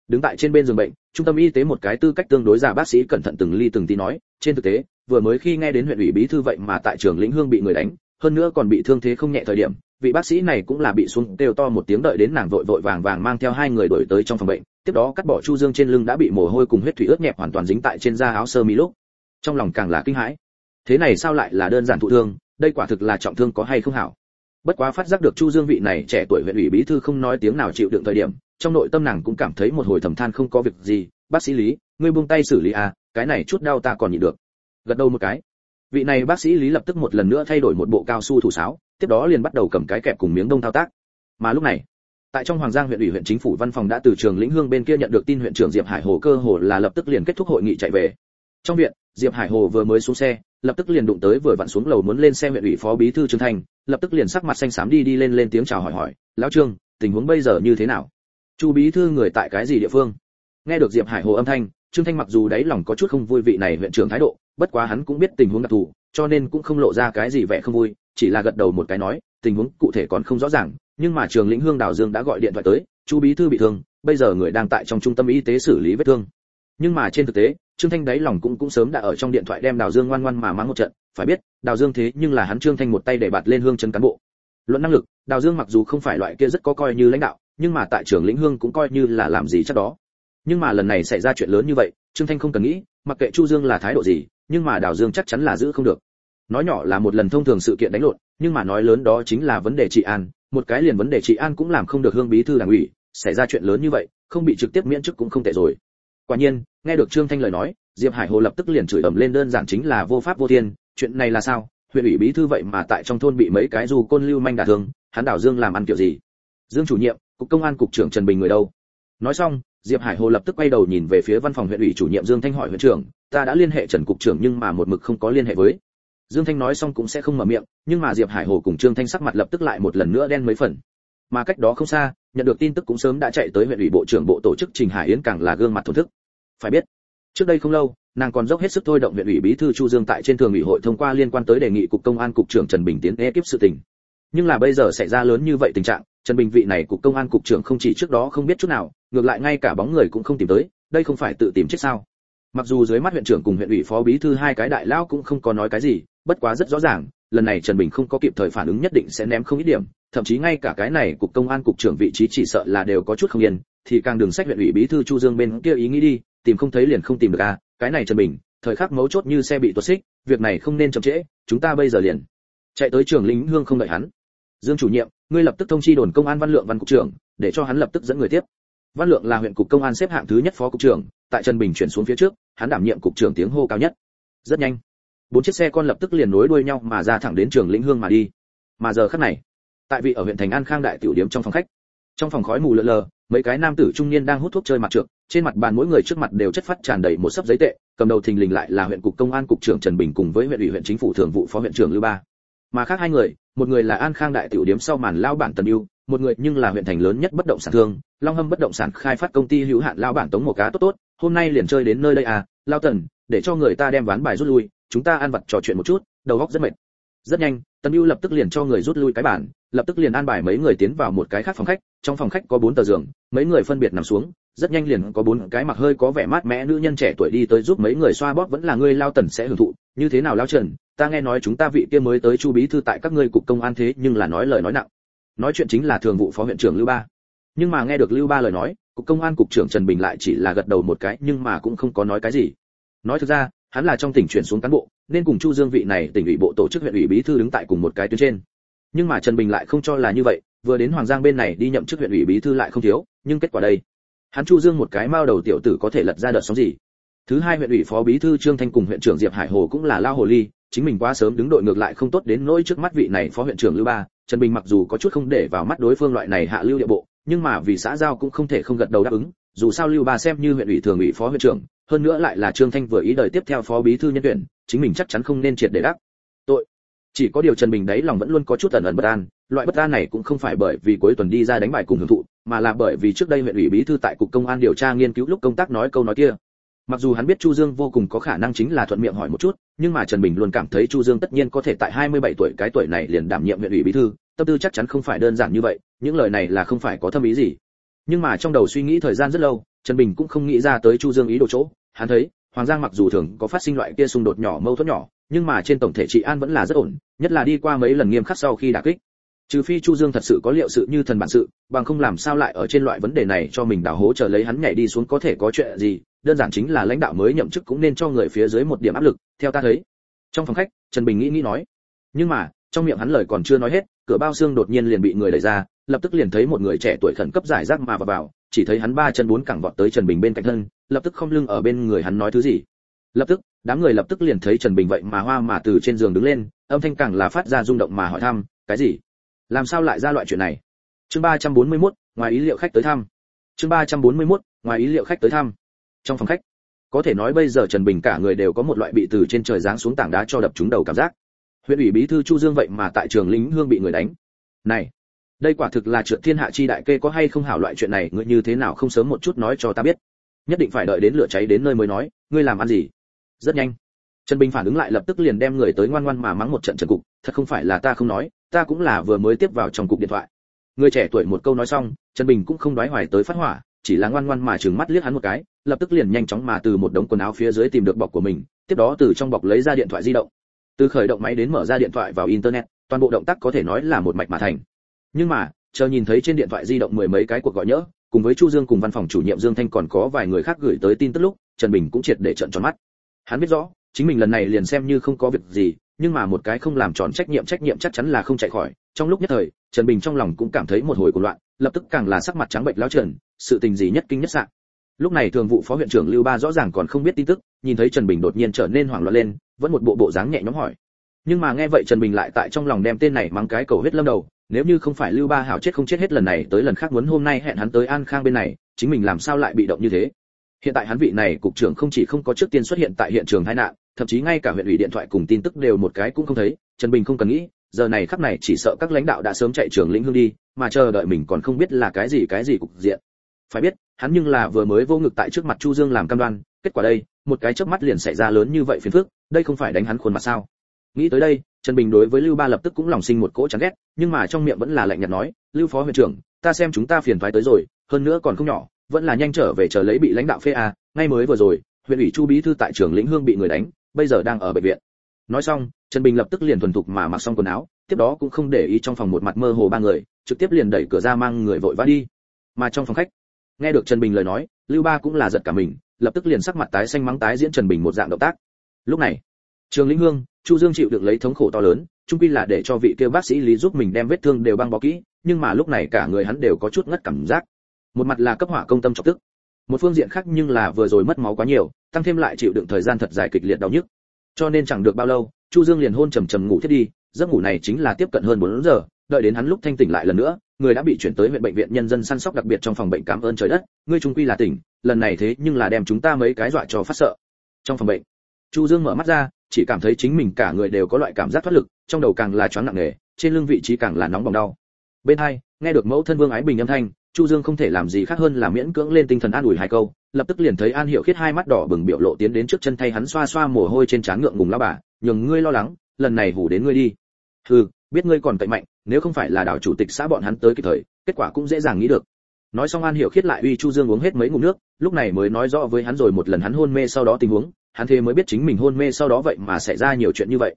đứng tại trên bên giường bệnh, trung tâm y tế một cái tư cách tương đối già bác sĩ cẩn thận từng ly từng tí nói, trên thực tế, vừa mới khi nghe đến huyện ủy bí thư vậy mà tại trường lĩnh hương bị người đánh, hơn nữa còn bị thương thế không nhẹ thời điểm, vị bác sĩ này cũng là bị xuống đều to một tiếng đợi đến nàng vội vội vàng vàng mang theo hai người đổi tới trong phòng bệnh, tiếp đó cắt bỏ chu dương trên lưng đã bị mồ hôi cùng huyết thủy ướt nhẹp hoàn toàn dính tại trên da áo sơ mi lúc. Trong lòng càng là kinh hãi. Thế này sao lại là đơn giản thụ thương, đây quả thực là trọng thương có hay không hảo. Bất quá phát giác được chu dương vị này trẻ tuổi huyện ủy bí thư không nói tiếng nào chịu đựng thời điểm trong nội tâm nàng cũng cảm thấy một hồi thầm than không có việc gì, bác sĩ lý, ngươi buông tay xử lý à cái này chút đau ta còn nhịn được. Gật đầu một cái. Vị này bác sĩ lý lập tức một lần nữa thay đổi một bộ cao su thủ sáo, tiếp đó liền bắt đầu cầm cái kẹp cùng miếng đông thao tác. Mà lúc này, tại trong hoàng giang huyện ủy huyện chính phủ văn phòng đã từ trường lĩnh hương bên kia nhận được tin huyện trưởng diệp hải hồ cơ hồ là lập tức liền kết thúc hội nghị chạy về. Trong viện, diệp hải hồ vừa mới xuống xe, lập tức liền đụng tới vừa vặn xuống lầu muốn lên xe huyện ủy phó bí thư trương thành lập tức liền sắc mặt xanh xám đi đi lên lên tiếng chào hỏi hỏi, lão trương, tình huống bây giờ như thế nào? Chu bí thư người tại cái gì địa phương? Nghe được diệp hải hồ âm thanh, trương thanh mặc dù đáy lòng có chút không vui vị này huyện trưởng thái độ, bất quá hắn cũng biết tình huống đặc thù, cho nên cũng không lộ ra cái gì vẻ không vui, chỉ là gật đầu một cái nói, tình huống cụ thể còn không rõ ràng, nhưng mà trường lĩnh hương đào dương đã gọi điện thoại tới, chu bí thư bị thương, bây giờ người đang tại trong trung tâm y tế xử lý vết thương. Nhưng mà trên thực tế, trương thanh đáy lòng cũng cũng sớm đã ở trong điện thoại đem đào dương ngoan ngoan mà mắng một trận, phải biết, đào dương thế nhưng là hắn trương thanh một tay để bạt lên hương chân cán bộ. Luận năng lực, đào dương mặc dù không phải loại kia rất có coi như lãnh đạo nhưng mà tại trường lĩnh hương cũng coi như là làm gì chắc đó. Nhưng mà lần này xảy ra chuyện lớn như vậy, trương thanh không cần nghĩ, mặc kệ chu dương là thái độ gì, nhưng mà đào dương chắc chắn là giữ không được. Nói nhỏ là một lần thông thường sự kiện đánh lộn, nhưng mà nói lớn đó chính là vấn đề trị an, một cái liền vấn đề trị an cũng làm không được hương bí thư đảng ủy, xảy ra chuyện lớn như vậy, không bị trực tiếp miễn chức cũng không tệ rồi. Quả nhiên, nghe được trương thanh lời nói, diệp hải hồ lập tức liền chửi ầm lên đơn giản chính là vô pháp vô thiên, chuyện này là sao? Huyện ủy bí thư vậy mà tại trong thôn bị mấy cái dù côn lưu manh đả thương, hắn đảo dương làm ăn kiểu gì? Dương chủ nhiệm cục công an cục trưởng trần bình người đâu? Nói xong, diệp hải hồ lập tức quay đầu nhìn về phía văn phòng huyện ủy chủ nhiệm dương thanh hỏi huyện trưởng, ta đã liên hệ trần cục trưởng nhưng mà một mực không có liên hệ với. Dương thanh nói xong cũng sẽ không mở miệng, nhưng mà diệp hải hồ cùng trương thanh sắc mặt lập tức lại một lần nữa đen mấy phần. Mà cách đó không xa, nhận được tin tức cũng sớm đã chạy tới huyện ủy bộ trưởng bộ tổ chức trình hải yến càng là gương mặt thổn thức. Phải biết, trước đây không lâu, nàng còn dốc hết sức thôi động huyện ủy bí thư chu dương tại trên thường ủy hội thông qua liên quan tới đề nghị cục công an cục trưởng trần bình tiến ekip sự tình. Nhưng là bây giờ xảy ra lớn như vậy tình trạng trần bình vị này cục công an cục trưởng không chỉ trước đó không biết chút nào ngược lại ngay cả bóng người cũng không tìm tới đây không phải tự tìm chết sao? Mặc dù dưới mắt huyện trưởng cùng huyện ủy phó bí thư hai cái đại lao cũng không có nói cái gì bất quá rất rõ ràng lần này trần bình không có kịp thời phản ứng nhất định sẽ ném không ít điểm thậm chí ngay cả cái này cục công an cục trưởng vị trí chỉ sợ là đều có chút không yên thì càng đường sách huyện ủy bí thư chu dương bên kia ý nghĩ đi tìm không thấy liền không tìm được a à, cái này trần bình thời khắc mấu chốt như xe bị tuột xích việc này không nên chậm trễ chúng ta bây giờ liền chạy tới trường lính hương không đợi hắn dương chủ nhiệm, ngươi lập tức thông chi đồn công an văn lượng văn cục trưởng, để cho hắn lập tức dẫn người tiếp. Văn lượng là huyện cục công an xếp hạng thứ nhất phó cục trưởng, tại trần bình chuyển xuống phía trước, hắn đảm nhiệm cục trưởng tiếng hô cao nhất. Rất nhanh, bốn chiếc xe con lập tức liền nối đuôi nhau mà ra thẳng đến trường lĩnh hương mà đi. Mà giờ khắc này, tại vị ở huyện thành an khang đại tiểu điểm trong phòng khách, trong phòng khói mù lờ lờ, mấy cái nam tử trung niên đang hút thuốc chơi mặt trượt trên mặt bàn mỗi người trước mặt đều chất phát tràn đầy một sấp giấy tệ, cầm đầu thình lình lại là huyện cục công an cục trưởng trần bình cùng với huyện ủy huyện chính phủ thường vụ phó huyện trưởng lưu ba mà khác hai người, một người là an khang đại tiểu điếm sau màn lao bản tần yêu một người nhưng là huyện thành lớn nhất bất động sản thương, long hâm bất động sản khai phát công ty hữu hạn lao bản tống một cá tốt tốt, hôm nay liền chơi đến nơi đây à lao tần, để cho người ta đem ván bài rút lui, chúng ta ăn vặt trò chuyện một chút, đầu óc rất mệt. Rất nhanh, tần yêu lập tức liền cho người rút lui cái bản, lập tức liền an bài mấy người tiến vào một cái khác phòng khách, trong phòng khách có bốn tờ giường, mấy người phân biệt nằm xuống rất nhanh liền có bốn cái mặc hơi có vẻ mát mẻ nữ nhân trẻ tuổi đi tới giúp mấy người xoa bóp, vẫn là ngươi lao tần sẽ hưởng thụ. Như thế nào lao trần? Ta nghe nói chúng ta vị kia mới tới chu bí thư tại các ngươi cục công an thế, nhưng là nói lời nói nặng. Nói chuyện chính là thường vụ phó huyện trưởng lưu ba. Nhưng mà nghe được lưu ba lời nói, cục công an cục trưởng trần bình lại chỉ là gật đầu một cái, nhưng mà cũng không có nói cái gì. Nói thực ra, hắn là trong tỉnh chuyển xuống cán bộ, nên cùng chu dương vị này tỉnh ủy bộ tổ chức huyện ủy bí thư đứng tại cùng một cái tuyến trên. Nhưng mà trần bình lại không cho là như vậy, vừa đến hoàng giang bên này đi nhậm chức huyện ủy bí thư lại không thiếu, nhưng kết quả đây hắn chu dương một cái mao đầu tiểu tử có thể lật ra đợt sóng gì? Thứ hai huyện ủy phó bí thư trương thanh cùng huyện trưởng diệp hải hồ cũng là lao hồ ly, chính mình quá sớm đứng đội ngược lại không tốt đến nỗi trước mắt vị này phó huyện trưởng lưu ba, trần bình mặc dù có chút không để vào mắt đối phương loại này hạ lưu địa bộ, nhưng mà vì xã giao cũng không thể không gật đầu đáp ứng, dù sao lưu ba xem như huyện ủy thường ủy phó huyện trưởng, hơn nữa lại là trương thanh vừa ý đời tiếp theo phó bí thư nhân tuyển, chính mình chắc chắn không nên triệt để đắc chỉ có điều trần bình đấy lòng vẫn luôn có chút ẩn ẩn bất an, loại bất an này cũng không phải bởi vì cuối tuần đi ra đánh bài cùng hưởng thụ, mà là bởi vì trước đây huyện ủy bí thư tại cục công an điều tra nghiên cứu lúc công tác nói câu nói kia. Mặc dù hắn biết chu dương vô cùng có khả năng chính là thuận miệng hỏi một chút, nhưng mà trần bình luôn cảm thấy chu dương tất nhiên có thể tại 27 tuổi cái tuổi này liền đảm nhiệm huyện ủy bí thư, tâm tư chắc chắn không phải đơn giản như vậy, những lời này là không phải có thâm ý gì. Nhưng mà trong đầu suy nghĩ thời gian rất lâu, trần bình cũng không nghĩ ra tới chu dương ý đồ chỗ, hắn thấy, hoàng giang mặc dù thường có phát sinh loại kia xung đột nhỏ, mâu thuẫn nhỏ nhưng mà trên tổng thể trị an vẫn là rất ổn, nhất là đi qua mấy lần nghiêm khắc sau khi đả kích. Trừ phi chu dương thật sự có liệu sự như thần bản sự, bằng không làm sao lại ở trên loại vấn đề này cho mình đào hố chờ lấy hắn nhảy đi xuống có thể có chuyện gì, đơn giản chính là lãnh đạo mới nhậm chức cũng nên cho người phía dưới một điểm áp lực, theo ta thấy. Trong phòng khách, trần bình nghĩ nghĩ nói. Nhưng mà, trong miệng hắn lời còn chưa nói hết, cửa bao xương đột nhiên liền bị người đẩy ra, lập tức liền thấy một người trẻ tuổi khẩn cấp giải rác mà vào vào chỉ thấy hắn ba chân bốn cẳng vọt tới trần bình bên cạnh thân, lập tức không lưng ở bên người hắn nói thứ gì lập tức, đám người lập tức liền thấy trần bình vậy mà hoa mà từ trên giường đứng lên, âm thanh càng là phát ra rung động mà hỏi thăm, cái gì? Làm sao lại ra loại chuyện này? Chương ba trăm bốn mươi mốt, ngoài ý liệu khách tới thăm. Chương ba trăm bốn mươi mốt, ngoài ý liệu khách tới thăm. Trong phòng khách, có thể nói bây giờ trần bình cả người đều có một loại bị từ trên trời giáng xuống tảng đá cho đập trúng đầu cảm giác. Huyện ủy bí thư chu dương vậy mà tại trường lính hương bị người đánh. Này, đây quả thực là trượt thiên hạ chi đại kê có hay không hảo loại chuyện này, ngươi như thế nào không sớm một chút nói cho ta biết. Nhất định phải đợi đến lửa cháy đến nơi mới nói, ngươi làm ăn gì? Rất nhanh. Trần bình phản ứng lại lập tức liền đem người tới ngoan ngoan mà mắng một trận trần cục, thật không phải là ta không nói, ta cũng là vừa mới tiếp vào trong cục điện thoại. Người trẻ tuổi một câu nói xong, trần bình cũng không đoái hoài tới phát hỏa, chỉ là ngoan ngoan mà trừng mắt liếc hắn một cái, lập tức liền nhanh chóng mà từ một đống quần áo phía dưới tìm được bọc của mình, tiếp đó từ trong bọc lấy ra điện thoại di động. Từ khởi động máy đến mở ra điện thoại vào internet, toàn bộ động tác có thể nói là một mạch mà thành. Nhưng mà, chờ nhìn thấy trên điện thoại di động mười mấy cái cuộc gọi nhỡ, cùng với chu dương cùng văn phòng chủ nhiệm dương thanh còn có vài người khác gửi tới tin tức lúc, trần bình cũng triệt để trận tròn mắt hắn biết rõ, chính mình lần này liền xem như không có việc gì, nhưng mà một cái không làm tròn trách nhiệm trách nhiệm chắc chắn là không chạy khỏi. Trong lúc nhất thời, trần bình trong lòng cũng cảm thấy một hồi cuộc loạn, lập tức càng là sắc mặt trắng bệnh lão trần, sự tình gì nhất kinh nhất sạn lúc này thường vụ phó huyện trưởng lưu ba rõ ràng còn không biết tin tức, nhìn thấy trần bình đột nhiên trở nên hoảng loạn lên, vẫn một bộ bộ dáng nhẹ nhõm hỏi. Nhưng mà nghe vậy trần bình lại tại trong lòng đem tên này mang cái cầu huyết lâm đầu, nếu như không phải lưu ba hảo chết không chết hết lần này, tới lần khác muốn hôm nay hẹn hắn tới an khang bên này, chính mình làm sao lại bị động như thế? Hiện tại hắn vị này cục trưởng không chỉ không có trước tiên xuất hiện tại hiện trường tai nạn, thậm chí ngay cả huyện ủy điện thoại cùng tin tức đều một cái cũng không thấy, trần bình không cần nghĩ, giờ này khắc này chỉ sợ các lãnh đạo đã sớm chạy trường lĩnh hương đi, mà chờ đợi mình còn không biết là cái gì cái gì cục diện. Phải biết, hắn nhưng là vừa mới vô ngực tại trước mặt chu dương làm cam đoan, kết quả đây, một cái chớp mắt liền xảy ra lớn như vậy phiền phức, đây không phải đánh hắn khuôn mặt sao? Nghĩ tới đây, trần bình đối với lưu ba lập tức cũng lòng sinh một cỗ chán ghét, nhưng mà trong miệng vẫn là lạnh nhạt nói, lưu phó huyện trưởng, ta xem chúng ta phiền thoái tới rồi, hơn nữa còn không nhỏ vẫn là nhanh trở về chờ lấy bị lãnh đạo phê a, ngay mới vừa rồi, huyện ủy chu bí thư tại trường lĩnh hương bị người đánh, bây giờ đang ở bệnh viện. Nói xong, trần bình lập tức liền thuần thục mà mặc xong quần áo, tiếp đó cũng không để ý trong phòng một mặt mơ hồ ba người, trực tiếp liền đẩy cửa ra mang người vội vã đi. Mà trong phòng khách, nghe được trần bình lời nói, lưu ba cũng là giật cả mình, lập tức liền sắc mặt tái xanh mắng tái diễn trần bình một dạng động tác. Lúc này, trường lĩnh hương, chu dương chịu được lấy thống khổ to lớn trung quy là để cho vị kia bác sĩ lý giúp mình đem vết thương đều băng bó kỹ, nhưng mà lúc này cả người hắn đều có chút ngất cảm giác một mặt là cấp hỏa công tâm trọng tức. Một phương diện khác nhưng là vừa rồi mất máu quá nhiều, tăng thêm lại chịu đựng thời gian thật dài kịch liệt đau nhức. Cho nên chẳng được bao lâu, chu dương liền hôn trầm trầm ngủ thiết đi, giấc ngủ này chính là tiếp cận hơn 4 giờ, đợi đến hắn lúc thanh tỉnh lại lần nữa, người đã bị chuyển tới huyện bệnh viện nhân dân săn sóc đặc biệt trong phòng bệnh cảm ơn trời đất, ngươi trung quy là tỉnh, lần này thế nhưng là đem chúng ta mấy cái dọa cho phát sợ. Trong phòng bệnh, chu dương mở mắt ra, chỉ cảm thấy chính mình cả người đều có loại cảm giác thoát lực, trong đầu càng là choáng nặng nề, trên lưng vị trí càng là nóng bỏng đau. Bên hai, nghe được mẫu thân vương ái bình âm thanh chu dương không thể làm gì khác hơn là miễn cưỡng lên tinh thần an ủi hai câu, lập tức liền thấy an Hiểu khiết hai mắt đỏ bừng biểu lộ tiến đến trước chân thay hắn xoa xoa mồ hôi trên trán ngượng ngùng lao bà, nhường ngươi lo lắng, lần này hủ đến ngươi đi. Hừ, biết ngươi còn cậy mạnh, nếu không phải là đảo chủ tịch xã bọn hắn tới kịp thời, kết quả cũng dễ dàng nghĩ được. Nói xong an hiểu khiết lại uy chu dương uống hết mấy ngụm nước, lúc này mới nói rõ với hắn rồi một lần hắn hôn mê sau đó tình huống, hắn thế mới biết chính mình hôn mê sau đó vậy mà xảy ra nhiều chuyện như vậy.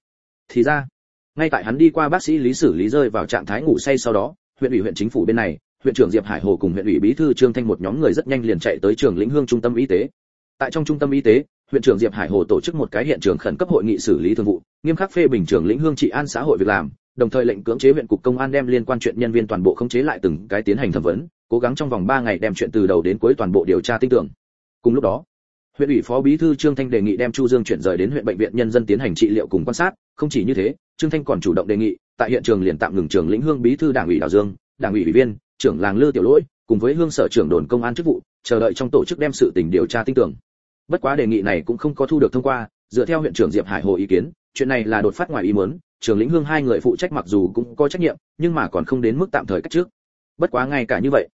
Thì ra, ngay tại hắn đi qua bác sĩ lý xử lý rơi vào trạng thái ngủ say sau đó, huyện ủy huyện chính phủ bên này huyện trưởng diệp hải hồ cùng huyện ủy bí thư trương thanh một nhóm người rất nhanh liền chạy tới trường lĩnh hương trung tâm y tế. Tại trong trung tâm y tế, huyện trưởng diệp hải hồ tổ chức một cái hiện trường khẩn cấp hội nghị xử lý thương vụ, nghiêm khắc phê bình trưởng lĩnh hương trị an xã hội việc làm, đồng thời lệnh cưỡng chế huyện cục công an đem liên quan chuyện nhân viên toàn bộ khống chế lại từng cái tiến hành thẩm vấn, cố gắng trong vòng 3 ngày đem chuyện từ đầu đến cuối toàn bộ điều tra tinh tưởng. Cùng lúc đó, huyện ủy phó bí thư trương thanh đề nghị đem chu dương chuyển rời đến huyện bệnh viện nhân dân tiến hành trị liệu cùng quan sát, không chỉ như thế, trương thanh còn chủ động đề nghị, tại hiện trường liền tạm ngừng trường lĩnh hương bí thư đảng ủy đào dương, đảng ủy ủy viên trưởng làng lư tiểu lỗi, cùng với hương sở trưởng đồn công an chức vụ, chờ đợi trong tổ chức đem sự tình điều tra tin tưởng. Bất quá đề nghị này cũng không có thu được thông qua, dựa theo huyện trưởng diệp hải hồ ý kiến, chuyện này là đột phát ngoài ý muốn trường lĩnh hương hai người phụ trách mặc dù cũng có trách nhiệm, nhưng mà còn không đến mức tạm thời cách trước. Bất quá ngay cả như vậy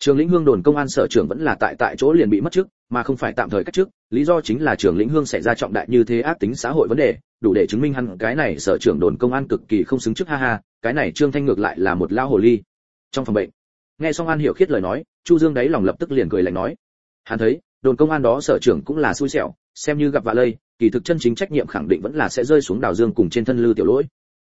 trường lĩnh hương đồn công an sở trưởng vẫn là tại tại chỗ liền bị mất chức mà không phải tạm thời cách chức lý do chính là trường lĩnh hương xảy ra trọng đại như thế ác tính xã hội vấn đề, đủ để chứng minh hắn cái này sở trưởng đồn công an cực kỳ không xứng chức ha ha, cái này trương thanh ngược lại là một lao hồ ly. Trong phòng bệnh nghe xong an hiểu khiết lời nói, chu dương đấy lòng lập tức liền cười lạnh nói. Hắn thấy, đồn công an đó sở trưởng cũng là xui xẻo, xem như gặp vạ lây, kỳ thực chân chính trách nhiệm khẳng định vẫn là sẽ rơi xuống đào dương cùng trên thân lư tiểu lỗi.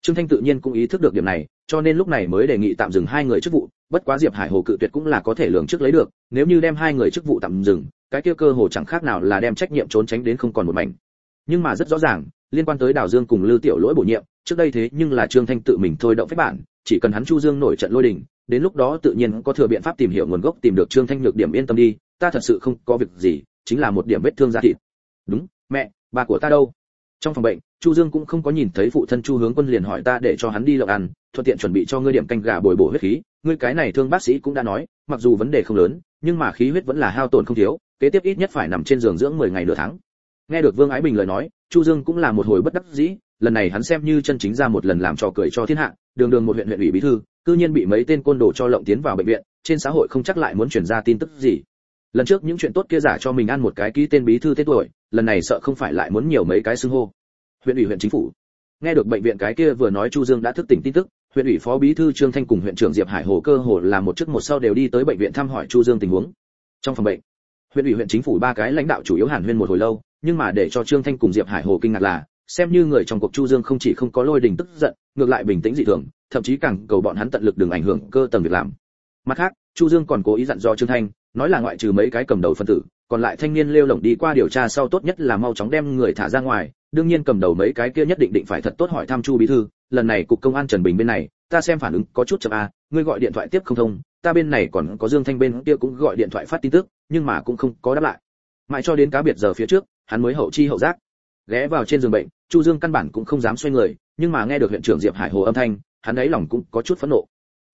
Trương thanh tự nhiên cũng ý thức được điểm này, cho nên lúc này mới đề nghị tạm dừng hai người chức vụ, bất quá diệp hải hồ cự tuyệt cũng là có thể lường trước lấy được, nếu như đem hai người chức vụ tạm dừng, cái kia cơ hồ chẳng khác nào là đem trách nhiệm trốn tránh đến không còn một mảnh. Nhưng mà rất rõ ràng, liên quan tới đào dương cùng lư tiểu lỗi bổ nhiệm, trước đây thế nhưng là trương thanh tự mình thôi động phép bản, chỉ cần hắn chu dương nổi trận lôi đình đến lúc đó tự nhiên có thừa biện pháp tìm hiểu nguồn gốc, tìm được trương thanh nhược điểm yên tâm đi, ta thật sự không có việc gì, chính là một điểm vết thương da thịt. Đúng, mẹ, bà của ta đâu? Trong phòng bệnh, chu dương cũng không có nhìn thấy phụ thân chu hướng quân liền hỏi ta để cho hắn đi lộng ăn, thuận tiện chuẩn bị cho ngươi điểm canh gà bồi bổ huyết khí. Ngươi cái này thương bác sĩ cũng đã nói, mặc dù vấn đề không lớn, nhưng mà khí huyết vẫn là hao tổn không thiếu, kế tiếp ít nhất phải nằm trên giường dưỡng 10 ngày nửa tháng. Nghe được vương ái bình lời nói, chu dương cũng là một hồi bất đắc dĩ, lần này hắn xem như chân chính ra một lần làm trò cười cho thiên hạ, đường đường một huyện huyện ủy bí thư cư nhiên bị mấy tên côn đồ cho lộng tiến vào bệnh viện, trên xã hội không chắc lại muốn truyền ra tin tức gì. Lần trước những chuyện tốt kia giả cho mình ăn một cái ký tên bí thư tên tuổi, lần này sợ không phải lại muốn nhiều mấy cái xưng hô. Huyện ủy, huyện chính phủ. Nghe được bệnh viện cái kia vừa nói chu dương đã thức tỉnh tin tức, huyện ủy phó bí thư trương thanh cùng huyện trưởng diệp hải hồ cơ hồ là một trước một sau đều đi tới bệnh viện thăm hỏi chu dương tình huống. Trong phòng bệnh, huyện ủy, huyện chính phủ ba cái lãnh đạo chủ yếu hàn huyên một hồi lâu, nhưng mà để cho trương thanh cùng diệp hải hồ kinh ngạc là, xem như người trong cuộc chu dương không chỉ không có lôi đình tức giận, ngược lại bình tĩnh dị thường thậm chí càng cầu bọn hắn tận lực đừng ảnh hưởng cơ tầng việc làm. Mặt khác, chu dương còn cố ý dặn dò trương thanh, nói là ngoại trừ mấy cái cầm đầu phân tử, còn lại thanh niên lêu lổng đi qua điều tra sau tốt nhất là mau chóng đem người thả ra ngoài, đương nhiên cầm đầu mấy cái kia nhất định định phải thật tốt hỏi thăm chu bí thư, lần này cục công an trần bình bên này, ta xem phản ứng có chút chậm a, ngươi gọi điện thoại tiếp không thông, ta bên này còn có dương thanh bên kia cũng gọi điện thoại phát tin tức, nhưng mà cũng không có đáp lại. Mãi cho đến cá biệt giờ phía trước, hắn mới hậu chi hậu giác. Ghé vào trên giường bệnh, chu dương căn bản cũng không dám xoay người, nhưng mà nghe được huyện trưởng diệp hải hồ âm thanh hắn ấy lòng cũng có chút phẫn nộ.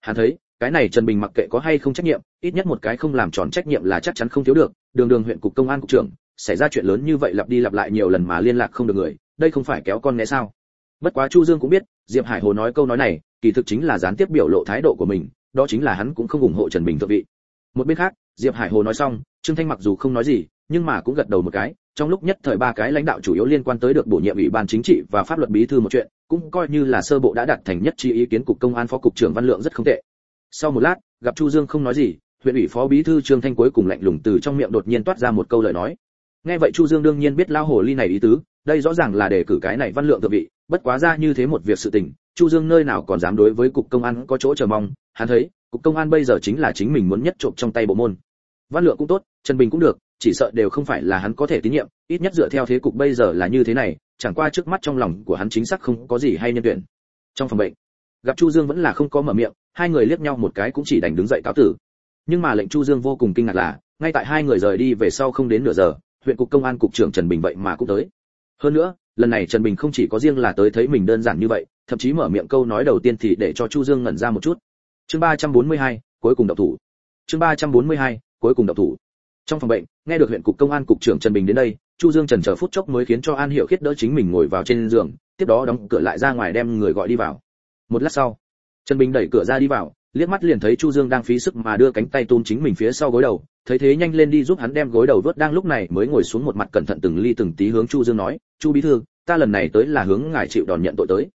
Hắn thấy, cái này trần bình mặc kệ có hay không trách nhiệm, ít nhất một cái không làm tròn trách nhiệm là chắc chắn không thiếu được. Đường đường huyện cục công an cục trưởng, xảy ra chuyện lớn như vậy lặp đi lặp lại nhiều lần mà liên lạc không được người, đây không phải kéo con né sao? Bất quá chu dương cũng biết, diệp hải hồ nói câu nói này, kỳ thực chính là gián tiếp biểu lộ thái độ của mình, đó chính là hắn cũng không ủng hộ trần bình thượng vị. Một bên khác, diệp hải hồ nói xong, trương thanh mặc dù không nói gì nhưng mà cũng gật đầu một cái, trong lúc nhất thời ba cái lãnh đạo chủ yếu liên quan tới được bổ nhiệm ủy ban chính trị và pháp luật bí thư một chuyện, cũng coi như là sơ bộ đã đạt thành nhất trí ý kiến cục công an phó cục trưởng văn lượng rất không tệ. Sau một lát, gặp chu dương không nói gì, huyện ủy phó bí thư trương thanh cuối cùng lạnh lùng từ trong miệng đột nhiên toát ra một câu lời nói. Nghe vậy chu dương đương nhiên biết lao hồ ly này ý tứ, đây rõ ràng là để cử cái này văn lượng thượng vị, bất quá ra như thế một việc sự tình, chu dương nơi nào còn dám đối với cục công an có chỗ chờ mong, hắn thấy, cục công an bây giờ chính là chính mình muốn nhất trộm trong tay bộ môn. Văn lượng cũng tốt, trần bình cũng được chỉ sợ đều không phải là hắn có thể tín nhiệm ít nhất dựa theo thế cục bây giờ là như thế này chẳng qua trước mắt trong lòng của hắn chính xác không có gì hay nhân tuyển. Trong phòng bệnh gặp chu dương vẫn là không có mở miệng hai người liếc nhau một cái cũng chỉ đành đứng dậy cáo tử. Nhưng mà lệnh chu dương vô cùng kinh ngạc là ngay tại hai người rời đi về sau không đến nửa giờ huyện cục công an cục trưởng trần bình vậy mà cũng tới. Hơn nữa lần này trần bình không chỉ có riêng là tới thấy mình đơn giản như vậy thậm chí mở miệng câu nói đầu tiên thì để cho chu dương ngẩn ra một chút. Chương 342, cuối cùng độc thủ. Chương 342, cuối cùng độc thủ trong phòng bệnh, nghe được huyện cục công an cục trưởng trần bình đến đây, chu dương trần chờ phút chốc mới khiến cho an hiệu khiết đỡ chính mình ngồi vào trên giường, tiếp đó đóng cửa lại ra ngoài đem người gọi đi vào. Một lát sau, trần bình đẩy cửa ra đi vào, liếc mắt liền thấy chu dương đang phí sức mà đưa cánh tay tôn chính mình phía sau gối đầu, thấy thế nhanh lên đi giúp hắn đem gối đầu vớt đang lúc này mới ngồi xuống một mặt cẩn thận từng ly từng tí hướng chu dương nói, chu bí thư, ta lần này tới là hướng ngài chịu đòn nhận tội tới.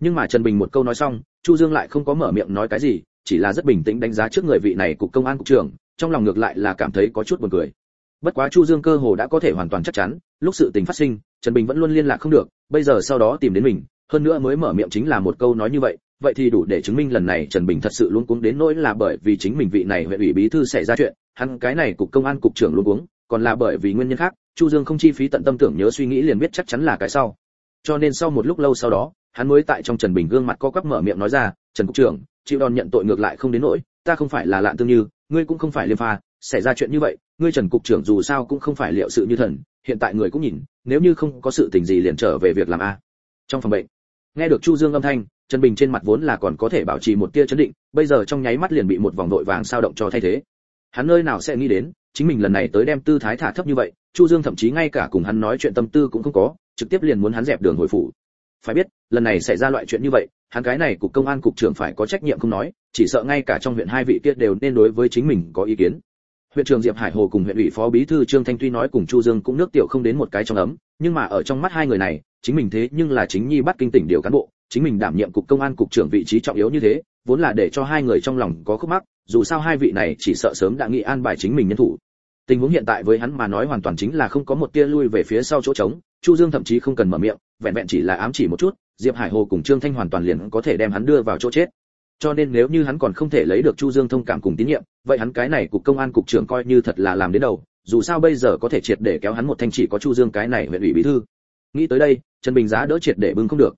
Nhưng mà trần bình một câu nói xong, chu dương lại không có mở miệng nói cái gì, chỉ là rất bình tĩnh đánh giá trước người vị này cục công an cục trưởng trong lòng ngược lại là cảm thấy có chút buồn cười. Bất quá chu dương cơ hồ đã có thể hoàn toàn chắc chắn, lúc sự tình phát sinh, trần bình vẫn luôn liên lạc không được, bây giờ sau đó tìm đến mình, hơn nữa mới mở miệng chính là một câu nói như vậy vậy thì đủ để chứng minh lần này trần bình thật sự luôn cuống đến nỗi là bởi vì chính mình vị này huyện ủy bí thư xảy ra chuyện, hắn cái này cục công an cục trưởng luôn cuống, còn là bởi vì nguyên nhân khác, chu dương không chi phí tận tâm tưởng nhớ suy nghĩ liền biết chắc chắn là cái sau. Cho nên sau một lúc lâu sau đó, hắn mới tại trong trần bình gương mặt co quắp mở miệng nói ra, trần cục trưởng, chịu đòn nhận tội ngược lại không đến nỗi, ta không phải là lạn tương như ngươi cũng không phải liêm pha, xảy ra chuyện như vậy, ngươi trần cục trưởng dù sao cũng không phải liệu sự như thần, hiện tại người cũng nhìn, nếu như không có sự tình gì liền trở về việc làm a. Trong phòng bệnh, nghe được chu dương âm thanh, trần bình trên mặt vốn là còn có thể bảo trì một tia chấn định, bây giờ trong nháy mắt liền bị một vòng đội vàng sao động cho thay thế. Hắn nơi nào sẽ nghĩ đến, chính mình lần này tới đem tư thái thả thấp như vậy, chu dương thậm chí ngay cả cùng hắn nói chuyện tâm tư cũng không có, trực tiếp liền muốn hắn dẹp đường hồi phủ. Phải biết, lần này xảy ra loại chuyện như vậy, hắn cái này cục công an cục trưởng phải có trách nhiệm không nói chỉ sợ ngay cả trong huyện hai vị kia đều nên đối với chính mình có ý kiến. Huyện trưởng diệp hải hồ cùng huyện ủy phó bí thư trương thanh tuy nói cùng chu dương cũng nước tiểu không đến một cái trong ấm, nhưng mà ở trong mắt hai người này, chính mình thế nhưng là chính nhi bắt kinh tỉnh điều cán bộ, chính mình đảm nhiệm cục công an cục trưởng vị trí trọng yếu như thế, vốn là để cho hai người trong lòng có khúc mắc, dù sao hai vị này chỉ sợ sớm đã nghĩ an bài chính mình nhân thủ. Tình huống hiện tại với hắn mà nói hoàn toàn chính là không có một tia lui về phía sau chỗ trống, chu dương thậm chí không cần mở miệng, vẹn vẹn chỉ là ám chỉ một chút, diệp hải hồ cùng trương thanh hoàn toàn liền có thể đem hắn đưa vào chỗ chết cho nên nếu như hắn còn không thể lấy được chu dương thông cảm cùng tín nhiệm, vậy hắn cái này cục công an cục trưởng coi như thật là làm đến đầu, dù sao bây giờ có thể triệt để kéo hắn một thanh chỉ có chu dương cái này huyện ủy bí thư. Nghĩ tới đây, trần bình giá đỡ triệt để bưng không được.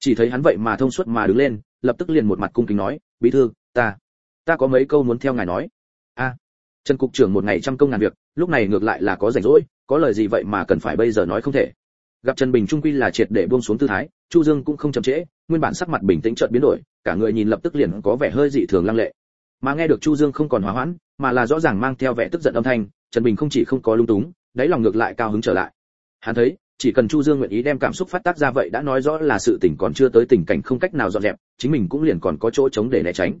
Chỉ thấy hắn vậy mà thông suốt mà đứng lên, lập tức liền một mặt cung kính nói, bí thư, ta ta có mấy câu muốn theo ngài nói. A, trần cục trưởng một ngày trăm công ngàn việc, lúc này ngược lại là có rảnh rỗi, có lời gì vậy mà cần phải bây giờ nói không thể? Gặp trần bình trung quy là triệt để buông xuống tư thái chu dương cũng không chậm trễ nguyên bản sắc mặt bình tĩnh chợt biến đổi cả người nhìn lập tức liền có vẻ hơi dị thường lăng lệ. Mà nghe được chu dương không còn hòa hoãn mà là rõ ràng mang theo vẻ tức giận âm thanh trần bình không chỉ không có lung túng đáy lòng ngược lại cao hứng trở lại. Hắn thấy chỉ cần chu dương nguyện ý đem cảm xúc phát tác ra vậy đã nói rõ là sự tình còn chưa tới tình cảnh không cách nào dọn dẹp chính mình cũng liền còn có chỗ chống để né tránh.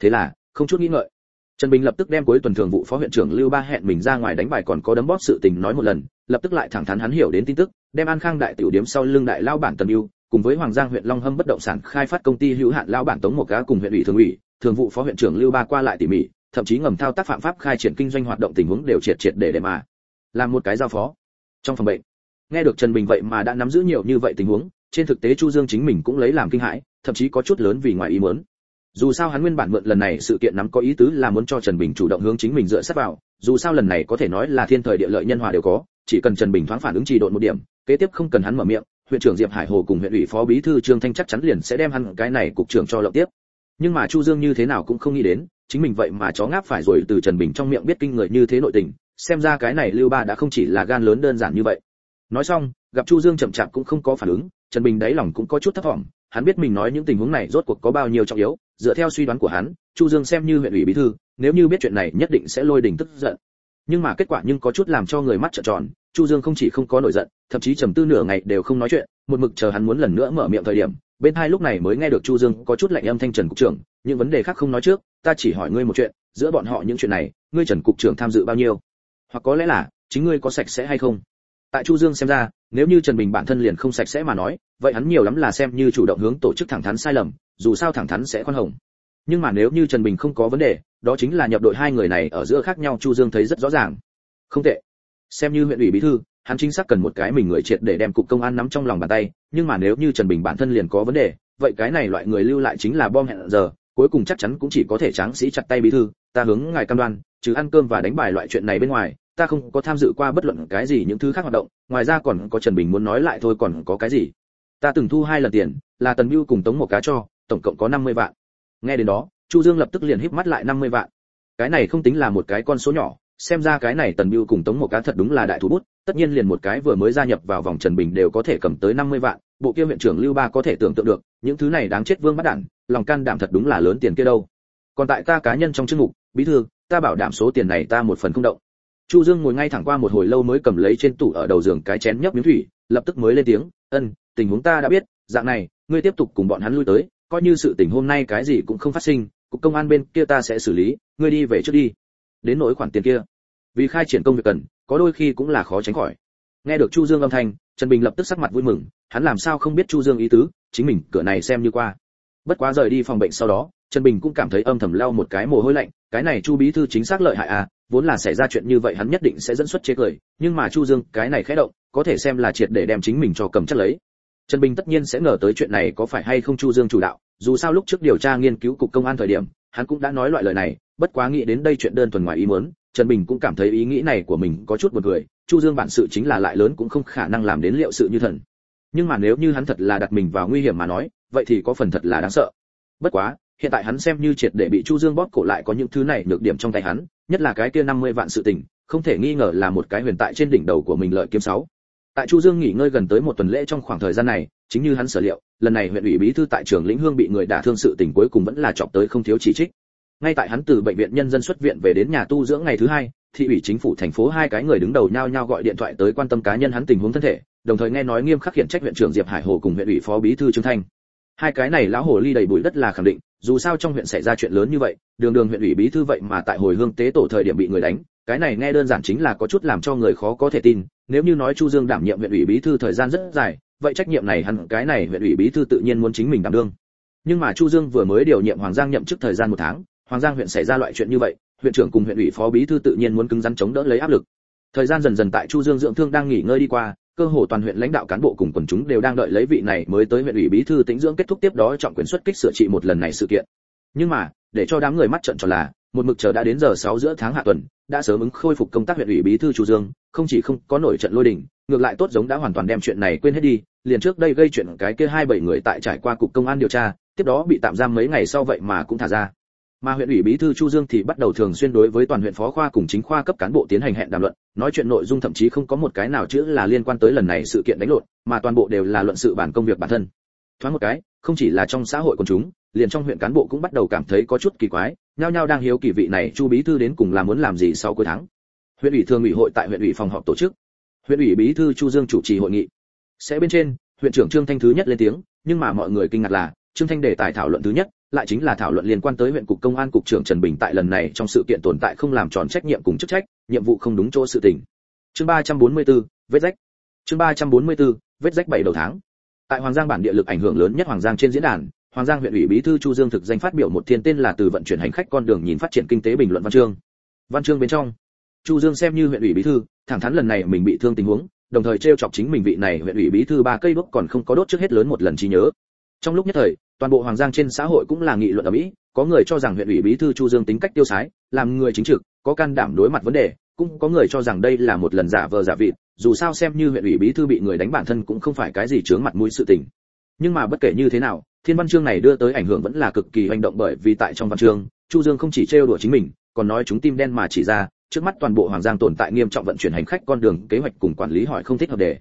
Thế là không chút nghĩ ngợi Trần Bình lập tức đem cuối tuần thường vụ phó huyện trưởng Lưu Ba hẹn mình ra ngoài đánh bài còn có đấm bóp sự tình nói một lần, lập tức lại thẳng thắn hắn hiểu đến tin tức, đem An Khang đại tiểu điểm sau lưng đại lao bản Tần yêu cùng với Hoàng Giang huyện Long Hâm bất động sản khai phát công ty hữu hạn lao bản Tống một cá cùng huyện ủy thường ủy, thường vụ phó huyện trưởng Lưu Ba qua lại tỉ mỉ, thậm chí ngầm thao tác phạm pháp khai triển kinh doanh hoạt động tình huống đều triệt triệt để để mà làm một cái giao phó. Trong phòng bệnh, nghe được Trần Bình vậy mà đã nắm giữ nhiều như vậy tình huống, trên thực tế Chu Dương chính mình cũng lấy làm kinh hãi, thậm chí có chút lớn vì ngoài ý muốn dù sao hắn nguyên bản mượn lần này sự kiện nắm có ý tứ là muốn cho trần bình chủ động hướng chính mình dựa sát vào dù sao lần này có thể nói là thiên thời địa lợi nhân hòa đều có chỉ cần trần bình thoáng phản ứng trì độn một điểm kế tiếp không cần hắn mở miệng, huyện trưởng diệp hải hồ cùng huyện ủy phó bí thư trương thanh chắc chắn liền sẽ đem hắn cái này cục trưởng cho lộng tiếp. Nhưng mà chu dương như thế nào cũng không nghĩ đến, chính mình vậy mà chó ngáp phải rồi từ trần bình trong miệng biết kinh người như thế nội tình, xem ra cái này lưu ba đã không chỉ là gan lớn đơn giản như vậy. Nói xong, gặp chu dương chậm chạp cũng không có phản ứng, trần bình đáy lòng cũng có chút thất vọng hắn biết mình nói những tình huống này rốt cuộc có bao nhiêu trọng yếu, dựa theo suy đoán của hắn, chu dương xem như huyện ủy bí thư, nếu như biết chuyện này nhất định sẽ lôi đình tức giận. Nhưng mà kết quả nhưng có chút làm cho người mắt trợn tròn chu dương không chỉ không có nổi giận, thậm chí trầm tư nửa ngày đều không nói chuyện, một mực chờ hắn muốn lần nữa mở miệng thời điểm, bên hai lúc này mới nghe được chu dương có chút lạnh âm thanh trần cục trưởng, những vấn đề khác không nói trước, ta chỉ hỏi ngươi một chuyện, giữa bọn họ những chuyện này, ngươi trần cục trưởng tham dự bao nhiêu? Hoặc có lẽ là, chính ngươi có sạch sẽ hay không? Tại chu dương xem ra, nếu như trần bình bản thân liền không sạch sẽ mà nói, vậy hắn nhiều lắm là xem như chủ động hướng tổ chức thẳng thắn sai lầm, dù sao thẳng thắn sẽ khoan hồng. Nhưng mà nếu như trần bình không có vấn đề, đó chính là nhập đội hai người này ở giữa khác nhau chu dương thấy rất rõ ràng. Không tệ xem như huyện ủy bí thư, hắn chính xác cần một cái mình người triệt để đem cục công an nắm trong lòng bàn tay, nhưng mà nếu như trần bình bản thân liền có vấn đề, vậy cái này loại người lưu lại chính là bom hẹn giờ, cuối cùng chắc chắn cũng chỉ có thể tráng sĩ chặt tay bí thư, ta hướng ngài cam đoan chứ ăn cơm và đánh bài loại chuyện này bên ngoài, ta không có tham dự qua bất luận cái gì những thứ khác hoạt động, ngoài ra còn có trần bình muốn nói lại thôi còn có cái gì. Ta từng thu hai lần tiền, là tần mưu cùng tống một cá cho, tổng cộng có 50 vạn. Nghe đến đó, chu dương lập tức liền híp mắt lại 50 vạn. Cái này không tính là một cái con số nhỏ xem ra cái này tần biêu cùng tống một cá thật đúng là đại thủ bút, tất nhiên liền một cái vừa mới gia nhập vào vòng trần bình đều có thể cầm tới 50 vạn, bộ kia huyện trưởng lưu ba có thể tưởng tượng được, những thứ này đáng chết vương bắt đản, lòng can đảm thật đúng là lớn tiền kia đâu. Còn tại ta cá nhân trong chức mục, bí thư, ta bảo đảm số tiền này ta một phần không động. Chu dương ngồi ngay thẳng qua một hồi lâu mới cầm lấy trên tủ ở đầu giường cái chén nhấp miếng thủy, lập tức mới lên tiếng, ân, tình huống ta đã biết, dạng này, ngươi tiếp tục cùng bọn hắn lui tới, coi như sự tình hôm nay cái gì cũng không phát sinh, cục công an bên kia ta sẽ xử lý, ngươi đi về trước đi đến nỗi khoản tiền kia. Vì khai triển công việc cần, có đôi khi cũng là khó tránh khỏi. Nghe được chu dương âm thanh, trần bình lập tức sắc mặt vui mừng, hắn làm sao không biết chu dương ý tứ, chính mình cửa này xem như qua. Bất quá rời đi phòng bệnh sau đó, trần bình cũng cảm thấy âm thầm lau một cái mồ hôi lạnh, cái này chu bí thư chính xác lợi hại à vốn là xảy ra chuyện như vậy hắn nhất định sẽ dẫn xuất chế cười, nhưng mà chu dương, cái này khẽ động, có thể xem là triệt để đem chính mình cho cầm chắc lấy. Trần bình tất nhiên sẽ ngờ tới chuyện này có phải hay không chu dương chủ đạo, dù sao lúc trước điều tra nghiên cứu cục công an thời điểm, hắn cũng đã nói loại lời này bất quá nghĩ đến đây chuyện đơn thuần ngoài ý muốn, trần bình cũng cảm thấy ý nghĩ này của mình có chút buồn cười, chu dương bản sự chính là lại lớn cũng không khả năng làm đến liệu sự như thần. Nhưng mà nếu như hắn thật là đặt mình vào nguy hiểm mà nói, vậy thì có phần thật là đáng sợ. Bất quá, hiện tại hắn xem như triệt để bị chu dương bóp cổ lại có những thứ này nhược điểm trong tay hắn, nhất là cái kia 50 vạn sự tình, không thể nghi ngờ là một cái huyền tại trên đỉnh đầu của mình lợi kiếm sáu. Tại chu dương nghỉ ngơi gần tới một tuần lễ trong khoảng thời gian này, chính như hắn sở liệu, lần này huyện ủy bí thư tại trường lĩnh hương bị người đả thương sự tình cuối cùng vẫn là chọc tới không thiếu chỉ trích ngay tại hắn từ bệnh viện nhân dân xuất viện về đến nhà tu dưỡng ngày thứ hai, thị ủy chính phủ thành phố hai cái người đứng đầu nhau nhau gọi điện thoại tới quan tâm cá nhân hắn tình huống thân thể, đồng thời nghe nói nghiêm khắc hiện trách huyện trưởng diệp hải hồ cùng huyện ủy phó bí thư trương thanh. Hai cái này lão hồ ly đầy bụi đất là khẳng định, dù sao trong huyện xảy ra chuyện lớn như vậy, đường đường huyện ủy bí thư vậy mà tại hồi hương tế tổ thời điểm bị người đánh, cái này nghe đơn giản chính là có chút làm cho người khó có thể tin, nếu như nói chu dương đảm nhiệm huyện ủy bí thư thời gian rất dài, vậy trách nhiệm này hẳn cái này huyện ủy bí thư tự nhiên muốn chính mình đảm đương. Nhưng mà chu dương vừa mới điều nhiệm hoàng giang nhậm chức thời gian một tháng hoàng giang huyện xảy ra loại chuyện như vậy, huyện trưởng cùng huyện ủy phó bí thư tự nhiên muốn cứng rắn chống đỡ lấy áp lực. Thời gian dần dần tại chu dương dưỡng thương đang nghỉ ngơi đi qua, cơ hồ toàn huyện lãnh đạo cán bộ cùng quần chúng đều đang đợi lấy vị này mới tới huyện ủy bí thư tĩnh dưỡng kết thúc tiếp đó trọng quyền xuất kích sửa trị một lần này sự kiện. Nhưng mà, để cho đám người mắt trợn tròn là, một mực chờ đã đến giờ 6 giữa tháng hạ tuần, đã sớm ứng khôi phục công tác huyện ủy bí thư chu dương, không chỉ không có nổi trận lôi đình, ngược lại tốt giống đã hoàn toàn đem chuyện này quên hết đi, liền trước đây gây chuyện cái kia hai bảy người tại trải qua cục công an điều tra, tiếp đó bị tạm giam mấy ngày sau vậy mà cũng thả ra mà huyện ủy bí thư chu dương thì bắt đầu thường xuyên đối với toàn huyện phó khoa cùng chính khoa cấp cán bộ tiến hành hẹn đàm luận. Nói chuyện nội dung thậm chí không có một cái nào chữ là liên quan tới lần này sự kiện đánh lộn, mà toàn bộ đều là luận sự bản công việc bản thân. Thoáng một cái, không chỉ là trong xã hội quần chúng, liền trong huyện cán bộ cũng bắt đầu cảm thấy có chút kỳ quái, nhao nhao đang hiếu kỳ vị này chu bí thư đến cùng là muốn làm gì sau cuối tháng. Huyện ủy thường ủy hội tại huyện ủy phòng họp tổ chức. Huyện ủy bí thư chu dương chủ trì hội nghị. Sẽ bên trên, huyện trưởng trương thanh thứ nhất lên tiếng, nhưng mà mọi người kinh ngạc là, trương thanh đề tài thảo luận thứ nhất lại chính là thảo luận liên quan tới huyện cục công an cục trưởng trần bình tại lần này trong sự kiện tồn tại không làm tròn trách nhiệm cùng chức trách nhiệm vụ không đúng chỗ sự tình. Chương 344, vết rách. Chương 344, vết rách bảy đầu tháng. Tại hoàng giang bản địa lực ảnh hưởng lớn nhất hoàng giang trên diễn đàn hoàng giang huyện ủy bí thư chu dương thực danh phát biểu một thiên tên là từ vận chuyển hành khách con đường nhìn phát triển kinh tế bình luận văn chương. Văn chương bên trong chu dương xem như huyện ủy bí thư thẳng thắn lần này mình bị thương tình huống đồng thời trêu chọc chính mình vị này huyện ủy bí thư ba cây đuốc còn không có đốt trước hết lớn một lần trí nhớ. Trong lúc nhất thời toàn bộ hoàng giang trên xã hội cũng là nghị luận ở mỹ, có người cho rằng huyện ủy bí thư chu dương tính cách tiêu sái, làm người chính trực, có can đảm đối mặt vấn đề, cũng có người cho rằng đây là một lần giả vờ giả vịt, dù sao xem như huyện ủy bí thư bị người đánh bản thân cũng không phải cái gì chướng mặt mũi sự tình. Nhưng mà bất kể như thế nào, thiên văn chương này đưa tới ảnh hưởng vẫn là cực kỳ hành động bởi vì tại trong văn chương, chu dương không chỉ trêu đùa chính mình, còn nói chúng tim đen mà chỉ ra, trước mắt toàn bộ hoàng giang tồn tại nghiêm trọng vận chuyển hành khách con đường kế hoạch cùng quản lý hỏi không thích hợp đề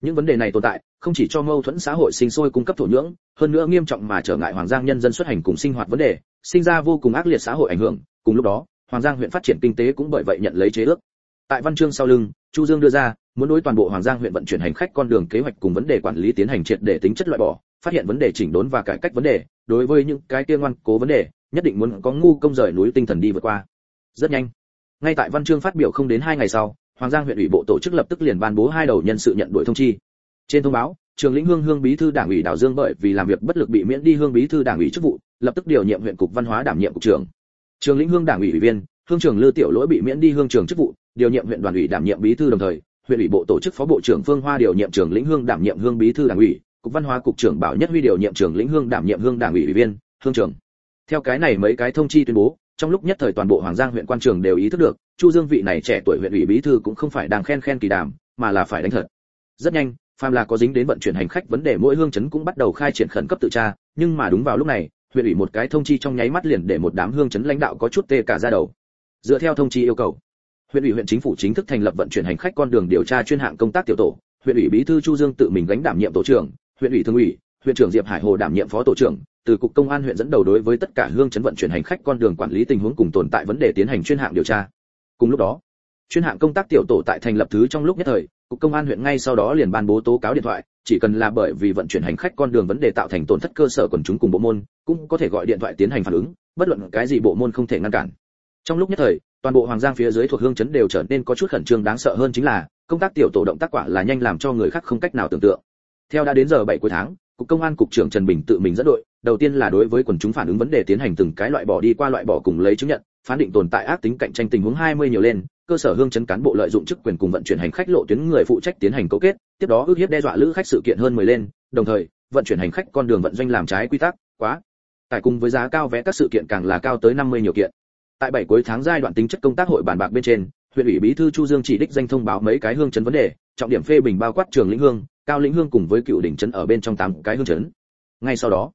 những vấn đề này tồn tại, không chỉ cho mâu thuẫn xã hội sinh sôi cung cấp thổ nhưỡng, hơn nữa nghiêm trọng mà trở ngại hoàng giang nhân dân xuất hành cùng sinh hoạt vấn đề, sinh ra vô cùng ác liệt xã hội ảnh hưởng. Cùng lúc đó, hoàng giang huyện phát triển kinh tế cũng bởi vậy nhận lấy chế ước. Tại văn chương sau lưng, chu dương đưa ra, muốn đối toàn bộ hoàng giang huyện vận chuyển hành khách con đường kế hoạch cùng vấn đề quản lý tiến hành triệt để tính chất loại bỏ, phát hiện vấn đề chỉnh đốn và cải cách vấn đề. Đối với những cái kia ngoan cố vấn đề, nhất định muốn có ngu công rời núi tinh thần đi vượt qua. Rất nhanh. Ngay tại văn chương phát biểu không đến hai ngày sau hoàng giang huyện ủy bộ tổ chức lập tức liền ban bố hai đầu nhân sự nhận đuổi thông chi. Trên thông báo, trường lĩnh hương hương bí thư đảng ủy đào dương bởi vì làm việc bất lực bị miễn đi hương bí thư đảng ủy chức vụ, lập tức điều nhiệm huyện cục văn hóa đảm nhiệm cục trưởng. Trường lĩnh hương đảng ủy ủy viên, hương trưởng lư tiểu lỗi bị miễn đi hương trưởng chức vụ, điều nhiệm huyện đoàn ủy đảm nhiệm bí thư đồng thời, huyện ủy bộ tổ chức phó bộ trưởng phương hoa điều nhiệm trường lĩnh hương đảm nhiệm hương bí thư đảng ủy, cục văn hóa cục trưởng bảo nhất huy điều nhiệm trường lĩnh hương đảm nhiệm hương đảng ủy ủy viên, hương trưởng theo cái này mấy cái thông chi tuyên bố trong lúc nhất thời toàn bộ hoàng giang huyện quan trường đều ý thức được, chu dương vị này trẻ tuổi huyện ủy bí thư cũng không phải đang khen khen kỳ đàm, mà là phải đánh thật. Rất nhanh, phàm là có dính đến vận chuyển hành khách vấn đề mỗi hương chấn cũng bắt đầu khai triển khẩn cấp tự tra, nhưng mà đúng vào lúc này, huyện ủy một cái thông chi trong nháy mắt liền để một đám hương chấn lãnh đạo có chút tê cả ra đầu. Dựa theo thông chi yêu cầu, huyện ủy huyện chính phủ chính thức thành lập vận chuyển hành khách con đường điều tra chuyên hạng công tác tiểu tổ, huyện ủy bí thư chu dương tự mình gánh đảm nhiệm tổ trưởng, huyện ủy thường ủy, huyện trưởng diệp hải hồ đảm nhiệm phó tổ trưởng từ cục công an huyện dẫn đầu đối với tất cả hương chấn vận chuyển hành khách con đường quản lý tình huống cùng tồn tại vấn đề tiến hành chuyên hạng điều tra. Cùng lúc đó, chuyên hạng công tác tiểu tổ tại thành lập thứ trong lúc nhất thời, cục công an huyện ngay sau đó liền ban bố tố cáo điện thoại, chỉ cần là bởi vì vận chuyển hành khách con đường vấn đề tạo thành tổn thất cơ sở quần chúng cùng bộ môn, cũng có thể gọi điện thoại tiến hành phản ứng, bất luận cái gì bộ môn không thể ngăn cản. Trong lúc nhất thời, toàn bộ hoàng giang phía dưới thuộc hương chấn đều trở nên có chút khẩn trương đáng sợ hơn chính là, công tác tiểu tổ động tác quả là nhanh làm cho người khác không cách nào tưởng tượng. Theo đã đến giờ bảy cuối tháng cục công an cục trưởng trần bình tự mình dẫn đội, đầu tiên là đối với quần chúng phản ứng vấn đề tiến hành từng cái loại bỏ đi qua loại bỏ cùng lấy chứng nhận, phán định tồn tại ác tính cạnh tranh tình huống 20 nhiều lên, cơ sở hương chấn cán bộ lợi dụng chức quyền cùng vận chuyển hành khách lộ tuyến người phụ trách tiến hành cấu kết, tiếp đó ước hiếp đe dọa lữ khách sự kiện hơn 10 lên, đồng thời, vận chuyển hành khách con đường vận doanh làm trái quy tắc, quá. Tại cùng với giá cao vé các sự kiện càng là cao tới 50 nhiều kiện. Tại bảy cuối tháng giai đoạn tính chất công tác hội bàn bạc bên trên, huyện ủy bí thư chu dương chỉ đích danh thông báo mấy cái hương chấn vấn đề, trọng điểm phê bình bao quát trường lĩnh hương cao lĩnh hương cùng với cựu đỉnh chấn ở bên trong tám cái hương chấn. Ngay sau đó,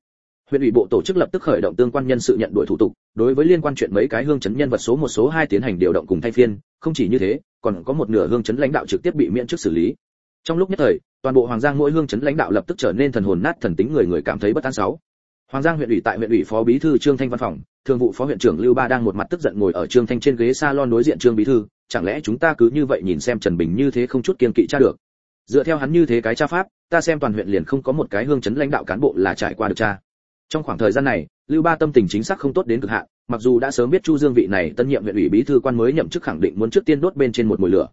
huyện ủy bộ tổ chức lập tức khởi động tương quan nhân sự nhận đuổi thủ tục, đối với liên quan chuyện mấy cái hương chấn nhân vật số một, số hai tiến hành điều động cùng thay phiên. Không chỉ như thế, còn có một nửa hương chấn lãnh đạo trực tiếp bị miễn chức xử lý. Trong lúc nhất thời, toàn bộ hoàng giang mỗi hương chấn lãnh đạo lập tức trở nên thần hồn nát thần tính người người cảm thấy bất an sáu. Hoàng giang huyện ủy tại huyện ủy phó bí thư trương thanh văn phòng, thường vụ phó huyện trưởng lưu ba đang một mặt tức giận ngồi ở trương thanh trên ghế salon đối diện trương bí thư. Chẳng lẽ chúng ta cứ như vậy nhìn xem trần bình như thế không chút kiên kỵ tra được? Dựa theo hắn như thế cái tra pháp, ta xem toàn huyện liền không có một cái hương chấn lãnh đạo cán bộ là trải qua được tra trong khoảng thời gian này, lưu ba tâm tình chính xác không tốt đến cực hạn, mặc dù đã sớm biết chu dương vị này tân nhiệm huyện ủy bí thư quan mới nhậm chức khẳng định muốn trước tiên đốt bên trên một mùi lửa.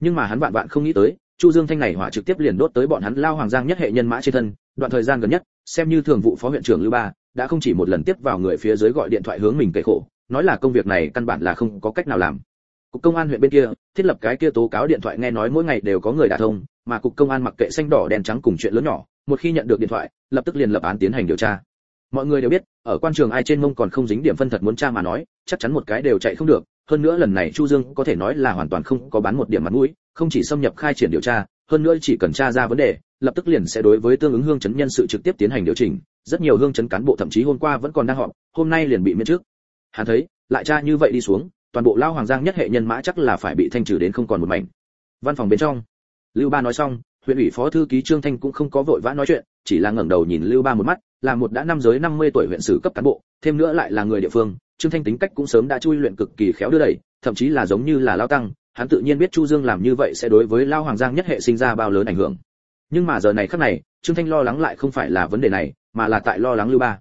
Nhưng mà hắn vạn vạn không nghĩ tới, chu dương thanh này hỏa trực tiếp liền đốt tới bọn hắn lao hoàng giang nhất hệ nhân mã trên thân. Đoạn thời gian gần nhất, xem như thường vụ phó huyện trưởng lưu ba, đã không chỉ một lần tiếp vào người phía dưới gọi điện thoại hướng mình kể khổ, nói là công việc này căn bản là không có cách nào làm cục công an huyện bên kia thiết lập cái kia tố cáo điện thoại nghe nói mỗi ngày đều có người đả thông, mà cục công an mặc kệ xanh đỏ đen trắng cùng chuyện lớn nhỏ, một khi nhận được điện thoại, lập tức liền lập án tiến hành điều tra. Mọi người đều biết, ở quan trường ai trên mông còn không dính điểm phân thật muốn tra mà nói, chắc chắn một cái đều chạy không được. Hơn nữa lần này chu dương có thể nói là hoàn toàn không có bán một điểm mặt mũi, không chỉ xâm nhập khai triển điều tra, hơn nữa chỉ cần tra ra vấn đề, lập tức liền sẽ đối với tương ứng hương chấn nhân sự trực tiếp tiến hành điều chỉnh. Rất nhiều hương chấn cán bộ thậm chí hôm qua vẫn còn đang họp, hôm nay liền bị miễn trước. Hắn thấy, lại tra như vậy đi xuống toàn bộ lao hoàng giang nhất hệ nhân mã chắc là phải bị thanh trừ đến không còn một mảnh. Văn phòng bên trong, lưu ba nói xong, huyện ủy phó thư ký trương thanh cũng không có vội vã nói chuyện, chỉ là ngẩng đầu nhìn lưu ba một mắt, là một đã năm giới 50 tuổi huyện sử cấp cán bộ, thêm nữa lại là người địa phương, trương thanh tính cách cũng sớm đã chui luyện cực kỳ khéo đưa đẩy, thậm chí là giống như là lao tăng, hắn tự nhiên biết chu dương làm như vậy sẽ đối với lao hoàng giang nhất hệ sinh ra bao lớn ảnh hưởng. Nhưng mà giờ này khắc này, trương thanh lo lắng lại không phải là vấn đề này, mà là tại lo lắng lưu ba.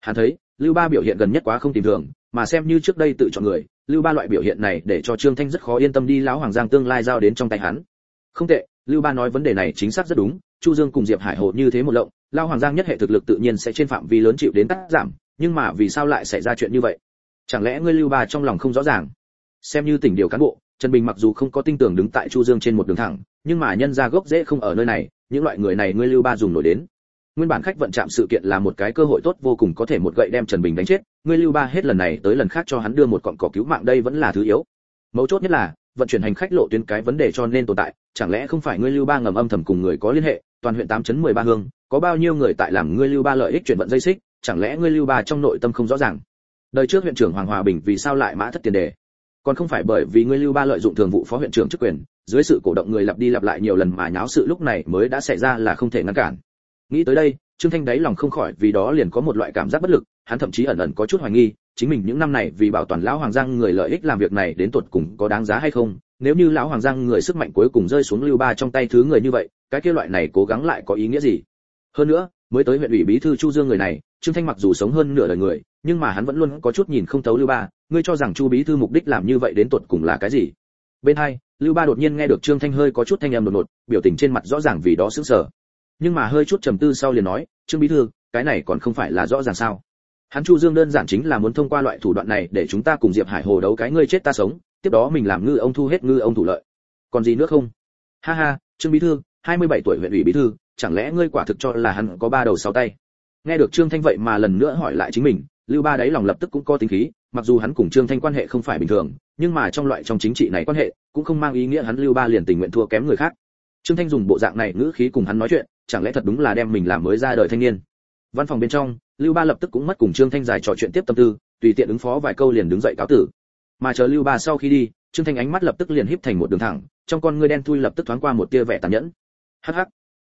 Hắn thấy, lưu ba biểu hiện gần nhất quá không tìm thường, mà xem như trước đây tự chọn người lưu ba loại biểu hiện này để cho trương thanh rất khó yên tâm đi lão hoàng giang tương lai giao đến trong tay hắn. Không tệ, lưu ba nói vấn đề này chính xác rất đúng, chu dương cùng diệp hải hồ như thế một lộng lao hoàng giang nhất hệ thực lực tự nhiên sẽ trên phạm vi lớn chịu đến cắt giảm, nhưng mà vì sao lại xảy ra chuyện như vậy? Chẳng lẽ ngươi lưu ba trong lòng không rõ ràng? Xem như tỉnh điều cán bộ, trần bình mặc dù không có tin tưởng đứng tại chu dương trên một đường thẳng, nhưng mà nhân ra gốc dễ không ở nơi này, những loại người này ngươi lưu ba dùng nổi đến nguyên bản khách vận chạm sự kiện là một cái cơ hội tốt vô cùng có thể một gậy đem trần bình đánh chết. Ngươi lưu ba hết lần này tới lần khác cho hắn đưa một cọng cỏ cứu mạng đây vẫn là thứ yếu. Mấu chốt nhất là, vận chuyển hành khách lộ tuyến cái vấn đề cho nên tồn tại. Chẳng lẽ không phải ngươi lưu ba ngầm âm thầm cùng người có liên hệ? Toàn huyện tám chấn mười ba hương, có bao nhiêu người tại làm ngươi lưu ba lợi ích chuyển vận dây xích? Chẳng lẽ ngươi lưu ba trong nội tâm không rõ ràng? Đời trước huyện trưởng hoàng hòa bình vì sao lại mã thất tiền đề? Còn không phải bởi vì ngươi lưu ba lợi dụng thường vụ phó huyện trưởng chức quyền, dưới sự cổ động người lặp đi lặp lại nhiều lần mà nháo sự lúc này mới đã xảy ra là không thể ngăn cản nghĩ tới đây, trương thanh đáy lòng không khỏi vì đó liền có một loại cảm giác bất lực, hắn thậm chí ẩn ẩn có chút hoài nghi, chính mình những năm này vì bảo toàn lão hoàng giang người lợi ích làm việc này đến tuột cùng có đáng giá hay không? Nếu như lão hoàng giang người sức mạnh cuối cùng rơi xuống lưu ba trong tay thứ người như vậy, cái kia loại này cố gắng lại có ý nghĩa gì? Hơn nữa, mới tới huyện ủy bí thư chu dương người này, trương thanh mặc dù sống hơn nửa đời người, nhưng mà hắn vẫn luôn có chút nhìn không thấu lưu ba, ngươi cho rằng chu bí thư mục đích làm như vậy đến tuột cùng là cái gì? Bên hai, lưu ba đột nhiên nghe được trương thanh hơi có chút thanh âm đột ngột, biểu tình trên mặt rõ ràng vì đó sững sờ nhưng mà hơi chút trầm tư sau liền nói, trương bí thư, cái này còn không phải là rõ ràng sao? Hắn chu dương đơn giản chính là muốn thông qua loại thủ đoạn này để chúng ta cùng diệp hải hồ đấu cái ngươi chết ta sống, tiếp đó mình làm ngư ông thu hết ngư ông thủ lợi. Còn gì nữa không? Ha ha, trương bí thư 27 tuổi huyện ủy bí thư, chẳng lẽ ngươi quả thực cho là hắn có ba đầu sáu tay? Nghe được trương thanh vậy mà lần nữa hỏi lại chính mình, lưu ba đấy lòng lập tức cũng có tính khí, mặc dù hắn cùng trương thanh quan hệ không phải bình thường, nhưng mà trong loại trong chính trị này quan hệ, cũng không mang ý nghĩa hắn lưu ba liền tình nguyện thua kém người khác. Trương thanh dùng bộ dạng này ngữ khí cùng hắn nói chuyện chẳng lẽ thật đúng là đem mình làm mới ra đời thanh niên? Văn phòng bên trong, lưu ba lập tức cũng mất cùng trương thanh dài trò chuyện tiếp tâm tư, tùy tiện ứng phó vài câu liền đứng dậy cáo tử. Mà chờ lưu ba sau khi đi, trương thanh ánh mắt lập tức liền híp thành một đường thẳng, trong con ngươi đen thui lập tức thoáng qua một tia vẻ tàn nhẫn. Hắc hắc.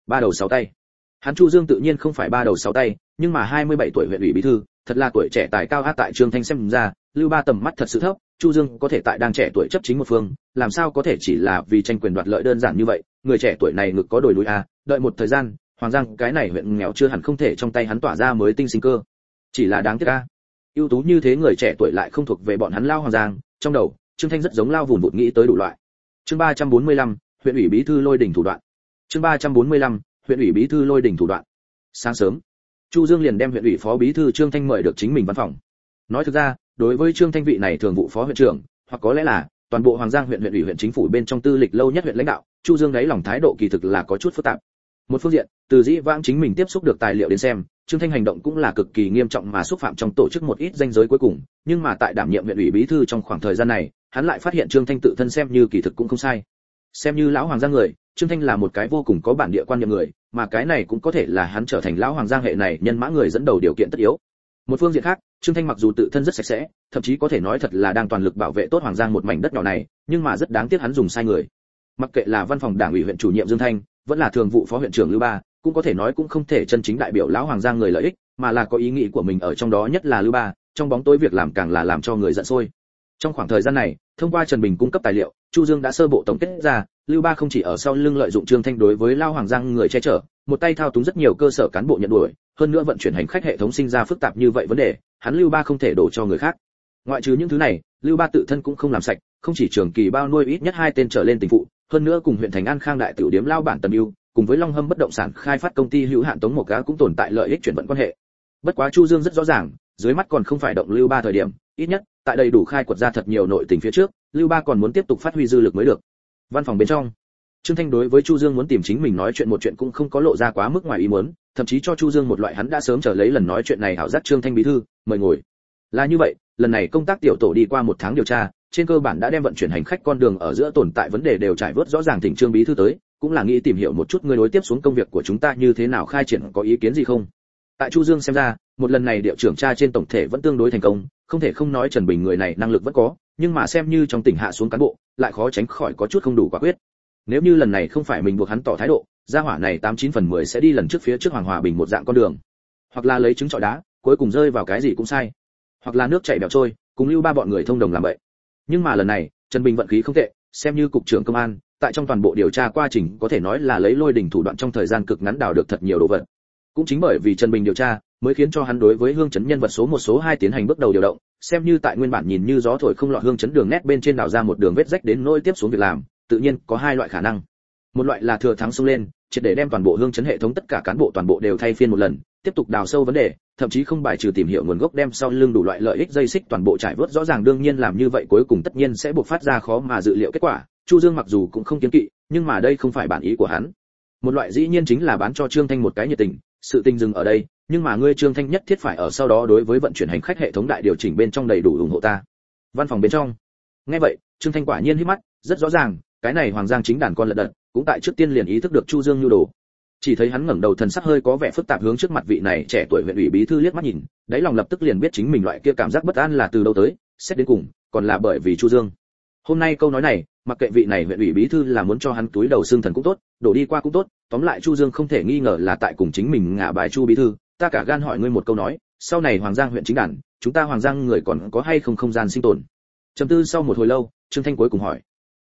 Ba đầu sáu tay. Hắn chu dương tự nhiên không phải ba đầu sáu tay, nhưng mà 27 tuổi huyện ủy bí thư, thật là tuổi trẻ tài cao hát tại trương thanh xem ra, lưu ba tầm mắt thật sự thấp, chu dương có thể tại đang trẻ tuổi chấp chính một phương, làm sao có thể chỉ là vì tranh quyền đoạt lợi đơn giản như vậy người trẻ tuổi này ngực có đồi núi à đợi một thời gian hoàng giang cái này huyện nghèo chưa hẳn không thể trong tay hắn tỏa ra mới tinh sinh cơ. Chỉ là đáng tiếc a. Ưu tú như thế người trẻ tuổi lại không thuộc về bọn hắn lao hoàng giang trong đầu trương thanh rất giống lao vùn vụt nghĩ tới đủ loại. Chương 345, huyện ủy bí thư lôi đỉnh thủ đoạn. Chương 345, huyện ủy bí thư lôi đỉnh thủ đoạn. Sáng sớm chu dương liền đem huyện ủy phó bí thư trương thanh mời được chính mình văn phòng. Nói thực ra đối với trương thanh vị này thường vụ phó huyện trưởng hoặc có lẽ là toàn bộ hoàng giang huyện huyện ủy, huyện chính phủ bên trong tư lịch lâu nhất huyện lãnh đạo, chu dương đấy lòng thái độ kỳ thực là có chút phức tạp. Một phương diện, từ dĩ vãng chính mình tiếp xúc được tài liệu đến xem, trương thanh hành động cũng là cực kỳ nghiêm trọng mà xúc phạm trong tổ chức một ít danh giới cuối cùng, nhưng mà tại đảm nhiệm huyện ủy bí thư trong khoảng thời gian này, hắn lại phát hiện trương thanh tự thân xem như kỳ thực cũng không sai. Xem như lão hoàng giang người, trương thanh là một cái vô cùng có bản địa quan niệm người, mà cái này cũng có thể là hắn trở thành lão hoàng giang hệ này nhân mã người dẫn đầu điều kiện tất yếu một phương diện khác, trương thanh mặc dù tự thân rất sạch sẽ, thậm chí có thể nói thật là đang toàn lực bảo vệ tốt hoàng giang một mảnh đất nhỏ này, nhưng mà rất đáng tiếc hắn dùng sai người. Mặc kệ là văn phòng đảng ủy huyện chủ nhiệm dương thanh, vẫn là thường vụ phó huyện trưởng lưu ba, cũng có thể nói cũng không thể chân chính đại biểu lão hoàng giang người lợi ích, mà là có ý nghĩ của mình ở trong đó nhất là lưu ba, trong bóng tối việc làm càng là làm cho người giận sôi. Trong khoảng thời gian này, thông qua trần bình cung cấp tài liệu, chu dương đã sơ bộ tổng kết ra, lưu ba không chỉ ở sau lưng lợi dụng trương thanh đối với lao hoàng giang người che chở, một tay thao túng rất nhiều cơ sở cán bộ nhận đuổi hơn nữa vận chuyển hành khách hệ thống sinh ra phức tạp như vậy vấn đề, hắn lưu ba không thể đổ cho người khác. Ngoại trừ những thứ này, lưu ba tự thân cũng không làm sạch, không chỉ trường kỳ bao nuôi ít nhất hai tên trở lên tình phụ, hơn nữa cùng huyện thành an khang đại tiểu điếm lao bản tầm ưu, cùng với long hâm bất động sản khai phát công ty hữu hạn tống một cá cũng tồn tại lợi ích chuyển vận quan hệ. Bất quá chu dương rất rõ ràng, dưới mắt còn không phải động lưu ba thời điểm, ít nhất, tại đây đủ khai quật ra thật nhiều nội tình phía trước, lưu ba còn muốn tiếp tục phát huy dư lực mới được. Văn phòng bên trong trương thanh đối với chu dương muốn tìm chính mình nói chuyện một chuyện cũng không có lộ ra quá mức ngoài ý muốn, thậm chí cho chu dương một loại hắn đã sớm chờ lấy lần nói chuyện này hảo giác trương thanh bí thư, mời ngồi. Là như vậy, lần này công tác tiểu tổ đi qua một tháng điều tra, trên cơ bản đã đem vận chuyển hành khách con đường ở giữa tồn tại vấn đề đều trải vớt rõ ràng thỉnh trương bí thư tới, cũng là nghĩ tìm hiểu một chút người đối tiếp xuống công việc của chúng ta như thế nào khai triển có ý kiến gì không. Tại chu dương xem ra, một lần này điệu trưởng tra trên tổng thể vẫn tương đối thành công, không thể không nói trần bình người này năng lực vẫn có, nhưng mà xem như trong tỉnh hạ xuống cán bộ, lại khó tránh khỏi có chút không đủ quả quyết nếu như lần này không phải mình buộc hắn tỏ thái độ, gia hỏa này tám chín phần mười sẽ đi lần trước phía trước hoàng hòa bình một dạng con đường. Hoặc là lấy trứng trọi đá, cuối cùng rơi vào cái gì cũng sai. Hoặc là nước chảy bẹo trôi, cùng lưu ba bọn người thông đồng làm vậy. Nhưng mà lần này, trần bình vận khí không tệ, xem như cục trưởng công an, tại trong toàn bộ điều tra quá trình có thể nói là lấy lôi đỉnh thủ đoạn trong thời gian cực ngắn đào được thật nhiều đồ vật. Cũng chính bởi vì trần bình điều tra, mới khiến cho hắn đối với hương chấn nhân vật số một số hai tiến hành bước đầu điều động, xem như tại nguyên bản nhìn như gió thổi không lọt hương chấn đường nét bên trên đào ra một đường vết rách đến nỗi tiếp xuống việc làm tự nhiên có hai loại khả năng. Một loại là thừa thắng xông lên, triệt để đem toàn bộ hương chấn hệ thống tất cả cán bộ toàn bộ đều thay phiên một lần, tiếp tục đào sâu vấn đề, thậm chí không bài trừ tìm hiểu nguồn gốc đem sau lưng đủ loại lợi ích dây xích toàn bộ trải vớt. Rõ ràng đương nhiên làm như vậy cuối cùng tất nhiên sẽ buộc phát ra khó mà dự liệu kết quả, chu dương mặc dù cũng không kiến kỵ, nhưng mà đây không phải bản ý của hắn. Một loại dĩ nhiên chính là bán cho trương thanh một cái nhiệt tình, sự tình dừng ở đây, nhưng mà ngươi trương thanh nhất thiết phải ở sau đó đối với vận chuyển hành khách hệ thống đại điều chỉnh bên trong đầy đủ ủng hộ ta. Văn phòng bên trong. Nghe vậy, trương thanh quả nhiên hít mắt, rất rõ ràng cái này hoàng giang chính đàn con lật đật, cũng tại trước tiên liền ý thức được chu dương nhu đồ. Chỉ thấy hắn ngẩng đầu thần sắc hơi có vẻ phức tạp hướng trước mặt vị này trẻ tuổi huyện ủy bí thư liếc mắt nhìn, đáy lòng lập tức liền biết chính mình loại kia cảm giác bất an là từ đâu tới, xét đến cùng, còn là bởi vì chu dương. Hôm nay câu nói này, mặc kệ vị này huyện ủy bí thư là muốn cho hắn túi đầu xương thần cũng tốt, đổ đi qua cũng tốt, tóm lại chu dương không thể nghi ngờ là tại cùng chính mình ngả bài chu bí thư, ta cả gan hỏi ngươi một câu nói, sau này hoàng giang huyện chính đàn, chúng ta hoàng giang người còn có hay không không gian sinh tồn? Trầm tư sau một hồi lâu, trương thanh cuối cùng hỏi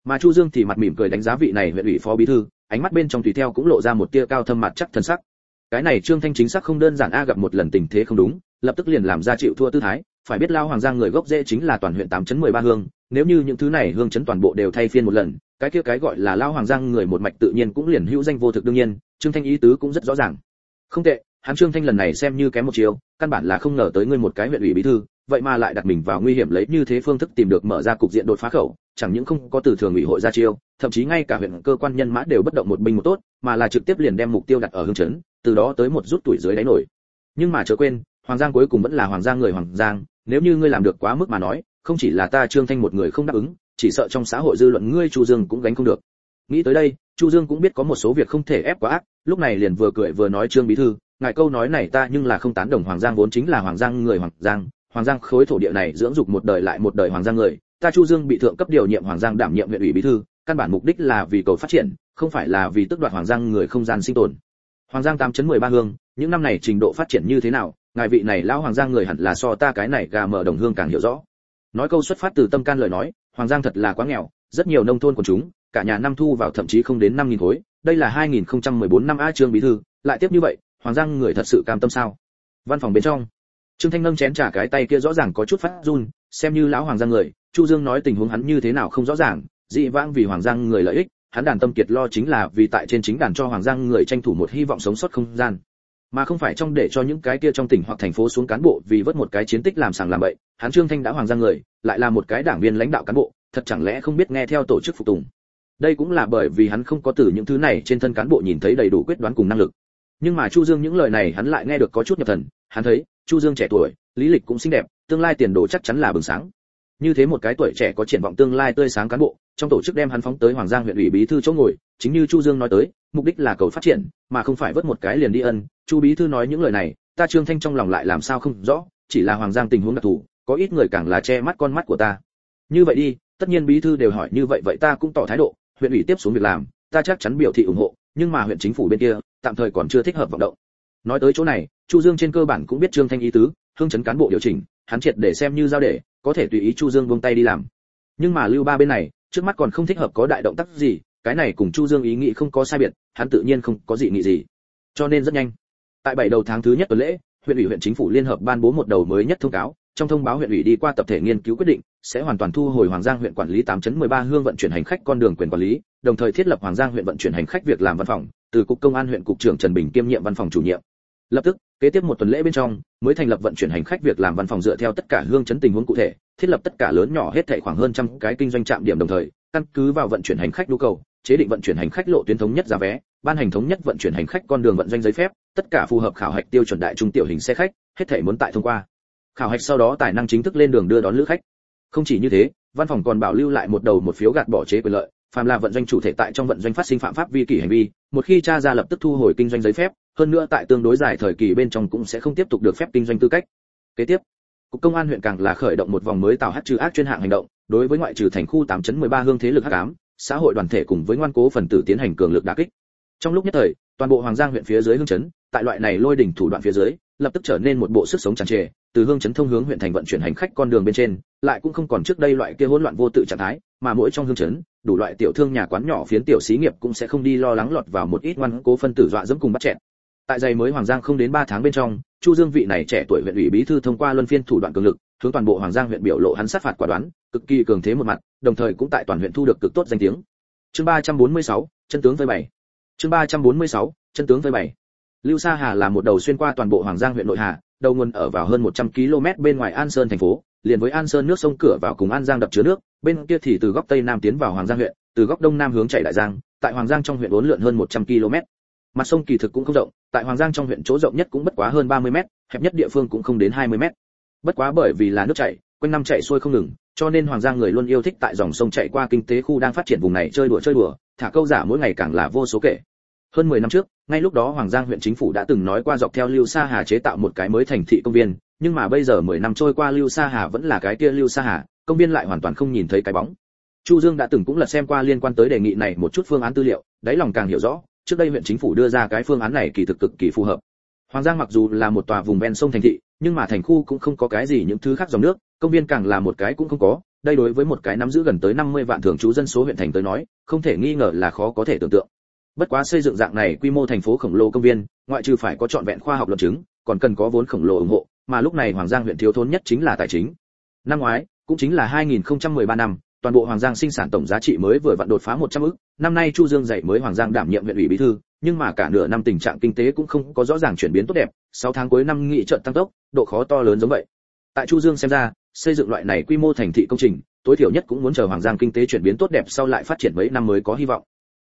mà chu dương thì mặt mỉm cười đánh giá vị này huyện ủy phó bí thư, ánh mắt bên trong tùy theo cũng lộ ra một tia cao thâm mặt chắc thân sắc. Cái này trương thanh chính xác không đơn giản a, gặp một lần tình thế không đúng, lập tức liền làm ra chịu thua tư thái. Phải biết lao hoàng giang người gốc rễ chính là toàn huyện tám chấn mười ba hương, nếu như những thứ này hương chấn toàn bộ đều thay phiên một lần, cái kia cái gọi là lao hoàng giang người một mạch tự nhiên cũng liền hữu danh vô thực đương nhiên, trương thanh ý tứ cũng rất rõ ràng. Không tệ, hắn trương thanh lần này xem như kém một chiều, căn bản là không ngờ tới ngươi một cái huyện ủy bí thư vậy mà lại đặt mình vào nguy hiểm lấy như thế phương thức tìm được mở ra cục diện đột phá khẩu, chẳng những không có từ thường ủy hội ra chiêu, thậm chí ngay cả huyện cơ quan nhân mã đều bất động một binh một tốt, mà là trực tiếp liền đem mục tiêu đặt ở hương chấn, từ đó tới một rút tuổi dưới đáy nổi. Nhưng mà chớ quên, hoàng giang cuối cùng vẫn là hoàng giang người hoàng giang, nếu như ngươi làm được quá mức mà nói, không chỉ là ta trương thanh một người không đáp ứng, chỉ sợ trong xã hội dư luận ngươi chu dương cũng gánh không được. Nghĩ tới đây, chu dương cũng biết có một số việc không thể ép quá ác, lúc này liền vừa cười vừa nói trương bí thư, ngài câu nói này ta nhưng là không tán đồng hoàng giang vốn chính là hoàng giang người hoàng giang hoàng giang khối thổ địa này dưỡng dục một đời lại một đời hoàng giang người, ta chu dương bị thượng cấp điều nhiệm hoàng giang đảm nhiệm huyện ủy bí thư, căn bản mục đích là vì cầu phát triển, không phải là vì tức đoạt hoàng giang người không gian sinh tồn. Hoàng giang tám chấn mười ba hương, những năm này trình độ phát triển như thế nào, ngài vị này lão hoàng giang người hẳn là so ta cái này gà mở đồng hương càng hiểu rõ. Nói câu xuất phát từ tâm can lời nói, hoàng giang thật là quá nghèo, rất nhiều nông thôn của chúng, cả nhà năm thu vào thậm chí không đến năm nghìn khối, đây là 2014 năm a trương bí thư, lại tiếp như vậy, hoàng giang người thật sự cam tâm sao? Văn phòng bên trong trương thanh nâng chén trà cái tay kia rõ ràng có chút phát run, xem như lão hoàng giang người, chu dương nói tình huống hắn như thế nào không rõ ràng, dị vãng vì hoàng giang người lợi ích, hắn đàn tâm kiệt lo chính là vì tại trên chính đàn cho hoàng giang người tranh thủ một hy vọng sống sót không gian. Mà không phải trong để cho những cái kia trong tỉnh hoặc thành phố xuống cán bộ vì vớt một cái chiến tích làm sàng làm bậy, hắn trương thanh đã hoàng giang người, lại là một cái đảng viên lãnh đạo cán bộ, thật chẳng lẽ không biết nghe theo tổ chức phục tùng. Đây cũng là bởi vì hắn không có từ những thứ này trên thân cán bộ nhìn thấy đầy đủ quyết đoán cùng năng lực. Nhưng mà chu dương những lời này hắn lại nghe được có chút nhập thần, hắn thấy chu dương trẻ tuổi, lý lịch cũng xinh đẹp, tương lai tiền đồ chắc chắn là bừng sáng. Như thế một cái tuổi trẻ có triển vọng tương lai tươi sáng cán bộ, trong tổ chức đem hắn phóng tới hoàng giang huyện ủy bí thư chỗ ngồi, chính như chu dương nói tới, mục đích là cầu phát triển, mà không phải vớt một cái liền đi ân. Chu bí thư nói những lời này, ta trương thanh trong lòng lại làm sao không rõ, chỉ là hoàng giang tình huống đặc thù, có ít người càng là che mắt con mắt của ta. Như vậy đi, tất nhiên bí thư đều hỏi như vậy vậy ta cũng tỏ thái độ, huyện ủy tiếp xuống việc làm, ta chắc chắn biểu thị ủng hộ, nhưng mà huyện chính phủ bên kia, tạm thời còn chưa thích hợp vận động nói tới chỗ này chu dương trên cơ bản cũng biết trương thanh ý tứ hương chấn cán bộ điều chỉnh hắn triệt để xem như giao để có thể tùy ý chu dương buông tay đi làm nhưng mà lưu ba bên này trước mắt còn không thích hợp có đại động tác gì cái này cùng chu dương ý nghĩ không có sai biệt hắn tự nhiên không có gì nghĩ gì cho nên rất nhanh tại bảy đầu tháng thứ nhất tuần lễ huyện ủy huyện chính phủ liên hợp ban bố một đầu mới nhất thông cáo trong thông báo huyện ủy đi qua tập thể nghiên cứu quyết định sẽ hoàn toàn thu hồi Hoàng Giang huyện quản lý 8.13 hương vận chuyển hành khách con đường quyền quản lý, đồng thời thiết lập Hoàng Giang huyện vận chuyển hành khách việc làm văn phòng, từ cục công an huyện cục trưởng Trần Bình kiêm nhiệm văn phòng chủ nhiệm. Lập tức, kế tiếp một tuần lễ bên trong, mới thành lập vận chuyển hành khách việc làm văn phòng dựa theo tất cả hương chấn tình huống cụ thể, thiết lập tất cả lớn nhỏ hết thảy khoảng hơn trăm cái kinh doanh trạm điểm đồng thời căn cứ vào vận chuyển hành khách nhu cầu chế định vận chuyển hành khách lộ tuyến thống nhất giá vé ban hành thống nhất vận chuyển hành khách con đường vận doanh giấy phép tất cả phù hợp khảo hạch tiêu chuẩn đại trung tiểu hình xe khách hết thảy muốn tại thông qua. Khảo hạch sau đó tài năng chính thức lên đường đưa đón lữ khách. Không chỉ như thế văn phòng còn bảo lưu lại một đầu một phiếu gạt bỏ chế quyền lợi phàm là vận doanh chủ thể tại trong vận doanh phát sinh phạm pháp vi kỷ hành vi một khi tra ra lập tức thu hồi kinh doanh giấy phép hơn nữa tại tương đối dài thời kỳ bên trong cũng sẽ không tiếp tục được phép kinh doanh tư cách. Kế tiếp, cục công an huyện càng là khởi động một vòng mới tạo hắc trừ ác chuyên hạng hành động, đối với ngoại trừ thành khu 8 chấn 13 hương thế lực hắc ám, xã hội đoàn thể cùng với ngoan cố phần tử tiến hành cường lực đả kích. Trong lúc nhất thời, toàn bộ hoàng giang huyện phía dưới hương chấn, tại loại này lôi đỉnh thủ đoạn phía dưới, lập tức trở nên một bộ sức sống tràn trề, từ hương chấn thông hướng huyện thành vận chuyển hành khách con đường bên trên, lại cũng không còn trước đây loại kia hỗn loạn vô tự trạng thái, mà mỗi trong hương chấn, đủ loại tiểu thương nhà quán nhỏ phiến tiểu xí nghiệp cũng sẽ không đi lo lắng lọt vào một ít ngoan cố phân tử dọa dẫm cùng bắt chẹn tại giày mới hoàng giang không đến 3 tháng bên trong chu dương vị này trẻ tuổi huyện ủy bí thư thông qua luân phiên thủ đoạn cường lực hướng toàn bộ hoàng giang huyện biểu lộ hắn sát phạt quả đoán cực kỳ cường thế một mặt đồng thời cũng tại toàn huyện thu được cực tốt danh tiếng. Chương 346, chân tướng với bảy chương 346, chân tướng với bảy lưu sa hà là một đầu xuyên qua toàn bộ hoàng giang huyện nội hà đầu nguồn ở vào hơn 100 km bên ngoài an sơn thành phố liền với an sơn nước sông cửa vào cùng an giang đập chứa nước bên kia thì từ góc tây nam tiến vào hoàng giang huyện từ góc đông nam hướng chạy đại giang tại hoàng giang trong huyện uốn lượn hơn 100 km mặt sông kỳ thực cũng không rộng, tại hoàng giang trong huyện chỗ rộng nhất cũng bất quá hơn 30 mét, hẹp nhất địa phương cũng không đến 20 mét. Bất quá bởi vì là nước chảy, quanh năm chạy xuôi không ngừng, cho nên hoàng giang người luôn yêu thích tại dòng sông chạy qua kinh tế khu đang phát triển vùng này chơi đùa chơi đùa, thả câu giả mỗi ngày càng là vô số kể. Hơn 10 năm trước, ngay lúc đó hoàng giang huyện chính phủ đã từng nói qua dọc theo lưu sa hà chế tạo một cái mới thành thị công viên, nhưng mà bây giờ 10 năm trôi qua lưu sa hà vẫn là cái kia lưu sa hà, công viên lại hoàn toàn không nhìn thấy cái bóng. Chu dương đã từng cũng lật xem qua liên quan tới đề nghị này một chút phương án tư liệu, đáy lòng càng hiểu rõ trước đây huyện chính phủ đưa ra cái phương án này kỳ thực cực kỳ phù hợp. Hoàng giang mặc dù là một tòa vùng ven sông thành thị, nhưng mà thành khu cũng không có cái gì những thứ khác dòng nước, công viên càng là một cái cũng không có. Đây đối với một cái nắm giữ gần tới 50 vạn thường trú dân số huyện thành tới nói, không thể nghi ngờ là khó có thể tưởng tượng. Bất quá xây dựng dạng này quy mô thành phố khổng lồ công viên, ngoại trừ phải có trọn vẹn khoa học luận chứng, còn cần có vốn khổng lồ ủng hộ, mà lúc này hoàng giang huyện thiếu thốn nhất chính là tài chính. Năm ngoái, cũng chính là 2013 năm toàn bộ hoàng giang sinh sản tổng giá trị mới vừa vặn đột phá 100 ức năm nay chu dương dạy mới hoàng giang đảm nhiệm huyện ủy bí thư, nhưng mà cả nửa năm tình trạng kinh tế cũng không có rõ ràng chuyển biến tốt đẹp 6 tháng cuối năm nghị trận tăng tốc, độ khó to lớn giống vậy. Tại chu dương xem ra, xây dựng loại này quy mô thành thị công trình, tối thiểu nhất cũng muốn chờ hoàng giang kinh tế chuyển biến tốt đẹp sau lại phát triển mấy năm mới có hy vọng.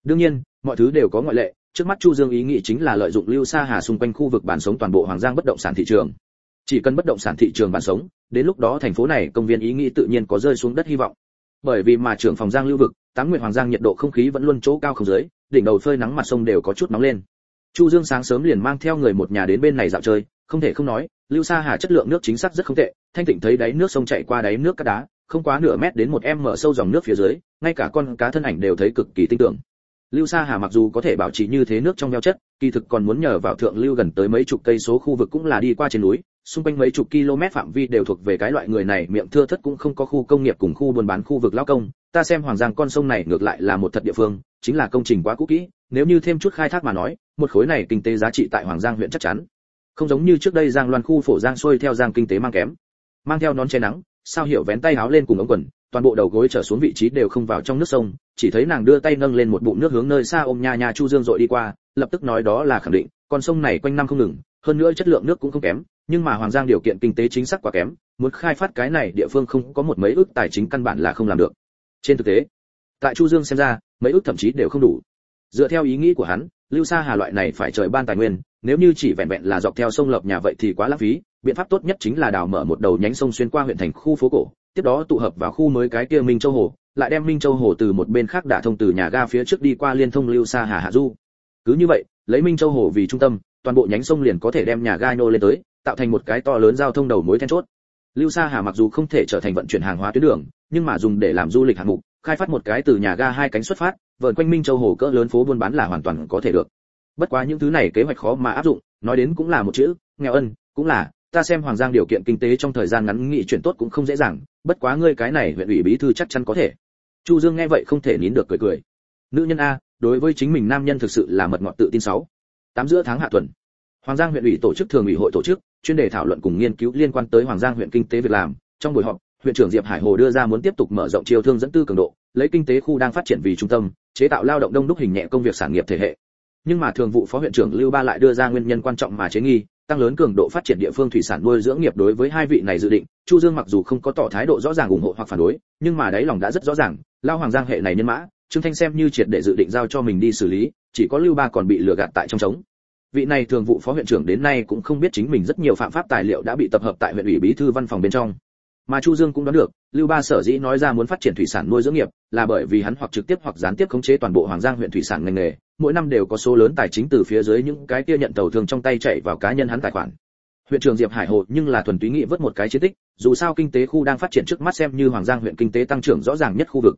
Đương nhiên, mọi thứ đều có ngoại lệ, trước mắt chu dương ý nghĩ chính là lợi dụng lưu sa hà xung quanh khu vực bản sống toàn bộ hoàng giang bất động sản thị trường. Chỉ cần bất động sản thị trường bản sống, đến lúc đó thành phố này công viên ý nghĩ tự nhiên có rơi xuống đất hy vọng bởi vì mà trưởng phòng giang lưu vực, tám nguyện hoàng giang nhiệt độ không khí vẫn luôn chỗ cao không dưới, đỉnh đầu phơi nắng mặt sông đều có chút nóng lên. Chu dương sáng sớm liền mang theo người một nhà đến bên này dạo chơi, không thể không nói, lưu sa hà chất lượng nước chính xác rất không tệ, thanh tịnh thấy đáy nước sông chạy qua đáy nước cát đá, không quá nửa mét đến một em mở sâu dòng nước phía dưới, ngay cả con cá thân ảnh đều thấy cực kỳ tinh tưởng. Lưu sa hà mặc dù có thể bảo trì như thế nước trong veo chất, kỳ thực còn muốn nhờ vào thượng lưu gần tới mấy chục cây số khu vực cũng là đi qua trên núi xung quanh mấy chục km phạm vi đều thuộc về cái loại người này, miệng thưa thất cũng không có khu công nghiệp cùng khu buôn bán khu vực lao công. Ta xem hoàng giang con sông này ngược lại là một thật địa phương, chính là công trình quá cũ kỹ. Nếu như thêm chút khai thác mà nói, một khối này kinh tế giá trị tại hoàng giang huyện chắc chắn. Không giống như trước đây giang loan khu phổ giang xuôi theo giang kinh tế mang kém. Mang theo nón che nắng, sao hiểu vén tay áo lên cùng ống quần, toàn bộ đầu gối trở xuống vị trí đều không vào trong nước sông, chỉ thấy nàng đưa tay nâng lên một bụng nước hướng nơi xa ôm nha nha chu dương dội đi qua, lập tức nói đó là khẳng định, con sông này quanh năm không ngừng, hơn nữa chất lượng nước cũng không kém nhưng mà hoàng giang điều kiện kinh tế chính xác quá kém, muốn khai phát cái này địa phương không có một mấy ước tài chính căn bản là không làm được. Trên thực tế, tại chu dương xem ra, mấy ước thậm chí đều không đủ. Dựa theo ý nghĩ của hắn, lưu sa hà loại này phải trời ban tài nguyên, nếu như chỉ vẹn vẹn là dọc theo sông lập nhà vậy thì quá lãng phí, biện pháp tốt nhất chính là đào mở một đầu nhánh sông xuyên qua huyện thành khu phố cổ, tiếp đó tụ hợp vào khu mới cái kia minh châu hồ, lại đem minh châu hồ từ một bên khác đả thông từ nhà ga phía trước đi qua liên thông lưu sa hà hạ du. Cứ như vậy, lấy minh châu hồ vì trung tâm, toàn bộ nhánh sông liền có thể đem nhà ga nô lên tới tạo thành một cái to lớn giao thông đầu mối then chốt. Lưu sa hà mặc dù không thể trở thành vận chuyển hàng hóa tuyến đường, nhưng mà dùng để làm du lịch hạng mục, khai phát một cái từ nhà ga hai cánh xuất phát vợn quanh minh châu hồ cỡ lớn phố buôn bán là hoàn toàn có thể được. Bất quá những thứ này kế hoạch khó mà áp dụng, nói đến cũng là một chữ, nghèo ân, cũng là, ta xem hoàng giang điều kiện kinh tế trong thời gian ngắn nghị chuyển tốt cũng không dễ dàng, bất quá ngươi cái này huyện ủy bí thư chắc chắn có thể. Chu dương nghe vậy không thể nín được cười cười. Nữ nhân a, đối với chính mình nam nhân thực sự là mật ngọt tự tin sáu. Tám giữa tháng hạ tuần hoàng giang huyện ủy tổ chức thường ủy hội tổ chức, chuyên đề thảo luận cùng nghiên cứu liên quan tới hoàng giang huyện kinh tế việc làm. Trong buổi họp, huyện trưởng diệp hải hồ đưa ra muốn tiếp tục mở rộng chiêu thương dẫn tư cường độ, lấy kinh tế khu đang phát triển vì trung tâm, chế tạo lao động đông đúc hình nhẹ công việc sản nghiệp thể hệ. Nhưng mà thường vụ phó huyện trưởng lưu ba lại đưa ra nguyên nhân quan trọng mà chế nghi, tăng lớn cường độ phát triển địa phương thủy sản nuôi dưỡng nghiệp đối với hai vị này dự định, chu dương mặc dù không có tỏ thái độ rõ ràng ủng hộ hoặc phản đối, nhưng mà đáy lòng đã rất rõ ràng, lao hoàng giang hệ này nhân mã, trương thanh xem như triệt để dự định giao cho mình đi xử lý, chỉ có lưu ba còn bị lừa gạt tại trong trống vị này thường vụ phó huyện trưởng đến nay cũng không biết chính mình rất nhiều phạm pháp tài liệu đã bị tập hợp tại huyện ủy bí thư văn phòng bên trong. Mà chu dương cũng đoán được, lưu ba sở dĩ nói ra muốn phát triển thủy sản nuôi dưỡng nghiệp, là bởi vì hắn hoặc trực tiếp hoặc gián tiếp khống chế toàn bộ hoàng giang huyện thủy sản ngành nghề, mỗi năm đều có số lớn tài chính từ phía dưới những cái kia nhận tàu thường trong tay chạy vào cá nhân hắn tài khoản. Huyện trưởng diệp hải hồ nhưng là thuần túy nghị vớt một cái chiến tích, dù sao kinh tế khu đang phát triển trước mắt xem như hoàng giang huyện kinh tế tăng trưởng rõ ràng nhất khu vực.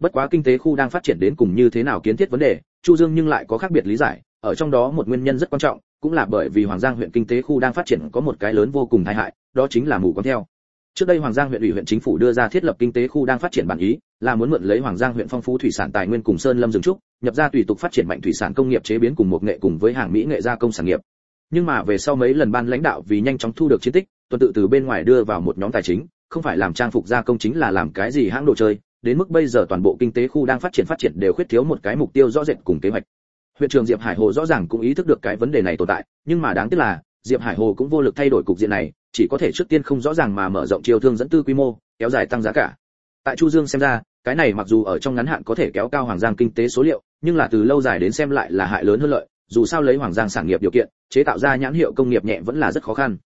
Bất quá kinh tế khu đang phát triển đến cùng như thế nào kiến thiết vấn đề, chu dương nhưng lại có khác biệt lý giải ở trong đó một nguyên nhân rất quan trọng, cũng là bởi vì hoàng giang huyện kinh tế khu đang phát triển có một cái lớn vô cùng tai hại, đó chính là mù quáng theo. Trước đây hoàng giang huyện ủy huyện chính phủ đưa ra thiết lập kinh tế khu đang phát triển bản ý, là muốn mượn lấy hoàng giang huyện phong phú thủy sản tài nguyên cùng sơn lâm rừng trúc, nhập ra tùy tục phát triển mạnh thủy sản công nghiệp chế biến cùng một nghệ cùng với hàng mỹ nghệ gia công sản nghiệp. Nhưng mà về sau mấy lần ban lãnh đạo vì nhanh chóng thu được chiến tích, tuần tự từ bên ngoài đưa vào một nhóm tài chính, không phải làm trang phục gia công chính là làm cái gì hãng đồ chơi, đến mức bây giờ toàn bộ kinh tế khu đang phát triển phát triển đều khuyết thiếu một cái mục tiêu rõ rệt cùng kế hoạch huyện trưởng diệp hải hồ rõ ràng cũng ý thức được cái vấn đề này tồn tại, nhưng mà đáng tiếc là, diệp hải hồ cũng vô lực thay đổi cục diện này, chỉ có thể trước tiên không rõ ràng mà mở rộng chiêu thương dẫn tư quy mô, kéo dài tăng giá cả. Tại chu dương xem ra, cái này mặc dù ở trong ngắn hạn có thể kéo cao hoàng giang kinh tế số liệu, nhưng là từ lâu dài đến xem lại là hại lớn hơn lợi, dù sao lấy hoàng giang sản nghiệp điều kiện, chế tạo ra nhãn hiệu công nghiệp nhẹ vẫn là rất khó khăn.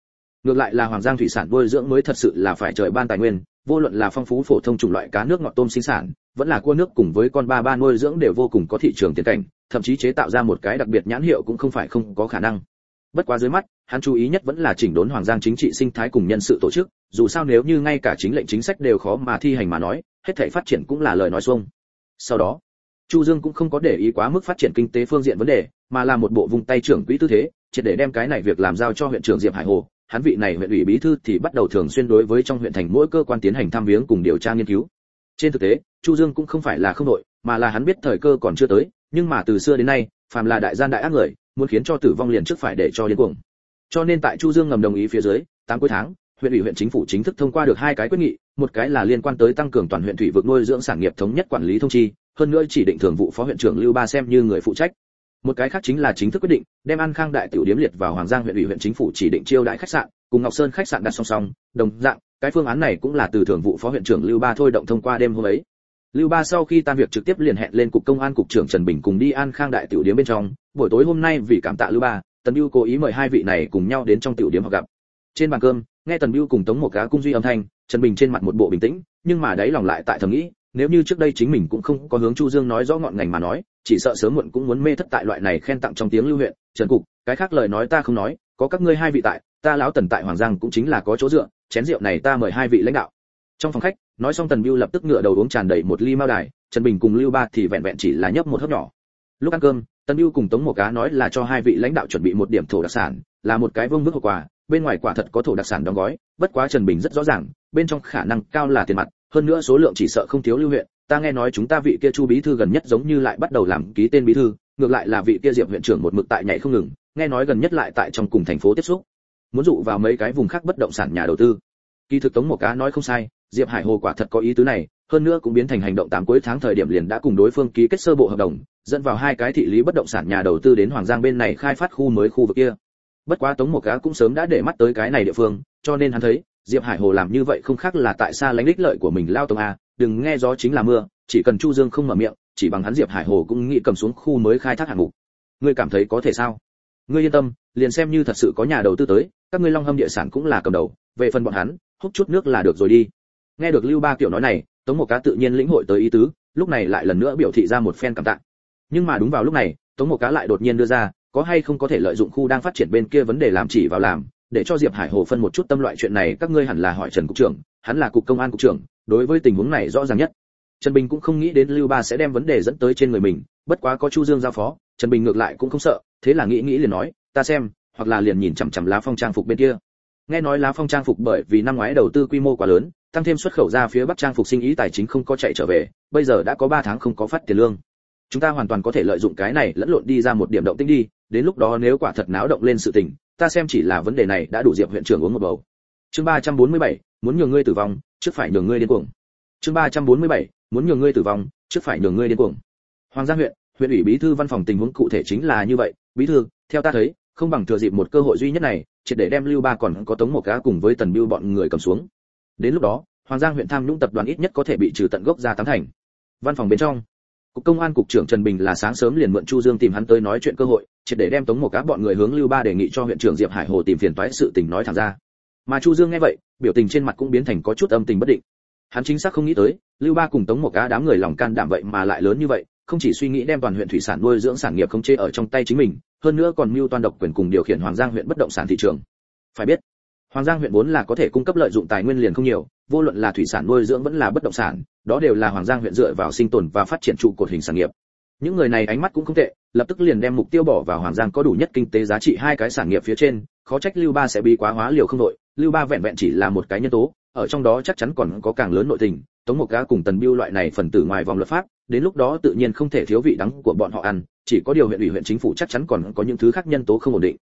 Ngược lại là hoàng giang thủy sản nuôi dưỡng mới thật sự là phải trời ban tài nguyên, vô luận là phong phú phổ thông chủng loại cá nước ngọt tôm sinh sản, vẫn là cua nước cùng với con ba ba nuôi dưỡng đều vô cùng có thị trường tiền cảnh thậm chí chế tạo ra một cái đặc biệt nhãn hiệu cũng không phải không có khả năng. Bất quá dưới mắt, hắn chú ý nhất vẫn là chỉnh đốn hoàng giang chính trị sinh thái cùng nhân sự tổ chức, dù sao nếu như ngay cả chính lệnh chính sách đều khó mà thi hành mà nói, hết thảy phát triển cũng là lời nói xuông. Sau đó, chu dương cũng không có để ý quá mức phát triển kinh tế phương diện vấn đề, mà là một bộ vùng tay trưởng quỹ tư thế, triệt để đem cái này việc làm giao cho huyện trưởng diệp hải hồ. Hắn vị này huyện ủy bí thư thì bắt đầu thường xuyên đối với trong huyện thành mỗi cơ quan tiến hành tham viếng cùng điều tra nghiên cứu. Trên thực tế, chu dương cũng không phải là không đội, mà là hắn biết thời cơ còn chưa tới nhưng mà từ xưa đến nay, phàm là đại gian đại ác người, muốn khiến cho tử vong liền trước phải để cho điên cuồng. Cho nên tại chu dương ngầm đồng ý phía dưới, tám cuối tháng, huyện ủy huyện chính phủ chính thức thông qua được hai cái quyết nghị, một cái là liên quan tới tăng cường toàn huyện thủy vực nuôi dưỡng sản nghiệp thống nhất quản lý thông chi, hơn nữa chỉ định thường vụ phó huyện trưởng lưu ba xem như người phụ trách. Một cái khác chính là chính thức quyết định, đem an khang đại tiểu điếm liệt vào hoàng giang huyện ủy huyện chính phủ chỉ định chiêu đãi khách sạn, cùng ngọc sơn khách sạn đặt song song, đồng dạng, cái phương án này cũng là từ thường vụ phó huyện trưởng lưu ba thôi động thông qua đêm hôm ấy lưu ba sau khi tan việc trực tiếp liền hẹn lên cục công an cục trưởng trần bình cùng đi an khang đại tiểu điếm bên trong. Buổi tối hôm nay vì cảm tạ lưu ba, tần Bưu cố ý mời hai vị này cùng nhau đến trong tiểu điếm họ gặp. Trên bàn cơm, nghe tần Bưu cùng tống một cá cung duy âm thanh, trần bình trên mặt một bộ bình tĩnh, nhưng mà đáy lòng lại tại thầm nghĩ, nếu như trước đây chính mình cũng không có hướng chu dương nói rõ ngọn ngành mà nói, chỉ sợ sớm muộn cũng muốn mê thất tại loại này khen tặng trong tiếng lưu huyện. Trần cục, cái khác lời nói ta không nói, có các ngươi hai vị tại, ta lão tần tại hoàng giang cũng chính là có chỗ dựa, chén rượu này ta mời hai vị lãnh đạo trong phòng khách, nói xong tần biêu lập tức ngựa đầu uống tràn đầy một ly mao đài, trần bình cùng lưu ba thì vẹn vẹn chỉ là nhấp một hớp nhỏ. Lúc ăn cơm, tần biêu cùng tống một cá nói là cho hai vị lãnh đạo chuẩn bị một điểm thổ đặc sản, là một cái vương vức hậu quả bên ngoài quả thật có thổ đặc sản đóng gói, bất quá trần bình rất rõ ràng, bên trong khả năng cao là tiền mặt, hơn nữa số lượng chỉ sợ không thiếu lưu huyện, ta nghe nói chúng ta vị kia chu bí thư gần nhất giống như lại bắt đầu làm ký tên bí thư, ngược lại là vị kia diệp huyện trưởng một mực tại nhảy không ngừng, nghe nói gần nhất lại tại trong cùng thành phố tiếp xúc. Muốn dụ vào mấy cái vùng khác bất động sản nhà đầu tư. Kỳ thực tống một cá nói không sai diệp hải hồ quả thật có ý tứ này, hơn nữa cũng biến thành hành động tám cuối tháng thời điểm liền đã cùng đối phương ký kết sơ bộ hợp đồng, dẫn vào hai cái thị lý bất động sản nhà đầu tư đến hoàng giang bên này khai phát khu mới khu vực kia. Bất quá tống một cá cũng sớm đã để mắt tới cái này địa phương, cho nên hắn thấy, diệp hải hồ làm như vậy không khác là tại sao lánh đích lợi của mình lao tông a, đừng nghe gió chính là mưa, chỉ cần chu dương không mở miệng, chỉ bằng hắn diệp hải hồ cũng nghĩ cầm xuống khu mới khai thác hạng mục. Ngươi cảm thấy có thể sao? Ngươi yên tâm, liền xem như thật sự có nhà đầu tư tới, các ngươi long hâm địa sản cũng là cầm đầu, về phần bọn hắn, hút chút nước là được rồi đi nghe được lưu ba kiểu nói này, tống một cá tự nhiên lĩnh hội tới ý tứ, lúc này lại lần nữa biểu thị ra một phen cảm tạ. Nhưng mà đúng vào lúc này, tống một cá lại đột nhiên đưa ra, có hay không có thể lợi dụng khu đang phát triển bên kia vấn đề làm chỉ vào làm, để cho diệp hải hồ phân một chút tâm loại chuyện này, các ngươi hẳn là hỏi trần cục trưởng, hắn là cục công an cục trưởng, đối với tình huống này rõ ràng nhất. Trần bình cũng không nghĩ đến lưu ba sẽ đem vấn đề dẫn tới trên người mình, bất quá có chu dương giao phó, trần bình ngược lại cũng không sợ, thế là nghĩ nghĩ liền nói, ta xem, hoặc là liền nhìn chằm chằm lá phong trang phục bên kia. Nghe nói lá phong trang phục bởi vì năm ngoái đầu tư quy mô quá lớn tăng thêm xuất khẩu ra phía bắc trang phục sinh ý tài chính không có chạy trở về bây giờ đã có 3 tháng không có phát tiền lương. Chúng ta hoàn toàn có thể lợi dụng cái này lẫn lộn đi ra một điểm động tĩnh đi đến lúc đó nếu quả thật náo động lên sự tình ta xem chỉ là vấn đề này đã đủ diệp huyện trưởng uống một bầu. Chương 347, muốn nhường ngươi tử vong trước phải nhường ngươi điên cuồng. Chương 347, muốn nhường ngươi tử vong trước phải nhường ngươi điên cuồng. Hoàng gia huyện huyện ủy bí thư văn phòng tình huống cụ thể chính là như vậy. Bí thư theo ta thấy không bằng thừa dịp một cơ hội duy nhất này triệt để đem lưu ba còn có tống một cá cùng với tần biêu bọn người cầm xuống đến lúc đó, hoàng giang huyện tham nhũng tập đoàn ít nhất có thể bị trừ tận gốc ra tám thành. Văn phòng bên trong, cục công an cục trưởng trần bình là sáng sớm liền mượn chu dương tìm hắn tới nói chuyện cơ hội chỉ để đem tống một cá bọn người hướng lưu ba đề nghị cho huyện trưởng diệp hải hồ tìm phiền toái sự tình nói thẳng ra. Mà chu dương nghe vậy, biểu tình trên mặt cũng biến thành có chút âm tình bất định. Hắn chính xác không nghĩ tới, lưu ba cùng tống một cá đám người lòng can đảm vậy mà lại lớn như vậy, không chỉ suy nghĩ đem toàn huyện thủy sản nuôi dưỡng sản nghiệp không chê ở trong tay chính mình, hơn nữa còn mưu toàn độc quyền cùng điều khiển hoàng giang huyện bất động sản thị trường. Phải biết hoàng giang huyện vốn là có thể cung cấp lợi dụng tài nguyên liền không nhiều, vô luận là thủy sản nuôi dưỡng vẫn là bất động sản, đó đều là hoàng giang huyện dựa vào sinh tồn và phát triển trụ cột hình sản nghiệp. Những người này ánh mắt cũng không tệ, lập tức liền đem mục tiêu bỏ vào hoàng giang có đủ nhất kinh tế giá trị hai cái sản nghiệp phía trên, khó trách lưu ba sẽ bị quá hóa liều không đội, lưu ba vẹn vẹn chỉ là một cái nhân tố, ở trong đó chắc chắn còn có càng lớn nội tình, tống một cá cùng tần biêu loại này phần tử ngoài vòng luật pháp, đến lúc đó tự nhiên không thể thiếu vị đắng của bọn họ ăn, chỉ có điều huyện ủy huyện chính phủ chắc chắn còn có những thứ khác nhân tố không ổn định.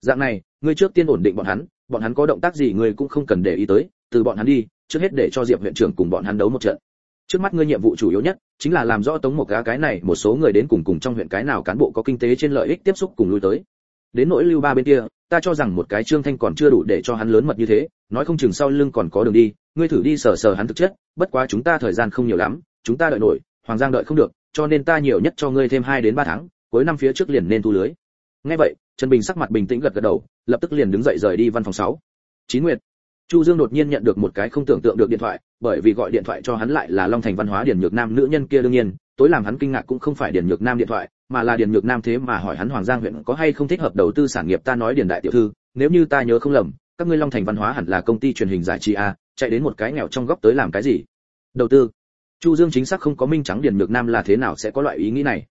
Dạng này, ngươi trước tiên ổn định bọn hắn bọn hắn có động tác gì ngươi cũng không cần để ý tới, từ bọn hắn đi, trước hết để cho diệp huyện trưởng cùng bọn hắn đấu một trận. Trước mắt ngươi nhiệm vụ chủ yếu nhất, chính là làm rõ tống một gã cái này, một số người đến cùng cùng trong huyện cái nào cán bộ có kinh tế trên lợi ích tiếp xúc cùng lui tới. Đến nỗi lưu ba bên kia, ta cho rằng một cái trương thanh còn chưa đủ để cho hắn lớn mật như thế, nói không chừng sau lưng còn có đường đi, ngươi thử đi sờ sờ hắn thực chất, bất quá chúng ta thời gian không nhiều lắm, chúng ta đợi nổi, hoàng giang đợi không được, cho nên ta nhiều nhất cho ngươi thêm 2 đến 3 tháng, cuối năm phía trước liền nên thu lưới. Nghe vậy, trần bình sắc mặt bình tĩnh gật gật đầu lập tức liền đứng dậy rời đi văn phòng 6. chín nguyệt. Chu dương đột nhiên nhận được một cái không tưởng tượng được điện thoại, bởi vì gọi điện thoại cho hắn lại là long thành văn hóa điển nhược nam nữ nhân kia đương nhiên, tối làm hắn kinh ngạc cũng không phải điển nhược nam điện thoại, mà là điển nhược nam thế mà hỏi hắn hoàng giang huyện có hay không thích hợp đầu tư sản nghiệp ta nói điển đại tiểu thư, nếu như ta nhớ không lầm, các ngươi long thành văn hóa hẳn là công ty truyền hình giải trí a, chạy đến một cái nghèo trong góc tới làm cái gì? Đầu tư. Chu dương chính xác không có minh trắng điển nhược nam là thế nào sẽ có loại ý nghĩ này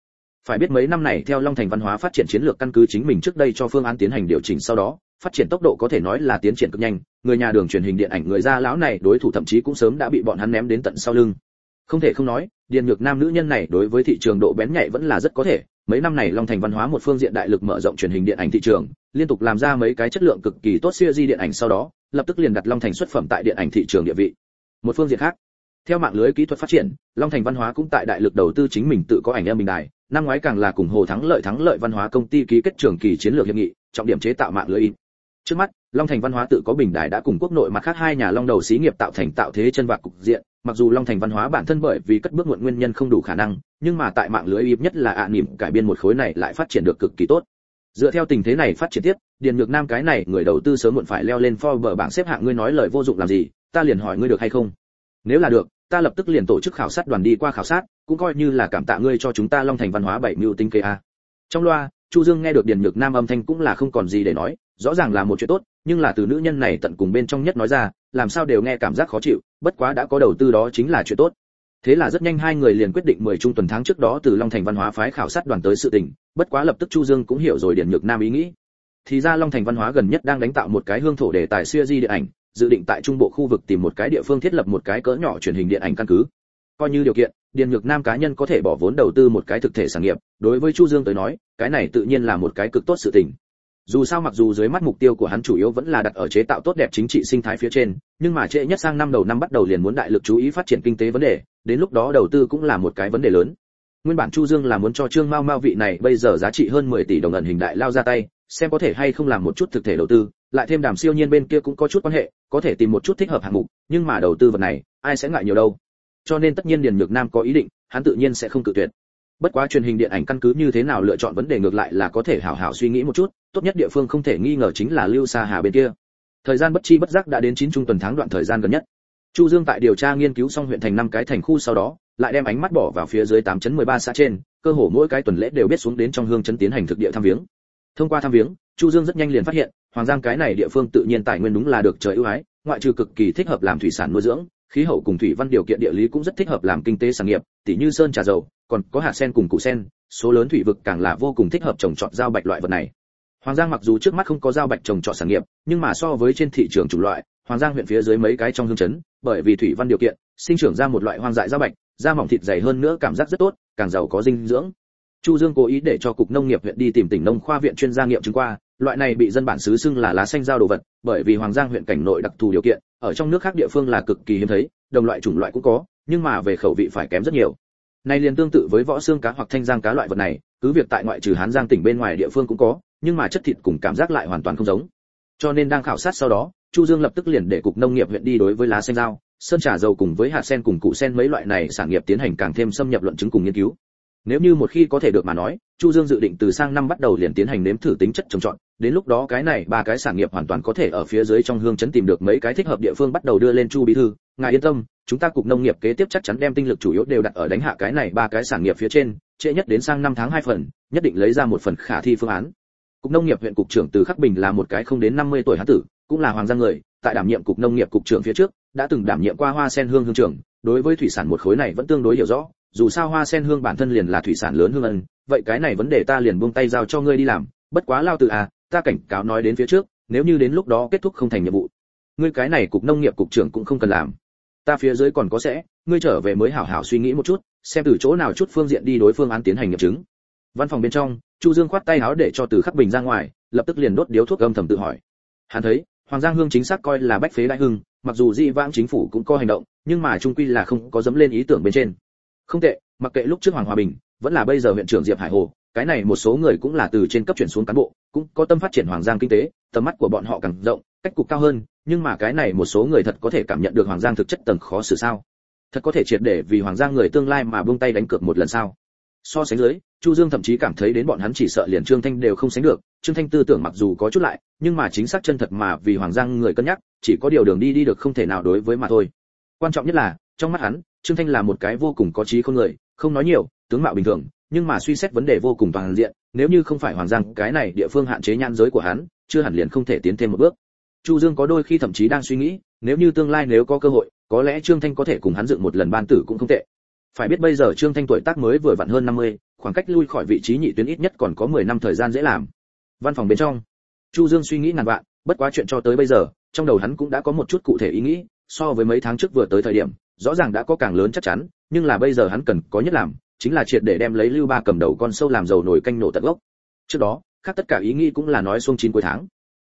phải biết mấy năm này theo long thành văn hóa phát triển chiến lược căn cứ chính mình trước đây cho phương án tiến hành điều chỉnh sau đó, phát triển tốc độ có thể nói là tiến triển cực nhanh, người nhà đường truyền hình điện ảnh người ra lão này đối thủ thậm chí cũng sớm đã bị bọn hắn ném đến tận sau lưng. Không thể không nói điền ngược nam nữ nhân này đối với thị trường độ bén nhạy vẫn là rất có thể. Mấy năm này long thành văn hóa một phương diện đại lực mở rộng truyền hình điện ảnh thị trường, liên tục làm ra mấy cái chất lượng cực kỳ tốt siêu di điện ảnh sau đó, lập tức liền đặt long thành xuất phẩm tại điện ảnh thị trường địa vị. Một phương diện khác, theo mạng lưới kỹ thuật phát triển, long thành văn hóa cũng tại đại lực đầu tư chính mình tự có ảnh em bình đài năm ngoái càng là cùng hồ thắng lợi thắng lợi văn hóa công ty ký kết trường kỳ chiến lược hiệp nghị, trọng điểm chế tạo mạng lưới. In trước mắt, long thành văn hóa tự có bình đài đã cùng quốc nội mặt khác hai nhà long đầu xí nghiệp tạo thành tạo thế chân vạc cục diện. Mặc dù long thành văn hóa bản thân bởi vì cất bước muộn nguyên nhân không đủ khả năng, nhưng mà tại mạng lưới ít nhất là ạ à cải biên một khối này lại phát triển được cực kỳ tốt. Dựa theo tình thế này phát triển tiếp điền ngược nam cái này người đầu tư sớm muộn phải leo lên Forbes bảng xếp hạng ngươi nói lời vô dụng làm gì, ta liền hỏi ngươi được hay không. Nếu là được, ta lập tức liền tổ chức khảo sát đoàn đi qua khảo sát cũng coi như là cảm tạ ngươi cho chúng ta long thành văn hóa bảy mưu tinh kế a. Trong loa, chu dương nghe được điền nhược nam âm thanh cũng là không còn gì để nói, rõ ràng là một chuyện tốt, nhưng là từ nữ nhân này tận cùng bên trong nhất nói ra, làm sao đều nghe cảm giác khó chịu, bất quá đã có đầu tư đó chính là chuyện tốt. Thế là rất nhanh hai người liền quyết định 10 trung tuần tháng trước đó từ long thành văn hóa phái khảo sát đoàn tới sự tình, bất quá lập tức chu dương cũng hiểu rồi điển nhược nam ý nghĩ. Thì ra long thành văn hóa gần nhất đang đánh tạo một cái hương thổ đề tài xưa di điện ảnh, dự định tại trung bộ khu vực tìm một cái địa phương thiết lập một cái cỡ nhỏ truyền hình điện ảnh căn cứ. Coi như điều kiện điền nhược nam cá nhân có thể bỏ vốn đầu tư một cái thực thể sản nghiệp, đối với chu dương tới nói, cái này tự nhiên là một cái cực tốt sự tình. Dù sao mặc dù dưới mắt mục tiêu của hắn chủ yếu vẫn là đặt ở chế tạo tốt đẹp chính trị sinh thái phía trên, nhưng mà trễ nhất sang năm đầu năm bắt đầu liền muốn đại lực chú ý phát triển kinh tế vấn đề, đến lúc đó đầu tư cũng là một cái vấn đề lớn. Nguyên bản chu dương là muốn cho trương mao mao vị này bây giờ giá trị hơn 10 tỷ đồng ẩn hình đại lao ra tay, xem có thể hay không làm một chút thực thể đầu tư, lại thêm đàm siêu nhiên bên kia cũng có chút quan hệ, có thể tìm một chút thích hợp hạng mục, nhưng mà đầu tư vật này, ai sẽ ngại nhiều đâu? Cho nên tất nhiên điền nhược nam có ý định, hắn tự nhiên sẽ không cự tuyệt. Bất quá truyền hình điện ảnh căn cứ như thế nào lựa chọn vấn đề ngược lại là có thể hảo hảo suy nghĩ một chút, tốt nhất địa phương không thể nghi ngờ chính là lưu sa hà bên kia. Thời gian bất chi bất giác đã đến chín trung tuần tháng đoạn thời gian gần nhất. Chu dương tại điều tra nghiên cứu xong huyện thành năm cái thành khu sau đó, lại đem ánh mắt bỏ vào phía dưới 8 chấn 13 xã trên, cơ hồ mỗi cái tuần lễ đều biết xuống đến trong hương chấn tiến hành thực địa thăm viếng. Thông qua thăm viếng, chu dương rất nhanh liền phát hiện, hoàng giang cái này địa phương tự nhiên tài nguyên đúng là được trời ưu ái, ngoại trừ cực kỳ thích hợp làm thủy sản nuôi dưỡng khí hậu cùng thủy văn điều kiện địa lý cũng rất thích hợp làm kinh tế sản nghiệp tỉ như sơn trà dầu còn có hạt sen cùng củ sen số lớn thủy vực càng là vô cùng thích hợp trồng trọt giao bạch loại vật này Hoàng Giang mặc dù trước mắt không có giao bạch trồng trọt sản nghiệp, nhưng mà so với trên thị trường chủng loại, Hoàng Giang huyện phía dưới mấy cái trong hương chấn, bởi vì thủy văn điều kiện, sinh trưởng ra một loại hoang dại giao bạch, da mỏng thịt dày hơn nữa cảm giác rất tốt, càng giàu có dinh dưỡng. Chu Dương cố ý để cho cục nông nghiệp huyện đi tìm tỉnh nông khoa viện chuyên gia nghiệm chứng qua, loại này bị dân bản xứ xưng là lá xanh giao đồ vật, bởi vì Hoàng Giang huyện cảnh nội đặc thù điều kiện, ở trong nước khác địa phương là cực kỳ hiếm thấy, đồng loại chủng loại cũng có, nhưng mà về khẩu vị phải kém rất nhiều. Nay liền tương tự với võ xương cá hoặc thanh giang cá loại vật này, cứ việc tại ngoại trừ Hán Giang tỉnh bên ngoài địa phương cũng có, nhưng mà chất thịt cùng cảm giác lại hoàn toàn không giống cho nên đang khảo sát sau đó chu dương lập tức liền để cục nông nghiệp huyện đi đối với lá xanh dao sơn trà dầu cùng với hạt sen cùng củ sen mấy loại này sản nghiệp tiến hành càng thêm xâm nhập luận chứng cùng nghiên cứu nếu như một khi có thể được mà nói, chu dương dự định từ sang năm bắt đầu liền tiến hành nếm thử tính chất trồng trọt, đến lúc đó cái này ba cái sản nghiệp hoàn toàn có thể ở phía dưới trong hương chấn tìm được mấy cái thích hợp địa phương bắt đầu đưa lên chu bí thư. Ngài yên tâm, chúng ta cục nông nghiệp kế tiếp chắc chắn đem tinh lực chủ yếu đều đặt ở đánh hạ cái này ba cái sản nghiệp phía trên, trễ nhất đến sang năm tháng hai phần, nhất định lấy ra một phần khả thi phương án. Cục nông nghiệp huyện cục trưởng từ khắc bình là một cái không đến 50 tuổi hán tử, cũng là hoàng gia người, tại đảm nhiệm cục nông nghiệp cục trưởng phía trước, đã từng đảm nhiệm qua hoa sen hương hương trưởng, đối với thủy sản một khối này vẫn tương đối hiểu rõ dù sao hoa sen hương bản thân liền là thủy sản lớn hương ân, vậy cái này vấn đề ta liền buông tay giao cho ngươi đi làm, bất quá lao từ à ta cảnh cáo nói đến phía trước, nếu như đến lúc đó kết thúc không thành nhiệm vụ, ngươi cái này cục nông nghiệp cục trưởng cũng không cần làm. Ta phía dưới còn có sẽ, ngươi trở về mới hảo hảo suy nghĩ một chút, xem từ chỗ nào chút phương diện đi đối phương án tiến hành nghiệm chứng. Văn phòng bên trong, chu dương khoát tay áo để cho từ khắc bình ra ngoài, lập tức liền đốt điếu thuốc âm thầm tự hỏi. Hắn thấy, hoàng giang hương chính xác coi là bách phế đại hưng, mặc dù di vãng chính phủ cũng có hành động, nhưng mà trung quy là không có dấm lên ý tưởng bên trên không tệ, mặc kệ lúc trước hoàng hòa bình, vẫn là bây giờ huyện trưởng diệp hải hồ, cái này một số người cũng là từ trên cấp chuyển xuống cán bộ, cũng có tâm phát triển hoàng giang kinh tế, tầm mắt của bọn họ càng rộng, cách cục cao hơn, nhưng mà cái này một số người thật có thể cảm nhận được hoàng giang thực chất tầng khó xử sao? Thật có thể triệt để vì hoàng giang người tương lai mà buông tay đánh cược một lần sao? So sánh dưới, chu dương thậm chí cảm thấy đến bọn hắn chỉ sợ liền trương thanh đều không sánh được, trương thanh tư tưởng mặc dù có chút lại, nhưng mà chính xác chân thật mà vì hoàng giang người cân nhắc, chỉ có điều đường đi đi được không thể nào đối với mà thôi. Quan trọng nhất là trong mắt hắn trương thanh là một cái vô cùng có trí không người không nói nhiều tướng mạo bình thường nhưng mà suy xét vấn đề vô cùng toàn diện nếu như không phải hoàng giang cái này địa phương hạn chế nhan giới của hắn chưa hẳn liền không thể tiến thêm một bước. Chu dương có đôi khi thậm chí đang suy nghĩ nếu như tương lai nếu có cơ hội có lẽ trương thanh có thể cùng hắn dựng một lần ban tử cũng không tệ. Phải biết bây giờ trương thanh tuổi tác mới vừa vặn hơn 50, khoảng cách lui khỏi vị trí nhị tuyến ít nhất còn có 10 năm thời gian dễ làm. Văn phòng bên trong chu dương suy nghĩ ngàn vạn bất quá chuyện cho tới bây giờ trong đầu hắn cũng đã có một chút cụ thể ý nghĩ so với mấy tháng trước vừa tới thời điểm rõ ràng đã có càng lớn chắc chắn, nhưng là bây giờ hắn cần có nhất làm, chính là triệt để đem lấy lưu ba cầm đầu con sâu làm dầu nổi canh nổ tận gốc. Trước đó, khác tất cả ý nghĩ cũng là nói xuống chín cuối tháng.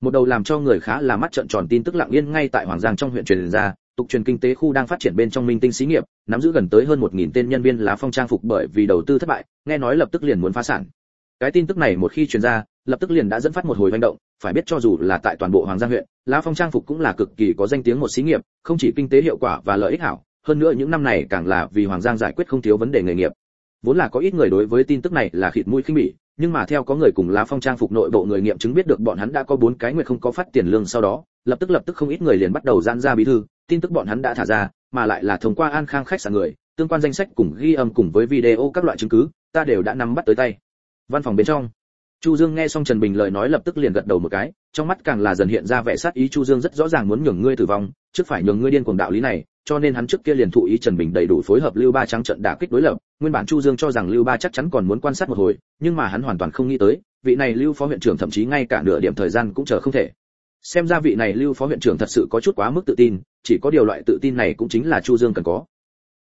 Một đầu làm cho người khá là mắt trợn tròn tin tức lặng yên ngay tại hoàng giang trong huyện truyền ra, tục truyền kinh tế khu đang phát triển bên trong minh tinh xí nghiệp, nắm giữ gần tới hơn một nghìn tên nhân viên lá phong trang phục bởi vì đầu tư thất bại, nghe nói lập tức liền muốn phá sản. Cái tin tức này một khi truyền ra, lập tức liền đã dẫn phát một hồi hành động, phải biết cho dù là tại toàn bộ hoàng giang huyện, lá phong trang phục cũng là cực kỳ có danh tiếng một xí nghiệp, không chỉ kinh tế hiệu quả và lợi ích hảo hơn nữa những năm này càng là vì hoàng giang giải quyết không thiếu vấn đề nghề nghiệp. Vốn là có ít người đối với tin tức này là khịt mũi khinh bỉ, nhưng mà theo có người cùng lá phong trang phục nội bộ người nghiệm chứng biết được bọn hắn đã có bốn cái nguyệt không có phát tiền lương sau đó, lập tức lập tức không ít người liền bắt đầu giãn ra bí thư, tin tức bọn hắn đã thả ra, mà lại là thông qua an khang khách sạn người, tương quan danh sách cùng ghi âm cùng với video các loại chứng cứ, ta đều đã nắm bắt tới tay. Văn phòng bên trong, chu dương nghe xong trần bình lời nói lập tức liền gật đầu một cái, trong mắt càng là dần hiện ra vẻ sát ý chu dương rất rõ ràng muốn nhường ngươi tử vong, trước phải nhường ngươi điên cuồng đạo lý này cho nên hắn trước kia liền thụ ý trần bình đầy đủ phối hợp lưu ba trắng trận đả kích đối lập. Nguyên bản chu dương cho rằng lưu ba chắc chắn còn muốn quan sát một hồi, nhưng mà hắn hoàn toàn không nghĩ tới, vị này lưu phó huyện trưởng thậm chí ngay cả nửa điểm thời gian cũng chờ không thể. Xem ra vị này lưu phó huyện trưởng thật sự có chút quá mức tự tin, chỉ có điều loại tự tin này cũng chính là chu dương cần có.